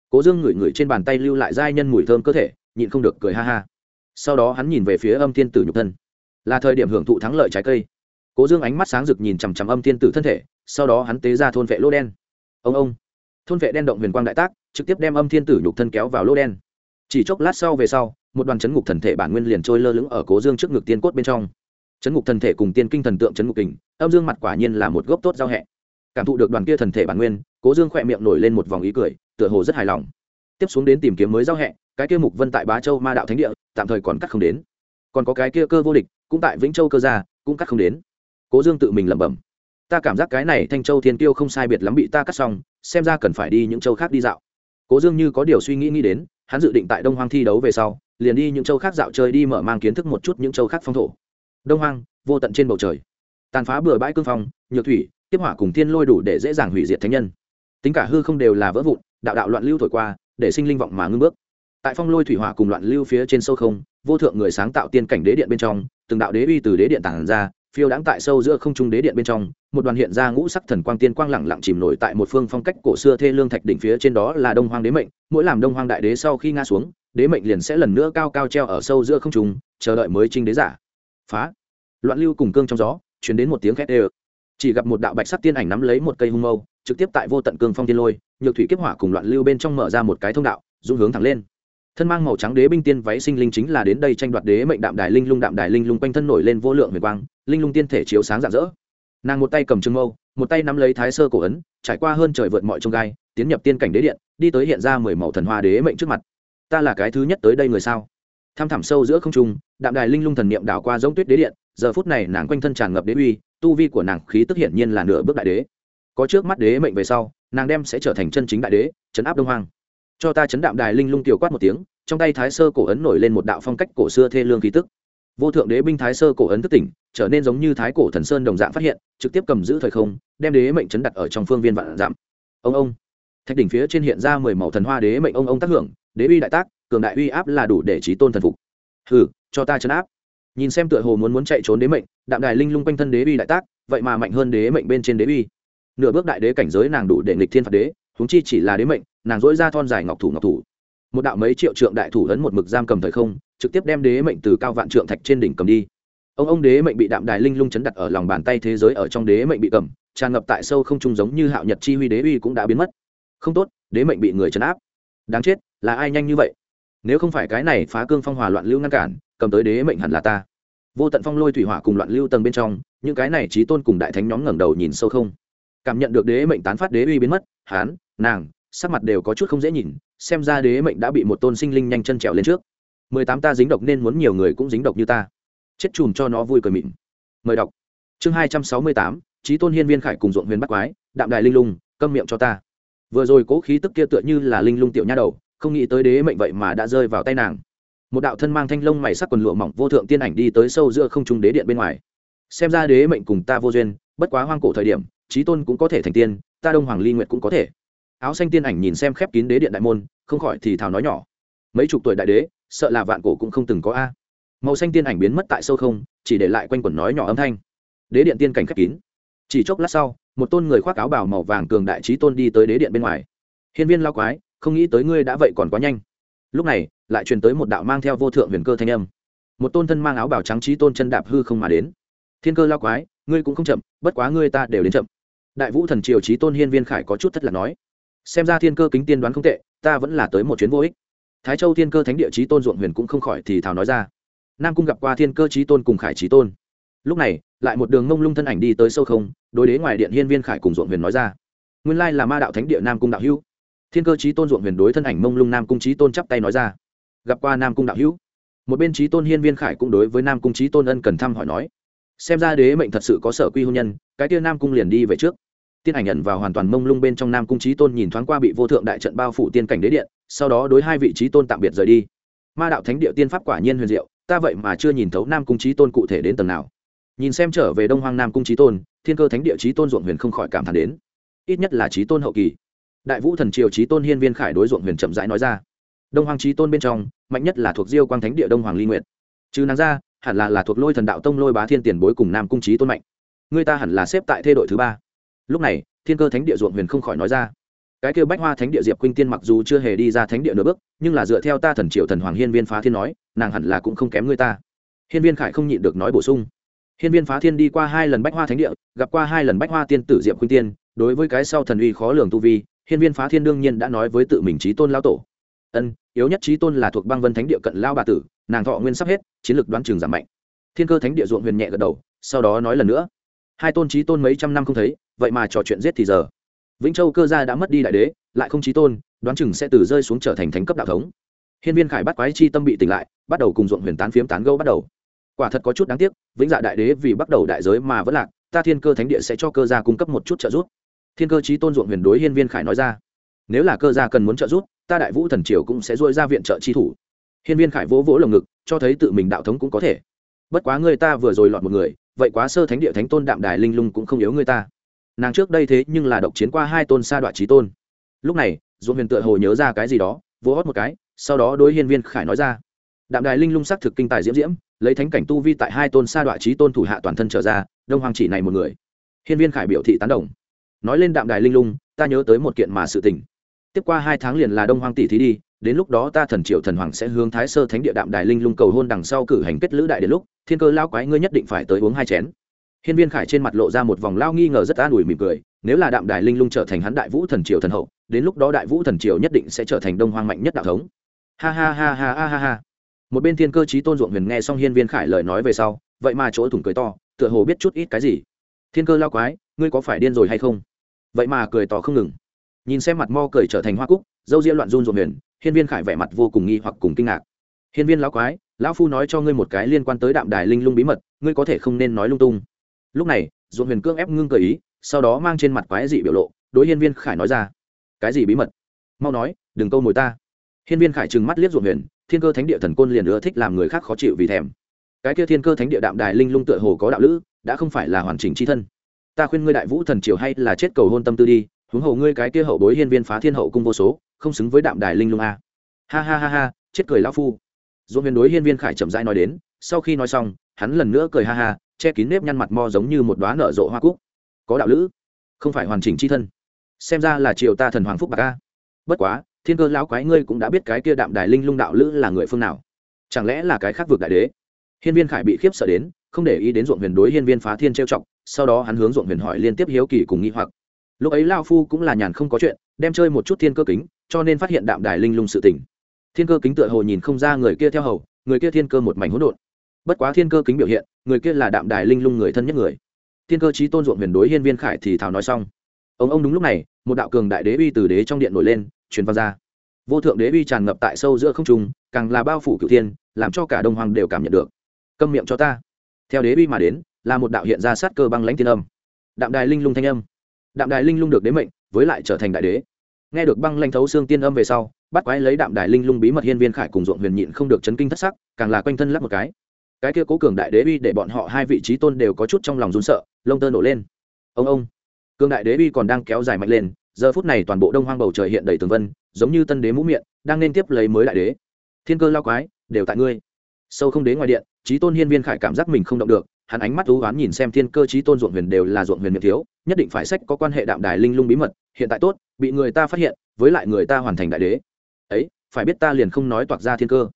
Cố dương ngửi ngửi trên bàn tay lưu lại giai nhân mùi thơm cơ thể, nhịn không được cười ha ha sau đó hắn nhìn về phía âm thiên tử nhục thân. Là thời điểm hưởng thụ thắng lợi trái cây. Cố dương ánh mắt sáng rực nhìn chằm chằm âm thiên tử thân thể, sau đó hắn tế ra thôn vệ lô đen. Ông ông. Thôn vệ đen động huyền quang đại tác, trực tiếp đem âm thiên tử nhục thân kéo vào lô đen. Chỉ chốc lát sau về sau, một đoàn chấn ngục thần thể bản nguyên liền trôi lơ lửng ở cố dương trước ngực tiên cốt bên trong. Chấn ngục thần thể cùng tiên kinh thần tượng chấn ngục kình, âm dương mặt quả nhiên là một gốc tốt giao hẹ. Cảm thụ được đoàn kia thần thể bản nguyên, cố dương khỏe miệng nổi lên một vòng ý cười, tựa hồ rất hài lòng. Tiếp xuống đến tìm kiếm mới giao hẹ, cái kia mục vân tại bá châu ma đạo thánh địa tạm thời còn cắt không đến. Còn có cái kia cơ vô địch, cũng tại vĩnh châu cơ gia, cũng cắt không đến. Cố dương tự mình lẩm bẩm. Ta cảm giác cái này thanh châu thiên tiêu không sai biệt lắm bị ta cắt xong, xem ra cần phải đi những châu khác đi dạo. Cố dương như có điều suy nghĩ nghĩ đến, hắn dự định tại đông hoang thi đấu về sau, liền đi những châu khác dạo chơi đi mở mang kiến thức một chút những châu khác phong thổ. Đông hoang, vô tận trên bầu trời. Tàn phá bừa bãi cương phong, nhược thủy, tiếp hỏa cùng thiên lôi đủ để dễ dàng hủy diệt thánh nhân. Tính cả hư không đều là vỡ vụn, đạo đạo loạn lưu thổi qua, để sinh linh vọng mà ngưng bước tại phong lôi thủy hỏa cùng loạn lưu phía trên sâu không, vô thượng người sáng tạo tiên cảnh đế điện bên trong, từng đạo đế uy từ đế điện tản ra, phiêu đáng tại sâu giữa không trung đế điện bên trong, một đoàn hiện ra ngũ sắc thần quang tiên quang lẳng lặng chìm nổi tại một phương phong cách cổ xưa thê lương thạch đỉnh phía trên đó là đông hoang đế mệnh, mỗi làm đông hoang đại đế sau khi ngã xuống, đế mệnh liền sẽ lần nữa cao cao treo ở sâu giữa không trung, chờ đợi mới trinh đế giả. Phá. Loạn lưu cùng cương trong gió chuyển đến một tiếng khét ê chỉ gặp một đạo bạch sắc tiên ảnh nắm lấy một cây hung mâu, trực tiếp tại vô tận cương phong tiên lôi, nhược thủy kiếp hỏa cùng loạn lưu bên trong mở ra một cái thông đạo dung hướng thẳng lên thân mang màu trắng đế binh tiên váy sinh linh chính là đến đây tranh đoạt đế mệnh đạm đài linh lung đạm đài linh lung quanh thân nổi lên vô lượng huyền quang, linh lung tiên thể chiếu sáng rạng rỡ. Nàng một tay cầm trưng mâu, một tay nắm lấy thái sơ cổ ấn, trải qua hơn trời vượt mọi trông gai, tiến nhập tiên cảnh đế điện, đi tới hiện ra mười màu thần hoa đế mệnh trước mặt. Ta là cái thứ nhất tới đây người sao? Tham thẳm sâu giữa không trung, đạm đài linh lung thần niệm đảo qua giống tuyết đế điện, giờ phút này nàng quanh thân tràn ngập đế uy, tu vi của nàng khí tức hiển nhiên là nửa bước đại đế. Có trước mắt đế mệnh về sau, nàng đem sẽ trở thành chân chính đại đế, chấn áp đông hoang cho ta chấn đạm đài linh lung tiểu quát một tiếng, trong tay thái sơ cổ ấn nổi lên một đạo phong cách cổ xưa thê lương khí tức. Vô thượng đế binh thái sơ cổ ấn thức tỉnh, trở nên giống như thái cổ thần sơn đồng dạng phát hiện, trực tiếp cầm giữ thời không, đem đế mệnh chấn đặt ở trong phương viên vạn giảm ông ông. Thạch đỉnh phía trên hiện ra mười màu thần hoa đế mệnh, ông ông tác hưởng, đế uy đại tác, cường đại uy áp là đủ để trí tôn thần phục. Hừ, cho ta chấn áp. Nhìn xem tựa hồ muốn muốn chạy trốn đế mệnh, đạm đài linh lung quanh thân đế uy đại tác, vậy mà mạnh hơn đế mệnh bên trên đế uy. Nửa bước đại đế cảnh giới nàng đủ để nghịch thiên phạt đế, huống chi chỉ là đế mệnh nàng dỗi ra thon dài ngọc thủ ngọc thủ. Một đạo mấy triệu trượng đại thủ ấn một mực giam cầm thời không, trực tiếp đem đế mệnh từ cao vạn trượng thạch trên đỉnh cầm đi. Ông ông đế mệnh bị đạm đài linh lung chấn đặt ở lòng bàn tay thế giới ở trong đế mệnh bị cầm, tràn ngập tại sâu không trung giống như hạo nhật chi huy đế uy cũng đã biến mất. Không tốt, đế mệnh bị người chấn áp. Đáng chết, là ai nhanh như vậy? Nếu không phải cái này phá cương phong hòa loạn lưu ngăn cản, cầm tới đế mệnh hẳn là ta. Vô tận phong lôi thủy hỏa cùng loạn lưu tầng bên trong, những cái này trí tôn cùng đại thánh nhóm ngẩng đầu nhìn sâu không. Cảm nhận được đế mệnh tán phát đế uy biến mất, hán, nàng sắc mặt đều có chút không dễ nhìn, xem ra đế mệnh đã bị một tôn sinh linh nhanh chân trèo lên trước. Mười tám ta dính độc nên muốn nhiều người cũng dính độc như ta. Chết chùm cho nó vui cười mịn. Mời đọc. Chương hai trăm sáu mươi tám, trí tôn hiên viên khải cùng ruộng huyền bắt quái, đạm đài linh lung, câm miệng cho ta. Vừa rồi cố khí tức kia tựa như là linh lung tiểu nha đầu, không nghĩ tới đế mệnh vậy mà đã rơi vào tay nàng. Một đạo thân mang thanh lông mày sắc quần lụa mỏng vô thượng tiên ảnh đi tới sâu giữa không trung đế điện bên ngoài. Xem ra đế mệnh cùng ta vô duyên, bất quá hoang cổ thời điểm, trí tôn cũng có thể thành tiên, ta đông hoàng ly nguyệt cũng có thể áo xanh tiên ảnh nhìn xem khép kín đế điện đại môn, không khỏi thì thào nói nhỏ. Mấy chục tuổi đại đế, sợ là vạn cổ cũng không từng có a. Màu xanh tiên ảnh biến mất tại sâu không, chỉ để lại quanh quẩn nói nhỏ âm thanh. Đế điện tiên cảnh khép kín. Chỉ chốc lát sau, một tôn người khoác áo bào màu vàng cường đại trí tôn đi tới đế điện bên ngoài. Hiên viên lao quái, không nghĩ tới ngươi đã vậy còn quá nhanh. Lúc này, lại truyền tới một đạo mang theo vô thượng huyền cơ thanh âm. Một tôn thân mang áo bào trắng trí tôn chân đạp hư không mà đến. Thiên cơ lao quái, ngươi cũng không chậm, bất quá ngươi ta đều đến chậm. Đại vũ thần triều trí tôn hiên viên khải có chút thất là nói xem ra thiên cơ kính tiên đoán không tệ, ta vẫn là tới một chuyến vô ích. Thái châu thiên cơ thánh địa trí tôn ruộng huyền cũng không khỏi thì thào nói ra. Nam cung gặp qua thiên cơ trí tôn cùng khải trí tôn. Lúc này, lại một đường mông lung thân ảnh đi tới sâu không, đối đế ngoài điện hiên viên khải cùng ruộng huyền nói ra. Nguyên lai là ma đạo thánh địa nam cung đạo hữu. Thiên cơ trí tôn ruộng huyền đối thân ảnh mông lung nam cung trí tôn chắp tay nói ra. Gặp qua nam cung đạo hữu. Một bên trí tôn hiên viên khải cũng đối với nam cung trí tôn ân cần thăm hỏi nói. Xem ra đế mệnh thật sự có sở quy hôn nhân, cái tia nam cung liền đi về trước tiên ảnh nhận vào hoàn toàn mông lung bên trong nam cung trí tôn nhìn thoáng qua bị vô thượng đại trận bao phủ tiên cảnh đế điện, sau đó đối hai vị trí tôn tạm biệt rời đi. Ma đạo thánh địa tiên pháp quả nhiên huyền diệu, ta vậy mà chưa nhìn thấu nam cung trí tôn cụ thể đến tầng nào. Nhìn xem trở về đông hoang nam cung trí tôn, thiên cơ thánh địa trí tôn ruộng huyền không khỏi cảm thán đến. Ít nhất là trí tôn hậu kỳ. Đại vũ thần triều trí tôn hiên viên khải đối ruộng huyền chậm rãi nói ra. Đông hoàng trí tôn bên trong, mạnh nhất là thuộc diêu quang thánh địa đông hoàng ly nguyệt. Trừ nàng ra, hẳn là là thuộc lôi thần đạo tông lôi bá thiên tiền bối cùng nam cung trí tôn mạnh. Người ta hẳn là xếp tại thê đội thứ ba lúc này, thiên cơ thánh địa ruộng huyền không khỏi nói ra. Cái kêu bách hoa thánh địa diệp khuynh tiên mặc dù chưa hề đi ra thánh địa nửa bước, nhưng là dựa theo ta thần triều thần hoàng hiên viên phá thiên nói, nàng hẳn là cũng không kém người ta. Hiên viên khải không nhịn được nói bổ sung. Hiên viên phá thiên đi qua hai lần bách hoa thánh địa, gặp qua hai lần bách hoa tiên tử diệp khuynh tiên, đối với cái sau thần uy khó lường tu vi, hiên viên phá thiên đương nhiên đã nói với tự mình trí tôn lao tổ. Ân, yếu nhất trí tôn là thuộc băng vân thánh địa cận lao bà tử, nàng thọ nguyên sắp hết, chiến lược đoán trường giảm mạnh. Thiên cơ thánh địa ruộng huyền nhẹ gật đầu, sau đó nói lần nữa. Hai tôn trí tôn mấy trăm năm không thấy vậy mà trò chuyện giết thì giờ. Vĩnh châu cơ gia đã mất đi đại đế, lại không trí tôn, đoán chừng sẽ từ rơi xuống trở thành thánh cấp đạo thống. Hiên viên khải bắt quái chi tâm bị tỉnh lại, bắt đầu cùng ruộng huyền tán phiếm tán gâu bắt đầu. Quả thật có chút đáng tiếc, vĩnh dạ đại đế vì bắt đầu đại giới mà vẫn lạc, ta thiên cơ thánh địa sẽ cho cơ gia cung cấp một chút trợ giúp. Thiên cơ trí tôn ruộng huyền đối hiên viên khải nói ra. Nếu là cơ gia cần muốn trợ giúp, ta đại vũ thần triều cũng sẽ dôi ra viện trợ chi thủ. Hiên viên khải vỗ vỗ lồng ngực, cho thấy tự mình đạo thống cũng có thể. Bất quá người ta vừa rồi lọt một người, vậy quá sơ thánh địa thánh tôn đạm đài linh lung cũng không yếu người ta nàng trước đây thế nhưng là độc chiến qua hai tôn sa đoạn trí tôn. Lúc này dũng huyền tựa hồ nhớ ra cái gì đó, vỗ hót một cái, sau đó đối hiên viên khải nói ra. Đạm đài linh lung sắc thực kinh tài diễm diễm, lấy thánh cảnh tu vi tại hai tôn sa đoạn trí tôn thủ hạ toàn thân trở ra, đông hoàng chỉ này một người. Hiên viên khải biểu thị tán đồng. Nói lên đạm đài linh lung, ta nhớ tới một kiện mà sự tình. Tiếp qua hai tháng liền là đông hoàng tỷ thí đi, đến lúc đó ta thần triệu thần hoàng sẽ hướng thái sơ thánh địa đạm đài linh lung cầu hôn đằng sau cử hành kết lữ đại đến lúc, thiên cơ lao quái ngươi nhất định phải tới uống hai chén hiên viên khải trên mặt lộ ra một vòng lao nghi ngờ rất an ủi mỉm cười, nếu là đạm đài linh lung trở thành hắn đại vũ thần triều thần hậu, đến lúc đó đại vũ thần triều nhất định sẽ trở thành đông hoang mạnh nhất đạo thống. Ha ha ha ha ha ha ha. Một bên thiên cơ chí tôn ruộng huyền nghe xong hiên viên khải lời nói về sau, vậy mà chỗ thủng cười to, tựa hồ biết chút ít cái gì. Thiên cơ lao quái, ngươi có phải điên rồi hay không? Vậy mà cười to không ngừng. Nhìn xem mặt mo cười trở thành hoa cúc, dâu ria loạn run ruộng huyền, hiên viên khải vẻ mặt vô cùng nghi hoặc cùng kinh ngạc. Hiên viên lão quái, lão phu nói cho ngươi một cái liên quan tới đạm đài linh lung bí mật, ngươi có thể không nên nói lung tung lúc này ruộng huyền cương ép ngưng cờ ý, sau đó mang trên mặt quái dị biểu lộ, đối hiên viên khải nói ra, cái gì bí mật? Mau nói, đừng câu mồi ta. Hiên viên khải trừng mắt liếc ruộng huyền, thiên cơ thánh địa thần côn liền ưa thích làm người khác khó chịu vì thèm. Cái kia thiên cơ thánh địa đạm đài linh lung tựa hồ có đạo lữ, đã không phải là hoàn chỉnh c h i thân. Ta khuyên ngươi đại vũ thần triều hay là chết cầu hôn tâm tư đi, huống hồ ngươi cái kia hậu bối hiên viên phá thiên hậu cung vô số, không xứng với đạm đài linh lung a. Ha ha ha ha, chết cười lão phu. Dồn huyền đối hiên viên khải chậm rãi nói đến, sau khi nói xong, hắn lần nữa cười ha ha che kín nếp nhăn mặt mo giống như một đoá nở rộ hoa cúc. Có đạo lữ, không phải hoàn chỉnh c h i thân. Xem ra là triều ta thần hoàng phúc bạc a. Bất quá, thiên cơ lão quái ngươi cũng đã biết cái kia đạm đài linh lung đạo lữ là người phương nào. Chẳng lẽ là cái khác vực đại đế? Hiên viên khải bị khiếp sợ đến, không để ý đến ruộng huyền đối hiên viên phá thiên trêu chọc, sau đó hắn hướng ruộng huyền hỏi liên tiếp hiếu kỳ cùng nghi hoặc. Lúc ấy lao phu cũng là nhàn không có chuyện, đem chơi một chút thiên cơ kính, cho nên phát hiện đạm đài linh lung sự tình. Thiên cơ kính tựa hồ nhìn không ra người kia theo hầu, người kia thiên cơ một mảnh hỗn độn bất quá thiên cơ kính biểu hiện, người kia là đạm đài linh lung người thân nhất người. Thiên cơ trí tôn ruộng huyền đối hiên viên khải thì thào nói xong. Ông ông đúng lúc này, một đạo cường đại đế uy từ đế trong điện nổi lên, truyền vào ra. Vô thượng đế uy tràn ngập tại sâu giữa không trung, càng là bao phủ cửu thiên, làm cho cả đông hoàng đều cảm nhận được. Câm miệng cho ta. Theo đế uy mà đến, là một đạo hiện ra sát cơ băng lãnh thiên âm. Đạm đài linh lung thanh âm. Đạm đài linh lung được đế mệnh, với lại trở thành đại đế. Nghe được băng lãnh thấu xương tiên âm về sau, bắt quái lấy đạm đài linh lung bí mật hiên viên khải cùng ruộng huyền nhịn không được chấn kinh thất sắc, càng là quanh thân lắp một cái cái kia cố cường đại đế uy để bọn họ hai vị trí tôn đều có chút trong lòng run sợ, lông tơ nổ lên. Ông ông. Cường đại đế uy còn đang kéo dài mạnh lên, giờ phút này toàn bộ đông hoang bầu trời hiện đầy tường vân, giống như tân đế mũ miệng, đang nên tiếp lấy mới đại đế. Thiên cơ lao quái, đều tại ngươi. Sâu không đến ngoài điện, trí tôn hiên viên khải cảm giác mình không động được, hắn ánh mắt thú oán nhìn xem thiên cơ trí tôn ruộng huyền đều là ruộng huyền miệng thiếu, nhất định phải sách có quan hệ đạm đài linh lung bí mật, hiện tại tốt, bị người ta phát hiện, với lại người ta hoàn thành đại đế. Ấy, phải biết ta liền không nói toạc ra thiên cơ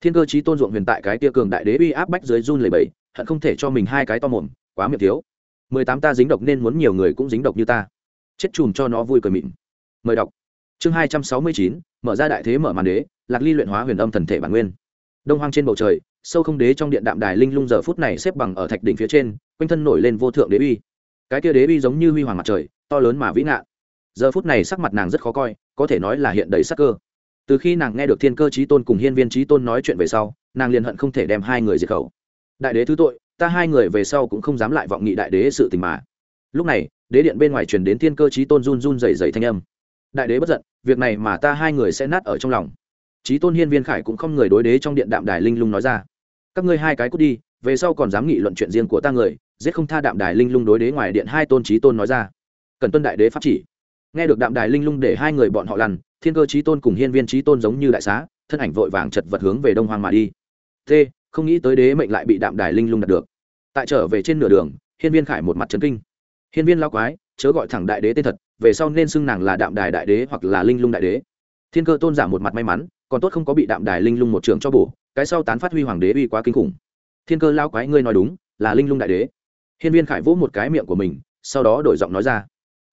thiên cơ trí tôn ruộng huyền tại cái tia cường đại đế uy áp bách dưới run lầy bẫy hận không thể cho mình hai cái to mồm, quá miệng thiếu. Mười tám ta dính độc nên muốn nhiều người cũng dính độc như ta. Chết chùm cho nó vui cười mịn. Mời đọc. Chương hai trăm sáu mươi chín, mở ra đại thế mở màn đế, lạc ly luyện hóa huyền âm thần thể bản nguyên. Đông hoang trên bầu trời, sâu không đế trong điện đạm đài linh lung giờ phút này xếp bằng ở thạch đỉnh phía trên, quanh thân nổi lên vô thượng đế uy. Cái kia đế uy giống như huy hoàng mặt trời, to lớn mà vĩ ngạn giờ phút này sắc mặt nàng rất khó coi, có thể nói là hiện đầy sắc cơ từ khi nàng nghe được thiên cơ trí tôn cùng hiên viên trí tôn nói chuyện về sau, nàng liền hận không thể đem hai người diệt khẩu. Đại đế thứ tội, ta hai người về sau cũng không dám lại vọng nghị đại đế sự tình mà. Lúc này, đế điện bên ngoài truyền đến thiên cơ trí tôn run run dày dày thanh âm. Đại đế bất giận, việc này mà ta hai người sẽ nát ở trong lòng. Trí tôn hiên viên khải cũng không người đối đế trong điện đạm đài linh lung nói ra. Các ngươi hai cái cút đi, về sau còn dám nghị luận chuyện riêng của ta người, giết không tha đạm đài linh lung đối đế ngoài điện hai tôn trí tôn nói ra. Cần tuân đại đế pháp chỉ. Nghe được đạm đài linh lung để hai người bọn họ lằn thiên cơ trí tôn cùng hiên viên trí tôn giống như đại xá, thân ảnh vội vàng chật vật hướng về đông hoang mà đi. T, không nghĩ tới đế mệnh lại bị đạm đài linh lung đạt được. Tại trở về trên nửa đường, hiên viên khải một mặt trấn kinh. Hiên viên lao quái, chớ gọi thẳng đại đế tên thật, về sau nên xưng nàng là đạm đài đại đế hoặc là linh lung đại đế. Thiên cơ tôn giả một mặt may mắn, còn tốt không có bị đạm đài linh lung một trường cho bổ, cái sau tán phát huy hoàng đế uy quá kinh khủng. Thiên cơ lao quái, ngươi nói đúng, là linh lung đại đế. Hiên viên khải vỗ một cái miệng của mình, sau đó đổi giọng nói ra.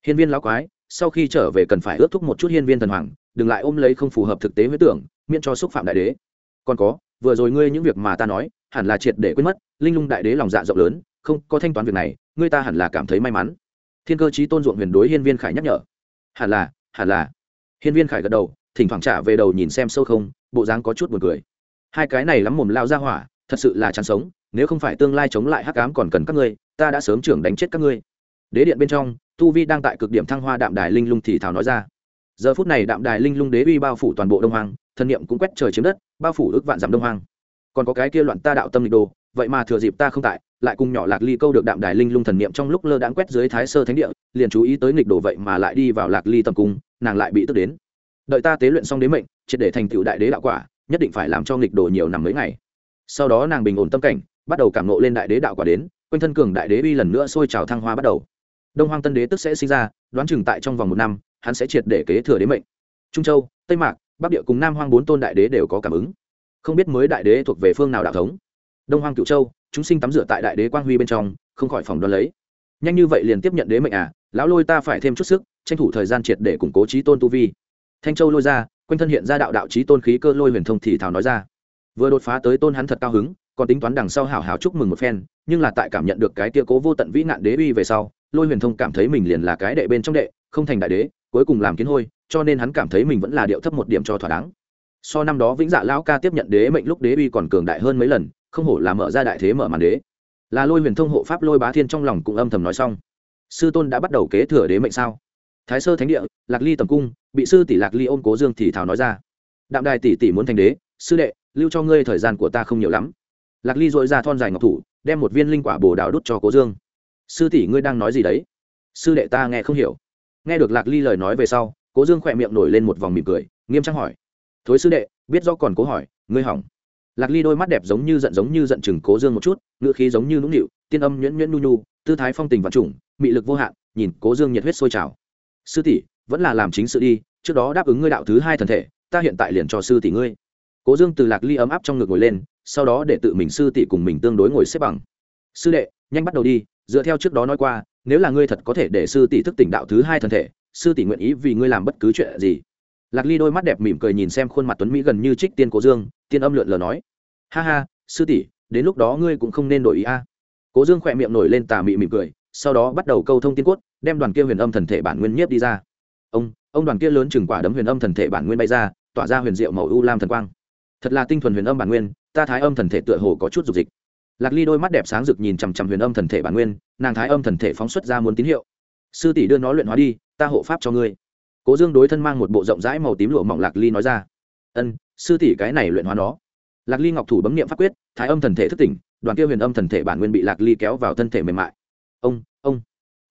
Hiên viên lao quái sau khi trở về cần phải ước thúc một chút hiên viên thần hoàng, đừng lại ôm lấy không phù hợp thực tế với tưởng, miễn cho xúc phạm đại đế. Còn có, vừa rồi ngươi những việc mà ta nói, hẳn là triệt để quên mất, linh lung đại đế lòng dạ rộng lớn, không có thanh toán việc này, ngươi ta hẳn là cảm thấy may mắn. Thiên cơ trí tôn ruộng huyền đối hiên viên khải nhắc nhở. Hẳn là hẳn là. Hiên viên khải gật đầu, thỉnh thoảng trả về đầu nhìn xem sâu không, bộ dáng có chút buồn cười. Hai cái này lắm mồm lao ra hỏa, thật sự là chán sống, nếu không phải tương lai chống lại hắc ám còn cần các ngươi, ta đã sớm trưởng đánh chết các ngươi. Đế điện bên trong tu vi đang tại cực điểm thăng hoa đạm đài linh lung thì thảo nói ra. Giờ phút này đạm đài linh lung đế uy bao phủ toàn bộ đông hoang, thần niệm cũng quét trời chiếm đất, bao phủ ước vạn dặm đông hoang. Còn có cái kia loạn ta đạo tâm lịch đồ, vậy mà thừa dịp ta không tại, lại cùng nhỏ lạc ly câu được đạm đài linh lung thần niệm trong lúc lơ đãng quét dưới thái sơ thánh địa, liền chú ý tới nghịch đồ vậy mà lại đi vào lạc ly tầm cung, nàng lại bị tức đến. Đợi ta tế luyện xong đế mệnh, triệt để thành tựu đại đế đạo quả, nhất định phải làm cho nghịch đồ nhiều nằm mấy ngày. Sau đó nàng bình ổn tâm cảnh, bắt đầu cảm nộ lên đại đế đạo quả đến, quanh thân cường đại đế uy lần nữa sôi trào thăng hoa bắt đầu đông hoang tân đế tức sẽ sinh ra, đoán chừng tại trong vòng một năm, hắn sẽ triệt để kế thừa đế mệnh. Trung châu, tây mạc, bắc địa cùng nam hoang bốn tôn đại đế đều có cảm ứng. Không biết mới đại đế thuộc về phương nào đạo thống. Đông hoang cựu châu, chúng sinh tắm rửa tại đại đế quang huy bên trong, không khỏi phòng đoán lấy. Nhanh như vậy liền tiếp nhận đế mệnh à? Lão lôi ta phải thêm chút sức, tranh thủ thời gian triệt để củng cố trí tôn tu vi. Thanh châu lôi ra, quanh thân hiện ra đạo đạo trí tôn khí cơ lôi huyền thông thì thảo nói ra. Vừa đột phá tới tôn hắn thật cao hứng, còn tính toán đằng sau hảo hảo chúc mừng một phen, nhưng là tại cảm nhận được cái tia cố vô tận vĩ nạn đế uy về sau lôi huyền thông cảm thấy mình liền là cái đệ bên trong đệ, không thành đại đế, cuối cùng làm kiến hôi, cho nên hắn cảm thấy mình vẫn là điệu thấp một điểm cho thỏa đáng. So năm đó vĩnh dạ lão ca tiếp nhận đế mệnh lúc đế uy còn cường đại hơn mấy lần, không hổ là mở ra đại thế mở màn đế. Là lôi huyền thông hộ pháp lôi bá thiên trong lòng cũng âm thầm nói xong. Sư tôn đã bắt đầu kế thừa đế mệnh sao? Thái sơ thánh địa, lạc ly tầm cung, bị sư tỷ lạc ly ôm cố dương thì thảo nói ra. Đạm đài tỷ tỷ muốn thành đế, sư đệ, lưu cho ngươi thời gian của ta không nhiều lắm. Lạc ly dội ra thon dài ngọc thủ, đem một viên linh quả bồ đào đút cho cố dương sư tỷ ngươi đang nói gì đấy? Sư đệ ta nghe không hiểu. Nghe được lạc ly lời nói về sau, cố dương khỏe miệng nổi lên một vòng mỉm cười, nghiêm trang hỏi. Thối sư đệ, biết do còn cố hỏi, ngươi hỏng. Lạc ly đôi mắt đẹp giống như giận giống như giận chừng cố dương một chút ngựa khí giống như nũng nịu, tiên âm nhuyễn nhuyễn nu nu tư thái phong tình và trùng, mị lực vô hạn, nhìn cố dương nhiệt huyết sôi trào. Sư tỷ, vẫn là làm chính sự đi, trước đó đáp ứng ngươi đạo thứ hai thần thể, ta hiện tại liền cho sư tỷ ngươi. Cố dương từ lạc ly ấm áp trong ngực ngồi lên, sau đó để tự mình sư tỷ cùng mình tương đối ngồi xếp bằng. Sư đệ, nhanh bắt đầu đi dựa theo trước đó nói qua, nếu là ngươi thật có thể để sư tỷ thức tỉnh đạo thứ hai thần thể, sư tỷ nguyện ý vì ngươi làm bất cứ chuyện gì. Lạc ly đôi mắt đẹp mỉm cười nhìn xem khuôn mặt tuấn mỹ gần như trích tiên cố dương, tiên âm lượn lờ nói, ha ha, sư tỷ, đến lúc đó ngươi cũng không nên đổi ý a. Cố dương khỏe miệng nổi lên tà mị mỉm cười, sau đó bắt đầu câu thông tiên cốt, đem đoàn kia huyền âm thần thể bản nguyên nhiếp đi ra. Ông ông đoàn kia lớn chừng quả đấm huyền âm thần thể bản nguyên bay ra, tỏa ra huyền diệu màu u lam thần quang. Thật là tinh thuần huyền âm bản nguyên, ta thái âm thần thể tựa hồ có chút dục dịch lạc ly đôi mắt đẹp sáng rực nhìn chằm chằm huyền âm thần thể bản nguyên, nàng thái âm thần thể phóng xuất ra muốn tín hiệu. Sư tỷ đưa nó luyện hóa đi, ta hộ pháp cho ngươi. Cố dương đối thân mang một bộ rộng rãi màu tím lụa mỏng lạc ly nói ra. Ân, sư tỷ cái này luyện hóa nó. Lạc ly ngọc thủ bấm nghiệm pháp quyết, thái âm thần thể thức tỉnh, đoàn kia huyền âm thần thể bản nguyên bị lạc ly kéo vào thân thể mềm mại. Ông ông.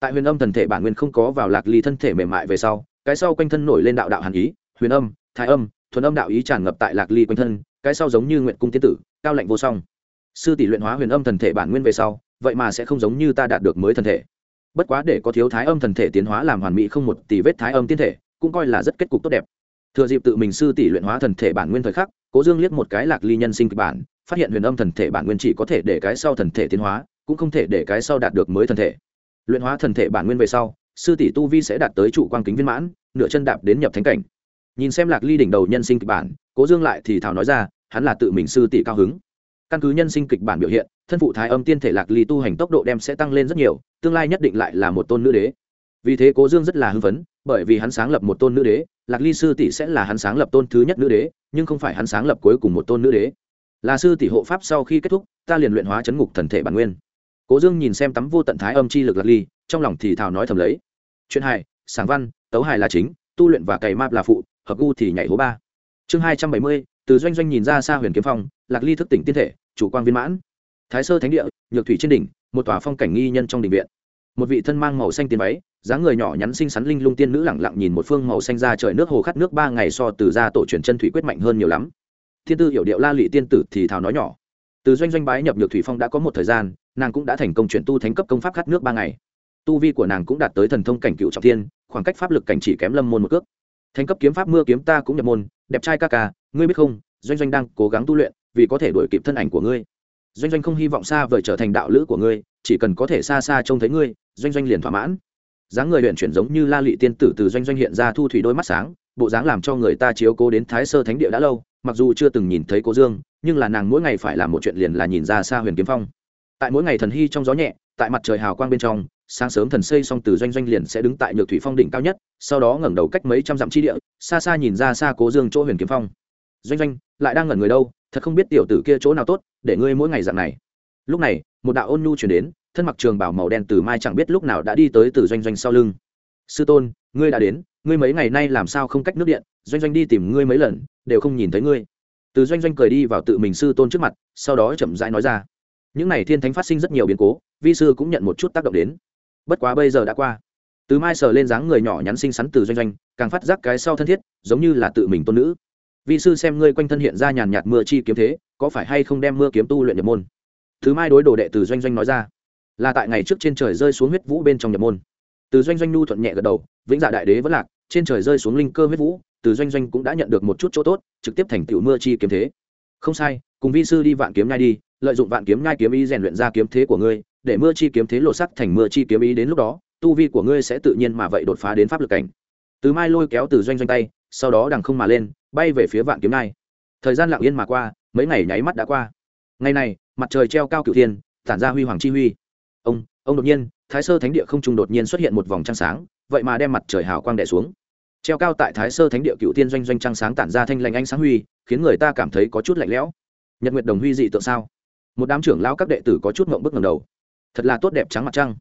Tại huyền âm thần thể bản nguyên không có vào lạc ly thân thể mềm mại về sau, cái sau quanh thân nổi lên đạo đạo hàn ý, huyền âm, thái âm, thuần âm đạo ý tràn ngập tại lạc ly quanh thân, cái sau giống như nguyện cung tiên tử, cao lạnh vô song sư tỷ luyện hóa huyền âm thần thể bản nguyên về sau, vậy mà sẽ không giống như ta đạt được mới thần thể. Bất quá để có thiếu thái âm thần thể tiến hóa làm hoàn mỹ không một tỷ vết thái âm tiên thể, cũng coi là rất kết cục tốt đẹp. Thừa dịp tự mình sư tỷ luyện hóa thần thể bản nguyên thời khắc, cố dương liếc một cái lạc ly nhân sinh kịch bản, phát hiện huyền âm thần thể bản nguyên chỉ có thể để cái sau thần thể tiến hóa, cũng không thể để cái sau đạt được mới thần thể. Luyện hóa thần thể bản nguyên về sau, sư tỷ tu vi sẽ đạt tới trụ quang kính viên mãn, nửa chân đạp đến nhập thánh cảnh. Nhìn xem lạc ly đỉnh đầu nhân sinh kịch bản, cố dương lại thì thảo nói ra, hắn là tự mình sư tỷ cao hứng căn cứ nhân sinh kịch bản biểu hiện, thân phụ thái âm tiên thể lạc ly tu hành tốc độ đem sẽ tăng lên rất nhiều, tương lai nhất định lại là một tôn nữ đế. Vì thế cố dương rất là hưng phấn, bởi vì hắn sáng lập một tôn nữ đế, lạc ly sư tỷ sẽ là hắn sáng lập tôn thứ nhất nữ đế, nhưng không phải hắn sáng lập cuối cùng một tôn nữ đế. Là sư tỷ hộ pháp sau khi kết thúc, ta liền luyện hóa chấn ngục thần thể bản nguyên. Cố dương nhìn xem tắm vô tận thái âm chi lực lạc ly, trong lòng thì thào nói thầm lấy. Chuyện hài sáng văn, tấu hài là chính, tu luyện và cày map là phụ, hợp gu thì nhảy hố ba. Chương hai trăm bảy mươi, từ doanh doanh nhìn ra xa huyền kiếm phong, lạc ly thức tỉnh tiên thể chủ quan viên mãn. Thái sơ thánh địa, nhược thủy trên đỉnh, một tòa phong cảnh nghi nhân trong đình viện. Một vị thân mang màu xanh tiền váy, dáng người nhỏ nhắn xinh xắn linh lung tiên nữ lẳng lặng nhìn một phương màu xanh ra trời nước hồ khát nước ba ngày so từ ra tổ truyền chân thủy quyết mạnh hơn nhiều lắm. Thiên tư hiểu điệu la lị tiên tử thì thào nói nhỏ. Từ doanh doanh bái nhập nhược thủy phong đã có một thời gian, nàng cũng đã thành công chuyển tu thánh cấp công pháp khát nước ba ngày. Tu vi của nàng cũng đạt tới thần thông cảnh cựu trọng thiên, khoảng cách pháp lực cảnh chỉ kém lâm môn một cước. Thánh cấp kiếm pháp mưa kiếm ta cũng nhập môn, đẹp trai ca ca, ngươi biết không, doanh doanh đang cố gắng tu luyện vì có thể đuổi kịp thân ảnh của ngươi. Doanh doanh không hy vọng xa vời trở thành đạo lữ của ngươi, chỉ cần có thể xa xa trông thấy ngươi, doanh doanh liền thỏa mãn. Dáng người huyện chuyển giống như la lị tiên tử từ doanh doanh hiện ra thu thủy đôi mắt sáng, bộ dáng làm cho người ta chiếu cố đến thái sơ thánh địa đã lâu, mặc dù chưa từng nhìn thấy cô dương, nhưng là nàng mỗi ngày phải làm một chuyện liền là nhìn ra xa huyền kiếm phong. Tại mỗi ngày thần hy trong gió nhẹ, tại mặt trời hào quang bên trong, sáng sớm thần xây xong từ doanh doanh liền sẽ đứng tại nhược thủy phong đỉnh cao nhất, sau đó ngẩng đầu cách mấy trăm dặm chi địa, xa xa nhìn ra xa cố dương chỗ huyền kiếm phong. Doanh doanh, lại đang ngẩn người đâu? Thật không biết tiểu tử kia chỗ nào tốt, để ngươi mỗi ngày dạng này. Lúc này, một đạo ôn nhu chuyển đến, thân mặc trường bảo màu đen từ mai chẳng biết lúc nào đã đi tới từ doanh doanh sau lưng. Sư tôn, ngươi đã đến, ngươi mấy ngày nay làm sao không cách nước điện, doanh doanh đi tìm ngươi mấy lần, đều không nhìn thấy ngươi. Từ doanh doanh cười đi vào tự mình sư tôn trước mặt, sau đó chậm rãi nói ra. Những n à y thiên thánh phát sinh rất nhiều biến cố, vi sư cũng nhận một chút tác động đến. Bất quá bây giờ đã qua. Từ mai sờ lên dáng người nhỏ nhắn xinh xắn từ doanh doanh, càng phát giác cái sau thân thiết, giống như là tự mình tôn nữ vi sư xem ngươi quanh thân hiện ra nhàn nhạt mưa chi kiếm thế, có phải hay không đem mưa kiếm tu luyện nhập môn? Thứ mai đối đồ đệ từ doanh doanh nói ra. Là tại ngày trước trên trời rơi xuống huyết vũ bên trong nhập môn. Từ doanh doanh nhu thuận nhẹ gật đầu, vĩnh dạ đại đế vẫn lạc, trên trời rơi xuống linh cơ huyết vũ, từ doanh doanh cũng đã nhận được một chút chỗ tốt, trực tiếp thành tựu mưa chi kiếm thế. Không sai, cùng vi sư đi vạn kiếm nhai đi, lợi dụng vạn kiếm nhai kiếm ý rèn luyện ra kiếm thế của ngươi, để mưa chi kiếm thế lộ sắc thành mưa chi kiếm ý đến lúc đó, tu vi của ngươi sẽ tự nhiên mà vậy đột phá đến pháp lực cảnh. Từ mai lôi kéo từ doanh doanh tay sau đó đằng không mà lên, bay về phía vạn kiếm nai thời gian lặng yên mà qua, mấy ngày nháy mắt đã qua. Ngày này, mặt trời treo cao cửu thiên, tản ra huy hoàng chi huy. Ông ông đột nhiên, thái sơ thánh địa không trung đột nhiên xuất hiện một vòng trăng sáng, vậy mà đem mặt trời hào quang đẻ xuống. Treo cao tại thái sơ thánh địa cựu tiên doanh doanh trăng sáng tản ra thanh lành ánh sáng huy, khiến người ta cảm thấy có chút lạnh lẽo. Nhật nguyệt đồng huy dị tượng sao? Một đám trưởng lao các đệ tử có chút mộng bức ngầm đầu. Thật là tốt đẹp trắng mặt trăng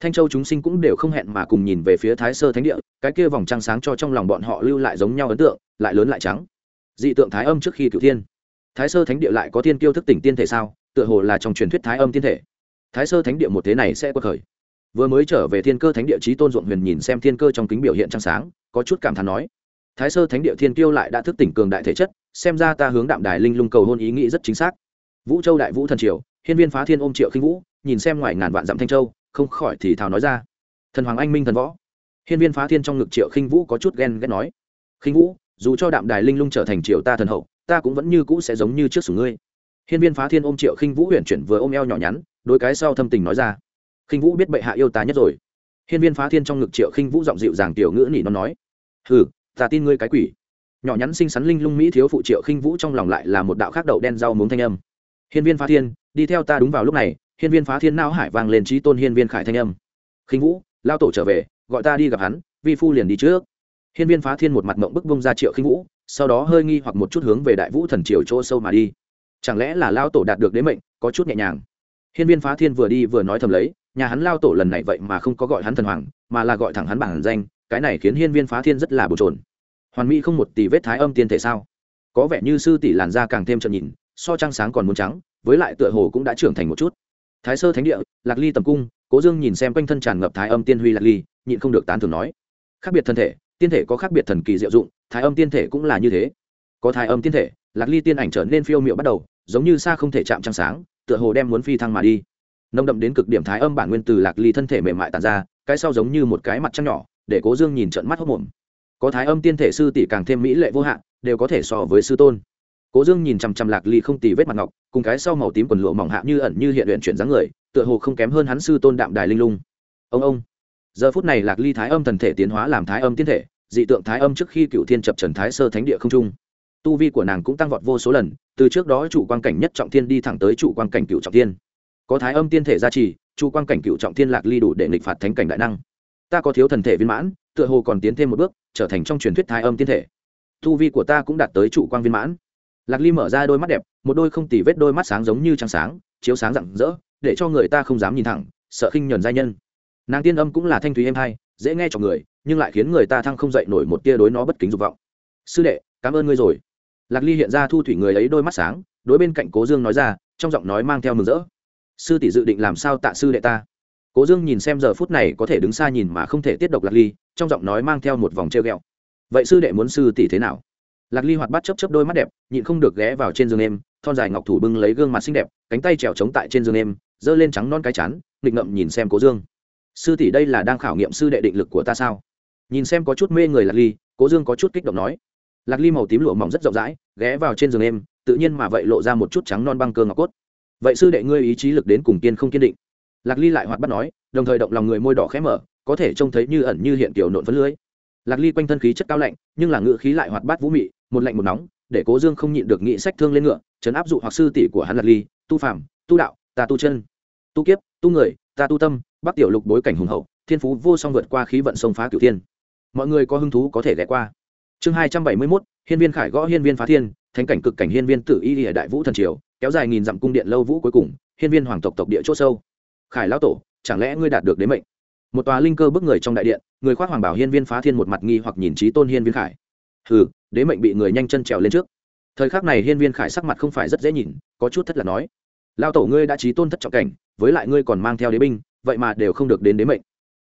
thanh châu chúng sinh cũng đều không hẹn mà cùng nhìn về phía thái sơ thánh địa, cái kia vòng trăng sáng cho trong lòng bọn họ lưu lại giống nhau ấn tượng, lại lớn lại trắng. Dị tượng thái âm trước khi cựu thiên. Thái sơ thánh địa lại có thiên kiêu thức tỉnh tiên thể sao? Tựa hồ là trong truyền thuyết thái âm tiên thể. Thái sơ thánh địa một thế này sẽ quật khởi. Vừa mới trở về thiên cơ thánh địa trí tôn ruộng huyền nhìn xem thiên cơ trong kính biểu hiện trăng sáng, có chút cảm thán nói. Thái sơ thánh địa thiên kiêu lại đã thức tỉnh cường đại thể chất, xem ra ta hướng đạm đài linh lung cầu hôn ý nghĩ rất chính xác. Vũ châu đại vũ thần triều, hiên viên phá thiên ôm triệu khinh vũ, nhìn xem ngoài ngàn vạn dặm thanh châu không khỏi thì thào nói ra. Thần hoàng anh minh thần võ. Hiên viên phá thiên trong ngực triệu khinh vũ có chút ghen ghét nói. Khinh vũ, dù cho đạm đài linh lung trở thành triệu ta thần hậu, ta cũng vẫn như cũ sẽ giống như trước sủ ngươi. Hiên viên phá thiên ôm triệu khinh vũ huyện chuyển vừa ôm eo nhỏ nhắn đôi cái sau thâm tình nói ra. Khinh vũ biết bệ hạ yêu ta nhất rồi. Hiên viên phá thiên trong ngực triệu khinh vũ giọng dịu dàng tiểu ngữ nỉ nó nói. Hừ, ta tin ngươi cái quỷ. Nhỏ nhắn xinh xắn linh lung mỹ thiếu phụ triệu khinh vũ trong lòng lại là một đạo khác đậu đen rau muống thanh âm. Hiên viên phá thiên, đi theo ta đúng vào lúc này hiên viên phá thiên não hải vang lên trí tôn hiên viên khải thanh âm. Khinh vũ, lao tổ trở về, gọi ta đi gặp hắn, vi phu liền đi trước. Hiên viên phá thiên một mặt mộng bức bông ra triệu khinh vũ, sau đó hơi nghi hoặc một chút hướng về đại vũ thần triều chỗ sâu mà đi. Chẳng lẽ là lao tổ đạt được đế mệnh, có chút nhẹ nhàng? Hiên viên phá thiên vừa đi vừa nói thầm lấy, nhà hắn lao tổ lần này vậy mà không có gọi hắn thần hoàng, mà là gọi thẳng hắn bản danh, cái này khiến hiên viên phá thiên rất là bồn trồn hoàn mỹ không một tỷ vết thái âm tiên thể sao? Có vẻ như sư tỷ làn da càng thêm trợn nhìn, so trăng sáng còn muốn trắng, với lại tựa hồ cũng đã trưởng thành một chút thái sơ thánh địa, lạc ly tầm cung, cố dương nhìn xem quanh thân tràn ngập thái âm tiên huy lạc ly, nhịn không được tán thường nói, khác biệt thân thể, tiên thể có khác biệt thần kỳ diệu dụng, thái âm tiên thể cũng là như thế. Có thái âm tiên thể, lạc ly tiên ảnh trở nên phiêu miệu bắt đầu, giống như xa không thể chạm trăng sáng, tựa hồ đem muốn phi thăng mà đi. Nông đậm đến cực điểm thái âm bản nguyên từ lạc ly thân thể mềm mại tàn ra, cái sau giống như một cái mặt trăng nhỏ, để cố dương nhìn trận mắt hốc mồm có thái âm tiên thể sư tỷ càng thêm mỹ lệ vô hạn, đều có thể so với sư tôn cố dương nhìn chằm chằm lạc ly không tì vết mặt ngọc, cùng cái sau màu tím quần lụa mỏng hạ như ẩn như hiện luyện chuyển dáng người, tựa hồ không kém hơn hắn sư tôn đạm đài linh lung. Ông ông. Giờ phút này lạc ly thái âm thần thể tiến hóa làm thái âm tiên thể, dị tượng thái âm trước khi cựu thiên chập trần thái sơ thánh địa không trung. Tu vi của nàng cũng tăng vọt vô số lần, từ trước đó chủ quan cảnh nhất trọng thiên đi thẳng tới chủ quan cảnh cựu trọng thiên. Có thái âm tiên thể gia trì, chủ quan cảnh cựu trọng thiên lạc ly đủ để nghịch phạt thánh cảnh đại năng. Ta có thiếu thần thể viên mãn, tựa hồ còn tiến thêm một bước, trở thành trong truyền thuyết thái âm tiên thể. Tu vi của ta cũng đạt tới chủ quan viên mãn lạc ly mở ra đôi mắt đẹp, một đôi không tì vết đôi mắt sáng giống như trăng sáng, chiếu sáng rạng rỡ, để cho người ta không dám nhìn thẳng, sợ khinh nhuần giai nhân. Nàng tiên âm cũng là thanh thúy êm hay, dễ nghe cho người, nhưng lại khiến người ta thăng không dậy nổi một tia đối nó bất kính dục vọng. Sư đệ, cảm ơn ngươi rồi. Lạc ly hiện ra thu thủy người ấy đôi mắt sáng, đối bên cạnh cố dương nói ra, trong giọng nói mang theo mừng rỡ. Sư tỷ dự định làm sao tạ sư đệ ta? Cố dương nhìn xem giờ phút này có thể đứng xa nhìn mà không thể tiết độc lạc ly, trong giọng nói mang theo một vòng treo g ẹ o vậy sư đệ muốn sư tỷ thế nào? Lạc ly hoạt bắt chấp chấp đôi mắt đẹp, nhịn không được ghé vào trên giường em thon dài ngọc thủ bưng lấy gương mặt xinh đẹp, cánh tay trèo trống tại trên giường em giơ lên trắng non cái chán, nghịch ngậm nhìn xem cố dương. Sư tỷ đây là đang khảo nghiệm sư đệ định lực của ta sao? Nhìn xem có chút mê người lạc ly, cố dương có chút kích động nói. Lạc ly màu tím lụa mỏng rất rộng rãi, ghé vào trên giường em tự nhiên mà vậy lộ ra một chút trắng non băng cơ ngọc cốt. Vậy sư đệ ngươi ý chí lực đến cùng kiên không kiên định? Lạc ly lại hoạt bắt nói, đồng thời động lòng người môi đỏ khẽ mở, có thể trông thấy như ẩn như hiện tiểu nộn phấn lưới. Lạc ly quanh thân khí chất cao lạnh, nhưng là ngự khí lại hoạt bát vũ mị một lạnh một nóng, để cố dương không nhịn được nghị sách thương lên ngựa chấn áp dụ hoặc sư tỷ của hắn lật ly, tu phàm, tu đạo, ta tu chân. Tu kiếp, tu người, ta tu tâm, bắc tiểu lục bối cảnh hùng hậu, thiên phú vô song vượt qua khí vận sông phá cửu thiên. Mọi người có hứng thú có thể ghé qua. Chương hai trăm bảy mươi mốt, hiên viên khải gõ hiên viên phá thiên, thánh cảnh cực cảnh hiên viên tử y ở đại vũ thần triều, kéo dài nghìn dặm cung điện lâu vũ cuối cùng, hiên viên hoàng tộc tộc địa c h ỗ sâu. Khải lão tổ, chẳng lẽ ngươi đạt được đến mệnh? Một tòa linh cơ bức người trong đại điện, người khoác hoàng bảo hiên viên phá thiên một mặt nghi hoặc nhìn trí tôn hiên viên khải hừ, đế mệnh bị người nhanh chân trèo lên trước. Thời khắc này hiên viên khải sắc mặt không phải rất dễ nhìn, có chút thất là nói. Lao tổ ngươi đã trí tôn thất trọng cảnh, với lại ngươi còn mang theo đế binh, vậy mà đều không được đến đế mệnh.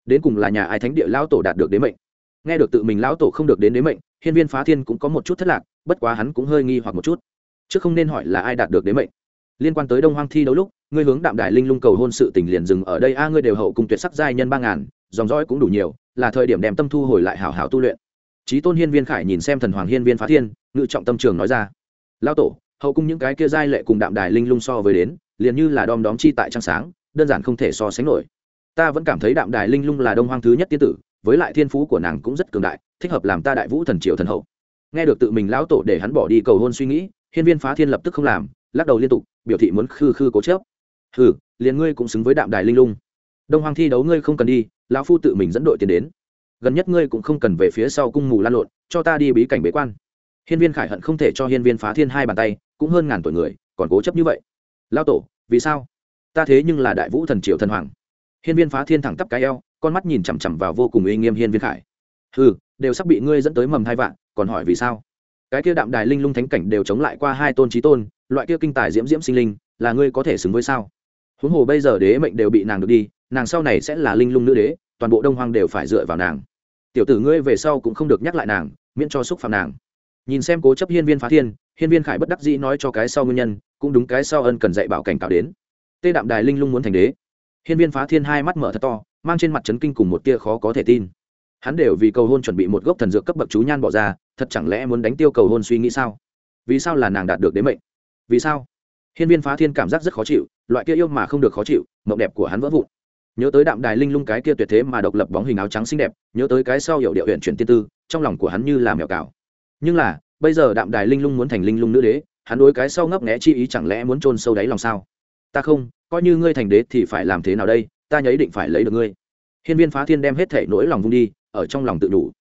Đến cùng là nhà ai thánh địa lão tổ đạt được đế mệnh? Nghe được tự mình lão tổ không được đến đế mệnh, hiên viên phá thiên cũng có một chút thất lạc, bất quá hắn cũng hơi nghi hoặc một chút. Chứ không nên hỏi là ai đạt được đế mệnh. Liên quan tới đông hoang thi đấu lúc, ngươi hướng đạm Đại linh lung cầu hôn sự tình liền dừng ở đây. A, ngươi đều hậu cùng tuyệt sắc giai nhân ba ngàn, dòng dõi cũng đủ nhiều, là thời điểm đem tâm thu hồi lại hảo hảo tu luyện trí tôn hiên viên khải nhìn xem thần hoàng hiên viên phá thiên, ngự trọng tâm trường nói ra. Lao tổ, hậu cung những cái kia giai lệ cùng đạm đài linh lung so với đến, liền như là đom đóm chi tại trăng sáng, đơn giản không thể so sánh nổi. Ta vẫn cảm thấy đạm đài linh lung là đông hoang thứ nhất tiên tử, với lại thiên phú của nàng cũng rất cường đại, thích hợp làm ta đại vũ thần triều thần hậu. Nghe được tự mình lão tổ để hắn bỏ đi cầu hôn suy nghĩ, hiên viên phá thiên lập tức không làm, lắc đầu liên tục, biểu thị muốn khư khư cố chớp hừ, liền ngươi cũng xứng với đạm đài linh lung. Đông hoang thi đấu ngươi không cần đi, lão phu tự mình dẫn đội tiền đến gần nhất ngươi cũng không cần về phía sau cung mù lan lộn, cho ta đi bí cảnh bế quan. Hiên viên khải hận không thể cho hiên viên phá thiên hai bàn tay, cũng hơn ngàn tuổi người, còn cố chấp như vậy. Lao tổ, vì sao? Ta thế nhưng là đại vũ thần triệu thần hoàng. Hiên viên phá thiên thẳng tắp cái eo, con mắt nhìn chằm chằm vào vô cùng uy nghiêm hiên viên khải. Ừ đều sắp bị ngươi dẫn tới mầm hai vạn, còn hỏi vì sao? Cái kia đạm đài linh lung thánh cảnh đều chống lại qua hai tôn trí tôn, loại kia kinh tài diễm diễm sinh linh, là ngươi có thể xứng với sao? Huống hồ bây giờ đế mệnh đều bị nàng được đi, nàng sau này sẽ là linh lung nữ đế, toàn bộ đông hoang đều phải dựa vào nàng tiểu tử ngươi về sau cũng không được nhắc lại nàng, miễn cho xúc phạm nàng. Nhìn xem cố chấp hiên viên phá thiên, hiên viên khải bất đắc dĩ nói cho cái sau nguyên nhân, cũng đúng cái sau ân cần dạy bảo cảnh cáo đến. Tê đạm đài linh lung muốn thành đế. Hiên viên phá thiên hai mắt mở thật to, mang trên mặt trấn kinh cùng một tia khó có thể tin. Hắn đều vì cầu hôn chuẩn bị một gốc thần dược cấp bậc chú nhan bỏ ra, thật chẳng lẽ muốn đánh tiêu cầu hôn suy nghĩ sao? Vì sao là nàng đạt được đế mệnh? Vì sao? Hiên viên phá thiên cảm giác rất khó chịu, loại kia yêu mà không được khó chịu, mộng đẹp của hắn vỡ vụn nhớ tới đạm đài linh lung cái kia tuyệt thế mà độc lập bóng hình áo trắng xinh đẹp, nhớ tới cái sau hiệu điệu huyện chuyển tiên tư, trong lòng của hắn như là mèo cào. Nhưng là, bây giờ đạm đài linh lung muốn thành linh lung nữ đế, hắn đối cái sau ngấp nghẽ chi ý chẳng lẽ muốn trôn sâu đáy lòng sao? Ta không, coi như ngươi thành đế thì phải làm thế nào đây? Ta nhấy định phải lấy được ngươi. Hiên viên phá thiên đem hết thể nỗi lòng vung đi, ở trong lòng tự đủ.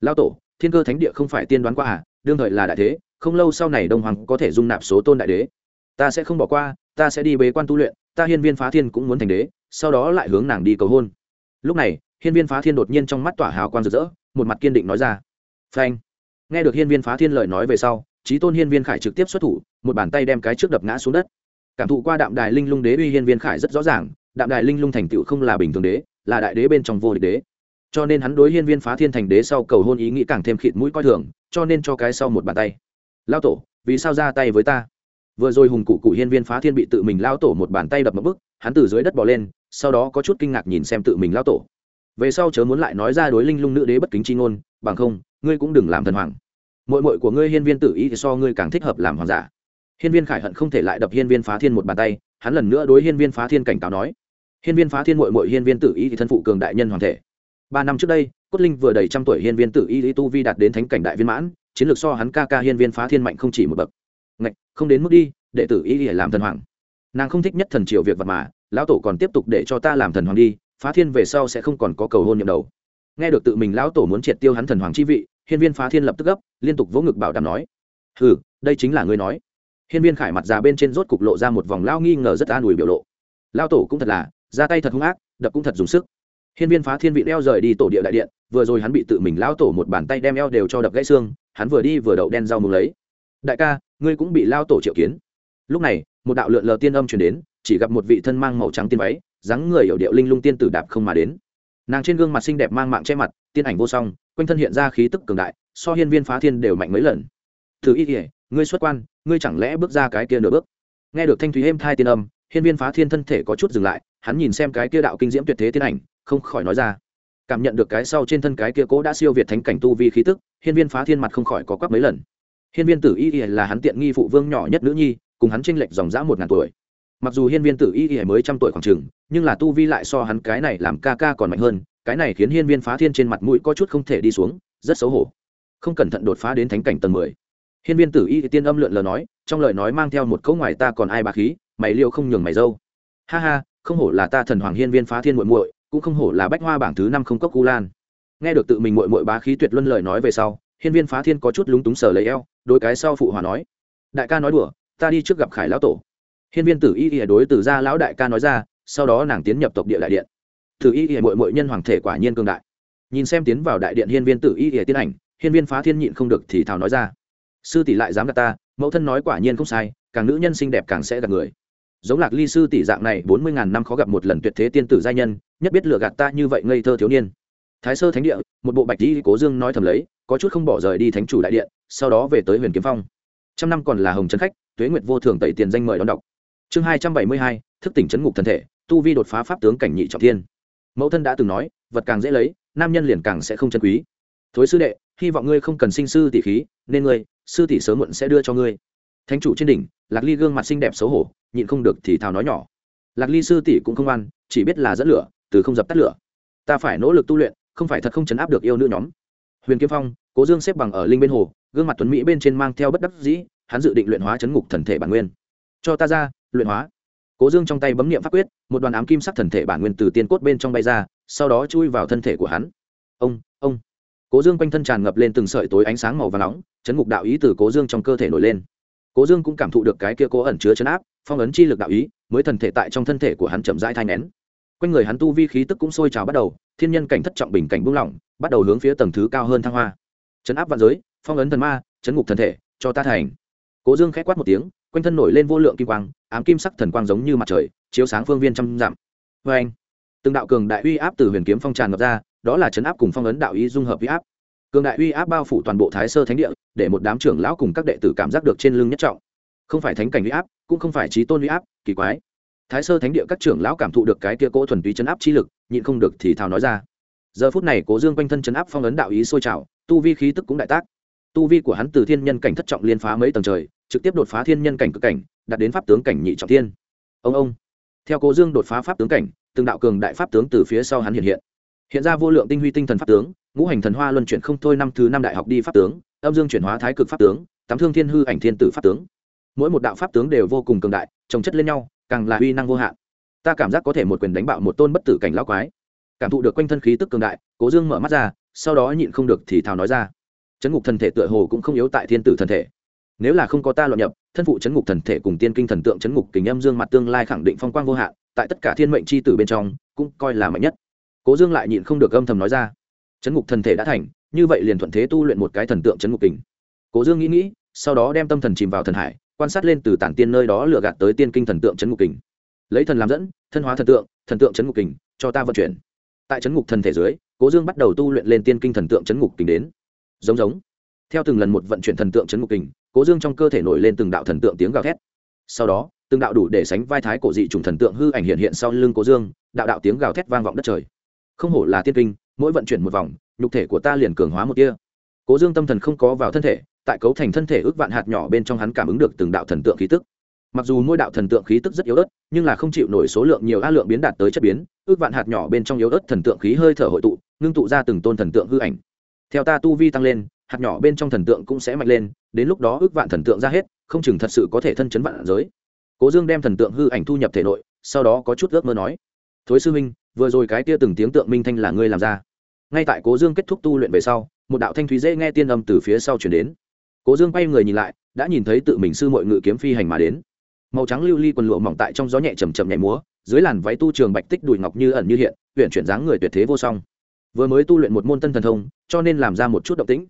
Lao tổ, thiên cơ thánh địa không phải tiên đoán qua à? Đương thời là đại thế, không lâu sau này đông hoàng có thể dung nạp số tôn đại đế. Ta sẽ không bỏ qua, ta sẽ đi bế quan tu luyện, ta hiên viên phá thiên cũng muốn thành đế sau đó lại hướng nàng đi cầu hôn. Lúc này, hiên viên phá thiên đột nhiên trong mắt tỏa hào quang rực rỡ, một mặt kiên định nói ra. Phanh. Nghe được hiên viên phá thiên lời nói về sau trí tôn hiên viên khải trực tiếp xuất thủ, một bàn tay đem cái trước đập ngã xuống đất. Cảm thụ qua đạm đài linh lung đế uy hiên viên khải rất rõ ràng, đạm đài linh lung thành tựu không là bình thường đế, là đại đế bên trong vô địch đế. Cho nên hắn đối hiên viên phá thiên thành đế sau cầu hôn ý nghĩ càng thêm khịt mũi coi thường, cho nên cho cái sau một bàn tay. Lao tổ, vì sao ra tay với ta? Vừa rồi hùng cụ cụ hiên viên phá thiên bị tự mình lao tổ một bàn tay đập một bức hắn từ dưới đất bỏ lên sau đó có chút kinh ngạc nhìn xem tự mình lao tổ. Về sau chớ muốn lại nói ra đối linh lung nữ đế bất kính chi ngôn, bằng không, ngươi cũng đừng làm thần hoàng. Mội mội của ngươi hiên viên tự ý thì so ngươi càng thích hợp làm hoàng giả. Hiên viên khải hận không thể lại đập hiên viên phá thiên một bàn tay, hắn lần nữa đối hiên viên phá thiên cảnh cáo nói. Hiên viên phá thiên mội mội hiên viên tự ý thì thân phụ cường đại nhân hoàng thể. Ba năm trước đây, cốt linh vừa đầy trăm tuổi hiên viên tự ý lý tu vi đạt đến thánh cảnh đại viên mãn, chiến lược so hắn ca ca hiên viên phá thiên mạnh không chỉ một bậc. Ngạch, không đến mức đi, đệ tử ý để làm thần hoàng. Nàng không thích nhất thần triều việc vật mà lão tổ còn tiếp tục để cho ta làm thần hoàng đi, phá thiên về sau sẽ không còn có cầu hôn nhậm đầu. Nghe được tự mình lão tổ muốn triệt tiêu hắn thần hoàng chi vị, hiên viên phá thiên lập tức gấp, liên tục vỗ ngực bảo đảm nói ừ đây chính là ngươi nói. Hiên viên khải mặt già bên trên rốt cục lộ ra một vòng lao nghi ngờ rất an ủi biểu lộ. Lao tổ cũng thật là, ra tay thật hung ác, đập cũng thật dùng sức. Hiên viên phá thiên vị đeo rời đi tổ địa đại điện, vừa rồi hắn bị tự mình lao tổ một bàn tay đem eo đều cho đập gãy xương, hắn vừa đi vừa đậu đen rau mừng lấy. Đại ca, ngươi cũng bị lao tổ triệu kiến. Lúc này, một đạo lượn lờ tiên âm chuyển đến chỉ gặp một vị thân mang màu trắng tiên váy, dáng người hiểu điệu linh lung tiên tử đạp không mà đến. Nàng trên gương mặt xinh đẹp mang mạng che mặt, tiên ảnh vô song, quanh thân hiện ra khí tức cường đại, so hiên viên phá thiên đều mạnh mấy lần. Thử y kỉa ngươi xuất quan, ngươi chẳng lẽ bước ra cái kia nửa bước? Nghe được thanh thúy êm thai tiên âm, hiên viên phá thiên thân thể có chút dừng lại, hắn nhìn xem cái kia đạo kinh diễm tuyệt thế tiên ảnh, không khỏi nói ra. Cảm nhận được cái sau trên thân cái kia cố đã siêu việt thánh cảnh tu vi khí tức, hiên viên phá thiên mặt không khỏi có quắc mấy lần. Hiên viên tử y là hắn tiện nghi phụ vương nhỏ nhất nữ nhi, cùng hắn tranh lệch dòng dã một ngàn tuổi mặc dù hiên viên tử y mới trăm tuổi khoảng chừng, nhưng là tu vi lại so hắn cái này làm ca ca còn mạnh hơn, cái này khiến hiên viên phá thiên trên mặt mũi có chút không thể đi xuống, rất xấu hổ. Không cẩn thận đột phá đến thánh cảnh tầng mười. Hiên viên tử y tiên âm lượn lờ nói, trong lời nói mang theo một câu ngoài ta còn ai bà khí, mày liêu không nhường mày dâu. Ha ha, không hổ là ta thần hoàng hiên viên phá thiên muội muội, cũng không hổ là bách hoa bảng thứ năm không cốc cu lan. Nghe được tự mình muội muội bá khí tuyệt luân lời nói về sau, hiên viên phá thiên có chút lúng túng sờ lấy eo đôi cái sau phụ hòa nói, đại ca nói đùa, ta đi trước gặp khải lão tổ hiên viên tử y y đối từ gia lão đại ca nói ra, sau đó nàng tiến nhập tộc địa đại điện. Tử y y mội mội nhân hoàng thể quả nhiên cương đại. Nhìn xem tiến vào đại điện hiên viên tử y y tiến ảnh hiên viên phá thiên nhịn không được thì thào nói ra. Sư tỷ lại dám gạt ta, mẫu thân nói quả nhiên không sai, càng nữ nhân xinh đẹp càng sẽ gạt người. Giống lạc ly sư tỷ dạng này, bốn mươi ngàn năm khó gặp một lần tuyệt thế tiên tử giai nhân, nhất biết lừa gạt ta như vậy ngây thơ thiếu niên. Thái sơ thánh địa, một bộ bạch di cố dương nói thầm lấy, có chút không bỏ rời đi thánh chủ đại điện, sau đó về tới huyền kiếm phong. Trăm năm còn là hồng trấn khách, tuế nguyệt vô thường tẩy tiền danh mời đón đọc chương hai trăm bảy mươi hai, thức tỉnh chấn ngục thân thể, tu vi đột phá pháp tướng cảnh nhị trọng thiên. Mẫu thân đã từng nói, vật càng dễ lấy, nam nhân liền càng sẽ không chân quý. Thối sư đệ, hy vọng ngươi không cần sinh sư tỷ khí, nên ngươi, sư tỷ sớm muộn sẽ đưa cho ngươi. Thánh chủ trên đỉnh, lạc ly gương mặt xinh đẹp xấu hổ, nhịn không được thì thào nói nhỏ. Lạc ly sư tỷ cũng không ăn chỉ biết là dẫn lửa, từ không dập tắt lửa. Ta phải nỗ lực tu luyện, không phải thật không chấn áp được yêu nữ nhóm. Huyền kiếm phong, cố dương xếp bằng ở linh bên hồ, gương mặt tuấn mỹ bên trên mang theo bất đắc dĩ, hắn dự định luyện hóa chấn ngục thần thể bản nguyên. Cho ta ra luyện hóa. Cố dương trong tay bấm nghiệm pháp quyết, một đoàn ám kim sắc thần thể bản nguyên từ tiên cốt bên trong bay ra, sau đó chui vào thân thể của hắn. Ông ông. Cố dương quanh thân tràn ngập lên từng sợi tối ánh sáng màu và nóng, chấn ngục đạo ý từ cố dương trong cơ thể nổi lên. Cố dương cũng cảm thụ được cái kia cố ẩn chứa chấn áp, phong ấn chi lực đạo ý, mới thần thể tại trong thân thể của hắn chậm rãi thai nén. Quanh người hắn tu vi khí tức cũng sôi trào bắt đầu, thiên nhân cảnh thất trọng bình cảnh buông lỏng, bắt đầu hướng phía tầng thứ cao hơn thăng hoa. Chấn áp vạn giới, phong ấn thần ma, chấn ngục thần thể, cho ta thành. Cố dương k h á quát một tiếng, quanh thân nổi lên vô lượng kim quang ám kim sắc thần quang giống như mặt trời, chiếu sáng phương viên trăm dặm. Vê anh, từng đạo cường đại uy áp từ huyền kiếm phong tràn ngập ra, đó là chấn áp cùng phong ấn đạo ý dung hợp uy áp. Cường đại uy áp bao phủ toàn bộ thái sơ thánh địa, để một đám trưởng lão cùng các đệ tử cảm giác được trên lưng nhất trọng. Không phải thánh cảnh uy áp, cũng không phải trí tôn uy áp, kỳ quái. Thái sơ thánh địa các trưởng lão cảm thụ được cái kia cỗ thuần túy chấn áp chi lực, nhịn không được thì thào nói ra. Giờ phút này cố dương quanh thân chấn áp phong ấn đạo ý sôi trào, tu vi khí tức cũng đại tác. Tu vi của hắn từ thiên nhân cảnh thất trọng liên phá mấy tầng trời, trực tiếp đột phá thiên nhân cảnh cực cảnh đạt đến pháp tướng cảnh nhị trọng thiên. Ông ông. Theo cố dương đột phá pháp tướng cảnh, từng đạo cường đại pháp tướng từ phía sau hắn hiện hiện. Hiện ra vô lượng tinh huy tinh thần pháp tướng, ngũ hành thần hoa luân chuyển không thôi năm thứ năm đại học đi pháp tướng, âm dương chuyển hóa thái cực pháp tướng, tám thương thiên hư ảnh thiên tử pháp tướng. Mỗi một đạo pháp tướng đều vô cùng cường đại trồng chất lên nhau, càng là uy năng vô hạn. Ta cảm giác có thể một quyền đánh bạo một tôn bất tử cảnh lão quái. Cảm thụ được quanh thân khí tức cường đại, cố dương mở mắt ra, sau đó nhịn không được thì thào nói ra. Chấn ngục thần thể tựa hồ cũng không yếu tại thiên tử thần thể. Nếu là không có ta luận nhập thân phụ chấn ngục thần thể cùng tiên kinh thần tượng chấn ngục kính âm dương mặt tương lai khẳng định phong quang vô hạn, tại tất cả thiên mệnh c h i tử bên trong, cũng coi là mạnh nhất. Cố dương lại nhịn không được âm thầm nói ra, chấn ngục thần thể đã thành, như vậy liền thuận thế tu luyện một cái thần tượng chấn ngục kính cố dương nghĩ nghĩ, sau đó đem tâm thần chìm vào thần hải, quan sát lên từ tản tiên nơi đó lựa gạt tới tiên kinh thần tượng chấn ngục kính lấy thần làm dẫn, thân hóa thần tượng thần tượng chấn ngục kính cho ta vận chuyển. Tại chấn ngục thần thể dưới, cố dương bắt đầu tu luyện lên tiên kinh thần tượng chấn ngục kính đến. Giống giống. Theo từng lần một vận chuyển thần tượng chấn ngục kình cố dương trong cơ thể nổi lên từng đạo thần tượng tiếng gào thét. Sau đó, từng đạo đủ để sánh vai thái cổ dị trùng thần tượng hư ảnh hiện hiện sau lưng cố dương, đạo đạo tiếng gào thét vang vọng đất trời. Không hổ là tiên kinh, mỗi vận chuyển một vòng, nhục thể của ta liền cường hóa một kia cố dương tâm thần không có vào thân thể, tại cấu thành thân thể ước vạn hạt nhỏ bên trong hắn cảm ứng được từng đạo thần tượng khí tức. Mặc dù mỗi đạo thần tượng khí tức rất yếu ớt, nhưng là không chịu nổi số lượng nhiều a lượng biến đạt tới chất biến, ước vạn hạt nhỏ bên trong yếu ớt thần tượng khí hơi thở hội tụ, ngưng tụ ra từng tôn thần tượng hư ảnh. Theo ta tu vi tăng lên hạt nhỏ bên trong thần tượng cũng sẽ mạnh lên, đến lúc đó ước vạn thần tượng ra hết, không chừng thật sự có thể thân chấn vạn giới. Cố dương đem thần tượng hư ảnh thu nhập thể nội, sau đó có chút ước mơ nói, thối sư minh vừa rồi cái tia từng tiếng tượng minh thanh là ngươi làm ra. Ngay tại cố dương kết thúc tu luyện về sau, một đạo thanh thúy dễ nghe tiên âm từ phía sau chuyển đến. Cố dương quay người nhìn lại, đã nhìn thấy tự mình sư mội ngự kiếm phi hành mà đến. Màu trắng lưu ly quần lụa mỏng tại trong gió nhẹ chầm chầm nhảy múa, dưới làn váy tu trường bạch tích đùi ngọc như ẩn như hiện huyện chuyển dáng người tuyệt thế vô song. Vừa mới tu luyện một môn tân thần thông, cho nên làm ra một chút động tĩnh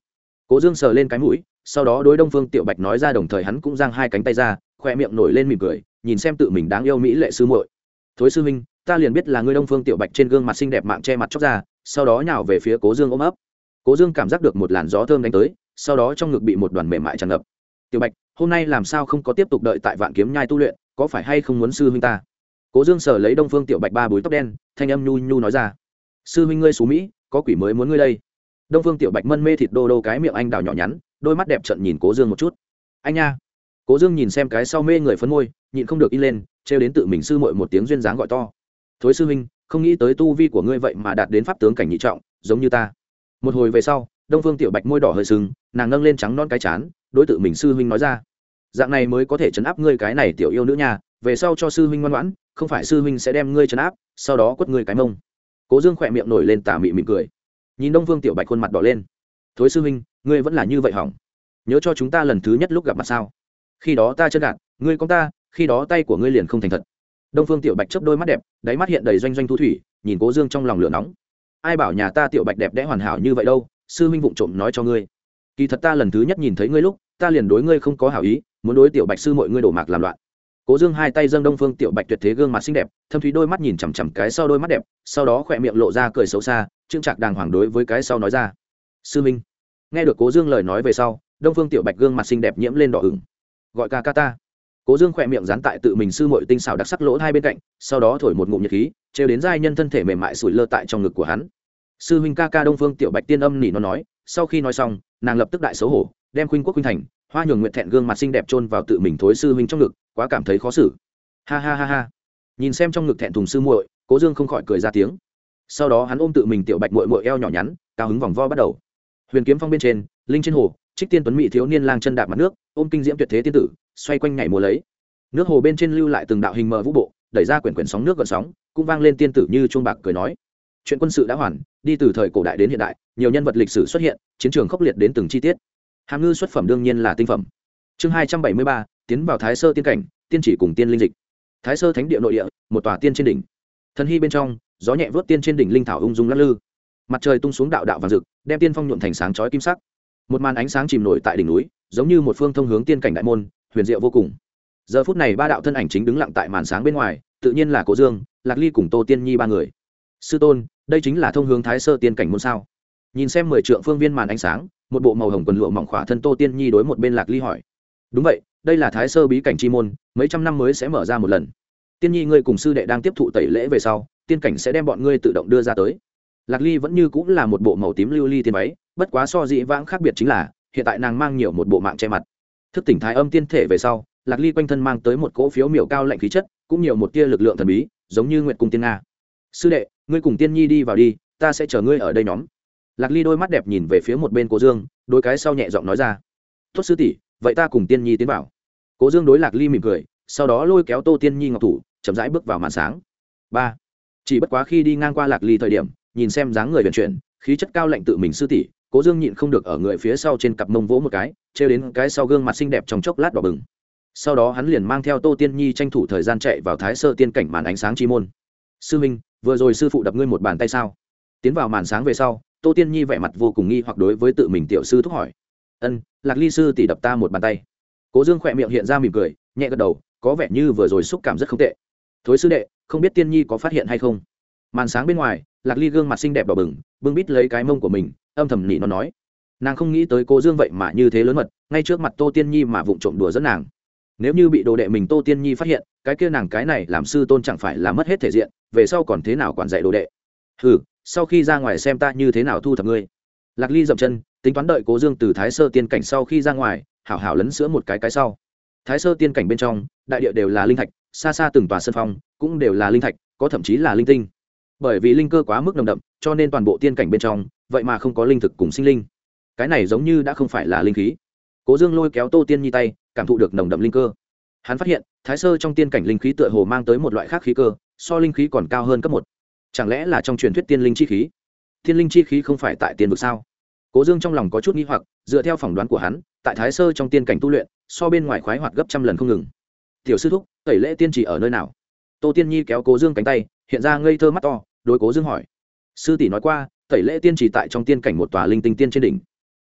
cố dương sờ lên cái mũi, sau đó đối đông phương tiểu bạch nói ra đồng thời hắn cũng giang hai cánh tay ra, khoe miệng nổi lên mỉm cười, nhìn xem tự mình đáng yêu mỹ lệ sư muội. Thối sư huynh, ta liền biết là ngươi đông phương tiểu bạch trên gương mặt xinh đẹp mạng che mặt chóc ra, sau đó nhào về phía cố dương ôm ấp. Cố dương cảm giác được một làn gió thơm đánh tới, sau đó trong ngực bị một đoàn mềm mại tràn ngập. Tiểu bạch, hôm nay làm sao không có tiếp tục đợi tại vạn kiếm nhai tu luyện, có phải hay không muốn sư huynh ta? Cố dương sờ lấy đông phương tiểu bạch ba búi tóc đen, thanh âm nhu nhu nói ra. Sư huynh ngươi xú mỹ, có quỷ mới muốn ngươi đây đông phương tiểu bạch mân mê thịt đô đô cái miệng anh đào nhỏ nhắn, đôi mắt đẹp trận nhìn cố dương một chút. Anh nha. Cố dương nhìn xem cái sau mê người phấn môi nhịn không được in lên, trêu đến tự mình sư mội một tiếng duyên dáng gọi to. Thối sư huynh, không nghĩ tới tu vi của ngươi vậy mà đạt đến pháp tướng cảnh nhị trọng, giống như ta. Một hồi về sau, đông phương tiểu bạch môi đỏ hơi sừng nàng nâng lên trắng non cái chán, đối tượng mình sư huynh nói ra. Dạng này mới có thể chấn áp ngươi cái này tiểu yêu nữ nha, về sau cho sư huynh ngoan ngoãn, không phải sư huynh sẽ đem ngươi chấn áp, sau đó quất ngươi cái mông. Cố dương khỏe miệng nổi lên tà mị mỉm cười nhìn đông phương tiểu bạch khuôn mặt đỏ lên. Thối sư huynh, ngươi vẫn là như vậy hỏng. Nhớ cho chúng ta lần thứ nhất lúc gặp mặt sao? Khi đó ta chân gạt, ngươi con ta, khi đó tay của ngươi liền không thành thật. Đông phương tiểu bạch chấp đôi mắt đẹp, đáy mắt hiện đầy doanh doanh thu thủy, nhìn cố dương trong lòng lửa nóng. Ai bảo nhà ta tiểu bạch đẹp đẽ hoàn hảo như vậy đâu, sư huynh vụng trộm nói cho ngươi. Kỳ thật ta lần thứ nhất nhìn thấy ngươi lúc, ta liền đối ngươi không có hảo ý, muốn đối tiểu bạch sư mọi ngươi đổ mạc làm loạn cố dương hai tay dâng đông phương tiểu bạch tuyệt thế gương mặt xinh đẹp, thâm thúy đôi mắt nhìn chằm chằm cái sau đôi mắt đẹp, sau đó khỏe miệng lộ ra cười xấu xa, trương trạc đàng hoàng đối với cái sau nói ra. Sư minh. Nghe được cố dương lời nói về sau, đông phương tiểu bạch gương mặt xinh đẹp nhiễm lên đỏ ửng. Gọi ca ca ta. Cố dương khỏe miệng dán tại tự mình sư mội tinh xảo đặc sắc lỗ hai bên cạnh, sau đó thổi một ngụm nhiệt khí, trêu đến giai nhân thân thể mềm mại sủi lơ tại trong ngực của hắn. Sư huynh ca ca. Đông phương tiểu bạch tiên âm nỉ nó nói, sau khi nói xong, nàng lập tức đại xấu hổ, đem khuynh quốc khuynh thành hoa nhường nguyện thẹn gương mặt xinh đẹp chôn vào tự mình thối sư huynh trong ngực, quá cảm thấy khó xử. Ha ha ha ha. Nhìn xem trong ngực thẹn thùng sư muội, cố dương không khỏi cười ra tiếng. Sau đó hắn ôm tự mình tiểu bạch muội muội eo nhỏ nhắn, cao hứng vòng vo bắt đầu. Huyền kiếm phong bên trên, linh trên hồ, trích tiên tuấn mỹ thiếu niên lang chân đạp mặt nước, ôm kinh diễm tuyệt thế tiên tử, xoay quanh nhảy múa lấy. Nước hồ bên trên lưu lại từng đạo hình mờ vũ bộ, đẩy ra quyển quyển sóng nước gợn sóng, cũng vang lên tiên tử như chuông bạc cười nói. Chuyện quân sự đã hoàn, đi từ thời cổ đại đến hiện đại, nhiều nhân vật lịch sử xuất hiện, chiến trường khốc liệt đến từng chi tiết hàm ngư xuất phẩm đương nhiên là tinh phẩm. Chương hai trăm bảy mươi ba, tiến vào thái sơ tiên cảnh, tiên chỉ cùng tiên linh dịch. Thái sơ thánh địa nội địa, một tòa tiên trên đỉnh. Thần hy bên trong, gió nhẹ vớt tiên trên đỉnh linh thảo ung dung lắc lư. Mặt trời tung xuống đạo đạo vàng rực, đem tiên phong nhuộn thành sáng chói kim sắc. Một màn ánh sáng chìm nổi tại đỉnh núi, giống như một phương thông hướng tiên cảnh đại môn, huyền diệu vô cùng. Giờ phút này ba đạo thân ảnh chính đứng lặng tại màn sáng bên ngoài, tự nhiên là cố dương, lạc ly cùng tô tiên nhi ba người. Sư tôn, đây chính là thông hướng thái sơ tiên cảnh môn sao? Nhìn xem mười trượng phương viên màn ánh sáng một bộ màu hồng quần lụa mỏng khỏa thân tô tiên nhi đối một bên lạc ly hỏi. Đúng vậy, đây là thái sơ bí cảnh chi môn, mấy trăm năm mới sẽ mở ra một lần. Tiên nhi ngươi cùng sư đệ đang tiếp thụ tẩy lễ về sau, tiên cảnh sẽ đem bọn ngươi tự động đưa ra tới. Lạc ly vẫn như cũng là một bộ màu tím lưu ly tiên máy bất quá so dị vãng khác biệt chính là, hiện tại nàng mang nhiều một bộ mạng che mặt. Thức tỉnh thái âm tiên thể về sau, lạc ly quanh thân mang tới một cỗ phiếu miểu cao lạnh khí chất, cũng nhiều một tia lực lượng thần bí, giống như nguyệt cung tiên nga. Sư đệ, ngươi cùng tiên nhi đi vào đi, ta sẽ chờ ngươi ở đây nhóm lạc ly đôi mắt đẹp nhìn về phía một bên cố dương, đôi cái sau nhẹ giọng nói ra. Tốt sư tỷ, vậy ta cùng tiên nhi tiến vào. Cố dương đối lạc ly mỉm cười, sau đó lôi kéo tô tiên nhi ngọc thủ, chậm rãi bước vào màn sáng. Ba. Chỉ bất quá khi đi ngang qua lạc ly thời điểm, nhìn xem dáng người vận chuyển, khí chất cao lạnh tự mình sư tỷ, cố dương nhịn không được ở người phía sau trên cặp mông vỗ một cái, trêu đến cái sau gương mặt xinh đẹp trong chốc lát đỏ bừng. Sau đó hắn liền mang theo tô tiên nhi tranh thủ thời gian chạy vào thái sơ tiên cảnh màn ánh sáng chi môn. Sư minh, vừa rồi sư phụ đập ngươi một bàn tay sao? Tiến vào màn sáng về sau tô tiên nhi vẻ mặt vô cùng nghi hoặc đối với tự mình tiểu sư thúc hỏi. Ân, lạc ly sư tỷ đập ta một bàn tay. Cố dương khỏe miệng hiện ra mỉm cười, nhẹ gật đầu, có vẻ như vừa rồi xúc cảm rất không tệ. Thối sư đệ, không biết tiên nhi có phát hiện hay không? Màn sáng bên ngoài, lạc ly gương mặt xinh đẹp đỏ bừng, bưng bít lấy cái mông của mình, âm thầm nỉ nó nói. Nàng không nghĩ tới cô dương vậy mà như thế lớn mật, ngay trước mặt tô tiên nhi mà vụng trộm đùa dẫn nàng. Nếu như bị đồ đệ mình tô tiên nhi phát hiện, cái kia nàng cái này làm sư tôn chẳng phải là mất hết thể diện, về sau còn thế nào quản dạy đồ đệ? Ừ sau khi ra ngoài xem ta như thế nào thu thập ngươi. Lạc ly dậm chân, tính toán đợi cố dương từ thái sơ tiên cảnh sau khi ra ngoài, hảo hảo lấn sữa một cái cái sau. Thái sơ tiên cảnh bên trong, đại địa đều là linh thạch, xa xa từng tòa sân phong cũng đều là linh thạch, có thậm chí là linh tinh. Bởi vì linh cơ quá mức nồng đậm, cho nên toàn bộ tiên cảnh bên trong, vậy mà không có linh thực cùng sinh linh. Cái này giống như đã không phải là linh khí. Cố dương lôi kéo tô tiên nhi tay, cảm thụ được nồng đậm linh cơ. Hắn phát hiện, thái sơ trong tiên cảnh linh khí tựa hồ mang tới một loại khác khí cơ, so linh khí còn cao hơn cấp một chẳng lẽ là trong truyền thuyết tiên linh chi khí? Thiên linh chi khí không phải tại tiên vực sao? Cố dương trong lòng có chút nghi hoặc, dựa theo phỏng đoán của hắn, tại thái sơ trong tiên cảnh tu luyện, so bên ngoài khoái hoạt gấp trăm lần không ngừng. Tiểu sư thúc, tẩy lễ tiên chỉ ở nơi nào? Tô tiên nhi kéo cố dương cánh tay, hiện ra ngây thơ mắt to, đối cố dương hỏi. Sư tỷ nói qua, tẩy lễ tiên chỉ tại trong tiên cảnh một tòa linh tinh tiên trên đỉnh.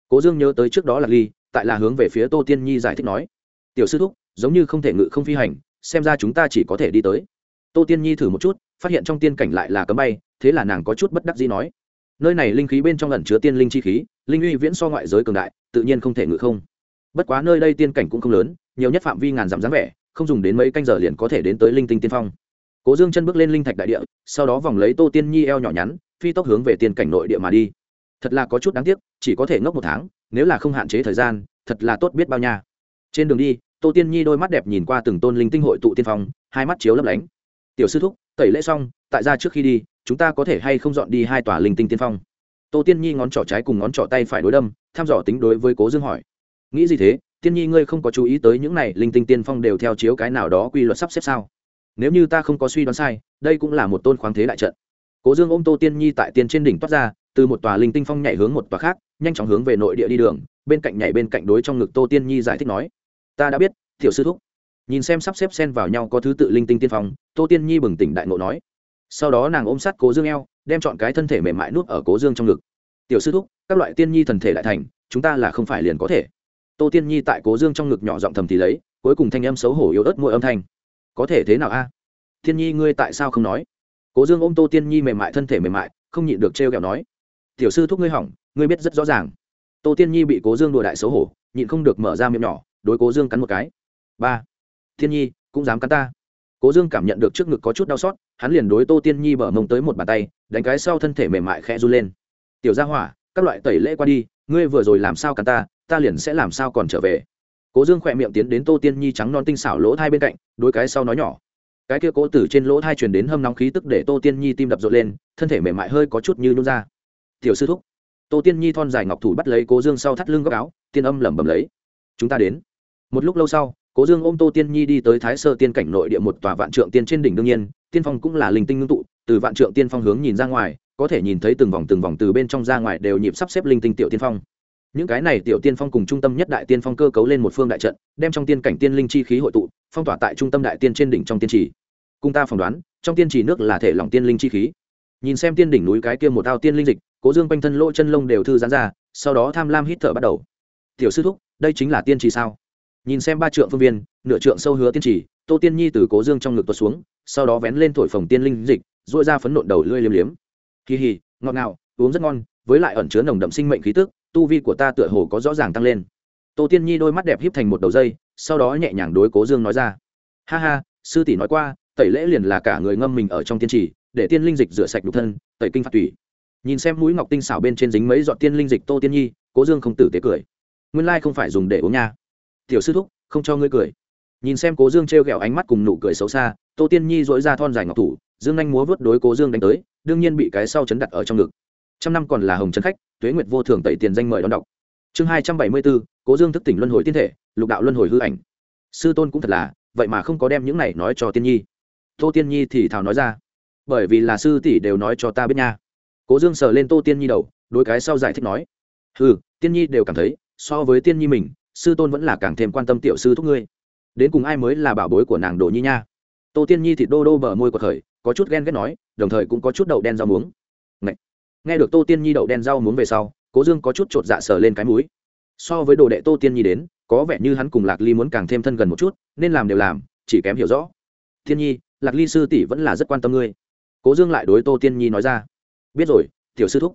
Cố dương nhớ tới trước đó là ly, tại là hướng về phía tô tiên nhi giải thích nói. Tiểu sư thúc, giống như không thể ngự không phi hành, xem ra chúng ta chỉ có thể đi tới. Tô tiên nhi thử một chút phát hiện trong tiên cảnh lại là cấm bay, thế là nàng có chút bất đắc dĩ nói. Nơi này linh khí bên trong ẩn chứa tiên linh chi khí, linh uy viễn so ngoại giới cường đại, tự nhiên không thể ngự không. Bất quá nơi đây tiên cảnh cũng không lớn, nhiều nhất phạm vi ngàn dặm dáng vẻ, không dùng đến mấy canh giờ liền có thể đến tới linh tinh tiên phong. Cố dương chân bước lên linh thạch đại địa, sau đó vòng lấy tô tiên nhi eo nhỏ nhắn, phi tốc hướng về tiên cảnh nội địa mà đi. Thật là có chút đáng tiếc, chỉ có thể ngốc một tháng, nếu là không hạn chế thời gian, thật là tốt biết bao nha. Trên đường đi, tô tiên nhi đôi mắt đẹp nhìn qua từng tôn linh tinh hội tụ tiên phong, hai mắt chiếu lấp lánh. Tiểu sư thúc tẩy lễ xong, tại ra trước khi đi, chúng ta có thể hay không dọn đi hai tòa linh tinh tiên phong? Tô tiên nhi ngón trỏ trái cùng ngón trỏ tay phải đối đâm, thăm dò tính đối với cố dương hỏi. Nghĩ gì thế? Tiên nhi ngươi không có chú ý tới những này linh tinh tiên phong đều theo chiếu cái nào đó quy luật sắp xếp sao? Nếu như ta không có suy đoán sai, đây cũng là một tôn khoáng thế đại trận. Cố dương ôm tô tiên nhi tại tiên trên đỉnh toát ra, từ một tòa linh tinh phong nhảy hướng một tòa khác, nhanh chóng hướng về nội địa đi đường, bên cạnh nhảy bên cạnh đối trong ngực tô tiên nhi giải thích nói. Ta đã biết thiểu sư thúc nhìn xem sắp xếp xen vào nhau có thứ tự linh tinh tiên phong, tô tiên nhi bừng tỉnh đại ngộ nói. Sau đó nàng ôm sát cố dương eo, đem chọn cái thân thể mềm mại nuốt ở cố dương trong ngực. Tiểu sư thúc, các loại tiên nhi thần thể đại thành, chúng ta là không phải liền có thể. Tô tiên nhi tại cố dương trong ngực nhỏ giọng thầm thì lấy, cuối cùng thanh âm xấu hổ yếu ớt môi âm thanh. Có thể thế nào a? Tiên nhi ngươi tại sao không nói? Cố dương ôm tô tiên nhi mềm mại thân thể mềm mại, không nhịn được trêu ghẹo nói. Tiểu sư thúc ngươi hỏng, ngươi biết rất rõ ràng. Tô tiên nhi bị cố dương đùa đại xấu hổ, nhịn không được mở ra miệng nhỏ, đối cố dương cắn một cái. Ba thiên nhi, cũng dám cắn ta. Cố dương cảm nhận được trước ngực có chút đau xót, hắn liền đối tô tiên nhi bở mông tới một bàn tay, đánh cái sau thân thể mềm mại khẽ run lên. Tiểu gia hỏa, các loại tẩy lễ qua đi, ngươi vừa rồi làm sao cắn ta ta liền sẽ làm sao còn trở về. Cố dương khỏe miệng tiến đến tô tiên nhi trắng non tinh xảo lỗ thai bên cạnh đôi cái sau nói nhỏ. Cái kia cố tử trên lỗ thai truyền đến hâm nóng khí tức để tô tiên nhi tim đập rộn lên, thân thể mềm mại hơi có chút như nôn ra. Tiểu sư thúc. Tô tiên nhi thon dài ngọc thủ bắt lấy cố dương sau thắt lưng góc áo, tiên âm lẩm bẩm lấy. Chúng ta đến. Một lúc lâu sau cố dương ôm tô tiên nhi đi tới thái sơ tiên cảnh nội địa một tòa vạn trượng tiên trên đỉnh đương nhiên, tiên phong cũng là linh tinh ngưng tụ, từ vạn trượng tiên phong hướng nhìn ra ngoài, có thể nhìn thấy từng vòng từng vòng từ bên trong ra ngoài đều nhịp sắp xếp linh tinh tiểu tiên phong. Những cái này tiểu tiên phong cùng trung tâm nhất đại tiên phong cơ cấu lên một phương đại trận, đem trong tiên cảnh tiên linh chi khí hội tụ, phong tỏa tại trung tâm đại tiên trên đỉnh trong tiên trì. Cùng ta phỏng đoán, trong tiên trì nước là thể lỏng tiên linh chi khí. Nhìn xem tiên đỉnh núi cái kia một ao tiên linh dịch, cố dương quanh thân lỗ chân lông đều thư giãn ra, sau đó tham lam hít thở bắt đầu. Tiểu sư thúc, đây chính là tiên trì sao? Nhìn xem ba trượng phương viên, nửa trượng sâu hứa tiên trì, tô tiên nhi từ cố dương trong ngực tuột xuống, sau đó vén lên thổi phồng tiên linh dịch dội ra phấn nộn đầu lưỡi liếm liếm. Kỳ hì, ngọt ngào, uống rất ngon, với lại ẩn chứa nồng đậm sinh mệnh khí tức, tu vi của ta tựa hồ có rõ ràng tăng lên. Tô tiên nhi đôi mắt đẹp híp thành một đầu dây, sau đó nhẹ nhàng đối cố dương nói ra. Ha ha, sư tỷ nói qua, tẩy lễ liền là cả người ngâm mình ở trong tiên trì, để tiên linh dịch rửa sạch đục thân, tẩy kinh phạt tủy. Nhìn xem mũi ngọc tinh xảo bên trên dính mấy giọt tiên linh dịch tô tiên nhi, cố dương không tử tế cười. Nguyên lai không phải dùng để uống nha tiểu sư thúc, không cho ngươi cười. Nhìn xem cố dương t r e o g ẹ o ánh mắt cùng nụ cười xấu xa, tô tiên nhi dỗi ra thon dài ngọc thủ, dương anh múa vớt đối cố dương đánh tới, đương nhiên bị cái sau chấn đặt ở trong ngực. Trăm năm còn là hồng trấn khách, tuế nguyệt vô thường tẩy tiền danh mời đón đọc. Chương hai trăm bảy mươi b ố cố dương thức tỉnh luân hồi tiên thể, lục đạo luân hồi hư ảnh. Sư tôn cũng thật là, vậy mà không có đem những này nói cho tiên nhi. Tô tiên nhi thì thào nói ra, bởi vì là sư tỷ đều nói cho ta biết nha. Cố dương sờ lên tô tiên nhi đầu đôi cái sau giải thích nói ừ tiên nhi đều cảm thấy, so với tiên nhi mình sư tôn vẫn là càng thêm quan tâm tiểu sư thúc ngươi. Đến cùng ai mới là bảo bối của nàng đồ nhi nha? Tô tiên nhi thịt đô đô bờ môi của khởi, có chút ghen ghét nói, đồng thời cũng có chút đậu đen rau muống. Ngậy. nghe được tô tiên nhi đậu đen rau muống về sau, cố dương có chút chột dạ sờ lên cái mũi. So với đồ đệ tô tiên nhi đến, có vẻ như hắn cùng lạc ly muốn càng thêm thân gần một chút, nên làm đều làm, chỉ kém hiểu rõ. Tiên nhi, lạc ly sư tỷ vẫn là rất quan tâm ngươi. Cố dương lại đối tô tiên nhi nói ra. Biết rồi, tiểu sư thúc.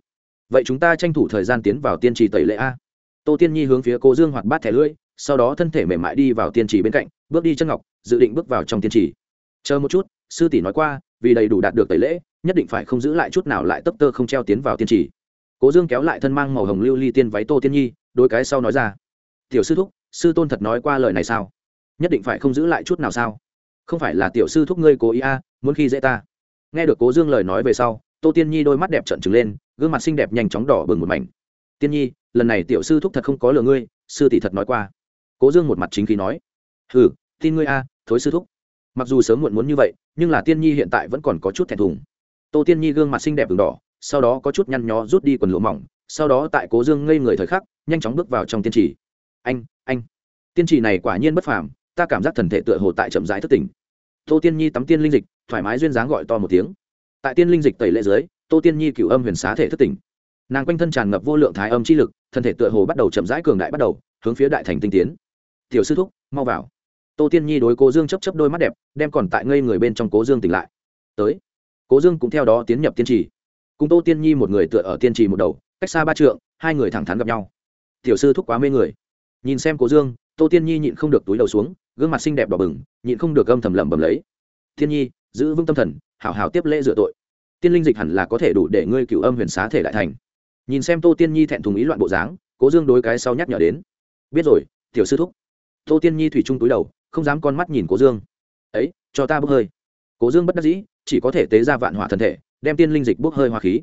Vậy chúng ta tranh thủ thời gian tiến vào tiên trì tẩy lệ a tô tiên nhi hướng phía cô dương hoạt bát thẻ lưỡi sau đó thân thể mềm mại đi vào tiên trì bên cạnh bước đi chân ngọc dự định bước vào trong tiên trì. Chờ một chút sư tỷ nói qua vì đầy đủ đạt được tẩy lễ nhất định phải không giữ lại chút nào lại tấp tơ không treo tiến vào tiên trì. Cố dương kéo lại thân mang màu hồng lưu ly tiên váy tô tiên nhi đôi cái sau nói ra. Tiểu sư thúc sư tôn thật nói qua lời này sao? Nhất định phải không giữ lại chút nào sao? Không phải là tiểu sư thúc ngươi cố ý a à, muốn khi dễ ta. Nghe được cố dương lời nói về sau tô tiên nhi đôi mắt đẹp trợn trừng lên gương mặt xinh đẹp nhanh chóng đỏ bừng một mảnh. Tiên nhi lần này tiểu sư thúc thật không có lừa ngươi, sư tỷ thật nói qua. Cố dương một mặt chính khí nói, hừ, tin ngươi a, thối sư thúc. Mặc dù sớm muộn muốn như vậy, nhưng là tiên nhi hiện tại vẫn còn có chút thẹn thùng. Tô tiên nhi gương mặt xinh đẹp v đỏ, sau đó có chút nhăn nhó rút đi quần lụa mỏng, sau đó tại cố dương ngây người thời khắc, nhanh chóng bước vào trong tiên trì. Anh anh. Tiên trì này quả nhiên bất phàm, ta cảm giác thần thể tựa hồ tại chậm rãi thất tỉnh. Tô tiên nhi tắm tiên linh dịch, thoải mái duyên dáng gọi to một tiếng. Tại tiên linh dịch tẩy lệ dưới, tô tiên nhi cửu âm huyền xá thể thất tỉnh nàng quanh thân tràn ngập vô lượng thái âm chi lực, thân thể tựa hồ bắt đầu chậm rãi cường đại bắt đầu, hướng phía đại thành tinh tiến. Tiểu sư thúc, mau vào. Tô tiên nhi đối cố dương chấp chấp đôi mắt đẹp, đem còn tại ngây người bên trong cố dương tỉnh lại. Tới. Cố dương cũng theo đó tiến nhập tiên trì. Cùng tô tiên nhi một người tựa ở tiên trì một đầu, cách xa ba trượng, hai người thẳng thắn gặp nhau. Tiểu sư thúc quá mê người. Nhìn xem cố dương, tô tiên nhi nhịn không được túi đầu xuống, gương mặt xinh đẹp đỏ bừng, nhịn không được âm thầm lẩm bẩm lấy. Thiên nhi, giữ vững tâm thần, hảo hảo tiếp lễ dựa tội. Tiên linh dịch hẳn là có thể đủ để ngươi cựu âm huyền xá thể đại thành nhìn xem tô tiên nhi thẹn thùng ý loạn bộ dáng, cố dương đối cái sau nhắc nhở đến. Biết rồi, tiểu sư thúc. Tô tiên nhi thủy chung túi đầu, không dám con mắt nhìn cố dương. Ấy, cho ta bốc hơi. Cố dương bất đắc dĩ, chỉ có thể tế ra vạn hỏa thân thể, đem tiên linh dịch bốc hơi hoa khí.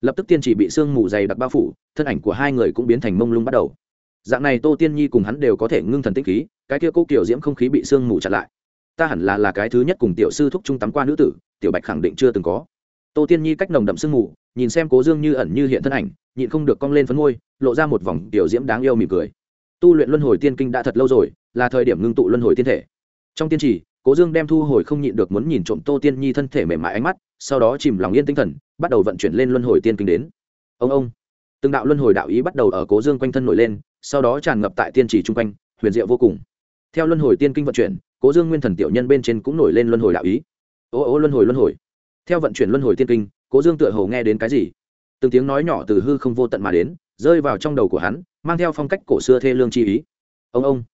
Lập tức tiên chỉ bị sương mù dày đặc bao phủ, thân ảnh của hai người cũng biến thành mông lung bắt đầu. Dạng này tô tiên nhi cùng hắn đều có thể ngưng thần tĩnh khí, cái kia cố kiểu diễm không khí bị sương mù chặn lại. Ta hẳn là là cái thứ nhất cùng tiểu sư thúc trung tắm qua nữ tử, tiểu bạch khẳng định chưa từng có. Tô tiên nhi cách nồng đậm sương mù nhìn xem cố dương như ẩn như hiện thân ảnh, nhịn không được cong lên phấn môi, lộ ra một vòng tiểu diễm đáng yêu mỉm cười. Tu luyện luân hồi tiên kinh đã thật lâu rồi, là thời điểm ngưng tụ luân hồi tiên thể. Trong tiên trì, cố dương đem thu hồi không nhịn được muốn nhìn trộm tô tiên nhi thân thể mềm mại ánh mắt, sau đó chìm lòng yên tinh thần, bắt đầu vận chuyển lên luân hồi tiên kinh đến. Ông ông. Từng đạo luân hồi đạo ý bắt đầu ở cố dương quanh thân nổi lên, sau đó tràn ngập tại tiên trì chung quanh, huyền diệu vô cùng. Theo luân hồi tiên kinh vận chuyển, cố dương nguyên thần tiểu nhân bên trên cũng nổi lên luân hồi đạo ý. Ô ô, luân hồi luân hồi. Theo vận chuyển luân hồi tiên kinh cố dương tựa hồ nghe đến cái gì? Từng tiếng nói nhỏ từ hư không vô tận mà đến, rơi vào trong đầu của hắn, mang theo phong cách cổ xưa thê lương chi ý. Ông ông.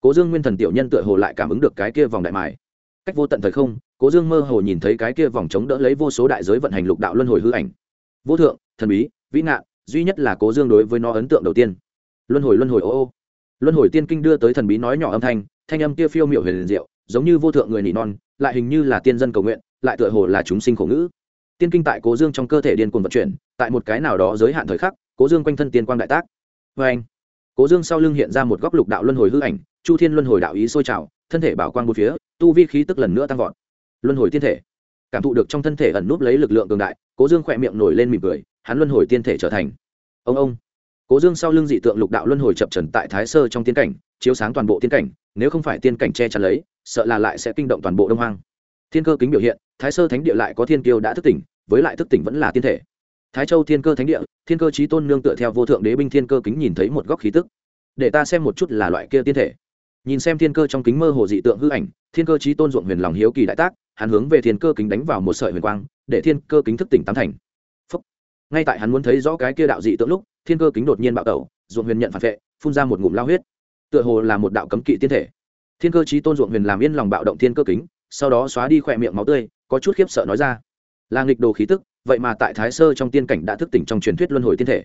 Cố dương nguyên thần tiểu nhân tựa hồ lại cảm ứng được cái kia vòng đại mài. Cách vô tận thời không, cố dương mơ hồ nhìn thấy cái kia vòng chống đỡ lấy vô số đại giới vận hành lục đạo luân hồi hư ảnh. Vô thượng, thần bí, vĩ nạn duy nhất là cố dương đối với nó ấn tượng đầu tiên. Luân hồi luân hồi, ô ô. Luân hồi tiên kinh đưa tới thần bí nói nhỏ âm thanh thanh âm kia phiêu miệu huyền liền diệu, giống như vô thượng người nỉ non, lại hình như là tiên dân cầu nguyện, lại tựa hồ là chúng sinh khổ ngữ tiên kinh tại cố dương trong cơ thể điên cuồng vận chuyển, tại một cái nào đó giới hạn thời khắc, cố dương quanh thân tiên quang đại tác. Vê anh, cố dương sau lưng hiện ra một góc lục đạo luân hồi hư ảnh, chu thiên luân hồi đạo ý sôi trào, thân thể bảo quang một phía, tu vi khí tức lần nữa tăng vọt. Luân hồi tiên thể, cảm thụ được trong thân thể ẩn núp lấy lực lượng cường đại, cố dương khỏe miệng nổi lên mỉm cười, hắn luân hồi tiên thể trở thành. Ông ông, cố dương sau lưng dị tượng lục đạo luân hồi chập trần tại thái sơ trong tiên cảnh, chiếu sáng toàn bộ tiên cảnh, nếu không phải tiên cảnh che chắn lấy, sợ là lại sẽ kinh động toàn bộ đông hoang thiên cơ kính biểu hiện, thái sơ thánh địa lại có thiên kiêu đã thức tỉnh, với lại thức tỉnh vẫn là tiên thể. Thái châu thiên cơ thánh địa, thiên cơ trí tôn nương tựa theo vô thượng đế binh thiên cơ kính nhìn thấy một góc khí tức. Để ta xem một chút là loại kia tiên thể. Nhìn xem thiên cơ trong kính mơ hồ dị tượng hư ảnh, thiên cơ trí tôn ruộng huyền lòng hiếu kỳ đại tác, hắn hướng về thiên cơ kính đánh vào một sợi huyền quang, để thiên cơ kính thức tỉnh tám thành. Phúc. ngay tại hắn muốn thấy rõ cái kia đạo dị tượng lúc, thiên cơ kính đột nhiên bạo tẩu, ruộng huyền nhận phản vệ, phun ra một ngụm lao huyết, tựa hồ là một đạo cấm kỵ tiên thể. Thiên cơ trí tôn ruộng huyền làm yên lòng bạo động thiên cơ kính sau đó xóa đi khỏe miệng máu tươi, có chút khiếp sợ nói ra. Là nghịch đồ khí tức, vậy mà tại thái sơ trong tiên cảnh đã thức tỉnh trong truyền thuyết luân hồi tiên thể.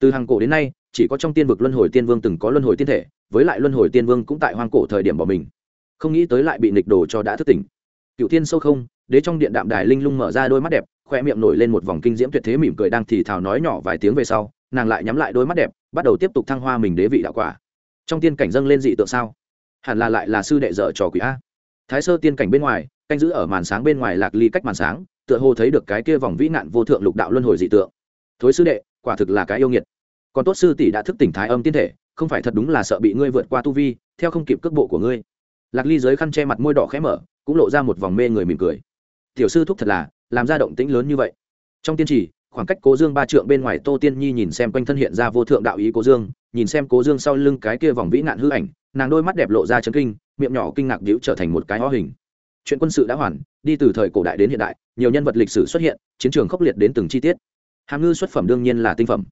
Từ hàng cổ đến nay, chỉ có trong tiên vực luân hồi tiên vương từng có luân hồi tiên thể, với lại luân hồi tiên vương cũng tại hoang cổ thời điểm bỏ mình. Không nghĩ tới lại bị nghịch đồ cho đã thức tỉnh. Cựu tiên sâu không, đế trong điện đạm đài linh lung mở ra đôi mắt đẹp khoe miệng nổi lên một vòng kinh diễm tuyệt thế mỉm cười đang thì thào nói nhỏ vài tiếng về sau, nàng lại nhắm lại đôi mắt đẹp, bắt đầu tiếp tục thăng hoa mình đế vị đạo quả. Trong tiên cảnh dâng lên dị tượng sao? Hẳn là lại là sư đệ dở trò quỷ a thái sơ tiên cảnh bên ngoài, canh giữ ở màn sáng bên ngoài lạc ly cách màn sáng, tựa hồ thấy được cái kia vòng vĩ nạn vô thượng lục đạo luân hồi dị tượng. Thối sư đệ, quả thực là cái yêu nghiệt. Còn tốt sư tỷ đã thức tỉnh thái âm tiên thể, không phải thật đúng là sợ bị ngươi vượt qua tu vi, theo không kịp cước bộ của ngươi. Lạc ly dưới khăn che mặt môi đỏ khẽ mở, cũng lộ ra một vòng mê người mỉm cười. Tiểu sư thúc thật là, làm ra động tĩnh lớn như vậy. Trong tiên trì, khoảng cách cố dương ba trượng bên ngoài tô tiên nhi nhìn xem quanh thân hiện ra vô thượng đạo ý cố dương, nhìn xem cố dương sau lưng cái kia vòng vĩ nạn hư ảnh nàng đôi mắt đẹp lộ ra chấn kinh, miệng nhỏ kinh ngạc đĩu trở thành một cái ho hình. Chuyện quân sự đã hoàn, đi từ thời cổ đại đến hiện đại, nhiều nhân vật lịch sử xuất hiện, chiến trường khốc liệt đến từng chi tiết. Hàm ngư xuất phẩm đương nhiên là tinh phẩm.